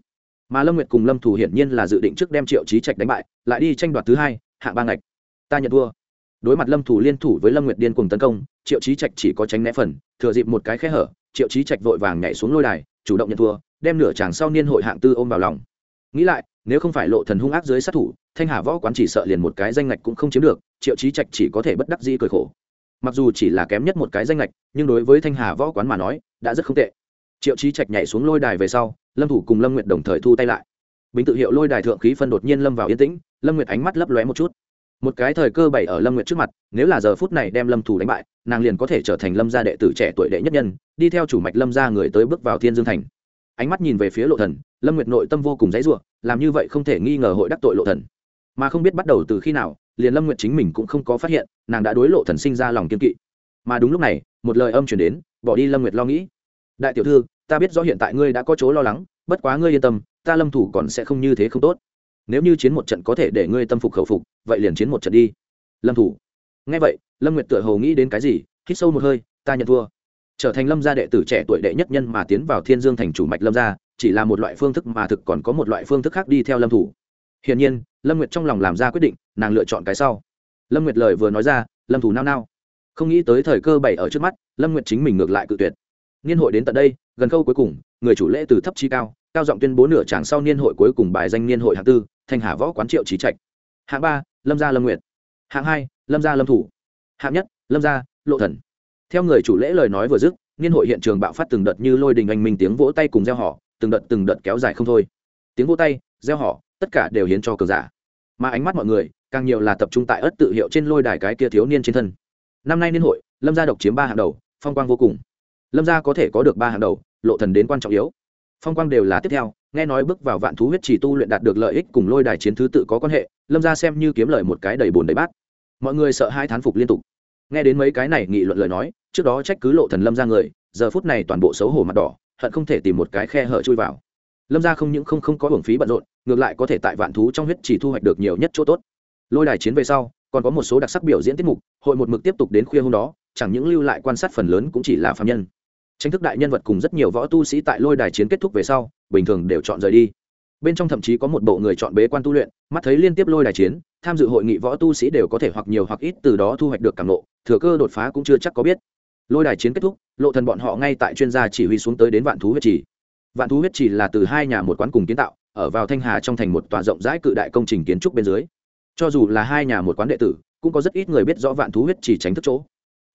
Mà lâm nguyệt cùng lâm thủ hiển nhiên là dự định trước đem triệu trí trạch đánh bại, lại đi tranh đoạt thứ hai, hạng ba ngạch ta nhận thua. Đối mặt lâm thủ liên thủ với lâm nguyệt điên cùng tấn công, triệu trí trạch chỉ có tránh né phần, thừa dịp một cái khe hở, triệu trí trạch vội vàng nhảy xuống lôi đài, chủ động nhận thua, đem nửa chàng sau niên hội hạng tư ôm vào lòng. Nghĩ lại, nếu không phải lộ thần hung ác dưới sát thủ, thanh hà võ quán chỉ sợ liền một cái danh ngạch cũng không chiếm được, triệu trí trạch chỉ có thể bất đắc dĩ cười khổ. Mặc dù chỉ là kém nhất một cái danh ngạch, nhưng đối với thanh hà võ quán mà nói, đã rất không tệ. Triệu trí trạch nhảy xuống lôi đài về sau, lâm thủ cùng lâm nguyệt đồng thời thu tay lại. Bình tự hiệu lôi đài thượng khí phân đột nhiên lâm vào yên tĩnh, lâm nguyệt ánh mắt lấp lóe một chút một cái thời cơ bày ở lâm nguyệt trước mặt, nếu là giờ phút này đem lâm thủ đánh bại, nàng liền có thể trở thành lâm gia đệ tử trẻ tuổi đệ nhất nhân, đi theo chủ mạch lâm gia người tới bước vào thiên dương thành. Ánh mắt nhìn về phía lộ thần, lâm nguyệt nội tâm vô cùng dãy ruộng làm như vậy không thể nghi ngờ hội đắc tội lộ thần. Mà không biết bắt đầu từ khi nào, liền lâm nguyệt chính mình cũng không có phát hiện, nàng đã đối lộ thần sinh ra lòng kiên kỵ. Mà đúng lúc này, một lời âm truyền đến, bỏ đi lâm nguyệt lo nghĩ. Đại tiểu thư, ta biết rõ hiện tại ngươi đã có chỗ lo lắng, bất quá ngươi yên tâm, ta lâm thủ còn sẽ không như thế không tốt nếu như chiến một trận có thể để ngươi tâm phục khẩu phục, vậy liền chiến một trận đi. Lâm thủ. Ngay vậy, lâm nguyệt tựa hồ nghĩ đến cái gì, hít sâu một hơi, ta nhận thua. Trở thành lâm gia đệ tử trẻ tuổi đệ nhất nhân mà tiến vào thiên dương thành chủ mạch lâm gia, chỉ là một loại phương thức mà thực còn có một loại phương thức khác đi theo lâm thủ. Hiển nhiên, lâm nguyệt trong lòng làm ra quyết định, nàng lựa chọn cái sau. Lâm nguyệt lời vừa nói ra, lâm thủ nao nao. Không nghĩ tới thời cơ bày ở trước mắt, lâm nguyệt chính mình ngược lại cự tuyệt. Niên hội đến tận đây, gần câu cuối cùng, người chủ lễ từ thấp chi cao cao giọng tuyên bố nửa tràng sau niên hội cuối cùng bài danh niên hội hạng tư thanh hà võ quán triệu trí trạch. Hạng ba, lâm gia lâm nguyệt. Hạng hai, lâm gia lâm thủ. Hạng nhất, lâm gia, lộ thần. Theo người chủ lễ lời nói vừa dứt, niên hội hiện trường bạo phát từng đợt như lôi đình anh minh tiếng vỗ tay cùng gieo họ, từng đợt từng đợt kéo dài không thôi. Tiếng vỗ tay, gieo họ, tất cả đều hiến cho cường giả. Mà ánh mắt mọi người, càng nhiều là tập trung tại ớt tự hiệu trên lôi đài cái kia thiếu niên trên thân. Năm nay niên hội, lâm gia độc chiếm ba hàng đầu, phong quang vô cùng. Lâm gia có thể có được ba hàng đầu, lộ thần đến quan trọng yếu. Phong quang đều là tiếp theo nghe nói bước vào vạn thú huyết chỉ tu luyện đạt được lợi ích cùng lôi đài chiến thứ tự có quan hệ, lâm gia xem như kiếm lời một cái đầy bồn đầy bát. Mọi người sợ hai thán phục liên tục. Nghe đến mấy cái này nghị luận lời nói, trước đó trách cứ lộ thần lâm ra người, giờ phút này toàn bộ xấu hổ mặt đỏ, hận không thể tìm một cái khe hở chui vào. Lâm ra không những không không có hưởng phí bận rộn, ngược lại có thể tại vạn thú trong huyết chỉ thu hoạch được nhiều nhất chỗ tốt. Lôi đài chiến về sau, còn có một số đặc sắc biểu diễn tiết mục, hội một mực tiếp tục đến khuya hôm đó, chẳng những lưu lại quan sát phần lớn cũng chỉ là phạm nhân. Tranh thức đại nhân vật cùng rất nhiều võ tu sĩ tại lôi đài chiến kết thúc về sau bình thường đều chọn rời đi. Bên trong thậm chí có một bộ người chọn bế quan tu luyện, mắt thấy liên tiếp lôi đài chiến, tham dự hội nghị võ tu sĩ đều có thể hoặc nhiều hoặc ít từ đó thu hoạch được cảm lộ thừa cơ đột phá cũng chưa chắc có biết. Lôi đài chiến kết thúc, lộ thần bọn họ ngay tại chuyên gia chỉ huy xuống tới đến vạn thú huyết trì. Vạn thú huyết trì là từ hai nhà một quán cùng kiến tạo, ở vào thanh hà trong thành một tòa rộng rãi cự đại công trình kiến trúc bên dưới. Cho dù là hai nhà một quán đệ tử, cũng có rất ít người biết rõ vạn thú huyết trì tránh thức chỗ.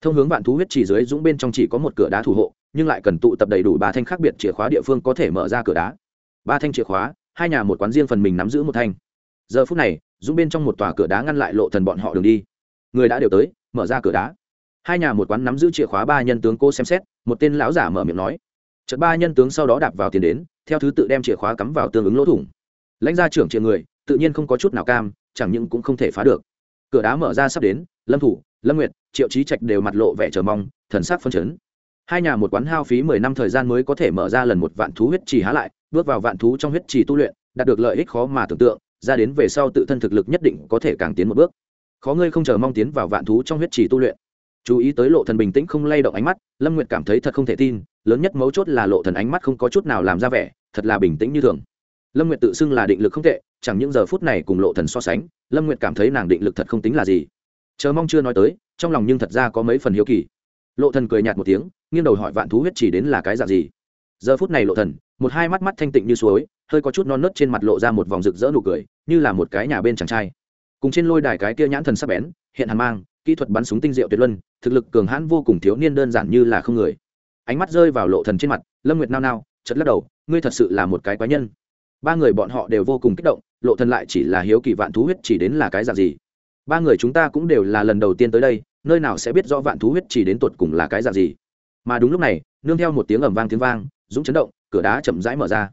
Thông hướng vạn thú huyết trì dưới dũng bên trong chỉ có một cửa đá thủ hộ nhưng lại cần tụ tập đầy đủ ba thanh khác biệt chìa khóa địa phương có thể mở ra cửa đá. Ba thanh chìa khóa, hai nhà một quán riêng phần mình nắm giữ một thanh. Giờ phút này, dũng bên trong một tòa cửa đá ngăn lại lộ thần bọn họ đường đi. Người đã đều tới, mở ra cửa đá. Hai nhà một quán nắm giữ chìa khóa ba nhân tướng cô xem xét, một tên lão giả mở miệng nói. Chợt ba nhân tướng sau đó đạp vào tiền đến, theo thứ tự đem chìa khóa cắm vào tương ứng lỗ thủng. Lãnh gia trưởng chìa người, tự nhiên không có chút nào cam, chẳng những cũng không thể phá được. Cửa đá mở ra sắp đến, lâm thủ, lâm nguyệt, triệu trí trạch đều mặt lộ vẻ chờ mong, thần sắc phân chấn hai nhà một quán hao phí mười năm thời gian mới có thể mở ra lần một vạn thú huyết trì há lại, bước vào vạn thú trong huyết trì tu luyện, đạt được lợi ích khó mà tưởng tượng, ra đến về sau tự thân thực lực nhất định có thể càng tiến một bước. Khó ngươi không chờ mong tiến vào vạn thú trong huyết trì tu luyện. Chú ý tới lộ thần bình tĩnh không lay động ánh mắt, lâm nguyệt cảm thấy thật không thể tin, lớn nhất mấu chốt là lộ thần ánh mắt không có chút nào làm ra vẻ, thật là bình tĩnh như thường. Lâm nguyệt tự xưng là định lực không tệ, chẳng những giờ phút này cùng lộ thần so sánh, lâm nguyệt cảm thấy nàng định lực thật không tính là gì. Chờ mong chưa nói tới, trong lòng nhưng thật ra có mấy phần hiếu kỳ lộ thần cười nhạt một tiếng, nghiêng đầu hỏi vạn thú huyết chỉ đến là cái dạng gì? Giờ phút này lộ thần, một hai mắt mắt thanh tịnh như suối, hơi có chút non nớt trên mặt lộ ra một vòng rực rỡ nụ cười, như là một cái nhà bên chàng trai. Cùng trên lôi đài cái kia nhãn thần sắc bén, hiện hàn mang, kỹ thuật bắn súng tinh diệu tuyệt luân, thực lực cường hãn vô cùng thiếu niên đơn giản như là không người. Ánh mắt rơi vào lộ thần trên mặt, lâm nguyệt nao nao, chợt lắc đầu, ngươi thật sự là một cái quái nhân. Ba người bọn họ đều vô cùng kích động, lộ thần lại chỉ là hiếu kỳ vạn thú huyết chỉ đến là cái dạng gì? Ba người chúng ta cũng đều là lần đầu tiên tới đây nơi nào sẽ biết rõ vạn thú huyết chỉ đến tuột cùng là cái dạng gì. Mà đúng lúc này, nương theo một tiếng ầm vang tiếng vang, dũng chấn động, cửa đá chậm rãi mở ra.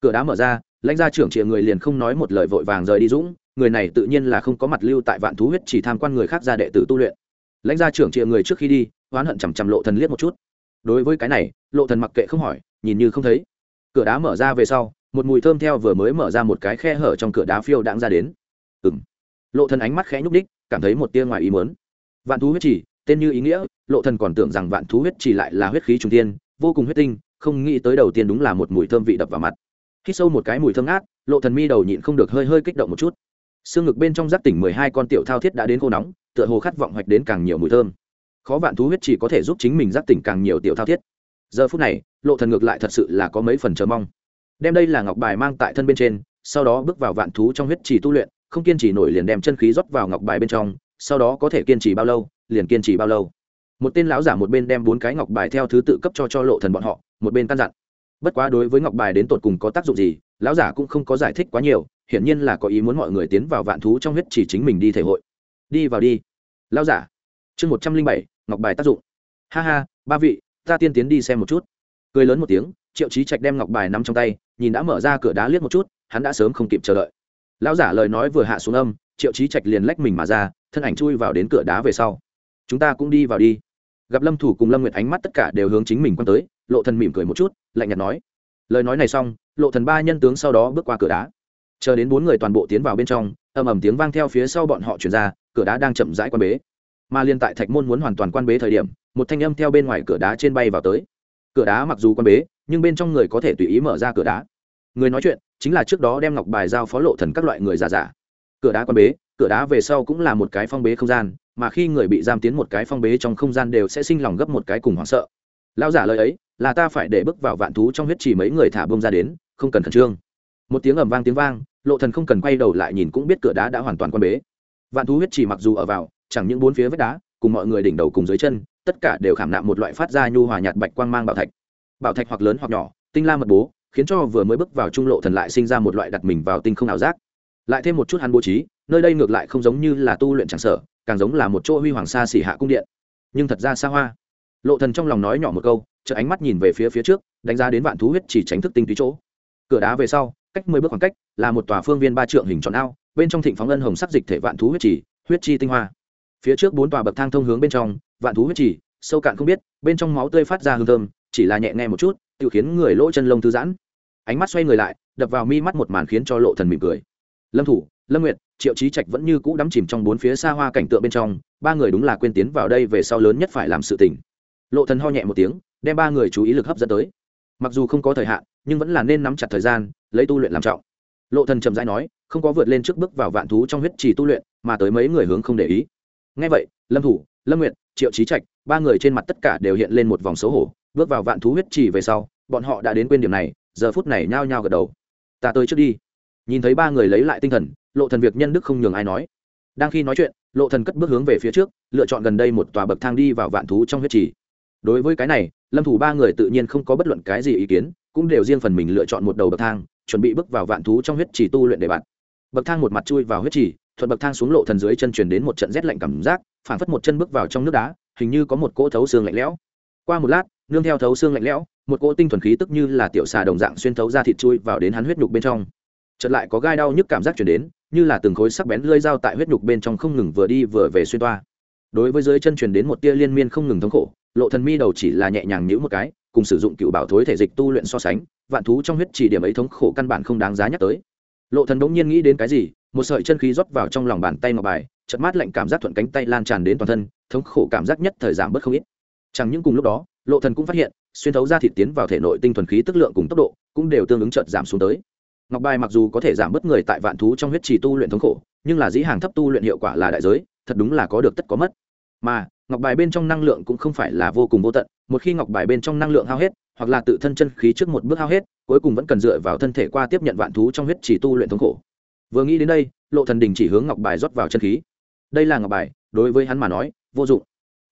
Cửa đá mở ra, lãnh gia trưởng chìa người liền không nói một lời vội vàng rời đi dũng, người này tự nhiên là không có mặt lưu tại vạn thú huyết chỉ tham quan người khác ra đệ tử tu luyện. Lãnh gia trưởng chìa người trước khi đi, oán hận chằm chằm lộ thần liếc một chút. Đối với cái này, lộ thần mặc kệ không hỏi, nhìn như không thấy. Cửa đá mở ra về sau, một mùi thơm theo vừa mới mở ra một cái khe hở trong cửa đá phiêu đãng ra đến. Ừm. Lộ thần ánh mắt khẽ nhúc đích cảm thấy một tia ngoài ý muốn vạn thú huyết chỉ tên như ý nghĩa, lộ thần còn tưởng rằng vạn thú huyết chỉ lại là huyết khí trung tiên vô cùng huyết tinh, không nghĩ tới đầu tiên đúng là một mùi thơm vị đập vào mặt. Khi sâu một cái mùi thơm ngát, lộ thần mi đầu nhịn không được hơi hơi kích động một chút. Xương ngực bên trong giác tỉnh mười hai con tiểu thao thiết đã đến khô nóng, tựa hồ khát vọng hoạch đến càng nhiều mùi thơm. Khó vạn thú huyết chỉ có thể giúp chính mình giác tỉnh càng nhiều tiểu thao thiết. Giờ phút này, lộ thần ngược lại thật sự là có mấy phần chờ mong. Đem đây là ngọc bài mang tại thân bên trên, sau đó bước vào vạn thú trong huyết trì tu luyện, không kiên trì nổi liền đem chân khí rót vào ngọc bài bên trong sau đó có thể kiên trì bao lâu, liền kiên trì bao lâu. Một tên lão giả một bên đem bốn cái ngọc bài theo thứ tự cấp cho cho lộ thần bọn họ, một bên căn dặn. Bất quá đối với ngọc bài đến tột cùng có tác dụng gì, lão giả cũng không có giải thích quá nhiều, hiển nhiên là có ý muốn mọi người tiến vào vạn thú trong huyết chỉ chính mình đi thể hội. Đi vào đi. Lão giả. Chương một trăm linh bảy, ngọc bài tác dụng. Ha ha, ba vị, ta tiên tiến đi xem một chút. Cười lớn một tiếng, triệu trí trạch đem ngọc bài nắm trong tay, nhìn đã mở ra cửa đá liếc một chút, hắn đã sớm không kịp chờ đợi. Lão giả lời nói vừa hạ xuống âm triệu trí trạch liền lách mình mà ra, thân ảnh chui vào đến cửa đá về sau. Chúng ta cũng đi vào đi. Gặp lâm thủ cùng lâm nguyệt ánh mắt tất cả đều hướng chính mình quan tới, lộ thần mỉm cười một chút, lạnh nhạt nói. Lời nói này xong, lộ thần ba nhân tướng sau đó bước qua cửa đá. Chờ đến bốn người toàn bộ tiến vào bên trong, ầm ầm tiếng vang theo phía sau bọn họ truyền ra, cửa đá đang chậm rãi quan bế. Mà liên tại thạch môn muốn hoàn toàn quan bế thời điểm, một thanh âm theo bên ngoài cửa đá trên bay vào tới. Cửa đá mặc dù quan bế, nhưng bên trong người có thể tùy ý mở ra cửa đá. Người nói chuyện, chính là trước đó đem ngọc bài giao phó lộ thần các loại người giả giả cửa đá quan bế, cửa đá về sau cũng là một cái phong bế không gian, mà khi người bị giam tiến một cái phong bế trong không gian đều sẽ sinh lòng gấp một cái cùng hoảng sợ. Lao giả lời ấy, là ta phải để bước vào vạn thú trong huyết chỉ mấy người thả bông ra đến, không cần khẩn trương. Một tiếng ầm vang tiếng vang, lộ thần không cần quay đầu lại nhìn cũng biết cửa đá đã hoàn toàn quan bế. Vạn thú huyết chỉ mặc dù ở vào, chẳng những bốn phía vách đá, cùng mọi người đỉnh đầu cùng dưới chân, tất cả đều khảm nạm một loại phát ra nhu hòa nhạt bạch quang mang bảo thạch. Bảo thạch hoặc lớn hoặc nhỏ, tinh la mật bố, khiến cho vừa mới bước vào trung lộ thần lại sinh ra một loại đặt mình vào tinh không ảo giác lại thêm một chút hắn bố trí, nơi đây ngược lại không giống như là tu luyện tràng sở, càng giống là một chỗ huy hoàng xa xỉ hạ cung điện. Nhưng thật ra xa hoa. Lộ thần trong lòng nói nhỏ một câu chợ ánh mắt nhìn về phía phía trước, đánh giá đến vạn thú huyết chỉ tránh thức tinh túy chỗ. Cửa đá về sau, cách mười bước khoảng cách, là một tòa phương viên ba trượng hình tròn ao, bên trong thịnh phóng ân hồng sắc dịch thể vạn thú huyết chỉ, huyết chi tinh hoa. Phía trước bốn tòa bậc thang thông hướng bên trong, vạn thú huyết chỉ, sâu cạn không biết, bên trong máu tươi phát ra hương thơm, chỉ là nhẹ nghe một chút, tự khiến người lỗ chân lông thư giãn. Ánh mắt xoay người lại, đập vào mi mắt một màn khiến cho lộ thần mỉm cười lâm thủ, lâm nguyệt, triệu trí trạch vẫn như cũ đắm chìm trong bốn phía xa hoa cảnh tượng bên trong, ba người đúng là quên tiến vào đây về sau lớn nhất phải làm sự tình. Lộ thần ho nhẹ một tiếng, đem ba người chú ý lực hấp dẫn tới. Mặc dù không có thời hạn, nhưng vẫn là nên nắm chặt thời gian, lấy tu luyện làm trọng. Lộ thần chậm rãi nói, không có vượt lên trước bước vào vạn thú trong huyết trì tu luyện, mà tới mấy người hướng không để ý. Ngay vậy, lâm thủ, lâm nguyệt, triệu trí trạch, ba người trên mặt tất cả đều hiện lên một vòng xấu hổ, bước vào vạn thú huyết trì về sau, bọn họ đã đến quên điểm này, giờ phút này nhao nhao gật đầu. Ta tới trước đi nhìn thấy ba người lấy lại tinh thần, lộ thần việc nhân đức không nhường ai nói. Đang khi nói chuyện, lộ thần cất bước hướng về phía trước, lựa chọn gần đây một tòa bậc thang đi vào vạn thú trong huyết trì. Đối với cái này, lâm thủ ba người tự nhiên không có bất luận cái gì ý kiến, cũng đều riêng phần mình lựa chọn một đầu bậc thang, chuẩn bị bước vào vạn thú trong huyết trì tu luyện để bạn. Bậc thang một mặt chui vào huyết trì, thuận bậc thang xuống lộ thần dưới chân truyền đến một trận rét lạnh cảm giác, phảng phất một chân bước vào trong nước đá, hình như có một cỗ thấu xương lạnh lẽo. Qua một lát, nương theo thấu xương lạnh lẽo, một cỗ tinh thuần khí tức như là tiểu xà đồng dạng xuyên thấu ra thịt chui vào đến hắn huyết nhục bên trong chợt lại có gai đau nhức cảm giác truyền đến, như là từng khối sắc bén lơi dao tại huyết nhục bên trong không ngừng vừa đi vừa về xuyên toa. Đối với dưới chân truyền đến một tia liên miên không ngừng thống khổ, lộ thần mi đầu chỉ là nhẹ nhàng nhíu một cái, cùng sử dụng cựu bảo thối thể dịch tu luyện so sánh, vạn thú trong huyết chỉ điểm ấy thống khổ căn bản không đáng giá nhắc tới. Lộ thần đống nhiên nghĩ đến cái gì, một sợi chân khí rót vào trong lòng bàn tay ngọc bài, chợt mát lạnh cảm giác thuận cánh tay lan tràn đến toàn thân, thống khổ cảm giác nhất thời giảm bớt không ít. Chẳng những cùng lúc đó, lộ thần cũng phát hiện, xuyên thấu ra thịt tiến vào thể nội tinh thuần khí tức lượng cùng tốc độ, cũng đều tương ứng chợt giảm xuống tới ngọc bài mặc dù có thể giảm bớt người tại vạn thú trong huyết trì tu luyện thống khổ, nhưng là dĩ hàng thấp tu luyện hiệu quả là đại giới, thật đúng là có được tất có mất. Mà, ngọc bài bên trong năng lượng cũng không phải là vô cùng vô tận, một khi ngọc bài bên trong năng lượng hao hết, hoặc là tự thân chân khí trước một bước hao hết, cuối cùng vẫn cần dựa vào thân thể qua tiếp nhận vạn thú trong huyết trì tu luyện thống khổ. Vừa nghĩ đến đây, lộ thần đình chỉ hướng ngọc bài rót vào chân khí. Đây là ngọc bài, đối với hắn mà nói, vô dụng.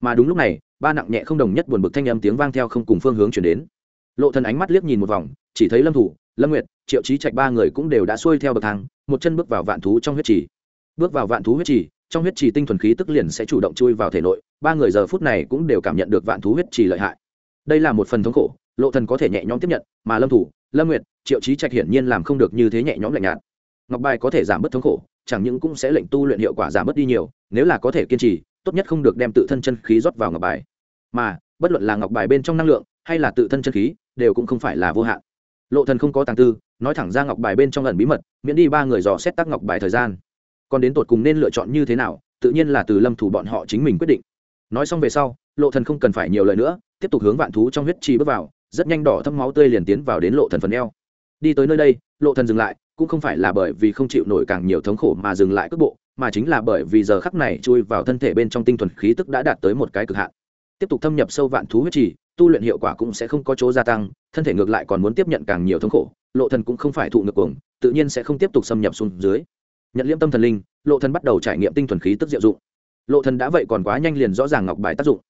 Mà đúng lúc này, ba nặng nhẹ không đồng nhất buồn bực thanh âm tiếng vang theo không cùng phương hướng chuyển đến lộ thần ánh mắt liếc nhìn một vòng, chỉ thấy lâm thủ, lâm nguyệt, triệu trí trạch ba người cũng đều đã xuôi theo bậc thang, một chân bước vào vạn thú trong huyết trì. Bước vào vạn thú huyết trì, trong huyết trì tinh thuần khí tức liền sẽ chủ động chui vào thể nội, ba người giờ phút này cũng đều cảm nhận được vạn thú huyết trì lợi hại. Đây là một phần thống khổ, lộ thần có thể nhẹ nhõm tiếp nhận, mà lâm thủ, lâm nguyệt, triệu trí trạch hiển nhiên làm không được như thế nhẹ nhõm lạnh nhạt. Ngọc bài có thể giảm bớt thống khổ, chẳng những cũng sẽ lệnh tu luyện hiệu quả giảm bớt đi nhiều, nếu là có thể kiên trì, tốt nhất không được đem tự thân chân khí rót vào ngọc bài. Mà, bất luận là ngọc bài bên trong năng lượng, hay là tự thân chân khí đều cũng không phải là vô hạn. Lộ thần không có tàng tư, nói thẳng ra ngọc bài bên trong ẩn bí mật, miễn đi ba người dò xét tác ngọc bài thời gian. Còn đến tột cùng nên lựa chọn như thế nào, tự nhiên là từ lâm thủ bọn họ chính mình quyết định. Nói xong về sau, lộ thần không cần phải nhiều lời nữa, tiếp tục hướng vạn thú trong huyết trì bước vào, rất nhanh đỏ thâm máu tươi liền tiến vào đến lộ thần phần eo. Đi tới nơi đây, lộ thần dừng lại, cũng không phải là bởi vì không chịu nổi càng nhiều thống khổ mà dừng lại cước bộ, mà chính là bởi vì giờ khắc này chui vào thân thể bên trong tinh thuần khí tức đã đạt tới một cái cực hạn. Tiếp tục thâm nhập sâu vạn thú huyết trì tu luyện hiệu quả cũng sẽ không có chỗ gia tăng, thân thể ngược lại còn muốn tiếp nhận càng nhiều thống khổ, lộ thần cũng không phải thụ ngược cuồng, tự nhiên sẽ không tiếp tục xâm nhập xuống dưới. Nhận liễm tâm thần linh, lộ thần bắt đầu trải nghiệm tinh thuần khí tức diệu dụng. Lộ thần đã vậy còn quá nhanh liền rõ ràng ngọc bài tác dụng.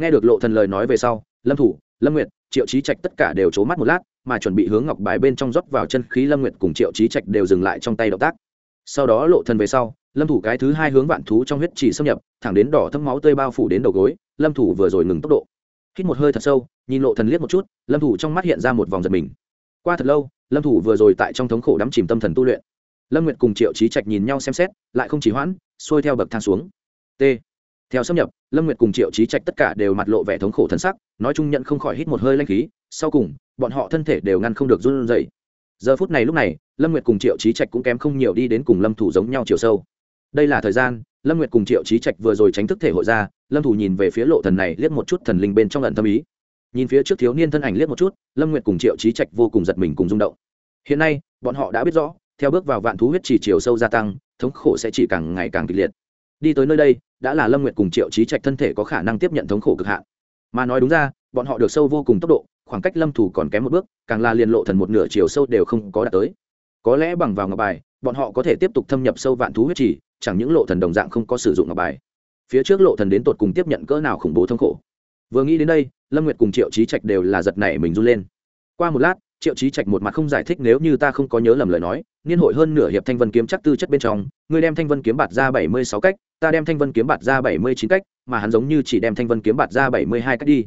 Nghe được lộ thần lời nói về sau, lâm thủ, lâm nguyệt, triệu trí trạch tất cả đều c mắt một lát, mà chuẩn bị hướng ngọc bài bên trong rót vào chân khí lâm nguyệt cùng triệu trí trạch đều dừng lại trong tay động tác. Sau đó lộ thần về sau, lâm thủ cái thứ hai hướng vạn thú trong huyết chỉ xâm nhập, thẳng đến đỏ thâm máu tươi bao phủ đến đầu gối, lâm thủ vừa rồi ngừng tốc độ hít một hơi thật sâu, nhìn lộ thần liếc một chút, lâm thủ trong mắt hiện ra một vòng giật mình. Qua thật lâu, lâm thủ vừa rồi tại trong thống khổ đắm chìm tâm thần tu luyện. Lâm nguyệt cùng triệu trí trạch nhìn nhau xem xét, lại không chỉ hoãn, xuôi theo bậc thang xuống. T. Theo xâm nhập, lâm nguyệt cùng triệu trí trạch tất cả đều mặt lộ vẻ thống khổ thân sắc, nói chung nhận không khỏi hít một hơi lanh khí, sau cùng, bọn họ thân thể đều ngăn không được run dậy giờ phút này lúc này, lâm nguyệt cùng triệu trí trạch cũng kém không nhiều đi đến cùng lâm thủ giống nhau chiều sâu đây là thời gian, lâm nguyệt cùng triệu trí trạch vừa rồi tránh thức thể hội ra, lâm thủ nhìn về phía lộ thần này liếc một chút thần linh bên trong lần tâm ý. Nhìn phía trước thiếu niên thân ảnh liếc một chút, lâm nguyệt cùng triệu trí trạch vô cùng giật mình cùng rung động. Hiện nay, bọn họ đã biết rõ, theo bước vào vạn thú huyết chỉ chiều sâu gia tăng, thống khổ sẽ chỉ càng ngày càng kịch liệt. Đi tới nơi đây, đã là lâm nguyệt cùng triệu trí trạch thân thể có khả năng tiếp nhận thống khổ cực hạn. Mà nói đúng ra, bọn họ được sâu vô cùng tốc độ, khoảng cách lâm thủ còn kém một bước, càng là liền lộ thần một nửa chiều sâu đều không có đạt tới. Có lẽ bằng vào ngọc bài, bọn họ có thể tiếp tục thâm nhập sâu vạn thú huyết chỉ chẳng những lộ thần đồng dạng không có sử dụng ngọc bài, phía trước lộ thần đến tột cùng tiếp nhận cỡ nào khủng bố thống khổ. Vừa nghĩ đến đây, lâm nguyệt cùng triệu trí trạch đều là giật nảy mình run lên. Qua một lát, triệu trí trạch một mặt không giải thích nếu như ta không có nhớ lầm lời nói, niên hội hơn nửa hiệp thanh vân kiếm chắc tư chất bên trong, ngươi đem thanh vân kiếm bạt ra bảy mươi sáu cách, ta đem thanh vân kiếm bạt ra bảy mươi chín cách, mà hắn giống như chỉ đem thanh vân kiếm bạt ra bảy mươi hai cách đi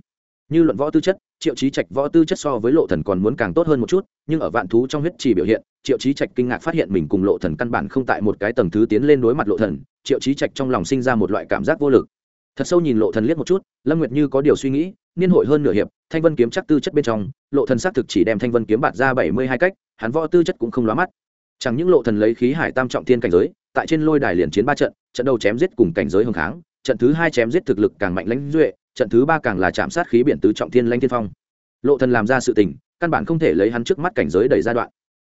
như luận võ tư chất, triệu trí trạch võ tư chất so với lộ thần còn muốn càng tốt hơn một chút, nhưng ở vạn thú trong huyết trì biểu hiện, triệu trí trạch kinh ngạc phát hiện mình cùng lộ thần căn bản không tại một cái tầng thứ tiến lên đối mặt lộ thần, triệu trí trạch trong lòng sinh ra một loại cảm giác vô lực. Thật sâu nhìn lộ thần liếc một chút, lâm nguyệt như có điều suy nghĩ, niên hội hơn nửa hiệp, thanh vân kiếm chắc tư chất bên trong, lộ thần xác thực chỉ đem thanh vân kiếm bạt ra bảy mươi hai cách, hắn võ tư chất cũng không lóa mắt. Chẳng những lộ thần lấy khí hải tam trọng thiên cảnh giới, tại trên lôi đài liền chiến ba trận trận đầu chém giết cùng cảnh giới hưng kháng, trận thứ hai chém giết thực lực càng mạnh lãnh duệ trận thứ ba càng là chạm sát khí biển tứ trọng thiên lanh thiên phong. Lộ thần làm ra sự tình, căn bản không thể lấy hắn trước mắt cảnh giới đầy giai đoạn.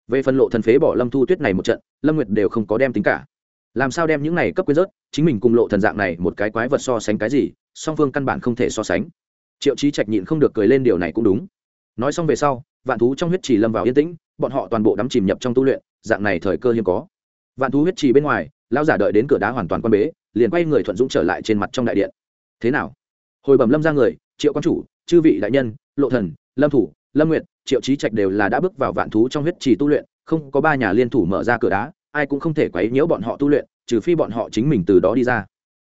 Về phần lộ thần phế bỏ lâm thu tuyết này một trận, lâm nguyệt đều không có đem tính cả. Làm sao đem những này cấp quyến rớt, chính mình cùng lộ thần dạng này một cái quái vật so sánh cái gì, song phương căn bản không thể so sánh. Triệu trí trạch nhịn không được cười lên điều này cũng đúng. Nói xong về sau, vạn thú trong huyết trì lâm vào yên tĩnh, bọn họ toàn bộ đắm chìm nhập trong tu luyện, dạng này thời cơ hiếm có. Vạn thú huyết trì bên ngoài, lão giả đợi đến cửa đá hoàn toàn quan bế, liền quay người thuận dũng trở lại trên mặt trong đại điện. Thế nào? Hồi bẩm lâm ra người, triệu quan chủ, chư vị đại nhân, lộ thần, lâm thủ, lâm nguyện triệu trí trạch đều là đã bước vào vạn thú trong huyết trì tu luyện, không có ba nhà liên thủ mở ra cửa đá, ai cũng không thể quấy nhiễu bọn họ tu luyện, trừ phi bọn họ chính mình từ đó đi ra.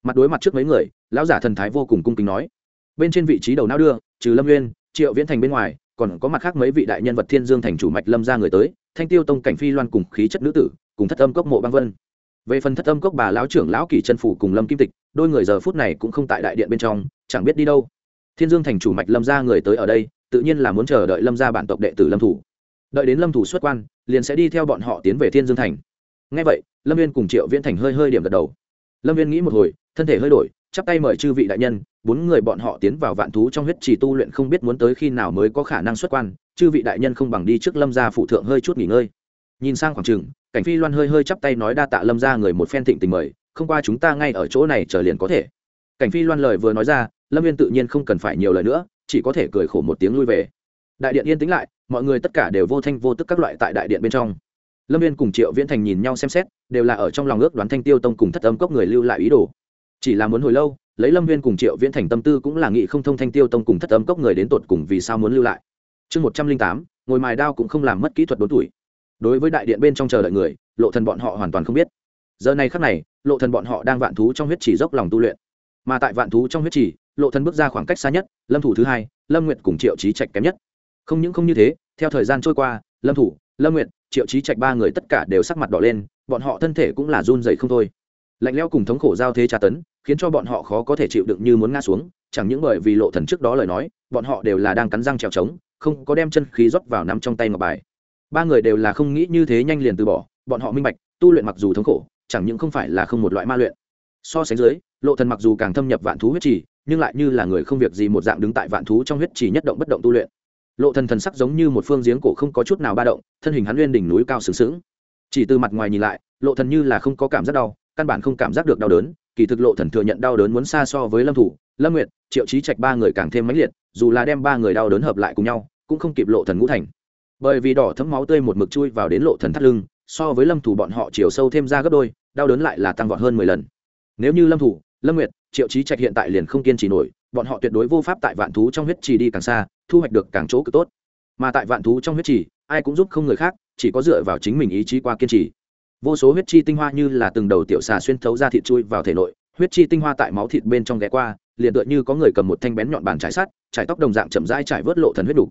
Mặt đối mặt trước mấy người, lão giả thần thái vô cùng cung kính nói. Bên trên vị trí đầu não đưa, trừ lâm nguyên triệu viễn thành bên ngoài, còn có mặt khác mấy vị đại nhân vật thiên dương thành chủ mạch lâm ra người tới, thanh tiêu tông cảnh phi loan cùng khí chất nữ tử, cùng thất âm cốc mộ băng vân về phần thất âm cốc bà lão trưởng lão kỷ chân phủ cùng lâm kim tịch, đôi người giờ phút này cũng không tại đại điện bên trong, chẳng biết đi đâu. Thiên dương thành chủ mạch lâm ra người tới ở đây, tự nhiên là muốn chờ đợi lâm ra bản tộc đệ tử lâm thủ. Đợi đến lâm thủ xuất quan, liền sẽ đi theo bọn họ tiến về thiên dương thành. Ngay vậy, lâm viên cùng triệu viễn thành hơi hơi điểm gật đầu. Lâm viên nghĩ một hồi, thân thể hơi đổi, chắp tay mời chư vị đại nhân, bốn người bọn họ tiến vào vạn thú trong huyết trì tu luyện không biết muốn tới khi nào mới có khả năng xuất quan, chư vị đại nhân không bằng đi trước lâm gia phụ thượng hơi chút nghỉ ngơi nhìn sang khoảng trường, cảnh phi loan hơi hơi chắp tay nói đa tạ lâm gia người một phen thịnh tình mời, không qua chúng ta ngay ở chỗ này chờ liền có thể. Cảnh phi loan lời vừa nói ra, lâm viên tự nhiên không cần phải nhiều lời nữa, chỉ có thể cười khổ một tiếng lui về. Đại điện yên tĩnh lại, mọi người tất cả đều vô thanh vô tức các loại tại đại điện bên trong. Lâm viên cùng triệu viễn thành nhìn nhau xem xét, đều là ở trong lòng ước đoán thanh tiêu tông cùng thất âm cốc người lưu lại ý đồ. Chỉ là muốn hồi lâu, lấy lâm viên cùng triệu viễn thành tâm tư cũng là nghị không thông thanh tiêu tông cùng thất âm cốc người đến tột cùng vì sao muốn lưu lại. Chương một trăm linh tám, ngồi mài đao cũng không làm mất kỹ thuật đốn tuổi đối với đại điện bên trong chờ đợi người, lộ thần bọn họ hoàn toàn không biết. Giờ này khắc này, lộ thần bọn họ đang vạn thú trong huyết chỉ dốc lòng tu luyện. Mà tại vạn thú trong huyết chỉ lộ thần bước ra khoảng cách xa nhất, lâm thủ thứ hai, lâm nguyệt cùng triệu trí trạch kém nhất. Không những không như thế, theo thời gian trôi qua, lâm thủ, lâm nguyệt, triệu trí trạch ba người tất cả đều sắc mặt đỏ lên, bọn họ thân thể cũng là run rẩy không thôi. Lạnh lẽo cùng thống khổ giao thế tra tấn, khiến cho bọn họ khó có thể chịu đựng như muốn ngã xuống, chẳng những bởi vì lộ thần trước đó lời nói, bọn họ đều là đang cắn răng trèo trống, không có đem chân khí rót vào nắm trong tay ngọc bài ba người đều là không nghĩ như thế nhanh liền từ bỏ, bọn họ minh bạch, tu luyện mặc dù thống khổ, chẳng những không phải là không một loại ma luyện. So sánh dưới, lộ thần mặc dù càng thâm nhập vạn thú huyết trì, nhưng lại như là người không việc gì một dạng đứng tại vạn thú trong huyết trì nhất động bất động tu luyện. Lộ thần thần sắc giống như một phương giếng cổ không có chút nào ba động, thân hình hắn lên đỉnh núi cao sướng sướng chỉ từ mặt ngoài nhìn lại, lộ thần như là không có cảm giác đau, căn bản không cảm giác được đau đớn, kỳ thực lộ thần thừa nhận đau đớn muốn xa so với lâm thủ, lâm nguyệt, triệu trí trạch ba người càng thêm mãnh liệt, dù là đem ba người đau đớn hợp lại cùng nhau, cũng không kịp lộ thần ngũ thành bởi vì đỏ thấm máu tươi một mực chui vào đến lộ thần thắt lưng, so với lâm thủ bọn họ chiều sâu thêm ra gấp đôi, đau đớn lại là tăng vọt hơn mười lần. Nếu như lâm thủ, lâm nguyệt, triệu trí trạch hiện tại liền không kiên trì nổi, bọn họ tuyệt đối vô pháp tại vạn thú trong huyết trì đi càng xa, thu hoạch được càng chỗ cực tốt. Mà tại vạn thú trong huyết trì, ai cũng giúp không người khác, chỉ có dựa vào chính mình ý chí qua kiên trì. Vô số huyết chi tinh hoa như là từng đầu tiểu xà xuyên thấu ra thịt chui vào thể nội, huyết chi tinh hoa tại máu thịt bên trong ghé qua, liền tựa như có người cầm một thanh bén nhọn bàn trái sắt, trải tóc đồng dạng chậm rãi trải vớt lộ thần huyết đủ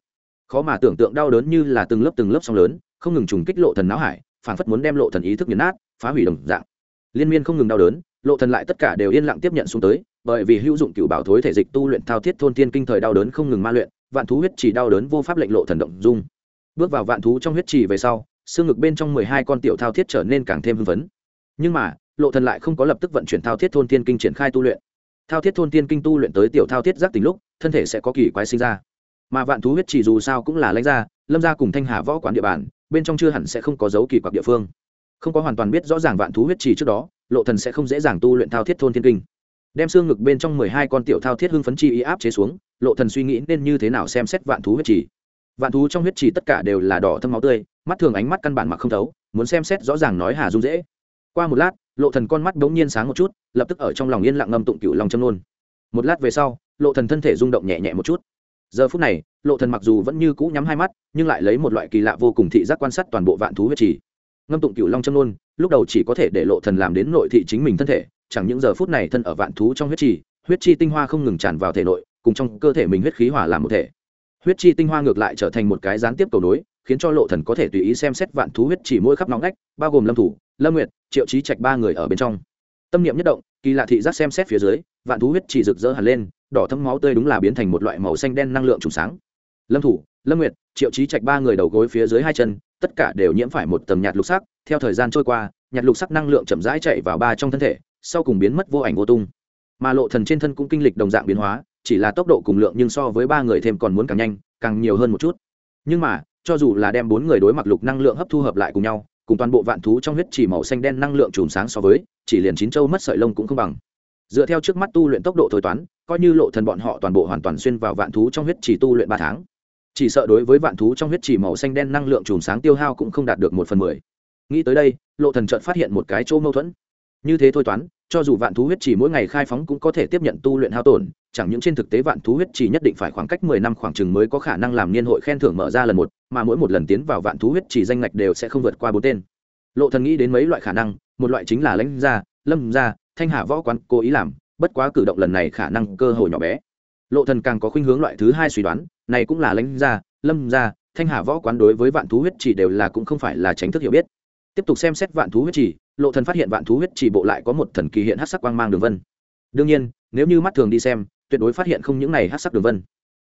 khó mà tưởng tượng đau đớn như là từng lớp từng lớp sóng lớn, không ngừng trùng kích lộ thần não hải phản phất muốn đem lộ thần ý thức nghiền nát, phá hủy đồng dạng. Liên miên không ngừng đau đớn, lộ thần lại tất cả đều yên lặng tiếp nhận xuống tới, bởi vì hữu dụng cựu bảo thối thể dịch tu luyện thao thiết thôn tiên kinh thời đau đớn không ngừng ma luyện, vạn thú huyết chỉ đau đớn vô pháp lệnh lộ thần động dung. Bước vào vạn thú trong huyết trì về sau, xương ngực bên trong mười hai con tiểu thao thiết trở nên càng thêm hưng phấn. Nhưng mà, lộ thần lại không có lập tức vận chuyển thao thiết thôn tiên kinh triển khai tu luyện. Thao thiết thôn tiên kinh tu luyện tới tiểu thao thiết giác tình lúc, thân thể sẽ có kỳ quái sinh ra mà vạn thú huyết chỉ dù sao cũng là lãnh ra lâm gia cùng thanh hà võ quán địa bàn, bên trong chưa hẳn sẽ không có dấu kỳ quặc địa phương. Không có hoàn toàn biết rõ ràng vạn thú huyết trì trước đó, lộ thần sẽ không dễ dàng tu luyện thao thiết thôn thiên kinh. Đem xương ngực bên trong mười hai con tiểu thao thiết hưng phấn chi ý áp chế xuống, lộ thần suy nghĩ nên như thế nào xem xét vạn thú huyết trì vạn thú trong huyết trì tất cả đều là đỏ thâm máu tươi, mắt thường ánh mắt căn bản mặc không thấu, muốn xem xét rõ ràng nói hà dung dễ. Qua một lát, lộ thần con mắt đống nhiên sáng một chút, lập tức ở trong lòng yên lặng ngâm tụng cửu long châm luôn một lát về sau, lộ thần thân thể rung động nhẹ nhẹ một chút giờ phút này, lộ thần mặc dù vẫn như cũ nhắm hai mắt, nhưng lại lấy một loại kỳ lạ vô cùng thị giác quan sát toàn bộ vạn thú huyết trì. Ngâm tụng cửu long châm luôn lúc đầu chỉ có thể để lộ thần làm đến nội thị chính mình thân thể, chẳng những giờ phút này thân ở vạn thú trong huyết trì, huyết chi tinh hoa không ngừng tràn vào thể nội, cùng trong cơ thể mình huyết khí hỏa làm một thể. Huyết chi tinh hoa ngược lại trở thành một cái gián tiếp cầu nối, khiến cho lộ thần có thể tùy ý xem xét vạn thú huyết chỉ mỗi khắp nóng ngách, bao gồm lâm thủ, lâm nguyệt, triệu trí trạch ba người ở bên trong. Tâm niệm nhất động, kỳ lạ thị giác xem xét phía dưới, vạn thú huyết chỉ rực rỡ hẳn lên đỏ thấm máu tươi đúng là biến thành một loại màu xanh đen năng lượng trùng sáng. Lâm thủ, lâm nguyệt, triệu trí trạch ba người đầu gối phía dưới hai chân, tất cả đều nhiễm phải một tầm nhạt lục sắc. Theo thời gian trôi qua, nhạt lục sắc năng lượng chậm rãi chạy vào ba trong thân thể, sau cùng biến mất vô ảnh vô tung. Mà lộ thần trên thân cũng kinh lịch đồng dạng biến hóa, chỉ là tốc độ cùng lượng nhưng so với ba người thêm còn muốn càng nhanh, càng nhiều hơn một chút. Nhưng mà, cho dù là đem bốn người đối mặt lục năng lượng hấp thu hợp lại cùng nhau, cùng toàn bộ vạn thú trong huyết chỉ màu xanh đen năng lượng chùm sáng so với, chỉ liền chín châu mất sợi lông cũng không bằng. Dựa theo trước mắt tu luyện tốc độ thôi toán coi như lộ thần bọn họ toàn bộ hoàn toàn xuyên vào vạn thú trong huyết chỉ tu luyện ba tháng. Chỉ sợ đối với vạn thú trong huyết chỉ màu xanh đen năng lượng chùm sáng tiêu hao cũng không đạt được một phần mười. Nghĩ tới đây, lộ thần chợt phát hiện một cái chỗ mâu thuẫn. Như thế thôi toán, cho dù vạn thú huyết chỉ mỗi ngày khai phóng cũng có thể tiếp nhận tu luyện hao tổn, chẳng những trên thực tế vạn thú huyết chỉ nhất định phải khoảng cách mười năm khoảng chừng mới có khả năng làm niên hội khen thưởng mở ra lần một, mà mỗi một lần tiến vào vạn thú huyết chỉ danh ngạch đều sẽ không vượt qua bốn tên. Lộ thần nghĩ đến mấy loại khả năng, một loại chính là lãnh gia, lâm gia, thanh hà võ quán cố ý làm bất quá cử động lần này khả năng cơ hội nhỏ bé. Lộ thần càng có khuynh hướng loại thứ hai suy đoán, này cũng là lãnh gia, lâm gia, thanh hà võ quán đối với vạn thú huyết chỉ đều là cũng không phải là tránh thức hiểu biết. Tiếp tục xem xét vạn thú huyết chỉ lộ thần phát hiện vạn thú huyết chỉ bộ lại có một thần kỳ hiện hắc sắc quang mang đường vân. Đương nhiên, nếu như mắt thường đi xem, tuyệt đối phát hiện không những này hắc sắc đường vân.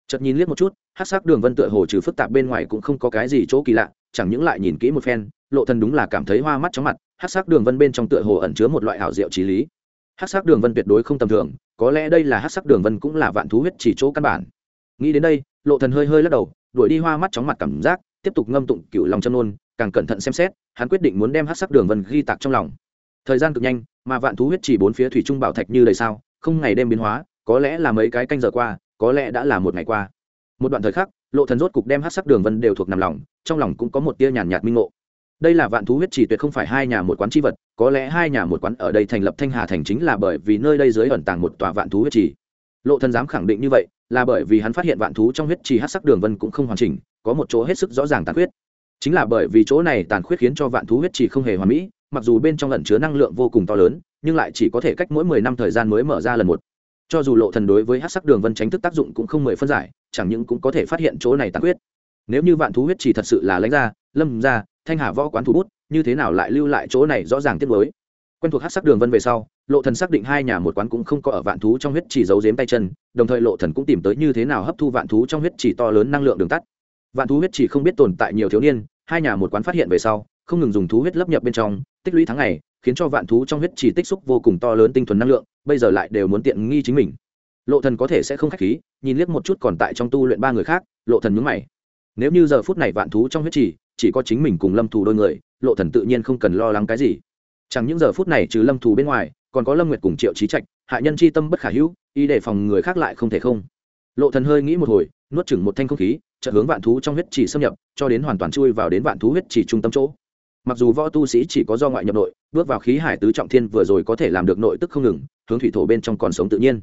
Chợt nhìn liếc một chút, hắc sắc đường vân tựa hồ trừ phức tạp bên ngoài cũng không có cái gì chỗ kỳ lạ, chẳng những lại nhìn kỹ một phen, lộ thần đúng là cảm thấy hoa mắt chóng mặt, hắc sắc đường vân bên trong tựa hồ ẩn chứa một loại hảo diệu trí lý hắc sắc đường vân tuyệt đối không tầm thường, có lẽ đây là hắc sắc đường vân cũng là vạn thú huyết chỉ chỗ căn bản. Nghĩ đến đây, lộ thần hơi hơi lắc đầu, đuổi đi hoa mắt chóng mặt cảm giác, tiếp tục ngâm tụng cựu lòng châm nôn, càng cẩn thận xem xét, hắn quyết định muốn đem hắc sắc đường vân ghi tạc trong lòng. Thời gian cực nhanh, mà vạn thú huyết chỉ bốn phía thủy trung bảo thạch như lời sao, không ngày đêm biến hóa, có lẽ là mấy cái canh giờ qua, có lẽ đã là một ngày qua. Một đoạn thời khắc, lộ thần rốt cục đem hắc sắc đường vân đều thuộc nằm lòng, trong lòng cũng có một tia nhàn nhạt minh ngộ đây là vạn thú huyết chỉ tuyệt không phải hai nhà một quán chi vật, có lẽ hai nhà một quán ở đây thành lập thanh hà thành chính là bởi vì nơi đây dưới ẩn tàng một tòa vạn thú huyết chỉ lộ thần dám khẳng định như vậy, là bởi vì hắn phát hiện vạn thú trong huyết trì hắc sắc đường vân cũng không hoàn chỉnh, có một chỗ hết sức rõ ràng tàn khuyết. Chính là bởi vì chỗ này tàn khuyết khiến cho vạn thú huyết trì không hề hoàn mỹ, mặc dù bên trong ẩn chứa năng lượng vô cùng to lớn, nhưng lại chỉ có thể cách mỗi mười năm thời gian mới mở ra lần một. Cho dù lộ thần đối với hắc sắc đường vân tránh thức tác dụng cũng không mười phân giải, chẳng những cũng có thể phát hiện chỗ này tàn khuyết. Nếu như vạn thú huyết trì thật sự là lãnh ra, lâm ra thanh hà võ quán thủ bút, như thế nào lại lưu lại chỗ này rõ ràng tiết mới quen thuộc hát sắc đường vân về sau, lộ thần xác định hai nhà một quán cũng không có ở vạn thú trong huyết chỉ giấu giếm tay chân, đồng thời lộ thần cũng tìm tới như thế nào hấp thu vạn thú trong huyết chỉ to lớn năng lượng đường tắt. Vạn thú huyết chỉ không biết tồn tại nhiều thiếu niên, hai nhà một quán phát hiện về sau, không ngừng dùng thú huyết lấp nhập bên trong, tích lũy tháng ngày, khiến cho vạn thú trong huyết chỉ tích xúc vô cùng to lớn tinh thuần năng lượng, bây giờ lại đều muốn tiện nghi chính mình. Lộ thần có thể sẽ không khách khí, nhìn liếc một chút còn tại trong tu luyện ba người khác, lộ thần nhướng mày. Nếu như giờ phút này vạn thú trong huyết chỉ chỉ có chính mình cùng lâm thù đôi người, lộ thần tự nhiên không cần lo lắng cái gì. Chẳng những giờ phút này trừ lâm thù bên ngoài, còn có lâm nguyệt cùng triệu trí trạch, hạ nhân chi tâm bất khả hữu y để phòng người khác lại không thể không. Lộ thần hơi nghĩ một hồi, nuốt chửng một thanh không khí trợ hướng vạn thú trong huyết chỉ xâm nhập, cho đến hoàn toàn chui vào đến vạn thú huyết chỉ trung tâm chỗ. Mặc dù võ tu sĩ chỉ có do ngoại nhập nội, bước vào khí hải tứ trọng thiên vừa rồi có thể làm được nội tức không ngừng, hướng thủy thổ bên trong còn sống tự nhiên.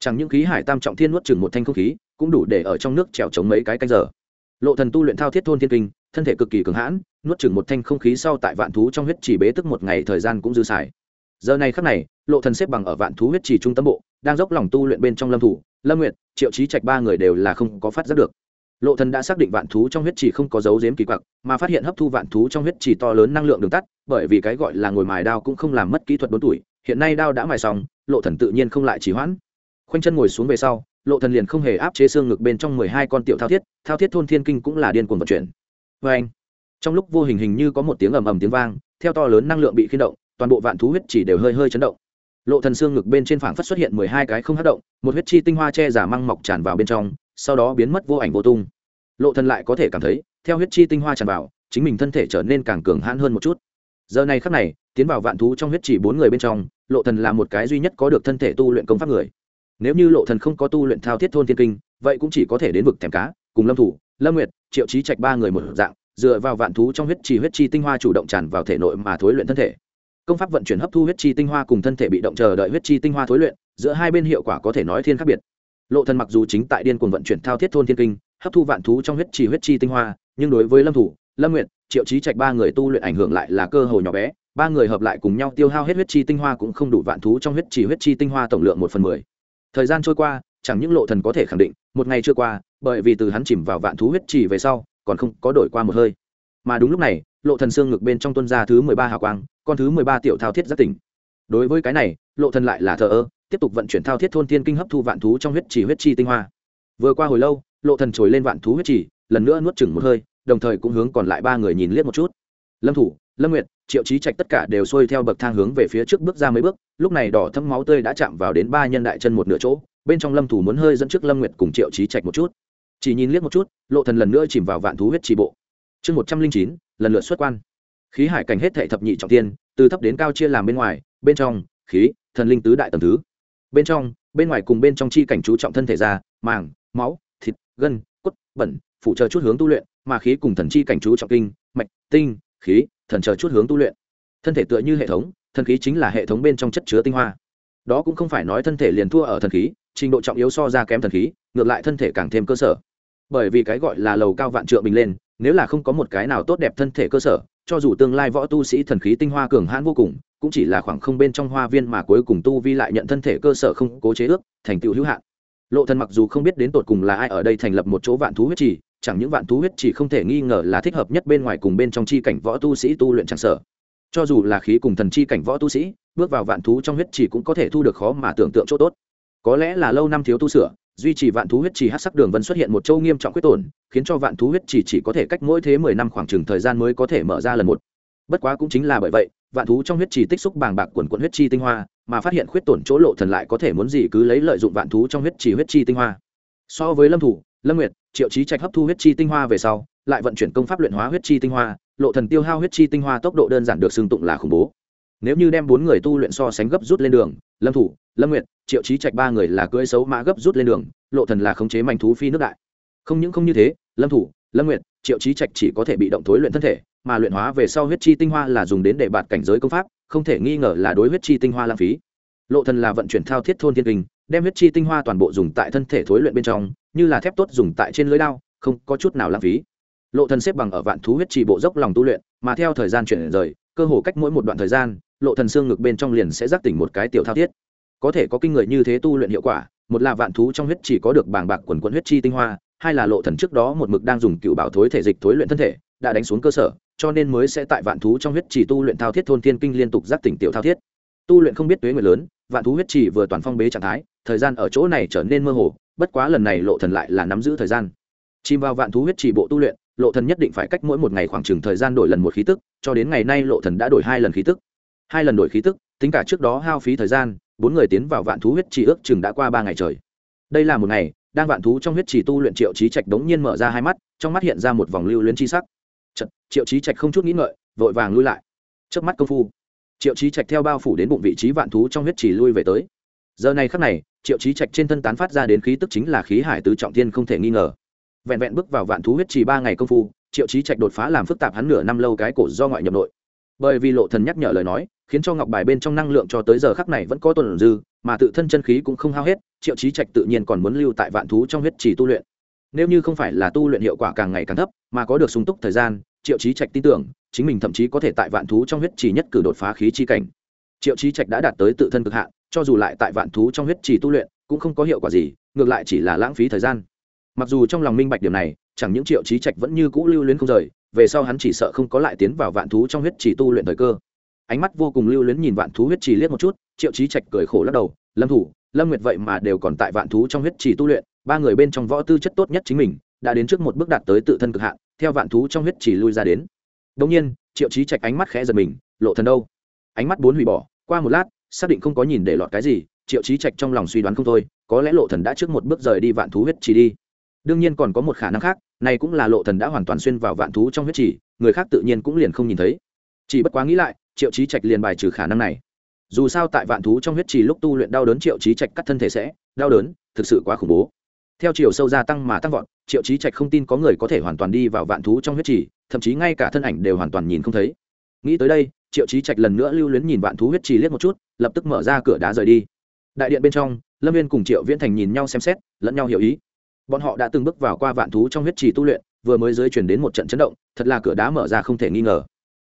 Chẳng những khí hải tam trọng thiên nuốt chửng một thanh không khí, cũng đủ để ở trong nước trèo chống mấy cái canh giờ. Lộ thần tu luyện thao thiết thôn thiên kinh thân thể cực kỳ cường hãn, nuốt chửng một thanh không khí sau tại vạn thú trong huyết chỉ bế tức một ngày thời gian cũng dư xài. Giờ này khắc này, lộ thần xếp bằng ở vạn thú huyết chỉ trung tâm bộ, đang dốc lòng tu luyện bên trong lâm thủ, lâm nguyệt, triệu trí trạch ba người đều là không có phát giác được. Lộ thần đã xác định vạn thú trong huyết chỉ không có dấu giếm kỳ quặc, mà phát hiện hấp thu vạn thú trong huyết chỉ to lớn năng lượng đường tắt, bởi vì cái gọi là ngồi mài đao cũng không làm mất kỹ thuật bốn tuổi, hiện nay đao đã mài xong, lộ thần tự nhiên không lại chỉ hoãn. Khoanh chân ngồi xuống về sau, lộ thần liền không hề áp chế xương ngực bên trong mười hai con tiểu thao thiết thao thiết thôn thiên kinh cũng là điên cuồng vận chuyển vê anh. Trong lúc vô hình hình như có một tiếng ầm ầm tiếng vang, theo to lớn năng lượng bị khiên động, toàn bộ vạn thú huyết chỉ đều hơi hơi chấn động. Lộ thần xương ngực bên trên phảng phất xuất hiện mười hai cái không hất động, một huyết chi tinh hoa che giả măng mọc tràn vào bên trong, sau đó biến mất vô ảnh vô tung. Lộ thần lại có thể cảm thấy, theo huyết chi tinh hoa tràn vào, chính mình thân thể trở nên càng cường hãn hơn một chút. Giờ này khắc này, tiến vào vạn thú trong huyết chỉ bốn người bên trong, lộ thần là một cái duy nhất có được thân thể tu luyện công pháp người. Nếu như lộ thần không có tu luyện thao thiết thôn thiên kinh, vậy cũng chỉ có thể đến vực thèm cá, cùng lâm thủ, lâm nguyệt triệu trí trạch ba người một dạng, dựa vào vạn thú trong huyết trì huyết chi tinh hoa chủ động tràn vào thể nội mà thối luyện thân thể. Công pháp vận chuyển hấp thu huyết chi tinh hoa cùng thân thể bị động chờ đợi huyết chi tinh hoa thối luyện, giữa hai bên hiệu quả có thể nói thiên khác biệt. Lộ thần mặc dù chính tại điên cuồng vận chuyển thao thiết thôn thiên kinh, hấp thu vạn thú trong huyết trì huyết chi tinh hoa, nhưng đối với lâm thủ, lâm nguyện triệu trí trạch ba người tu luyện ảnh hưởng lại là cơ hội nhỏ bé, ba người hợp lại cùng nhau tiêu hao hết huyết chi tinh hoa cũng không đủ vạn thú trong huyết trì huyết chi tinh hoa tổng lượng một phần mười. Thời gian trôi qua, chẳng những lộ thần có thể khẳng định, một ngày chưa qua bởi vì từ hắn chìm vào vạn thú huyết trì về sau, còn không có đổi qua một hơi. Mà đúng lúc này, lộ thần xương ngực bên trong tuân ra thứ mười ba hào quang, con thứ mười ba tiểu thao thiết giác tỉnh. Đối với cái này, lộ thần lại là thờ ơ, tiếp tục vận chuyển thao thiết thôn thiên kinh hấp thu vạn thú trong huyết trì huyết chi tinh hoa. Vừa qua hồi lâu, lộ thần trồi lên vạn thú huyết trì, lần nữa nuốt chửng một hơi, đồng thời cũng hướng còn lại ba người nhìn liếc một chút. Lâm thủ, lâm nguyệt, triệu trí trạch tất cả đều xuôi theo bậc thang hướng về phía trước bước ra mấy bước, lúc này đỏ thâm máu tươi đã chạm vào đến ba nhân đại chân một nửa chỗ, bên trong lâm thủ muốn hơi dẫn trước lâm nguyệt cùng triệu trí trạch một chút chỉ nhìn liếc một chút, lộ thần lần nữa chìm vào vạn thú huyết trì bộ. Chương một trăm linh chín, lần lượt xuất quan. Khí hải cảnh hết thệ thập nhị trọng tiên, từ thấp đến cao chia làm bên ngoài, bên trong, khí, thần linh tứ đại tầng thứ. Bên trong, bên ngoài cùng bên trong chi cảnh chú trọng thân thể da, màng, máu, thịt, gân, cốt, bẩn phụ trợ chút hướng tu luyện, mà khí cùng thần chi cảnh chú trọng kinh, mạch, tinh, khí, thần chờ chút hướng tu luyện. Thân thể tựa như hệ thống, thần khí chính là hệ thống bên trong chất chứa tinh hoa. Đó cũng không phải nói thân thể liền thua ở thần khí, trình độ trọng yếu so ra kém thần khí, ngược lại thân thể càng thêm cơ sở bởi vì cái gọi là lầu cao vạn trượng bình lên, nếu là không có một cái nào tốt đẹp thân thể cơ sở, cho dù tương lai võ tu sĩ thần khí tinh hoa cường hãn vô cùng, cũng chỉ là khoảng không bên trong hoa viên mà cuối cùng tu vi lại nhận thân thể cơ sở không cố chế ước, thành tựu hữu hạn. Lộ thần mặc dù không biết đến tột cùng là ai ở đây thành lập một chỗ vạn thú huyết trì, chẳng những vạn thú huyết trì không thể nghi ngờ là thích hợp nhất bên ngoài cùng bên trong chi cảnh võ tu sĩ tu luyện chẳng sở cho dù là khí cùng thần chi cảnh võ tu sĩ, bước vào vạn thú trong huyết trì cũng có thể thu được khó mà tưởng tượng chỗ tốt. Có lẽ là lâu năm thiếu tu sửa duy trì vạn thú huyết trì hát sắc đường vân xuất hiện một châu nghiêm trọng quyết tổn, khiến cho vạn thú huyết trì chỉ có thể cách mỗi thế mười năm khoảng chừng thời gian mới có thể mở ra lần một. Bất quá cũng chính là bởi vậy, vạn thú trong huyết trì tích xúc bàng bạc quần quận huyết chi tinh hoa, mà phát hiện khuyết tổn chỗ lộ thần lại có thể muốn gì cứ lấy lợi dụng vạn thú trong huyết trì huyết chi tinh hoa. So với lâm thủ, lâm nguyệt, triệu trí trạch hấp thu huyết chi tinh hoa về sau, lại vận chuyển công pháp luyện hóa huyết chi tinh hoa, lộ thần tiêu hao huyết chi tinh hoa tốc độ đơn giản được xưng tụng là khủng bố. Nếu như đem bốn người tu luyện so sánh gấp rút lên đường, lâm thủ, lâm nguyệt triệu chí trạch ba người là cưỡi xấu mã gấp rút lên đường, lộ thần là khống chế manh thú phi nước đại. Không những không như thế, lâm thủ, lâm nguyệt, triệu chí trạch chỉ có thể bị động thối luyện thân thể, mà luyện hóa về sau huyết chi tinh hoa là dùng đến để bạt cảnh giới công pháp, không thể nghi ngờ là đối huyết chi tinh hoa lãng phí. Lộ thần là vận chuyển thao thiết thôn thiên kinh, đem huyết chi tinh hoa toàn bộ dùng tại thân thể thối luyện bên trong, như là thép tốt dùng tại trên lưới đao, không có chút nào lãng phí. Lộ thần xếp bằng ở vạn thú huyết trì bộ dốc lòng tu luyện, mà theo thời gian chuyển rời, cơ hồ cách mỗi một đoạn thời gian, lộ thần xương ngực bên trong liền sẽ giác tỉnh một cái tiểu thao thiết có thể có kinh người như thế tu luyện hiệu quả, một là vạn thú trong huyết chỉ có được bàng bạc quần quận huyết chi tinh hoa, hai là lộ thần trước đó một mực đang dùng cựu bảo thối thể dịch thối luyện thân thể, đã đánh xuống cơ sở, cho nên mới sẽ tại vạn thú trong huyết chỉ tu luyện thao thiết thôn thiên kinh liên tục giác tỉnh tiểu thao thiết. Tu luyện không biết tuế người lớn, vạn thú huyết chỉ vừa toàn phong bế trạng thái, thời gian ở chỗ này trở nên mơ hồ, bất quá lần này lộ thần lại là nắm giữ thời gian. Chìm vào vạn thú huyết chỉ bộ tu luyện, lộ thần nhất định phải cách mỗi một ngày khoảng chừng thời gian đổi lần một khí tức, cho đến ngày nay lộ thần đã đổi hai lần khí tức. Hai lần đổi khí tức, tính cả trước đó hao phí thời gian bốn người tiến vào vạn thú huyết trì ước chừng đã qua ba ngày trời. Đây là một ngày đang vạn thú trong huyết trì tu luyện triệu trí trạch đống nhiên mở ra hai mắt trong mắt hiện ra một vòng lưu luyến chi sắc. Chật, triệu trí trạch không chút nghĩ ngợi vội vàng lui lại. Trước mắt công phu triệu trí trạch theo bao phủ đến bụng vị trí vạn thú trong huyết trì lui về tới. Giờ này khắc này triệu trí trạch trên thân tán phát ra đến khí tức chính là khí hải tứ trọng thiên không thể nghi ngờ. Vẹn vẹn bước vào vạn thú huyết trì ba ngày công phu triệu trí trạch đột phá làm phức tạp hắn nửa năm lâu cái cổ do ngoại nhập nội. Bởi vì lộ thần nhắc nhở lời nói khiến cho ngọc bài bên trong năng lượng cho tới giờ khắc này vẫn có tuần dư, mà tự thân chân khí cũng không hao hết, triệu trí trạch tự nhiên còn muốn lưu tại vạn thú trong huyết trì tu luyện. Nếu như không phải là tu luyện hiệu quả càng ngày càng thấp, mà có được sung túc thời gian, triệu trí trạch tin tưởng, chính mình thậm chí có thể tại vạn thú trong huyết trì nhất cử đột phá khí chi cảnh. Triệu trí trạch đã đạt tới tự thân cực hạn, cho dù lại tại vạn thú trong huyết trì tu luyện, cũng không có hiệu quả gì, ngược lại chỉ là lãng phí thời gian. Mặc dù trong lòng minh bạch điểm này, chẳng những triệu trí trạch vẫn như cũ lưu luyến không rời, về sau hắn chỉ sợ không có lại tiến vào vạn thú trong huyết trì tu luyện thời cơ ánh mắt vô cùng lưu luyến nhìn vạn thú huyết trì liếc một chút triệu trí trạch cười khổ lắc đầu lâm thủ lâm nguyệt vậy mà đều còn tại vạn thú trong huyết trì tu luyện ba người bên trong võ tư chất tốt nhất chính mình đã đến trước một bước đạt tới tự thân cực hạn theo vạn thú trong huyết trì lui ra đến. Đông nhiên triệu trí trạch ánh mắt khẽ giật mình lộ thần đâu? Ánh mắt bốn hủy bỏ qua một lát xác định không có nhìn để lọt cái gì triệu trí trạch trong lòng suy đoán không thôi có lẽ lộ thần đã trước một bước rời đi vạn thú huyết trì đi. Đương nhiên còn có một khả năng khác này cũng là lộ thần đã hoàn toàn xuyên vào vạn thú trong huyết trì, người khác tự nhiên cũng liền không nhìn thấy chỉ bất quá nghĩ lại, triệu trí trạch liền bài trừ khả năng này. Dù sao tại vạn thú trong huyết trì lúc tu luyện đau đớn triệu trí trạch cắt thân thể sẽ, đau đớn, thực sự quá khủng bố. Theo chiều sâu gia tăng mà tăng vọt, triệu trí trạch không tin có người có thể hoàn toàn đi vào vạn thú trong huyết trì, thậm chí ngay cả thân ảnh đều hoàn toàn nhìn không thấy. Nghĩ tới đây, triệu trí trạch lần nữa lưu luyến nhìn vạn thú huyết trì liếc một chút, lập tức mở ra cửa đá rời đi. Đại điện bên trong, lâm viên cùng triệu viễn thành nhìn nhau xem xét, lẫn nhau hiểu ý. Bọn họ đã từng bước vào qua vạn thú trong huyết trì tu luyện, vừa mới dưới chuyển đến một trận chấn động, thật là cửa đá mở ra không thể nghi ngờ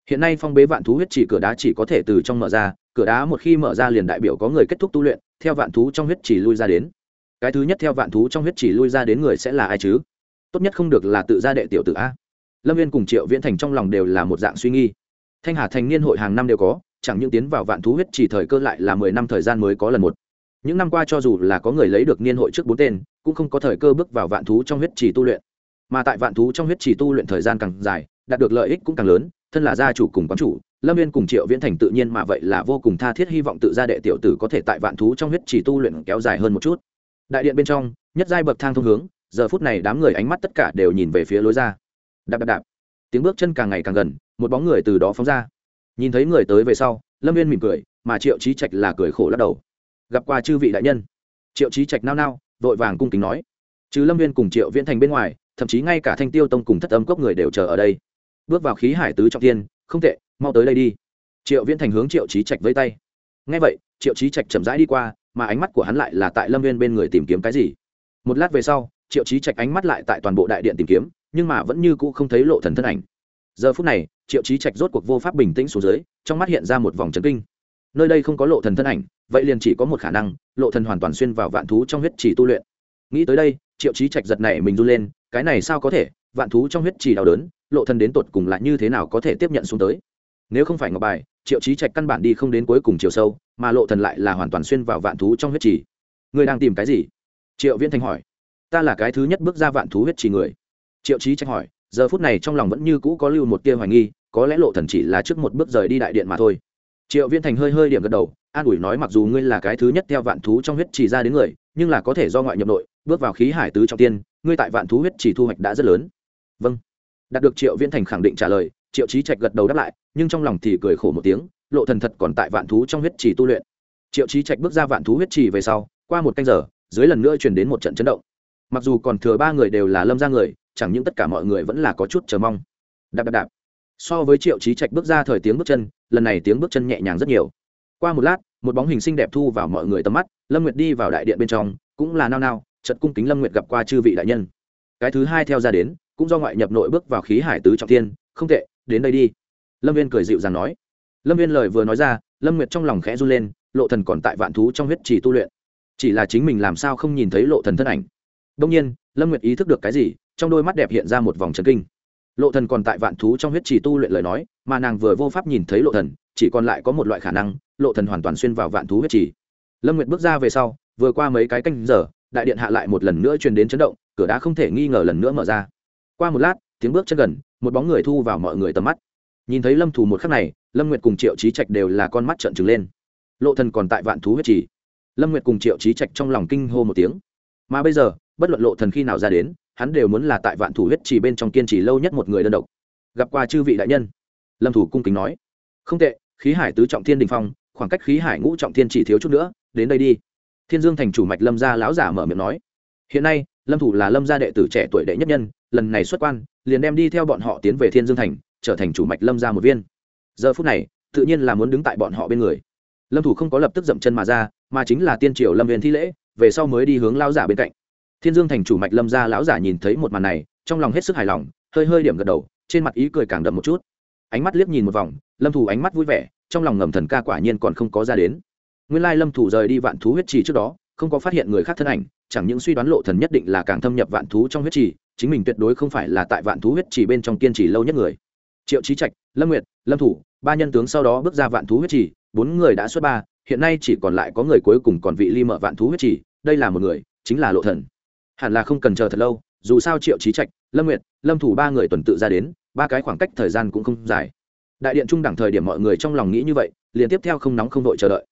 hiện nay phong bế vạn thú huyết chỉ cửa đá chỉ có thể từ trong mở ra, cửa đá một khi mở ra liền đại biểu có người kết thúc tu luyện, theo vạn thú trong huyết chỉ lui ra đến. Cái thứ nhất theo vạn thú trong huyết chỉ lui ra đến người sẽ là ai chứ? Tốt nhất không được là tự gia đệ tiểu tử a. Lâm viên cùng triệu viễn thành trong lòng đều là một dạng suy nghi thanh hà thành niên hội hàng năm đều có, chẳng những tiến vào vạn thú huyết chỉ thời cơ lại là mười năm thời gian mới có lần một. Những năm qua cho dù là có người lấy được niên hội trước bốn tên, cũng không có thời cơ bước vào vạn thú trong huyết chỉ tu luyện. Mà tại vạn thú trong huyết chỉ tu luyện thời gian càng dài, đạt được lợi ích cũng càng lớn thân là gia chủ cùng quán chủ, lâm viên cùng triệu viễn thành tự nhiên mà vậy là vô cùng tha thiết hy vọng tự gia đệ tiểu tử có thể tại vạn thú trong huyết chỉ tu luyện kéo dài hơn một chút. Đại điện bên trong, nhất giai bậc thang thông hướng, giờ phút này đám người ánh mắt tất cả đều nhìn về phía lối ra. Đạp đạp đạp. Tiếng bước chân càng ngày càng gần, một bóng người từ đó phóng ra. Nhìn thấy người tới về sau, lâm viên mỉm cười, mà triệu trí trạch là cười khổ lắc đầu. Gặp qua chư vị đại nhân. Triệu trí trạch nao nao, vội vàng cung kính nói. Chứ lâm viên cùng triệu viễn thành bên ngoài, thậm chí ngay cả thanh tiêu tông cùng thất âm cốc người đều chờ ở đây bước vào khí hải tứ trọng tiên không tệ, mau tới đây đi. Triệu viễn thành hướng triệu trí trạch vây tay. Ngay vậy, triệu trí trạch chậm rãi đi qua, mà ánh mắt của hắn lại là tại lâm viên bên người tìm kiếm cái gì. Một lát về sau, triệu trí trạch ánh mắt lại tại toàn bộ đại điện tìm kiếm, nhưng mà vẫn như cũ không thấy lộ thần thân ảnh. Giờ phút này, triệu trí trạch rốt cuộc vô pháp bình tĩnh xuống dưới, trong mắt hiện ra một vòng trấn kinh. Nơi đây không có lộ thần thân ảnh, vậy liền chỉ có một khả năng, lộ thần hoàn toàn xuyên vào vạn thú trong huyết trì tu luyện. Nghĩ tới đây, triệu trí trạch giật này mình run lên, cái này sao có thể, vạn thú trong huyết trì đau đớn lộ thần đến tột cùng lại như thế nào có thể tiếp nhận xuống tới. Nếu không phải ngọc bài, triệu trí trạch căn bản đi không đến cuối cùng chiều sâu, mà lộ thần lại là hoàn toàn xuyên vào vạn thú trong huyết trì. Người đang tìm cái gì? Triệu viễn thanh hỏi. Ta là cái thứ nhất bước ra vạn thú huyết trì người. Triệu trí trạch hỏi, giờ phút này trong lòng vẫn như cũ có lưu một tia hoài nghi, có lẽ lộ thần chỉ là trước một bước rời đi đại điện mà thôi. Triệu viễn thành hơi hơi điểm gật đầu, an ủi nói mặc dù ngươi là cái thứ nhất theo vạn thú trong huyết trì ra đến người, nhưng là có thể do ngoại nhập nội, bước vào khí hải tứ trọng tiên, ngươi tại vạn thú huyết trì thu hoạch đã rất lớn. Vâng đạt được triệu viễn thành khẳng định trả lời, triệu trí trạch gật đầu đáp lại, nhưng trong lòng thì cười khổ một tiếng, lộ thần thật còn tại vạn thú trong huyết trì tu luyện. Triệu trí trạch bước ra vạn thú huyết trì về sau, qua một canh giờ, dưới lần nữa truyền đến một trận chấn động. Mặc dù còn thừa ba người đều là lâm ra người, chẳng những tất cả mọi người vẫn là có chút chờ mong. Đạp đạp đạp. So với triệu trí trạch bước ra thời tiếng bước chân, lần này tiếng bước chân nhẹ nhàng rất nhiều. Qua một lát, một bóng hình xinh đẹp thu vào mọi người tầm mắt, lâm nguyệt đi vào đại điện bên trong, cũng là nao nao chật cung kính lâm nguyệt gặp qua chư vị đại nhân. Cái thứ hai theo ra đến cũng do ngoại nhập nội bước vào khí hải tứ trọng thiên, không tệ, đến đây đi. Lâm viên cười dịu dàng nói. Lâm viên lời vừa nói ra, lâm nguyệt trong lòng khẽ run lên, lộ thần còn tại vạn thú trong huyết trì tu luyện. Chỉ là chính mình làm sao không nhìn thấy lộ thần thân ảnh. Đông nhiên, lâm nguyệt ý thức được cái gì, trong đôi mắt đẹp hiện ra một vòng trần kinh. Lộ thần còn tại vạn thú trong huyết trì tu luyện lời nói, mà nàng vừa vô pháp nhìn thấy lộ thần, chỉ còn lại có một loại khả năng, lộ thần hoàn toàn xuyên vào vạn thú huyết trì. Lâm nguyệt bước ra về sau, vừa qua mấy cái canh giờ, đại điện hạ lại một lần nữa truyền đến chấn động, cửa đá không thể nghi ngờ lần nữa mở ra qua một lát, tiếng bước chân gần, một bóng người thu vào mọi người tầm mắt. Nhìn thấy lâm thủ một khắc này, lâm nguyệt cùng triệu trí trạch đều là con mắt trợn trừng lên. Lộ thần còn tại vạn thú huyết trì. Lâm nguyệt cùng triệu trí trạch trong lòng kinh hô một tiếng. Mà bây giờ, bất luận lộ thần khi nào ra đến, hắn đều muốn là tại vạn thủ huyết trì bên trong kiên trì lâu nhất một người đơn độc. Gặp qua chư vị đại nhân. Lâm thủ cung kính nói. Không tệ, khí hải tứ trọng thiên đình phong, khoảng cách khí hải ngũ trọng thiên chỉ thiếu chút nữa, đến đây đi. Thiên dương thành chủ mạch lâm gia lão giả mở miệng nói hiện nay, lâm thủ là lâm gia đệ tử trẻ tuổi đệ nhất nhân, lần này xuất quan, liền đem đi theo bọn họ tiến về thiên dương thành, trở thành chủ mạch lâm gia một viên. Giờ phút này, tự nhiên là muốn đứng tại bọn họ bên người. Lâm thủ không có lập tức dậm chân mà ra, mà chính là tiên triều lâm viên thi lễ, về sau mới đi hướng lão giả bên cạnh. Thiên dương thành chủ mạch lâm gia lão giả nhìn thấy một màn này, trong lòng hết sức hài lòng, hơi hơi điểm gật đầu, trên mặt ý cười càng đậm một chút. Ánh mắt liếc nhìn một vòng, lâm thủ ánh mắt vui vẻ, trong lòng ngầm thần ca quả nhiên còn không có ra đến. Nguyên lai lâm thủ rời đi vạn thú huyết trì trước đó không có phát hiện người khác thân ảnh, chẳng những suy đoán lộ thần nhất định là càng thâm nhập vạn thú trong huyết trì, chính mình tuyệt đối không phải là tại vạn thú huyết trì bên trong kiên trì lâu nhất người. Triệu trí trạch, lâm nguyệt, lâm thủ, ba nhân tướng sau đó bước ra vạn thú huyết trì, bốn người đã xuất ba, hiện nay chỉ còn lại có người cuối cùng còn vị ly mở vạn thú huyết trì, đây là một người, chính là lộ thần. Hẳn là không cần chờ thật lâu, dù sao triệu trí trạch, lâm nguyệt, lâm thủ ba người tuần tự ra đến, ba cái khoảng cách thời gian cũng không dài. Đại điện trung đẳng thời điểm mọi người trong lòng nghĩ như vậy, liền tiếp theo không nóng không vội chờ đợi.